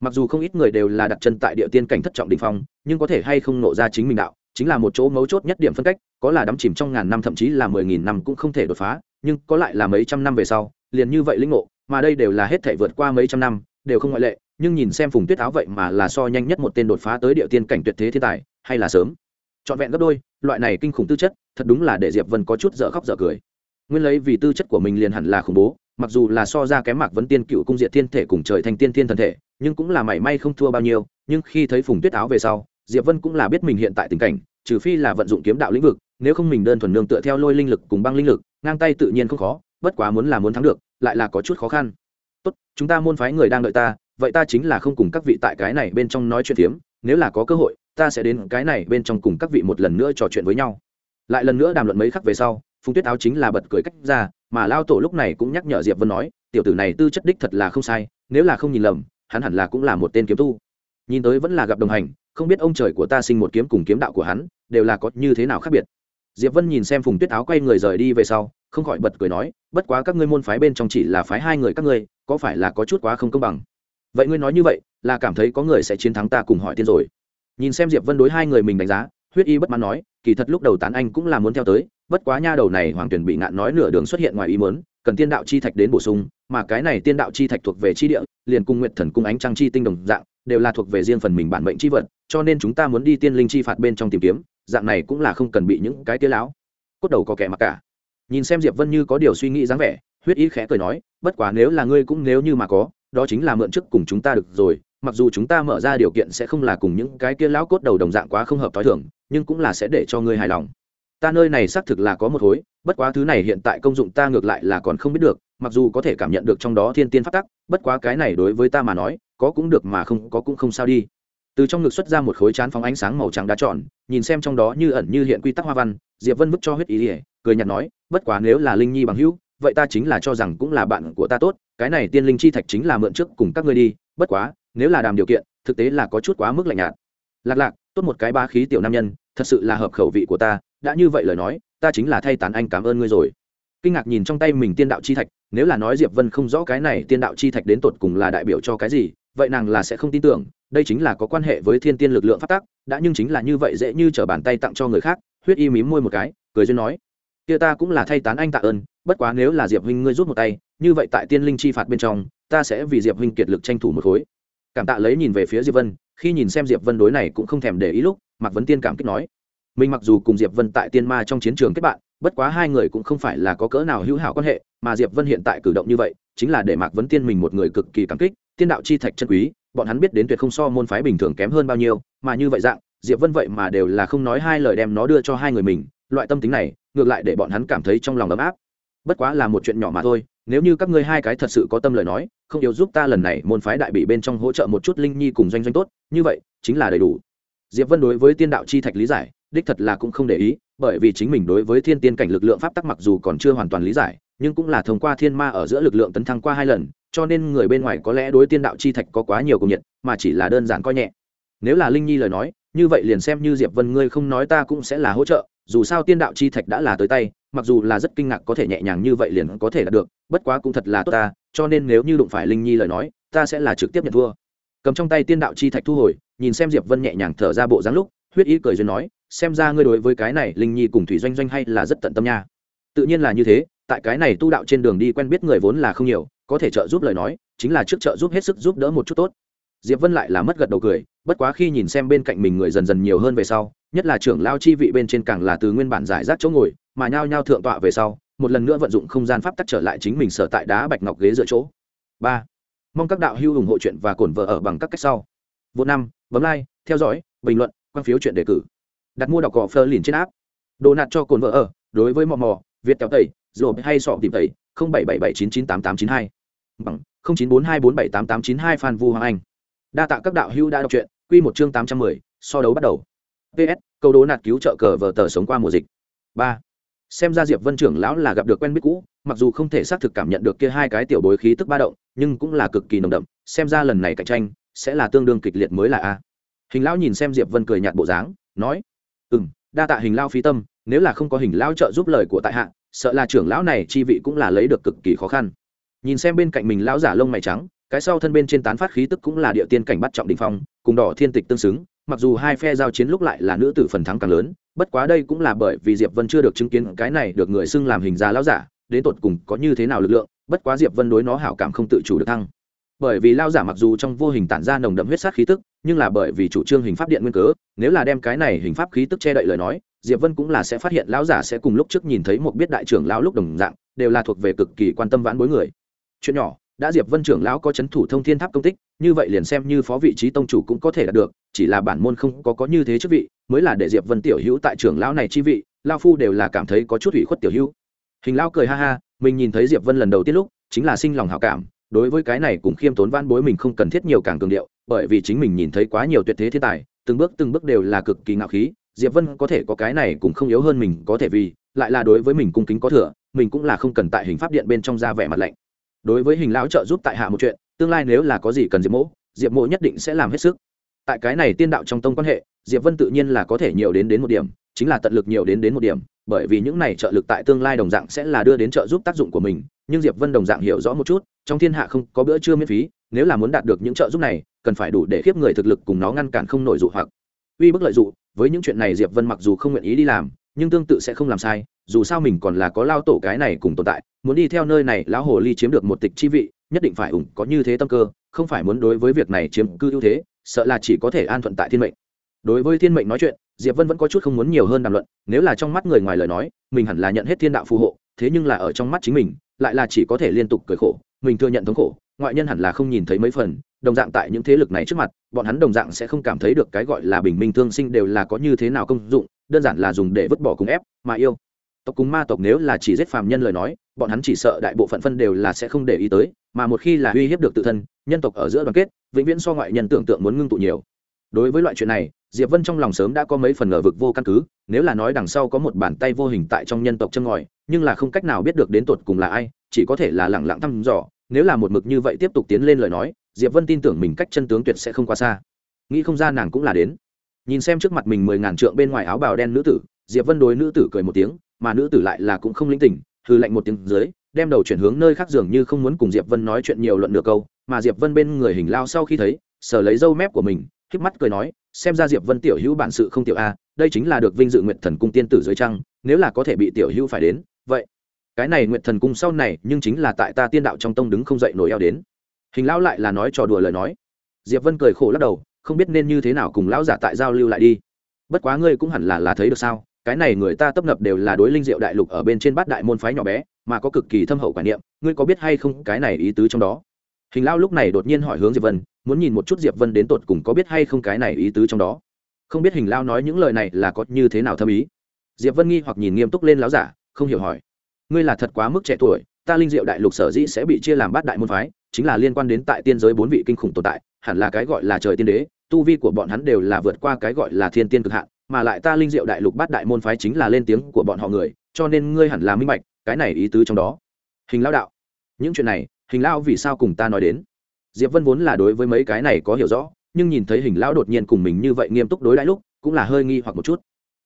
Mặc dù không ít người đều là đặt chân tại địa tiên cảnh thất trọng đ ỉ n h phong, nhưng có thể hay không nộ ra chính mình đạo, chính là một chỗ mấu chốt nhất điểm phân cách, có là đắm chìm trong ngàn năm thậm chí là mười nghìn năm cũng không thể đột phá, nhưng có lại là mấy trăm năm về sau, liền như vậy linh ngộ, mà đây đều là hết thể vượt qua mấy trăm năm, đều không ngoại lệ, nhưng nhìn xem phùng tuyết áo vậy mà là so nhanh nhất một tên đột phá tới địa tiên cảnh tuyệt thế thiên tài, hay là sớm. Trọn vẹn gấp đôi, loại này kinh khủng tư chất, thật đúng là để diệp vân có chút dở khóc dở cười nguyên lấy vì tư chất của mình liền hẳn là khủng bố, mặc dù là so ra kém mạc vấn tiên cựu cung diện thiên thể cùng trời thành tiên thiên thần thể, nhưng cũng là mảy may không thua bao nhiêu, nhưng khi thấy phùng tuyết áo về sau, diệp vân cũng là biết mình hiện tại tình cảnh, trừ phi là vận dụng kiếm đạo lĩnh vực, nếu không mình đơn thuần nương tựa theo lôi linh lực cùng băng linh lực, ngang tay tự nhiên không khó, bất quá muốn là muốn thắng được, lại là có chút khó khăn tốt, chúng ta môn phái người đang đợi ta, vậy ta chính là không cùng các vị tại cái này bên trong nói chuyện tiếm. nếu là có cơ hội, ta sẽ đến cái này bên trong cùng các vị một lần nữa trò chuyện với nhau lại lần nữa đàm luận mấy khắc về sau phùng tuyết áo chính là bật cười cách ra, mà lao tổ lúc này cũng nhắc nhở diệp vân nói, tiểu tử này tư chất đích thật là không sai, nếu là không nhìn lầm, hắn hẳn là cũng là một tên kiếm tu. Nhìn tới vẫn là gặp đồng hành, không biết ông trời của ta sinh một kiếm cùng kiếm đạo của hắn, đều là có như thế nào khác biệt. Diệp vân nhìn xem phùng tuyết áo quay người rời đi về sau, không khỏi bật cười nói, bất quá các ngươi môn phái bên trong chỉ là phái hai người các ngươi, có phải là có chút quá không công bằng? Vậy ngươi nói như vậy, là cảm thấy có người sẽ chiến thắng ta cùng hỏi tiên rồi. Nhìn xem diệp vân đối hai người mình đánh giá, huyết y bất mãn nói kỳ thật lúc đầu tán anh cũng là muốn theo tới, bất quá nha đầu này hoàng tuyển bị ngạn nói nửa đường xuất hiện ngoài ý muốn, cần tiên đạo chi thạch đến bổ sung, mà cái này tiên đạo chi thạch thuộc về chi địa, liền cung nguyện thần cung ánh trăng chi tinh đồng dạng, đều là thuộc về riêng phần mình bản mệnh chi vật, cho nên chúng ta muốn đi tiên linh chi phạt bên trong tìm kiếm, dạng này cũng là không cần bị những cái tia láo cốt đầu có kẻ mặc cả. Nhìn xem diệp vân như có điều suy nghĩ dáng vẻ, huyết ý khẽ cười nói, bất quá nếu là ngươi cũng nếu như mà có, đó chính là mượn chức cùng chúng ta được rồi, mặc dù chúng ta mở ra điều kiện sẽ không là cùng những cái kia lão cốt đầu đồng dạng quá không hợp t h o i thưởng nhưng cũng là sẽ để cho ngươi hài lòng. Ta nơi này xác thực là có một khối bất quá thứ này hiện tại công dụng ta ngược lại là còn không biết được, mặc dù có thể cảm nhận được trong đó thiên tiên phát tắc, bất quá cái này đối với ta mà nói, có cũng được mà không, có cũng không sao đi. Từ trong ngực xuất ra một khối chán phóng ánh sáng màu trắng đá tròn, nhìn xem trong đó như ẩn như hiện quy tắc hoa văn, diệp vân vứt cho huyết ý ỉa cười nhạt nói, bất quá nếu là linh nhi bằng hữu, vậy ta chính là cho rằng cũng là bạn của ta tốt, cái này tiên linh chi thạch chính là mượn trước cùng các ngươi đi, bất quá, nếu là đàm điều kiện, thực tế là có chút quá mức lạnh nhạt. Lạc lạc, tốt một cái ba khí tiểu nam nhân thật sự là hợp khẩu vị của ta, đã như vậy lời nói, ta chính là thay tán anh cảm ơn ngươi rồi. Kinh ngạc nhìn trong tay mình tiên đạo chi thạch, nếu là nói diệp vân không rõ cái này tiên đạo chi thạch đến tột cùng là đại biểu cho cái gì, vậy nàng là sẽ không tin tưởng, đây chính là có quan hệ với thiên tiên lực lượng phát tác đã nhưng chính là như vậy dễ như t bàn tay tặng cho người khác, huyết y mím môi một cái, cười duyên nói. Kia ta cũng là thay tán anh tạ ơn, bất quá nếu là diệp huynh ngươi rút một tay, như vậy tại tiên linh chi phạt bên trong, ta sẽ vì diệp huynh kiệt lực tranh thủ một khối. Cảm tạ lấy nhìn về phía diệp vân, khi nhìn xem diệp vân đối này cũng không thèm để ý lúc mạc vấn tiên cảm kích nói, mình mặc dù cùng diệp vân tại tiên ma trong chiến trường kết bạn, bất quá hai người cũng không phải là có cỡ nào hữu hảo quan hệ, mà diệp vân hiện tại cử động như vậy, chính là để mạc vấn tiên mình một người cực kỳ cảm kích, tiên đạo chi thạch chân quý, bọn hắn biết đến tuyệt không so môn phái bình thường kém hơn bao nhiêu, mà như vậy dạng, diệp vân vậy mà đều là không nói hai lời đem nó đưa cho hai người mình, loại tâm tính này, ngược lại để bọn hắn cảm thấy trong lòng ấm áp. Bất quá là một chuyện nhỏ mà thôi, nếu như các ngươi hai cái thật sự có tâm lời nói, không yếu giúp ta lần này môn phái đại bị bên trong hỗ trợ một chút linh nhi cùng doanh doanh tốt, như vậy, chính là đầy đủ diệp vân đối với tiên đạo chi thạch lý giải, đích thật là cũng không để ý, bởi vì chính mình đối với thiên tiên cảnh lực lượng pháp tắc mặc dù còn chưa hoàn toàn lý giải, nhưng cũng là thông qua thiên ma ở giữa lực lượng tấn thăng qua hai lần, cho nên người bên ngoài có lẽ đối tiên đạo chi thạch có quá nhiều công nhiệt, mà chỉ là đơn giản coi nhẹ. Nếu là linh nhi lời nói, như vậy liền xem như diệp vân ngươi không nói ta cũng sẽ là hỗ trợ, dù sao tiên đạo chi thạch đã là tới tay, mặc dù là rất kinh ngạc có thể nhẹ nhàng như vậy liền có thể đạt được, bất quá cũng thật là tốt ta, cho nên nếu như đụng phải linh nhi lời nói, ta sẽ là trực tiếp nhận thua. Cầm trong tay tiên đạo chi thạch thu hồi nhìn xem diệp vân nhẹ nhàng thở ra bộ dáng lúc, huyết ý cười duyên nói, xem ra ngươi đối với cái này linh nhi cùng thủy doanh doanh hay là rất tận tâm nha. Tự nhiên là như thế, tại cái này tu đạo trên đường đi quen biết người vốn là không nhiều, có thể trợ giúp lời nói, chính là trước trợ giúp hết sức giúp đỡ một chút tốt. Diệp vân lại là mất gật đầu cười, bất quá khi nhìn xem bên cạnh mình người dần dần nhiều hơn về sau, nhất là trưởng lao chi vị bên trên càng là từ nguyên bản giải rác chỗ ngồi, mà nhao nhao thượng tọa về sau, một lần nữa vận dụng không gian pháp tắc trở lại chính mình sở tại đá bạch ngọc ghế dựa chỗ. Ba. Mong các đạo hữu ủng hộ chuyện và cổn vợ ở bằng các cách sau. Vô năm bấm like, theo dõi, bình luận, quan phiếu chuyện đề cử. Đặt mua đọc cỏ phơ liền trên áp đồ nạt cho cồn vợ ở, đối với mò mò, việt kéo tẩy rồi hay sọ tìm tẩy, không bảy bảy bảy chín chín tám tám chín hai. Bằng không chín bốn hai bốn bảy tám tám chín hai phan vu hoàng anh. Đa tạ các đạo hữu đã đọc truyện, quy một chương tám trăm mười, so đấu bắt đầu. Ps câu đố nạt cứu trợ cờ vờ tờ sống qua mùa dịch. Ba. Xem ra diệp vân trưởng lão là gặp được quen biết cũ, mặc dù không thể xác thực cảm nhận được kia hai cái tiểu bối khí tức ba động, nhưng cũng là cực kỳ nồng đậm, xem ra lần này cạnh tranh sẽ là tương đương kịch liệt mới là a. Hình lão nhìn xem diệp vân cười nhạt bộ dáng, nói ừ m đa tạ hình lao phí tâm, nếu là không có hình lao trợ giúp lời của tại hạ, sợ là trưởng lão này chi vị cũng là lấy được cực kỳ khó khăn. Nhìn xem bên cạnh mình lão giả lông mày trắng, cái sau thân bên trên tán phát khí tức cũng là địa tiên cảnh bắt trọng đỉnh phong, cùng đỏ thiên tịch tương xứng, mặc dù hai phe giao chiến lúc lại là nữ tử phần thắng càng lớn, bất quá đây cũng là bởi vì diệp vân chưa được chứng kiến cái này được người xưng làm hình giá lão giả, đến tột cùng có như thế nào lực lượng, bất quá diệp vân đối nó hảo cảm không tự chủ được thăng bởi vì lao giả mặc dù trong vô hình tản ra nồng đậm huyết sát khí tức, nhưng là bởi vì chủ trương hình pháp điện nguyên cớ, nếu là đem cái này hình pháp khí tức che đậy lời nói, diệp vân cũng là sẽ phát hiện lão giả sẽ cùng lúc trước nhìn thấy một biết đại trưởng lão lúc đồng dạng, đều là thuộc về cực kỳ quan tâm vãn bối người. Chuyện nhỏ, đã diệp vân trưởng lão có chấn thủ thông thiên tháp công tích, như vậy liền xem như phó vị trí tông chủ cũng có thể đạt được, chỉ là bản môn không có có như thế chức vị, mới là để diệp vân tiểu hữu tại trưởng lão này chi vị lao phu đều là cảm thấy có chút ủy khuất tiểu hữu. Hình lão cười ha ha, mình nhìn thấy diệp vân lần đầu tiên lúc, chính là sinh lòng hảo cảm đối với cái này cũng khiêm tốn van bối mình không cần thiết nhiều càng cường điệu, bởi vì chính mình nhìn thấy quá nhiều tuyệt thế thiên tài, từng bước từng bước đều là cực kỳ ngạo khí, diệp vân có thể có cái này cũng không yếu hơn mình có thể vì, lại là đối với mình cung kính có thừa, mình cũng là không cần tại hình pháp điện bên trong ra vẻ mặt lạnh. Đối với hình lão trợ giúp tại hạ một chuyện, tương lai nếu là có gì cần diệp mỗ diệp mỗ nhất định sẽ làm hết sức. Tại cái này tiên đạo trong tông quan hệ, diệp vân tự nhiên là có thể nhiều đến đến một điểm, chính là tận lực nhiều đến đến một điểm, bởi vì những này trợ lực tại tương lai đồng dạng sẽ là đưa đến trợ giúp tác dụng của mình nhưng diệp vân đồng dạng hiểu rõ một chút, trong thiên hạ không có bữa trưa miễn phí, nếu là muốn đạt được những trợ giúp này, cần phải đủ để khiếp người thực lực cùng nó ngăn cản không nổi dụ hoặc. Uy bức lợi dụ, với những chuyện này diệp vân mặc dù không nguyện ý đi làm, nhưng tương tự sẽ không làm sai, dù sao mình còn là có lao tổ cái này cùng tồn tại, muốn đi theo nơi này, lão hồ ly chiếm được một tịch chi vị, nhất định phải ủng có như thế tâm cơ, không phải muốn đối với việc này chiếm cư ưu thế, sợ là chỉ có thể an thuận tại thiên mệnh. Đối với thiên mệnh nói chuyện, diệp vân vẫn có chút không muốn nhiều hơn đàm luận, nếu là trong mắt người ngoài lời nói, mình hẳn là nhận hết thiên đạo phù hộ thế nhưng là ở trong mắt chính mình, lại là chỉ có thể liên tục cười khổ, mình thừa nhận thống khổ, ngoại nhân hẳn là không nhìn thấy mấy phần, đồng dạng tại những thế lực này trước mặt, bọn hắn đồng dạng sẽ không cảm thấy được cái gọi là bình minh thương sinh đều là có như thế nào công dụng, đơn giản là dùng để vứt bỏ cùng ép, mà yêu. Tộc cùng ma tộc nếu là chỉ giết phàm nhân lời nói, bọn hắn chỉ sợ đại bộ phận phân đều là sẽ không để ý tới, mà một khi là uy hiếp được tự thân, nhân tộc ở giữa đoàn kết, vĩnh viễn so ngoại nhân tưởng tượng muốn ngưng tụ nhiều. Đối với loại chuyện này diệp vân trong lòng sớm đã có mấy phần ngờ vực vô căn cứ, nếu là nói đằng sau có một bàn tay vô hình tại trong nhân tộc chân ngòi, nhưng là không cách nào biết được đến tột cùng là ai, chỉ có thể là lẳng lặng thăm dò, nếu là một mực như vậy tiếp tục tiến lên lời nói, diệp vân tin tưởng mình cách chân tướng tuyệt sẽ không quá xa. Nghĩ không ra nàng cũng là đến. Nhìn xem trước mặt mình mười ngàn trượng bên ngoài áo bào đen nữ tử, diệp vân đối nữ tử cười một tiếng, mà nữ tử lại là cũng không linh tỉnh hư lạnh một tiếng dưới, đem đầu chuyển hướng nơi khác dường như không muốn cùng diệp vân nói chuyện nhiều luận được câu, mà diệp vân bên người hình lao sau khi thấy sở lấy dâu mép của mình híp mắt cười nói, xem ra diệp vân tiểu hữu bản sự không tiểu a, đây chính là được vinh dự nguyện thần cung tiên tử dưới trăng, nếu là có thể bị tiểu hữu phải đến, vậy, cái này nguyện thần cung sau này nhưng chính là tại ta tiên đạo trong tông đứng không dậy nổi eo đến. Hình lão lại là nói trò đùa lời nói. Diệp vân cười khổ lắc đầu, không biết nên như thế nào cùng lão giả tại giao lưu lại đi. Bất quá ngươi cũng hẳn là là thấy được sao, cái này người ta tấp nập đều là đối linh diệu đại lục ở bên trên bát đại môn phái nhỏ bé, mà có cực kỳ thâm hậu quả niệm, ngươi có biết hay không cái này ý tứ trong đó? Hình lão lúc này đột nhiên hỏi hướng diệp vân muốn nhìn một chút diệp vân đến tột cùng có biết hay không cái này ý tứ trong đó. Không biết hình lão nói những lời này là có như thế nào thâm ý. Diệp vân nghi hoặc nhìn nghiêm túc lên lão giả, không hiểu hỏi. Ngươi là thật quá mức trẻ tuổi, ta linh diệu đại lục sở dĩ sẽ bị chia làm bát đại môn phái, chính là liên quan đến tại tiên giới bốn vị kinh khủng tồn tại, hẳn là cái gọi là trời tiên đế, tu vi của bọn hắn đều là vượt qua cái gọi là thiên tiên cực hạn, mà lại ta linh diệu đại lục bát đại môn phái chính là lên tiếng của bọn họ người, cho nên ngươi hẳn là minh bạch cái này ý tứ trong đó. Hình lao đạo, những chuyện này, hình lao vì sao cùng ta nói đến? Diệp vân vốn là đối với mấy cái này có hiểu rõ, nhưng nhìn thấy hình lão đột nhiên cùng mình như vậy nghiêm túc đối đãi lúc, cũng là hơi nghi hoặc một chút.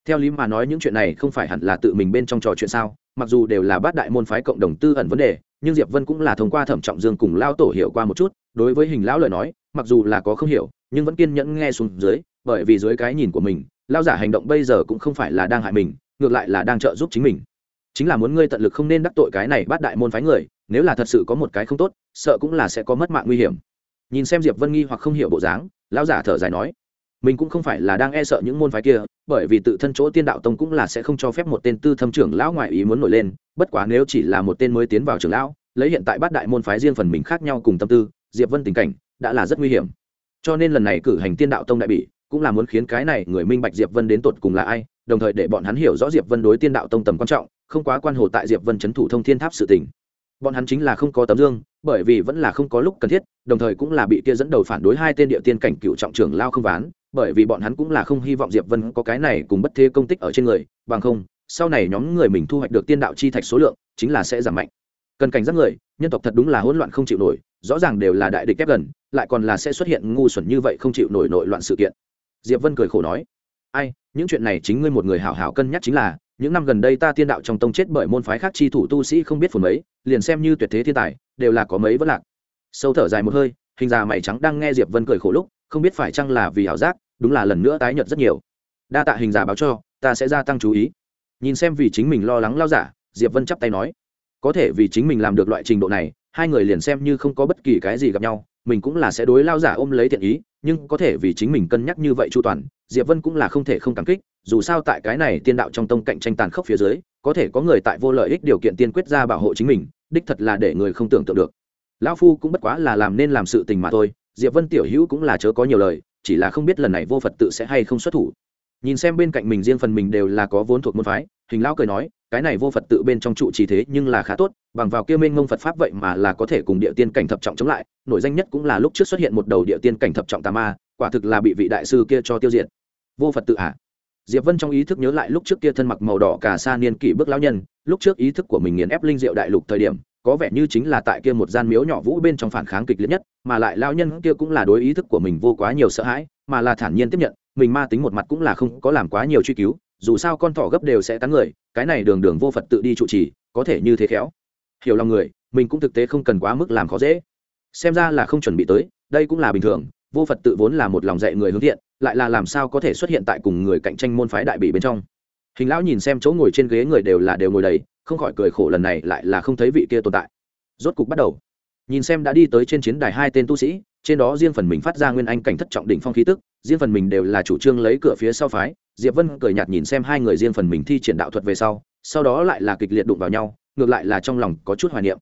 Theo lý mà nói những chuyện này không phải hẳn là tự mình bên trong trò chuyện sao, mặc dù đều là bát đại môn phái cộng đồng tư ẩn vấn đề, nhưng diệp vân cũng là thông qua thẩm trọng dương cùng lao tổ hiểu qua một chút, đối với hình lão lời nói, mặc dù là có không hiểu, nhưng vẫn kiên nhẫn nghe xuống dưới, bởi vì dưới cái nhìn của mình lao giả hành động bây giờ cũng không phải là đang hại mình, ngược lại là đang trợ giúp chính mình. Chính là muốn ngươi tận lực không nên đắc tội cái này bát đại môn phái người nếu là thật sự có một cái không tốt, sợ cũng là sẽ có mất mạng nguy hiểm. Nhìn xem diệp vân nghi hoặc không hiểu bộ dáng, lão giả thở dài nói, mình cũng không phải là đang e sợ những môn phái kia, bởi vì tự thân chỗ tiên đạo tông cũng là sẽ không cho phép một tên tư thâm trưởng lão ngoại ý muốn nổi lên, bất quá nếu chỉ là một tên mới tiến vào trưởng lão, lấy hiện tại bát đại môn phái riêng phần mình khác nhau cùng tâm tư, diệp vân tình cảnh đã là rất nguy hiểm. Cho nên lần này cử hành tiên đạo tông đại bỉ, cũng là muốn khiến cái này người minh bạch diệp vân đến tột cùng là ai, đồng thời để bọn hắn hiểu rõ diệp vân đối tiên đạo tông tầm quan trọng, không quá quan hồ tại diệp vân chấn thủ thông thiên tháp sự tình bọn hắn chính là không có tấm dương, bởi vì vẫn là không có lúc cần thiết, đồng thời cũng là bị kia dẫn đầu phản đối hai tên địa tiên cảnh cựu trọng trưởng lao không ván, bởi vì bọn hắn cũng là không hy vọng diệp vân có cái này cùng bất thế công tích ở trên người, bằng không, sau này nhóm người mình thu hoạch được tiên đạo chi thạch số lượng chính là sẽ giảm mạnh. Cần cảnh giác người, nhân tộc thật đúng là hỗn loạn không chịu nổi, rõ ràng đều là đại địch kép gần, lại còn là sẽ xuất hiện ngu xuẩn như vậy không chịu nổi nội loạn sự kiện. Diệp vân cười khổ nói, ai, những chuyện này chính ngươi một người hảo hảo cân nhắc chính là những năm gần đây ta tiên đạo trong tông chết bởi môn phái khác chi thủ tu sĩ không biết phồn mấy, liền xem như tuyệt thế thiên tài, đều là có mấy vẫn lạc. Sâu thở dài một hơi, hình già mày trắng đang nghe diệp vân cười khổ lúc, không biết phải chăng là vì ảo giác, đúng là lần nữa tái nhợt rất nhiều. Đa tạ hình già báo cho, ta sẽ gia tăng chú ý. Nhìn xem vì chính mình lo lắng lao giả, diệp vân chắp tay nói, có thể vì chính mình làm được loại trình độ này hai người liền xem như không có bất kỳ cái gì gặp nhau, mình cũng là sẽ đối lao giả ôm lấy thiện ý, nhưng có thể vì chính mình cân nhắc như vậy chu toàn, diệp vân cũng là không thể không cảm kích, dù sao tại cái này tiên đạo trong tông cạnh tranh tàn khốc phía dưới, có thể có người tại vô lợi ích điều kiện tiên quyết ra bảo hộ chính mình, đích thật là để người không tưởng tượng được. Lão phu cũng bất quá là làm nên làm sự tình mà thôi, diệp vân tiểu hữu cũng là chớ có nhiều lời, chỉ là không biết lần này vô phật tự sẽ hay không xuất thủ. Nhìn xem bên cạnh mình riêng phần mình đều là có vốn thuộc môn phái, hình lão cười nói cái này vô phật tự bên trong trụ trì thế nhưng là khá tốt, bằng vào kia minh ngông phật pháp vậy mà là có thể cùng địa tiên cảnh thập trọng chống lại, nổi danh nhất cũng là lúc trước xuất hiện một đầu địa tiên cảnh thập trọng tà ma, quả thực là bị vị đại sư kia cho tiêu diệt vô phật tự à? diệp vân trong ý thức nhớ lại lúc trước kia thân mặc màu đỏ cả xa niên kỷ bước lão nhân, lúc trước ý thức của mình nghiền ép linh diệu đại lục thời điểm, có vẻ như chính là tại kia một gian miếu nhỏ vũ bên trong phản kháng kịch liệt nhất, mà lại lão nhân kia cũng là đối ý thức của mình vô quá nhiều sợ hãi, mà là thản nhiên tiếp nhận, mình ma tính một mặt cũng là không có làm quá nhiều truy cứu, dù sao con thỏ gấp đều sẽ tán người cái này đường đường vô phật tự đi trụ trì, có thể như thế khéo. Hiểu lòng người, mình cũng thực tế không cần quá mức làm khó dễ. Xem ra là không chuẩn bị tới, đây cũng là bình thường, vô phật tự vốn là một lòng dạy người hướng thiện, lại là làm sao có thể xuất hiện tại cùng người cạnh tranh môn phái đại bị bên trong. Hình lão nhìn xem chỗ ngồi trên ghế người đều là đều ngồi đầy, không khỏi cười khổ lần này lại là không thấy vị kia tồn tại. Rốt cục bắt đầu. Nhìn xem đã đi tới trên chiến đài hai tên tu sĩ trên đó riêng phần mình phát ra nguyên anh cảnh thất trọng đỉnh phong khí tức, riêng phần mình đều là chủ trương lấy cửa phía sau phái. Diệp vân cười nhạt nhìn xem hai người riêng phần mình thi triển đạo thuật về sau sau đó lại là kịch liệt đụng vào nhau, ngược lại là trong lòng có chút hoài niệm.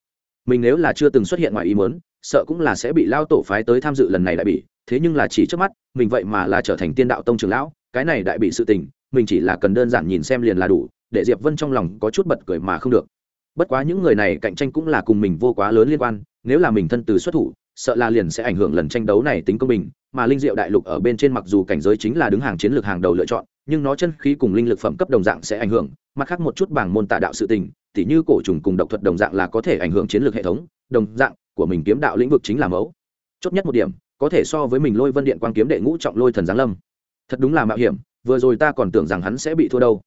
Mình nếu là chưa từng xuất hiện ngoài ý muốn, sợ cũng là sẽ bị lao tổ phái tới tham dự lần này đại bị. Thế nhưng là chỉ trước mắt, mình vậy mà là trở thành tiên đạo tông trưởng lão, cái này đại bị sự tình, mình chỉ là cần đơn giản nhìn xem liền là đủ, để diệp vân trong lòng có chút bật cười mà không được. Bất quá những người này cạnh tranh cũng là cùng mình vô quá lớn liên quan, nếu là mình thân từ xuất thủ sợ là liền sẽ ảnh hưởng lần tranh đấu này tính công bình, mà linh diệu đại lục ở bên trên mặc dù cảnh giới chính là đứng hàng chiến lược hàng đầu lựa chọn, nhưng nó chân khí cùng linh lực phẩm cấp đồng dạng sẽ ảnh hưởng, mặt khác một chút bảng môn tả đạo sự tình, tỉ như cổ trùng cùng độc thuật đồng dạng là có thể ảnh hưởng chiến lược hệ thống, đồng dạng, của mình kiếm đạo lĩnh vực chính là mẫu. Chốt nhất một điểm, có thể so với mình lôi vân điện quan kiếm đệ ngũ trọng lôi thần giáng lâm. Thật đúng là mạo hiểm, vừa rồi ta còn tưởng rằng hắn sẽ bị thua đâu.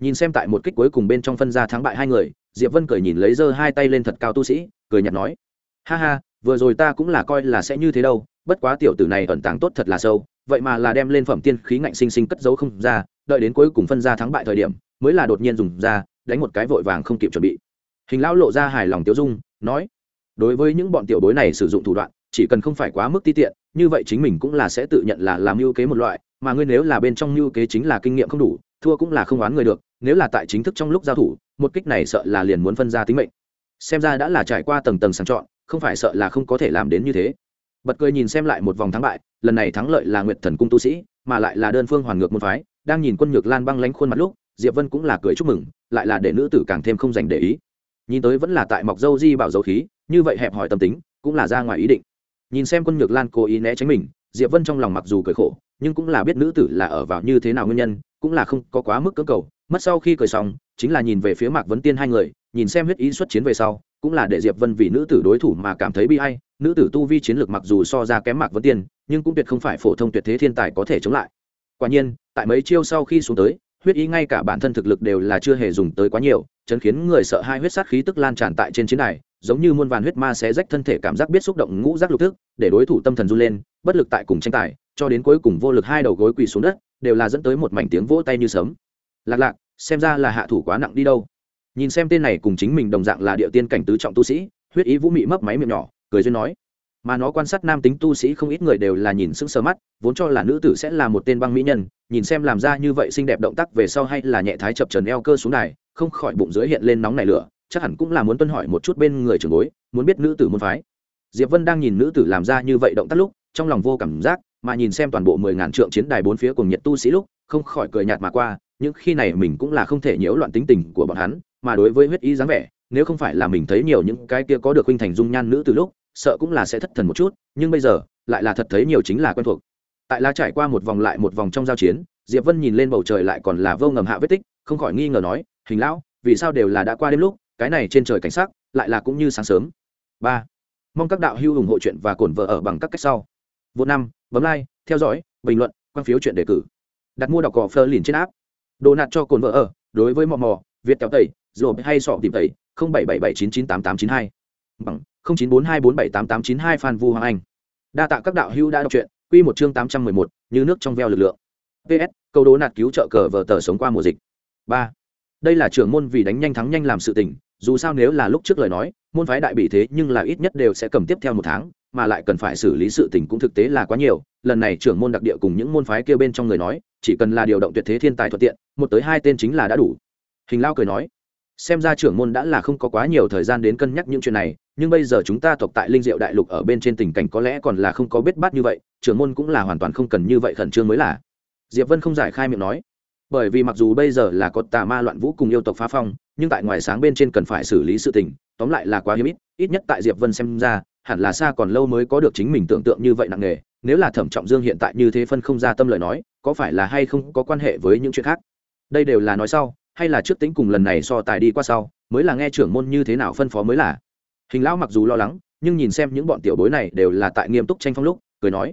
Nhìn xem tại một kích cuối cùng bên trong phân ra thắng bại hai người, diệp vân cười nhìn lấy giơ hai tay lên thật cao tu sĩ, cười nhạt nói, ha ha vừa rồi ta cũng là coi là sẽ như thế đâu, bất quá tiểu tử này ẩn tàng tốt thật là sâu, vậy mà là đem lên phẩm tiên khí ngạnh sinh sinh cất giấu không ra, đợi đến cuối cùng phân ra thắng bại thời điểm, mới là đột nhiên dùng ra, đánh một cái vội vàng không kịp chuẩn bị. Hình lão lộ ra hài lòng tiêu dung, nói, đối với những bọn tiểu bối này sử dụng thủ đoạn, chỉ cần không phải quá mức ti tiện, như vậy chính mình cũng là sẽ tự nhận là làm mưu kế một loại, mà ngươi nếu là bên trong mưu kế chính là kinh nghiệm không đủ, thua cũng là không oán người được, nếu là tại chính thức trong lúc giao thủ, một kích này sợ là liền muốn phân ra tính mệnh. Xem ra đã là trải qua tầng tầng sàng chọn không phải sợ là không có thể làm đến như thế. Bật cười nhìn xem lại một vòng thắng bại, lần này thắng lợi là nguyệt thần cung tu sĩ, mà lại là đơn phương hoàn ngược môn phái, đang nhìn quân nhược lan băng lánh khuôn mặt lúc, diệp vân cũng là cười chúc mừng, lại là để nữ tử càng thêm không dành để ý. Nhìn tới vẫn là tại mọc dâu di bảo dấu khí, như vậy hẹp hỏi tâm tính, cũng là ra ngoài ý định. Nhìn xem quân nhược lan cố ý né tránh mình, diệp vân trong lòng mặc dù cười khổ, nhưng cũng là biết nữ tử là ở vào như thế nào nguyên nhân, cũng là không có quá mức cưỡng cầu. Mất sau khi cười xong, chính là nhìn về phía mạc vấn tiên hai người nhìn xem huyết ý xuất chiến về sau, cũng là để diệp vân vì nữ tử đối thủ mà cảm thấy bi hay nữ tử tu vi chiến lược mặc dù so ra kém mạc vấn tiên, nhưng cũng tuyệt không phải phổ thông tuyệt thế thiên tài có thể chống lại. Quả nhiên, tại mấy chiêu sau khi xuống tới, huyết ý ngay cả bản thân thực lực đều là chưa hề dùng tới quá nhiều, chấn khiến người sợ hai huyết sát khí tức lan tràn tại trên chiến đài, giống như muôn vàn huyết ma sẽ rách thân thể cảm giác biết xúc động ngũ giác lục thức, để đối thủ tâm thần run lên, bất lực tại cùng tranh tài, cho đến cuối cùng vô lực hai đầu gối quỳ xuống đất, đều là dẫn tới một mảnh tiếng vỗ tay như sớm lạc lạc, xem ra là hạ thủ quá nặng đi đâu nhìn xem tên này cùng chính mình đồng dạng là địa tiên cảnh tứ trọng tu sĩ, huyết ý vũ mị mấp máy miệng nhỏ, cười duyên nói. Mà nó quan sát nam tính tu sĩ không ít người đều là nhìn sững sờ mắt, vốn cho là nữ tử sẽ là một tên băng mỹ nhân, nhìn xem làm ra như vậy xinh đẹp động tác về sau hay là nhẹ thái chập trần eo cơ xuống này không khỏi bụng dưới hiện lên nóng này lửa, chắc hẳn cũng là muốn tuân hỏi một chút bên người trưởng bối, muốn biết nữ tử môn phái. Diệp vân đang nhìn nữ tử làm ra như vậy động tác lúc, trong lòng vô cảm giác, mà nhìn xem toàn bộ mười ngàn trượng chiến đài bốn phía cùng nhiệt tu sĩ lúc, không khỏi cười nhạt mà qua những khi này mình cũng là không thể nhiễu loạn tính tình của bọn hắn, mà đối với huyết ý dáng vẻ, nếu không phải là mình thấy nhiều những cái kia có được huynh thành dung nhan nữ từ lúc, sợ cũng là sẽ thất thần một chút, nhưng bây giờ, lại là thật thấy nhiều chính là quen thuộc. Tại là trải qua một vòng lại một vòng trong giao chiến, diệp vân nhìn lên bầu trời lại còn là vô ngầm hạ vết tích, không khỏi nghi ngờ nói, hình lão, vì sao đều là đã qua đêm lúc, cái này trên trời cảnh sắc, lại là cũng như sáng sớm. Ba, mong các đạo hữu ủng hộ chuyện và cổn vợ ở bằng các cách sau. Vô năm, bấm like, theo dõi, bình luận, quan phiếu chuyện đề cử. Đặt mua đọc cỏ phơ liền trên áp đồ nạt cho cồn vợ ở, đối với mò mò, việt kéo tẩy rồi hay sọ tìm tẩy, không bảy bảy bảy chín chín tám tám chín hai. Bằng, không chín bốn hai bốn bảy tám tám chín hai phan vu hoàng anh. Đa tạ các đạo hữu đã đọc truyện, quy một chương tám trăm mười một, như nước trong veo lực lượng. Ps câu đố nạt cứu trợ cờ vờ tờ sống qua mùa dịch. Ba, đây là trưởng môn vì đánh nhanh thắng nhanh làm sự tình, dù sao nếu là lúc trước lời nói, môn phái đại bị thế nhưng là ít nhất đều sẽ cầm tiếp theo một tháng, mà lại cần phải xử lý sự tình cũng thực tế là quá nhiều. Lần này trưởng môn đặc địa cùng những môn phái kia bên trong người nói chỉ cần là điều động tuyệt thế thiên tài thuận tiện, một tới hai tên chính là đã đủ. Hình lao cười nói. Xem ra trưởng môn đã là không có quá nhiều thời gian đến cân nhắc những chuyện này, nhưng bây giờ chúng ta tộc tại linh diệu đại lục ở bên trên tình cảnh có lẽ còn là không có biết bát như vậy, trưởng môn cũng là hoàn toàn không cần như vậy khẩn trương mới là. Diệp vân không giải khai miệng nói. Bởi vì mặc dù bây giờ là có tà ma loạn vũ cùng yêu tộc phá phong, nhưng tại ngoài sáng bên trên cần phải xử lý sự tình, tóm lại là quá hiếm ít ít nhất tại diệp vân xem ra, hẳn là xa còn lâu mới có được chính mình tưởng tượng như vậy nặng nề, nếu là thẩm trọng dương hiện tại như thế phân không ra tâm lời nói có phải là hay không có quan hệ với những chuyện khác? Đây đều là nói sau, hay là trước tính cùng lần này so tài đi qua sau, mới là nghe trưởng môn như thế nào phân phó mới là. Hình lão mặc dù lo lắng, nhưng nhìn xem những bọn tiểu bối này đều là tại nghiêm túc tranh phong lúc, cười nói.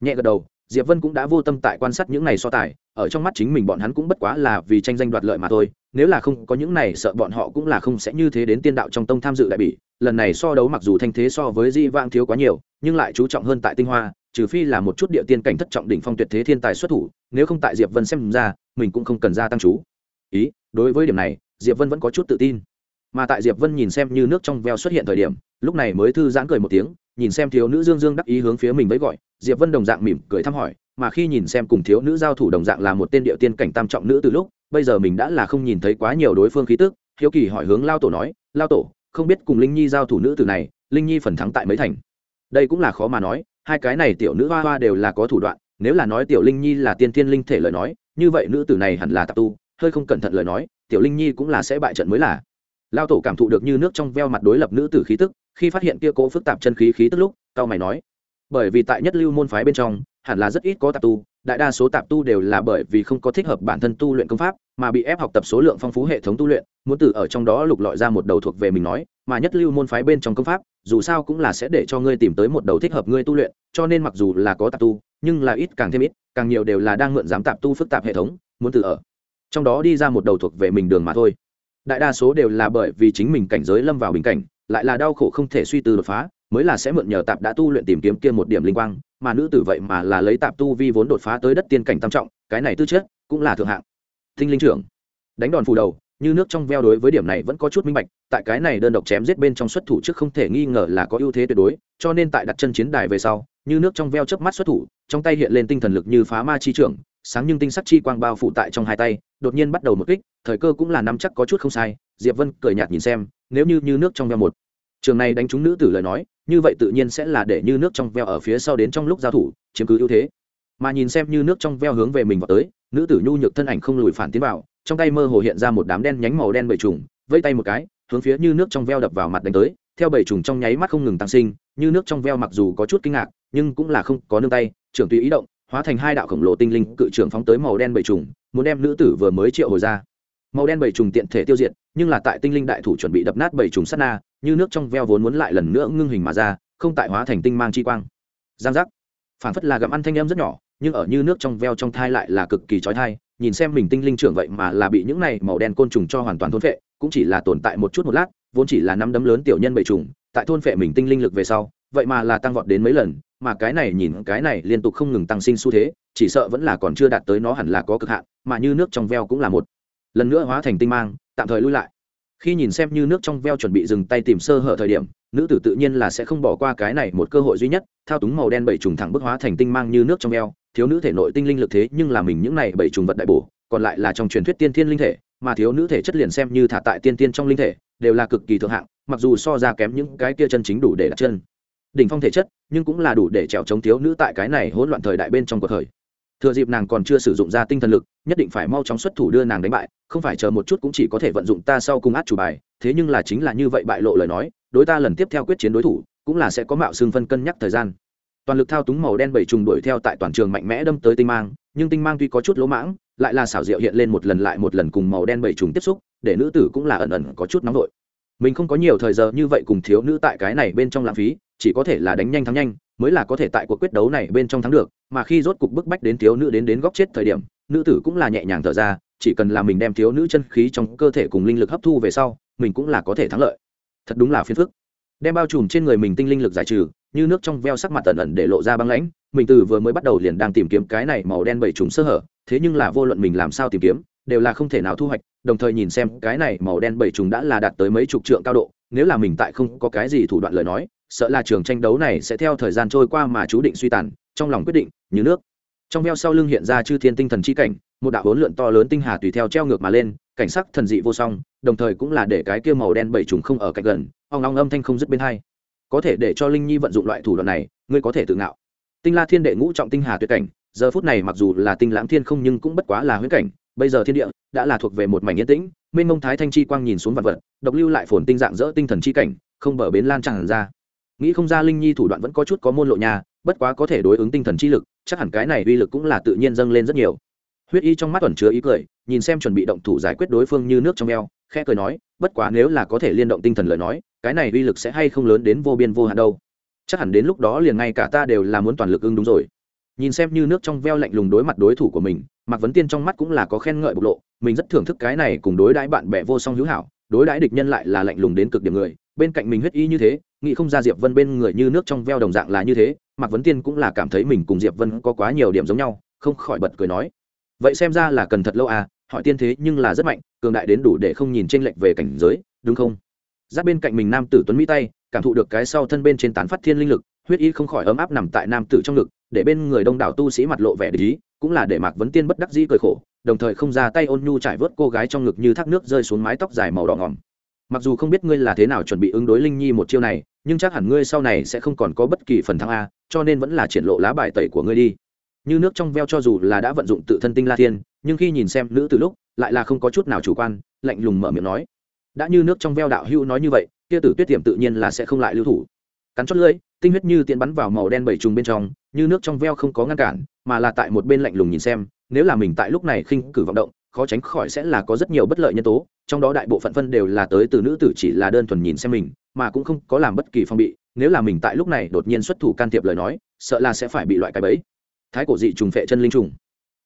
Nhẹ gật đầu, diệp vân cũng đã vô tâm tại quan sát những này so tài, ở trong mắt chính mình bọn hắn cũng bất quá là vì tranh danh đoạt lợi mà thôi nếu là không có những này, sợ bọn họ cũng là không sẽ như thế đến tiên đạo trong tông tham dự đại bỉ. Lần này so đấu mặc dù thanh thế so với di vang thiếu quá nhiều, nhưng lại chú trọng hơn tại tinh hoa, trừ phi là một chút địa tiên cảnh thất trọng đỉnh phong tuyệt thế thiên tài xuất thủ, nếu không tại diệp vân xem ra, mình cũng không cần ra tăng chú. Ý, đối với điểm này, diệp vân vẫn có chút tự tin. Mà tại diệp vân nhìn xem như nước trong veo xuất hiện thời điểm, lúc này mới thư giãn cười một tiếng, nhìn xem thiếu nữ dương dương đắc ý hướng phía mình với gọi, diệp vân đồng dạng mỉm cười thăm hỏi, mà khi nhìn xem cùng thiếu nữ giao thủ đồng dạng là một tên địa tiên cảnh tam trọng nữ từ lúc bây giờ mình đã là không nhìn thấy quá nhiều đối phương khí tức, hiếu kỳ hỏi hướng lao tổ nói, lao tổ, không biết cùng linh nhi giao thủ nữ từ này, linh nhi phần thắng tại mấy thành? Đây cũng là khó mà nói, hai cái này tiểu nữ hoa hoa đều là có thủ đoạn, nếu là nói tiểu linh nhi là tiên thiên linh thể lời nói, như vậy nữ tử này hẳn là tạp tu, hơi không cẩn thận lời nói, tiểu linh nhi cũng là sẽ bại trận mới là. Lao tổ cảm thụ được như nước trong veo mặt đối lập nữ tử khí tức, khi phát hiện kia cố phức tạp chân khí khí tức lúc cao mày nói, bởi vì tại nhất lưu môn phái bên trong hẳn là rất ít có tạp tu, đại đa số tạp tu đều là bởi vì không có thích hợp bản thân tu luyện công pháp, mà bị ép học tập số lượng phong phú hệ thống tu luyện, muốn từ ở trong đó lục lọi ra một đầu thuộc về mình nói, mà nhất lưu môn phái bên trong công pháp, dù sao cũng là sẽ để cho ngươi tìm tới một đầu thích hợp ngươi tu luyện, cho nên mặc dù là có tạp tu, nhưng là ít càng thêm ít, càng nhiều đều là đang mượn dám tạp tu phức tạp hệ thống, muốn từ ở trong đó đi ra một đầu thuộc về mình đường mà thôi. Đại đa số đều là bởi vì chính mình cảnh giới lâm vào bình cảnh, lại là đau khổ không thể suy tư đột phá, mới là sẽ mượn nhờ tạp đã tu luyện tìm kiếm kia một điểm linh quang mà nữ tử vậy mà là lấy tạp tu vi vốn đột phá tới đất tiên cảnh tam trọng, cái này tư chất cũng là thượng hạng. Thinh linh trưởng, đánh đòn phủ đầu, như nước trong veo đối với điểm này vẫn có chút minh bạch, tại cái này đơn độc chém giết bên trong xuất thủ trước không thể nghi ngờ là có ưu thế tuyệt đối, cho nên tại đặt chân chiến đài về sau, như nước trong veo chớp mắt xuất thủ, trong tay hiện lên tinh thần lực như phá ma chi trưởng, sáng nhưng tinh sắc chi quang bao phủ tại trong hai tay, đột nhiên bắt đầu một kích, thời cơ cũng là nắm chắc có chút không sai, diệp vân cười nhạt nhìn xem, nếu như như nước trong veo một, trường này đánh trúng nữ tử lời nói như vậy tự nhiên sẽ là để như nước trong veo ở phía sau đến trong lúc giao thủ, chiếm cứ ưu thế. Mà nhìn xem như nước trong veo hướng về mình vào tới, nữ tử nhu nhược thân ảnh không lùi phản tiến vào, trong tay mơ hồ hiện ra một đám đen nhánh màu đen bầy trùng vây tay một cái, hướng phía như nước trong veo đập vào mặt đánh tới. Theo bầy trùng trong nháy mắt không ngừng tăng sinh, như nước trong veo mặc dù có chút kinh ngạc, nhưng cũng là không có nương tay, trưởng tùy ý động, hóa thành hai đạo khổng lồ tinh linh cự trưởng phóng tới màu đen bầy trùng, muốn đem nữ tử vừa mới triệu hồi ra màu đen bảy trùng tiện thể tiêu diệt, nhưng là tại tinh linh đại thủ chuẩn bị đập nát bảy trùng sát na, như nước trong veo vốn muốn lại lần nữa ngưng hình mà ra, không tại hóa thành tinh mang chi quang. Giang giác. Phản phất là gặm ăn thanh em rất nhỏ, nhưng ở như nước trong veo trong thai lại là cực kỳ trói thai nhìn xem mình tinh linh trưởng vậy mà là bị những này màu đen côn trùng cho hoàn toàn thôn phệ, cũng chỉ là tồn tại một chút một lát, vốn chỉ là năm đấm lớn tiểu nhân bảy trùng, tại thôn phệ mình tinh linh lực về sau, vậy mà là tăng vọt đến mấy lần, mà cái này nhìn cái này liên tục không ngừng tăng sinh xu thế, chỉ sợ vẫn là còn chưa đạt tới nó hẳn là có cực hạn, mà như nước trong veo cũng là một lần nữa hóa thành tinh mang, tạm thời lui lại. Khi nhìn xem như nước trong veo chuẩn bị dừng tay tìm sơ hở thời điểm, nữ tử tự nhiên là sẽ không bỏ qua cái này một cơ hội duy nhất, thao túng màu đen bảy trùng thẳng bức hóa thành tinh mang như nước trong veo. Thiếu nữ thể nội tinh linh lực thế nhưng là mình những này bảy trùng vật đại bổ, còn lại là trong truyền thuyết tiên thiên linh thể, mà thiếu nữ thể chất liền xem như thả tại tiên tiên trong linh thể, đều là cực kỳ thượng hạng, mặc dù so ra kém những cái kia chân chính đủ để đặt chân. Đỉnh phong thể chất, nhưng cũng là đủ để trèo chống thiếu nữ tại cái này hỗn loạn thời đại bên trong cuộc thời thừa dịp nàng còn chưa sử dụng ra tinh thần lực, nhất định phải mau chóng xuất thủ đưa nàng đánh bại, không phải chờ một chút cũng chỉ có thể vận dụng ta sau cùng át chủ bài, thế nhưng là chính là như vậy bại lộ lời nói, đối ta lần tiếp theo quyết chiến đối thủ, cũng là sẽ có mạo xương phân cân nhắc thời gian. Toàn lực thao túng màu đen bảy trùng đuổi theo tại toàn trường mạnh mẽ đâm tới tinh mang, nhưng tinh mang tuy có chút lỗ mãng, lại là xảo diệu hiện lên một lần lại một lần cùng màu đen bảy trùng tiếp xúc, để nữ tử cũng là ẩn ẩn có chút nóng vội mình không có nhiều thời giờ như vậy cùng thiếu nữ tại cái này bên trong lãng phí chỉ có thể là đánh nhanh thắng nhanh, mới là có thể tại cuộc quyết đấu này bên trong thắng được, mà khi rốt cục bức bách đến thiếu nữ đến đến góc chết thời điểm, nữ tử cũng là nhẹ nhàng thở ra, chỉ cần là mình đem thiếu nữ chân khí trong cơ thể cùng linh lực hấp thu về sau, mình cũng là có thể thắng lợi. Thật đúng là phiền phức. Đem bao trùm trên người mình tinh linh lực giải trừ, như nước trong veo sắc mặt tẩn ẩn để lộ ra băng lãnh, mình từ vừa mới bắt đầu liền đang tìm kiếm cái này màu đen bảy trùng sơ hở, thế nhưng là vô luận mình làm sao tìm kiếm, đều là không thể nào thu hoạch, đồng thời nhìn xem cái này màu đen bảy trùng đã là đạt tới mấy chục trượng cao độ, nếu là mình tại không có cái gì thủ đoạn lời nói sợ là trường tranh đấu này sẽ theo thời gian trôi qua mà chú định suy tàn, trong lòng quyết định, như nước. Trong veo sau lưng hiện ra chư thiên tinh thần chi cảnh, một đạo hỗn lượn to lớn tinh hà tùy theo treo ngược mà lên, cảnh sắc thần dị vô song, đồng thời cũng là để cái kia màu đen bảy trùng không ở cạnh gần, ong ong âm thanh không dứt bên hai. Có thể để cho linh nhi vận dụng loại thủ đoạn này, ngươi có thể tự ngạo. Tinh la thiên đệ ngũ trọng tinh hà tuyệt cảnh, giờ phút này mặc dù là tinh lãng thiên không nhưng cũng bất quá là huyễn cảnh, bây giờ thiên địa đã là thuộc về một mảnh yên tĩnh, mênh mông thái thanh chi quang nhìn xuống vật vật, độc lưu lại phồn tinh dạng dỡ tinh thần chi cảnh, không bờ bến lan tràn ra nghĩ không ra linh nhi thủ đoạn vẫn có chút có môn lộ nhà bất quá có thể đối ứng tinh thần chi lực, chắc hẳn cái này uy lực cũng là tự nhiên dâng lên rất nhiều. Huyết y trong mắt tuần chứa ý cười, nhìn xem chuẩn bị động thủ giải quyết đối phương như nước trong eo, khẽ cười nói, bất quá nếu là có thể liên động tinh thần lời nói, cái này uy lực sẽ hay không lớn đến vô biên vô hạn đâu. Chắc hẳn đến lúc đó liền ngay cả ta đều là muốn toàn lực ưng đúng rồi. Nhìn xem như nước trong veo lạnh lùng đối mặt đối thủ của mình, mạc vấn tiên trong mắt cũng là có khen ngợi bộc lộ, mình rất thưởng thức cái này cùng đối đãi bạn bè vô song hữu hảo, đối đãi địch nhân lại là lạnh lùng đến cực điểm người, bên cạnh mình huyết y như thế nghĩ không ra diệp vân bên người như nước trong veo đồng dạng là như thế, mạc vấn tiên cũng là cảm thấy mình cùng diệp vân có quá nhiều điểm giống nhau, không khỏi bật cười nói. Vậy xem ra là cần thật lâu à hỏi tiên thế nhưng là rất mạnh, cường đại đến đủ để không nhìn tranh lệch về cảnh giới, đúng không? Giáp bên cạnh mình nam tử tuấn mỹ tay, cảm thụ được cái sau thân bên trên tán phát thiên linh lực, huyết y không khỏi ấm áp nằm tại nam tử trong ngực, để bên người đông đảo tu sĩ mặt lộ vẻ để ý, cũng là để mạc vấn tiên bất đắc dĩ cười khổ, đồng thời không ra tay ôn nhu trải vớt cô gái trong ngực như thác nước rơi xuống mái tóc dài màu đỏ ngỏm mặc dù không biết ngươi là thế nào chuẩn bị ứng đối linh nhi một chiêu này, nhưng chắc hẳn ngươi sau này sẽ không còn có bất kỳ phần thắng a, cho nên vẫn là triển lộ lá bài tẩy của ngươi đi. Như nước trong veo cho dù là đã vận dụng tự thân tinh la thiên, nhưng khi nhìn xem nữ từ lúc, lại là không có chút nào chủ quan, lạnh lùng mở miệng nói. Đã như nước trong veo đạo hữu nói như vậy, kia tử tuyết tiềm tự nhiên là sẽ không lại lưu thủ. Cắn chót lưỡi, tinh huyết như tiện bắn vào màu đen bảy trùng bên trong, như nước trong veo không có ngăn cản, mà là tại một bên lạnh lùng nhìn xem, nếu là mình tại lúc này khinh cử vọng động khó tránh khỏi sẽ là có rất nhiều bất lợi nhân tố, trong đó đại bộ phận phân đều là tới từ nữ tử chỉ là đơn thuần nhìn xem mình, mà cũng không có làm bất kỳ phong bị, nếu là mình tại lúc này đột nhiên xuất thủ can thiệp lời nói, sợ là sẽ phải bị loại cái bẫy. Thái cổ dị trùng phệ chân linh trùng.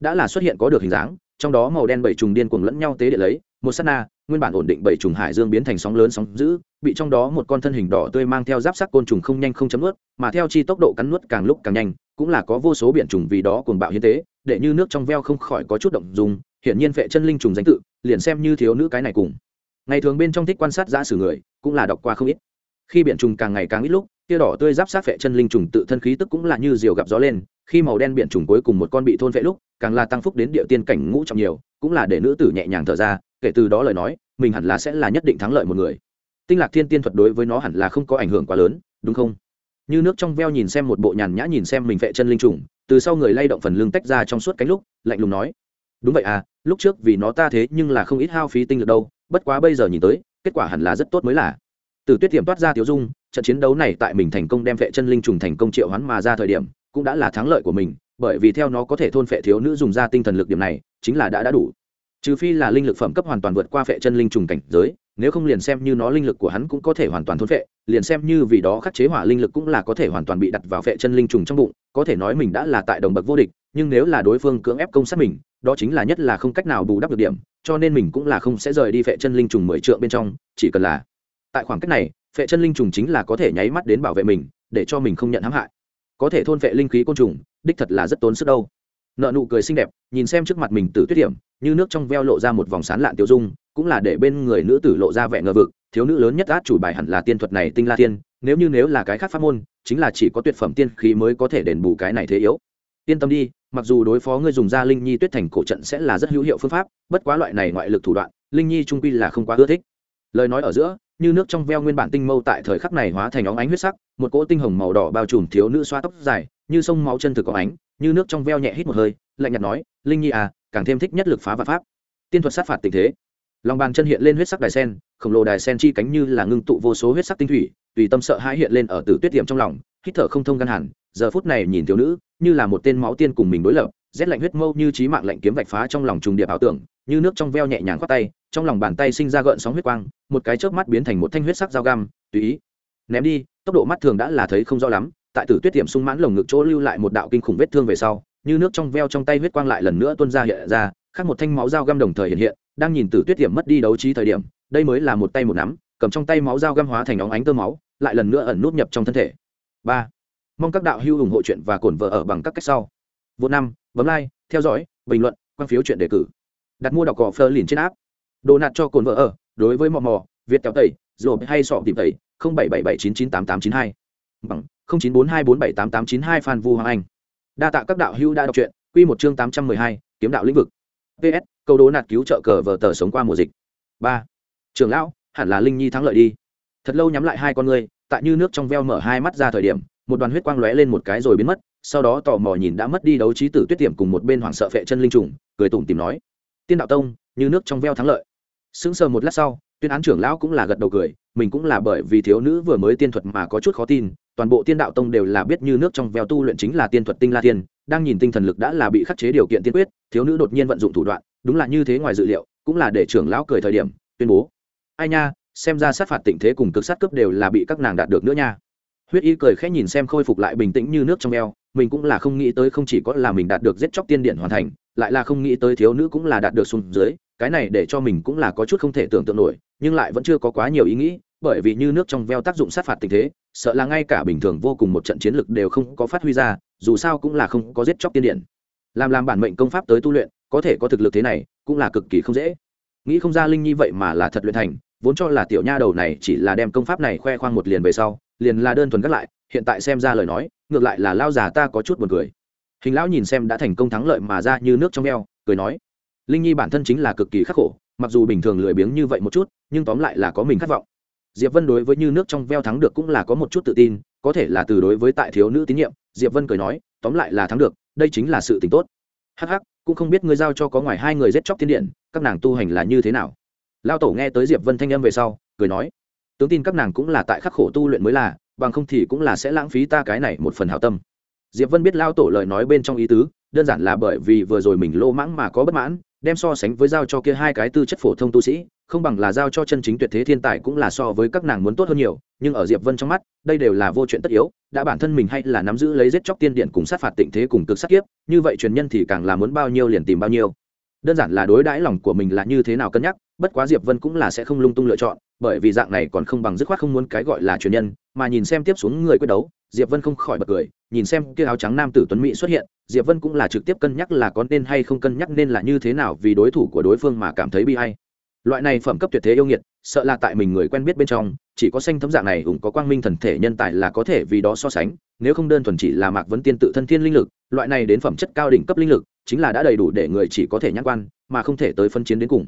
Đã là xuất hiện có được hình dáng, trong đó màu đen bảy trùng điên cuồng lẫn nhau tế địa lấy, một sát na, nguyên bản ổn định bảy trùng hải dương biến thành sóng lớn sóng dữ, bị trong đó một con thân hình đỏ tươi mang theo giáp sắc côn trùng không nhanh không chấm nuốt, mà theo chi tốc độ cắn nuốt càng lúc càng nhanh, cũng là có vô số biển trùng vì đó cuồng bạo hiến tế, để như nước trong veo không khỏi có chút động dùng hiển nhiên vệ chân linh trùng danh tự, liền xem như thiếu nữ cái này cùng. Ngày thường bên trong thích quan sát giã sử người, cũng là đọc qua không ít. Khi biển trùng càng ngày càng ít lúc, tia đỏ tươi giáp sát vệ chân linh trùng tự thân khí tức cũng là như diều gặp gió lên, khi màu đen biển trùng cuối cùng một con bị thôn vệ lúc, càng là tăng phúc đến địa tiên cảnh ngũ trọng nhiều, cũng là để nữ tử nhẹ nhàng thở ra, kể từ đó lời nói, mình hẳn là sẽ là nhất định thắng lợi một người. Tinh lạc thiên tiên thuật đối với nó hẳn là không có ảnh hưởng quá lớn, đúng không? Như nước trong veo nhìn xem một bộ nhàn nhã nhìn xem mình vệ chân linh trùng, từ sau người lay động phần lưng tách ra trong suốt cánh lúc, lạnh lùng nói, đúng vậy à lúc trước vì nó ta thế nhưng là không ít hao phí tinh lực đâu, bất quá bây giờ nhìn tới, kết quả hẳn là rất tốt mới là. Từ tuyết tiệm toát ra tiểu dung, trận chiến đấu này tại mình thành công đem vệ chân linh trùng thành công triệu hoán mà ra thời điểm, cũng đã là thắng lợi của mình, bởi vì theo nó có thể thôn phệ thiếu nữ dùng ra tinh thần lực điểm này, chính là đã đã đủ. Trừ phi là linh lực phẩm cấp hoàn toàn vượt qua phệ chân linh trùng cảnh giới nếu không liền xem như nó linh lực của hắn cũng có thể hoàn toàn thôn phệ, liền xem như vì đó khắc chế hỏa linh lực cũng là có thể hoàn toàn bị đặt vào phệ chân linh trùng trong bụng, có thể nói mình đã là tại đồng bậc vô địch, nhưng nếu là đối phương cưỡng ép công sát mình, đó chính là nhất là không cách nào bù đắp được điểm, cho nên mình cũng là không sẽ rời đi phệ chân linh trùng mười trượng bên trong, chỉ cần là tại khoảng cách này, phệ chân linh trùng chính là có thể nháy mắt đến bảo vệ mình, để cho mình không nhận hãm hại. Có thể thôn phệ linh khí côn trùng, đích thật là rất tốn sức đâu. Nợ nụ cười xinh đẹp, nhìn xem trước mặt mình từ tuyết điểm, như nước trong veo lộ ra một vòng sán lạn tiêu dung cũng là để bên người nữ tử lộ ra vẻ ngờ vực, thiếu nữ lớn nhất át chủ bài hẳn là tiên thuật này tinh la tiên nếu như nếu là cái khác pháp môn, chính là chỉ có tuyệt phẩm tiên khí mới có thể đền bù cái này thế yếu. Yên tâm đi, mặc dù đối phó ngươi dùng ra linh nhi tuyết thành cổ trận sẽ là rất hữu hiệu phương pháp, bất quá loại này ngoại lực thủ đoạn, linh nhi trung quy là không quá ưa thích. Lời nói ở giữa, như nước trong veo nguyên bản tinh mâu tại thời khắc này hóa thành óng ánh huyết sắc, một cỗ tinh hồng màu đỏ bao trùm thiếu nữ xoa tóc dài, như sông máu chân thực có ánh, như nước trong veo nhẹ hít một hơi, lạnh nhạt nói, linh nhi à càng thêm thích nhất lực phá và pháp. Tiên thuật sát phạt tình thế lòng bàn chân hiện lên huyết sắc đài sen, khổng lồ đài sen chi cánh như là ngưng tụ vô số huyết sắc tinh thủy, tùy tâm sợ hãi hiện lên ở tử tuyết tiệm trong lòng, hít thở không thông ngăn hẳn, giờ phút này nhìn thiếu nữ, như là một tên máu tiên cùng mình đối lập, rét lạnh huyết mâu như trí mạng lạnh kiếm vạch phá trong lòng trùng điệp ảo tưởng, như nước trong veo nhẹ nhàng khoác tay, trong lòng bàn tay sinh ra gợn sóng huyết quang, một cái chớp mắt biến thành một thanh huyết sắc dao găm, tùy ý, ném đi, tốc độ mắt thường đã là thấy không rõ lắm, tại tử tuyết tiệm sung mãn lồng ngực chỗ lưu lại một đạo kinh khủng vết thương về sau, như nước trong veo trong tay huyết quang lại lần nữa tuôn ra hiện ra khác một thanh máu dao găm đồng thời hiện hiện, đang nhìn từ tuyết điểm mất đi đấu trí thời điểm, đây mới là một tay một nắm, cầm trong tay máu dao găm hóa thành óng ánh tơ máu, lại lần nữa ẩn nút nhập trong thân thể. Ba. Mong các đạo hữu ủng hộ chuyện và cổn vợ ở bằng các cách sau. Vô năm, bấm like, theo dõi, bình luận, quan phiếu chuyện đề cử. Đặt mua đọc cỏ phơ liền trên áp đồ nạt cho cồn vợ ở, đối với mò mò, việt kéo tẩy rồi hay sọ tìm tẩy, không bảy bảy bảy chín chín tám tám chín hai. Bằng không chín bốn hai bốn bảy tám tám chín hai phan vu hoàng anh. Đa tạ các đạo hữu đã đọc truyện, quy một chương tám trăm mười hai, kiếm đạo lĩnh vực ps câu đố nạt cứu trợ cờ vờ tờ sống qua mùa dịch. Ba. Trường lão, hẳn là linh nhi thắng lợi đi. Thật lâu nhắm lại hai con ngươi, tại như nước trong veo mở hai mắt ra thời điểm, một đoàn huyết quang lóe lên một cái rồi biến mất, sau đó tò mò nhìn đã mất đi đấu trí tử tuyết tiệm cùng một bên hoảng sợ phệ chân linh trùng, cười tủm tìm nói. Tiên đạo tông, như nước trong veo thắng lợi. Sững sờ một lát sau, tuyên án trưởng lão cũng là gật đầu cười, mình cũng là bởi vì thiếu nữ vừa mới tiên thuật mà có chút khó tin toàn bộ tiên đạo tông đều là biết như nước trong veo tu luyện chính là tiên thuật tinh la thiên, đang nhìn tinh thần lực đã là bị khắc chế điều kiện tiên quyết, thiếu nữ đột nhiên vận dụng thủ đoạn, đúng là như thế ngoài dự liệu, cũng là để trưởng lão cười thời điểm, tuyên bố. Ai nha, xem ra sát phạt tình thế cùng cực sát cướp đều là bị các nàng đạt được nữa nha. Huyết y cười khẽ nhìn xem khôi phục lại bình tĩnh như nước trong eo mình cũng là không nghĩ tới không chỉ có là mình đạt được giết chóc tiên điện hoàn thành, lại là không nghĩ tới thiếu nữ cũng là đạt được xuống dưới, cái này để cho mình cũng là có chút không thể tưởng tượng nổi, nhưng lại vẫn chưa có quá nhiều ý nghĩ bởi vì như nước trong veo tác dụng sát phạt tình thế, sợ là ngay cả bình thường vô cùng một trận chiến lực đều không có phát huy ra, dù sao cũng là không có giết chóc tiên điện. Làm làm bản mệnh công pháp tới tu luyện, có thể có thực lực thế này, cũng là cực kỳ không dễ. Nghĩ không ra linh nhi vậy mà là thật luyện thành, vốn cho là tiểu nha đầu này chỉ là đem công pháp này khoe khoang một liền về sau, liền là đơn thuần gắt lại, hiện tại xem ra lời nói, ngược lại là lao già ta có chút buồn cười. Hình lão nhìn xem đã thành công thắng lợi mà ra như nước trong eo cười nói, linh nhi bản thân chính là cực kỳ khắc khổ, mặc dù bình thường lười biếng như vậy một chút, nhưng tóm lại là có mình khát vọng diệp vân đối với như nước trong veo thắng được cũng là có một chút tự tin, có thể là từ đối với tại thiếu nữ tín nhiệm, diệp vân cười nói, tóm lại là thắng được, đây chính là sự tình tốt. Hắc hắc, cũng không biết ngươi giao cho có ngoài hai người giết chóc thiên điện, các nàng tu hành là như thế nào? Lao tổ nghe tới diệp vân thanh âm về sau, cười nói, tướng tin các nàng cũng là tại khắc khổ tu luyện mới là, bằng không thì cũng là sẽ lãng phí ta cái này một phần hảo tâm. Diệp vân biết lao tổ lời nói bên trong ý tứ, đơn giản là bởi vì vừa rồi mình lô mãng mà có bất mãn, đem so sánh với giao cho kia hai cái tư chất phổ thông tu sĩ không bằng là giao cho chân chính tuyệt thế thiên tài cũng là so với các nàng muốn tốt hơn nhiều, nhưng ở diệp vân trong mắt, đây đều là vô chuyện tất yếu, đã bản thân mình hay là nắm giữ lấy giết chóc tiên điện cùng sát phạt tịnh thế cùng cực sát kiếp, như vậy truyền nhân thì càng là muốn bao nhiêu liền tìm bao nhiêu. Đơn giản là đối đãi lòng của mình là như thế nào cân nhắc, bất quá diệp vân cũng là sẽ không lung tung lựa chọn, bởi vì dạng này còn không bằng dứt khoát không muốn cái gọi là truyền nhân, mà nhìn xem tiếp xuống người quyết đấu, diệp vân không khỏi bật cười, nhìn xem kia áo trắng nam tử tuấn mỹ xuất hiện, diệp vân cũng là trực tiếp cân nhắc là có nên hay không cân nhắc nên là như thế nào vì đối thủ của đối phương mà cảm thấy bi hay loại này phẩm cấp tuyệt thế yêu nghiệt, sợ là tại mình người quen biết bên trong, chỉ có xanh thấm dạng này cũng có quang minh thần thể nhân tài là có thể vì đó so sánh, nếu không đơn thuần chỉ là mạc vấn tiên tự thân thiên linh lực, loại này đến phẩm chất cao đỉnh cấp linh lực, chính là đã đầy đủ để người chỉ có thể nhắc quan, mà không thể tới phân chiến đến cùng.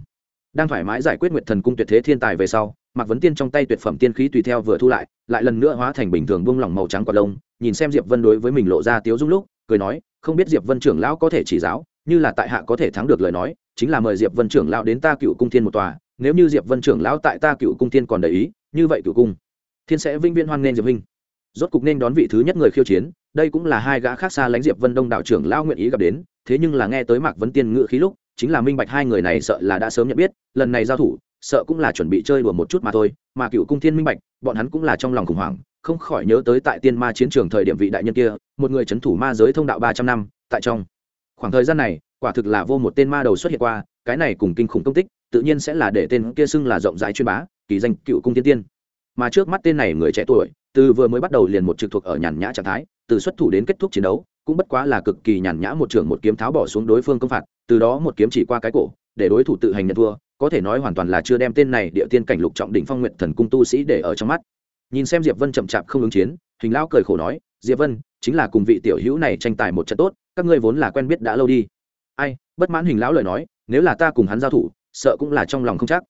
Đang thoải mái giải quyết nguyệt thần cung tuyệt thế thiên tài về sau, mạc vấn tiên trong tay tuyệt phẩm tiên khí tùy theo vừa thu lại lại lần nữa hóa thành bình thường buông lỏng màu trắng quả lông, nhìn xem diệp vân đối với mình lộ ra tiếu dung lúc, cười nói, không biết diệp vân trưởng lão có thể chỉ giáo? Như là tại hạ có thể thắng được lời nói, chính là mời diệp vân trưởng lão đến ta cựu cung thiên một tòa, nếu như diệp vân trưởng lão tại ta cựu cung thiên còn để ý, như vậy cựu cung thiên sẽ vinh viên hoan nghênh diệp huynh. Rốt cục nên đón vị thứ nhất người khiêu chiến, đây cũng là hai gã khác xa lánh diệp vân đông đạo trưởng lão nguyện ý gặp đến, thế nhưng là nghe tới mạc vấn tiên ngự khí lúc, chính là minh bạch hai người này sợ là đã sớm nhận biết, lần này giao thủ, sợ cũng là chuẩn bị chơi đùa một chút mà thôi, mà cựu cung thiên minh bạch, bọn hắn cũng là trong lòng khủng hoảng, không khỏi nhớ tới tại tiên ma chiến trường thời điểm vị đại nhân kia, một người c h ấ n thủ ma giới thông đạo ba trăm năm, tại trong khoảng thời gian này, quả thực là vô một tên ma đầu xuất hiện qua, cái này cùng kinh khủng công tích, tự nhiên sẽ là để tên kia xưng là rộng rãi chuyên bá, kỳ danh cựu cung tiên tiên. Mà trước mắt tên này người trẻ tuổi, từ vừa mới bắt đầu liền một trực thuộc ở nhàn nhã trạng thái, từ xuất thủ đến kết thúc chiến đấu, cũng bất quá là cực kỳ nhàn nhã một trường một kiếm tháo bỏ xuống đối phương công phạt, từ đó một kiếm chỉ qua cái cổ, để đối thủ tự hành nhận thua, có thể nói hoàn toàn là chưa đem tên này địa tiên cảnh lục trọng đỉnh phong nguyện thần cung tu sĩ để ở trong mắt. Nhìn xem diệp vân chậm chạp không ứng chiến, hình lão cười khổ nói, diệp vân, chính là cùng vị tiểu hữu này tranh tài một trận tốt các ngươi vốn là quen biết đã lâu đi. Ai, bất mãn hình lão lời nói, nếu là ta cùng hắn giao thủ, sợ cũng là trong lòng không chắc.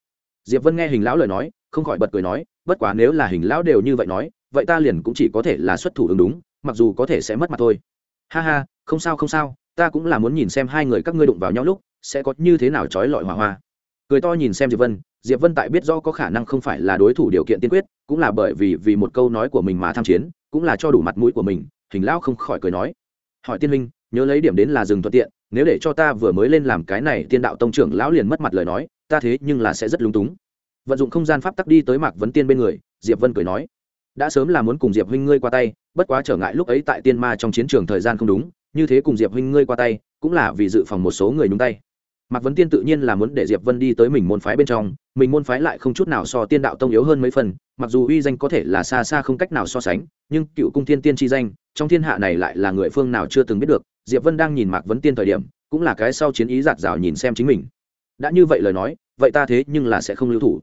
Diệp vân nghe hình lão lời nói, không khỏi bật cười nói, bất quá nếu là hình lão đều như vậy nói, vậy ta liền cũng chỉ có thể là xuất thủ ứng đúng, mặc dù có thể sẽ mất mặt thôi. Ha ha, không sao không sao, ta cũng là muốn nhìn xem hai người các ngươi đụng vào nhau lúc, sẽ có như thế nào trói lọi hỏa hoa. Cười to nhìn xem diệp vân diệp vân tại biết do có khả năng không phải là đối thủ điều kiện tiên quyết, cũng là bởi vì vì một câu nói của mình mà tham chiến, cũng là cho đủ mặt mũi của mình, hình lão không khỏi cười nói. Hỏi tiên minh nhớ lấy điểm đến là dừng thuận tiện, nếu để cho ta vừa mới lên làm cái này, tiên đạo tông trưởng lão liền mất mặt lời nói, ta thế nhưng là sẽ rất lúng túng. Vận dụng không gian pháp tắc đi tới mạc vấn tiên bên người, diệp vân cười nói, đã sớm là muốn cùng diệp huynh ngươi qua tay, bất quá trở ngại lúc ấy tại tiên ma trong chiến trường thời gian không đúng, như thế cùng diệp huynh ngươi qua tay, cũng là vì dự phòng một số người nhúng tay. Mạc vấn tiên tự nhiên là muốn để diệp vân đi tới mình môn phái bên trong, mình môn phái lại không chút nào so tiên đạo tông yếu hơn mấy phần, mặc dù uy danh có thể là xa xa không cách nào so sánh, nhưng cựu cung thiên tiên chi danh, trong thiên hạ này lại là người phương nào chưa từng biết được diệp vân đang nhìn mạc vấn tiên thời điểm, cũng là cái sau chiến ý giạt rào nhìn xem chính mình. Đã như vậy lời nói, vậy ta thế nhưng là sẽ không lưu thủ.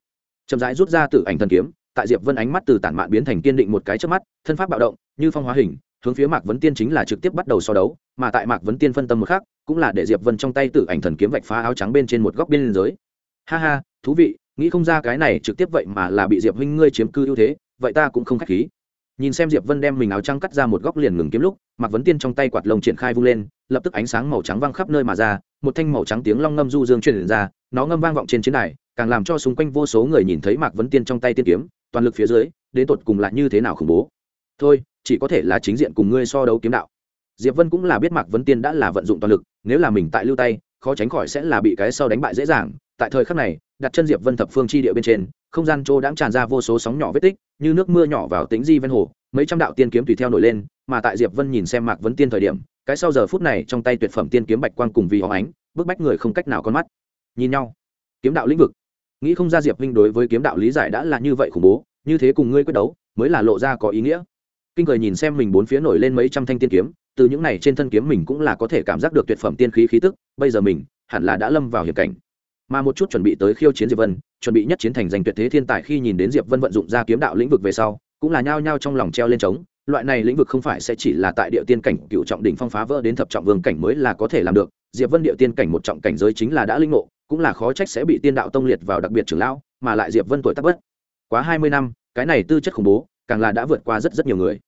Chậm rãi rút ra từ ảnh thần kiếm, tại diệp vân ánh mắt từ tản mạn biến thành kiên định một cái trước mắt, thân pháp bạo động, như phong hóa hình, hướng phía mạc vấn tiên chính là trực tiếp bắt đầu so đấu, mà tại mạc vấn tiên phân tâm một khác cũng là để diệp vân trong tay Tử ảnh thần kiếm vạch phá áo trắng bên trên một góc biên giới. Ha ha, thú vị, nghĩ không ra cái này trực tiếp vậy mà là bị diệp huynh ngươi chiếm cư ưu thế, vậy ta cũng không khách khí nhìn xem diệp vân đem mình áo trắng cắt ra một góc liền ngừng kiếm lúc, mạc vấn tiên trong tay quạt lồng triển khai vung lên, lập tức ánh sáng màu trắng văng khắp nơi mà ra, một thanh màu trắng tiếng long ngâm du dương truyền ra, nó ngâm vang vọng trên chiến đài, càng làm cho xung quanh vô số người nhìn thấy mạc vấn tiên trong tay tiên kiếm, toàn lực phía dưới, đến tột cùng lại như thế nào khủng bố. Thôi, chỉ có thể là chính diện cùng ngươi so đấu kiếm đạo. Diệp vân cũng là biết mạc vấn tiên đã là vận dụng toàn lực, nếu là mình tại lưu tay, khó tránh khỏi sẽ là bị cái sau đánh bại dễ dàng. Tại thời khắc này, đặt chân diệp vân thập phương chi địa bên trên không gian chỗ đãng tràn ra vô số sóng nhỏ vết tích, như nước mưa nhỏ vào tính di ven hồ, mấy trăm đạo tiên kiếm tùy theo nổi lên, mà tại diệp vân nhìn xem mạc vấn tiên thời điểm, cái sau giờ phút này trong tay tuyệt phẩm tiên kiếm bạch quang cùng vì hóng ánh, bức bách người không cách nào con mắt. Nhìn nhau. Kiếm đạo lĩnh vực. Nghĩ không ra diệp vinh đối với kiếm đạo lý giải đã là như vậy khủng bố, như thế cùng ngươi quyết đấu, mới là lộ ra có ý nghĩa. Kinh cười nhìn xem mình bốn phía nổi lên mấy trăm thanh tiên kiếm, từ những này trên thân kiếm mình cũng là có thể cảm giác được tuyệt phẩm tiên khí khí tức, bây giờ mình hẳn là đã lâm vào hiểm cảnh mà một chút chuẩn bị tới khiêu chiến diệp vân, chuẩn bị nhất chiến thành giành tuyệt thế thiên tài khi nhìn đến diệp vân vận dụng ra kiếm đạo lĩnh vực về sau, cũng là nhao nhao trong lòng treo lên trống. Loại này lĩnh vực không phải sẽ chỉ là tại địa tiên cảnh cựu trọng đỉnh phong phá vỡ đến thập trọng vương cảnh mới là có thể làm được. Diệp vân địa tiên cảnh một trọng cảnh giới chính là đã linh ngộ, cũng là khó trách sẽ bị tiên đạo tông liệt vào đặc biệt trưởng lão, mà lại diệp vân tuổi tác bất quá hai mươi năm, cái này tư chất khủng bố, càng là đã vượt qua rất rất nhiều người.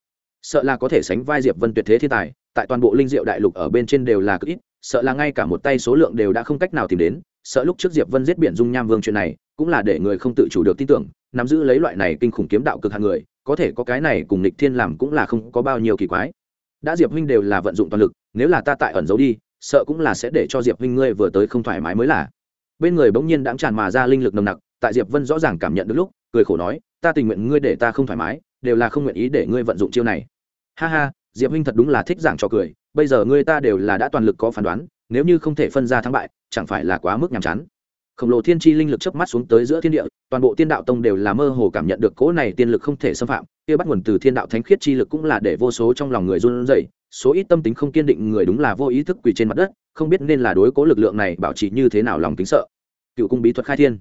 Sợ là có thể sánh vai diệp vân tuyệt thế thiên tài, tại toàn bộ linh diệu đại lục ở bên trên đều là cực ít sợ là ngay cả một tay số lượng đều đã không cách nào tìm đến, sợ lúc trước diệp vân giết biển dung nham vương chuyện này, cũng là để người không tự chủ được tin tưởng, nắm giữ lấy loại này kinh khủng kiếm đạo cực hạng người, có thể có cái này cùng lịch thiên làm cũng là không có bao nhiêu kỳ quái. Đã diệp huynh đều là vận dụng toàn lực, nếu là ta tại ẩn giấu đi, sợ cũng là sẽ để cho diệp huynh ngươi vừa tới không thoải mái mới là. Bên người bỗng nhiên đãng tràn mà ra linh lực nồng nặc, tại diệp vân rõ ràng cảm nhận được lúc, cười khổ nói, ta tình nguyện ngươi để ta không thoải mái, đều là không nguyện ý để ngươi vận dụng chiêu này. Ha ha diệp huynh thật đúng là thích giảng cho cười, bây giờ ngươi ta đều là đã toàn lực có phán đoán, nếu như không thể phân ra thắng bại, chẳng phải là quá mức nhàm chán. Khổng lồ thiên chi linh lực chớp mắt xuống tới giữa thiên địa, toàn bộ tiên đạo tông đều là mơ hồ cảm nhận được cỗ này tiên lực không thể xâm phạm, kia bắt nguồn từ thiên đạo thánh khiết chi lực cũng là để vô số trong lòng người run rẩy, số ít tâm tính không kiên định người đúng là vô ý thức quỳ trên mặt đất, không biết nên là đối cố lực lượng này bảo trì như thế nào lòng tính sợ. Cựu cung bí thuật khai thiên.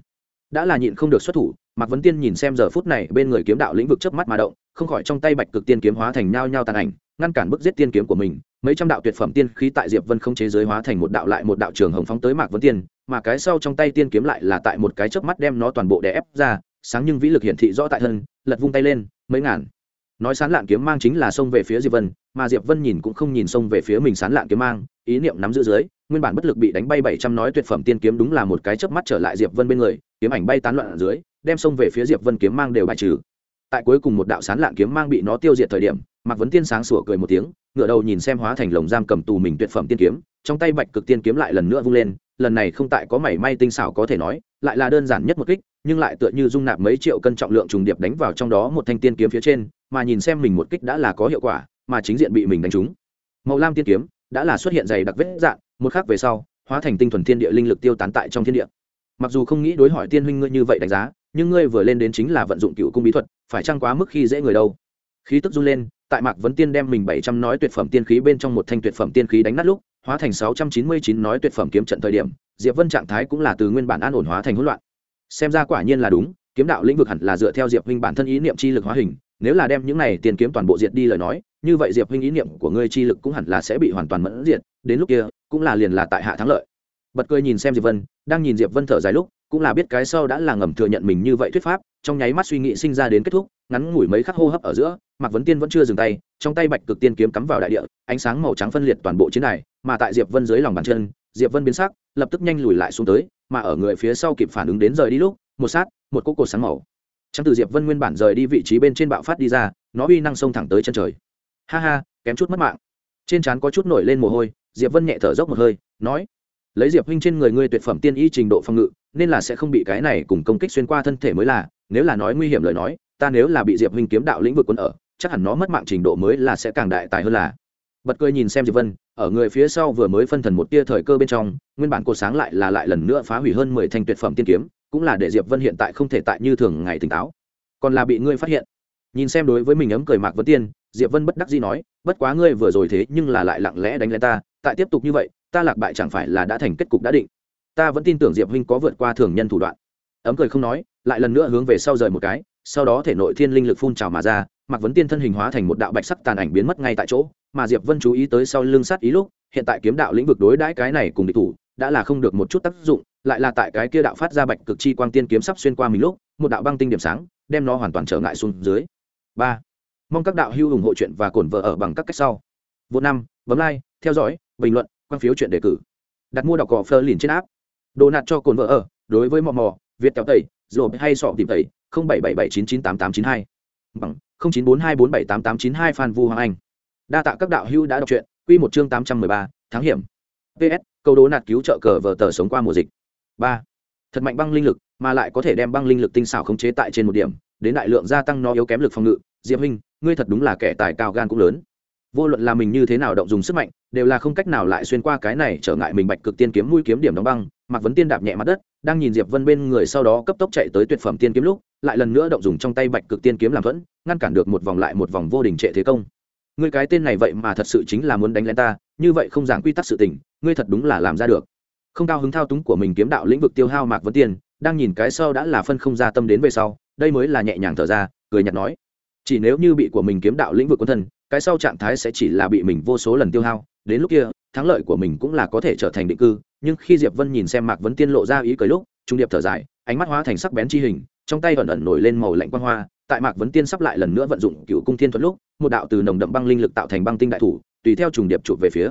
Đã là nhịn không được xuất thủ, mạc vấn tiên nhìn xem giờ phút này bên người kiếm đạo lĩnh vực chớp mắt mà động, không khỏi trong tay bạch cực tiên kiếm hóa thành nhao nhao tàn ảnh ngăn cản bức giết tiên kiếm của mình, mấy trăm đạo tuyệt phẩm tiên khí tại diệp vân không chế giới hóa thành một đạo lại một đạo trường hồng phóng tới mạc Vân tiên, mà cái sau trong tay tiên kiếm lại là tại một cái chớp mắt đem nó toàn bộ đè ép ra, sáng nhưng vĩ lực hiển thị rõ tại thân, lật vung tay lên, mấy ngàn. Nói sán lạn kiếm mang chính là xông về phía diệp vân, mà diệp vân nhìn cũng không nhìn xông về phía mình sán lạn kiếm mang, ý niệm nắm giữ dưới, nguyên bản bất lực bị đánh bay bảy trăm nói tuyệt phẩm tiên kiếm đúng là một cái chớp mắt trở lại diệp vân bên người, kiếm ảnh bay tán loạn ở dưới, đem xông về phía diệp vân kiếm mang đều bài trừ. Tại cuối cùng một đạo sán lạn kiếm mang bị nó tiêu diệt thời điểm mạc vấn tiên sáng sủa cười một tiếng ngựa đầu nhìn xem hóa thành lồng giam cầm tù mình tuyệt phẩm tiên kiếm, trong tay bạch cực tiên kiếm lại lần nữa vung lên, lần này không tại có mảy may tinh xảo có thể nói, lại là đơn giản nhất một kích, nhưng lại tựa như dung nạp mấy triệu cân trọng lượng trùng điệp đánh vào trong đó một thanh tiên kiếm phía trên, mà nhìn xem mình một kích đã là có hiệu quả, mà chính diện bị mình đánh trúng. Màu lam tiên kiếm đã là xuất hiện dày đặc vết dạn một khắc về sau, hóa thành tinh thuần thiên địa linh lực tiêu tán tại trong thiên địa. Mặc dù không nghĩ đối hỏi tiên huynh ngươi như vậy đánh giá, nhưng ngươi vừa lên đến chính là vận dụng cựu cung bí thuật, phải chăng quá mức khi dễ người đâu? Khí tức run lên tại mạc vấn tiên đem mình bảy trăm nói tuyệt phẩm tiên khí bên trong một thanh tuyệt phẩm tiên khí đánh nát lúc, hóa thành sáu trăm chín mươi chín nói tuyệt phẩm kiếm trận thời điểm, diệp vân trạng thái cũng là từ nguyên bản an ổn hóa thành hỗn loạn. Xem ra quả nhiên là đúng, kiếm đạo lĩnh vực hẳn là dựa theo diệp huynh bản thân ý niệm chi lực hóa hình, nếu là đem những này tiền kiếm toàn bộ diệt đi lời nói, như vậy diệp huynh ý niệm của ngươi chi lực cũng hẳn là sẽ bị hoàn toàn mẫn diệt, đến lúc kia, cũng là liền là tại hạ thắng lợi. Bật cười nhìn xem diệp vân, đang nhìn diệp vân thở dài lúc, cũng là biết cái sau đã là ngầm thừa nhận mình như vậy thuyết pháp, trong nháy mắt suy nghĩ sinh ra đến kết thúc, ngắn ngủi mấy khắc hô hấp ở giữa mạc vấn tiên vẫn chưa dừng tay, trong tay bạch cực tiên kiếm cắm vào đại địa, ánh sáng màu trắng phân liệt toàn bộ chiến đài, mà tại diệp vân dưới lòng bàn chân, diệp vân biến sắc, lập tức nhanh lùi lại xuống tới, mà ở người phía sau kịp phản ứng đến rời đi lúc, một sát, một cỗ cột sáng màu. Trắng từ diệp vân nguyên bản rời đi vị trí bên trên bạo phát đi ra, nó uy năng xông thẳng tới chân trời. Ha ha, kém chút mất mạng. Trên trán có chút nổi lên mồ hôi, diệp vân nhẹ thở dốc một hơi, nói, lấy diệp huynh trên người ngươi tuyệt phẩm tiên y trình độ phòng ngự, nên là sẽ không bị cái này cùng công kích xuyên qua thân thể mới là, nếu là nói nguy hiểm lời nói, ta nếu là bị diệp huynh kiếm đạo lĩnh vực quân ở chắc hẳn nó mất mạng trình độ mới là sẽ càng đại tài hơn là. Bật cười nhìn xem diệp vân, ở người phía sau vừa mới phân thần một tia thời cơ bên trong, nguyên bản cô sáng lại là lại lần nữa phá hủy hơn mười thanh tuyệt phẩm tiên kiếm, cũng là để diệp vân hiện tại không thể tại như thường ngày tỉnh táo. Còn là bị ngươi phát hiện. Nhìn xem đối với mình ấm cười mạc vấn tiên, diệp vân bất đắc dĩ nói, bất quá ngươi vừa rồi thế nhưng là lại lặng lẽ đánh lên ta, tại tiếp tục như vậy, ta lạc bại chẳng phải là đã thành kết cục đã định. Ta vẫn tin tưởng diệp huynh có vượt qua thường nhân thủ đoạn. Ấm cười không nói, lại lần nữa hướng về sau rời một cái, sau đó thể nội thiên linh lực phun trào mà ra mạc vấn tiên thân hình hóa thành một đạo bạch sắc tàn ảnh biến mất ngay tại chỗ, mà diệp vân chú ý tới sau lưng sát ý lúc, hiện tại kiếm đạo lĩnh vực đối đãi cái này cùng địch thủ, đã là không được một chút tác dụng, lại là tại cái kia đạo phát ra bạch cực chi quang tiên kiếm sắp xuyên qua mình lúc, một đạo băng tinh điểm sáng, đem nó hoàn toàn trở ngại xuống dưới. Ba. Mong các đạo hữu ủng hộ chuyện và cổn vợ ở bằng các cách sau. Vô năm, bấm like, theo dõi, bình luận, quan phiếu chuyện đề cử. Đặt mua đọc cỏ phơ liền trên app. Đồ nạt cho cồn vợ ở, đối với mò mò, việt kéo tẩy rồi hay sọ tìm tẩy, không bảy bảy bảy chín chín tám tám chín hai. Bằng chín bốn hai bốn bảy tám tám chín hai phan vu hoàng anh. Đa tạ các đạo hữu đã đọc truyện, quy một chương tám trăm mười ba tháng hiểm. Ps câu đố nạt cứu trợ cờ vờ tờ sống qua mùa dịch. Ba, thật mạnh băng linh lực, mà lại có thể đem băng linh lực tinh xảo khống chế tại trên một điểm, đến đại lượng gia tăng nó yếu kém lực phòng ngự. Diệp huynh, ngươi thật đúng là kẻ tài cao gan cũng lớn. Vô luận là mình như thế nào động dùng sức mạnh, đều là không cách nào lại xuyên qua cái này trở ngại mình bạch cực tiên kiếm mũi kiếm điểm đóng băng mạc vấn tiên đạp nhẹ mặt đất, đang nhìn diệp vân bên người sau đó cấp tốc chạy tới tuyệt phẩm tiên kiếm lúc, lại lần nữa động dùng trong tay bạch cực tiên kiếm làm thuẫn, ngăn cản được một vòng lại một vòng vô đình trệ thế công. Ngươi cái tên này vậy mà thật sự chính là muốn đánh lên ta, như vậy không giảng quy tắc sự tình, ngươi thật đúng là làm ra được. Không cao hứng thao túng của mình kiếm đạo lĩnh vực tiêu hao mạc vấn tiên, đang nhìn cái sau đã là phân không ra tâm đến về sau, đây mới là nhẹ nhàng thở ra, cười nhạt nói. Chỉ nếu như bị của mình kiếm đạo lĩnh vực quân thân, cái sau trạng thái sẽ chỉ là bị mình vô số lần tiêu hao, đến lúc kia thắng lợi của mình cũng là có thể trở thành định cư, nhưng khi diệp vân nhìn xem mạc vấn tiên lộ ra ý cười lúc, trung điệp thở dài, ánh mắt hóa thành sắc bén chi hình, trong tay ẩn ẩn nổi lên màu lạnh quang hoa, tại mạc vấn tiên sắp lại lần nữa vận dụng cựu cung thiên thuật lúc, một đạo từ nồng đậm băng linh lực tạo thành băng tinh đại thủ, tùy theo trùng điệp chụp về phía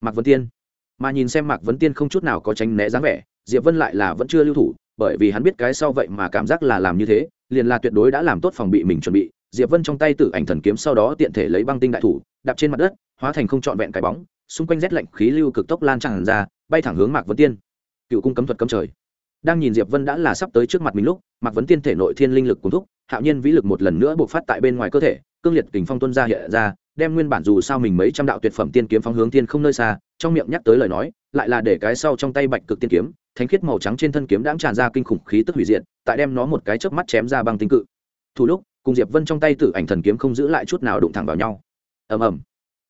mạc vấn tiên. Mà nhìn xem mạc vấn tiên không chút nào có tránh né dáng vẻ, diệp vân lại là vẫn chưa lưu thủ, bởi vì hắn biết cái sau vậy mà cảm giác là làm như thế, liền là tuyệt đối đã làm tốt phòng bị mình chuẩn bị. Diệp vân trong tay tự ảnh thần kiếm sau đó tiện thể lấy băng tinh đại thủ, đạp trên mặt đất, hóa thành không trọn vẹn cái bóng xung quanh rét lạnh khí lưu cực tốc lan tràn ra, bay thẳng hướng mạc vấn tiên. Cựu cung cấm thuật cấm trời. Đang nhìn diệp vân đã là sắp tới trước mặt mình lúc, mạc vấn tiên thể nội thiên linh lực cuồn thúc, hạo nhiên vĩ lực một lần nữa buộc phát tại bên ngoài cơ thể, cương liệt kình phong tuân ra hiện ra, đem nguyên bản dù sao mình mấy trăm đạo tuyệt phẩm tiên kiếm phóng hướng tiên không nơi xa, trong miệng nhắc tới lời nói, lại là để cái sau trong tay bạch cực tiên kiếm, thánh khiết màu trắng trên thân kiếm đã tràn ra kinh khủng khí tức hủy diệt, tại đem nó một cái chớp mắt chém ra bằng tinh cự. Thủ lúc, cùng diệp vân trong tay tử ảnh thần kiếm không giữ lại chút nào đụng thẳng vào nhau. Ầm ầm.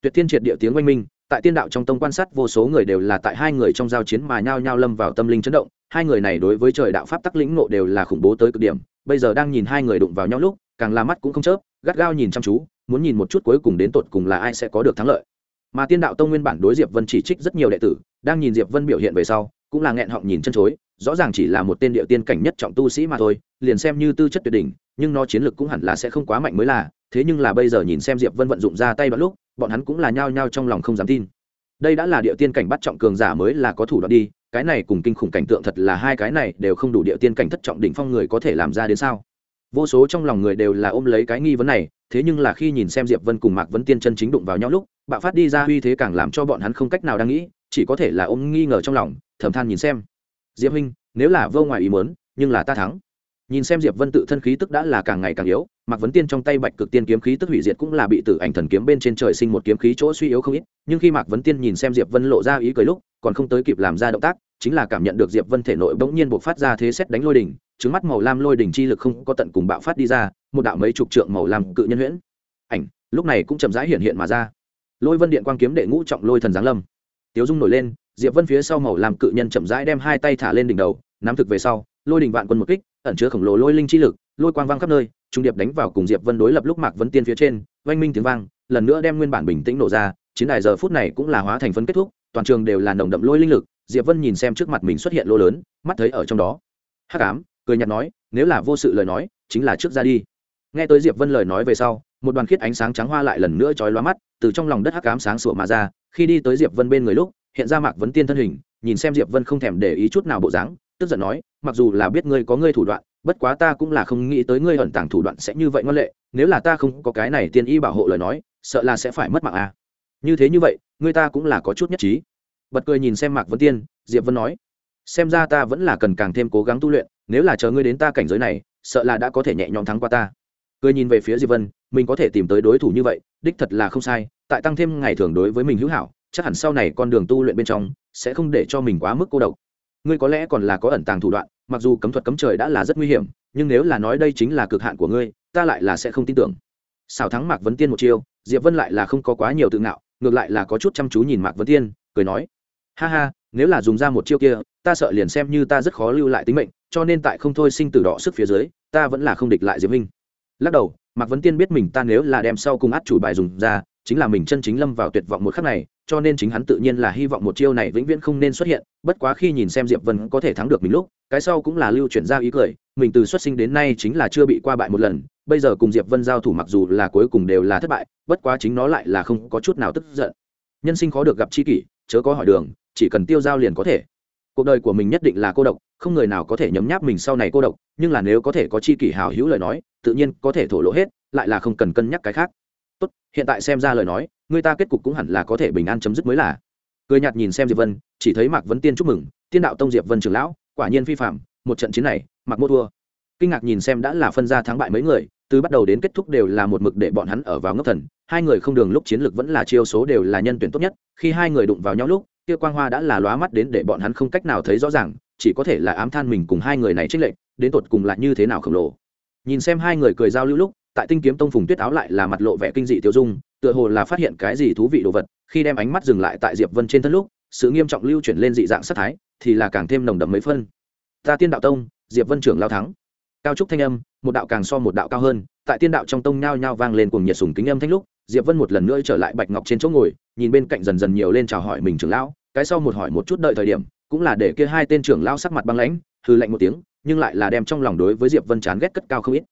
Tuyệt thiên triệt địa tiếng oanh minh tại tiên đạo trong tông quan sát, vô số người đều là tại hai người trong giao chiến mà nhao nhao lâm vào tâm linh chấn động. Hai người này đối với trời đạo pháp tắc lĩnh nộ đều là khủng bố tới cực điểm. Bây giờ đang nhìn hai người đụng vào nhau lúc, càng là mắt cũng không chớp, gắt gao nhìn chăm chú, muốn nhìn một chút cuối cùng đến tột cùng là ai sẽ có được thắng lợi. Mà tiên đạo tông nguyên bản đối diệp vân chỉ trích rất nhiều đệ tử, đang nhìn diệp vân biểu hiện về sau, cũng là nghẹn họng nhìn chân chối, rõ ràng chỉ là một tên địa tiên cảnh nhất trọng tu sĩ mà thôi, liền xem như tư chất tuyệt đỉnh, nhưng nó chiến lược cũng hẳn là sẽ không quá mạnh mới là, thế nhưng là bây giờ nhìn xem diệp vân vận dụng ra tay bắt lúc bọn hắn cũng là nhao nhao trong lòng không dám tin. Đây đã là địa tiên cảnh bắt trọng cường giả mới là có thủ đoạn đi, cái này cùng kinh khủng cảnh tượng thật là hai cái này đều không đủ địa tiên cảnh thất trọng đỉnh phong người có thể làm ra đến sao? Vô số trong lòng người đều là ôm lấy cái nghi vấn này, thế nhưng là khi nhìn xem diệp vân cùng mạc vấn tiên chân chính đụng vào nhau lúc, bạo phát đi ra uy thế càng làm cho bọn hắn không cách nào đang nghĩ, chỉ có thể là ôm nghi ngờ trong lòng, thầm than nhìn xem. Diệp huynh, nếu là vô ngoài ý mớn nhưng là ta thắng nhìn xem diệp vân tự thân khí tức đã là càng ngày càng yếu, mạc vấn tiên trong tay bạch cực tiên kiếm khí tức hủy diệt cũng là bị tử ảnh thần kiếm bên trên trời sinh một kiếm khí chỗ suy yếu không ít, nhưng khi mạc vấn tiên nhìn xem diệp vân lộ ra ý cười lúc, còn không tới kịp làm ra động tác, chính là cảm nhận được diệp vân thể nội bỗng nhiên buộc phát ra thế xét đánh lôi đỉnh, trứng mắt màu lam lôi đỉnh chi lực không có tận cùng bạo phát đi ra, một đạo mấy chục trượng màu lam cự nhân huyễn. Ảnh, lúc này cũng chậm rãi hiện hiện mà ra. Lôi vân điện quang kiếm đệ ngũ trọng lôi thần giáng lâm. Tiếu dung nổi lên, diệp vân phía sau màu lam cự nhân chậm rãi đem hai tay thả lên đỉnh đầu, nắm thực về sau, lôi đỉnh vạn quân một kích ẩn chứa khổng lồ lôi linh chi lực, lôi quang vang khắp nơi, trung điệp đánh vào cùng diệp vân đối lập lúc mạc vấn tiên phía trên, oanh minh tiếng vang, lần nữa đem nguyên bản bình tĩnh nổ ra, chiến đài giờ phút này cũng là hóa thành phấn kết thúc, toàn trường đều là nồng đậm lôi linh lực, diệp vân nhìn xem trước mặt mình xuất hiện lô lớn, mắt thấy ở trong đó. Hắc ám, cười nhạt nói, nếu là vô sự lời nói, chính là trước ra đi. Nghe tới diệp vân lời nói về sau, một đoàn khiết ánh sáng trắng hoa lại lần nữa chói lóa mắt, từ trong lòng đất hắc ám sáng sủa mà ra, khi đi tới diệp vân bên người lúc, hiện ra mạc vấn tiên thân hình, nhìn xem diệp vân không thèm để ý chút nào bộ dáng, tức giận nói mặc dù là biết ngươi có ngươi thủ đoạn, bất quá ta cũng là không nghĩ tới ngươi ẩn tàng thủ đoạn sẽ như vậy ngoan lệ, nếu là ta không có cái này tiên y bảo hộ lời nói, sợ là sẽ phải mất mạng à. như thế như vậy, ngươi ta cũng là có chút nhất trí. Bật cười nhìn xem mạc vân tiên, diệp vân nói, xem ra ta vẫn là cần càng thêm cố gắng tu luyện, nếu là chờ ngươi đến ta cảnh giới này, sợ là đã có thể nhẹ nhõm thắng qua ta. Cười nhìn về phía diệp vân, mình có thể tìm tới đối thủ như vậy, đích thật là không sai, tại tăng thêm ngày thường đối với mình hữu hảo, chắc hẳn sau này con đường tu luyện bên trong, sẽ không để cho mình quá mức cô độc. Ngươi có lẽ còn là có ẩn tàng thủ đoạn mặc dù cấm thuật cấm trời đã là rất nguy hiểm, nhưng nếu là nói đây chính là cực hạn của ngươi, ta lại là sẽ không tin tưởng. Xào thắng mạc vấn tiên một chiêu, diệp vân lại là không có quá nhiều tự ngạo, ngược lại là có chút chăm chú nhìn mạc vấn tiên, cười nói, ha ha, nếu là dùng ra một chiêu kia, ta sợ liền xem như ta rất khó lưu lại tính mệnh, cho nên tại không thôi sinh tử đỏ sức phía dưới, ta vẫn là không địch lại diệp minh. Lắc đầu, mạc vấn tiên biết mình ta nếu là đem sau cùng át chủ bài dùng ra, chính là mình chân chính lâm vào tuyệt vọng một khắc này, cho nên chính hắn tự nhiên là hy vọng một chiêu này vĩnh viễn không nên xuất hiện, bất quá khi nhìn xem diệp vân có thể thắng được mình lúc cái sau cũng là lưu chuyển ra ý cười, mình từ xuất sinh đến nay chính là chưa bị qua bại một lần, bây giờ cùng diệp vân giao thủ mặc dù là cuối cùng đều là thất bại, bất quá chính nó lại là không có chút nào tức giận. Nhân sinh khó được gặp chi kỷ, chớ có hỏi đường, chỉ cần tiêu giao liền có thể. Cuộc đời của mình nhất định là cô độc, không người nào có thể nhấm nháp mình sau này cô độc, nhưng là nếu có thể có chi kỷ hào hữu lời nói, tự nhiên có thể thổ lỗ hết, lại là không cần cân nhắc cái khác. Tốt, hiện tại xem ra lời nói, người ta kết cục cũng hẳn là có thể bình an chấm dứt mới là. Cười nhạt nhìn xem diệp vân, chỉ thấy mạc vấn tiên chúc mừng, tiên đạo tông diệp vân trưởng lão quả nhiên phi phạm, một trận chiến này, mặc mô thua. Kinh ngạc nhìn xem đã là phân ra thắng bại mấy người, từ bắt đầu đến kết thúc đều là một mực để bọn hắn ở vào ngốc thần, hai người không đường lúc chiến lược vẫn là chiêu số đều là nhân tuyển tốt nhất, khi hai người đụng vào nhau lúc, kia quang hoa đã là lóa mắt đến để bọn hắn không cách nào thấy rõ ràng, chỉ có thể là ám than mình cùng hai người này trích lệnh đến tột cùng là như thế nào khổng lồ. Nhìn xem hai người cười giao lưu lúc, tại tinh kiếm tông phùng tuyết áo lại là mặt lộ vẻ kinh dị tiêu dung, tựa hồ là phát hiện cái gì thú vị đồ vật, khi đem ánh mắt dừng lại tại diệp vân trên thân lúc sự nghiêm trọng lưu chuyển lên dị dạng sắc thái, thì là càng thêm nồng đậm mấy phân. Ta tiên đạo tông, diệp vân trưởng lao thắng. Cao trúc thanh âm, một đạo càng so một đạo cao hơn, tại tiên đạo trong tông nhao nhao vang lên cùng nhiệt sùng kính âm thanh lúc, diệp vân một lần nữa trở lại bạch ngọc trên chỗ ngồi, nhìn bên cạnh dần dần nhiều lên chào hỏi mình trưởng lão, cái sau một hỏi một chút đợi thời điểm, cũng là để kia hai tên trưởng lão sắc mặt băng lãnh hư lạnh một tiếng, nhưng lại là đem trong lòng đối với diệp vân chán ghét cất cao không ít.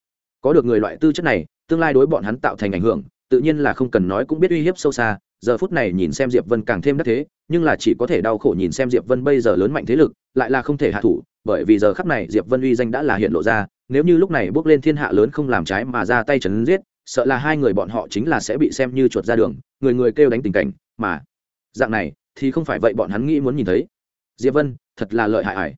Có được người loại tư chất này, tương lai đối bọn hắn tạo thành ảnh hưởng, tự nhiên là không cần nói cũng biết uy hiếp sâu xa giờ phút này nhìn xem diệp vân càng thêm đắc thế, nhưng là chỉ có thể đau khổ nhìn xem diệp vân bây giờ lớn mạnh thế lực, lại là không thể hạ thủ, bởi vì giờ khắp này diệp vân uy danh đã là hiện lộ ra, nếu như lúc này bước lên thiên hạ lớn không làm trái mà ra tay chấn giết, sợ là hai người bọn họ chính là sẽ bị xem như chuột ra đường, người người kêu đánh tình cảnh, mà dạng này thì không phải vậy bọn hắn nghĩ muốn nhìn thấy. Diệp vân, thật là lợi hại ải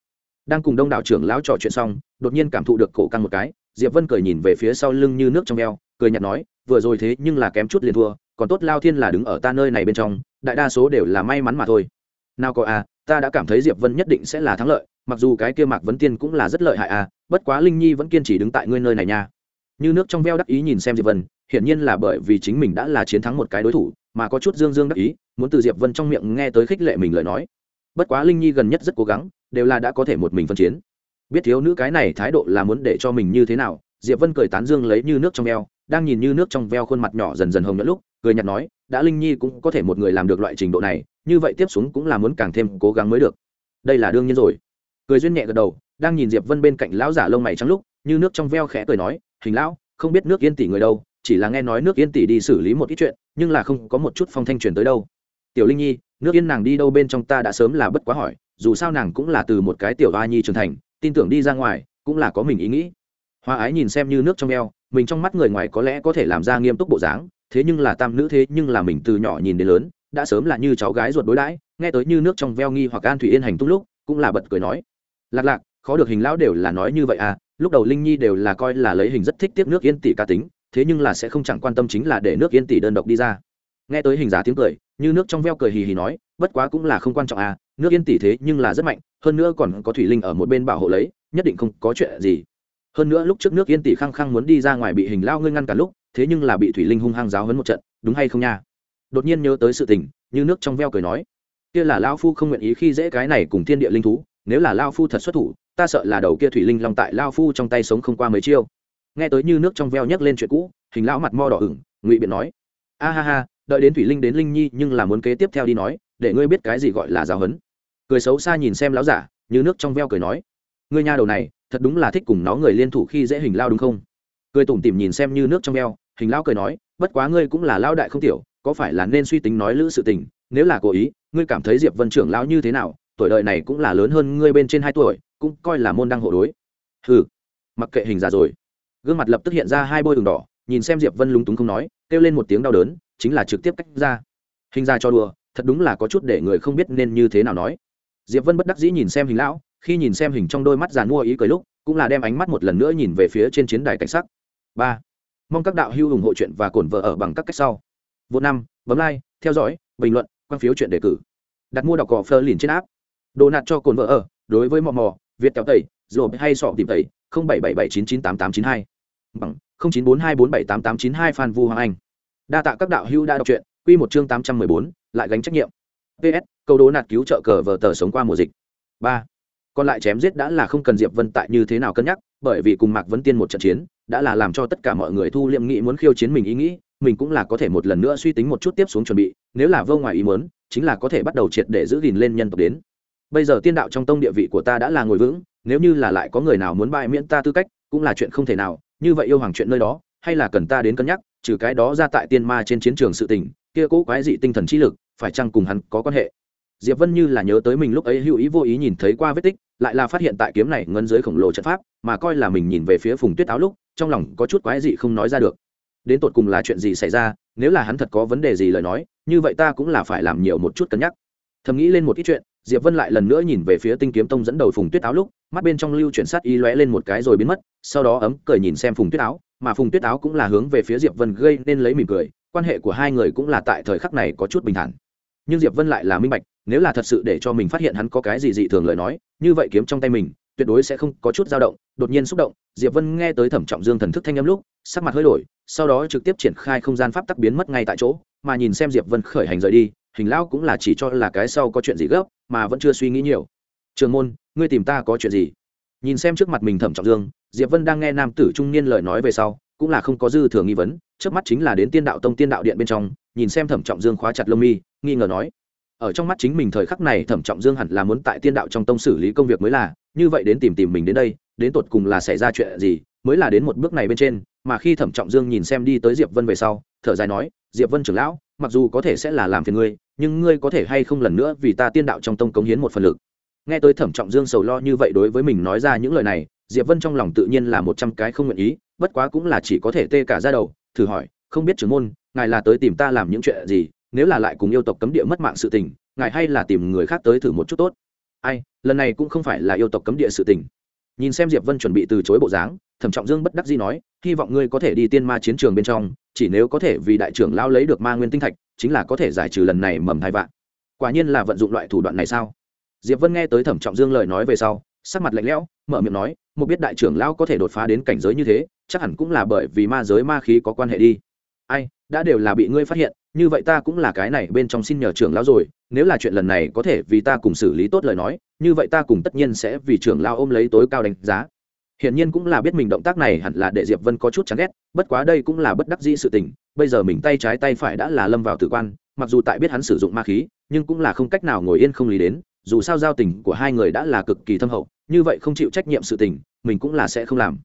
đang cùng đông đảo trưởng lão trò chuyện xong, đột nhiên cảm thụ được cổ căng một cái, diệp vân cười nhìn về phía sau lưng như nước trong eo, cười nhạt nói vừa rồi thế nhưng là kém chút liền thua, còn tốt lao thiên là đứng ở ta nơi này bên trong, đại đa số đều là may mắn mà thôi. Nào có à ta đã cảm thấy diệp vân nhất định sẽ là thắng lợi, mặc dù cái kia mạc vấn tiên cũng là rất lợi hại à bất quá linh nhi vẫn kiên trì đứng tại ngươi nơi này nha. Như nước trong veo đắc ý nhìn xem diệp vân, hiển nhiên là bởi vì chính mình đã là chiến thắng một cái đối thủ, mà có chút dương dương đắc ý, muốn từ diệp vân trong miệng nghe tới khích lệ mình lời nói. Bất quá linh nhi gần nhất rất cố gắng, đều là đã có thể một mình phân chiến. Biết thiếu nữ cái này thái độ là muốn để cho mình như thế nào, diệp vân cười tán dương lấy như nước trong veo đang nhìn như nước trong veo khuôn mặt nhỏ dần dần hồng nhẫn lúc, cười nhạt nói, đã linh nhi cũng có thể một người làm được loại trình độ này, như vậy tiếp xuống cũng là muốn càng thêm cố gắng mới được. Đây là đương nhiên rồi. Cười duyên nhẹ gật đầu, đang nhìn diệp vân bên cạnh lão giả lông mày trắng lúc, như nước trong veo khẽ cười nói, hình lão, không biết nước yên tỷ người đâu, chỉ là nghe nói nước yên tỷ đi xử lý một ít chuyện, nhưng là không có một chút phong thanh truyền tới đâu. Tiểu linh nhi, nước yên nàng đi đâu bên trong ta đã sớm là bất quá hỏi, dù sao nàng cũng là từ một cái tiểu hoa nhi trưởng thành, tin tưởng đi ra ngoài, cũng là có mình ý nghĩ hoa ái nhìn xem như nước trong eo, mình trong mắt người ngoài có lẽ có thể làm ra nghiêm túc bộ dáng, thế nhưng là tam nữ thế nhưng là mình từ nhỏ nhìn đến lớn, đã sớm là như cháu gái ruột đối đãi, nghe tới như nước trong veo nghi hoặc an thủy yên hành tung lúc, cũng là bật cười nói. Lạc lạc, khó được hình lão đều là nói như vậy à lúc đầu linh nhi đều là coi là lấy hình rất thích tiếp nước yên tỷ ca tính, thế nhưng là sẽ không chẳng quan tâm chính là để nước yên tỷ đơn độc đi ra. Nghe tới hình giá tiếng cười, như nước trong veo cười hì hì nói, bất quá cũng là không quan trọng à nước yên tỷ thế nhưng là rất mạnh, hơn nữa còn có thủy linh ở một bên bảo hộ lấy, nhất định không có chuyện gì hơn nữa lúc trước nước yên tỷ khăng khăng muốn đi ra ngoài bị hình lao ngươi ngăn cả lúc, thế nhưng là bị thủy linh hung hăng giáo hấn một trận, đúng hay không nha? Đột nhiên nhớ tới sự tình, như nước trong veo cười nói. Kia là lao phu không nguyện ý khi dễ cái này cùng thiên địa linh thú, nếu là lao phu thật xuất thủ, ta sợ là đầu kia thủy linh long tại lao phu trong tay sống không qua mấy chiêu. Nghe tới như nước trong veo nhấc lên chuyện cũ, hình lão mặt mo đỏ ửng, ngụy biện nói. A ha ha, đợi đến thủy linh đến linh nhi, nhưng là muốn kế tiếp theo đi nói, để ngươi biết cái gì gọi là giáo hấn cười xấu xa nhìn xem lão giả, như nước trong veo cười nói. Ngươi nha đầu này thật đúng là thích cùng nó người liên thủ khi dễ hình lao đúng không? Cười tủm tỉm nhìn xem như nước trong eo, hình lao cười nói bất quá ngươi cũng là lao đại không tiểu có phải là nên suy tính nói lữ sự tình? Nếu là cố ý ngươi cảm thấy diệp vân trưởng lão như thế nào? Tuổi đời này cũng là lớn hơn ngươi bên trên hai tuổi cũng coi là môn đăng hộ đối. Hừ mặc kệ hình già rồi. Gương mặt lập tức hiện ra hai bôi đường đỏ nhìn xem diệp vân lúng túng không nói kêu lên một tiếng đau đớn chính là trực tiếp cách ra. Hình ra cho đùa thật đúng là có chút để người không biết nên như thế nào nói. Diệp vân bất đắc dĩ nhìn xem hình lão khi nhìn xem hình trong đôi mắt giàn mua ý cười lúc, cũng là đem ánh mắt một lần nữa nhìn về phía trên chiến đài cảnh sắc. Ba, mong các đạo hữu ủng hộ chuyện và cổn vợ ở bằng các cách sau. Vô năm, bấm like, theo dõi, bình luận, quan phiếu chuyện đề cử. Đặt mua đọc cỏ phơ liền trên áp đồ nạt cho cồn vợ ở, đối với mò mò, việt kéo tẩy rồi hay sọ tìm tẩy, không bảy bảy bảy chín chín tám tám chín hai. Bằng, không chín bốn hai bốn bảy tám tám chín hai phan vu hoàng anh. Đa tạ các đạo hữu đã đọc truyện, quy một chương tám trăm mười bốn, lại gánh trách nhiệm. Ps câu đố nạt cứu trợ cờ vờ tờ sống qua mùa dịch. Ba còn lại chém giết đã là không cần diệp vân tại như thế nào cân nhắc, bởi vì cùng mạc vấn tiên một trận chiến, đã là làm cho tất cả mọi người thu liệm nghĩ muốn khiêu chiến mình ý nghĩ, mình cũng là có thể một lần nữa suy tính một chút tiếp xuống chuẩn bị, nếu là vô ngoài ý muốn, chính là có thể bắt đầu triệt để giữ gìn lên nhân tộc đến. Bây giờ tiên đạo trong tông địa vị của ta đã là ngồi vững, nếu như là lại có người nào muốn bại miễn ta tư cách, cũng là chuyện không thể nào, như vậy yêu hoàng chuyện nơi đó, hay là cần ta đến cân nhắc, trừ cái đó ra tại tiên ma trên chiến trường sự tình, kia cố quái dị tinh thần trí lực, phải chăng cùng hắn có quan hệ? Diệp vân như là nhớ tới mình lúc ấy hữu ý vô ý nhìn thấy qua vết tích lại là phát hiện tại kiếm này ngân dưới khổng lồ trận pháp, mà coi là mình nhìn về phía phùng tuyết áo lúc, trong lòng có chút quái dị không nói ra được. Đến tột cùng là chuyện gì xảy ra, nếu là hắn thật có vấn đề gì lời nói, như vậy ta cũng là phải làm nhiều một chút cân nhắc. Thầm nghĩ lên một ít chuyện, diệp vân lại lần nữa nhìn về phía tinh kiếm tông dẫn đầu phùng tuyết áo lúc, mắt bên trong lưu chuyển sát y lóe lên một cái rồi biến mất, sau đó ấm cười nhìn xem phùng tuyết áo, mà phùng tuyết áo cũng là hướng về phía diệp vân gây nên lấy mỉm cười, quan hệ của hai người cũng là tại thời khắc này có chút bình thản nhưng diệp vân lại là minh bạch, nếu là thật sự để cho mình phát hiện hắn có cái gì dị thường lời nói, như vậy kiếm trong tay mình, tuyệt đối sẽ không có chút dao động, đột nhiên xúc động, diệp vân nghe tới thẩm trọng dương thần thức thanh âm lúc, sắc mặt hơi đổi, sau đó trực tiếp triển khai không gian pháp tắc biến mất ngay tại chỗ, mà nhìn xem diệp vân khởi hành rời đi, hình lão cũng là chỉ cho là cái sau có chuyện gì gấp, mà vẫn chưa suy nghĩ nhiều. Trường môn, ngươi tìm ta có chuyện gì? Nhìn xem trước mặt mình thẩm trọng dương, diệp vân đang nghe nam tử trung niên lời nói về sau, cũng là không có dư thừa nghi vấn, trước mắt chính là đến tiên đạo tông tiên đạo điện bên trong, nhìn xem thẩm trọng dương khóa chặt lông mi nghi ngờ nói, ở trong mắt chính mình thời khắc này thẩm trọng dương hẳn là muốn tại tiên đạo trong tông xử lý công việc mới là, như vậy đến tìm tìm mình đến đây, đến tột cùng là xảy ra chuyện gì, mới là đến một bước này bên trên. Mà khi thẩm trọng dương nhìn xem đi tới diệp vân về sau, thở dài nói, diệp vân trưởng lão, mặc dù có thể sẽ là làm phiền ngươi, nhưng ngươi có thể hay không lần nữa vì ta tiên đạo trong tông cống hiến một phần lực? Nghe tới thẩm trọng dương sầu lo như vậy đối với mình nói ra những lời này, diệp vân trong lòng tự nhiên là một trăm cái không nguyện ý, bất quá cũng là chỉ có thể tê cả ra đầu, thử hỏi, không biết trưởng môn, ngài là tới tìm ta làm những chuyện gì nếu là lại cùng yêu tộc cấm địa mất mạng sự tình, ngài hay là tìm người khác tới thử một chút tốt. Ai, lần này cũng không phải là yêu tộc cấm địa sự tình. Nhìn xem diệp vân chuẩn bị từ chối bộ dáng, thẩm trọng dương bất đắc dĩ nói, hy vọng ngươi có thể đi tiên ma chiến trường bên trong, chỉ nếu có thể vì đại trưởng lao lấy được ma nguyên tinh thạch, chính là có thể giải trừ lần này mầm thai vạn. Quả nhiên là vận dụng loại thủ đoạn này sao? Diệp vân nghe tới thẩm trọng dương lời nói về sau, sắc mặt lạnh lẽo, mở miệng nói, một biết đại trưởng lao có thể đột phá đến cảnh giới như thế, chắc hẳn cũng là bởi vì ma giới ma khí có quan hệ đi. Ai, đã đều là bị ngươi phát hiện như vậy ta cũng là cái này bên trong xin nhờ trưởng lão rồi, nếu là chuyện lần này có thể vì ta cùng xử lý tốt lời nói, như vậy ta cùng tất nhiên sẽ vì trưởng lão ôm lấy tối cao đánh giá. Hiển nhiên cũng là biết mình động tác này hẳn là để diệp vân có chút chán ghét, bất quá đây cũng là bất đắc dĩ sự tình, bây giờ mình tay trái tay phải đã là lâm vào tử quan, mặc dù tại biết hắn sử dụng ma khí, nhưng cũng là không cách nào ngồi yên không lý đến, dù sao giao tình của hai người đã là cực kỳ thâm hậu, như vậy không chịu trách nhiệm sự tình, mình cũng là sẽ không làm.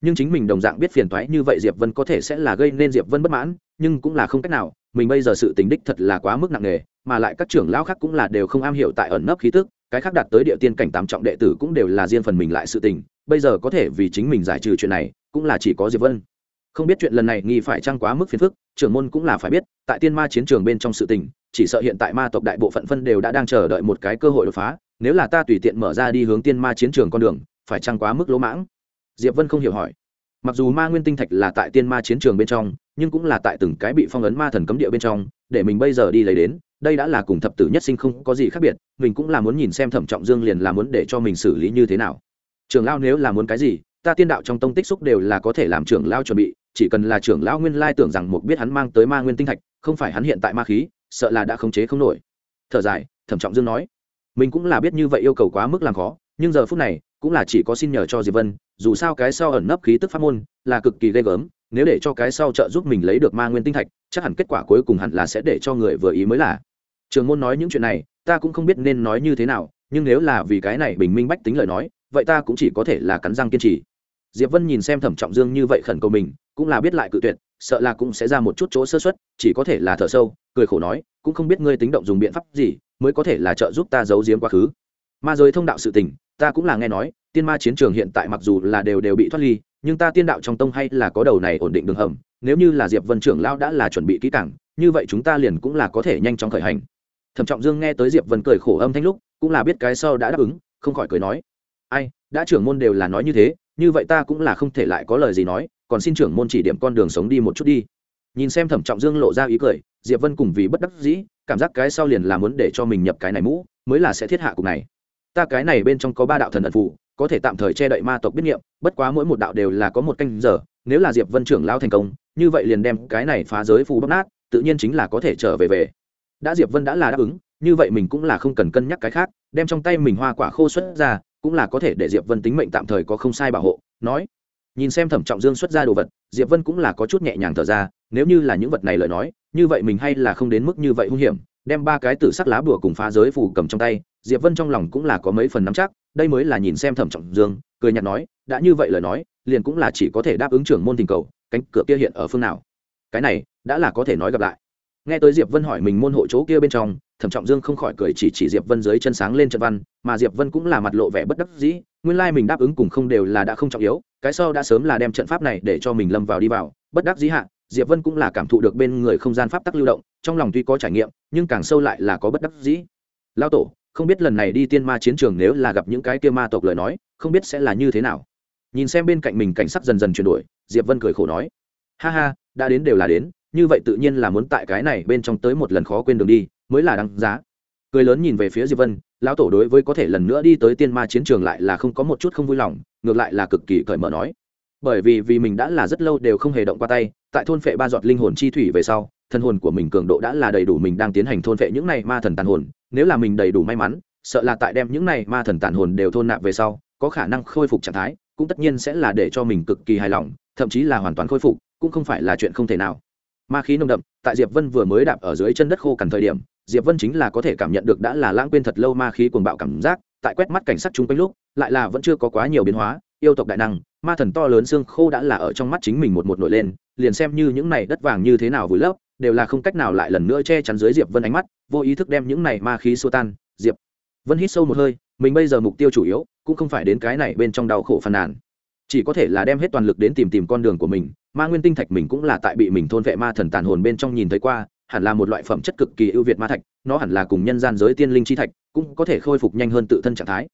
Nhưng chính mình đồng dạng biết phiền toái như vậy diệp vân có thể sẽ là gây nên diệp vân bất mãn, nhưng cũng là không cách nào mình bây giờ sự tình đích thật là quá mức nặng nề, mà lại các trưởng lão khác cũng là đều không am hiểu tại ẩn nấp khí tức, cái khác đạt tới địa tiên cảnh tám trọng đệ tử cũng đều là riêng phần mình lại sự tình, bây giờ có thể vì chính mình giải trừ chuyện này, cũng là chỉ có diệp vân. Không biết chuyện lần này nghi phải trăng quá mức phiền phức, trưởng môn cũng là phải biết, tại tiên ma chiến trường bên trong sự tình, chỉ sợ hiện tại ma tộc đại bộ phận phân đều đã đang chờ đợi một cái cơ hội đột phá, nếu là ta tùy tiện mở ra đi hướng tiên ma chiến trường con đường, phải trăng quá mức lỗ mãng? Diệp vân không hiểu hỏi. Mặc dù ma nguyên tinh thạch là tại tiên ma chiến trường bên trong nhưng cũng là tại từng cái bị phong ấn ma thần cấm địa bên trong, để mình bây giờ đi lấy đến, đây đã là cùng thập tử nhất sinh không có gì khác biệt, mình cũng là muốn nhìn xem thẩm trọng dương liền là muốn để cho mình xử lý như thế nào. Trưởng lao nếu là muốn cái gì, ta tiên đạo trong tông tích xúc đều là có thể làm trưởng lao chuẩn bị, chỉ cần là trưởng lão nguyên lai tưởng rằng một biết hắn mang tới ma nguyên tinh thạch, không phải hắn hiện tại ma khí, sợ là đã khống chế không nổi. Thở dài, thẩm trọng dương nói, mình cũng là biết như vậy yêu cầu quá mức làm khó, nhưng giờ phút này, cũng là chỉ có xin nhờ cho diệp vân, dù sao cái sau ẩn nấp khí tức pháp môn, là cực kỳ ghê gớm nếu để cho cái sau trợ giúp mình lấy được ma nguyên tinh thạch, chắc hẳn kết quả cuối cùng hẳn là sẽ để cho người vừa ý mới là. Trường môn nói những chuyện này, ta cũng không biết nên nói như thế nào, nhưng nếu là vì cái này bình minh bách tính lời nói, vậy ta cũng chỉ có thể là cắn răng kiên trì. Diệp vân nhìn xem thẩm trọng dương như vậy khẩn cầu mình, cũng là biết lại cự tuyệt, sợ là cũng sẽ ra một chút chỗ sơ xuất chỉ có thể là thở sâu, cười khổ nói, cũng không biết ngươi tính động dùng biện pháp gì, mới có thể là trợ giúp ta giấu giếm quá khứ. Ma giới thông đạo sự tình, ta cũng là nghe nói, tiên ma chiến trường hiện tại mặc dù là đều đều bị thoát ly nhưng ta tiên đạo trong tông hay là có đầu này ổn định đường hầm, nếu như là diệp vân trưởng lão đã là chuẩn bị kỹ càng, như vậy chúng ta liền cũng là có thể nhanh chóng khởi hành. Thẩm trọng dương nghe tới diệp vân cười khổ âm thanh lúc, cũng là biết cái sau đã đáp ứng, không khỏi cười nói, ai, đã trưởng môn đều là nói như thế, như vậy ta cũng là không thể lại có lời gì nói, còn xin trưởng môn chỉ điểm con đường sống đi một chút đi. Nhìn xem thẩm trọng dương lộ ra ý cười, diệp vân cùng vì bất đắc dĩ, cảm giác cái sau liền là muốn để cho mình nhập cái này mũ, mới là sẽ thiết hạ cục này. Ta cái này bên trong có ba đạo thần ẩn phụ có thể tạm thời che đậy ma tộc biết nghiệm, bất quá mỗi một đạo đều là có một canh giờ, nếu là diệp vân trưởng lao thành công, như vậy liền đem cái này phá giới phù bóc nát, tự nhiên chính là có thể trở về về. Đã diệp vân đã là đáp ứng, như vậy mình cũng là không cần cân nhắc cái khác, đem trong tay mình hoa quả khô xuất ra, cũng là có thể để diệp vân tính mệnh tạm thời có không sai bảo hộ, nói. Nhìn xem thẩm trọng dương xuất ra đồ vật, diệp vân cũng là có chút nhẹ nhàng thở ra, nếu như là những vật này lời nói, như vậy mình hay là không đến mức như vậy hung hiểm, đem ba cái tử sắc lá bùa cùng phá giới phù cầm trong tay, diệp vân trong lòng cũng là có mấy phần nắm chắc đây mới là nhìn xem thẩm trọng dương, cười nhạt nói, đã như vậy lời nói, liền cũng là chỉ có thể đáp ứng trưởng môn tình cầu, cánh cửa kia hiện ở phương nào? Cái này, đã là có thể nói gặp lại. Nghe tới diệp vân hỏi mình môn hộ chỗ kia bên trong, thẩm trọng dương không khỏi cười chỉ chỉ diệp vân dưới chân sáng lên trận văn, mà diệp vân cũng là mặt lộ vẻ bất đắc dĩ, nguyên lai mình đáp ứng cùng không đều là đã không trọng yếu, cái sau đã sớm là đem trận pháp này để cho mình lâm vào đi vào, bất đắc dĩ hạ, diệp vân cũng là cảm thụ được bên người không gian pháp tắc lưu động, trong lòng tuy có trải nghiệm, nhưng càng sâu lại là có bất đắc dĩ. Lao tổ không biết lần này đi tiên ma chiến trường nếu là gặp những cái kia ma tộc lời nói, không biết sẽ là như thế nào. Nhìn xem bên cạnh mình cảnh sắc dần dần chuyển đổi, diệp vân cười khổ nói, ha ha, đã đến đều là đến, như vậy tự nhiên là muốn tại cái này bên trong tới một lần khó quên đường đi, mới là đáng giá. Cười lớn nhìn về phía diệp vân, lão tổ đối với có thể lần nữa đi tới tiên ma chiến trường lại là không có một chút không vui lòng, ngược lại là cực kỳ cởi mở nói. Bởi vì vì mình đã là rất lâu đều không hề động qua tay, tại thôn phệ ba giọt linh hồn chi thủy về sau thân hồn của mình cường độ đã là đầy đủ mình đang tiến hành thôn phệ những này ma thần tàn hồn nếu là mình đầy đủ may mắn, sợ là tại đem những này ma thần tàn hồn đều thôn nạp về sau, có khả năng khôi phục trạng thái, cũng tất nhiên sẽ là để cho mình cực kỳ hài lòng, thậm chí là hoàn toàn khôi phục, cũng không phải là chuyện không thể nào. Ma khí nồng đậm, tại diệp vân vừa mới đạp ở dưới chân đất khô cằn thời điểm, diệp vân chính là có thể cảm nhận được đã là lãng quên thật lâu ma khí cuồng bạo cảm giác, tại quét mắt cảnh sát chung quanh lúc, lại là vẫn chưa có quá nhiều biến hóa, yêu tộc đại năng, ma thần to lớn xương khô đã là ở trong mắt chính mình một một nổi lên, liền xem như những này đất vàng như thế nào vùi lấp đều là không cách nào lại lần nữa che chắn dưới diệp vân ánh mắt, vô ý thức đem những này ma khí xua tan. Diệp vân hít sâu một hơi, mình bây giờ mục tiêu chủ yếu cũng không phải đến cái này bên trong đau khổ phàn nàn. Chỉ có thể là đem hết toàn lực đến tìm tìm con đường của mình, ma nguyên tinh thạch mình cũng là tại bị mình thôn vệ ma thần tàn hồn bên trong nhìn thấy qua, hẳn là một loại phẩm chất cực kỳ ưu việt ma thạch, nó hẳn là cùng nhân gian giới tiên linh chi thạch cũng có thể khôi phục nhanh hơn tự thân trạng thái.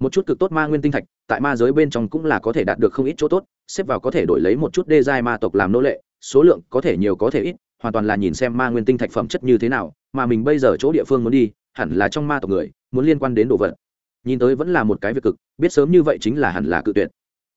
Một chút cực tốt ma nguyên tinh thạch, tại ma giới bên trong cũng là có thể đạt được không ít chỗ tốt, xếp vào có thể đổi lấy một chút đê giai ma tộc làm nô lệ, số lượng có thể nhiều có thể ít hoàn toàn là nhìn xem ma nguyên tinh thạch phẩm chất như thế nào, mà mình bây giờ chỗ địa phương muốn đi, hẳn là trong ma tộc người, muốn liên quan đến đồ vật. Nhìn tới vẫn là một cái việc cực, biết sớm như vậy chính là hẳn là cự tuyệt.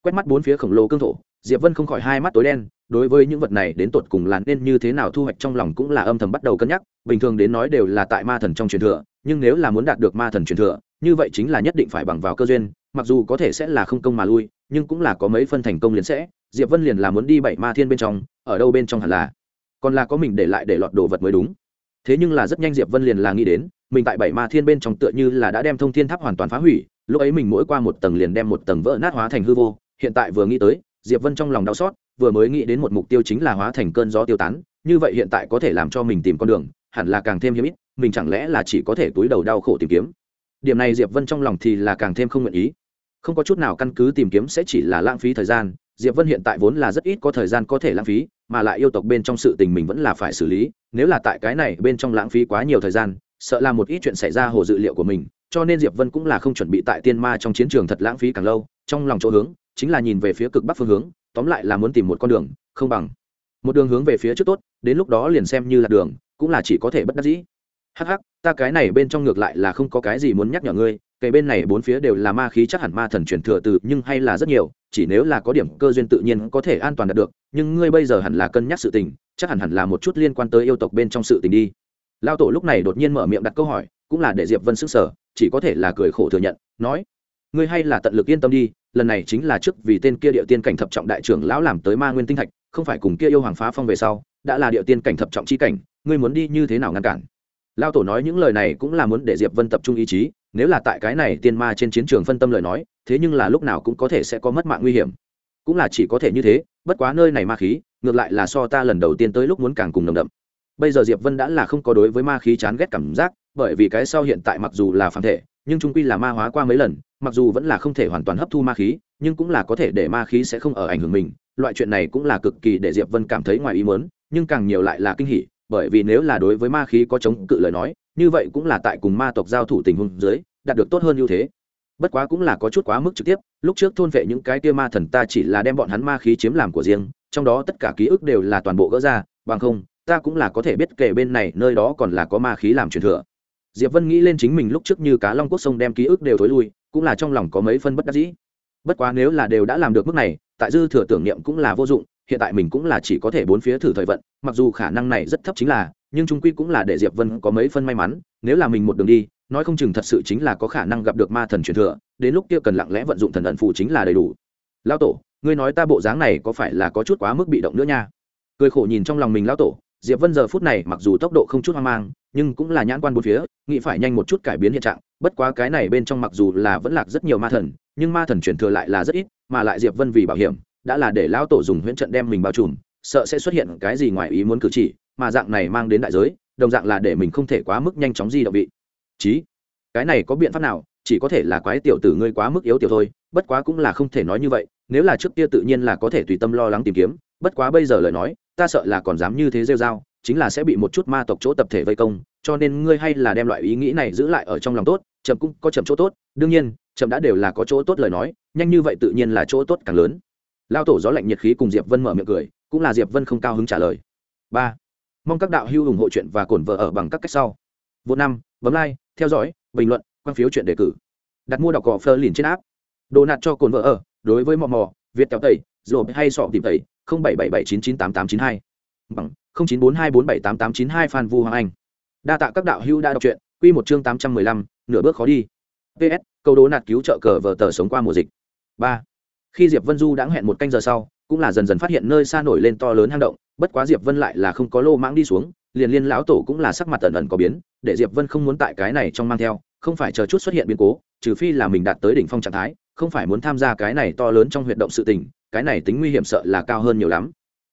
Quét mắt bốn phía khổng lồ cương thổ, diệp vân không khỏi hai mắt tối đen, đối với những vật này đến tột cùng là nên như thế nào thu hoạch trong lòng cũng là âm thầm bắt đầu cân nhắc, bình thường đến nói đều là tại ma thần trong truyền thừa, nhưng nếu là muốn đạt được ma thần truyền thừa, như vậy chính là nhất định phải bằng vào cơ duyên, mặc dù có thể sẽ là không công mà lui, nhưng cũng là có mấy phân thành công liền sẽ, diệp vân liền là muốn đi bảy ma thiên bên trong, ở đâu bên trong hẳn là còn là có mình để lại để lọt đồ vật mới đúng. Thế nhưng là rất nhanh diệp vân liền là nghĩ đến, mình tại bảy ma thiên bên trong tựa như là đã đem thông thiên tháp hoàn toàn phá hủy, lúc ấy mình mỗi qua một tầng liền đem một tầng vỡ nát hóa thành hư vô, hiện tại vừa nghĩ tới, diệp vân trong lòng đau xót, vừa mới nghĩ đến một mục tiêu chính là hóa thành cơn gió tiêu tán, như vậy hiện tại có thể làm cho mình tìm con đường, hẳn là càng thêm hiếm ít, mình chẳng lẽ là chỉ có thể túi đầu đau khổ tìm kiếm. Điểm này diệp vân trong lòng thì là càng thêm không nguyện ý. Không có chút nào căn cứ tìm kiếm sẽ chỉ là lãng phí thời gian diệp vân hiện tại vốn là rất ít có thời gian có thể lãng phí, mà lại yêu tộc bên trong sự tình mình vẫn là phải xử lý, nếu là tại cái này bên trong lãng phí quá nhiều thời gian, sợ là một ít chuyện xảy ra hồ dự liệu của mình, cho nên diệp vân cũng là không chuẩn bị tại tiên ma trong chiến trường thật lãng phí càng lâu, trong lòng chỗ hướng, chính là nhìn về phía cực bắc phương hướng, tóm lại là muốn tìm một con đường, không bằng. Một đường hướng về phía trước tốt, đến lúc đó liền xem như là đường, cũng là chỉ có thể bất đắc dĩ. Hắc hắc, ta cái này bên trong ngược lại là không có cái gì muốn nhắc nhở ngươi kể bên này bốn phía đều là ma khí chắc hẳn ma thần truyền thừa từ, nhưng hay là rất nhiều, chỉ nếu là có điểm cơ duyên tự nhiên có thể an toàn đạt được, nhưng ngươi bây giờ hẳn là cân nhắc sự tình, chắc hẳn hẳn là một chút liên quan tới yêu tộc bên trong sự tình đi. Lao tổ lúc này đột nhiên mở miệng đặt câu hỏi, cũng là để diệp vân sức sở chỉ có thể là cười khổ thừa nhận, nói, ngươi hay là tận lực yên tâm đi, lần này chính là trước vì tên kia địa tiên cảnh thập trọng đại trưởng lão làm tới ma nguyên tinh thạch, không phải cùng kia yêu hoàng phá phong về sau, đã là địa tiên cảnh thập trọng chi cảnh, ngươi muốn đi như thế nào ngăn cản? Lao tổ nói những lời này cũng là muốn để diệp vân tập trung ý chí nếu là tại cái này tiên ma trên chiến trường phân tâm lời nói, thế nhưng là lúc nào cũng có thể sẽ có mất mạng nguy hiểm. Cũng là chỉ có thể như thế, bất quá nơi này ma khí, ngược lại là so ta lần đầu tiên tới lúc muốn càng cùng nồng đậm. Bây giờ diệp vân đã là không có đối với ma khí chán ghét cảm giác, bởi vì cái sau hiện tại mặc dù là phản thể, nhưng trung quy là ma hóa qua mấy lần, mặc dù vẫn là không thể hoàn toàn hấp thu ma khí, nhưng cũng là có thể để ma khí sẽ không ở ảnh hưởng mình. Loại chuyện này cũng là cực kỳ để diệp vân cảm thấy ngoài ý muốn, nhưng càng nhiều lại là kinh hỉ bởi vì nếu là đối với ma khí có chống cự lời nói, như vậy cũng là tại cùng ma tộc giao thủ tình huống dưới, đạt được tốt hơn ưu thế. Bất quá cũng là có chút quá mức trực tiếp, lúc trước thôn vệ những cái tia ma thần ta chỉ là đem bọn hắn ma khí chiếm làm của riêng, trong đó tất cả ký ức đều là toàn bộ gỡ ra, bằng không, ta cũng là có thể biết kể bên này nơi đó còn là có ma khí làm truyền thừa. Diệp vân nghĩ lên chính mình lúc trước như cá long quốc sông đem ký ức đều thối lui, cũng là trong lòng có mấy phân bất đắc dĩ. Bất quá nếu là đều đã làm được mức này, tại dư thừa tưởng niệm cũng là vô dụng hiện tại mình cũng là chỉ có thể bốn phía thử thời vận, mặc dù khả năng này rất thấp chính là, nhưng trung quy cũng là để diệp vân có mấy phân may mắn, nếu là mình một đường đi, nói không chừng thật sự chính là có khả năng gặp được ma thần truyền thừa, đến lúc kia cần lặng lẽ vận dụng thần ẩn phù chính là đầy đủ. Lao tổ, ngươi nói ta bộ dáng này có phải là có chút quá mức bị động nữa nha? Cười khổ nhìn trong lòng mình lao tổ, diệp vân giờ phút này mặc dù tốc độ không chút hoang mang, nhưng cũng là nhãn quan bốn phía, nghĩ phải nhanh một chút cải biến hiện trạng, bất quá cái này bên trong mặc dù là vẫn lạc rất nhiều ma thần, nhưng ma thần truyền thừa lại là rất ít, mà lại diệp vân vì bảo hiểm đã là để lão tổ dùng huyễn trận đem mình bao trùm, sợ sẽ xuất hiện cái gì ngoài ý muốn cử chỉ, mà dạng này mang đến đại giới, đồng dạng là để mình không thể quá mức nhanh chóng di động vị. Chí, cái này có biện pháp nào? Chỉ có thể là quái tiểu tử ngươi quá mức yếu tiểu thôi, bất quá cũng là không thể nói như vậy, nếu là trước kia tự nhiên là có thể tùy tâm lo lắng tìm kiếm, bất quá bây giờ lời nói, ta sợ là còn dám như thế rêu dao chính là sẽ bị một chút ma tộc chỗ tập thể vây công, cho nên ngươi hay là đem loại ý nghĩ này giữ lại ở trong lòng tốt, chậm cũng có chậm chỗ tốt, đương nhiên, chậm đã đều là có chỗ tốt lời nói, nhanh như vậy tự nhiên là chỗ tốt càng lớn lao tổ gió lạnh nhiệt khí cùng diệp vân mở miệng cười, cũng là diệp vân không cao hứng trả lời. Ba, mong các đạo hữu ủng hộ chuyện và cổn vợ ở bằng các cách sau. Vô năm, bấm like, theo dõi, bình luận, quan phiếu chuyện đề cử. Đặt mua đọc cỏ phơ liền trên áp đồ nạt cho cồn vợ ở, đối với mò mò, việt kéo tẩy rồi hay sọ tìm tẩy, không bảy bảy bảy chín chín tám tám chín hai. Bằng, không chín bốn hai bốn bảy tám tám chín hai phan vu hoàng anh. Đa tạ các đạo hữu đã đọc truyện, quy một chương tám trăm mười lăm, nửa bước khó đi. Ps câu đố nạt cứu trợ cờ vợ tờ sống qua mùa dịch. Ba khi diệp vân du đã hẹn một canh giờ sau, cũng là dần dần phát hiện nơi xa nổi lên to lớn hang động, bất quá diệp vân lại là không có lô mãng đi xuống, liền liên lão tổ cũng là sắc mặt ẩn ẩn có biến, để diệp vân không muốn tại cái này trong mang theo, không phải chờ chút xuất hiện biến cố, trừ phi là mình đạt tới đỉnh phong trạng thái, không phải muốn tham gia cái này to lớn trong huyệt động sự tình, cái này tính nguy hiểm sợ là cao hơn nhiều lắm.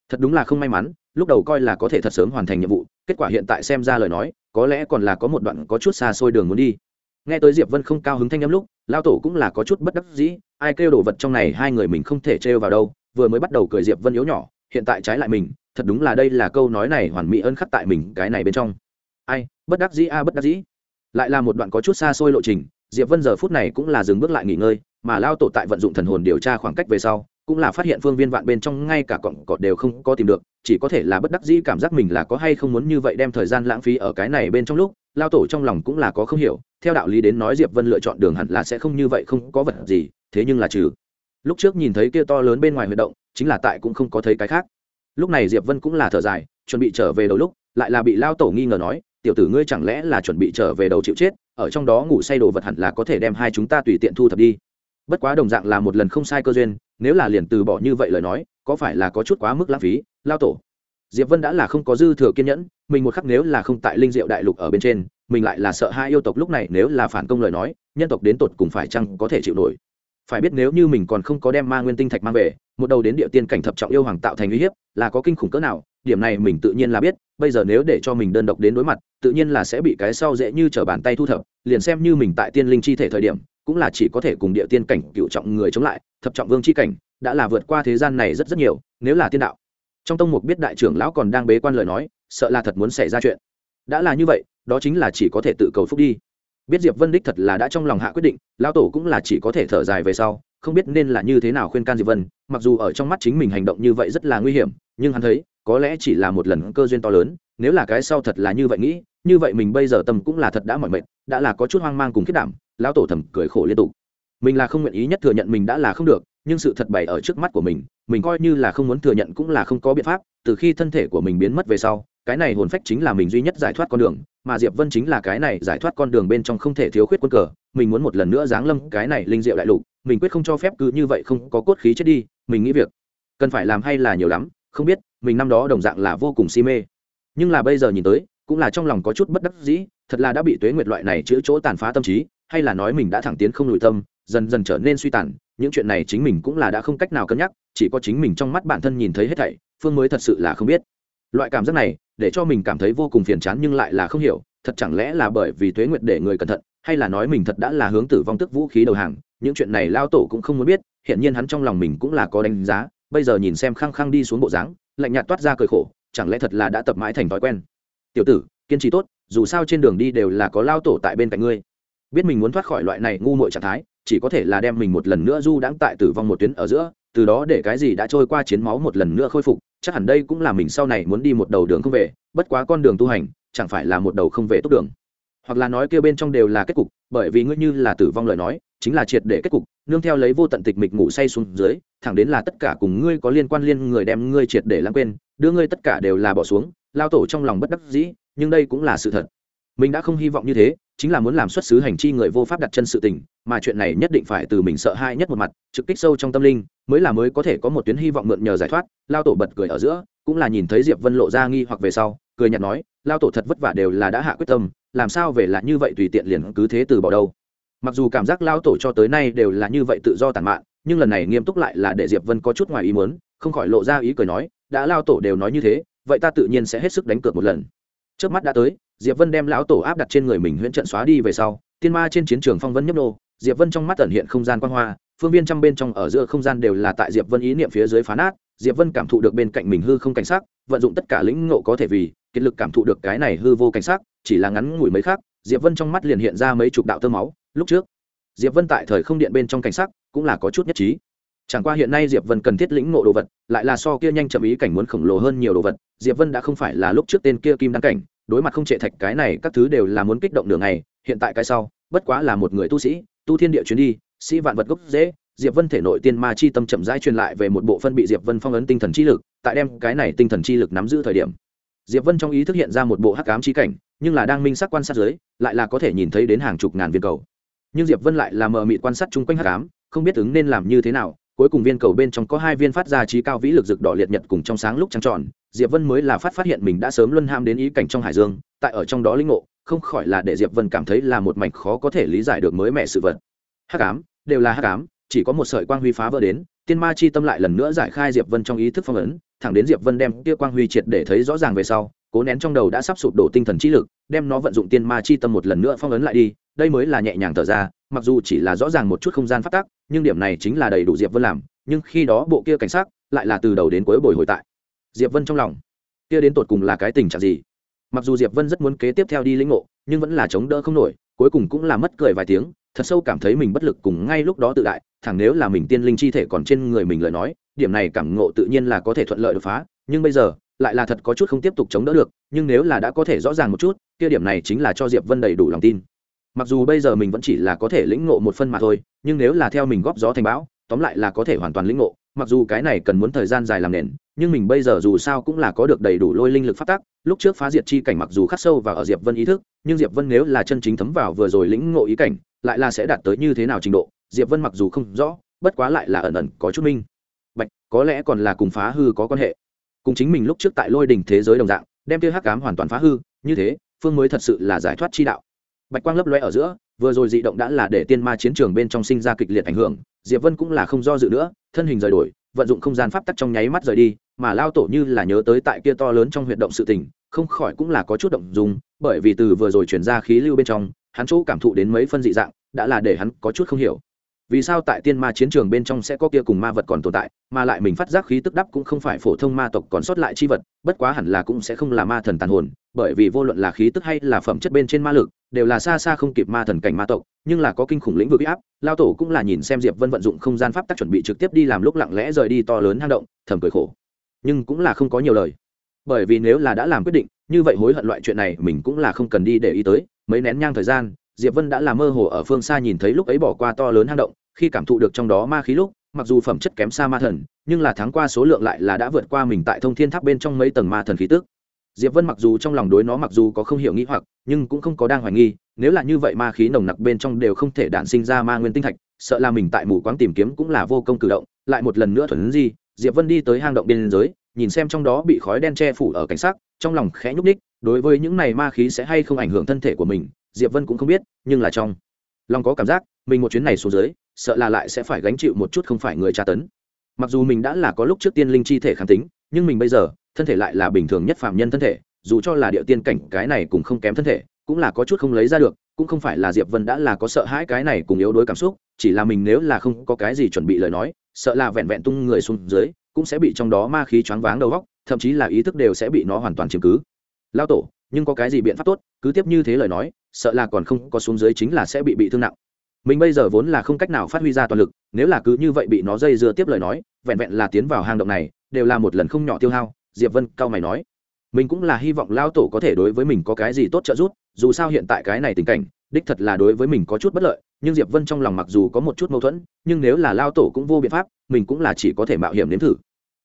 Thật đúng là không may mắn, lúc đầu coi là có thể thật sớm hoàn thành nhiệm vụ, kết quả hiện tại xem ra lời nói, có lẽ còn là có một đoạn có chút xa xôi đường muốn đi nghe tới diệp vân không cao hứng thanh âm lúc lao tổ cũng là có chút bất đắc dĩ, ai kêu đồ vật trong này hai người mình không thể trêu vào đâu, vừa mới bắt đầu cười diệp vân yếu nhỏ, hiện tại trái lại mình, thật đúng là đây là câu nói này hoàn mỹ ơn khắc tại mình, cái này bên trong. Ai, bất đắc dĩ a, bất đắc dĩ. Lại là một đoạn có chút xa xôi lộ trình, diệp vân giờ phút này cũng là dừng bước lại nghỉ ngơi, mà lao tổ tại vận dụng thần hồn điều tra khoảng cách về sau cũng là phát hiện phương viên vạn bên trong ngay cả cọng cọt đều không có tìm được, chỉ có thể là bất đắc dĩ cảm giác mình là có hay không muốn như vậy đem thời gian lãng phí ở cái này bên trong lúc, lao tổ trong lòng cũng là có không hiểu, theo đạo lý đến nói diệp vân lựa chọn đường hẳn là sẽ không như vậy không có vật gì, thế nhưng là trừ. Lúc trước nhìn thấy kia to lớn bên ngoài huy động, chính là tại cũng không có thấy cái khác. Lúc này diệp vân cũng là thở dài, chuẩn bị trở về đầu lúc, lại là bị lao tổ nghi ngờ nói, tiểu tử ngươi chẳng lẽ là chuẩn bị trở về đầu chịu chết, ở trong đó ngủ say đồ vật hẳn là có thể đem hai chúng ta tùy tiện thu thập đi. Bất quá đồng dạng là một lần không sai cơ duyên nếu là liền từ bỏ như vậy lời nói, có phải là có chút quá mức lãng phí, lao tổ? Diệp vân đã là không có dư thừa kiên nhẫn, mình một khắc nếu là không tại linh diệu đại lục ở bên trên, mình lại là sợ hai yêu tộc lúc này nếu là phản công lời nói, nhân tộc đến tột cùng phải chăng có thể chịu nổi? Phải biết nếu như mình còn không có đem ma nguyên tinh thạch mang về, một đầu đến địa tiên cảnh thập trọng yêu hoàng tạo thành uy hiếp, là có kinh khủng cỡ nào, điểm này mình tự nhiên là biết, bây giờ nếu để cho mình đơn độc đến đối mặt, tự nhiên là sẽ bị cái sau dễ như t r ở bàn tay thu thập, liền xem như mình tại tiên linh chi thể thời điểm cũng là chỉ có thể cùng địa tiên cảnh cựu trọng người chống lại, thập trọng vương chi cảnh đã là vượt qua thế gian này rất rất nhiều, nếu là tiên đạo. Trong tông mục biết đại trưởng lão còn đang bế quan lời nói, sợ là thật muốn xảy ra chuyện. Đã là như vậy, đó chính là chỉ có thể tự cầu phúc đi. Biết diệp vân đích thật là đã trong lòng hạ quyết định, lão tổ cũng là chỉ có thể thở dài về sau, không biết nên là như thế nào khuyên can diệp vân, mặc dù ở trong mắt chính mình hành động như vậy rất là nguy hiểm, nhưng hắn thấy, có lẽ chỉ là một lần cơ duyên to lớn, nếu là cái sau thật là như vậy nghĩ như vậy mình bây giờ tâm cũng là thật đã mỏi mệt, đã là có chút hoang mang cùng khiết đảm, lão tổ thầm cười khổ liên tục. Mình là không nguyện ý nhất thừa nhận mình đã là không được, nhưng sự thật bày ở trước mắt của mình mình coi như là không muốn thừa nhận cũng là không có biện pháp, từ khi thân thể của mình biến mất về sau, cái này hồn phách chính là mình duy nhất giải thoát con đường, mà diệp vân chính là cái này giải thoát con đường bên trong không thể thiếu khuyết quân cờ, mình muốn một lần nữa giáng lâm cái này linh diệu đại lục, mình quyết không cho phép cứ như vậy không có cốt khí chết đi, mình nghĩ việc cần phải làm hay là nhiều lắm, không biết, mình năm đó đồng dạng là vô cùng si mê. Nhưng là bây giờ nhìn tới cũng là trong lòng có chút bất đắc dĩ, thật là đã bị tuế nguyệt loại này chữa chỗ tàn phá tâm trí, hay là nói mình đã thẳng tiến không lùi tâm, dần dần trở nên suy tàn, những chuyện này chính mình cũng là đã không cách nào cân nhắc, chỉ có chính mình trong mắt bản thân nhìn thấy hết thảy, phương mới thật sự là không biết. Loại cảm giác này, để cho mình cảm thấy vô cùng phiền chán nhưng lại là không hiểu, thật chẳng lẽ là bởi vì tuế nguyệt để người cẩn thận, hay là nói mình thật đã là hướng tử vong tức vũ khí đầu hàng, những chuyện này lao tổ cũng không muốn biết hiện nhiên hắn trong lòng mình cũng là có đánh giá, bây giờ nhìn xem khăng khăng đi xuống bộ dáng, lạnh nhạt toát ra cười khổ, chẳng lẽ thật là đã tập mãi thành thói quen tiểu tử, kiên trì tốt, dù sao trên đường đi đều là có lao tổ tại bên cạnh ngươi. Biết mình muốn thoát khỏi loại này ngu muội trạng thái, chỉ có thể là đem mình một lần nữa du đãng tại tử vong một tuyến ở giữa, từ đó để cái gì đã trôi qua chiến máu một lần nữa khôi phục, chắc hẳn đây cũng là mình sau này muốn đi một đầu đường không về, bất quá con đường tu hành, chẳng phải là một đầu không về tốt đường. Hoặc là nói kia bên trong đều là kết cục, bởi vì ngươi như là tử vong lời nói, chính là triệt để kết cục, nương theo lấy vô tận tịch mịch ngủ say xuống dưới, thẳng đến là tất cả cùng ngươi có liên quan liên người đem ngươi triệt để lãng quên đưa ngươi tất cả đều là bỏ xuống, lao tổ trong lòng bất đắc dĩ, nhưng đây cũng là sự thật. Mình đã không hy vọng như thế, chính là muốn làm xuất xứ hành chi người vô pháp đặt chân sự tình, mà chuyện này nhất định phải từ mình sợ hãi nhất một mặt, trực kích sâu trong tâm linh, mới là mới có thể có một tuyến hy vọng mượn nhờ giải thoát. Lao tổ bật cười ở giữa, cũng là nhìn thấy diệp vân lộ ra nghi hoặc về sau, cười nhạt nói, lao tổ thật vất vả đều là đã hạ quyết tâm, làm sao về là như vậy tùy tiện liền cứ thế từ bỏ đâu? Mặc dù cảm giác lao tổ cho tới nay đều là như vậy tự do tàn mạn, nhưng lần này nghiêm túc lại là để diệp vân có chút ngoài ý muốn, không khỏi lộ ra ý cười nói đã lao tổ đều nói như thế, vậy ta tự nhiên sẽ hết sức đánh cược một lần. Trước mắt đã tới, diệp vân đem lão tổ áp đặt trên người mình huyễn trận xóa đi về sau, tiên ma trên chiến trường phong vân nhấp nô, diệp vân trong mắt tẩn hiện không gian quan hoa, phương viên trăm bên trong ở giữa không gian đều là tại diệp vân ý niệm phía dưới phá nát, diệp vân cảm thụ được bên cạnh mình hư không cảnh sắc, vận dụng tất cả lĩnh ngộ có thể vì, kiệt lực cảm thụ được cái này hư vô cảnh sắc, chỉ là ngắn ngủi mấy khác diệp vân trong mắt liền hiện ra mấy chục đạo tơ máu, lúc trước, diệp vân tại thời không điện bên trong cảnh sắc cũng là có chút nhất trí chẳng qua hiện nay diệp vân cần thiết lĩnh ngộ đồ vật, lại là so kia nhanh chậm ý cảnh muốn khổng lồ hơn nhiều đồ vật, diệp vân đã không phải là lúc trước tên kia kim đăng cảnh, đối mặt không trệ thạch cái này các thứ đều là muốn kích động đường này hiện tại cái sau, bất quá là một người tu sĩ, tu thiên địa chuyến đi, sĩ vạn vật gốc dễ diệp vân thể nội tiên ma chi tâm chậm rãi truyền lại về một bộ phân bị diệp vân phong ấn tinh thần chi lực, tại đem cái này tinh thần chi lực nắm giữ thời điểm. Diệp vân trong ý thức hiện ra một bộ hắc ám chi cảnh, nhưng là đang minh sắc quan sát dưới, lại là có thể nhìn thấy đến hàng chục ngàn viên cầu. Nhưng diệp vân lại là mờ mịt quan sát chung quanh hắc ám, không biết ứng nên làm như thế nào cuối cùng viên cầu bên trong có hai viên phát ra trí cao vĩ lực rực đỏ liệt nhật cùng trong sáng lúc trăng tròn, diệp vân mới là phát phát hiện mình đã sớm luân ham đến ý cảnh trong hải dương, tại ở trong đó linh ngộ, không khỏi là để diệp vân cảm thấy là một mảnh khó có thể lý giải được mới mẻ sự vật. Hắc ám, đều là hắc ám, chỉ có một sợi quang huy phá vỡ đến tiên ma chi tâm lại lần nữa giải khai diệp vân trong ý thức phong ấn, thẳng đến diệp vân đem kia quang huy triệt để thấy rõ ràng về sau, cố nén trong đầu đã sắp sụp đổ tinh thần trí lực, đem nó vận dụng tiên ma chi tâm một lần nữa phong ấn lại đi, đây mới là nhẹ nhàng thở ra, mặc dù chỉ là rõ ràng một chút không gian phát tác nhưng điểm này chính là đầy đủ diệp vân làm, nhưng khi đó bộ kia cảnh sát lại là từ đầu đến cuối bồi hồi tại diệp vân trong lòng. Kia đến tột cùng là cái tình trạng gì? Mặc dù diệp vân rất muốn kế tiếp theo đi lĩnh ngộ, nhưng vẫn là chống đỡ không nổi, cuối cùng cũng là mất cười vài tiếng, thật sâu cảm thấy mình bất lực cùng ngay lúc đó tự đại thẳng nếu là mình tiên linh chi thể còn trên người mình lời nói, điểm này cảm ngộ tự nhiên là có thể thuận lợi đột phá, nhưng bây giờ, lại là thật có chút không tiếp tục chống đỡ được, nhưng nếu là đã có thể rõ ràng một chút, kia điểm này chính là cho diệp vân đầy đủ lòng tin. Mặc dù bây giờ mình vẫn chỉ là có thể lĩnh ngộ một phân mà thôi, nhưng nếu là theo mình góp gió thành bão, tóm lại là có thể hoàn toàn lĩnh ngộ, mặc dù cái này cần muốn thời gian dài làm nền, nhưng mình bây giờ dù sao cũng là có được đầy đủ lôi linh lực phát tác lúc trước phá diệt chi cảnh mặc dù khắc sâu vào ở diệp vân ý thức, nhưng diệp vân nếu là chân chính thấm vào vừa rồi lĩnh ngộ ý cảnh, lại là sẽ đạt tới như thế nào trình độ diệp vân mặc dù không rõ, bất quá lại là ẩn ẩn có chút minh. Bạch, có lẽ còn là cùng phá hư có quan hệ. Cùng chính mình lúc trước tại lôi đình thế giới đồng dạng, đem kia hắc cám hoàn toàn phá hư, như thế, phương mới thật sự là giải thoát chi đạo. Bạch quang lấp loe ở giữa, vừa rồi dị động đã là để tiên ma chiến trường bên trong sinh ra kịch liệt ảnh hưởng, diệp vân cũng là không do dự nữa, thân hình rời đổi, vận dụng không gian pháp tắc trong nháy mắt rời đi, mà lao tổ như là nhớ tới tại kia to lớn trong huyệt động sự tình, không khỏi cũng là có chút động dùng bởi vì từ vừa rồi chuyển ra khí lưu bên trong, hắn chỗ cảm thụ đến mấy phân dị dạng, đã là để hắn có chút không hiểu vì sao tại tiên ma chiến trường bên trong sẽ có kia cùng ma vật còn tồn tại, mà lại mình phát giác khí tức đắp cũng không phải phổ thông ma tộc còn sót lại chi vật, bất quá hẳn là cũng sẽ không là ma thần tàn hồn, bởi vì vô luận là khí tức hay là phẩm chất bên trên ma lực, đều là xa xa không kịp ma thần cảnh ma tộc, nhưng là có kinh khủng lĩnh vực áp, lao tổ cũng là nhìn xem diệp vân vận dụng không gian pháp tắc chuẩn bị trực tiếp đi làm lúc lặng lẽ rời đi to lớn hang động, thầm cười khổ. Nhưng cũng là không có nhiều lời. Bởi vì nếu là đã làm quyết định, như vậy hối hận loại chuyện này mình cũng là không cần đi để ý tới, mấy nén nhang thời gian diệp vân đã làm mơ hồ ở phương xa nhìn thấy lúc ấy bỏ qua to lớn hang động, khi cảm thụ được trong đó ma khí lúc, mặc dù phẩm chất kém xa ma thần, nhưng là tháng qua số lượng lại là đã vượt qua mình tại thông thiên tháp bên trong mấy tầng ma thần khí tức. Diệp vân mặc dù trong lòng đối nó mặc dù có không hiểu nghĩ hoặc, nhưng cũng không có đang hoài nghi, nếu là như vậy ma khí nồng nặc bên trong đều không thể đản sinh ra ma nguyên tinh thạch, sợ là mình tại mù quáng tìm kiếm cũng là vô công cử động. Lại một lần nữa thuần gì diệp vân đi tới hang động biên giới, nhìn xem trong đó bị khói đen che phủ ở cảnh sắc, trong lòng khẽ nhúc ních đối với những này ma khí sẽ hay không ảnh hưởng thân thể của mình diệp vân cũng không biết, nhưng là trong lòng có cảm giác, mình một chuyến này xuống dưới, sợ là lại sẽ phải gánh chịu một chút không phải người tra tấn. Mặc dù mình đã là có lúc trước tiên linh chi thể kháng tính, nhưng mình bây giờ, thân thể lại là bình thường nhất phạm nhân thân thể, dù cho là địa tiên cảnh, cái này cũng không kém thân thể, cũng là có chút không lấy ra được, cũng không phải là diệp vân đã là có sợ hãi cái này cùng yếu đuối cảm xúc, chỉ là mình nếu là không có cái gì chuẩn bị lời nói, sợ là vẹn vẹn tung người xuống dưới, cũng sẽ bị trong đó ma khí choáng váng đầu góc, thậm chí là ý thức đều sẽ bị nó hoàn toàn chiếm cứ. Lao tổ, nhưng có cái gì biện pháp tốt, cứ tiếp như thế lời nói sợ là còn không có xuống dưới chính là sẽ bị bị thương nặng. Mình bây giờ vốn là không cách nào phát huy ra toàn lực, nếu là cứ như vậy bị nó dây dưa tiếp lời nói, vẹn vẹn là tiến vào hang động này, đều là một lần không nhỏ tiêu hao, diệp vân cao mày nói. Mình cũng là hy vọng lao tổ có thể đối với mình có cái gì tốt trợ giúp, dù sao hiện tại cái này tình cảnh, đích thật là đối với mình có chút bất lợi, nhưng diệp vân trong lòng mặc dù có một chút mâu thuẫn, nhưng nếu là lao tổ cũng vô biện pháp, mình cũng là chỉ có thể mạo hiểm nếm thử.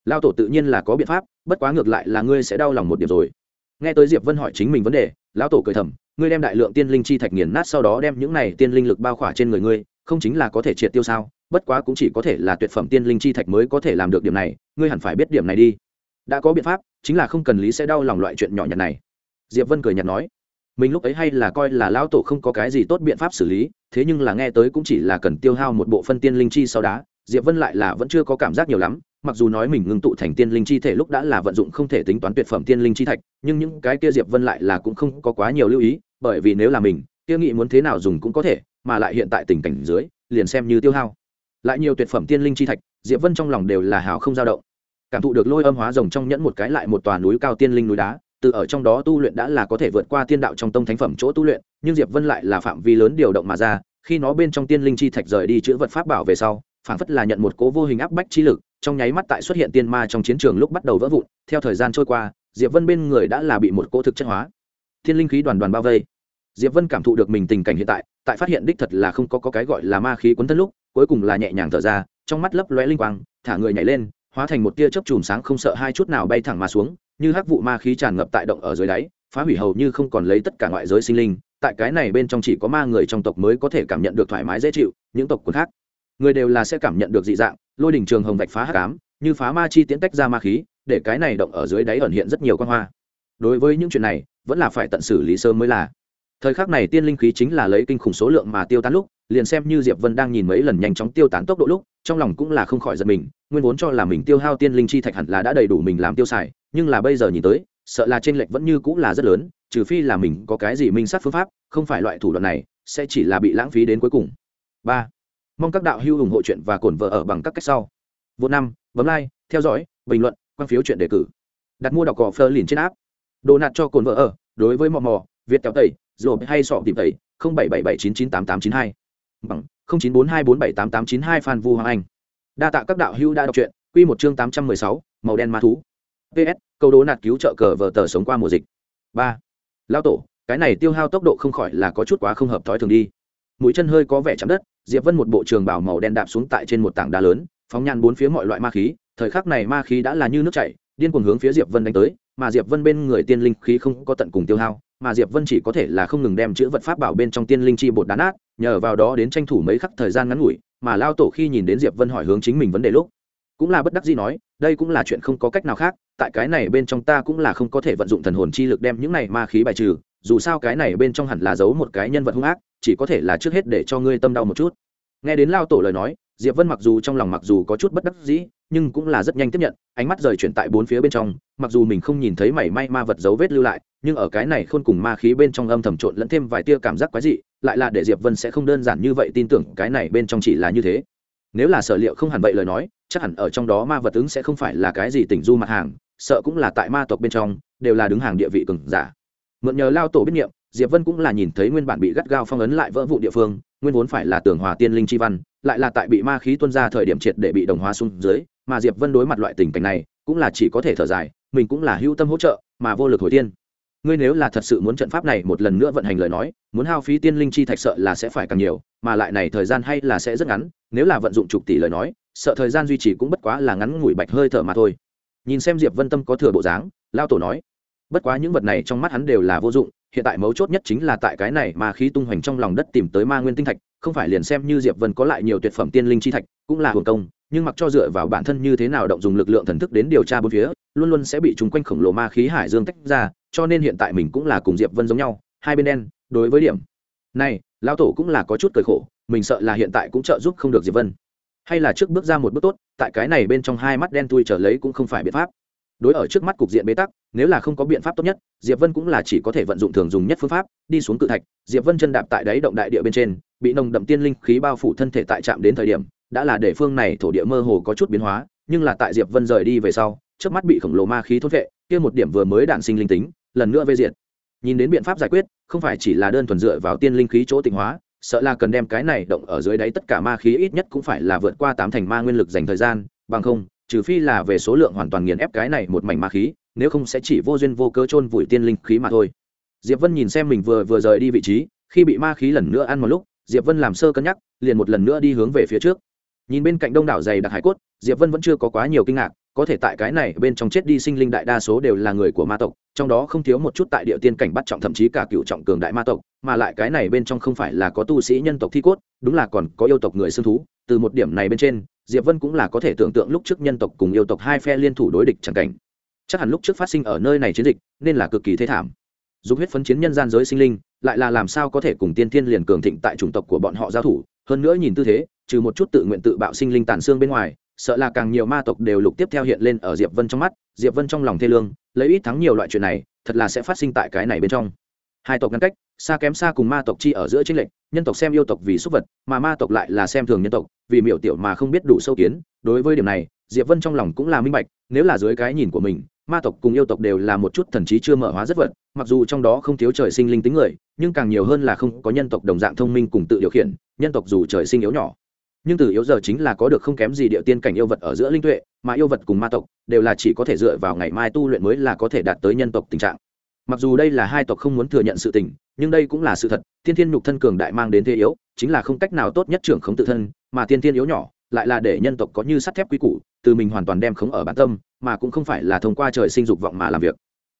Lao tổ tự nhiên là có biện pháp, bất quá ngược lại là ngươi sẽ đau lòng một điểm rồi. Nghe tới diệp vân hỏi chính mình vấn đề, lão tổ cười thầm ngươi đem đại lượng tiên linh chi thạch nghiền nát sau đó đem những này tiên linh lực bao khỏa trên người ngươi, không chính là có thể triệt tiêu sao? Bất quá cũng chỉ có thể là tuyệt phẩm tiên linh chi thạch mới có thể làm được điểm này, ngươi hẳn phải biết điểm này đi. Đã có biện pháp, chính là không cần lý sẽ đau lòng loại chuyện nhỏ nhặt này. Diệp vân cười nhạt nói. Mình lúc ấy hay là coi là lão tổ không có cái gì tốt biện pháp xử lý, thế nhưng là nghe tới cũng chỉ là cần tiêu hao một bộ phân tiên linh chi sau đó diệp vân lại là vẫn chưa có cảm giác nhiều lắm, mặc dù nói mình ngưng tụ thành tiên linh chi thể lúc đã là vận dụng không thể tính toán tuyệt phẩm tiên linh chi thạch, nhưng những cái kia diệp vân lại là cũng không có quá nhiều lưu ý, bởi vì nếu là mình, kia nghị muốn thế nào dùng cũng có thể, mà lại hiện tại tình cảnh dưới, liền xem như tiêu hao. Lại nhiều tuyệt phẩm tiên linh chi thạch, diệp vân trong lòng đều là hào không dao động. Cảm thụ được lôi âm hóa rồng trong nhẫn một cái lại một tòa núi cao tiên linh núi đá, từ ở trong đó tu luyện đã là có thể vượt qua tiên đạo trong tông thánh phẩm chỗ tu luyện, nhưng diệp vân lại là phạm vi lớn điều động mà ra, khi nó bên trong tiên linh chi thạch rời đi chữ vật pháp bảo về sau phảng phất là nhận một cố vô hình áp bách chi lực trong nháy mắt tại xuất hiện tiên ma trong chiến trường lúc bắt đầu vỡ vụn theo thời gian trôi qua diệp vân bên người đã là bị một cỗ thực chất hóa. Thiên linh khí đoàn đoàn bao vây. Diệp vân cảm thụ được mình tình cảnh hiện tại tại phát hiện đích thật là không có, có cái gọi là ma khí cuốn thân lúc cuối cùng là nhẹ nhàng thở ra trong mắt lấp lóe linh quang thả người nhảy lên hóa thành một tia chớp chùm sáng không sợ hai chút nào bay thẳng mà xuống như hắc vụ ma khí tràn ngập tại động ở dưới đáy phá hủy hầu như không còn lấy tất cả ngoại giới sinh linh tại cái này bên trong chỉ có ma người trong tộc mới có thể cảm nhận được thoải mái dễ chịu những tộc quần khác người đều là sẽ cảm nhận được dị dạng, lôi đỉnh trường hồng vạch phá hắc ám, như phá ma chi tiến tách ra ma khí, để cái này động ở dưới đáy ẩn hiện rất nhiều quan hoa. Đối với những chuyện này, vẫn là phải tận xử lý sớm mới là. Thời khắc này tiên linh khí chính là lấy kinh khủng số lượng mà tiêu tán lúc, liền xem như diệp vân đang nhìn mấy lần nhanh chóng tiêu tán tốc độ lúc, trong lòng cũng là không khỏi giật mình, nguyên vốn cho là mình tiêu hao tiên linh chi thạch hẳn là đã đầy đủ mình làm tiêu xài, nhưng là bây giờ nhìn tới, sợ là trên lệch vẫn như cũng là rất lớn, trừ phi là mình có cái gì minh sát phương pháp, không phải loại thủ đoạn này, sẽ chỉ là bị lãng phí đến cuối cùng. Ba mong các đạo hữu ủng hộ chuyện và cổn vợ ở bằng các cách sau. Vô năm, bấm like, theo dõi, bình luận, quan phiếu chuyện đề cử. Đặt mua đọc cỏ phơ liền trên app. đồ nạt cho cồn vợ ở, đối với mò mò, việt kéo tẩy rồi hay sọ tìm tẩy, không bảy bảy bảy chín chín tám tám chín hai. Bằng, không chín bốn hai bốn bảy tám tám chín hai phan vu hoàng anh. Đa tạ các đạo hữu đã đọc truyện, quy một chương tám trăm mười sáu, màu đen ma thú. Ps câu đố nạt cứu trợ cờ vờ tờ sống qua mùa dịch. Ba lao tổ, cái này tiêu hao tốc độ không khỏi là có chút quá không hợp thói thường đi mũi chân hơi có vẻ chạm đất, diệp vân một bộ trường bảo màu đen đạp xuống tại trên một tảng đá lớn, phóng nhan bốn phía mọi loại ma khí, thời khắc này ma khí đã là như nước chảy, điên cuồng hướng phía diệp vân đánh tới, mà diệp vân bên người tiên linh khí không có tận cùng tiêu hao, mà diệp vân chỉ có thể là không ngừng đem chữ vật pháp bảo bên trong tiên linh chi bột đá nát, nhờ vào đó đến tranh thủ mấy khắc thời gian ngắn ngủi, mà lao tổ khi nhìn đến diệp vân hỏi hướng chính mình vấn đề lúc, cũng là bất đắc dĩ nói, đây cũng là chuyện không có cách nào khác, tại cái này bên trong ta cũng là không có thể vận dụng thần hồn chi lực đem những này ma khí bài trừ, dù sao cái này bên trong hẳn là giấu một cái nhân vật hung ác chỉ có thể là trước hết để cho ngươi tâm đau một chút. Nghe đến lao tổ lời nói, diệp vân mặc dù trong lòng mặc dù có chút bất đắc dĩ, nhưng cũng là rất nhanh tiếp nhận, ánh mắt rời chuyển tại bốn phía bên trong, mặc dù mình không nhìn thấy mảy may ma vật dấu vết lưu lại, nhưng ở cái này khôn cùng ma khí bên trong âm thầm trộn lẫn thêm vài tia cảm giác quái dị, lại là để diệp vân sẽ không đơn giản như vậy tin tưởng cái này bên trong chỉ là như thế. Nếu là sở liệu không hẳn vậy lời nói, chắc hẳn ở trong đó ma vật ứng sẽ không phải là cái gì tỉnh du mặt hàng, sợ cũng là tại ma tộc bên trong, đều là đứng hàng địa vị cường giả. Mượn nhờ lao tổ biết nghiệm diệp vân cũng là nhìn thấy nguyên bản bị gắt gao phong ấn lại vỡ vụ địa phương, nguyên vốn phải là tường hòa tiên linh chi văn, lại là tại bị ma khí tuôn ra thời điểm triệt để bị đồng hóa xuống dưới, mà diệp vân đối mặt loại tình cảnh này, cũng là chỉ có thể thở dài, mình cũng là hữu tâm hỗ trợ, mà vô lực hồi tiên. Ngươi nếu là thật sự muốn trận pháp này một lần nữa vận hành lời nói, muốn hao phí tiên linh chi thạch sợ là sẽ phải càng nhiều, mà lại này thời gian hay là sẽ rất ngắn, nếu là vận dụng chục tỷ lời nói, sợ thời gian duy trì cũng bất quá là ngắn ngủi bạch hơi thở mà thôi. Nhìn xem diệp vân tâm có thừa bộ dáng lao tổ nói bất quá những vật này trong mắt hắn đều là vô dụng, hiện tại mấu chốt nhất chính là tại cái này mà khí tung hoành trong lòng đất tìm tới ma nguyên tinh thạch, không phải liền xem như diệp vân có lại nhiều tuyệt phẩm tiên linh chi thạch, cũng là hưởng công, nhưng mặc cho dựa vào bản thân như thế nào động dùng lực lượng thần thức đến điều tra bốn phía, luôn luôn sẽ bị chúng quanh khổng lồ ma khí hải dương tách ra, cho nên hiện tại mình cũng là cùng diệp vân giống nhau, hai bên đen, đối với điểm. Này, lão tổ cũng là có chút cười khổ, mình sợ là hiện tại cũng trợ giúp không được diệp vân. Hay là trước bước ra một bước tốt, tại cái này bên trong hai mắt đen tui trở lấy cũng không phải biện pháp. Đối ở trước mắt cục diện bế tắc nếu là không có biện pháp tốt nhất, diệp vân cũng là chỉ có thể vận dụng thường dùng nhất phương pháp, đi xuống cự thạch. Diệp vân chân đạp tại đáy động đại địa bên trên, bị nồng đậm tiên linh khí bao phủ thân thể tại chạm đến thời điểm, đã là để phương này thổ địa mơ hồ có chút biến hóa, nhưng là tại diệp vân rời đi về sau, trước mắt bị khổng lồ ma khí thốt vệ, kia một điểm vừa mới đản sinh linh tính, lần nữa vây diệt. Nhìn đến biện pháp giải quyết, không phải chỉ là đơn thuần dựa vào tiên linh khí chỗ tịnh hóa, sợ là cần đem cái này động ở dưới đáy tất cả ma khí ít nhất cũng phải là vượt qua tám thành ma nguyên lực dành thời gian, bằng không, trừ phi là về số lượng hoàn toàn nghiền ép cái này một mảnh ma khí nếu không sẽ chỉ vô duyên vô cớ chôn vùi tiên linh khí mà thôi. Diệp vân nhìn xem mình vừa vừa rời đi vị trí, khi bị ma khí lần nữa ăn một lúc, diệp vân làm sơ cân nhắc, liền một lần nữa đi hướng về phía trước. Nhìn bên cạnh đông đảo dày đặc hải cốt, diệp vân vẫn chưa có quá nhiều kinh ngạc, có thể tại cái này bên trong chết đi sinh linh đại đa số đều là người của ma tộc, trong đó không thiếu một chút tại địa tiên cảnh bắt trọng thậm chí cả cựu trọng cường đại ma tộc, mà lại cái này bên trong không phải là có tu sĩ nhân tộc thi cốt, đúng là còn có yêu tộc người xương thú. Từ một điểm này bên trên, diệp vân cũng là có thể tưởng tượng lúc trước nhân tộc cùng yêu tộc hai phe liên thủ đối địch chẳng cảnh chắc hẳn lúc trước phát sinh ở nơi này chiến dịch, nên là cực kỳ thế thảm. Dùng huyết phấn chiến nhân gian giới sinh linh, lại là làm sao có thể cùng tiên thiên liền cường thịnh tại chủng tộc của bọn họ giao thủ, hơn nữa nhìn tư thế, trừ một chút tự nguyện tự bạo sinh linh tàn xương bên ngoài, sợ là càng nhiều ma tộc đều lục tiếp theo hiện lên ở diệp vân trong mắt, diệp vân trong lòng thê lương, lấy ít thắng nhiều loại chuyện này, thật là sẽ phát sinh tại cái này bên trong. Hai tộc ngăn cách, xa kém xa cùng ma tộc chi ở giữa chính lệnh nhân tộc xem yêu tộc vì súc vật, mà ma tộc lại là xem thường nhân tộc, vì miểu tiểu mà không biết đủ sâu kiến, đối với điểm này, diệp vân trong lòng cũng là minh bạch, nếu là dưới cái nhìn của mình ma tộc cùng yêu tộc đều là một chút thần trí chưa mở hóa rất vật, mặc dù trong đó không thiếu trời sinh linh tính người, nhưng càng nhiều hơn là không có nhân tộc đồng dạng thông minh cùng tự điều khiển, nhân tộc dù trời sinh yếu nhỏ. Nhưng từ yếu giờ chính là có được không kém gì địa tiên cảnh yêu vật ở giữa linh tuệ, mà yêu vật cùng ma tộc đều là chỉ có thể dựa vào ngày mai tu luyện mới là có thể đạt tới nhân tộc tình trạng. Mặc dù đây là hai tộc không muốn thừa nhận sự tình, nhưng đây cũng là sự thật, tiên thiên nhục thân cường đại mang đến thế yếu, chính là không cách nào tốt nhất trưởng khống tự thân, mà tiên thiên yếu nhỏ lại là để nhân tộc có như sắt thép quy củ từ mình hoàn toàn đem khống ở bản tâm, mà cũng không phải là thông qua trời sinh dục vọng mà làm việc.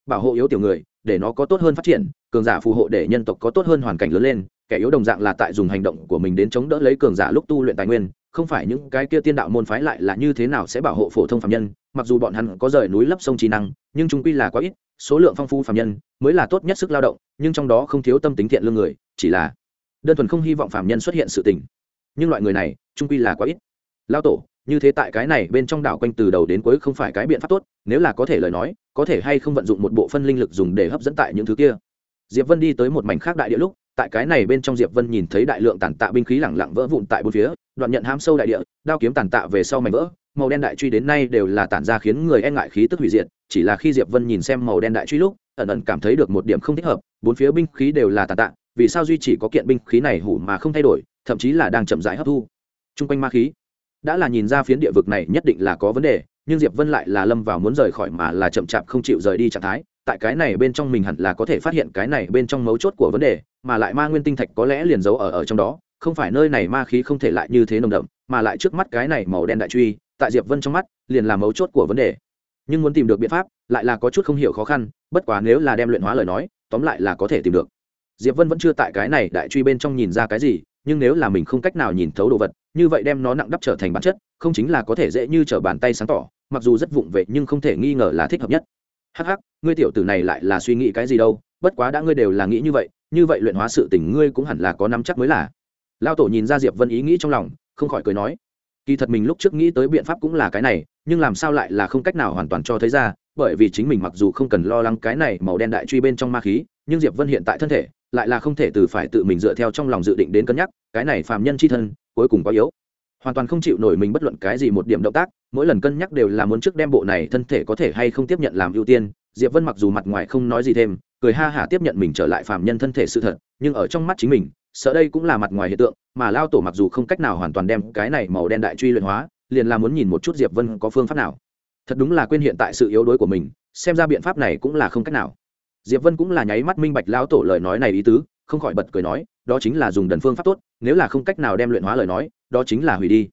Bảo hộ yếu tiểu người, để nó có tốt hơn phát triển, cường giả phù hộ để nhân tộc có tốt hơn hoàn cảnh lớn lên, kẻ yếu đồng dạng là tại dùng hành động của mình đến chống đỡ lấy cường giả lúc tu luyện tài nguyên, không phải những cái kia tiên đạo môn phái lại là như thế nào sẽ bảo hộ phổ thông phạm nhân, mặc dù bọn hắn có rời núi lấp sông trí năng, nhưng chúng quy là quá ít, số lượng phong phú phạm nhân mới là tốt nhất sức lao động, nhưng trong đó không thiếu tâm tính thiện lương người, chỉ là đơn thuần không hy vọng phạm nhân xuất hiện sự tình. Nhưng loại người này trung quy là quá ít. Lao tổ như thế tại cái này bên trong đảo quanh từ đầu đến cuối không phải cái biện pháp tốt, nếu là có thể lời nói, có thể hay không vận dụng một bộ phân linh lực dùng để hấp dẫn tại những thứ kia. Diệp vân đi tới một mảnh khác đại địa lúc, tại cái này bên trong diệp vân nhìn thấy đại lượng tàn tạ binh khí lẳng lặng vỡ vụn tại bốn phía, đoạn nhận hám sâu đại địa, đao kiếm tàn tạ về sau mảnh vỡ, màu đen đại truy đến nay đều là tản ra khiến người e ngại khí tức hủy diệt, chỉ là khi diệp vân nhìn xem màu đen đại truy lúc, ẩn ẩn cảm thấy được một điểm không thích hợp, bốn phía binh khí đều là tàn tạ, vì sao duy chỉ có kiện binh khí này hủ mà không thay đổi, thậm chí là đang chậm rãi hấp thu. Trung quanh ma khí đã là nhìn ra phiến địa vực này nhất định là có vấn đề, nhưng diệp vân lại là lâm vào muốn rời khỏi mà là chậm chạp không chịu rời đi trạng thái. Tại cái này bên trong mình hẳn là có thể phát hiện cái này bên trong mấu chốt của vấn đề, mà lại ma nguyên tinh thạch có lẽ liền giấu ở ở trong đó. Không phải nơi này ma khí không thể lại như thế nồng đậm, mà lại trước mắt cái này màu đen đại truy, tại diệp vân trong mắt, liền là mấu chốt của vấn đề. Nhưng muốn tìm được biện pháp, lại là có chút không hiểu khó khăn, bất quá nếu là đem luyện hóa lời nói, tóm lại là có thể tìm được. Diệp vân vẫn chưa tại cái này đại truy bên trong nhìn ra cái gì nhưng nếu là mình không cách nào nhìn thấu đồ vật, như vậy đem nó nặng đắp trở thành bản chất, không chính là có thể dễ như trở bàn tay sáng tỏ, mặc dù rất vụng về nhưng không thể nghi ngờ là thích hợp nhất. Hắc hắc, ngươi tiểu tử này lại là suy nghĩ cái gì đâu, bất quá đã ngươi đều là nghĩ như vậy như vậy luyện hóa sự tình ngươi cũng hẳn là có nắm chắc mới là. Lao tổ nhìn ra diệp vân ý nghĩ trong lòng, không khỏi cười nói, kỳ thật mình lúc trước nghĩ tới biện pháp cũng là cái này, nhưng làm sao lại là không cách nào hoàn toàn cho thấy ra bởi vì chính mình mặc dù không cần lo lắng cái này màu đen đại truy bên trong ma khí, nhưng diệp vân hiện tại thân thể lại là không thể từ phải tự mình dựa theo trong lòng dự định đến cân nhắc, cái này phàm nhân c h i thân, cuối cùng quá yếu. Hoàn toàn không chịu nổi mình bất luận cái gì một điểm động tác, mỗi lần cân nhắc đều là muốn trước đem bộ này thân thể có thể hay không tiếp nhận làm ưu tiên. Diệp vân mặc dù mặt ngoài không nói gì thêm, cười ha hả tiếp nhận mình trở lại phàm nhân thân thể sự thật, nhưng ở trong mắt chính mình, sợ đây cũng là mặt ngoài hiện tượng, mà lao tổ mặc dù không cách nào hoàn toàn đem cái này màu đen đại truy luyện hóa, liền là muốn nhìn một chút diệp vân có phương pháp nào thật đúng là quên hiện tại sự yếu đuối của mình, xem ra biện pháp này cũng là không cách nào. Diệp vân cũng là nháy mắt minh bạch lão tổ lời nói này ý tứ, không khỏi bật cười nói, đó chính là dùng đần phương pháp tốt, nếu là không cách nào đem luyện hóa lời nói, đó chính là hủy đi.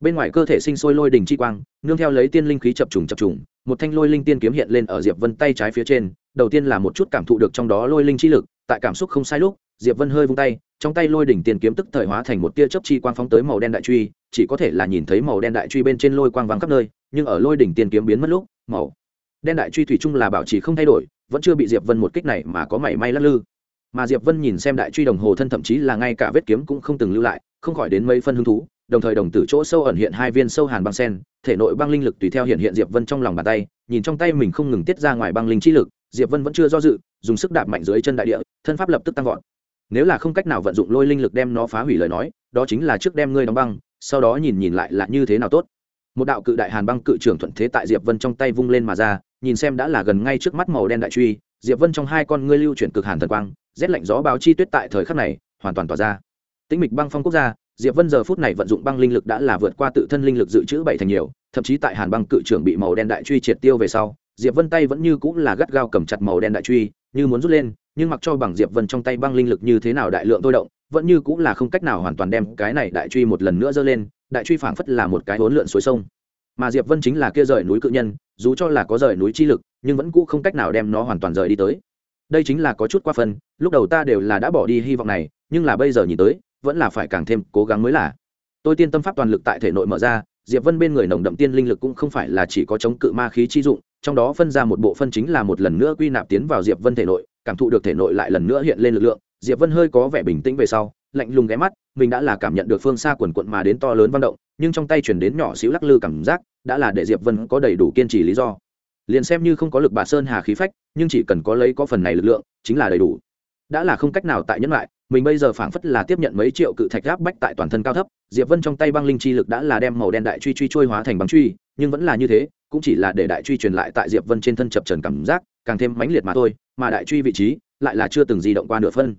Bên ngoài cơ thể sinh sôi lôi đình chi quang, nương theo lấy tiên linh khí chập trùng chập trùng, một thanh lôi linh tiên kiếm hiện lên ở diệp vân tay trái phía trên, đầu tiên là một chút cảm thụ được trong đó lôi linh chi lực, tại cảm xúc không sai lúc, diệp vân hơi vung tay, trong tay lôi đỉnh tiền kiếm tức thời hóa thành một tia chớp chi quang phóng tới màu đen đại truy, chỉ có thể là nhìn thấy màu đen đại truy bên trên lôi quang vắng khắp nơi nhưng ở lôi đỉnh tiền kiếm biến mất lúc, màu đen đại truy thủy chung là bảo trì không thay đổi, vẫn chưa bị diệp vân một kích này mà có mảy may lắc lư. Mà diệp vân nhìn xem đại truy đồng hồ thân thậm chí là ngay cả vết kiếm cũng không từng lưu lại, không khỏi đến mấy phân hứng thú, đồng thời đồng tử chỗ sâu ẩn hiện hai viên sâu hàn băng sen, thể nội băng linh lực tùy theo hiện hiện diệp vân trong lòng bàn tay, nhìn trong tay mình không ngừng tiết ra ngoài băng linh chi lực, diệp vân vẫn chưa do dự, dùng sức đạp mạnh dưới chân đại địa, thân pháp lập tức tăng vọt. Nếu là không cách nào vận dụng lôi linh lực đem nó phá hủy lời nói, đó chính là trước đem ngươi đóng băng, sau đó nhìn nhìn lại là như thế nào tốt một đạo cự đại hàn băng cự trưởng thuận thế tại diệp vân trong tay vung lên mà ra, nhìn xem đã là gần ngay trước mắt màu đen đại truy, diệp vân trong hai con ngươi lưu chuyển cực hàn thần quang, rét lạnh gió báo chi tuyết tại thời khắc này, hoàn toàn tỏa ra. Tĩnh mịch băng phong quốc gia, diệp vân giờ phút này vận dụng băng linh lực đã là vượt qua tự thân linh lực dự trữ bảy thành nhiều, thậm chí tại hàn băng cự trưởng bị màu đen đại truy triệt tiêu về sau, diệp vân tay vẫn như cũng là gắt gao cầm chặt màu đen đại truy, như muốn rút lên, nhưng mặc cho bằng diệp vân trong tay băng linh lực như thế nào đại lượng thôi động, vẫn như cũng là không cách nào hoàn toàn đem cái này đại truy một lần nữa giơ lên đại truy phảng phất là một cái hỗn lượn suối sông. Mà diệp vân chính là kia rời núi cự nhân dù cho là có rời núi chi lực nhưng vẫn cũ không cách nào đem nó hoàn toàn rời đi tới. Đây chính là có chút qua phần, lúc đầu ta đều là đã bỏ đi hy vọng này nhưng là bây giờ nhìn tới vẫn là phải càng thêm cố gắng mới là. Tôi tiên tâm pháp toàn lực tại thể nội mở ra diệp vân bên người nồng đậm tiên linh lực cũng không phải là chỉ có chống cự ma khí chi dụng trong đó phân ra một bộ phân chính là một lần nữa quy nạp tiến vào diệp vân thể nội cảm thụ được thể nội lại lần nữa hiện lên lực lượng diệp vân hơi có vẻ bình tĩnh về sau lạnh lùng ghé mắt, mình đã là cảm nhận được phương xa quần quận mà đến to lớn văn động, nhưng trong tay chuyển đến nhỏ xíu lắc lư cảm giác, đã là để diệp vân có đầy đủ kiên trì lý do. Liền xem như không có lực bà sơn hà khí phách, nhưng chỉ cần có lấy có phần này lực lượng, chính là đầy đủ. Đã là không cách nào tại nhân lại, mình bây giờ phảng phất là tiếp nhận mấy triệu cự thạch gáp bách tại toàn thân cao thấp, diệp vân trong tay băng linh chi lực đã là đem màu đen đại truy truy trôi hóa thành băng truy, nhưng vẫn là như thế, cũng chỉ là để đại truy truyền lại tại diệp vân trên thân chập trần cảm giác, càng thêm mãnh liệt mà thôi, mà đại truy vị trí lại là chưa từng di động qua nửa phân.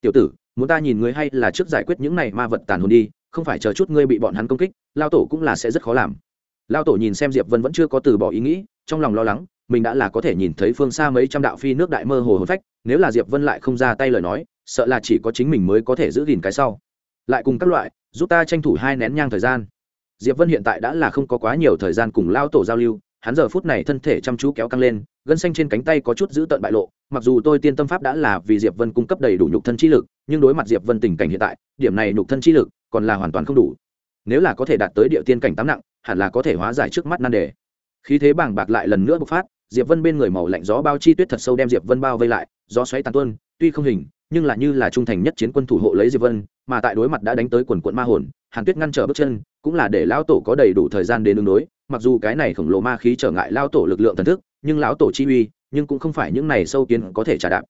Tiểu tử muốn ta nhìn ngươi hay là trước giải quyết những này ma vật tàn hồn đi, không phải chờ chút ngươi bị bọn hắn công kích, lao tổ cũng là sẽ rất khó làm. Lao tổ nhìn xem diệp vân vẫn chưa có từ bỏ ý nghĩ, trong lòng lo lắng, mình đã là có thể nhìn thấy phương xa mấy trăm đạo phi nước đại mơ hồ hồn phách, nếu là diệp vân lại không ra tay lời nói, sợ là chỉ có chính mình mới có thể giữ gìn cái sau. Lại cùng các loại, giúp ta tranh thủ hai nén nhang thời gian. Diệp vân hiện tại đã là không có quá nhiều thời gian cùng lao tổ giao lưu hắn giờ phút này thân thể chăm chú kéo căng lên, gân xanh trên cánh tay có chút giữ tận bại lộ, mặc dù tôi tiên tâm pháp đã là vì diệp vân cung cấp đầy đủ nhục thân chi lực, nhưng đối mặt diệp vân tình cảnh hiện tại, điểm này nhục thân chi lực còn là hoàn toàn không đủ. Nếu là có thể đạt tới địa tiên cảnh tám nặng, hẳn là có thể hóa giải trước mắt nan đề. Khí thế bàng bạc lại lần nữa bộc phát, diệp vân bên người màu lạnh gió bao chi tuyết thật sâu đem diệp vân bao vây lại, gió xoáy tàn tuôn, tuy không hình, nhưng là như là trung thành nhất chiến quân thủ hộ lấy diệp vân, mà tại đối mặt đã đánh tới quần quận ma hồn, hàn tuyết ngăn trở bước chân, cũng là để lão tổ có đầy đủ thời gian đến ứng đối mặc dù cái này khổng lồ ma khí trở ngại lão tổ lực lượng thần thức, nhưng lão tổ chi uy, nhưng cũng không phải những này sâu kiến có thể trả đạp.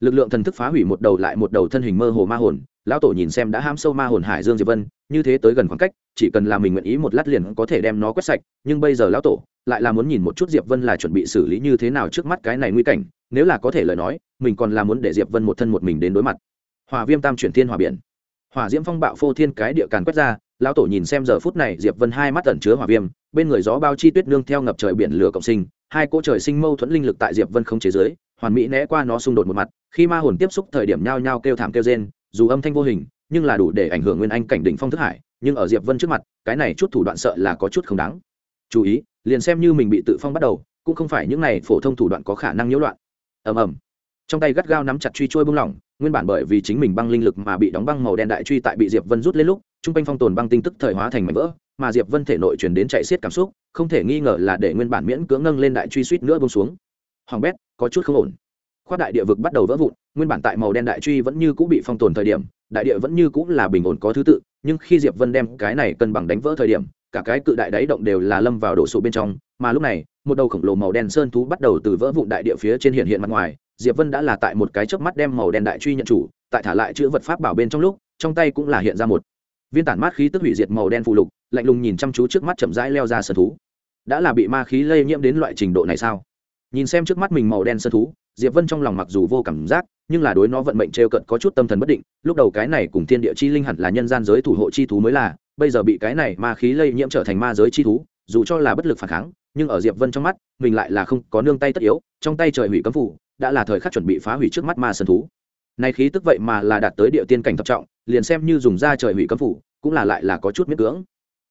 Lực lượng thần thức phá hủy một đầu lại một đầu thân hình mơ hồ ma hồn, lão tổ nhìn xem đã ham sâu ma hồn hải dương diệp vân, như thế tới gần khoảng cách, chỉ cần là mình nguyện ý một lát liền có thể đem nó quét sạch, nhưng bây giờ lão tổ lại là muốn nhìn một chút diệp vân là chuẩn bị xử lý như thế nào trước mắt cái này nguy cảnh, nếu là có thể lời nói, mình còn là muốn để diệp vân một thân một mình đến đối mặt. Hòa viêm tam chuyển thiên hòa biển. Hỏa diễm phong bạo phô thiên cái địa càn quét ra, lão tổ nhìn xem giờ phút này diệp vân hai mắt ẩn chứa hỏa viêm bên người gió bao chi tuyết nương theo ngập trời biển lửa cộng sinh, hai cỗ trời sinh mâu thuẫn linh lực tại diệp vân không chế giới hoàn mỹ né qua nó xung đột một mặt, khi ma hồn tiếp xúc thời điểm nhao nhao kêu thảm kêu rên, dù âm thanh vô hình, nhưng là đủ để ảnh hưởng nguyên anh cảnh đỉnh phong thức hải, nhưng ở diệp vân trước mặt, cái này chút thủ đoạn sợ là có chút không đáng. Chú ý, liền xem như mình bị tự phong bắt đầu, cũng không phải những này phổ thông thủ đoạn có khả năng nhiễu loạn. Ầm ầm. Trong tay gắt gao nắm chặt truy trôi bung lỏng, nguyên bản bởi vì chính mình băng linh lực mà bị đóng băng màu đen đại truy tại bị diệp vân rút lên lúc, trung quanh phong tồn băng tinh tức thời hóa thành mảnh vỡ mà diệp vân thể nội chuyển đến chạy xiết cảm xúc, không thể nghi ngờ là để nguyên bản miễn cưỡng nâng lên đại truy suýt nữa bông xuống. Hoàng bét, có chút không ổn. Khoác đại địa vực bắt đầu vỡ vụn, nguyên bản tại màu đen đại truy vẫn như cũ bị phong tồn thời điểm, đại địa vẫn như cũ là bình ổn có thứ tự, nhưng khi diệp vân đem cái này cân bằng đánh vỡ thời điểm, cả cái cự đại đáy động đều là lâm vào đổ sụp bên trong, mà lúc này, một đầu khổng lồ màu đen sơn thú bắt đầu từ vỡ vụn đại địa phía trên hiện hiện mặt ngoài, diệp vân đã là tại một cái chớp mắt đem màu đen đại truy nhận chủ, tại thả lại chữ vật pháp bảo bên trong lúc, trong tay cũng là hiện ra một viên tản mát khí tức hủy diệt màu đen phù lục lạnh lùng nhìn chăm chú trước mắt chậm rãi leo ra sơn thú. Đã là bị ma khí lây nhiễm đến loại trình độ này sao? Nhìn xem trước mắt mình màu đen sơn thú, diệp vân trong lòng mặc dù vô cảm giác, nhưng là đối nó vận mệnh trêu cận có chút tâm thần bất định, lúc đầu cái này cùng thiên địa chi linh hẳn là nhân gian giới thủ hộ chi thú mới là, bây giờ bị cái này ma khí lây nhiễm trở thành ma giới chi thú, dù cho là bất lực phản kháng, nhưng ở diệp vân trong mắt, mình lại là không có nương tay tất yếu, trong tay trời hủy cấm phủ, đã là thời khắc chuẩn bị phá hủy trước mắt ma sơn thú. Này khí tức vậy mà là đạt tới địa tiên cảnh thập trọng, liền xem như dùng ra trời hủy cấm phủ, cũng là lại là có chút miễn cưỡng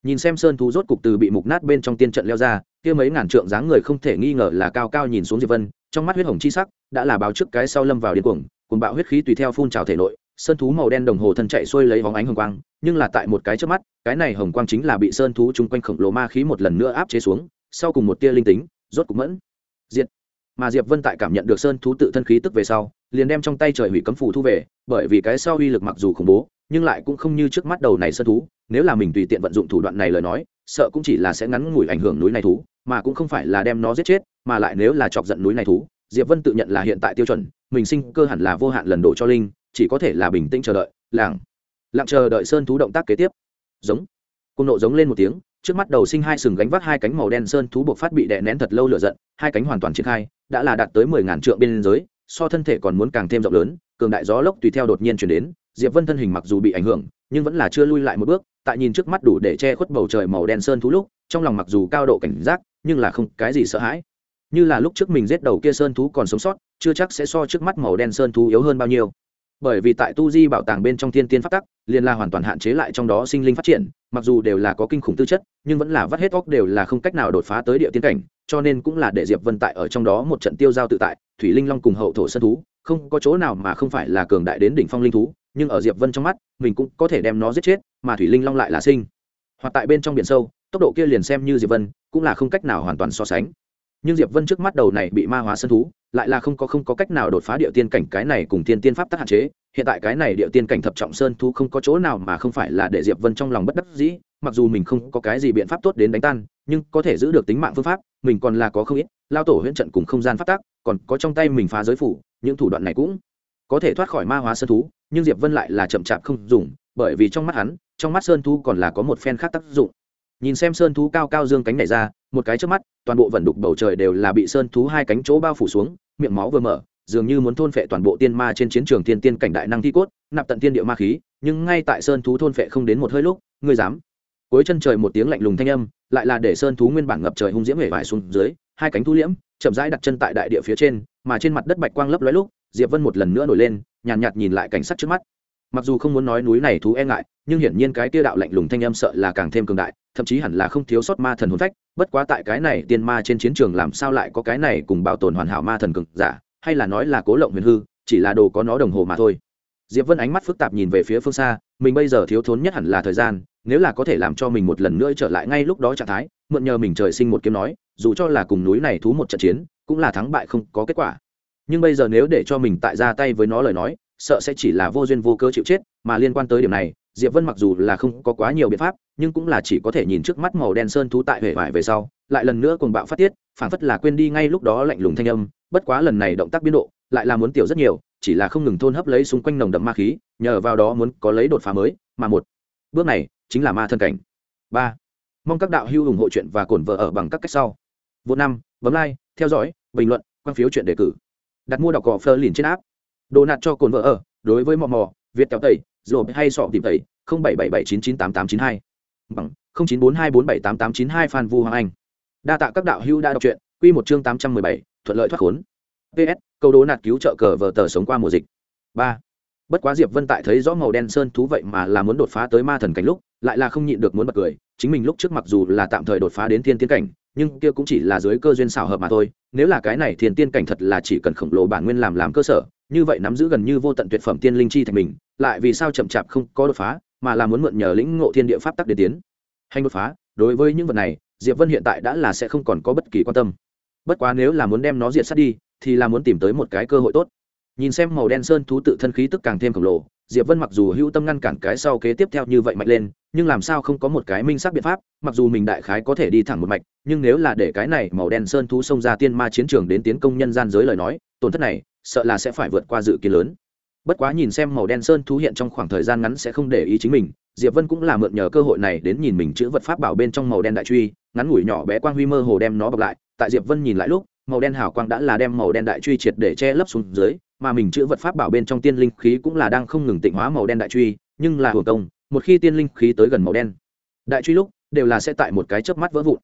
nhìn xem sơn thú rốt cục từ bị mục nát bên trong tiên trận leo ra, kia mấy ngàn trượng dáng người không thể nghi ngờ là cao cao nhìn xuống diệp vân, trong mắt huyết hồng chi sắc, đã là báo trước cái sau lâm vào điên cuồng cùng bạo huyết khí tùy theo phun trào thể nội, sơn thú màu đen đồng hồ thân chạy xuôi lấy hóng ánh hồng quang, nhưng là tại một cái trước mắt, cái này hồng quang chính là bị sơn thú chung quanh khổng lồ ma khí một lần nữa áp chế xuống, sau cùng một tia linh tính, rốt cục mẫn. Diệt. Mà diệp vân tại cảm nhận được sơn thú tự thân khí tức về sau, liền đem trong tay trời hủy cấm phủ thu về, bởi vì cái sau uy lực mặc dù khủng bố nhưng lại cũng không như trước mắt đầu này sơn thú, nếu là mình tùy tiện vận dụng thủ đoạn này lời nói, sợ cũng chỉ là sẽ ngắn ngủi ảnh hưởng núi này thú, mà cũng không phải là đem nó giết chết, mà lại nếu là chọc giận núi này thú, diệp vân tự nhận là hiện tại tiêu chuẩn, mình sinh cơ hẳn là vô hạn lần đổ cho linh, chỉ có thể là bình tĩnh chờ đợi làng lặng chờ đợi sơn thú động tác kế tiếp. Giống cung nộ giống lên một tiếng, trước mắt đầu sinh hai sừng gánh vác hai cánh màu đen sơn thú buộc phát bị đè nén thật lâu lửa giận, hai cánh hoàn toàn triển khai, đã là đạt tới mười ngàn trượng bên giới, so thân thể còn muốn càng thêm rộng lớn, cường đại gió lốc tùy theo đột nhiên chuyển đến diệp vân thân hình mặc dù bị ảnh hưởng, nhưng vẫn là chưa lui lại một bước, tại nhìn trước mắt đủ để che khuất bầu trời màu đen sơn thú lúc, trong lòng mặc dù cao độ cảnh giác, nhưng là không cái gì sợ hãi. Như là lúc trước mình giết đầu kia sơn thú còn sống sót, chưa chắc sẽ so trước mắt màu đen sơn thú yếu hơn bao nhiêu. Bởi vì tại tu di bảo tàng bên trong thiên tiên phát tắc, liền là hoàn toàn hạn chế lại trong đó sinh linh phát triển, mặc dù đều là có kinh khủng tư chất, nhưng vẫn là vắt hết óc đều là không cách nào đột phá tới địa tiên cảnh, cho nên cũng là để diệp vân tại ở trong đó một trận tiêu giao tự tại, thủy linh long cùng hậu thổ sơn thú, không có chỗ nào mà không phải là cường đại đến đỉnh phong linh thú nhưng ở diệp vân trong mắt, mình cũng có thể đem nó giết chết, mà thủy linh long lại là sinh. Hoặc tại bên trong biển sâu, tốc độ kia liền xem như diệp vân, cũng là không cách nào hoàn toàn so sánh. Nhưng diệp vân trước mắt đầu này bị ma hóa sân thú, lại là không có không có cách nào đột phá địa tiên cảnh cái này cùng tiên tiên pháp tắc hạn chế. Hiện tại cái này địa tiên cảnh thập trọng sơn thú không có chỗ nào mà không phải là để diệp vân trong lòng bất đắc dĩ, mặc dù mình không có cái gì biện pháp tốt đến đánh tan, nhưng có thể giữ được tính mạng phương pháp, mình còn là có không ít, lao tổ huyễn trận cùng không gian pháp tắc, còn có trong tay mình phá giới phủ, những thủ đoạn này cũng có thể thoát khỏi ma hóa sơn thú, nhưng diệp vân lại là chậm chạp không dùng, bởi vì trong mắt hắn, trong mắt sơn thú còn là có một phen khác tác dụng. Nhìn xem sơn thú cao cao dương cánh này ra, một cái trước mắt, toàn bộ vẩn đục bầu trời đều là bị sơn thú hai cánh chỗ bao phủ xuống, miệng máu vừa mở, dường như muốn thôn phệ toàn bộ tiên ma trên chiến trường tiên tiên cảnh đại năng thi cốt, nạp tận tiên địa ma khí, nhưng ngay tại sơn thú thôn phệ không đến một hơi lúc, ngươi dám. Cuối chân trời một tiếng lạnh lùng thanh âm, lại là để sơn thú nguyên bản ngập trời hung diễm hể vải xuống dưới, hai cánh thu liễm, chậm rãi đặt chân tại đại địa phía trên, mà trên mặt đất bạch quang lấp lóe lúc diệp vân một lần nữa nổi lên nhàn nhạt, nhạt nhìn lại cảnh sắc trước mắt. Mặc dù không muốn nói núi này thú e ngại nhưng hiển nhiên cái kia đạo lạnh lùng thanh âm sợ là càng thêm cường đại thậm chí hẳn là không thiếu sót ma thần hồn phách bất quá tại cái này tiên ma trên chiến trường làm sao lại có cái này cùng bảo tồn hoàn hảo ma thần cực giả hay là nói là cố lộng huyền hư chỉ là đồ có nó đồng hồ mà thôi. Diệp vân ánh mắt phức tạp nhìn về phía phương xa mình bây giờ thiếu thốn nhất hẳn là thời gian nếu là có thể làm cho mình một lần nữa trở lại ngay lúc đó trạng thái mượn nhờ mình trời sinh một kiếm nói dù cho là cùng núi này thú một trận chiến cũng là thắng bại không có kết quả nhưng bây giờ nếu để cho mình tại ra tay với nó lời nói, sợ sẽ chỉ là vô duyên vô cớ chịu chết, mà liên quan tới điểm này, diệp vân mặc dù là không có quá nhiều biện pháp, nhưng cũng là chỉ có thể nhìn trước mắt màu đen sơn thú tại huệ vải về sau, lại lần nữa cùng bạo phát tiết, phảng phất là quên đi ngay lúc đó lạnh lùng thanh âm, bất quá lần này động tác biến độ, lại là muốn tiểu rất nhiều, chỉ là không ngừng thôn hấp lấy xung quanh nồng đậm ma khí, nhờ vào đó muốn có lấy đột phá mới, mà một bước này chính là ma thân cảnh. Ba, mong các đạo hữu ủng hộ chuyện và cổn vợ ở bằng các cách sau. Vô năm, bấm like, theo dõi, bình luận, quan phiếu chuyện đề cử đặt mua đọc cỏ phơ liền trên áp đồ nạt cho cồn vợ ở, đối với mò mò, việt kéo tẩy rồi hay sọ tìm tẩy, không bảy bảy bảy chín chín tám tám chín hai. Bằng, không chín bốn hai bốn bảy tám tám chín hai phan vu hoàng anh. Đa tạ các đạo hữu đã đọc truyện, quy một chương tám trăm mười bảy, thuận lợi thoát khốn. Ps câu đố nạt cứu trợ cờ vờ tờ sống qua mùa dịch. Ba. Bất quá diệp vân tại thấy rõ màu đen sơn thú vậy mà là muốn đột phá tới ma thần cảnh lúc, lại là không nhịn được muốn bật cười, chính mình lúc trước mặc dù là tạm thời đột phá đến thiên tiên cảnh nhưng kia cũng chỉ là dưới cơ duyên xảo hợp mà thôi, nếu là cái này thiên tiên cảnh thật là chỉ cần khổng lồ bản nguyên làm làm cơ sở, như vậy nắm giữ gần như vô tận tuyệt phẩm tiên linh chi thành mình, lại vì sao chậm chạp không có đột phá, mà là muốn mượn nhờ lĩnh ngộ thiên địa pháp tắc để tiến. Hành đột phá, đối với những vật này, diệp vân hiện tại đã là sẽ không còn có bất kỳ quan tâm. Bất quá nếu là muốn đem nó diệt sát đi, thì là muốn tìm tới một cái cơ hội tốt. Nhìn xem màu đen sơn thú tự thân khí tức càng thêm khổng lồ, diệp vân mặc dù hữu tâm ngăn cản cái sau kế tiếp theo như vậy mạnh lên nhưng làm sao không có một cái minh xác biện pháp, mặc dù mình đại khái có thể đi thẳng một mạch, nhưng nếu là để cái này màu đen sơn thú xông ra tiên ma chiến trường đến tiến công nhân gian giới lời nói, tổn thất này, sợ là sẽ phải vượt qua dự kiến lớn. Bất quá nhìn xem màu đen sơn thú hiện trong khoảng thời gian ngắn sẽ không để ý chính mình, diệp vân cũng là mượn nhờ cơ hội này đến nhìn mình chữ vật pháp bảo bên trong màu đen đại truy, ngắn ngủi nhỏ bé quang huy mơ hồ đem nó bọc lại, tại diệp vân nhìn lại lúc, màu đen hào quang đã là đem màu đen đại truy triệt để che lấp xuống dưới, mà mình chữ vật pháp bảo bên trong tiên linh khí cũng là đang không ngừng tịnh hóa màu đen đại truy, nhưng là hưởng công một khi tiên linh khí tới gần màu đen, đại truy lúc đều là sẽ tại một cái chớp mắt vỡ vụn.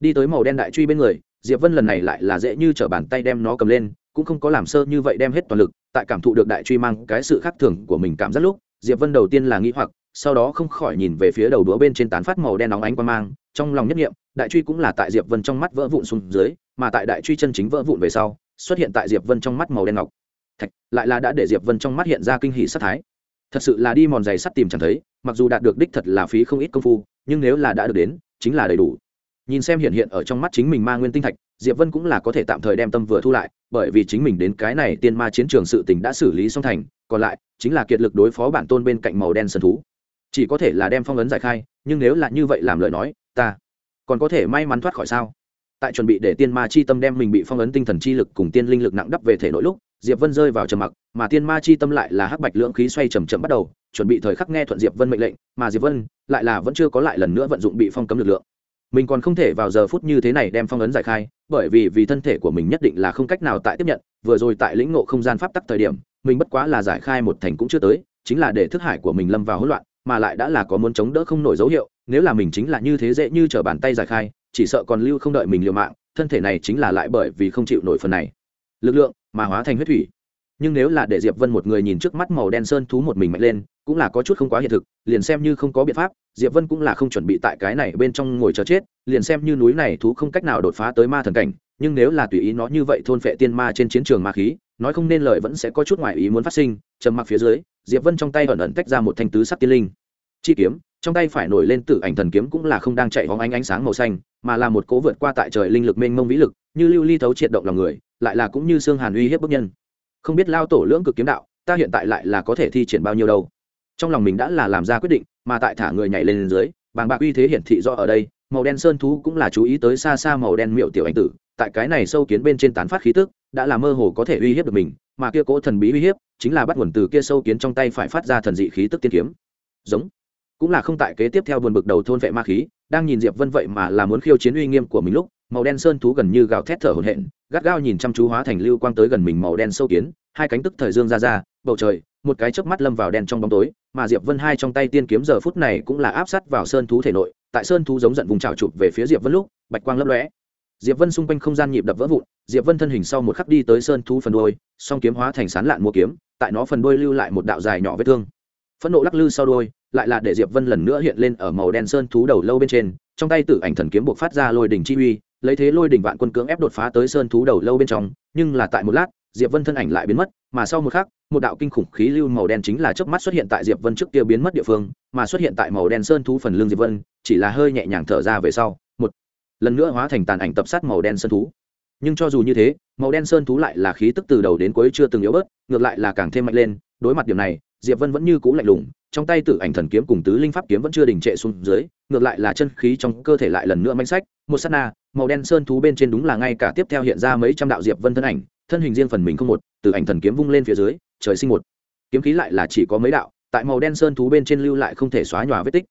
Đi tới màu đen đại truy bên người, diệp vân lần này lại là dễ như t bàn tay đem nó cầm lên, cũng không có làm sơ như vậy đem hết toàn lực, tại cảm thụ được đại truy mang cái sự khác thường của mình cảm giác lúc, diệp vân đầu tiên là nghĩ hoặc, sau đó không khỏi nhìn về phía đầu đũa bên trên tán phát màu đen nóng ánh qua mang, trong lòng nhất nghiệm, đại truy cũng là tại diệp vân trong mắt vỡ vụn xuống dưới, mà tại đại truy chân chính vỡ vụn về sau, xuất hiện tại diệp vân trong mắt màu đen ngọc. Thạch, lại là đã để diệp vân trong mắt hiện ra kinh hỷ sát thái. Thật sự là đi mòn giày sắt tìm chẳng thấy mặc dù đạt được đích thật là phí không ít công phu, nhưng nếu là đã được đến, chính là đầy đủ. Nhìn xem hiện hiện ở trong mắt chính mình ma nguyên tinh thạch, diệp vân cũng là có thể tạm thời đem tâm vừa thu lại, bởi vì chính mình đến cái này tiên ma chiến trường sự tình đã xử lý xong thành, còn lại chính là kiệt lực đối phó bản tôn bên cạnh màu đen sân thú. Chỉ có thể là đem phong ấn giải khai, nhưng nếu là như vậy làm lời nói, ta còn có thể may mắn thoát khỏi sao? Tại chuẩn bị để tiên ma chi tâm đem mình bị phong ấn tinh thần chi lực cùng tiên linh lực nặng đắp về thể nội lúc diệp vân rơi vào trầm mặc, mà tiên ma chi tâm lại là hắc bạch lưỡng khí xoay chầm chậm bắt đầu, chuẩn bị thời khắc nghe thuận diệp vân mệnh lệnh, mà diệp vân lại là vẫn chưa có lại lần nữa vận dụng bị phong cấm lực lượng. Mình còn không thể vào giờ phút như thế này đem phong ấn giải khai, bởi vì vì thân thể của mình nhất định là không cách nào tại tiếp nhận, vừa rồi tại lĩnh ngộ không gian pháp tắc thời điểm, mình bất quá là giải khai một thành cũng chưa tới, chính là để thức hải của mình lâm vào hỗn loạn, mà lại đã là có muốn chống đỡ không nổi dấu hiệu, nếu là mình chính là như thế dễ như t r ở bàn tay giải khai, chỉ sợ còn lưu không đợi mình liều mạng, thân thể này chính là lại bởi vì không chịu nổi phần này. Lực lượng mà hóa thành huyết thủy. Nhưng nếu là để diệp vân một người nhìn trước mắt màu đen sơn thú một mình mạnh lên, cũng là có chút không quá hiện thực, liền xem như không có biện pháp, diệp vân cũng là không chuẩn bị tại cái này bên trong ngồi chờ chết, liền xem như núi này thú không cách nào đột phá tới ma thần cảnh, nhưng nếu là tùy ý nó như vậy thôn phệ tiên ma trên chiến trường ma khí, nói không nên lời vẫn sẽ có chút ngoại ý muốn phát sinh, trầm mặc phía dưới, diệp vân trong tay ẩn ẩn tách ra một thanh tứ sắc tiên linh. Chi kiếm, trong tay phải nổi lên tử ảnh thần kiếm cũng là không đang chạy hóng ánh ánh sáng màu xanh, mà là một cố vượt qua tại trời linh lực mênh mông vĩ lực, như lưu ly thấu triệt động lòng người lại là cũng như xương hàn uy hiếp bức nhân. Không biết lao tổ lưỡng cực kiếm đạo, ta hiện tại lại là có thể thi triển bao nhiêu đâu. Trong lòng mình đã là làm ra quyết định, mà tại thả người nhảy lên dưới, bàng bạc uy thế hiển thị do ở đây, màu đen sơn thú cũng là chú ý tới xa xa màu đen miệu tiểu anh tử, tại cái này sâu kiến bên trên tán phát khí tức, đã là mơ hồ có thể uy hiếp được mình, mà kia cố thần bí uy hiếp, chính là bắt nguồn từ kia sâu kiến trong tay phải phát ra thần dị khí tức tiên kiếm. Giống. Cũng là không tại kế tiếp theo buồn bực đầu thôn vệ ma khí, đang nhìn diệp vân vậy mà là muốn khiêu chiến uy nghiêm của mình lúc, màu đen sơn thú gần như gào thét thở hổn hển gắt gao nhìn chăm chú hóa thành lưu quang tới gần mình màu đen sâu kiến, hai cánh tức thời dương ra ra, bầu trời, một cái chớp mắt lâm vào đen trong bóng tối, mà diệp vân hai trong tay tiên kiếm giờ phút này cũng là áp sát vào sơn thú thể nội, tại sơn thú giống giận vùng trào chụp về phía diệp vân lúc, bạch quang lấp lóe. Diệp vân xung quanh không gian nhịp đập vỡ vụn, diệp vân thân hình sau một khắc đi tới sơn thú phần đuôi, song kiếm hóa thành sán lạn mua kiếm, tại nó phần đuôi lưu lại một đạo dài nhỏ vết thương. Phẫn nộ lắc lư sau đuôi, lại là để diệp vân lần nữa hiện lên ở màu đen sơn thú đầu lâu bên trên, trong tay tử ảnh thần kiếm buộc phát ra lôi đỉnh chi uy lấy thế lôi đỉnh vạn quân cưỡng ép đột phá tới sơn thú đầu lâu bên trong, nhưng là tại một lát, diệp vân thân ảnh lại biến mất, mà sau một khắc, một đạo kinh khủng khí lưu màu đen chính là chớp mắt xuất hiện tại diệp vân trước kia biến mất địa phương, mà xuất hiện tại màu đen sơn thú phần lưng diệp vân, chỉ là hơi nhẹ nhàng thở ra về sau, một lần nữa hóa thành tàn ảnh tập sát màu đen sơn thú. Nhưng cho dù như thế, màu đen sơn thú lại là khí tức từ đầu đến cuối chưa từng yếu bớt, ngược lại là càng thêm mạnh lên, đối mặt điểm này, diệp vân vẫn như cũ lạnh lùng, trong tay tử ảnh thần kiếm cùng tứ linh pháp kiếm vẫn chưa đình trệ xuống dưới, ngược lại là chân khí trong cơ thể lại lần nữa manh sách một sát na màu đen sơn thú bên trên đúng là ngay cả tiếp theo hiện ra mấy trăm đạo diệp vân thân ảnh, thân hình riêng phần mình không một, từ ảnh thần kiếm vung lên phía dưới, trời sinh một. Kiếm khí lại là chỉ có mấy đạo, tại màu đen sơn thú bên trên lưu lại không thể xóa nhòa vết tích.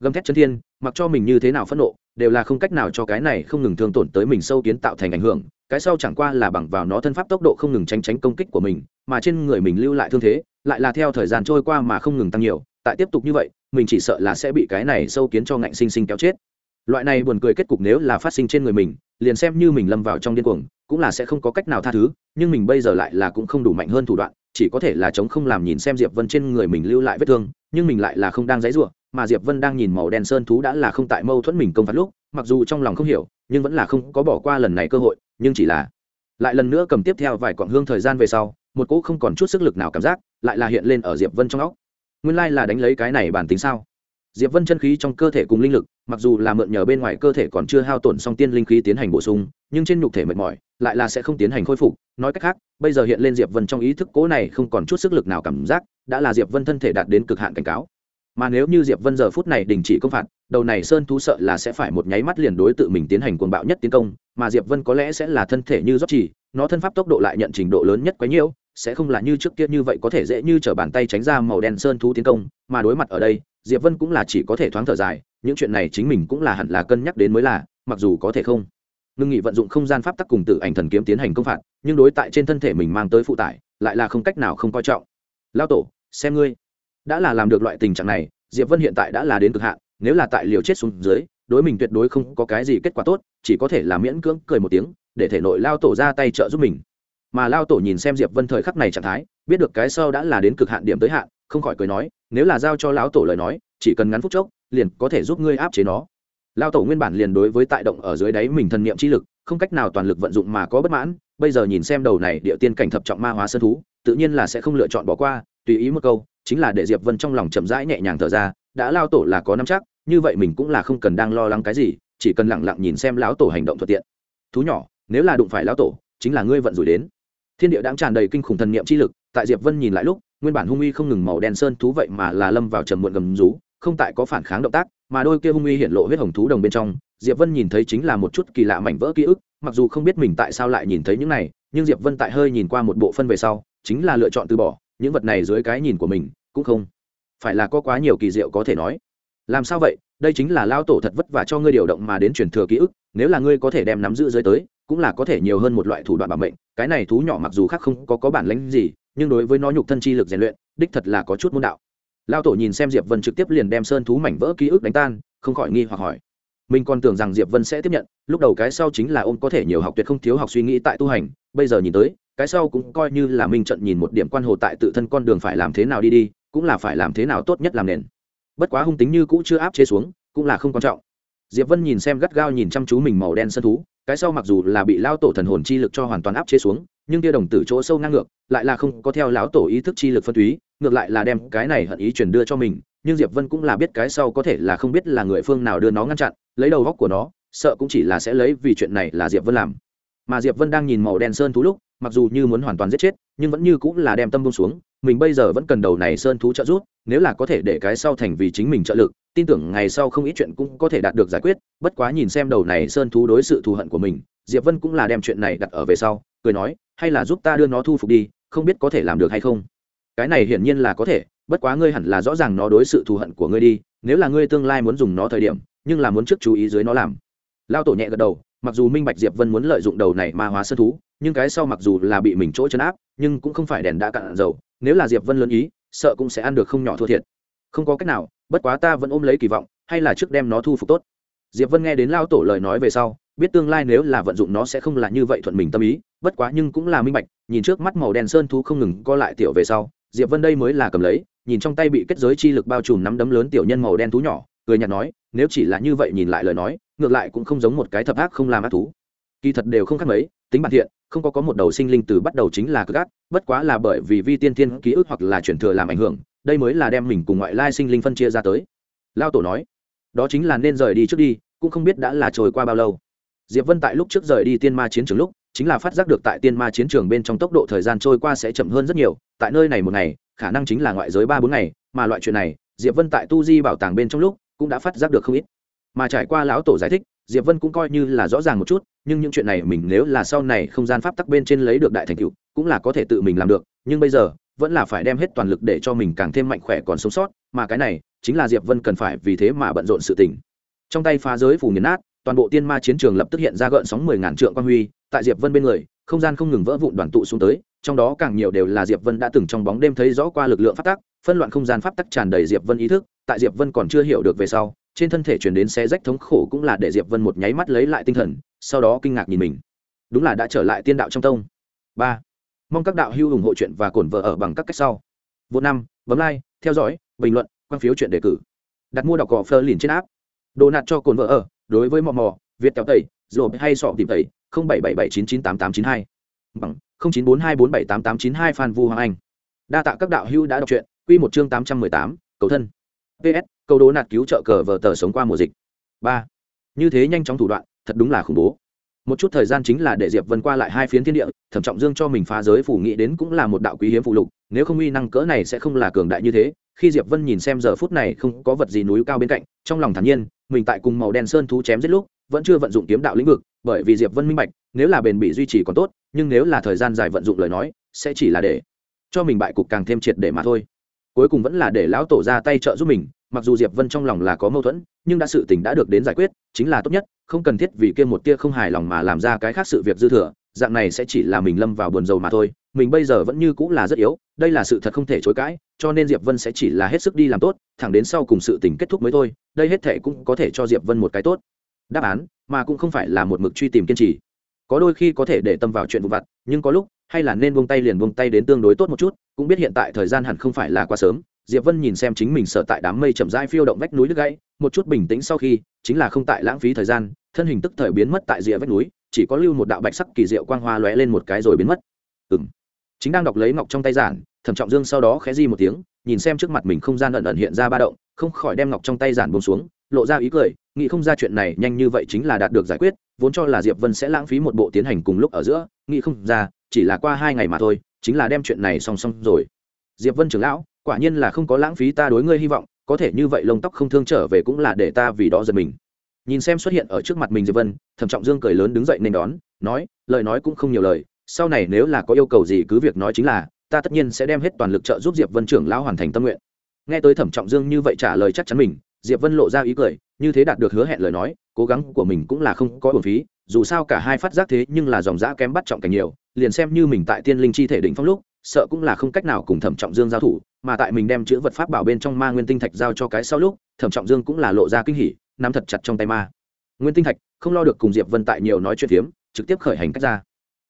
Gầm thét chân thiên, mặc cho mình như thế nào phẫn nộ, đều là không cách nào cho cái này không ngừng thương tổn tới mình sâu kiến tạo thành ảnh hưởng, cái sau chẳng qua là bằng vào nó thân pháp tốc độ không ngừng tránh tránh công kích của mình, mà trên người mình lưu lại thương thế, lại là theo thời gian trôi qua mà không ngừng tăng nhiều, tại tiếp tục như vậy, mình chỉ sợ là sẽ bị cái này sâu kiến cho ngạnh sinh sinh kéo chết loại này buồn cười kết cục nếu là phát sinh trên người mình, liền xem như mình lâm vào trong điên cuồng, cũng là sẽ không có cách nào tha thứ, nhưng mình bây giờ lại là cũng không đủ mạnh hơn thủ đoạn, chỉ có thể là chống không làm nhìn xem diệp vân trên người mình lưu lại vết thương, nhưng mình lại là không đang dãy ruộng mà diệp vân đang nhìn màu đen sơn thú đã là không tại mâu thuẫn mình công phạt lúc, mặc dù trong lòng không hiểu, nhưng vẫn là không có bỏ qua lần này cơ hội, nhưng chỉ là lại lần nữa cầm tiếp theo vài quãng hương thời gian về sau, một cỗ không còn chút sức lực nào cảm giác, lại là hiện lên ở diệp vân trong óc. Nguyên lai là đánh lấy cái này bản tính sao? Diệp vân chân khí trong cơ thể cùng linh lực, mặc dù là mượn nhờ bên ngoài cơ thể còn chưa hao tổn xong tiên linh khí tiến hành bổ sung, nhưng trên nhục thể mệt mỏi, lại là sẽ không tiến hành khôi phục. Nói cách khác, bây giờ hiện lên diệp vân trong ý thức cố này không còn chút sức lực nào cảm giác, đã là diệp vân thân thể đạt đến cực hạn cảnh cáo. Mà nếu như diệp vân giờ phút này đình chỉ công phạt, đầu này sơn thú sợ là sẽ phải một nháy mắt liền đối tự mình tiến hành cuồng bạo nhất tiến công, mà diệp vân có lẽ sẽ là thân thể như rót chỉ nó thân pháp tốc độ lại nhận trình độ lớn nhất quấy nhiễu, sẽ không là như trước kia như vậy có thể dễ như t r ở bàn tay tránh ra màu đen sơn thú tiến công, mà đối mặt ở đây diệp vân cũng là chỉ có thể thoáng thở dài, những chuyện này chính mình cũng là hẳn là cân nhắc đến mới là, mặc dù có thể không. Ngưng nghị vận dụng không gian pháp tắc cùng tự ảnh thần kiếm tiến hành công phạt, nhưng đối tại trên thân thể mình mang tới phụ tải, lại là không cách nào không coi trọng. Lao tổ, xem ngươi. Đã là làm được loại tình trạng này, diệp vân hiện tại đã là đến cực hạn, nếu là tại liều chết xuống dưới, đối mình tuyệt đối không có cái gì kết quả tốt, chỉ có thể là miễn cưỡng cười một tiếng, để thể nội lao tổ ra tay trợ giúp mình. Mà lao tổ nhìn xem diệp vân thời khắc này trạng thái, biết được cái sau đã là đến cực hạn điểm tới hạn không khỏi cười nói, nếu là giao cho lão tổ lời nói, chỉ cần ngắn phút chốc, liền có thể giúp ngươi áp chế nó. Lao tổ nguyên bản liền đối với tại động ở dưới đáy mình thần niệm chi lực, không cách nào toàn lực vận dụng mà có bất mãn, bây giờ nhìn xem đầu này địa tiên cảnh thập trọng ma hóa sơn thú, tự nhiên là sẽ không lựa chọn bỏ qua, tùy ý một câu, chính là để diệp vân trong lòng chậm rãi nhẹ nhàng thở ra, đã lao tổ là có nắm chắc, như vậy mình cũng là không cần đang lo lắng cái gì, chỉ cần lặng lặng nhìn xem lão tổ hành động thuận tiện. Thú nhỏ, nếu là đụng phải lão tổ, chính là ngươi vận rủi đến. Thiên địa đang tràn đầy kinh khủng thần niệm chi lực, tại diệp vân nhìn lại lúc nguyên bản hung uy không ngừng màu đen sơn thú vậy mà là lâm vào trầm muộn gầm rú không tại có phản kháng động tác mà đôi kia hung uy hiện lộ huyết hồng thú đồng bên trong diệp vân nhìn thấy chính là một chút kỳ lạ mảnh vỡ ký ức mặc dù không biết mình tại sao lại nhìn thấy những này nhưng diệp vân tại hơi nhìn qua một bộ phân về sau chính là lựa chọn từ bỏ những vật này dưới cái nhìn của mình cũng không phải là có quá nhiều kỳ diệu có thể nói. Làm sao vậy? Đây chính là lao tổ thật vất vả cho ngươi điều động mà đến truyền thừa ký ức nếu là ngươi có thể đem nắm giữ dưới tới cũng là có thể nhiều hơn một loại thủ đoạn bảo mệnh cái này thú nhỏ mặc dù khác không có, có bản lĩnh gì nhưng đối với nó nhục thân chi lực rèn luyện, đích thật là có chút môn đạo. Lao tổ nhìn xem diệp vân trực tiếp liền đem sơn thú mảnh vỡ ký ức đánh tan, không khỏi nghi hoặc hỏi. Mình còn tưởng rằng diệp vân sẽ tiếp nhận, lúc đầu cái sau chính là ông có thể nhiều học tuyệt không thiếu học suy nghĩ tại tu hành, bây giờ nhìn tới, cái sau cũng coi như là minh trận nhìn một điểm quan hồ tại tự thân con đường phải làm thế nào đi đi, cũng là phải làm thế nào tốt nhất làm nền. Bất quá hung tính như cũ chưa áp chế xuống, cũng là không quan trọng. Diệp vân nhìn xem gắt gao nhìn chăm chú mình màu đen sân thú cái sau mặc dù là bị lao tổ thần hồn chi lực cho hoàn toàn áp chế xuống, nhưng kia đồng tử chỗ sâu ngang ngược, lại là không có theo lão tổ ý thức chi lực phân túy, ngược lại là đem cái này hận ý truyền đưa cho mình, nhưng diệp vân cũng là biết cái sau có thể là không biết là người phương nào đưa nó ngăn chặn, lấy đầu góc của nó, sợ cũng chỉ là sẽ lấy vì chuyện này là diệp vân làm. Mà diệp vân đang nhìn màu đen sơn thú lúc, mặc dù như muốn hoàn toàn giết chết, nhưng vẫn như cũng là đem tâm bông xuống, mình bây giờ vẫn cần đầu này sơn thú trợ giúp nếu là có thể để cái sau thành vì chính mình trợ lực, tin tưởng ngày sau không ít chuyện cũng có thể đạt được giải quyết, bất quá nhìn xem đầu này sơn thú đối sự thù hận của mình, diệp vân cũng là đem chuyện này đặt ở về sau, cười nói, hay là giúp ta đưa nó thu phục đi, không biết có thể làm được hay không? Cái này hiển nhiên là có thể, bất quá ngươi hẳn là rõ ràng nó đối sự thù hận của ngươi đi, nếu là ngươi tương lai muốn dùng nó thời điểm, nhưng là muốn trước chú ý dưới nó làm. Lao tổ nhẹ gật đầu, mặc dù minh bạch diệp vân muốn lợi dụng đầu này ma hóa sơn thú, nhưng cái sau mặc dù là bị mình chỗ chấn áp, nhưng cũng không phải đèn đã cạn dầu, nếu là diệp vân lớn ý sợ cũng sẽ ăn được không nhỏ thua thiệt. Không có cách nào, bất quá ta vẫn ôm lấy kỳ vọng, hay là trước đem nó thu phục tốt. Diệp vân nghe đến lao tổ lời nói về sau, biết tương lai nếu là vận dụng nó sẽ không là như vậy thuận mình tâm ý, bất quá nhưng cũng là minh bạch, nhìn trước mắt màu đen sơn thú không ngừng co lại tiểu về sau, diệp vân đây mới là cầm lấy, nhìn trong tay bị kết giới chi lực bao trùm nắm đấm lớn tiểu nhân màu đen thú nhỏ, cười nhạt nói, nếu chỉ là như vậy nhìn lại lời nói, ngược lại cũng không giống một cái thập ác không làm ác thú. Kỳ thật đều không khác mấy, tính bản thiện không có có một đầu sinh linh từ bắt đầu chính là cực ác, bất quá là bởi vì vi tiên tiên ký ức hoặc là chuyển thừa làm ảnh hưởng, đây mới là đem mình cùng ngoại lai sinh linh phân chia ra tới. Lao tổ nói, đó chính là nên rời đi trước đi, cũng không biết đã là trôi qua bao lâu. Diệp vân tại lúc trước rời đi tiên ma chiến trường lúc, chính là phát giác được tại tiên ma chiến trường bên trong tốc độ thời gian trôi qua sẽ chậm hơn rất nhiều, tại nơi này một ngày, khả năng chính là ngoại giới ba bốn ngày, mà loại chuyện này, diệp vân tại tu di bảo tàng bên trong lúc, cũng đã phát giác được không ít. Mà trải qua lão tổ giải thích diệp vân cũng coi như là rõ ràng một chút, nhưng những chuyện này mình nếu là sau này không gian pháp tắc bên trên lấy được đại thành tựu, cũng là có thể tự mình làm được, nhưng bây giờ, vẫn là phải đem hết toàn lực để cho mình càng thêm mạnh khỏe còn sống sót, mà cái này, chính là diệp vân cần phải vì thế mà bận rộn sự tình. Trong tay phá giới phủ nghiền nát, toàn bộ tiên ma chiến trường lập tức hiện ra gợn sóng mười ngàn trượng quan huy, tại diệp vân bên người, không gian không ngừng vỡ vụn đoàn tụ xuống tới, trong đó càng nhiều đều là diệp vân đã từng trong bóng đêm thấy rõ qua lực lượng pháp tắc, phân loạn không gian pháp tắc tràn đầy diệp vân ý thức, tại diệp vân còn chưa hiểu được về sau trên thân thể chuyển đến xe rách thống khổ cũng là để diệp vân một nháy mắt lấy lại tinh thần, sau đó kinh ngạc nhìn mình. Đúng là đã trở lại tiên đạo trong tông. Ba. Mong các đạo hữu ủng hộ chuyện và cổn vợ ở bằng các cách sau. Vô năm, bấm like, theo dõi, bình luận, quan phiếu chuyện đề cử. Đặt mua đọc cỏ phơ liền trên áp đồ nạt cho cồn vợ ở, đối với mò mò, việt kéo tẩy rồi hay sọ tìm tẩy, không bảy bảy bảy chín chín tám tám chín hai. Bằng, không chín bốn hai bốn bảy tám tám chín hai phan vu hoàng anh. Đa tạ các đạo hữu đã đọc truyện, quy một chương tám trăm mười tám, cầu thân ps câu đố nạt cứu trợ cờ vờ tờ sống qua mùa dịch. Ba. Như thế nhanh chóng thủ đoạn, thật đúng là khủng bố. Một chút thời gian chính là để diệp vân qua lại hai phiến thiên địa, thẩm trọng dương cho mình phá giới phủ nghĩ đến cũng là một đạo quý hiếm phụ lục, nếu không uy năng cỡ này sẽ không là cường đại như thế. Khi diệp vân nhìn xem giờ phút này không có vật gì núi cao bên cạnh, trong lòng thản nhiên, mình tại cùng màu đen sơn thú chém giết lúc, vẫn chưa vận dụng kiếm đạo lĩnh vực, bởi vì diệp vân minh bạch, nếu là bền bị duy trì còn tốt, nhưng nếu là thời gian dài vận dụng lời nói, sẽ chỉ là để cho mình bại cục càng thêm triệt để mà thôi cuối cùng vẫn là để lão tổ ra tay trợ giúp mình, mặc dù diệp vân trong lòng là có mâu thuẫn, nhưng đã sự tình đã được đến giải quyết, chính là tốt nhất, không cần thiết vì kia một tia không hài lòng mà làm ra cái khác sự việc dư thừa, dạng này sẽ chỉ là mình lâm vào buồn rầu mà thôi, mình bây giờ vẫn như cũng là rất yếu, đây là sự thật không thể chối cãi, cho nên diệp vân sẽ chỉ là hết sức đi làm tốt, thẳng đến sau cùng sự tình kết thúc mới thôi, đây hết thể cũng có thể cho diệp vân một cái tốt. Đáp án, mà cũng không phải là một mực truy tìm kiên trì có đôi khi có thể để tâm vào chuyện vụ vặt, nhưng có lúc, hay là nên buông tay liền buông tay đến tương đối tốt một chút, cũng biết hiện tại thời gian hẳn không phải là quá sớm. Diệp vân nhìn xem chính mình sợ tại đám mây chậm rãi phiêu động vách núi đứt gãy, một chút bình tĩnh sau khi, chính là không tại lãng phí thời gian, thân hình tức thời biến mất tại rìa vách núi, chỉ có lưu một đạo bạch sắc kỳ diệu quang hoa lóe lên một cái rồi biến mất. Ừm. Chính đang đọc lấy ngọc trong tay giản, thẩm trọng dương sau đó khẽ di một tiếng nhìn xem trước mặt mình không gian ẩn ẩn hiện ra ba động, không khỏi đem ngọc trong tay giản buông xuống, lộ ra ý cười, nghĩ không ra chuyện này nhanh như vậy chính là đạt được giải quyết, vốn cho là diệp vân sẽ lãng phí một bộ tiến hành cùng lúc ở giữa, nghĩ không ra, chỉ là qua hai ngày mà thôi, chính là đem chuyện này song song rồi. Diệp vân trưởng lão, quả nhiên là không có lãng phí ta đối ngươi hy vọng, có thể như vậy lông tóc không thương trở về cũng là để ta vì đó giật mình. Nhìn xem xuất hiện ở trước mặt mình diệp vân thẩm trọng dương cười lớn đứng dậy nên đón, nói, lời nói cũng không nhiều lời, sau này nếu là có yêu cầu gì cứ việc nói chính là ta tất nhiên sẽ đem hết toàn lực trợ giúp diệp vân trưởng lão hoàn thành tâm nguyện. Nghe tới thẩm trọng dương như vậy trả lời chắc chắn mình, diệp vân lộ ra ý cười, như thế đạt được hứa hẹn lời nói, cố gắng của mình cũng là không có bổn phí, dù sao cả hai phát giác thế nhưng là dòng dã kém bắt trọng cảnh nhiều, liền xem như mình tại tiên linh chi thể đỉnh phong lúc, sợ cũng là không cách nào cùng thẩm trọng dương giao thủ, mà tại mình đem chữ vật pháp bảo bên trong ma nguyên tinh thạch giao cho cái sau lúc, thẩm trọng dương cũng là lộ ra kinh hỉ, nắm thật chặt trong tay ma. Nguyên tinh thạch, không lo được cùng diệp vân tại nhiều nói chuyện phiếm, trực tiếp khởi hành cách ra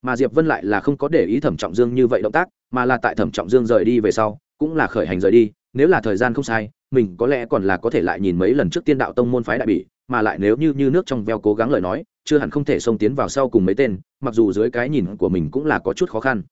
mà diệp vân lại là không có để ý thẩm trọng dương như vậy động tác, mà là tại thẩm trọng dương rời đi về sau, cũng là khởi hành rời đi, nếu là thời gian không sai, mình có lẽ còn là có thể lại nhìn mấy lần trước tiên đạo tông môn phái đại bỉ, mà lại nếu như như nước trong veo cố gắng lời nói, chưa hẳn không thể xông tiến vào sau cùng mấy tên, mặc dù dưới cái nhìn của mình cũng là có chút khó khăn.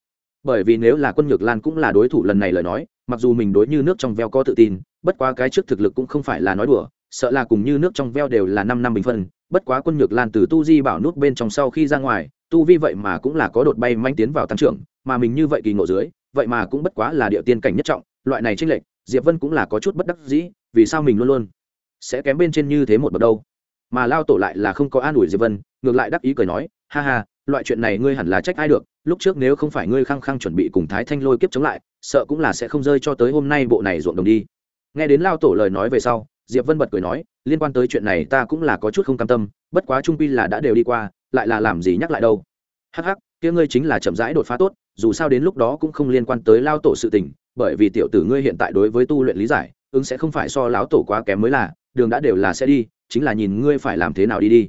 Bởi vì nếu là quân nhược lan cũng là đối thủ lần này lời nói, mặc dù mình đối như nước trong veo có tự tin, bất quá cái trước thực lực cũng không phải là nói đùa, sợ là cùng như nước trong veo đều là năm năm bình phân, bất quá quân nhược lan từ tu di bảo nút bên trong sau khi ra ngoài tu vi vậy mà cũng là có đột bay manh tiến vào tăng trưởng, mà mình như vậy kỳ ngộ dưới, vậy mà cũng bất quá là địa tiên cảnh nhất trọng, loại này tranh lệch, diệp vân cũng là có chút bất đắc dĩ, vì sao mình luôn luôn sẽ kém bên trên như thế một bậc đâu? Mà lao tổ lại là không có an ủi diệp vân, ngược lại đắc ý cười nói, ha ha, loại chuyện này ngươi hẳn là trách ai được, lúc trước nếu không phải ngươi khăng khăng chuẩn bị cùng thái thanh lôi kiếp chống lại, sợ cũng là sẽ không rơi cho tới hôm nay bộ này ruộng đồng đi. Nghe đến lao tổ lời nói về sau, diệp vân bật cười nói, liên quan tới chuyện này ta cũng là có chút không cam tâm, bất quá trung pi là đã đều đi qua lại là làm gì nhắc lại đâu. Hắc hắc, kia ngươi chính là chậm rãi đột phá tốt, dù sao đến lúc đó cũng không liên quan tới lao tổ sự tình, bởi vì tiểu tử ngươi hiện tại đối với tu luyện lý giải, ứng sẽ không phải so lão tổ quá kém mới là, đường đã đều là sẽ đi, chính là nhìn ngươi phải làm thế nào đi đi.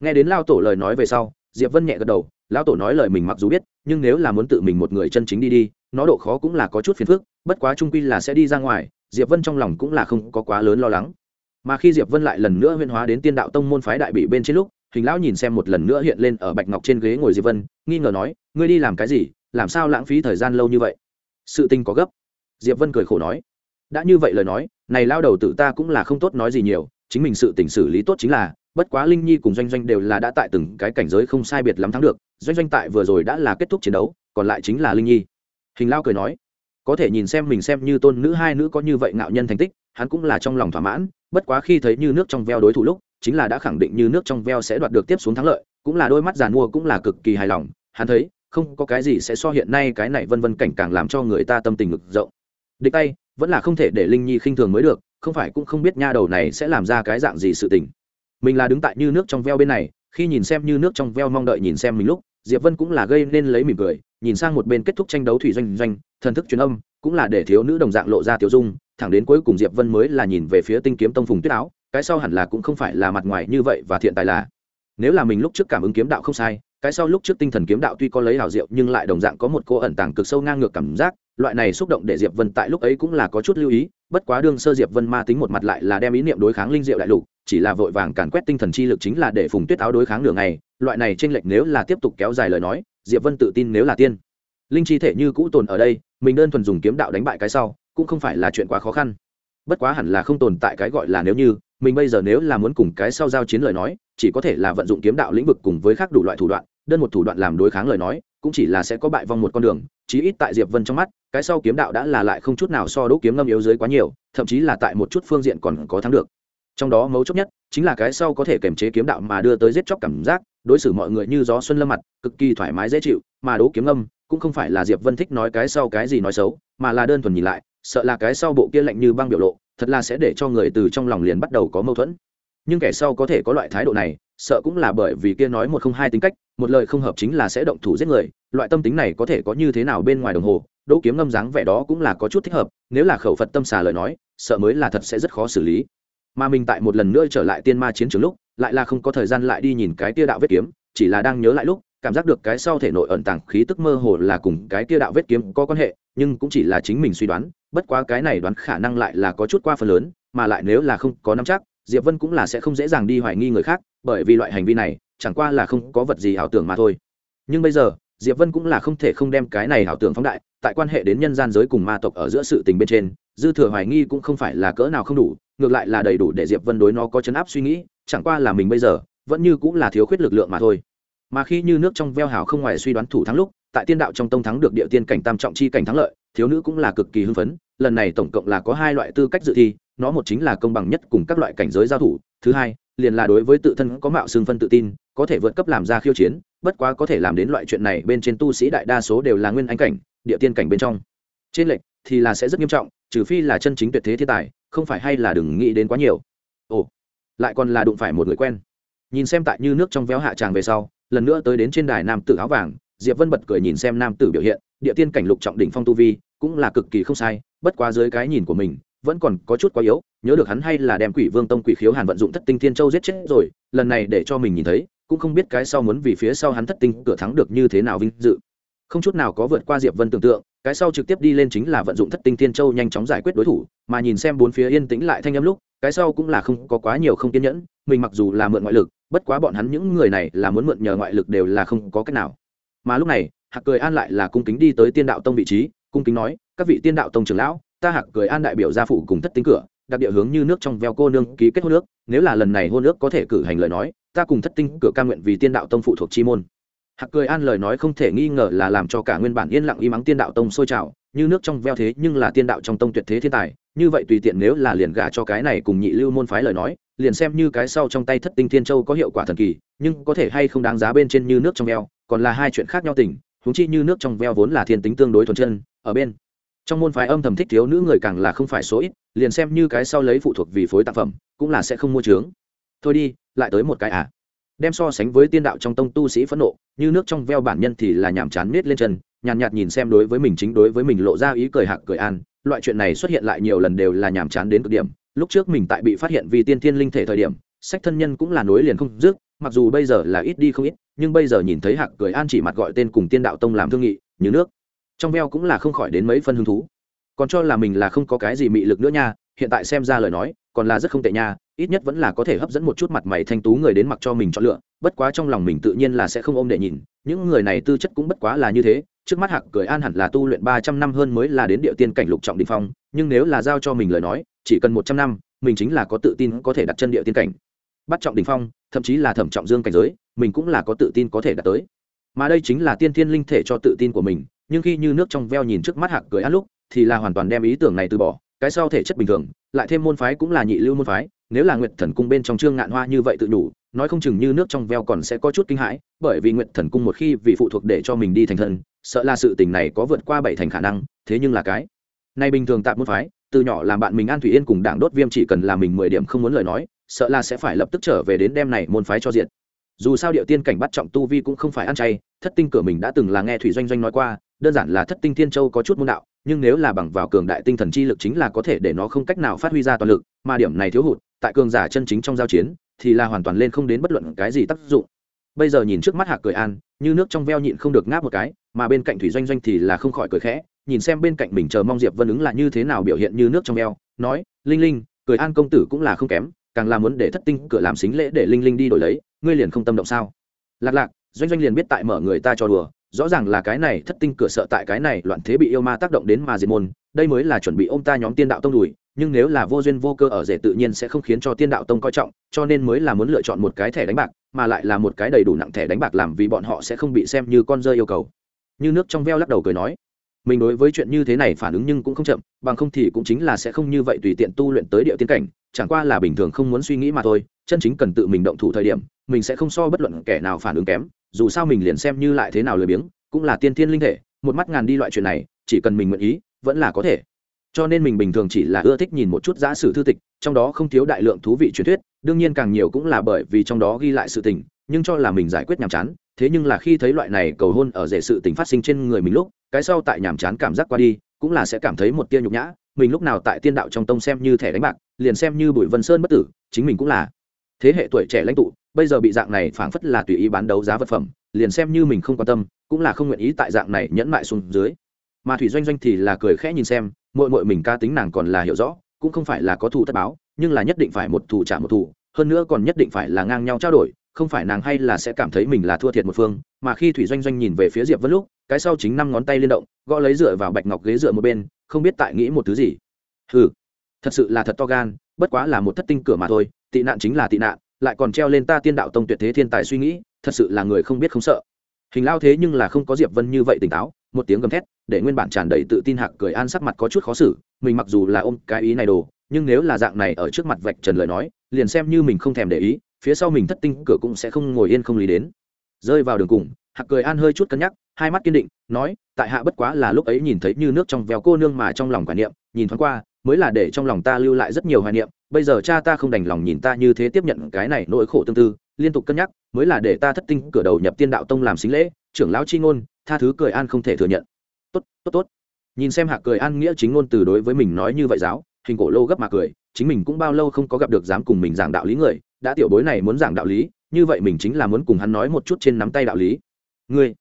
Nghe đến lao tổ lời nói về sau, diệp vân nhẹ gật đầu, lão tổ nói lời mình mặc dù biết, nhưng nếu là muốn tự mình một người chân chính đi đi, nó độ khó cũng là có chút phiền phức, bất quá trung quy là sẽ đi ra ngoài, diệp vân trong lòng cũng là không có quá lớn lo lắng. Mà khi diệp vân lại lần nữa huyên hóa đến tiên đạo tông môn phái đại bị bên trên lúc hình lão nhìn xem một lần nữa hiện lên ở bạch ngọc trên ghế ngồi diệp vân, nghi ngờ nói, ngươi đi làm cái gì? Làm sao lãng phí thời gian lâu như vậy? Sự tình có gấp. Diệp vân cười khổ nói, đã như vậy lời nói, này lao đầu tự ta cũng là không tốt nói gì nhiều, chính mình sự tình xử lý tốt chính là, bất quá linh nhi cùng doanh doanh đều là đã tại từng cái cảnh giới không sai biệt lắm thắng được, doanh doanh tại vừa rồi đã là kết thúc chiến đấu, còn lại chính là linh nhi. Hình lao cười nói, có thể nhìn xem mình xem như tôn nữ hai nữ có như vậy ngạo nhân thành tích, hắn cũng là trong lòng thỏa mãn, bất quá khi thấy như nước trong veo đối thủ lúc chính là đã khẳng định như nước trong veo sẽ đoạt được tiếp xuống thắng lợi, cũng là đôi mắt giàn mua cũng là cực kỳ hài lòng, hắn thấy, không có cái gì sẽ so hiện nay cái này vân vân cảnh càng làm cho người ta tâm tình ngực rộng. Địch tay, vẫn là không thể để linh nhi khinh thường mới được, không phải cũng không biết nha đầu này sẽ làm ra cái dạng gì sự tình. Mình là đứng tại như nước trong veo bên này, khi nhìn xem như nước trong veo mong đợi nhìn xem mình lúc, diệp vân cũng là gây nên lấy mỉm cười, nhìn sang một bên kết thúc tranh đấu thủy doanh doanh, thần thức truyền âm, cũng là để thiếu nữ đồng dạng lộ ra tiểu dung, thẳng đến cuối cùng diệp vân mới là nhìn về phía tinh kiếm tông phùng tuyết áo cái sau hẳn là cũng không phải là mặt ngoài như vậy và thiện tài là. Nếu là mình lúc trước cảm ứng kiếm đạo không sai, cái sau lúc trước tinh thần kiếm đạo tuy có lấy hảo diệu nhưng lại đồng dạng có một cô ẩn tàng cực sâu ngang ngược cảm giác, loại này xúc động để diệp vân tại lúc ấy cũng là có chút lưu ý, bất quá đương sơ diệp vân ma tính một mặt lại là đem ý niệm đối kháng linh diệu đại lục, chỉ là vội vàng càn quét tinh thần chi lực chính là để phùng tuyết áo đối kháng đường này loại này trên lệch nếu là tiếp tục kéo dài lời nói, diệp vân tự tin nếu là tiên. Linh chi thể như cũ tồn ở đây, mình đơn thuần dùng kiếm đạo đánh bại cái sau, cũng không phải là chuyện quá khó khăn. Bất quá hẳn là không tồn tại cái gọi là nếu như mình bây giờ nếu là muốn cùng cái sau giao chiến lời nói, chỉ có thể là vận dụng kiếm đạo lĩnh vực cùng với khác đủ loại thủ đoạn, đơn một thủ đoạn làm đối kháng lời nói, cũng chỉ là sẽ có bại vong một con đường, chí ít tại diệp vân trong mắt, cái sau kiếm đạo đã là lại không chút nào so đỗ kiếm ngâm yếu dưới quá nhiều, thậm chí là tại một chút phương diện còn có thắng được. Trong đó mấu chốt nhất chính là cái sau có thể kiềm chế kiếm đạo mà đưa tới giết chóc cảm giác, đối xử mọi người như gió xuân lâm mặt, cực kỳ thoải mái dễ chịu, mà đố kiếm ngâm cũng không phải là diệp vân thích nói cái sau cái gì nói xấu, mà là đơn thuần nhìn lại, sợ là cái sau bộ kia lạnh như băng biểu lộ thật là sẽ để cho người từ trong lòng liền bắt đầu có mâu thuẫn. Nhưng kẻ sau có thể có loại thái độ này, sợ cũng là bởi vì kia nói một không hai tính cách, một lời không hợp chính là sẽ động thủ giết người, loại tâm tính này có thể có như thế nào bên ngoài đồng hồ, đỗ kiếm ngâm dáng vẻ đó cũng là có chút thích hợp, nếu là khẩu phật tâm xà lời nói, sợ mới là thật sẽ rất khó xử lý. Mà mình tại một lần nữa trở lại tiên ma chiến trường lúc, lại là không có thời gian lại đi nhìn cái tia đạo vết kiếm, chỉ là đang nhớ lại lúc cảm giác được cái sau thể nội ẩn tàng khí tức mơ hồ là cùng cái kia đạo vết kiếm có quan hệ, nhưng cũng chỉ là chính mình suy đoán, bất quá cái này đoán khả năng lại là có chút qua phần lớn, mà lại nếu là không có nắm chắc, diệp vân cũng là sẽ không dễ dàng đi hoài nghi người khác, bởi vì loại hành vi này, chẳng qua là không có vật gì ảo tưởng mà thôi. Nhưng bây giờ, diệp vân cũng là không thể không đem cái này ảo tưởng phóng đại, tại quan hệ đến nhân gian giới cùng ma tộc ở giữa sự tình bên trên, dư thừa hoài nghi cũng không phải là cỡ nào không đủ, ngược lại là đầy đủ để diệp vân đối nó có chấn áp suy nghĩ, chẳng qua là mình bây giờ, vẫn như cũng là thiếu khuyết lực lượng mà thôi mà khi như nước trong veo hào không ngoài suy đoán thủ thắng lúc, tại tiên đạo trong tông thắng được địa tiên cảnh tam trọng chi cảnh thắng lợi, thiếu nữ cũng là cực kỳ hưng phấn, lần này tổng cộng là có hai loại tư cách dự thi, nó một chính là công bằng nhất cùng các loại cảnh giới giao thủ, thứ hai, liền là đối với tự thân có mạo xương phân tự tin, có thể vượt cấp làm ra khiêu chiến, bất quá có thể làm đến loại chuyện này bên trên tu sĩ đại đa số đều là nguyên anh cảnh, địa tiên cảnh bên trong. Trên lệch thì là sẽ rất nghiêm trọng, trừ phi là chân chính tuyệt thế thiên tài, không phải hay là đừng nghĩ đến quá nhiều. Ồ, lại còn là đụng phải một người quen. Nhìn xem tại như nước trong véo hạ tràng về sau lần nữa tới đến trên đài nam tử áo vàng, diệp vân bật cười nhìn xem nam tử biểu hiện, địa tiên cảnh lục trọng đỉnh phong tu vi, cũng là cực kỳ không sai, bất quá dưới cái nhìn của mình, vẫn còn có chút quá yếu, nhớ được hắn hay là đem quỷ vương tông quỷ khiếu hàn vận dụng thất tinh thiên châu giết chết rồi, lần này để cho mình nhìn thấy, cũng không biết cái sau muốn vì phía sau hắn thất tinh cửa thắng được như thế nào vinh dự. Không chút nào có vượt qua diệp vân tưởng tượng, cái sau trực tiếp đi lên chính là vận dụng thất tinh thiên châu nhanh chóng giải quyết đối thủ, mà nhìn xem bốn phía yên tĩnh lại thanh âm lúc, cái sau cũng là không có quá nhiều không kiên nhẫn mình mặc dù là mượn ngoại lực, bất quá bọn hắn những người này là muốn mượn nhờ ngoại lực đều là không có cách nào. Mà lúc này, hạc cười an lại là cung kính đi tới tiên đạo tông vị trí, cung kính nói, các vị tiên đạo tông trưởng lão, ta hạc cười an đại biểu gia phụ cùng thất tính cửa, đặc địa hướng như nước trong veo cô nương ký kết hôn nước nếu là lần này hôn nước có thể cử hành lời nói, ta cùng thất tinh cửa ca nguyện vì tiên đạo tông phụ thuộc chi môn. Hạc cười an lời nói không thể nghi ngờ là làm cho cả nguyên bản yên lặng y mắng tiên đạo tông sôi trào, như nước trong veo thế nhưng là tiên đạo trong tông tuyệt thế thiên tài như vậy tùy tiện nếu là liền gả cho cái này cùng nhị lưu môn phái lời nói liền xem như cái sau trong tay thất tinh thiên châu có hiệu quả thần kỳ nhưng có thể hay không đáng giá bên trên như nước trong veo còn là hai chuyện khác nhau tình huống chi như nước trong veo vốn là thiên tính tương đối thuần chân ở bên trong môn phái âm thầm thích thiếu nữ người càng là không phải số ít liền xem như cái sau lấy phụ thuộc vì phối tác phẩm cũng là sẽ không mua trướng thôi đi lại tới một cái à. Đem so sánh với tiên đạo trong tông tu sĩ phẫn nộ như nước trong veo bản nhân thì là nhàm chán miết lên chân nhàn nhạt, nhạt nhìn xem đối với mình chính đối với mình lộ ra ý cười hạc cười an loại chuyện này xuất hiện lại nhiều lần đều là nhàm chán đến cực điểm. Lúc trước mình tại bị phát hiện vì tiên thiên linh thể thời điểm, sách thân nhân cũng là nối liền không dứt, mặc dù bây giờ là ít đi không ít, nhưng bây giờ nhìn thấy hạc cười an chỉ mặt gọi tên cùng tiên đạo tông làm thương nghị, như nước. Trong veo cũng là không khỏi đến mấy phân hứng thú. Còn cho là mình là không có cái gì mị lực nữa nha, hiện tại xem ra lời nói, còn là rất không tệ nha, ít nhất vẫn là có thể hấp dẫn một chút mặt mày thanh tú người đến mặc cho mình chọn lựa, bất quá trong lòng mình tự nhiên là sẽ không ôm để nhìn, những người này tư chất cũng bất quá là như thế trước mắt hạc cười an hẳn là tu luyện ba trăm năm hơn mới là đến địa tiên cảnh lục trọng đình phong, nhưng nếu là giao cho mình lời nói, chỉ cần một trăm năm, mình chính là có tự tin có thể đặt chân địa tiên cảnh. Bắt trọng đình phong, thậm chí là thẩm trọng dương cảnh giới, mình cũng là có tự tin có thể đạt tới. Mà đây chính là tiên thiên linh thể cho tự tin của mình, nhưng khi như nước trong veo nhìn trước mắt hạc cười ăn lúc, thì là hoàn toàn đem ý tưởng này từ bỏ, cái sau thể chất bình thường, lại thêm môn phái cũng là nhị lưu môn phái, nếu là nguyệt thần cung bên trong trương ngạn hoa như vậy tự đủ, nói không chừng như nước trong veo còn sẽ có chút kinh hãi, bởi vì nguyệt thần cung một khi vì phụ thuộc để cho mình đi thành thần sợ là sự tình này có vượt qua bảy thành khả năng, thế nhưng là cái. Này bình thường tạm môn phái, từ nhỏ làm bạn mình an thủy yên cùng đảng đốt viêm chỉ cần là mình mười điểm không muốn lời nói, sợ là sẽ phải lập tức trở về đến đem này môn phái cho diện dù sao điệu tiên cảnh bắt trọng tu vi cũng không phải ăn chay, thất tinh cửa mình đã từng là nghe thủy doanh doanh nói qua, đơn giản là thất tinh thiên châu có chút môn đạo, nhưng nếu là bằng vào cường đại tinh thần chi lực chính là có thể để nó không cách nào phát huy ra toàn lực, mà điểm này thiếu hụt, tại cường giả chân chính trong giao chiến, thì là hoàn toàn lên không đến bất luận cái gì tác dụng bây giờ nhìn trước mắt hạc cười an, như nước trong veo nhịn không được ngáp một cái, mà bên cạnh thủy doanh doanh thì là không khỏi cười khẽ, nhìn xem bên cạnh mình chờ mong diệp vân ứng là như thế nào biểu hiện như nước trong veo, nói, linh linh, cười an công tử cũng là không kém, càng là muốn để thất tinh cửa làm xính lễ để linh linh đi đổi lấy, ngươi liền không tâm động sao? Lạc lạc, doanh doanh liền biết tại mở người ta cho đùa, rõ ràng là cái này thất tinh cửa sợ tại cái này loạn thế bị yêu ma tác động đến mà diệt môn, đây mới là chuẩn bị ô m ta nhóm tiên đạo tông đùi nhưng nếu là vô duyên vô cơ ở rể tự nhiên sẽ không khiến cho tiên đạo tông coi trọng, cho nên mới là muốn lựa chọn một cái thẻ đánh bạc, mà lại là một cái đầy đủ nặng thẻ đánh bạc làm vì bọn họ sẽ không bị xem như con rơi yêu cầu. Như nước trong veo lắc đầu cười nói, mình đối với chuyện như thế này phản ứng nhưng cũng không chậm, bằng không thì cũng chính là sẽ không như vậy tùy tiện tu luyện tới địa tiên cảnh, chẳng qua là bình thường không muốn suy nghĩ mà thôi, chân chính cần tự mình động thủ thời điểm, mình sẽ không so bất luận kẻ nào phản ứng kém, dù sao mình liền xem như lại thế nào lười biếng, cũng là tiên thiên linh thể, một mắt ngàn đi loại chuyện này, chỉ cần mình nguyện ý, vẫn là có thể cho nên mình bình thường chỉ là ưa thích nhìn một chút giả sử thư tịch, trong đó không thiếu đại lượng thú vị truyền thuyết, đương nhiên càng nhiều cũng là bởi vì trong đó ghi lại sự tình, nhưng cho là mình giải quyết nhàm chán, thế nhưng là khi thấy loại này cầu hôn ở rể sự tình phát sinh trên người mình lúc, cái sau tại nhàm chán cảm giác qua đi, cũng là sẽ cảm thấy một tia nhục nhã, mình lúc nào tại tiên đạo trong tông xem như thẻ đánh bạc, liền xem như bùi vân sơn bất tử, chính mình cũng là. Thế hệ tuổi trẻ lãnh tụ, bây giờ bị dạng này phảng phất là tùy ý bán đấu giá vật phẩm, liền xem như mình không quan tâm, cũng là không nguyện ý tại dạng này nhẫn mại xuống dưới. Mà thủy doanh doanh thì là cười khẽ nhìn xem mội mội mình ca tính nàng còn là hiểu rõ, cũng không phải là có thù tất báo, nhưng là nhất định phải một thù trả một thù, hơn nữa còn nhất định phải là ngang nhau trao đổi, không phải nàng hay là sẽ cảm thấy mình là thua thiệt một phương, mà khi thủy doanh doanh nhìn về phía diệp vân lúc, cái sau chính năm ngón tay liên động, gõ lấy dựa vào bạch ngọc ghế dựa một bên, không biết tại nghĩ một thứ gì. Ừ thật sự là thật to gan, bất quá là một thất tinh cửa mà thôi, tị nạn chính là tị nạn, lại còn treo lên ta tiên đạo tông tuyệt thế thiên tài suy nghĩ, thật sự là người không biết không sợ. Hình lao thế nhưng là không có diệp vân như vậy tỉnh táo một tiếng gầm thét, để nguyên bản tràn đầy tự tin hạc cười an sắc mặt có chút khó xử, mình mặc dù là ôm cái ý này đồ, nhưng nếu là dạng này ở trước mặt vạch trần lời nói, liền xem như mình không thèm để ý, phía sau mình thất tinh cửa cũng sẽ không ngồi yên không lý đến. Rơi vào đường cùng, hạc cười an hơi chút cân nhắc, hai mắt kiên định, nói, tại hạ bất quá là lúc ấy nhìn thấy như nước trong véo cô nương mà trong lòng quả niệm, nhìn thoáng qua, mới là để trong lòng ta lưu lại rất nhiều hoài niệm, bây giờ cha ta không đành lòng nhìn ta như thế tiếp nhận cái này nỗi khổ tương tư, liên tục cân nhắc, mới là để ta thất tinh cửa đầu nhập tiên đạo tông làm xính lễ, trưởng lão chi ngôn tha thứ cười an không thể thừa nhận. Tốt tốt tốt. Nhìn xem hạc cười an nghĩa chính ngôn từ đối với mình nói như vậy giáo, hình cổ lô gấp mà cười, chính mình cũng bao lâu không có gặp được dám cùng mình giảng đạo lý người, đã tiểu bối này muốn giảng đạo lý, như vậy mình chính là muốn cùng hắn nói một chút trên nắm tay đạo lý. Ngươi,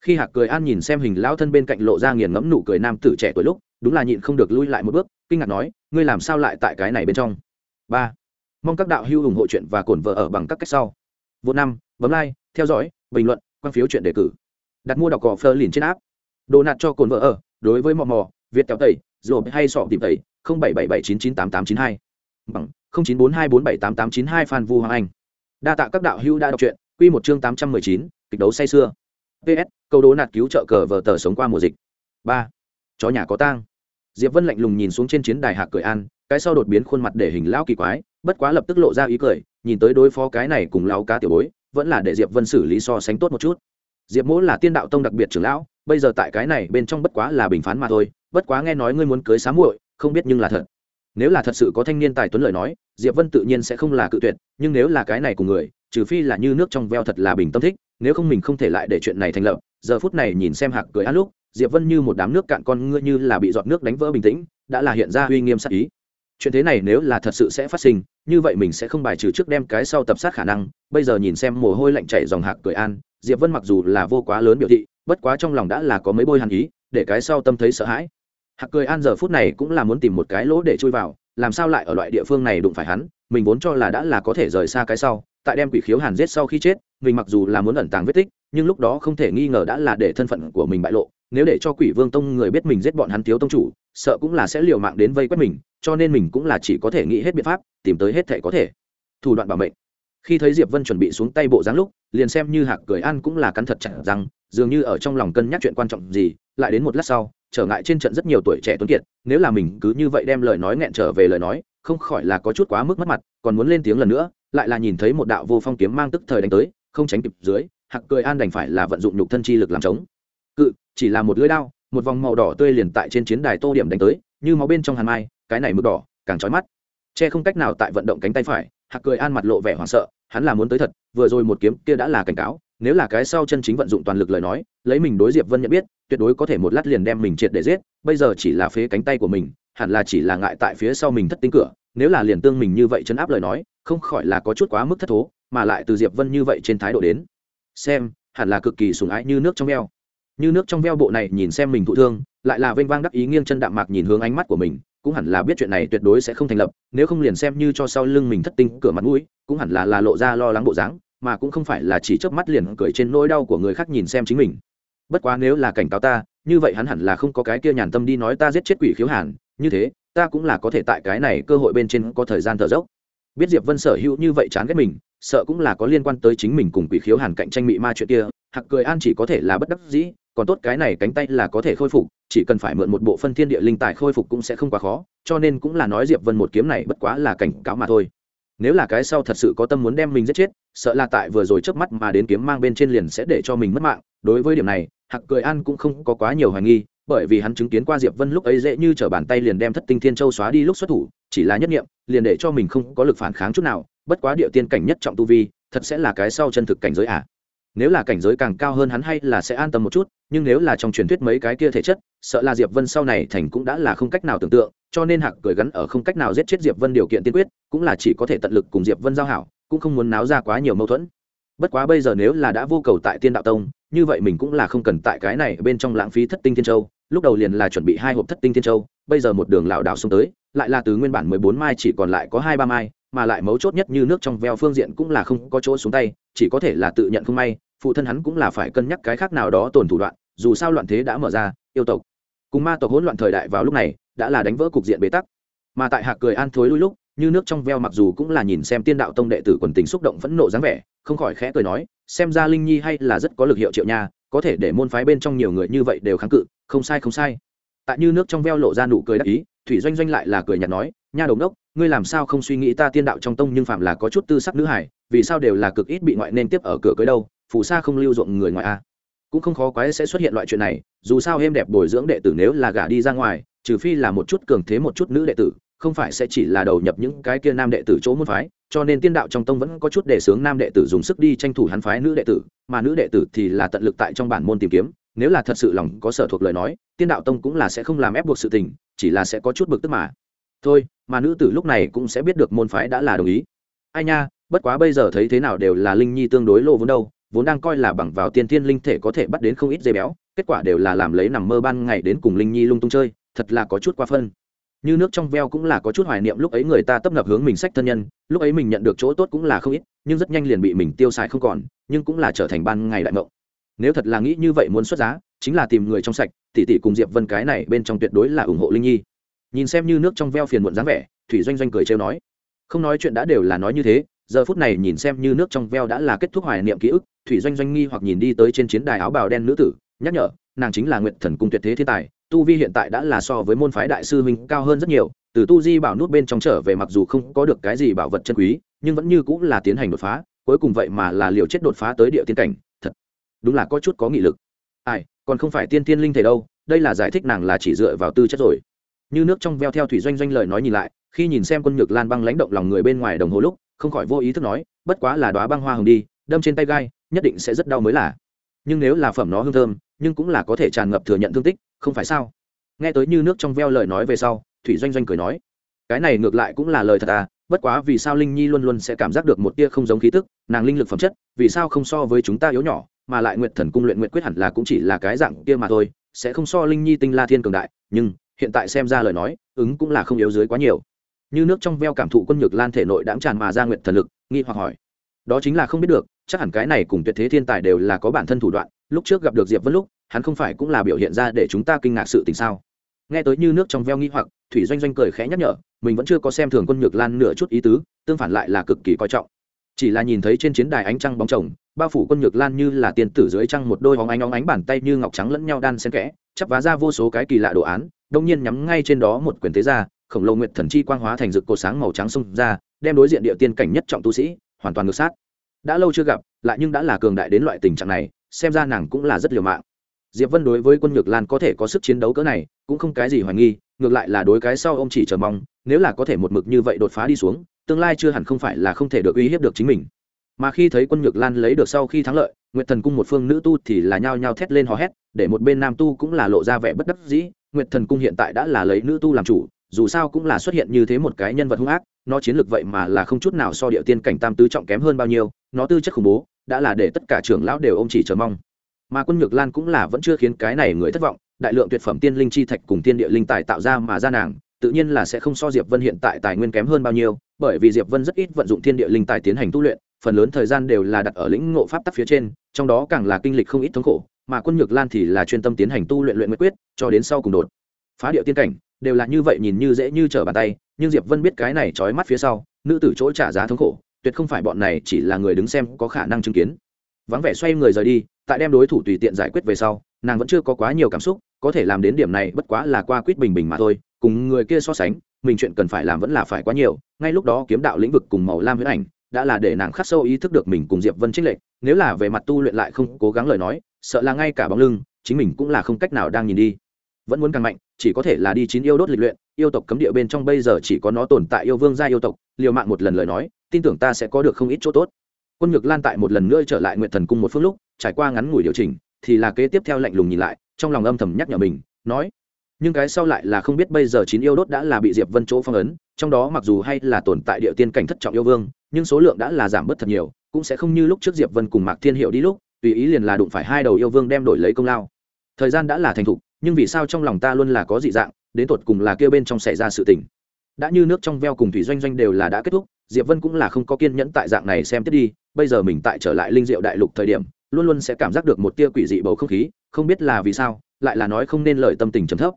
khi hạc cười an nhìn xem hình lão thân bên cạnh lộ ra nghiền ngẫm nụ cười nam tử trẻ tuổi lúc, đúng là nhịn không được lui lại một bước, kinh ngạc nói, ngươi làm sao lại tại cái này bên trong? Ba, mong các đạo hữu ủng hộ chuyện và cổn vợ ở bằng các cách sau. Vô năm, bấm like, theo dõi, bình luận, quan phiếu chuyện đề cử đặt mua đọc cỏ phơ liền trên áp đồ nạt cho cồn vợ ở, đối với mò mò, việt kéo tẩy rồi hay sọ tìm tẩy, không bảy bảy bảy chín chín tám tám chín hai. Bằng, không chín bốn hai bốn bảy tám tám chín hai phan vu hoàng anh. Đa tạ các đạo hữu đã đọc truyện, quy một chương tám trăm mười chín, kịch đấu say xưa ps câu đố nạt cứu trợ cờ vờ tờ sống qua mùa dịch. Ba, chó nhà có tang. Diệp vân lạnh lùng nhìn xuống trên chiến đài hạc cười an, cái sau đột biến khuôn mặt để hình lão kỳ quái, bất quá lập tức lộ ra ý cười, nhìn tới đối phó cái này cùng lão cá tiểu bối, vẫn là để diệp vân xử lý so sánh tốt một chút diệp mỗ là tiên đạo tông đặc biệt trưởng lão, bây giờ tại cái này bên trong bất quá là bình phán mà thôi, bất quá nghe nói ngươi muốn cưới sám muội, không biết nhưng là thật. Nếu là thật sự có thanh niên tài tuấn lời nói, diệp vân tự nhiên sẽ không là cự tuyệt, nhưng nếu là cái này của người, trừ phi là như nước trong veo thật là bình tâm thích, nếu không mình không thể lại để chuyện này thành lập, giờ phút này nhìn xem hạc cười ăn lúc, diệp vân như một đám nước cạn con ngươi như là bị giọt nước đánh vỡ bình tĩnh, đã là hiện ra uy nghiêm sắc ý chuyện thế này nếu là thật sự sẽ phát sinh, như vậy mình sẽ không bài trừ trước đem cái sau tập sát khả năng. Bây giờ nhìn xem mồ hôi lạnh chảy dòng hạc cười an, diệp vân mặc dù là vô quá lớn biểu thị, bất quá trong lòng đã là có mấy bôi hàn ý, để cái sau tâm thấy sợ hãi. Hạc cười an giờ phút này cũng là muốn tìm một cái lỗ để chui vào, làm sao lại ở loại địa phương này đụng phải hắn, mình vốn cho là đã là có thể rời xa cái sau, tại đem quỷ khiếu hàn giết sau khi chết, mình mặc dù là muốn ẩn tàng vết tích, nhưng lúc đó không thể nghi ngờ đã là để thân phận của mình bại lộ nếu để cho quỷ vương tông người biết mình giết bọn hắn thiếu tông chủ, sợ cũng là sẽ liều mạng đến vây quét mình, cho nên mình cũng là chỉ có thể nghĩ hết biện pháp, tìm tới hết thể có thể. Thủ đoạn bảo mệnh. Khi thấy diệp vân chuẩn bị xuống tay bộ dáng lúc, liền xem như hạc cười ăn cũng là cắn thật chặt rằng dường như ở trong lòng cân nhắc chuyện quan trọng gì, lại đến một lát sau, trở ngại trên trận rất nhiều tuổi trẻ tuấn kiệt, nếu là mình cứ như vậy đem lời nói nghẹn trở về lời nói, không khỏi là có chút quá mức mất mặt, còn muốn lên tiếng lần nữa, lại là nhìn thấy một đạo vô phong kiếm mang tức thời đánh tới, không tránh kịp dưới, hạc cười an đành phải là vận dụng nhục thân chi lực làm chống cự, chỉ là một lưỡi đao, một vòng màu đỏ tươi liền tại trên chiến đài tô điểm đánh tới, như máu bên trong hàn mai, cái này mực đỏ, càng trói mắt che không cách nào tại vận động cánh tay phải, hạc cười an mặt lộ vẻ hoảng sợ, hắn là muốn tới thật, vừa rồi một kiếm kia đã là cảnh cáo, nếu là cái sau chân chính vận dụng toàn lực lời nói, lấy mình đối diệp vân nhận biết, tuyệt đối có thể một lát liền đem mình triệt để giết, bây giờ chỉ là phế cánh tay của mình, hẳn là chỉ là ngại tại phía sau mình thất tính cửa, nếu là liền tương mình như vậy chấn áp lời nói, không khỏi là có chút quá mức thất thố, mà lại từ diệp vân như vậy trên thái độ đến, xem, hẳn là cực kỳ sùng ái như nước trong eo như nước trong veo bộ này nhìn xem mình thụ thương, lại là vênh vang đắc ý nghiêng chân đạm mạc nhìn hướng ánh mắt của mình, cũng hẳn là biết chuyện này tuyệt đối sẽ không thành lập, nếu không liền xem như cho sau lưng mình thất tinh cửa mặt mũi, cũng hẳn là là lộ ra lo lắng bộ dáng, mà cũng không phải là chỉ chớp mắt liền cười trên nỗi đau của người khác nhìn xem chính mình. Bất quá nếu là cảnh cáo ta, như vậy hắn hẳn là không có cái kia nhàn tâm đi nói ta giết chết quỷ khiếu hàn, như thế, ta cũng là có thể tại cái này cơ hội bên trên có thời gian thở dốc. Biết diệp vân sở hữu như vậy chán ghét mình, sợ cũng là có liên quan tới chính mình cùng quỷ khiếu hàn cạnh tranh mị ma chuyện kia, hạc cười an chỉ có thể là bất đắc dĩ còn tốt cái này cánh tay là có thể khôi phục, chỉ cần phải mượn một bộ phân thiên địa linh tài khôi phục cũng sẽ không quá khó, cho nên cũng là nói diệp vân một kiếm này bất quá là cảnh cáo mà thôi. Nếu là cái sau thật sự có tâm muốn đem mình giết chết, sợ là tại vừa rồi chớp mắt mà đến kiếm mang bên trên liền sẽ để cho mình mất mạng. Đối với điểm này, hạc cười an cũng không có quá nhiều hoài nghi, bởi vì hắn chứng kiến qua diệp vân lúc ấy dễ như t r ở bàn tay liền đem thất tinh thiên châu xóa đi lúc xuất thủ, chỉ là nhất nghiệm, liền để cho mình không có lực phản kháng chút nào. Bất quá địa tiên cảnh nhất trọng tu vi, thật sẽ là cái sau chân thực cảnh giới à? Nếu là cảnh giới càng cao hơn hắn hay là sẽ an tâm một chút, nhưng nếu là trong truyền thuyết mấy cái kia thể chất, sợ là diệp vân sau này thành cũng đã là không cách nào tưởng tượng, cho nên hạc cười gắn ở không cách nào giết chết diệp vân điều kiện tiên quyết, cũng là chỉ có thể tận lực cùng diệp vân giao hảo, cũng không muốn náo ra quá nhiều mâu thuẫn. Bất quá bây giờ nếu là đã vô cầu tại tiên đạo tông, như vậy mình cũng là không cần tại cái này bên trong lãng phí thất tinh thiên châu, lúc đầu liền là chuẩn bị hai hộp thất tinh thiên châu, bây giờ một đường lảo đảo xông tới, lại là từ nguyên bản mười bốn mai chỉ còn lại có hai ba mai, mà lại mấu chốt nhất như nước trong veo phương diện cũng là không có chỗ xuống tay, chỉ có thể là tự nhận không may phụ thân hắn cũng là phải cân nhắc cái khác nào đó tổn thủ đoạn, dù sao loạn thế đã mở ra, yêu tộc. Cùng ma tộc hỗn loạn thời đại vào lúc này, đã là đánh vỡ cục diện bế tắc. Mà tại hạc cười an thối lui lúc, như nước trong veo mặc dù cũng là nhìn xem tiên đạo tông đệ tử quần tình xúc động phẫn nộ dáng vẻ, không khỏi khẽ cười nói, xem ra linh nhi hay là rất có lực hiệu triệu nha, có thể để môn phái bên trong nhiều người như vậy đều kháng cự, không sai không sai. Tại như nước trong veo lộ ra nụ cười đắc ý, thủy doanh doanh lại là cười nhạt nói, nha đồng đốc, ngươi làm sao không suy nghĩ ta tiên đạo trong tông nhưng phạm là có chút tư sắc nữ hải vì sao đều là cực ít bị ngoại nên tiếp ở cửa cưới đâu? Phù sa không lưu ruộng người ngoài a. Cũng không khó quái sẽ xuất hiện loại chuyện này, dù sao êm đẹp bồi dưỡng đệ tử nếu là gả đi ra ngoài, trừ phi là một chút cường thế một chút nữ đệ tử, không phải sẽ chỉ là đầu nhập những cái kia nam đệ tử chỗ môn phái, cho nên tiên đạo trong tông vẫn có chút để sướng nam đệ tử dùng sức đi tranh thủ hắn phái nữ đệ tử, mà nữ đệ tử thì là tận lực tại trong bản môn tìm kiếm, nếu là thật sự lòng có sở thuộc lời nói, tiên đạo tông cũng là sẽ không làm ép buộc sự tình, chỉ là sẽ có chút bực tức mà. Thôi, mà nữ tử lúc này cũng sẽ biết được môn phái đã là đồng ý. Ai nha, bất quá bây giờ thấy thế nào đều là linh nhi tương đối lộ vốn đâu vốn đang coi là bằng vào tiên thiên linh thể có thể bắt đến không ít dây béo, kết quả đều là làm lấy nằm mơ ban ngày đến cùng linh nhi lung tung chơi, thật là có chút qua phân. Như nước trong veo cũng là có chút hoài niệm lúc ấy người ta tấp nập hướng mình sách thân nhân, lúc ấy mình nhận được chỗ tốt cũng là không ít, nhưng rất nhanh liền bị mình tiêu xài không còn, nhưng cũng là trở thành ban ngày đại ngộ nếu thật là nghĩ như vậy muốn xuất giá, chính là tìm người trong sạch, tỷ tỷ cùng diệp vân cái này bên trong tuyệt đối là ủng hộ linh nhi. Nhìn xem như nước trong veo phiền muộn dáng vẻ, thủy doanh doanh cười trêu nói. Không nói chuyện đã đều là nói như thế giờ phút này nhìn xem như nước trong veo đã là kết thúc hoài niệm ký ức, thủy doanh doanh nghi hoặc nhìn đi tới trên chiến đài áo bào đen nữ tử, nhắc nhở, nàng chính là nguyện thần cung tuyệt thế thiên tài, tu vi hiện tại đã là so với môn phái đại sư huynh cao hơn rất nhiều, từ tu di bảo nút bên trong trở về mặc dù không có được cái gì bảo vật chân quý, nhưng vẫn như cũng là tiến hành đột phá, cuối cùng vậy mà là liều chết đột phá tới địa tiên cảnh, thật đúng là có chút có nghị lực. Ai, còn không phải tiên tiên linh thể đâu, đây là giải thích nàng là chỉ dựa vào tư chất rồi. Như nước trong veo theo thủy doanh doanh lời nói nhìn lại, khi nhìn xem quân nhược lan băng lãnh động lòng người bên ngoài đồng hồ lúc không khỏi vô ý thức nói, bất quá là đoá băng hoa hồng đi, đâm trên tay gai, nhất định sẽ rất đau mới là. Nhưng nếu là phẩm nó hương thơm, nhưng cũng là có thể tràn ngập thừa nhận thương tích, không phải sao? Nghe tới như nước trong veo lời nói về sau, thủy doanh doanh cười nói, cái này ngược lại cũng là lời thật à bất quá vì sao linh nhi luôn luôn sẽ cảm giác được một tia không giống khí tức, nàng linh lực phẩm chất, vì sao không so với chúng ta yếu nhỏ, mà lại nguyện thần cung luyện nguyện quyết hẳn là cũng chỉ là cái dạng kia mà thôi, sẽ không so linh nhi tinh la thiên cường đại, nhưng hiện tại xem ra lời nói, ứng cũng là không yếu dưới quá nhiều như nước trong veo cảm thụ quân nhược lan thể nội đãng tràn mà ra nguyệt thần lực, nghi hoặc hỏi. Đó chính là không biết được, chắc hẳn cái này cùng tuyệt thế thiên tài đều là có bản thân thủ đoạn, lúc trước gặp được diệp vân lúc, hắn không phải cũng là biểu hiện ra để chúng ta kinh ngạc sự tình sao? Nghe tới như nước trong veo nghi hoặc, thủy doanh doanh cười khẽ nhắc nhở, mình vẫn chưa có xem thường quân nhược lan nửa chút ý tứ, tương phản lại là cực kỳ coi trọng. Chỉ là nhìn thấy trên chiến đài ánh trăng bóng chồng, bao phủ quân nhược lan như là tiền tử dưới trăng một đôi hóng ánh óng ánh bàn tay như ngọc trắng lẫn nhau đan xen kẽ, chắp vá ra vô số cái kỳ lạ đồ án, đông nhiên nhắm ngay trên đó một quyền thế ra khổng lồ nguyệt thần chi quang hóa thành rực cột sáng màu trắng xông ra, đem đối diện địa tiên cảnh nhất trọng tu sĩ hoàn toàn ngược sát. Đã lâu chưa gặp, lại nhưng đã là cường đại đến loại tình trạng này, xem ra nàng cũng là rất liều mạng. Diệp vân đối với quân nhược lan có thể có sức chiến đấu cỡ này, cũng không cái gì hoài nghi, ngược lại là đối cái sau ông chỉ chờ mong, nếu là có thể một mực như vậy đột phá đi xuống, tương lai chưa hẳn không phải là không thể được uy hiếp được chính mình. Mà khi thấy quân nhược lan lấy được sau khi thắng lợi, nguyệt thần cung một phương nữ tu thì là nhao nhao thét lên hò hét, để một bên nam tu cũng là lộ ra vẻ bất đắc dĩ, nguyệt thần cung hiện tại đã là lấy nữ tu làm chủ dù sao cũng là xuất hiện như thế một cái nhân vật hung ác, nó chiến lược vậy mà là không chút nào so địa tiên cảnh tam tứ trọng kém hơn bao nhiêu, nó tư chất khủng bố, đã là để tất cả trưởng lão đều ô m chỉ chờ mong. Mà quân nhược lan cũng là vẫn chưa khiến cái này người thất vọng, đại lượng tuyệt phẩm tiên linh chi thạch cùng tiên địa linh tài tạo ra mà ra nàng, tự nhiên là sẽ không so diệp vân hiện tại tài nguyên kém hơn bao nhiêu, bởi vì diệp vân rất ít vận dụng thiên địa linh tài tiến hành tu luyện, phần lớn thời gian đều là đặt ở lĩnh ngộ pháp tắc phía trên, trong đó càng là kinh lịch không ít thống khổ, mà quân nhược lan thì là chuyên tâm tiến hành tu luyện luyện nguyệt quyết, cho đến sau cùng đột phá địa tiên cảnh đều là như vậy nhìn như dễ như trở bàn tay, nhưng diệp vân biết cái này trói mắt phía sau, nữ tử chỗ trả giá thống khổ, tuyệt không phải bọn này chỉ là người đứng xem có khả năng chứng kiến. Vắng vẻ xoay người rời đi, tại đem đối thủ tùy tiện giải quyết về sau, nàng vẫn chưa có quá nhiều cảm xúc, có thể làm đến điểm này bất quá là qua quýt bình bình mà thôi, cùng người kia so sánh, mình chuyện cần phải làm vẫn là phải quá nhiều, ngay lúc đó kiếm đạo lĩnh vực cùng màu lam huyết ảnh đã là để nàng khắc sâu ý thức được mình cùng diệp vân trích lệch, nếu là về mặt tu luyện lại không cố gắng lời nói, sợ là ngay cả bóng lưng, chính mình cũng là không cách nào đang nhìn đi. Vẫn muốn càng mạnh chỉ có thể là đi chín yêu đốt lịch luyện, yêu tộc cấm địa bên trong bây giờ chỉ có nó tồn tại yêu vương gia yêu tộc, liều mạng một lần lời nói, tin tưởng ta sẽ có được không ít chỗ tốt. Quân nhược lan tại một lần nữa trở lại nguyện thần cung một phương lúc, trải qua ngắn ngủi điều chỉnh, thì là kế tiếp theo lạnh lùng nhìn lại, trong lòng âm thầm nhắc nhở mình, nói, nhưng cái sau lại là không biết bây giờ chín yêu đốt đã là bị diệp vân chỗ phong ấn, trong đó mặc dù hay là tồn tại địa tiên cảnh thất trọng yêu vương, nhưng số lượng đã là giảm bớt thật nhiều, cũng sẽ không như lúc trước diệp vân cùng mạc thiên hiệu đi lúc, tùy ý liền là đụng phải hai đầu yêu vương đem đổi lấy công lao. Thời gian đã là thành thục nhưng vì sao trong lòng ta luôn là có dị dạng, đến tột cùng là kêu bên trong xảy ra sự tình. Đã như nước trong veo cùng thủy doanh doanh đều là đã kết thúc, diệp vân cũng là không có kiên nhẫn tại dạng này xem tiếp đi, bây giờ mình tại trở lại linh diệu đại lục thời điểm, luôn luôn sẽ cảm giác được một tia quỷ dị bầu không khí, không biết là vì sao, lại là nói không nên lời tâm tình trầm thấp.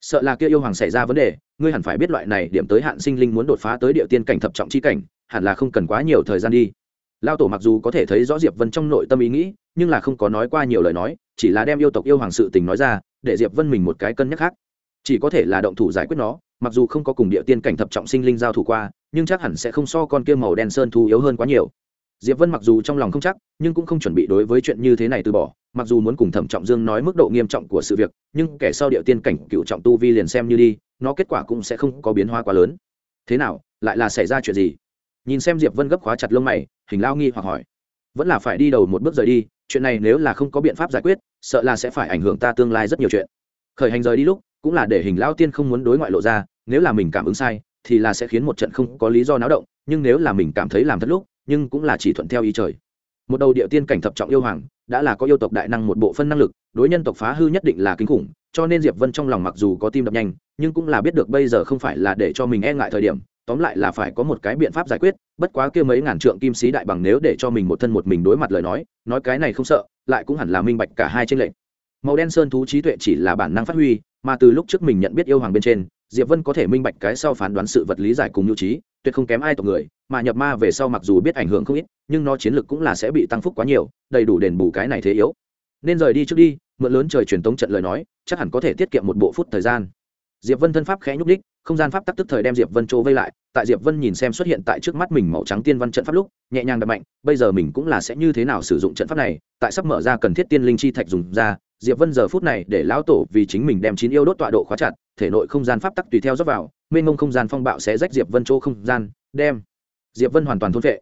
Sợ là kia yêu hoàng xảy ra vấn đề, ngươi hẳn phải biết loại này điểm tới hạn sinh linh muốn đột phá tới địa tiên cảnh thập trọng chi cảnh, hẳn là không cần quá nhiều thời gian đi. Lao tổ mặc dù có thể thấy rõ diệp vân trong nội tâm ý nghĩ, nhưng là không có nói qua nhiều lời nói, chỉ là đem yêu tộc yêu hoàng sự tình nói ra để diệp vân mình một cái cân nhắc khác. Chỉ có thể là động thủ giải quyết nó, mặc dù không có cùng địa tiên cảnh thập trọng sinh linh giao thủ qua, nhưng chắc hẳn sẽ không so con kia màu đen sơn thu yếu hơn quá nhiều. Diệp vân mặc dù trong lòng không chắc, nhưng cũng không chuẩn bị đối với chuyện như thế này từ bỏ, mặc dù muốn cùng thẩm trọng dương nói mức độ nghiêm trọng của sự việc, nhưng kẻ sau địa tiên cảnh cựu trọng tu vi liền xem như đi, nó kết quả cũng sẽ không có biến hóa quá lớn. Thế nào, lại là xảy ra chuyện gì? Nhìn xem diệp vân gấp khóa chặt lông mày, hình lao nghi hoặc hỏi. Vẫn là phải đi đầu một bước rời đi chuyện này nếu là không có biện pháp giải quyết, sợ là sẽ phải ảnh hưởng ta tương lai rất nhiều chuyện. Khởi hành rời đi lúc, cũng là để hình lao tiên không muốn đối ngoại lộ ra, nếu là mình cảm ứng sai, thì là sẽ khiến một trận không có lý do náo động, nhưng nếu là mình cảm thấy làm thất lúc, nhưng cũng là chỉ thuận theo ý trời. Một đầu địa tiên cảnh thập trọng yêu hoàng, đã là có yêu tộc đại năng một bộ phân năng lực, đối nhân tộc phá hư nhất định là kinh khủng, cho nên diệp vân trong lòng mặc dù có tim đập nhanh, nhưng cũng là biết được bây giờ không phải là để cho mình e ngại thời điểm tóm lại là phải có một cái biện pháp giải quyết, bất quá kia mấy ngàn trượng kim sĩ đại bằng nếu để cho mình một thân một mình đối mặt lời nói nói cái này không sợ, lại cũng hẳn là minh bạch cả hai trên lệnh màu đen sơn thú trí tuệ chỉ là bản năng phát huy, mà từ lúc trước mình nhận biết yêu hoàng bên trên, diệp vân có thể minh bạch cái sau phán đoán sự vật lý giải cùng nhu trí, tuyệt không kém ai tộc người, mà nhập ma về sau mặc dù biết ảnh hưởng không ít, nhưng nó chiến lược cũng là sẽ bị tăng phúc quá nhiều, đầy đủ đền bù cái này thế yếu. Nên rời đi trước đi, mượn lớn trời truyền tống trận lời nói, chắc hẳn có thể tiết kiệm một bộ phút thời gian. Diệp vân thân pháp khẽ nhúc đích không gian pháp tắc tức thời đem diệp vân chỗ vây lại, tại diệp vân nhìn xem xuất hiện tại trước mắt mình màu trắng tiên văn trận pháp lúc, nhẹ nhàng đập mạnh, bây giờ mình cũng là sẽ như thế nào sử dụng trận pháp này, tại sắp mở ra cần thiết tiên linh chi thạch dùng ra, diệp vân giờ phút này để lão tổ vì chính mình đem chín yêu đốt tọa độ khóa chặt, thể nội không gian pháp tắc tùy theo dốc vào, mênh mông không gian phong bạo sẽ rách diệp vân chỗ không gian, đem diệp vân hoàn toàn thôn vệ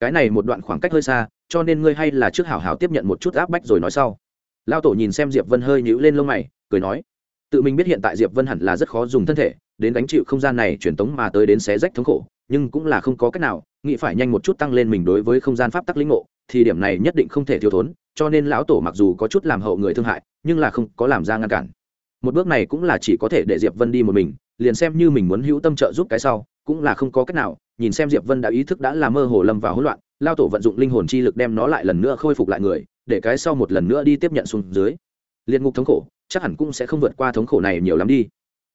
cái này một đoạn khoảng cách hơi xa, cho nên ngươi hay là trước hảo hảo tiếp nhận một chút áp bách rồi nói sau. Lao tổ nhìn xem diệp vân hơi nhíu lên lông mày, cười nói tự mình biết hiện tại diệp vân hẳn là rất khó dùng thân thể, đến đánh chịu không gian này truyền tống mà tới đến xé rách thống khổ, nhưng cũng là không có cách nào, nghĩ phải nhanh một chút tăng lên mình đối với không gian pháp tắc lĩnh ngộ, thì điểm này nhất định không thể thiếu thốn, cho nên lão tổ mặc dù có chút làm hậu người thương hại, nhưng là không có làm ra ngăn cản. Một bước này cũng là chỉ có thể để diệp vân đi một mình, liền xem như mình muốn hữu tâm trợ giúp cái sau, cũng là không có cách nào, nhìn xem diệp vân đã ý thức đã là mơ hồ lâm vào hỗn loạn lao tổ vận dụng linh hồn chi lực đem nó lại lần nữa khôi phục lại người, để cái sau một lần nữa đi tiếp nhận xuống dưới. Liên ngục thống khổ chắc hẳn cũng sẽ không vượt qua thống khổ này nhiều lắm đi.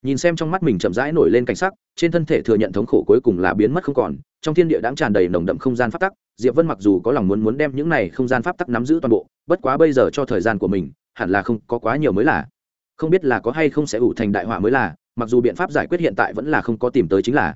Nhìn xem trong mắt mình chậm rãi nổi lên cảnh sắc, trên thân thể thừa nhận thống khổ cuối cùng là biến mất không còn, trong thiên địa đáng tràn đầy nồng đậm không gian pháp tắc, diệp vân mặc dù có lòng muốn muốn đem những này không gian pháp tắc nắm giữ toàn bộ, bất quá bây giờ cho thời gian của mình, hẳn là không có quá nhiều mới là. Không biết là có hay không sẽ ủ thành đại họa mới là, mặc dù biện pháp giải quyết hiện tại vẫn là không có tìm tới chính là.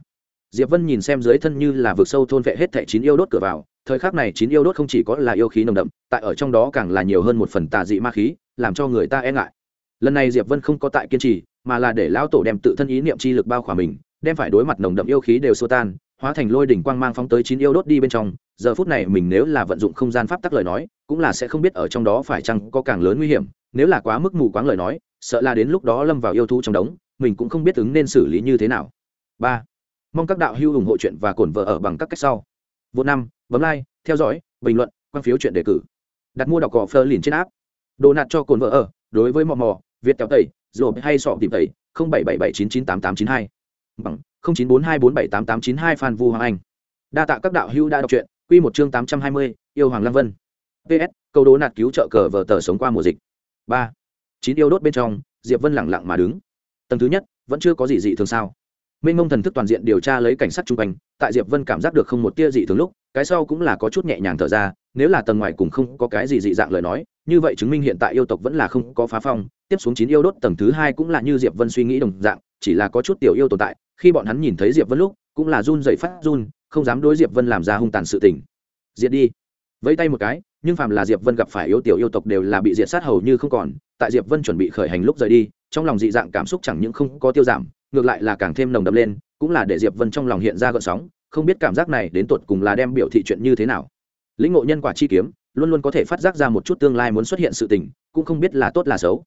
Diệp vân nhìn xem dưới thân như là vực sâu thôn vệ hết thẻ chín yêu đốt cửa vào, thời khắc này chín yêu đốt không chỉ có là yêu khí nồng đậm, tại ở trong đó càng là nhiều hơn một phần tà dị ma khí, làm cho người ta e ngại lần này diệp vân không có tại kiên trì, mà là để lão tổ đem tự thân ý niệm chi lực bao khỏa mình, đem phải đối mặt nồng đậm yêu khí đều xua tan, hóa thành lôi đỉnh quang mang phóng tới chín yêu đốt đi bên trong. Giờ phút này mình nếu là vận dụng không gian pháp tắc lời nói, cũng là sẽ không biết ở trong đó phải chăng có càng lớn nguy hiểm. Nếu là quá mức mù quáng lời nói, sợ là đến lúc đó lâm vào yêu thú trong đống, mình cũng không biết ứng nên xử lý như thế nào. Ba, mong các đạo hữu ủng hộ chuyện và cổn vợ ở bằng các cách sau. Vô năm, bấm like, theo dõi, bình luận, quan phiếu chuyện đề cử. Đặt mua đọc cỏ phơ liền trên app. Đồ nạt cho cồn vợ ở, đối với mò mò việt kéo tẩy rồi hay sọ tìm tẩy, không bảy bảy bảy chín chín tám tám chín hai. Bằng, không chín bốn hai bốn bảy tám tám chín hai phan vu hoàng anh. Đa tạ các đạo hữu đã đọc truyện, quy một chương tám trăm hai mươi, yêu hoàng lăng vân. Ps câu đố nạt cứu trợ cờ vờ tờ sống qua mùa dịch. Ba, chín yêu đốt bên trong, diệp vân lẳng lặng mà đứng. Tầng thứ nhất, vẫn chưa có gì dị thường sao? Minh mông thần thức toàn diện điều tra lấy cảnh sát chung quanh, tại diệp vân cảm giác được không một tia dị thường lúc cái sau cũng là có chút nhẹ nhàng thở ra, nếu là tầng ngoài cùng không có cái gì dị dạng lời nói, như vậy chứng minh hiện tại yêu tộc vẫn là không có phá phong, tiếp xuống chín yêu đốt tầng thứ hai cũng là như diệp vân suy nghĩ đồng dạng, chỉ là có chút tiểu yêu tồn tại, khi bọn hắn nhìn thấy diệp vân lúc, cũng là run dậy phát run, không dám đối diệp vân làm ra hung tàn sự tình. Diệt đi. Vẫy tay một cái, nhưng phàm là diệp vân gặp phải yêu tiểu yêu tộc đều là bị diệt sát hầu như không còn, tại diệp vân chuẩn bị khởi hành lúc rời đi, trong lòng dị dạng cảm xúc chẳng những không có tiêu giảm, ngược lại là càng thêm nồng đậm lên, cũng là để diệp vân trong lòng hiện ra gợn sóng không biết cảm giác này đến tột cùng là đem biểu thị chuyện như thế nào. Lĩnh ngộ nhân quả chi kiếm, luôn luôn có thể phát giác ra một chút tương lai muốn xuất hiện sự tình, cũng không biết là tốt là xấu.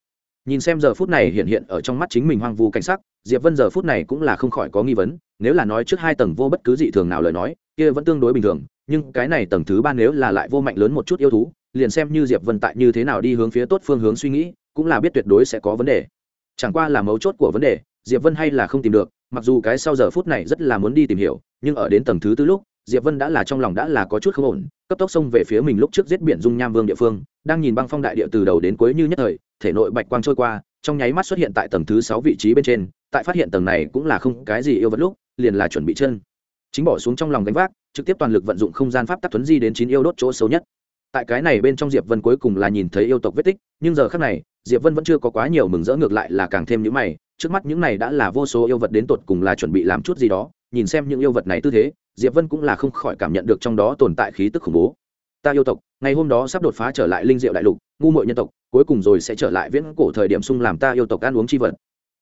Nhìn xem giờ phút này hiện hiện ở trong mắt chính mình hoang vu cảnh sắc, diệp vân giờ phút này cũng là không khỏi có nghi vấn, nếu là nói trước hai tầng vô bất cứ dị thường nào lời nói, kia vẫn tương đối bình thường, nhưng cái này tầng thứ ba nếu là lại vô mạnh lớn một chút yêu thú, liền xem như diệp vân tại như thế nào đi hướng phía tốt phương hướng suy nghĩ, cũng là biết tuyệt đối sẽ có vấn đề. Chẳng qua là mấu chốt của vấn đề, diệp vân hay là không tìm được, mặc dù cái sau giờ phút này rất là muốn đi tìm hiểu nhưng ở đến tầng thứ tư lúc, diệp vân đã là trong lòng đã là có chút không ổn, cấp tốc xông về phía mình lúc trước giết biển dung nham vương địa phương, đang nhìn băng phong đại địa từ đầu đến cuối như nhất thời, thể nội bạch quang trôi qua, trong nháy mắt xuất hiện tại tầng thứ sáu vị trí bên trên, tại phát hiện tầng này cũng là không cái gì yêu vật lúc, liền là chuẩn bị chân. Chính bỏ xuống trong lòng gánh vác, trực tiếp toàn lực vận dụng không gian pháp tắc thuấn di đến chín yêu đốt chỗ xấu nhất. Tại cái này bên trong diệp vân cuối cùng là nhìn thấy yêu tộc vết tích, nhưng giờ khác này, diệp vân vẫn chưa có quá nhiều mừng rỡ ngược lại là càng thêm những mày, trước mắt những này đã là vô số yêu vật đến tột cùng là chuẩn bị làm chút gì đó nhìn xem những yêu vật này tư thế, diệp vân cũng là không khỏi cảm nhận được trong đó tồn tại khí tức khủng bố. Ta yêu tộc, ngày hôm đó sắp đột phá trở lại linh diệu đại lục, ngu muội nhân tộc, cuối cùng rồi sẽ trở lại viễn cổ thời điểm sung làm ta yêu tộc ăn uống chi vật.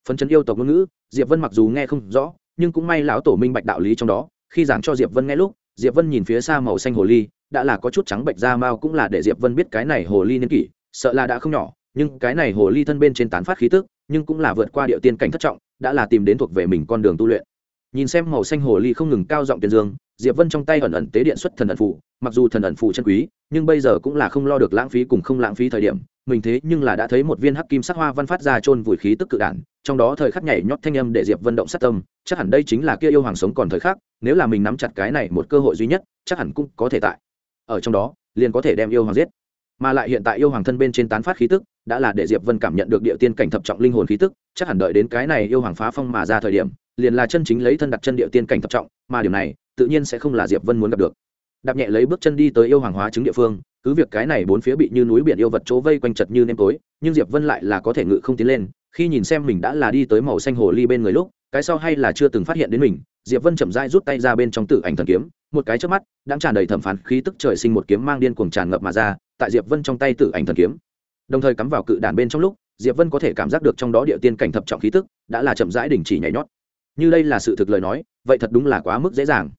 Phấn chấn yêu tộc ngôn ngữ, diệp vân mặc dù nghe không rõ, nhưng cũng may lão tổ minh bạch đạo lý trong đó, khi giảng cho diệp vân nghe lúc, diệp vân nhìn phía xa màu xanh hồ ly, đã là có chút trắng bệnh da mao cũng là để diệp vân biết cái này hồ ly niên kỷ, sợ là đã không nhỏ, nhưng cái này hồ ly thân bên trên tán phát khí tức, nhưng cũng là vượt qua địa tiên cảnh thất trọng, đã là tìm đến thuộc về mình con đường tu luyện nhìn xem màu xanh hồ ly không ngừng cao giọng tuyên dương, diệp vân trong tay ẩn ẩn tế điện xuất thần ẩn phụ mặc dù thần ẩn phụ chân quý, nhưng bây giờ cũng là không lo được lãng phí cùng không lãng phí thời điểm, mình thế nhưng là đã thấy một viên hắc kim sắc hoa văn phát ra trôn vùi khí tức cự đản, trong đó thời khắc nhảy nhót thanh âm để diệp vân động sát tâm, chắc hẳn đây chính là kia yêu hoàng sống còn thời khắc, nếu là mình nắm chặt cái này một cơ hội duy nhất, chắc hẳn cũng có thể tại. Ở trong đó, liền có thể đem yêu hoàng giết mà lại hiện tại yêu hoàng thân bên trên tán phát khí tức, đã là để diệp vân cảm nhận được địa tiên cảnh thập trọng linh hồn khí tức, chắc hẳn đợi đến cái này yêu hoàng phá phong mà ra thời điểm, liền là chân chính lấy thân đặt chân địa tiên cảnh thập trọng, mà điều này, tự nhiên sẽ không là diệp vân muốn gặp được. Đạp nhẹ lấy bước chân đi tới yêu hoàng hóa chứng địa phương, cứ việc cái này bốn phía bị như núi biển yêu vật chỗ vây quanh chật như nêm tối, nhưng diệp vân lại là có thể ngự không tiến lên, khi nhìn xem mình đã là đi tới màu xanh hồ ly bên người lúc, cái sau hay là chưa từng phát hiện đến mình, diệp vân chậm rãi rút tay ra bên trong tử ảnh thần kiếm, một cái trước mắt, đang tràn đầy thẩm phán khí tức trời sinh một kiếm mang điên cuồng tràn ngập mà ra tại diệp vân trong tay tử ảnh thần kiếm. Đồng thời cắm vào cự đàn bên trong lúc, diệp vân có thể cảm giác được trong đó địa tiên cảnh thập trọng khí tức, đã là chậm rãi đình chỉ nhảy nhót. Như đây là sự thực lời nói, vậy thật đúng là quá mức dễ dàng.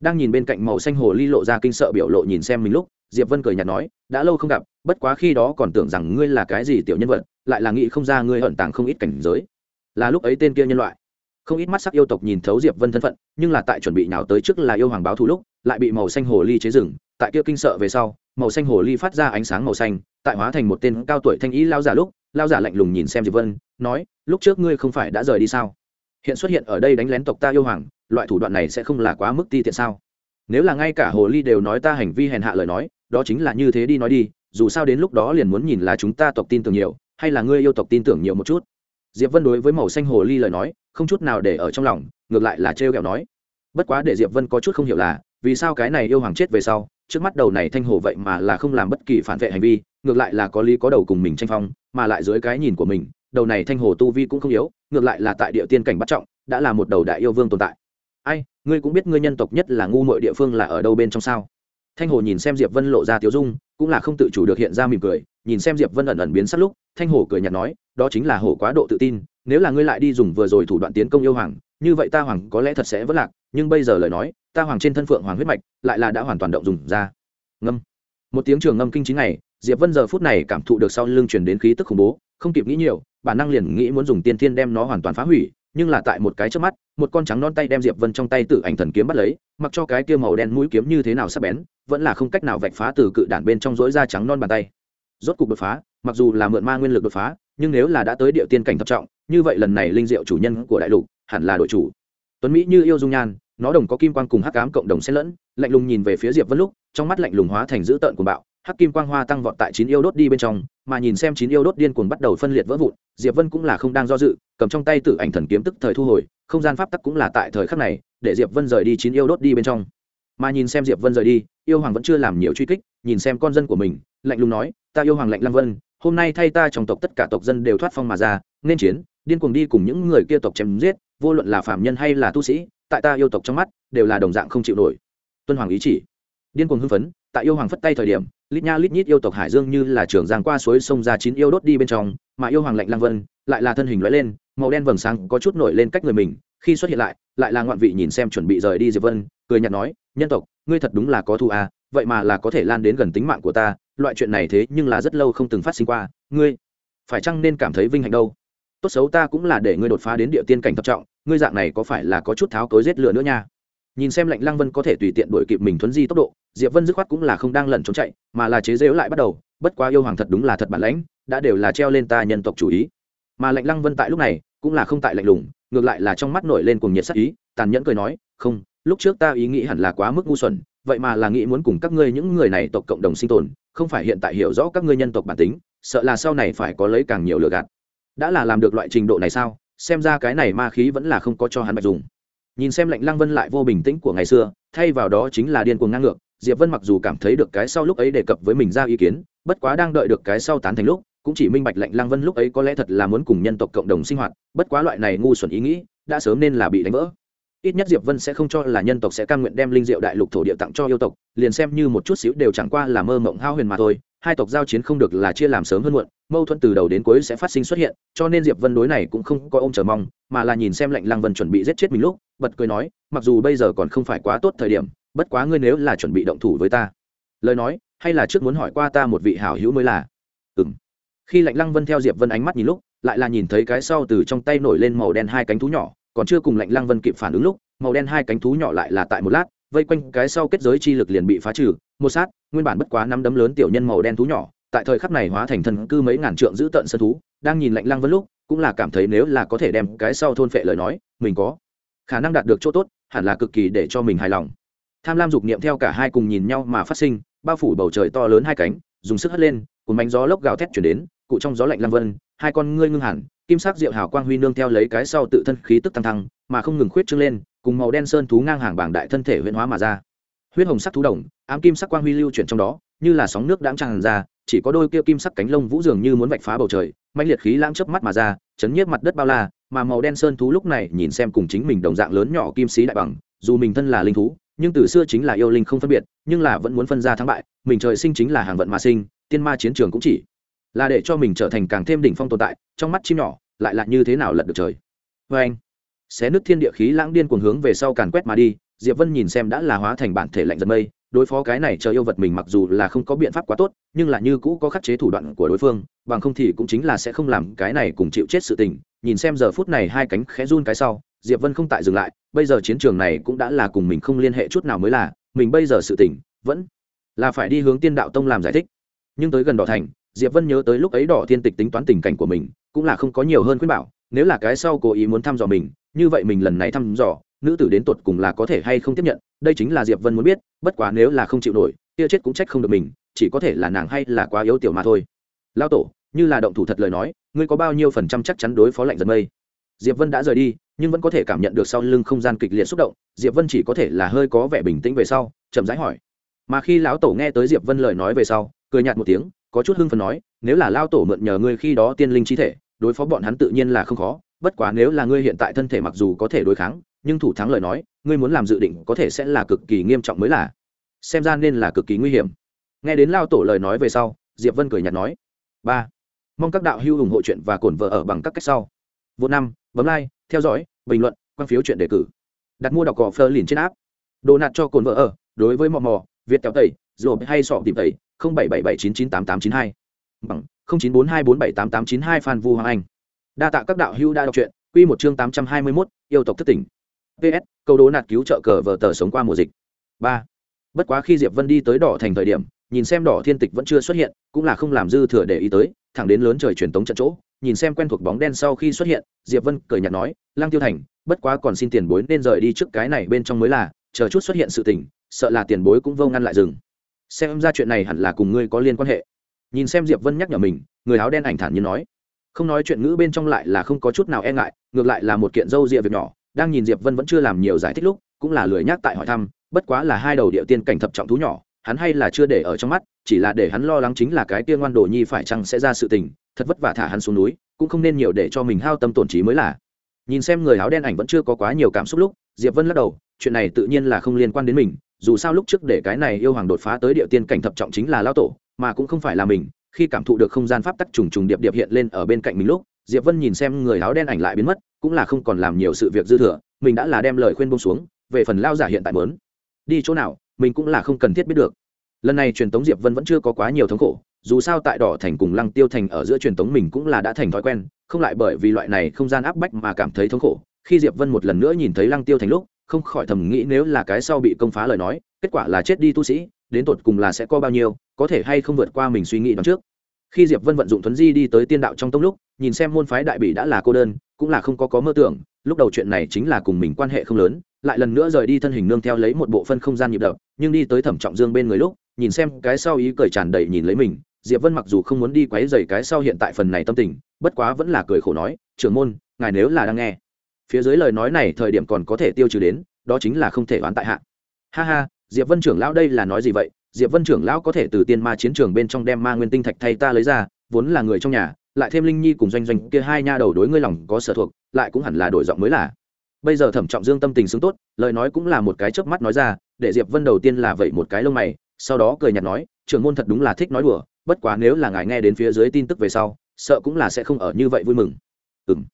Đang nhìn bên cạnh màu xanh hồ ly lộ ra kinh sợ biểu lộ nhìn xem mình lúc, diệp vân cười nhạt nói, đã lâu không gặp, bất quá khi đó còn tưởng rằng ngươi là cái gì tiểu nhân vật, lại là nghĩ không ra ngươi hận tàng không ít cảnh giới. Là lúc ấy tên kia nhân loại không ít mắt sắc yêu tộc nhìn thấu diệp vân thân phận, nhưng là tại chuẩn bị nào tới trước là yêu hoàng báo thù lúc, lại bị màu xanh hồ ly chế rừng, tại kia kinh sợ về sau, màu xanh hồ ly phát ra ánh sáng màu xanh, tại hóa thành một tên cao tuổi thanh ý lao giả lúc, lao giả lạnh lùng nhìn xem diệp vân, nói, lúc trước ngươi không phải đã rời đi sao? Hiện xuất hiện ở đây đánh lén tộc ta yêu hoàng, loại thủ đoạn này sẽ không là quá mức ti tiện sao? Nếu là ngay cả hồ ly đều nói ta hành vi hèn hạ lời nói, đó chính là như thế đi nói đi, dù sao đến lúc đó liền muốn nhìn là chúng ta tộc tin tưởng nhiều, hay là ngươi yêu tộc tin tưởng nhiều một chút diệp vân đối với màu xanh hồ ly lời nói, không chút nào để ở trong lòng, ngược lại là trêu ghẹo nói. Bất quá để diệp vân có chút không hiểu là, vì sao cái này yêu hoàng chết về sau, trước mắt đầu này thanh hồ vậy mà là không làm bất kỳ phản vệ hành vi, ngược lại là có lý có đầu cùng mình tranh phong, mà lại dưới cái nhìn của mình, đầu này thanh hồ tu vi cũng không yếu, ngược lại là tại địa tiên cảnh bắt trọng, đã là một đầu đại yêu vương tồn tại. Ai, ngươi cũng biết ngươi nhân tộc nhất là ngu mội địa phương là ở đâu bên trong sao? Thanh hồ nhìn xem diệp vân lộ ra tiếu dung, cũng là không tự chủ được hiện ra mỉm cười, nhìn xem diệp vân ẩn ẩn biến sắc lúc, thanh hồ cười nhạt nói đó chính là hổ quá độ tự tin, nếu là ngươi lại đi dùng vừa rồi thủ đoạn tiến công yêu hoàng, như vậy ta hoàng có lẽ thật sẽ vất lạc, nhưng bây giờ lời nói, ta hoàng trên thân phượng hoàng huyết mạch, lại là đã hoàn toàn động dùng ra. Ngâm. Một tiếng trường ngâm kinh chính này diệp vân giờ phút này cảm thụ được sau lưng truyền đến khí tức khủng bố, không kịp nghĩ nhiều, bản năng liền nghĩ muốn dùng tiên thiên đem nó hoàn toàn phá hủy, nhưng là tại một cái trước mắt, một con trắng non tay đem diệp vân trong tay tự ảnh thần kiếm bắt lấy, mặc cho cái kia màu đen mũi kiếm như thế nào sắp bén, vẫn là không cách nào vạch phá từ cự đản bên trong rỗi da trắng non bàn tay. Rốt cục đột phá, mặc dù là mượn ma nguyên lực đột phá nhưng nếu là đã tới địa tiên cảnh thập trọng, như vậy lần này linh diệu chủ nhân của đại lục hẳn là đội chủ. Tuấn mỹ như yêu dung nhan, nó đồng có kim quang cùng hắc ám cộng đồng xen lẫn, lạnh lùng nhìn về phía diệp vân lúc, trong mắt lạnh lùng hóa thành dữ tợn của bạo, hắc kim quang hoa tăng vọt tại chín yêu đốt đi bên trong, mà nhìn xem chín yêu đốt điên cuồng bắt đầu phân liệt vỡ vụn, diệp vân cũng là không đang do dự, cầm trong tay tử ảnh thần kiếm tức thời thu hồi, không gian pháp tắc cũng là tại thời khắc này, để diệp vân rời đi chín yêu đốt đi bên trong. Mà nhìn xem diệp vân rời đi, yêu hoàng vẫn chưa làm nhiều truy kích, nhìn xem con dân của mình, lạnh lùng nói, ta yêu hoàng lạnh lăng vân hôm nay thay ta trong tộc tất cả tộc dân đều thoát phong mà ra, nên chiến, điên cuồng đi cùng những người kia tộc chém giết, vô luận là phạm nhân hay là tu sĩ, tại ta yêu tộc trong mắt, đều là đồng dạng không chịu nổi. Tuân hoàng ý chỉ. Điên cuồng hưng phấn, tại yêu hoàng phất tay thời điểm, lít nha lít nhít yêu tộc hải dương như là trường giang qua suối sông ra chín yêu đốt đi bên trong, mà yêu hoàng lạnh lang vân, lại là thân hình lóe lên, màu đen vầng sáng có chút nổi lên cách người mình, khi xuất hiện lại lại là ngoạn vị nhìn xem chuẩn bị rời đi diệp vân, cười nhạt nói, nhân tộc, ngươi thật đúng là có thù à vậy mà là có thể lan đến gần tính mạng của ta, loại chuyện này thế nhưng là rất lâu không từng phát sinh qua, ngươi phải chăng nên cảm thấy vinh hạnh đâu? Tốt xấu ta cũng là để ngươi đột phá đến địa tiên cảnh thập trọng, ngươi dạng này có phải là có chút tháo cối giết lửa nữa nha? Nhìn xem lạnh lăng vân có thể tùy tiện đuổi kịp mình thuấn di tốc độ, diệp vân dứt khoát cũng là không đang lẩn trốn chạy, mà là chế dễu lại bắt đầu, bất quá yêu hoàng thật đúng là thật bản lãnh, đã đều là treo lên ta nhân tộc chủ ý. Mà lạnh lăng vân tại lúc này, cũng là không tại lạnh lùng, ngược lại là trong mắt nổi lên cùng nhiệt sắc ý, tàn nhẫn cười nói, không, lúc trước ta ý nghĩ hẳn là quá mức ngu xuẩn vậy mà là nghĩ muốn cùng các ngươi những người này tộc cộng đồng sinh tồn, không phải hiện tại hiểu rõ các ngươi nhân tộc bản tính, sợ là sau này phải có lấy càng nhiều lựa gạt. Đã là làm được loại trình độ này sao? Xem ra cái này ma khí vẫn là không có cho hắn bạch dùng. Nhìn xem lạnh lăng vân lại vô bình tĩnh của ngày xưa, thay vào đó chính là điên cuồng ngang ngược, diệp vân mặc dù cảm thấy được cái sau lúc ấy đề cập với mình ra ý kiến, bất quá đang đợi được cái sau tán thành lúc, cũng chỉ minh bạch lạnh lăng vân lúc ấy có lẽ thật là muốn cùng nhân tộc cộng đồng sinh hoạt, bất quá loại này ngu xuẩn ý nghĩ, đã sớm nên là bị đánh vỡ ít nhất diệp vân sẽ không cho là nhân tộc sẽ cam nguyện đem linh diệu đại lục thổ địa tặng cho yêu tộc, liền xem như một chút xíu đều chẳng qua là mơ mộng hao huyền mà thôi, hai tộc giao chiến không được là chia làm sớm hơn muộn, mâu thuẫn từ đầu đến cuối sẽ phát sinh xuất hiện, cho nên diệp vân đối này cũng không có ôm chờ mong, mà là nhìn xem lạnh lăng vân chuẩn bị giết chết mình lúc, bật cười nói, mặc dù bây giờ còn không phải quá tốt thời điểm, bất quá ngươi nếu là chuẩn bị động thủ với ta. Lời nói, hay là trước muốn hỏi qua ta một vị hảo hữu mới là. Ừm. Khi lạnh lăng vân theo diệp vân ánh mắt nhìn lúc, lại là nhìn thấy cái sau từ trong tay nổi lên màu đen hai cánh thú nhỏ còn chưa cùng lạnh lăng vân kịp phản ứng lúc, màu đen hai cánh thú nhỏ lại là tại một lát, vây quanh cái sau kết giới chi lực liền bị phá trừ, một sát, nguyên bản bất quá năm đấm lớn tiểu nhân màu đen thú nhỏ, tại thời khắc này hóa thành thần cư mấy ngàn trượng giữ tận sân thú, đang nhìn lạnh lăng vân lúc, cũng là cảm thấy nếu là có thể đem cái sau thôn phệ lời nói, mình có khả năng đạt được chỗ tốt, hẳn là cực kỳ để cho mình hài lòng. Tham lam dục niệm theo cả hai cùng nhìn nhau mà phát sinh, bao phủ bầu trời to lớn hai cánh, dùng sức hất lên cùng bánh gió lốc gào thét chuyển đến, cụ trong gió lạnh lăng vân, hai con ngươi ngưng hẳn kim sắc diệu hào quang huy nương theo lấy cái sau tự thân khí tức tăng thăng, mà không ngừng khuyết trương lên, cùng màu đen sơn thú ngang hàng bảng đại thân thể huyễn hóa mà ra. Huyết hồng sắc thú đồng, ám kim sắc quang huy lưu chuyển trong đó, như là sóng nước đãng tràn ra, chỉ có đôi kia kim sắc cánh lông vũ dường như muốn vạch phá bầu trời mạnh liệt khí lãng chớp mắt mà ra, chấn nhiếp mặt đất bao la, mà màu đen sơn thú lúc này nhìn xem cùng chính mình đồng dạng lớn nhỏ kim sĩ đại bằng, dù mình thân là linh thú, nhưng từ xưa chính là yêu linh không phân biệt, nhưng là vẫn muốn phân ra thắng bại, mình trời sinh chính là hàng vận mà sinh, tiên ma chiến trường cũng chỉ là để cho mình trở thành càng thêm đỉnh phong tồn tại, trong mắt chim nhỏ, lại là như thế nào lật được trời. Vê anh, xé nước thiên địa khí lãng điên cuồng hướng về sau càn quét mà đi, diệp vân nhìn xem đã là hóa thành bản thể lạnh giật mây, đối phó cái này chờ yêu vật mình mặc dù là không có biện pháp quá tốt, nhưng là như cũ có khắc chế thủ đoạn của đối phương, bằng không thì cũng chính là sẽ không làm cái này cùng chịu chết sự tình. Nhìn xem giờ phút này hai cánh khẽ run cái sau, diệp vân không tại dừng lại, bây giờ chiến trường này cũng đã là cùng mình không liên hệ chút nào mới là, mình bây giờ sự tình vẫn là phải đi hướng tiên đạo tông làm giải thích. Nhưng tới gần đỏ thành diệp vân nhớ tới lúc ấy đỏ thiên tịch tính toán tình cảnh của mình, cũng là không có nhiều hơn khuyên bảo, nếu là cái sau cố ý muốn thăm dò mình, như vậy mình lần này thăm dò, nữ tử đến tột cùng là có thể hay không tiếp nhận, đây chính là diệp vân muốn biết, bất quá nếu là không chịu nổi, kia chết cũng trách không được mình, chỉ có thể là nàng hay là quá yếu tiểu mà thôi. Lao tổ, như là động thủ thật lời nói, ngươi có bao nhiêu phần trăm chắc chắn đối phó lạnh giật mây? Diệp vân đã rời đi, nhưng vẫn có thể cảm nhận được sau lưng không gian kịch liệt xúc động, diệp vân chỉ có thể là hơi có vẻ bình tĩnh về sau, chậm rãi hỏi. Mà khi lão tổ nghe tới diệp vân lời nói về sau, cười nhạt một tiếng có chút hưng phần nói, nếu là lao tổ mượn nhờ ngươi khi đó tiên linh chi thể, đối phó bọn hắn tự nhiên là không khó, bất quá nếu là ngươi hiện tại thân thể mặc dù có thể đối kháng, nhưng thủ thắng lời nói, ngươi muốn làm dự định có thể sẽ là cực kỳ nghiêm trọng mới là. Xem ra nên là cực kỳ nguy hiểm. Nghe đến lao tổ lời nói về sau, diệp vân cười nhạt nói, ba, mong các đạo hữu ủng hộ chuyện và cổn vợ ở bằng các cách sau. Vô năm, bấm like, theo dõi, bình luận, quan phiếu chuyện đề cử. Đặt mua đọc cỏ phơ liền trên áp đồ nạt cho cồn vợ ở, đối với mò mò, việt kéo tẩy rồi hay sọ tìm tẩy bảy bảy bảy chín chín tám tám chín hai. Bằng không chín bốn hai bốn bảy tám tám chín hai phan vu hoàng anh. Đa tạ các đạo hữu đã đọc truyện. Quy một chương tám trăm hai mươi 821, yêu tộc thất tỉnh. Ps câu đố nạt cứu trợ cờ vờ tờ sống qua mùa dịch. Ba. Bất quá khi diệp vân đi tới đỏ thành thời điểm nhìn xem đỏ thiên tịch vẫn chưa xuất hiện cũng là không làm dư thừa để ý tới thẳng đến lớn trời truyền tống trận chỗ nhìn xem quen thuộc bóng đen sau khi xuất hiện diệp vân cười nhạt nói lang tiêu thành bất quá còn xin tiền bối nên rời đi trước cái này bên trong mới là chờ chút xuất hiện sự tình sợ là tiền bối cũng vô ngăn lại dừng xem ra chuyện này hẳn là cùng ngươi có liên quan hệ. Nhìn xem diệp vân nhắc nhở mình, người áo đen ảnh thản như nói. Không nói chuyện ngữ bên trong lại là không có chút nào e ngại, ngược lại là một kiện dâu rịa việc nhỏ. Đang nhìn diệp vân vẫn chưa làm nhiều giải thích lúc, cũng là lười nhắc tại hỏi thăm, bất quá là hai đầu địa tiên cảnh thập trọng thú nhỏ, hắn hay là chưa để ở trong mắt, chỉ là để hắn lo lắng chính là cái kia ngoan đồ nhi phải chăng sẽ ra sự tình, thật vất vả thả hắn xuống núi, cũng không nên nhiều để cho mình hao tâm tổn trí mới là. Nhìn xem người áo đen ảnh vẫn chưa có quá nhiều cảm xúc lúc, diệp vân lắc đầu, chuyện này tự nhiên là không liên quan đến mình dù sao lúc trước để cái này yêu hoàng đột phá tới địa tiên cảnh thập trọng chính là lao tổ, mà cũng không phải là mình, khi cảm thụ được không gian pháp tắc trùng trùng điệp điệp hiện lên ở bên cạnh mình lúc, diệp vân nhìn xem người áo đen ảnh lại biến mất, cũng là không còn làm nhiều sự việc dư thừa, mình đã là đem lời khuyên bông xuống, về phần lao giả hiện tại mớn đi chỗ nào, mình cũng là không cần thiết biết được. Lần này truyền tống diệp vân vẫn chưa có quá nhiều thống khổ, dù sao tại đỏ thành cùng lăng tiêu thành ở giữa truyền tống mình cũng là đã thành thói quen, không lại bởi vì loại này không gian áp bách mà cảm thấy thống khổ. Khi diệp vân một lần nữa nhìn thấy lăng tiêu thành lúc không khỏi thầm nghĩ nếu là cái sau bị công phá lời nói, kết quả là chết đi tu sĩ, đến tột cùng là sẽ có bao nhiêu, có thể hay không vượt qua mình suy nghĩ đón trước. Khi diệp vân vận dụng thuấn di đi tới tiên đạo trong tông lúc, nhìn xem môn phái đại bỉ đã là cô đơn, cũng là không có có mơ tưởng, lúc đầu chuyện này chính là cùng mình quan hệ không lớn, lại lần nữa rời đi thân hình nương theo lấy một bộ phân không gian nhịp đập, nhưng đi tới thẩm trọng dương bên người lúc, nhìn xem cái sau ý cười tràn đầy nhìn lấy mình, diệp vân mặc dù không muốn đi quấy dày cái sau hiện tại phần này tâm tình, bất quá vẫn là cười khổ nói, trưởng môn, ngài nếu là đang nghe phía dưới lời nói này thời điểm còn có thể tiêu trừ đến, đó chính là không thể oán tại hạ. Ha ha, diệp vân trưởng lão đây là nói gì vậy? Diệp vân trưởng lão có thể từ tiên ma chiến trường bên trong đem ma nguyên tinh thạch thay ta lấy ra, vốn là người trong nhà, lại thêm linh nhi cùng doanh doanh kia hai nha đầu đối ngươi lòng có sở thuộc, lại cũng hẳn là đổi giọng mới là. Bây giờ thẩm trọng dương tâm tình xứng tốt, lời nói cũng là một cái chớp mắt nói ra, để diệp vân đầu tiên là vậy một cái lông mày, sau đó cười nhạt nói, trưởng môn thật đúng là thích nói đùa, bất quá nếu là ngài nghe đến phía dưới tin tức về sau, sợ cũng là sẽ không ở như vậy vui mừng. Ừng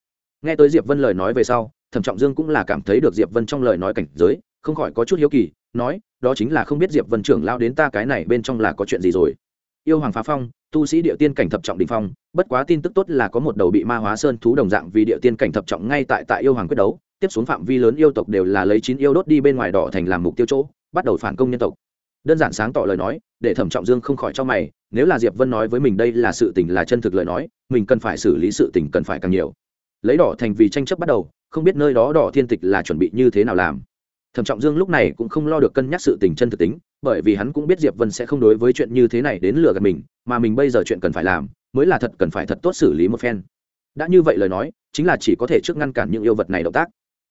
nghe tới diệp vân lời nói về sau, thẩm trọng dương cũng là cảm thấy được diệp vân trong lời nói cảnh giới, không khỏi có chút hiếu kỳ, nói, đó chính là không biết diệp vân trưởng lao đến ta cái này bên trong là có chuyện gì rồi. Yêu hoàng phá phong, tu sĩ địa tiên cảnh thập trọng đình phong, bất quá tin tức tốt là có một đầu bị ma hóa sơn thú đồng dạng vì địa tiên cảnh thập trọng ngay tại tại yêu hoàng quyết đấu, tiếp xuống phạm vi lớn yêu tộc đều là lấy chín yêu đốt đi bên ngoài đỏ thành làm mục tiêu chỗ, bắt đầu phản công nhân tộc. Đơn giản sáng tỏ lời nói, để thẩm trọng dương không khỏi cho mày, nếu là diệp vân nói với mình đây là sự tình là chân thực lời nói, mình cần phải xử lý sự tình cần phải càng nhiều lấy đỏ thành vì tranh chấp bắt đầu, không biết nơi đó đỏ thiên tịch là chuẩn bị như thế nào làm. Thẩm trọng dương lúc này cũng không lo được cân nhắc sự tình chân thực tính, bởi vì hắn cũng biết diệp vân sẽ không đối với chuyện như thế này đến lừa gạt mình, mà mình bây giờ chuyện cần phải làm, mới là thật cần phải thật tốt xử lý một phen. Đã như vậy lời nói, chính là chỉ có thể trước ngăn cản những yêu vật này động tác.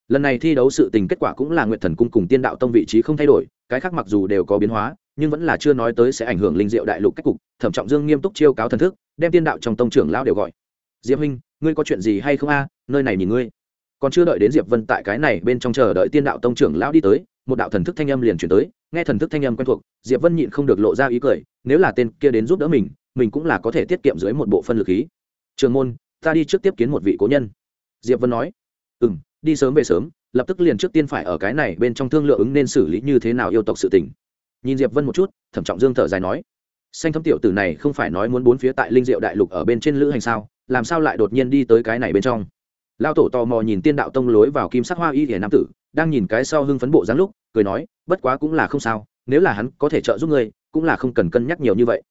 Lần này thi đấu sự tình kết quả cũng là nguyện thần cung cùng tiên đạo tông vị trí không thay đổi, cái khác mặc dù đều có biến hóa, nhưng vẫn là chưa nói tới sẽ ảnh hưởng linh diệu đại lục cách cục, thẩm trọng dương nghiêm túc chiêu cáo thần thức, đem tiên đạo trong tông trưởng lao đều gọi. Diệp huynh ngươi có chuyện gì hay không a, nơi này nhìn ngươi. Còn chưa đợi đến diệp vân tại cái này bên trong chờ đợi tiên đạo tông trưởng lão đi tới, một đạo thần thức thanh âm liền chuyển tới, nghe thần thức thanh âm quen thuộc, diệp vân nhịn không được lộ ra ý cười, nếu là tên kia đến giúp đỡ mình mình cũng là có thể tiết kiệm dưới một bộ phân lực khí. Trường môn, ta đi trước tiếp kiến một vị cố nhân. Diệp vân nói ừ m đi sớm về sớm, lập tức liền trước tiên phải ở cái này bên trong thương lượng ứng nên xử lý như thế nào yêu tộc sự tình. Nhìn diệp vân một chút, thẩm trọng dương thở dài nói, xanh thấm tiểu tử này không phải nói muốn bốn phía tại linh diệu đại lục ở bên trên lữ hành sao? Làm sao lại đột nhiên đi tới cái này bên trong? Lao tổ tò mò nhìn tiên đạo tông lối vào kim sắc hoa y thể nam tử, đang nhìn cái sau hưng phấn bộ dáng lúc, cười nói, bất quá cũng là không sao, nếu là hắn có thể trợ giúp ngươi, cũng là không cần cân nhắc nhiều như vậy.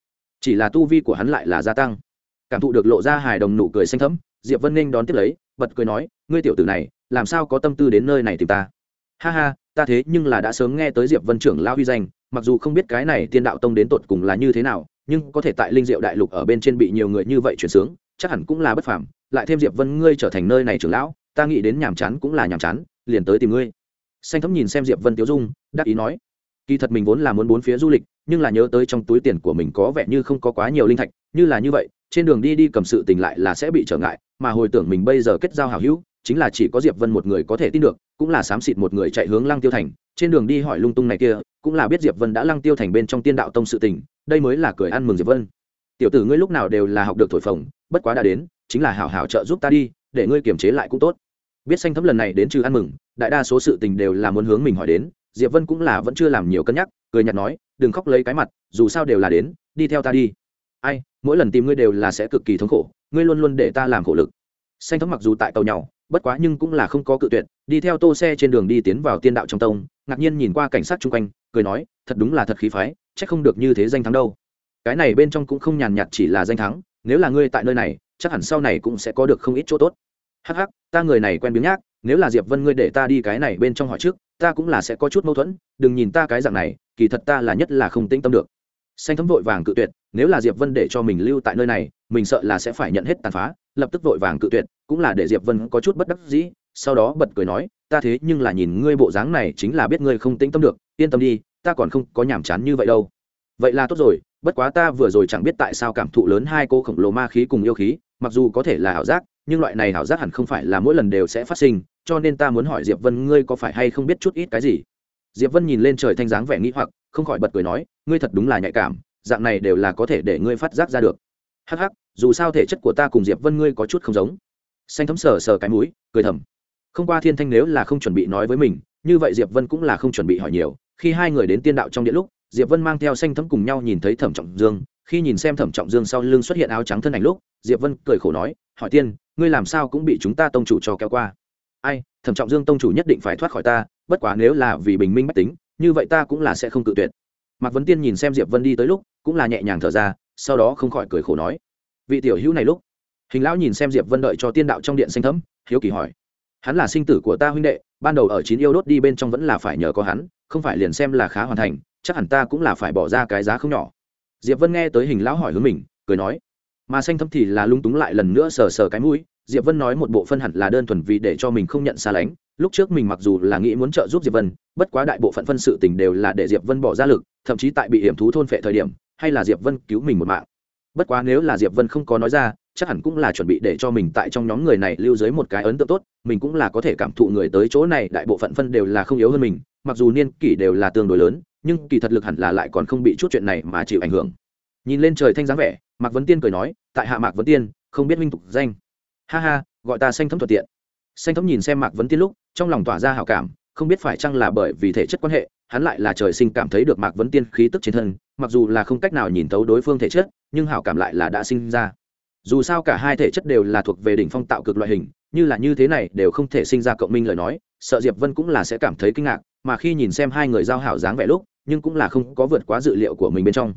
Chỉ là tu vi của hắn lại là gia tăng. Cảm thụ được lộ ra hài đồng nụ cười xanh thấm diệp vân ninh đón tiếp lấy, bật cười nói, ngươi tiểu tử này, làm sao có tâm tư đến nơi này tìm ta? Ha ha, ta thế nhưng là đã sớm nghe tới diệp vân trưởng lao huy danh, mặc dù không biết cái này tiên đạo tông đến tột cùng là như thế nào, nhưng có thể tại linh diệu đại lục ở bên trên bị nhiều người như vậy chuyển sướng chắc hẳn cũng là bất phàm, lại thêm diệp vân ngươi trở thành nơi này trưởng lão, ta nghĩ đến nhàm chán cũng là nhàm chán, liền tới tìm ngươi. Xanh thấm nhìn xem diệp vân tiêu dung, đắc ý nói, kỳ thật mình vốn là muốn bốn phía du lịch, nhưng là nhớ tới trong túi tiền của mình có vẻ như không có quá nhiều linh thạch, như là như vậy, trên đường đi đi cầm sự tình lại là sẽ bị trở ngại, mà hồi tưởng mình bây giờ kết giao hảo hữu, chính là chỉ có diệp vân một người có thể tin được, cũng là xám xịt một người chạy hướng lăng tiêu thành, trên đường đi hỏi lung tung này kia, cũng là biết diệp vân đã lăng tiêu thành bên trong tiên đạo tông sự tình, đây mới là cười ăn mừng diệp vân tiểu tử ngươi lúc nào đều là học được thổi phồng, bất quá đã đến, chính là hảo hảo trợ giúp ta đi, để ngươi kiềm chế lại cũng tốt. Biết xanh thấm lần này đến trừ ăn mừng, đại đa số sự tình đều là muốn hướng mình hỏi đến, diệp vân cũng là vẫn chưa làm nhiều cân nhắc, cười nhạt nói, đừng khóc lấy cái mặt, dù sao đều là đến, đi theo ta đi. Ai, mỗi lần tìm ngươi đều là sẽ cực kỳ thống khổ, ngươi luôn luôn để ta làm khổ lực. Xanh thấm mặc dù tại tàu nhau bất quá nhưng cũng là không có cự tuyệt, đi theo tô xe trên đường đi tiến vào tiên đạo trong tông, ngạc nhiên nhìn qua cảnh sát chung quanh, cười nói, thật đúng là thật khí phái, chắc không được như thế danh thắng đâu cái này bên trong cũng không nhàn nhạt chỉ là danh thắng, nếu là ngươi tại nơi này, chắc hẳn sau này cũng sẽ có được không ít chỗ tốt. Hắc hắc, ta người này quen biếng nhác, nếu là diệp vân ngươi để ta đi cái này bên trong hỏi trước, ta cũng là sẽ có chút mâu thuẫn, đừng nhìn ta cái dạng này, kỳ thật ta là nhất là không tĩnh tâm được. Xanh thấm vội vàng cự tuyệt, nếu là diệp vân để cho mình lưu tại nơi này, mình sợ là sẽ phải nhận hết tàn phá, lập tức vội vàng cự tuyệt, cũng là để diệp vân có chút bất đắc dĩ, sau đó bật cười nói, ta thế nhưng là nhìn ngươi bộ dáng này chính là biết ngươi không tĩnh tâm được, yên tâm đi, ta còn không có nhàm chán như vậy đâu. Vậy là tốt rồi bất quá ta vừa rồi chẳng biết tại sao cảm thụ lớn hai cô khổng lồ ma khí cùng yêu khí, mặc dù có thể là ảo giác, nhưng loại này ảo giác hẳn không phải là mỗi lần đều sẽ phát sinh, cho nên ta muốn hỏi diệp vân ngươi có phải hay không biết chút ít cái gì? Diệp vân nhìn lên trời thanh dáng vẻ nghĩ hoặc, không khỏi bật cười nói, ngươi thật đúng là nhạy cảm, dạng này đều là có thể để ngươi phát giác ra được. Hắc hắc, dù sao thể chất của ta cùng diệp vân ngươi có chút không giống. Xanh thấm sờ sờ cái mũi, cười thầm. Không qua thiên thanh nếu là không chuẩn bị nói với mình, như vậy diệp vân cũng là không chuẩn bị hỏi nhiều, khi hai người đến tiên đạo trong điện lúc diệp vân mang theo xanh thấm cùng nhau nhìn thấy thẩm trọng dương. Khi nhìn xem thẩm trọng dương sau lưng xuất hiện áo trắng thân ảnh lúc, diệp vân cười khổ nói, hỏi tiên, ngươi làm sao cũng bị chúng ta tông chủ cho kéo qua? Ai, thẩm trọng dương tông chủ nhất định phải thoát khỏi ta, bất quá nếu là vì bình minh bách tính, như vậy ta cũng là sẽ không cự tuyệt. Mạc vấn tiên nhìn xem diệp vân đi tới lúc, cũng là nhẹ nhàng thở ra, sau đó không khỏi cười khổ nói, vị tiểu hữu này lúc. Hình lão nhìn xem diệp vân đợi cho tiên đạo trong điện xanh thấm, hiếu kỳ hỏi, hắn là sinh tử của ta huynh đệ, ban đầu ở chín yêu đốt đi bên trong vẫn là phải nhờ có hắn, không phải liền xem là khá hoàn thành chắc hẳn ta cũng là phải bỏ ra cái giá không nhỏ. Diệp vân nghe tới hình lão hỏi hướng mình, cười nói, mà xanh thâm thì là lung túng lại lần nữa sờ sờ cái mũi. Diệp vân nói một bộ phân hẳn là đơn thuần vì để cho mình không nhận xa lánh. Lúc trước mình mặc dù là nghĩ muốn trợ giúp diệp vân, bất quá đại bộ phận phân sự tình đều là để diệp vân bỏ ra lực, thậm chí tại bị hiểm thú thôn phệ thời điểm, hay là diệp vân cứu mình một mạng. Bất quá nếu là diệp vân không có nói ra, chắc hẳn cũng là chuẩn bị để cho mình tại trong nhóm người này lưu dưới một cái ấn tượng tốt, mình cũng là có thể cảm thụ người tới chỗ này đại bộ phận phân đều là không yếu hơn mình, mặc dù niên kỷ đều là tương đối lớn nhưng kỳ thật lực hẳn là lại còn không bị chút chuyện này mà chịu ảnh hưởng. Nhìn lên trời thanh dáng vẻ, mạc vấn tiên cười nói, tại hạ mạc vấn tiên, không biết minh tục danh. Ha ha, gọi ta xanh thấm thuận tiện. Xanh thấm nhìn xem mạc vấn tiên lúc, trong lòng tỏa ra hào cảm, không biết phải chăng là bởi vì thể chất quan hệ, hắn lại là trời sinh cảm thấy được mạc vấn tiên khí tức trên thân, mặc dù là không cách nào nhìn thấu đối phương thể chất, nhưng hảo cảm lại là đã sinh ra. Dù sao cả hai thể chất đều là thuộc về đỉnh phong tạo cực loại hình, như là như thế này đều không thể sinh ra cộng minh lời nói, sợ diệp vân cũng là sẽ cảm thấy kinh ngạc, mà khi nhìn xem hai người giao hảo dáng vẻ lúc nhưng cũng là không có vượt quá dự liệu của mình bên trong.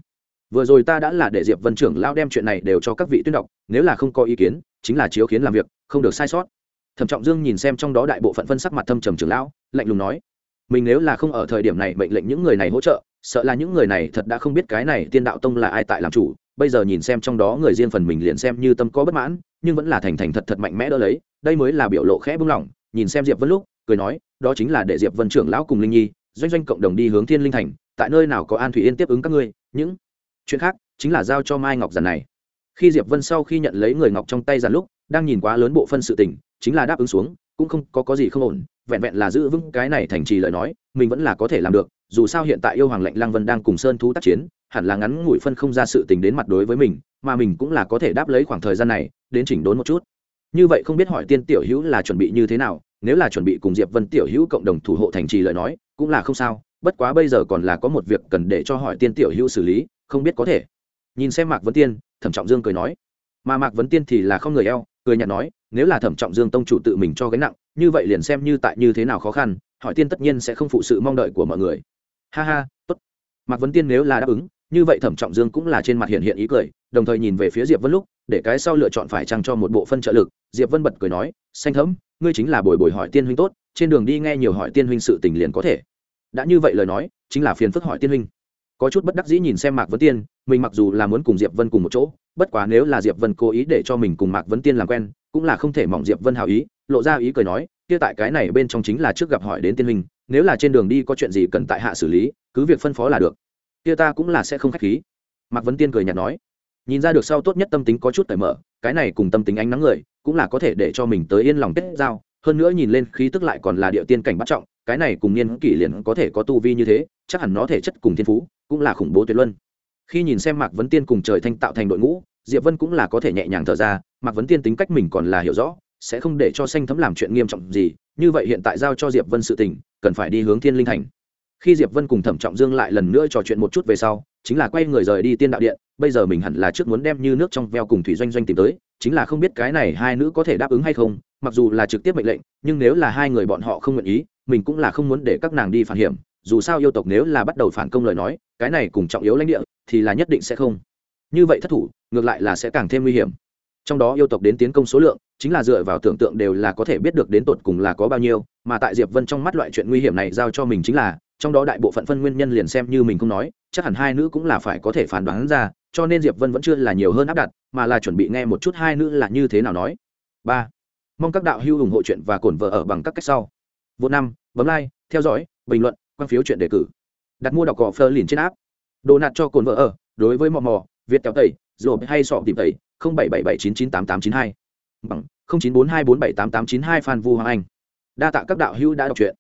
Vừa rồi ta đã là để diệp vân trưởng lao đem chuyện này đều cho các vị tuyên đọc, nếu là không có ý kiến, chính là chiếu kiến làm việc, không được sai sót. Thẩm trọng dương nhìn xem trong đó đại bộ phận phân sắc mặt thâm trầm trưởng lão, lạnh lùng nói, mình nếu là không ở thời điểm này mệnh lệnh những người này hỗ trợ, sợ là những người này thật đã không biết cái này tiên đạo tông là ai tại làm chủ. Bây giờ nhìn xem trong đó người riêng phần mình liền xem như tâm có bất mãn, nhưng vẫn là thành thành thật thật mạnh mẽ đỡ lấy, đây mới là biểu lộ khẽ bưng lỏng, nhìn xem diệp vân lúc, cười nói, đó chính là để diệp vân trưởng lão cùng linh nhi doanh doanh cộng đồng đi hướng thiên linh thành, tại nơi nào có an thủy yên tiếp ứng các ngươi, những chuyện khác chính là giao cho mai ngọc giản này. Khi diệp vân sau khi nhận lấy người ngọc trong tay giản lúc, đang nhìn quá lớn bộ phân sự tình, chính là đáp ứng xuống, cũng không có có gì không ổn, vẹn vẹn là giữ vững cái này thành trì lời nói, mình vẫn là có thể làm được, dù sao hiện tại yêu hoàng lệnh Lang vân đang cùng sơn thú tác chiến, hẳn là ngắn ngủi phân không ra sự tình đến mặt đối với mình, mà mình cũng là có thể đáp lấy khoảng thời gian này, đến chỉnh đốn một chút. Như vậy không biết hỏi tiên tiểu hữu là chuẩn bị như thế nào, nếu là chuẩn bị cùng diệp vân tiểu hữu cộng đồng thủ hộ thành trì lời nói cũng là không sao, bất quá bây giờ còn là có một việc cần để cho hỏi tiên tiểu hữu xử lý, không biết có thể. Nhìn xem mạc vấn tiên, thẩm trọng dương cười nói. Mà mạc vấn tiên thì là không người eo, cười nhạt nói, nếu là thẩm trọng dương tông chủ tự mình cho gánh nặng, như vậy liền xem như tại như thế nào khó khăn, hỏi tiên tất nhiên sẽ không phụ sự mong đợi của mọi người. Ha ha, tốt. Mạc vấn tiên nếu là đáp ứng, như vậy thẩm trọng dương cũng là trên mặt hiện hiện ý cười, đồng thời nhìn về phía diệp vân lúc, để cái sau lựa chọn phải chăng cho một bộ phân trợ lực, diệp vân bật cười nói, xanh thấm ngươi chính là bồi bồi hỏi tiên huynh tốt trên đường đi nghe nhiều hỏi tiên huynh sự tình liền có thể. Đã như vậy lời nói, chính là phiền phức hỏi tiên huynh. Có chút bất đắc dĩ nhìn xem mạc vấn tiên, mình mặc dù là muốn cùng diệp vân cùng một chỗ, bất quá nếu là diệp vân cố ý để cho mình cùng mạc vấn tiên làm quen, cũng là không thể mỏng diệp vân hào ý, lộ ra ý cười nói, kia tại cái này bên trong chính là trước gặp hỏi đến tiên huynh, nếu là trên đường đi có chuyện gì cần tại hạ xử lý, cứ việc phân phó là được. Kia ta cũng là sẽ không khách khí. Mạc vấn tiên cười nhạt nói. Nhìn ra được sau tốt nhất tâm tính có chút cởi mở, cái này cùng tâm tính ánh nắng người, cũng là có thể để cho mình tới yên lòng kết giao hơn nữa nhìn lên khí tức lại còn là địa tiên cảnh bắt trọng, cái này cùng niên kỷ liền có thể có tu vi như thế, chắc hẳn nó thể chất cùng thiên phú cũng là khủng bố tuyệt luân. Khi nhìn xem mạc vấn tiên cùng trời thanh tạo thành đội ngũ, diệp vân cũng là có thể nhẹ nhàng thở ra, mạc vấn tiên tính cách mình còn là hiểu rõ, sẽ không để cho xanh thấm làm chuyện nghiêm trọng gì, như vậy hiện tại giao cho diệp vân sự tình, cần phải đi hướng thiên linh thành. Khi diệp vân cùng thẩm trọng dương lại lần nữa trò chuyện một chút về sau, chính là quay người rời đi tiên đạo điện, bây giờ mình hẳn là trước muốn đem như nước trong veo cùng thủy doanh doanh tìm tới chính là không biết cái này hai nữ có thể đáp ứng hay không, mặc dù là trực tiếp mệnh lệnh, nhưng nếu là hai người bọn họ không nguyện ý, mình cũng là không muốn để các nàng đi phản hiểm. Dù sao yêu tộc nếu là bắt đầu phản công lời nói, cái này cùng trọng yếu lãnh địa, thì là nhất định sẽ không. Như vậy thất thủ, ngược lại là sẽ càng thêm nguy hiểm. Trong đó yêu tộc đến tiến công số lượng, chính là dựa vào tưởng tượng đều là có thể biết được đến tột cùng là có bao nhiêu, mà tại diệp vân trong mắt loại chuyện nguy hiểm này giao cho mình chính là trong đó đại bộ phận phân nguyên nhân liền xem như mình không nói, chắc hẳn hai nữ cũng là phải có thể phản đoán ra, cho nên diệp vân vẫn chưa là nhiều hơn áp đặt, mà là chuẩn bị nghe một chút hai nữ là như thế nào nói. Ba, mong các đạo hữu ủng hộ chuyện và cổn vợ ở bằng các cách sau. Vô năm, bấm like, theo dõi, bình luận, quan phiếu chuyện đề cử. Đặt mua đọc cỏ phơ liền trên áp đồ nạt cho cồn vợ ở, đối với mò mò, việt kéo tẩy rồi hay sọ tìm tẩy, không bảy bảy bảy chín chín tám tám chín hai. Bằng, không chín bốn hai bốn bảy tám tám chín hai phan vu hoàng anh. Đa tạ các đạo hữu đã đọc truyện.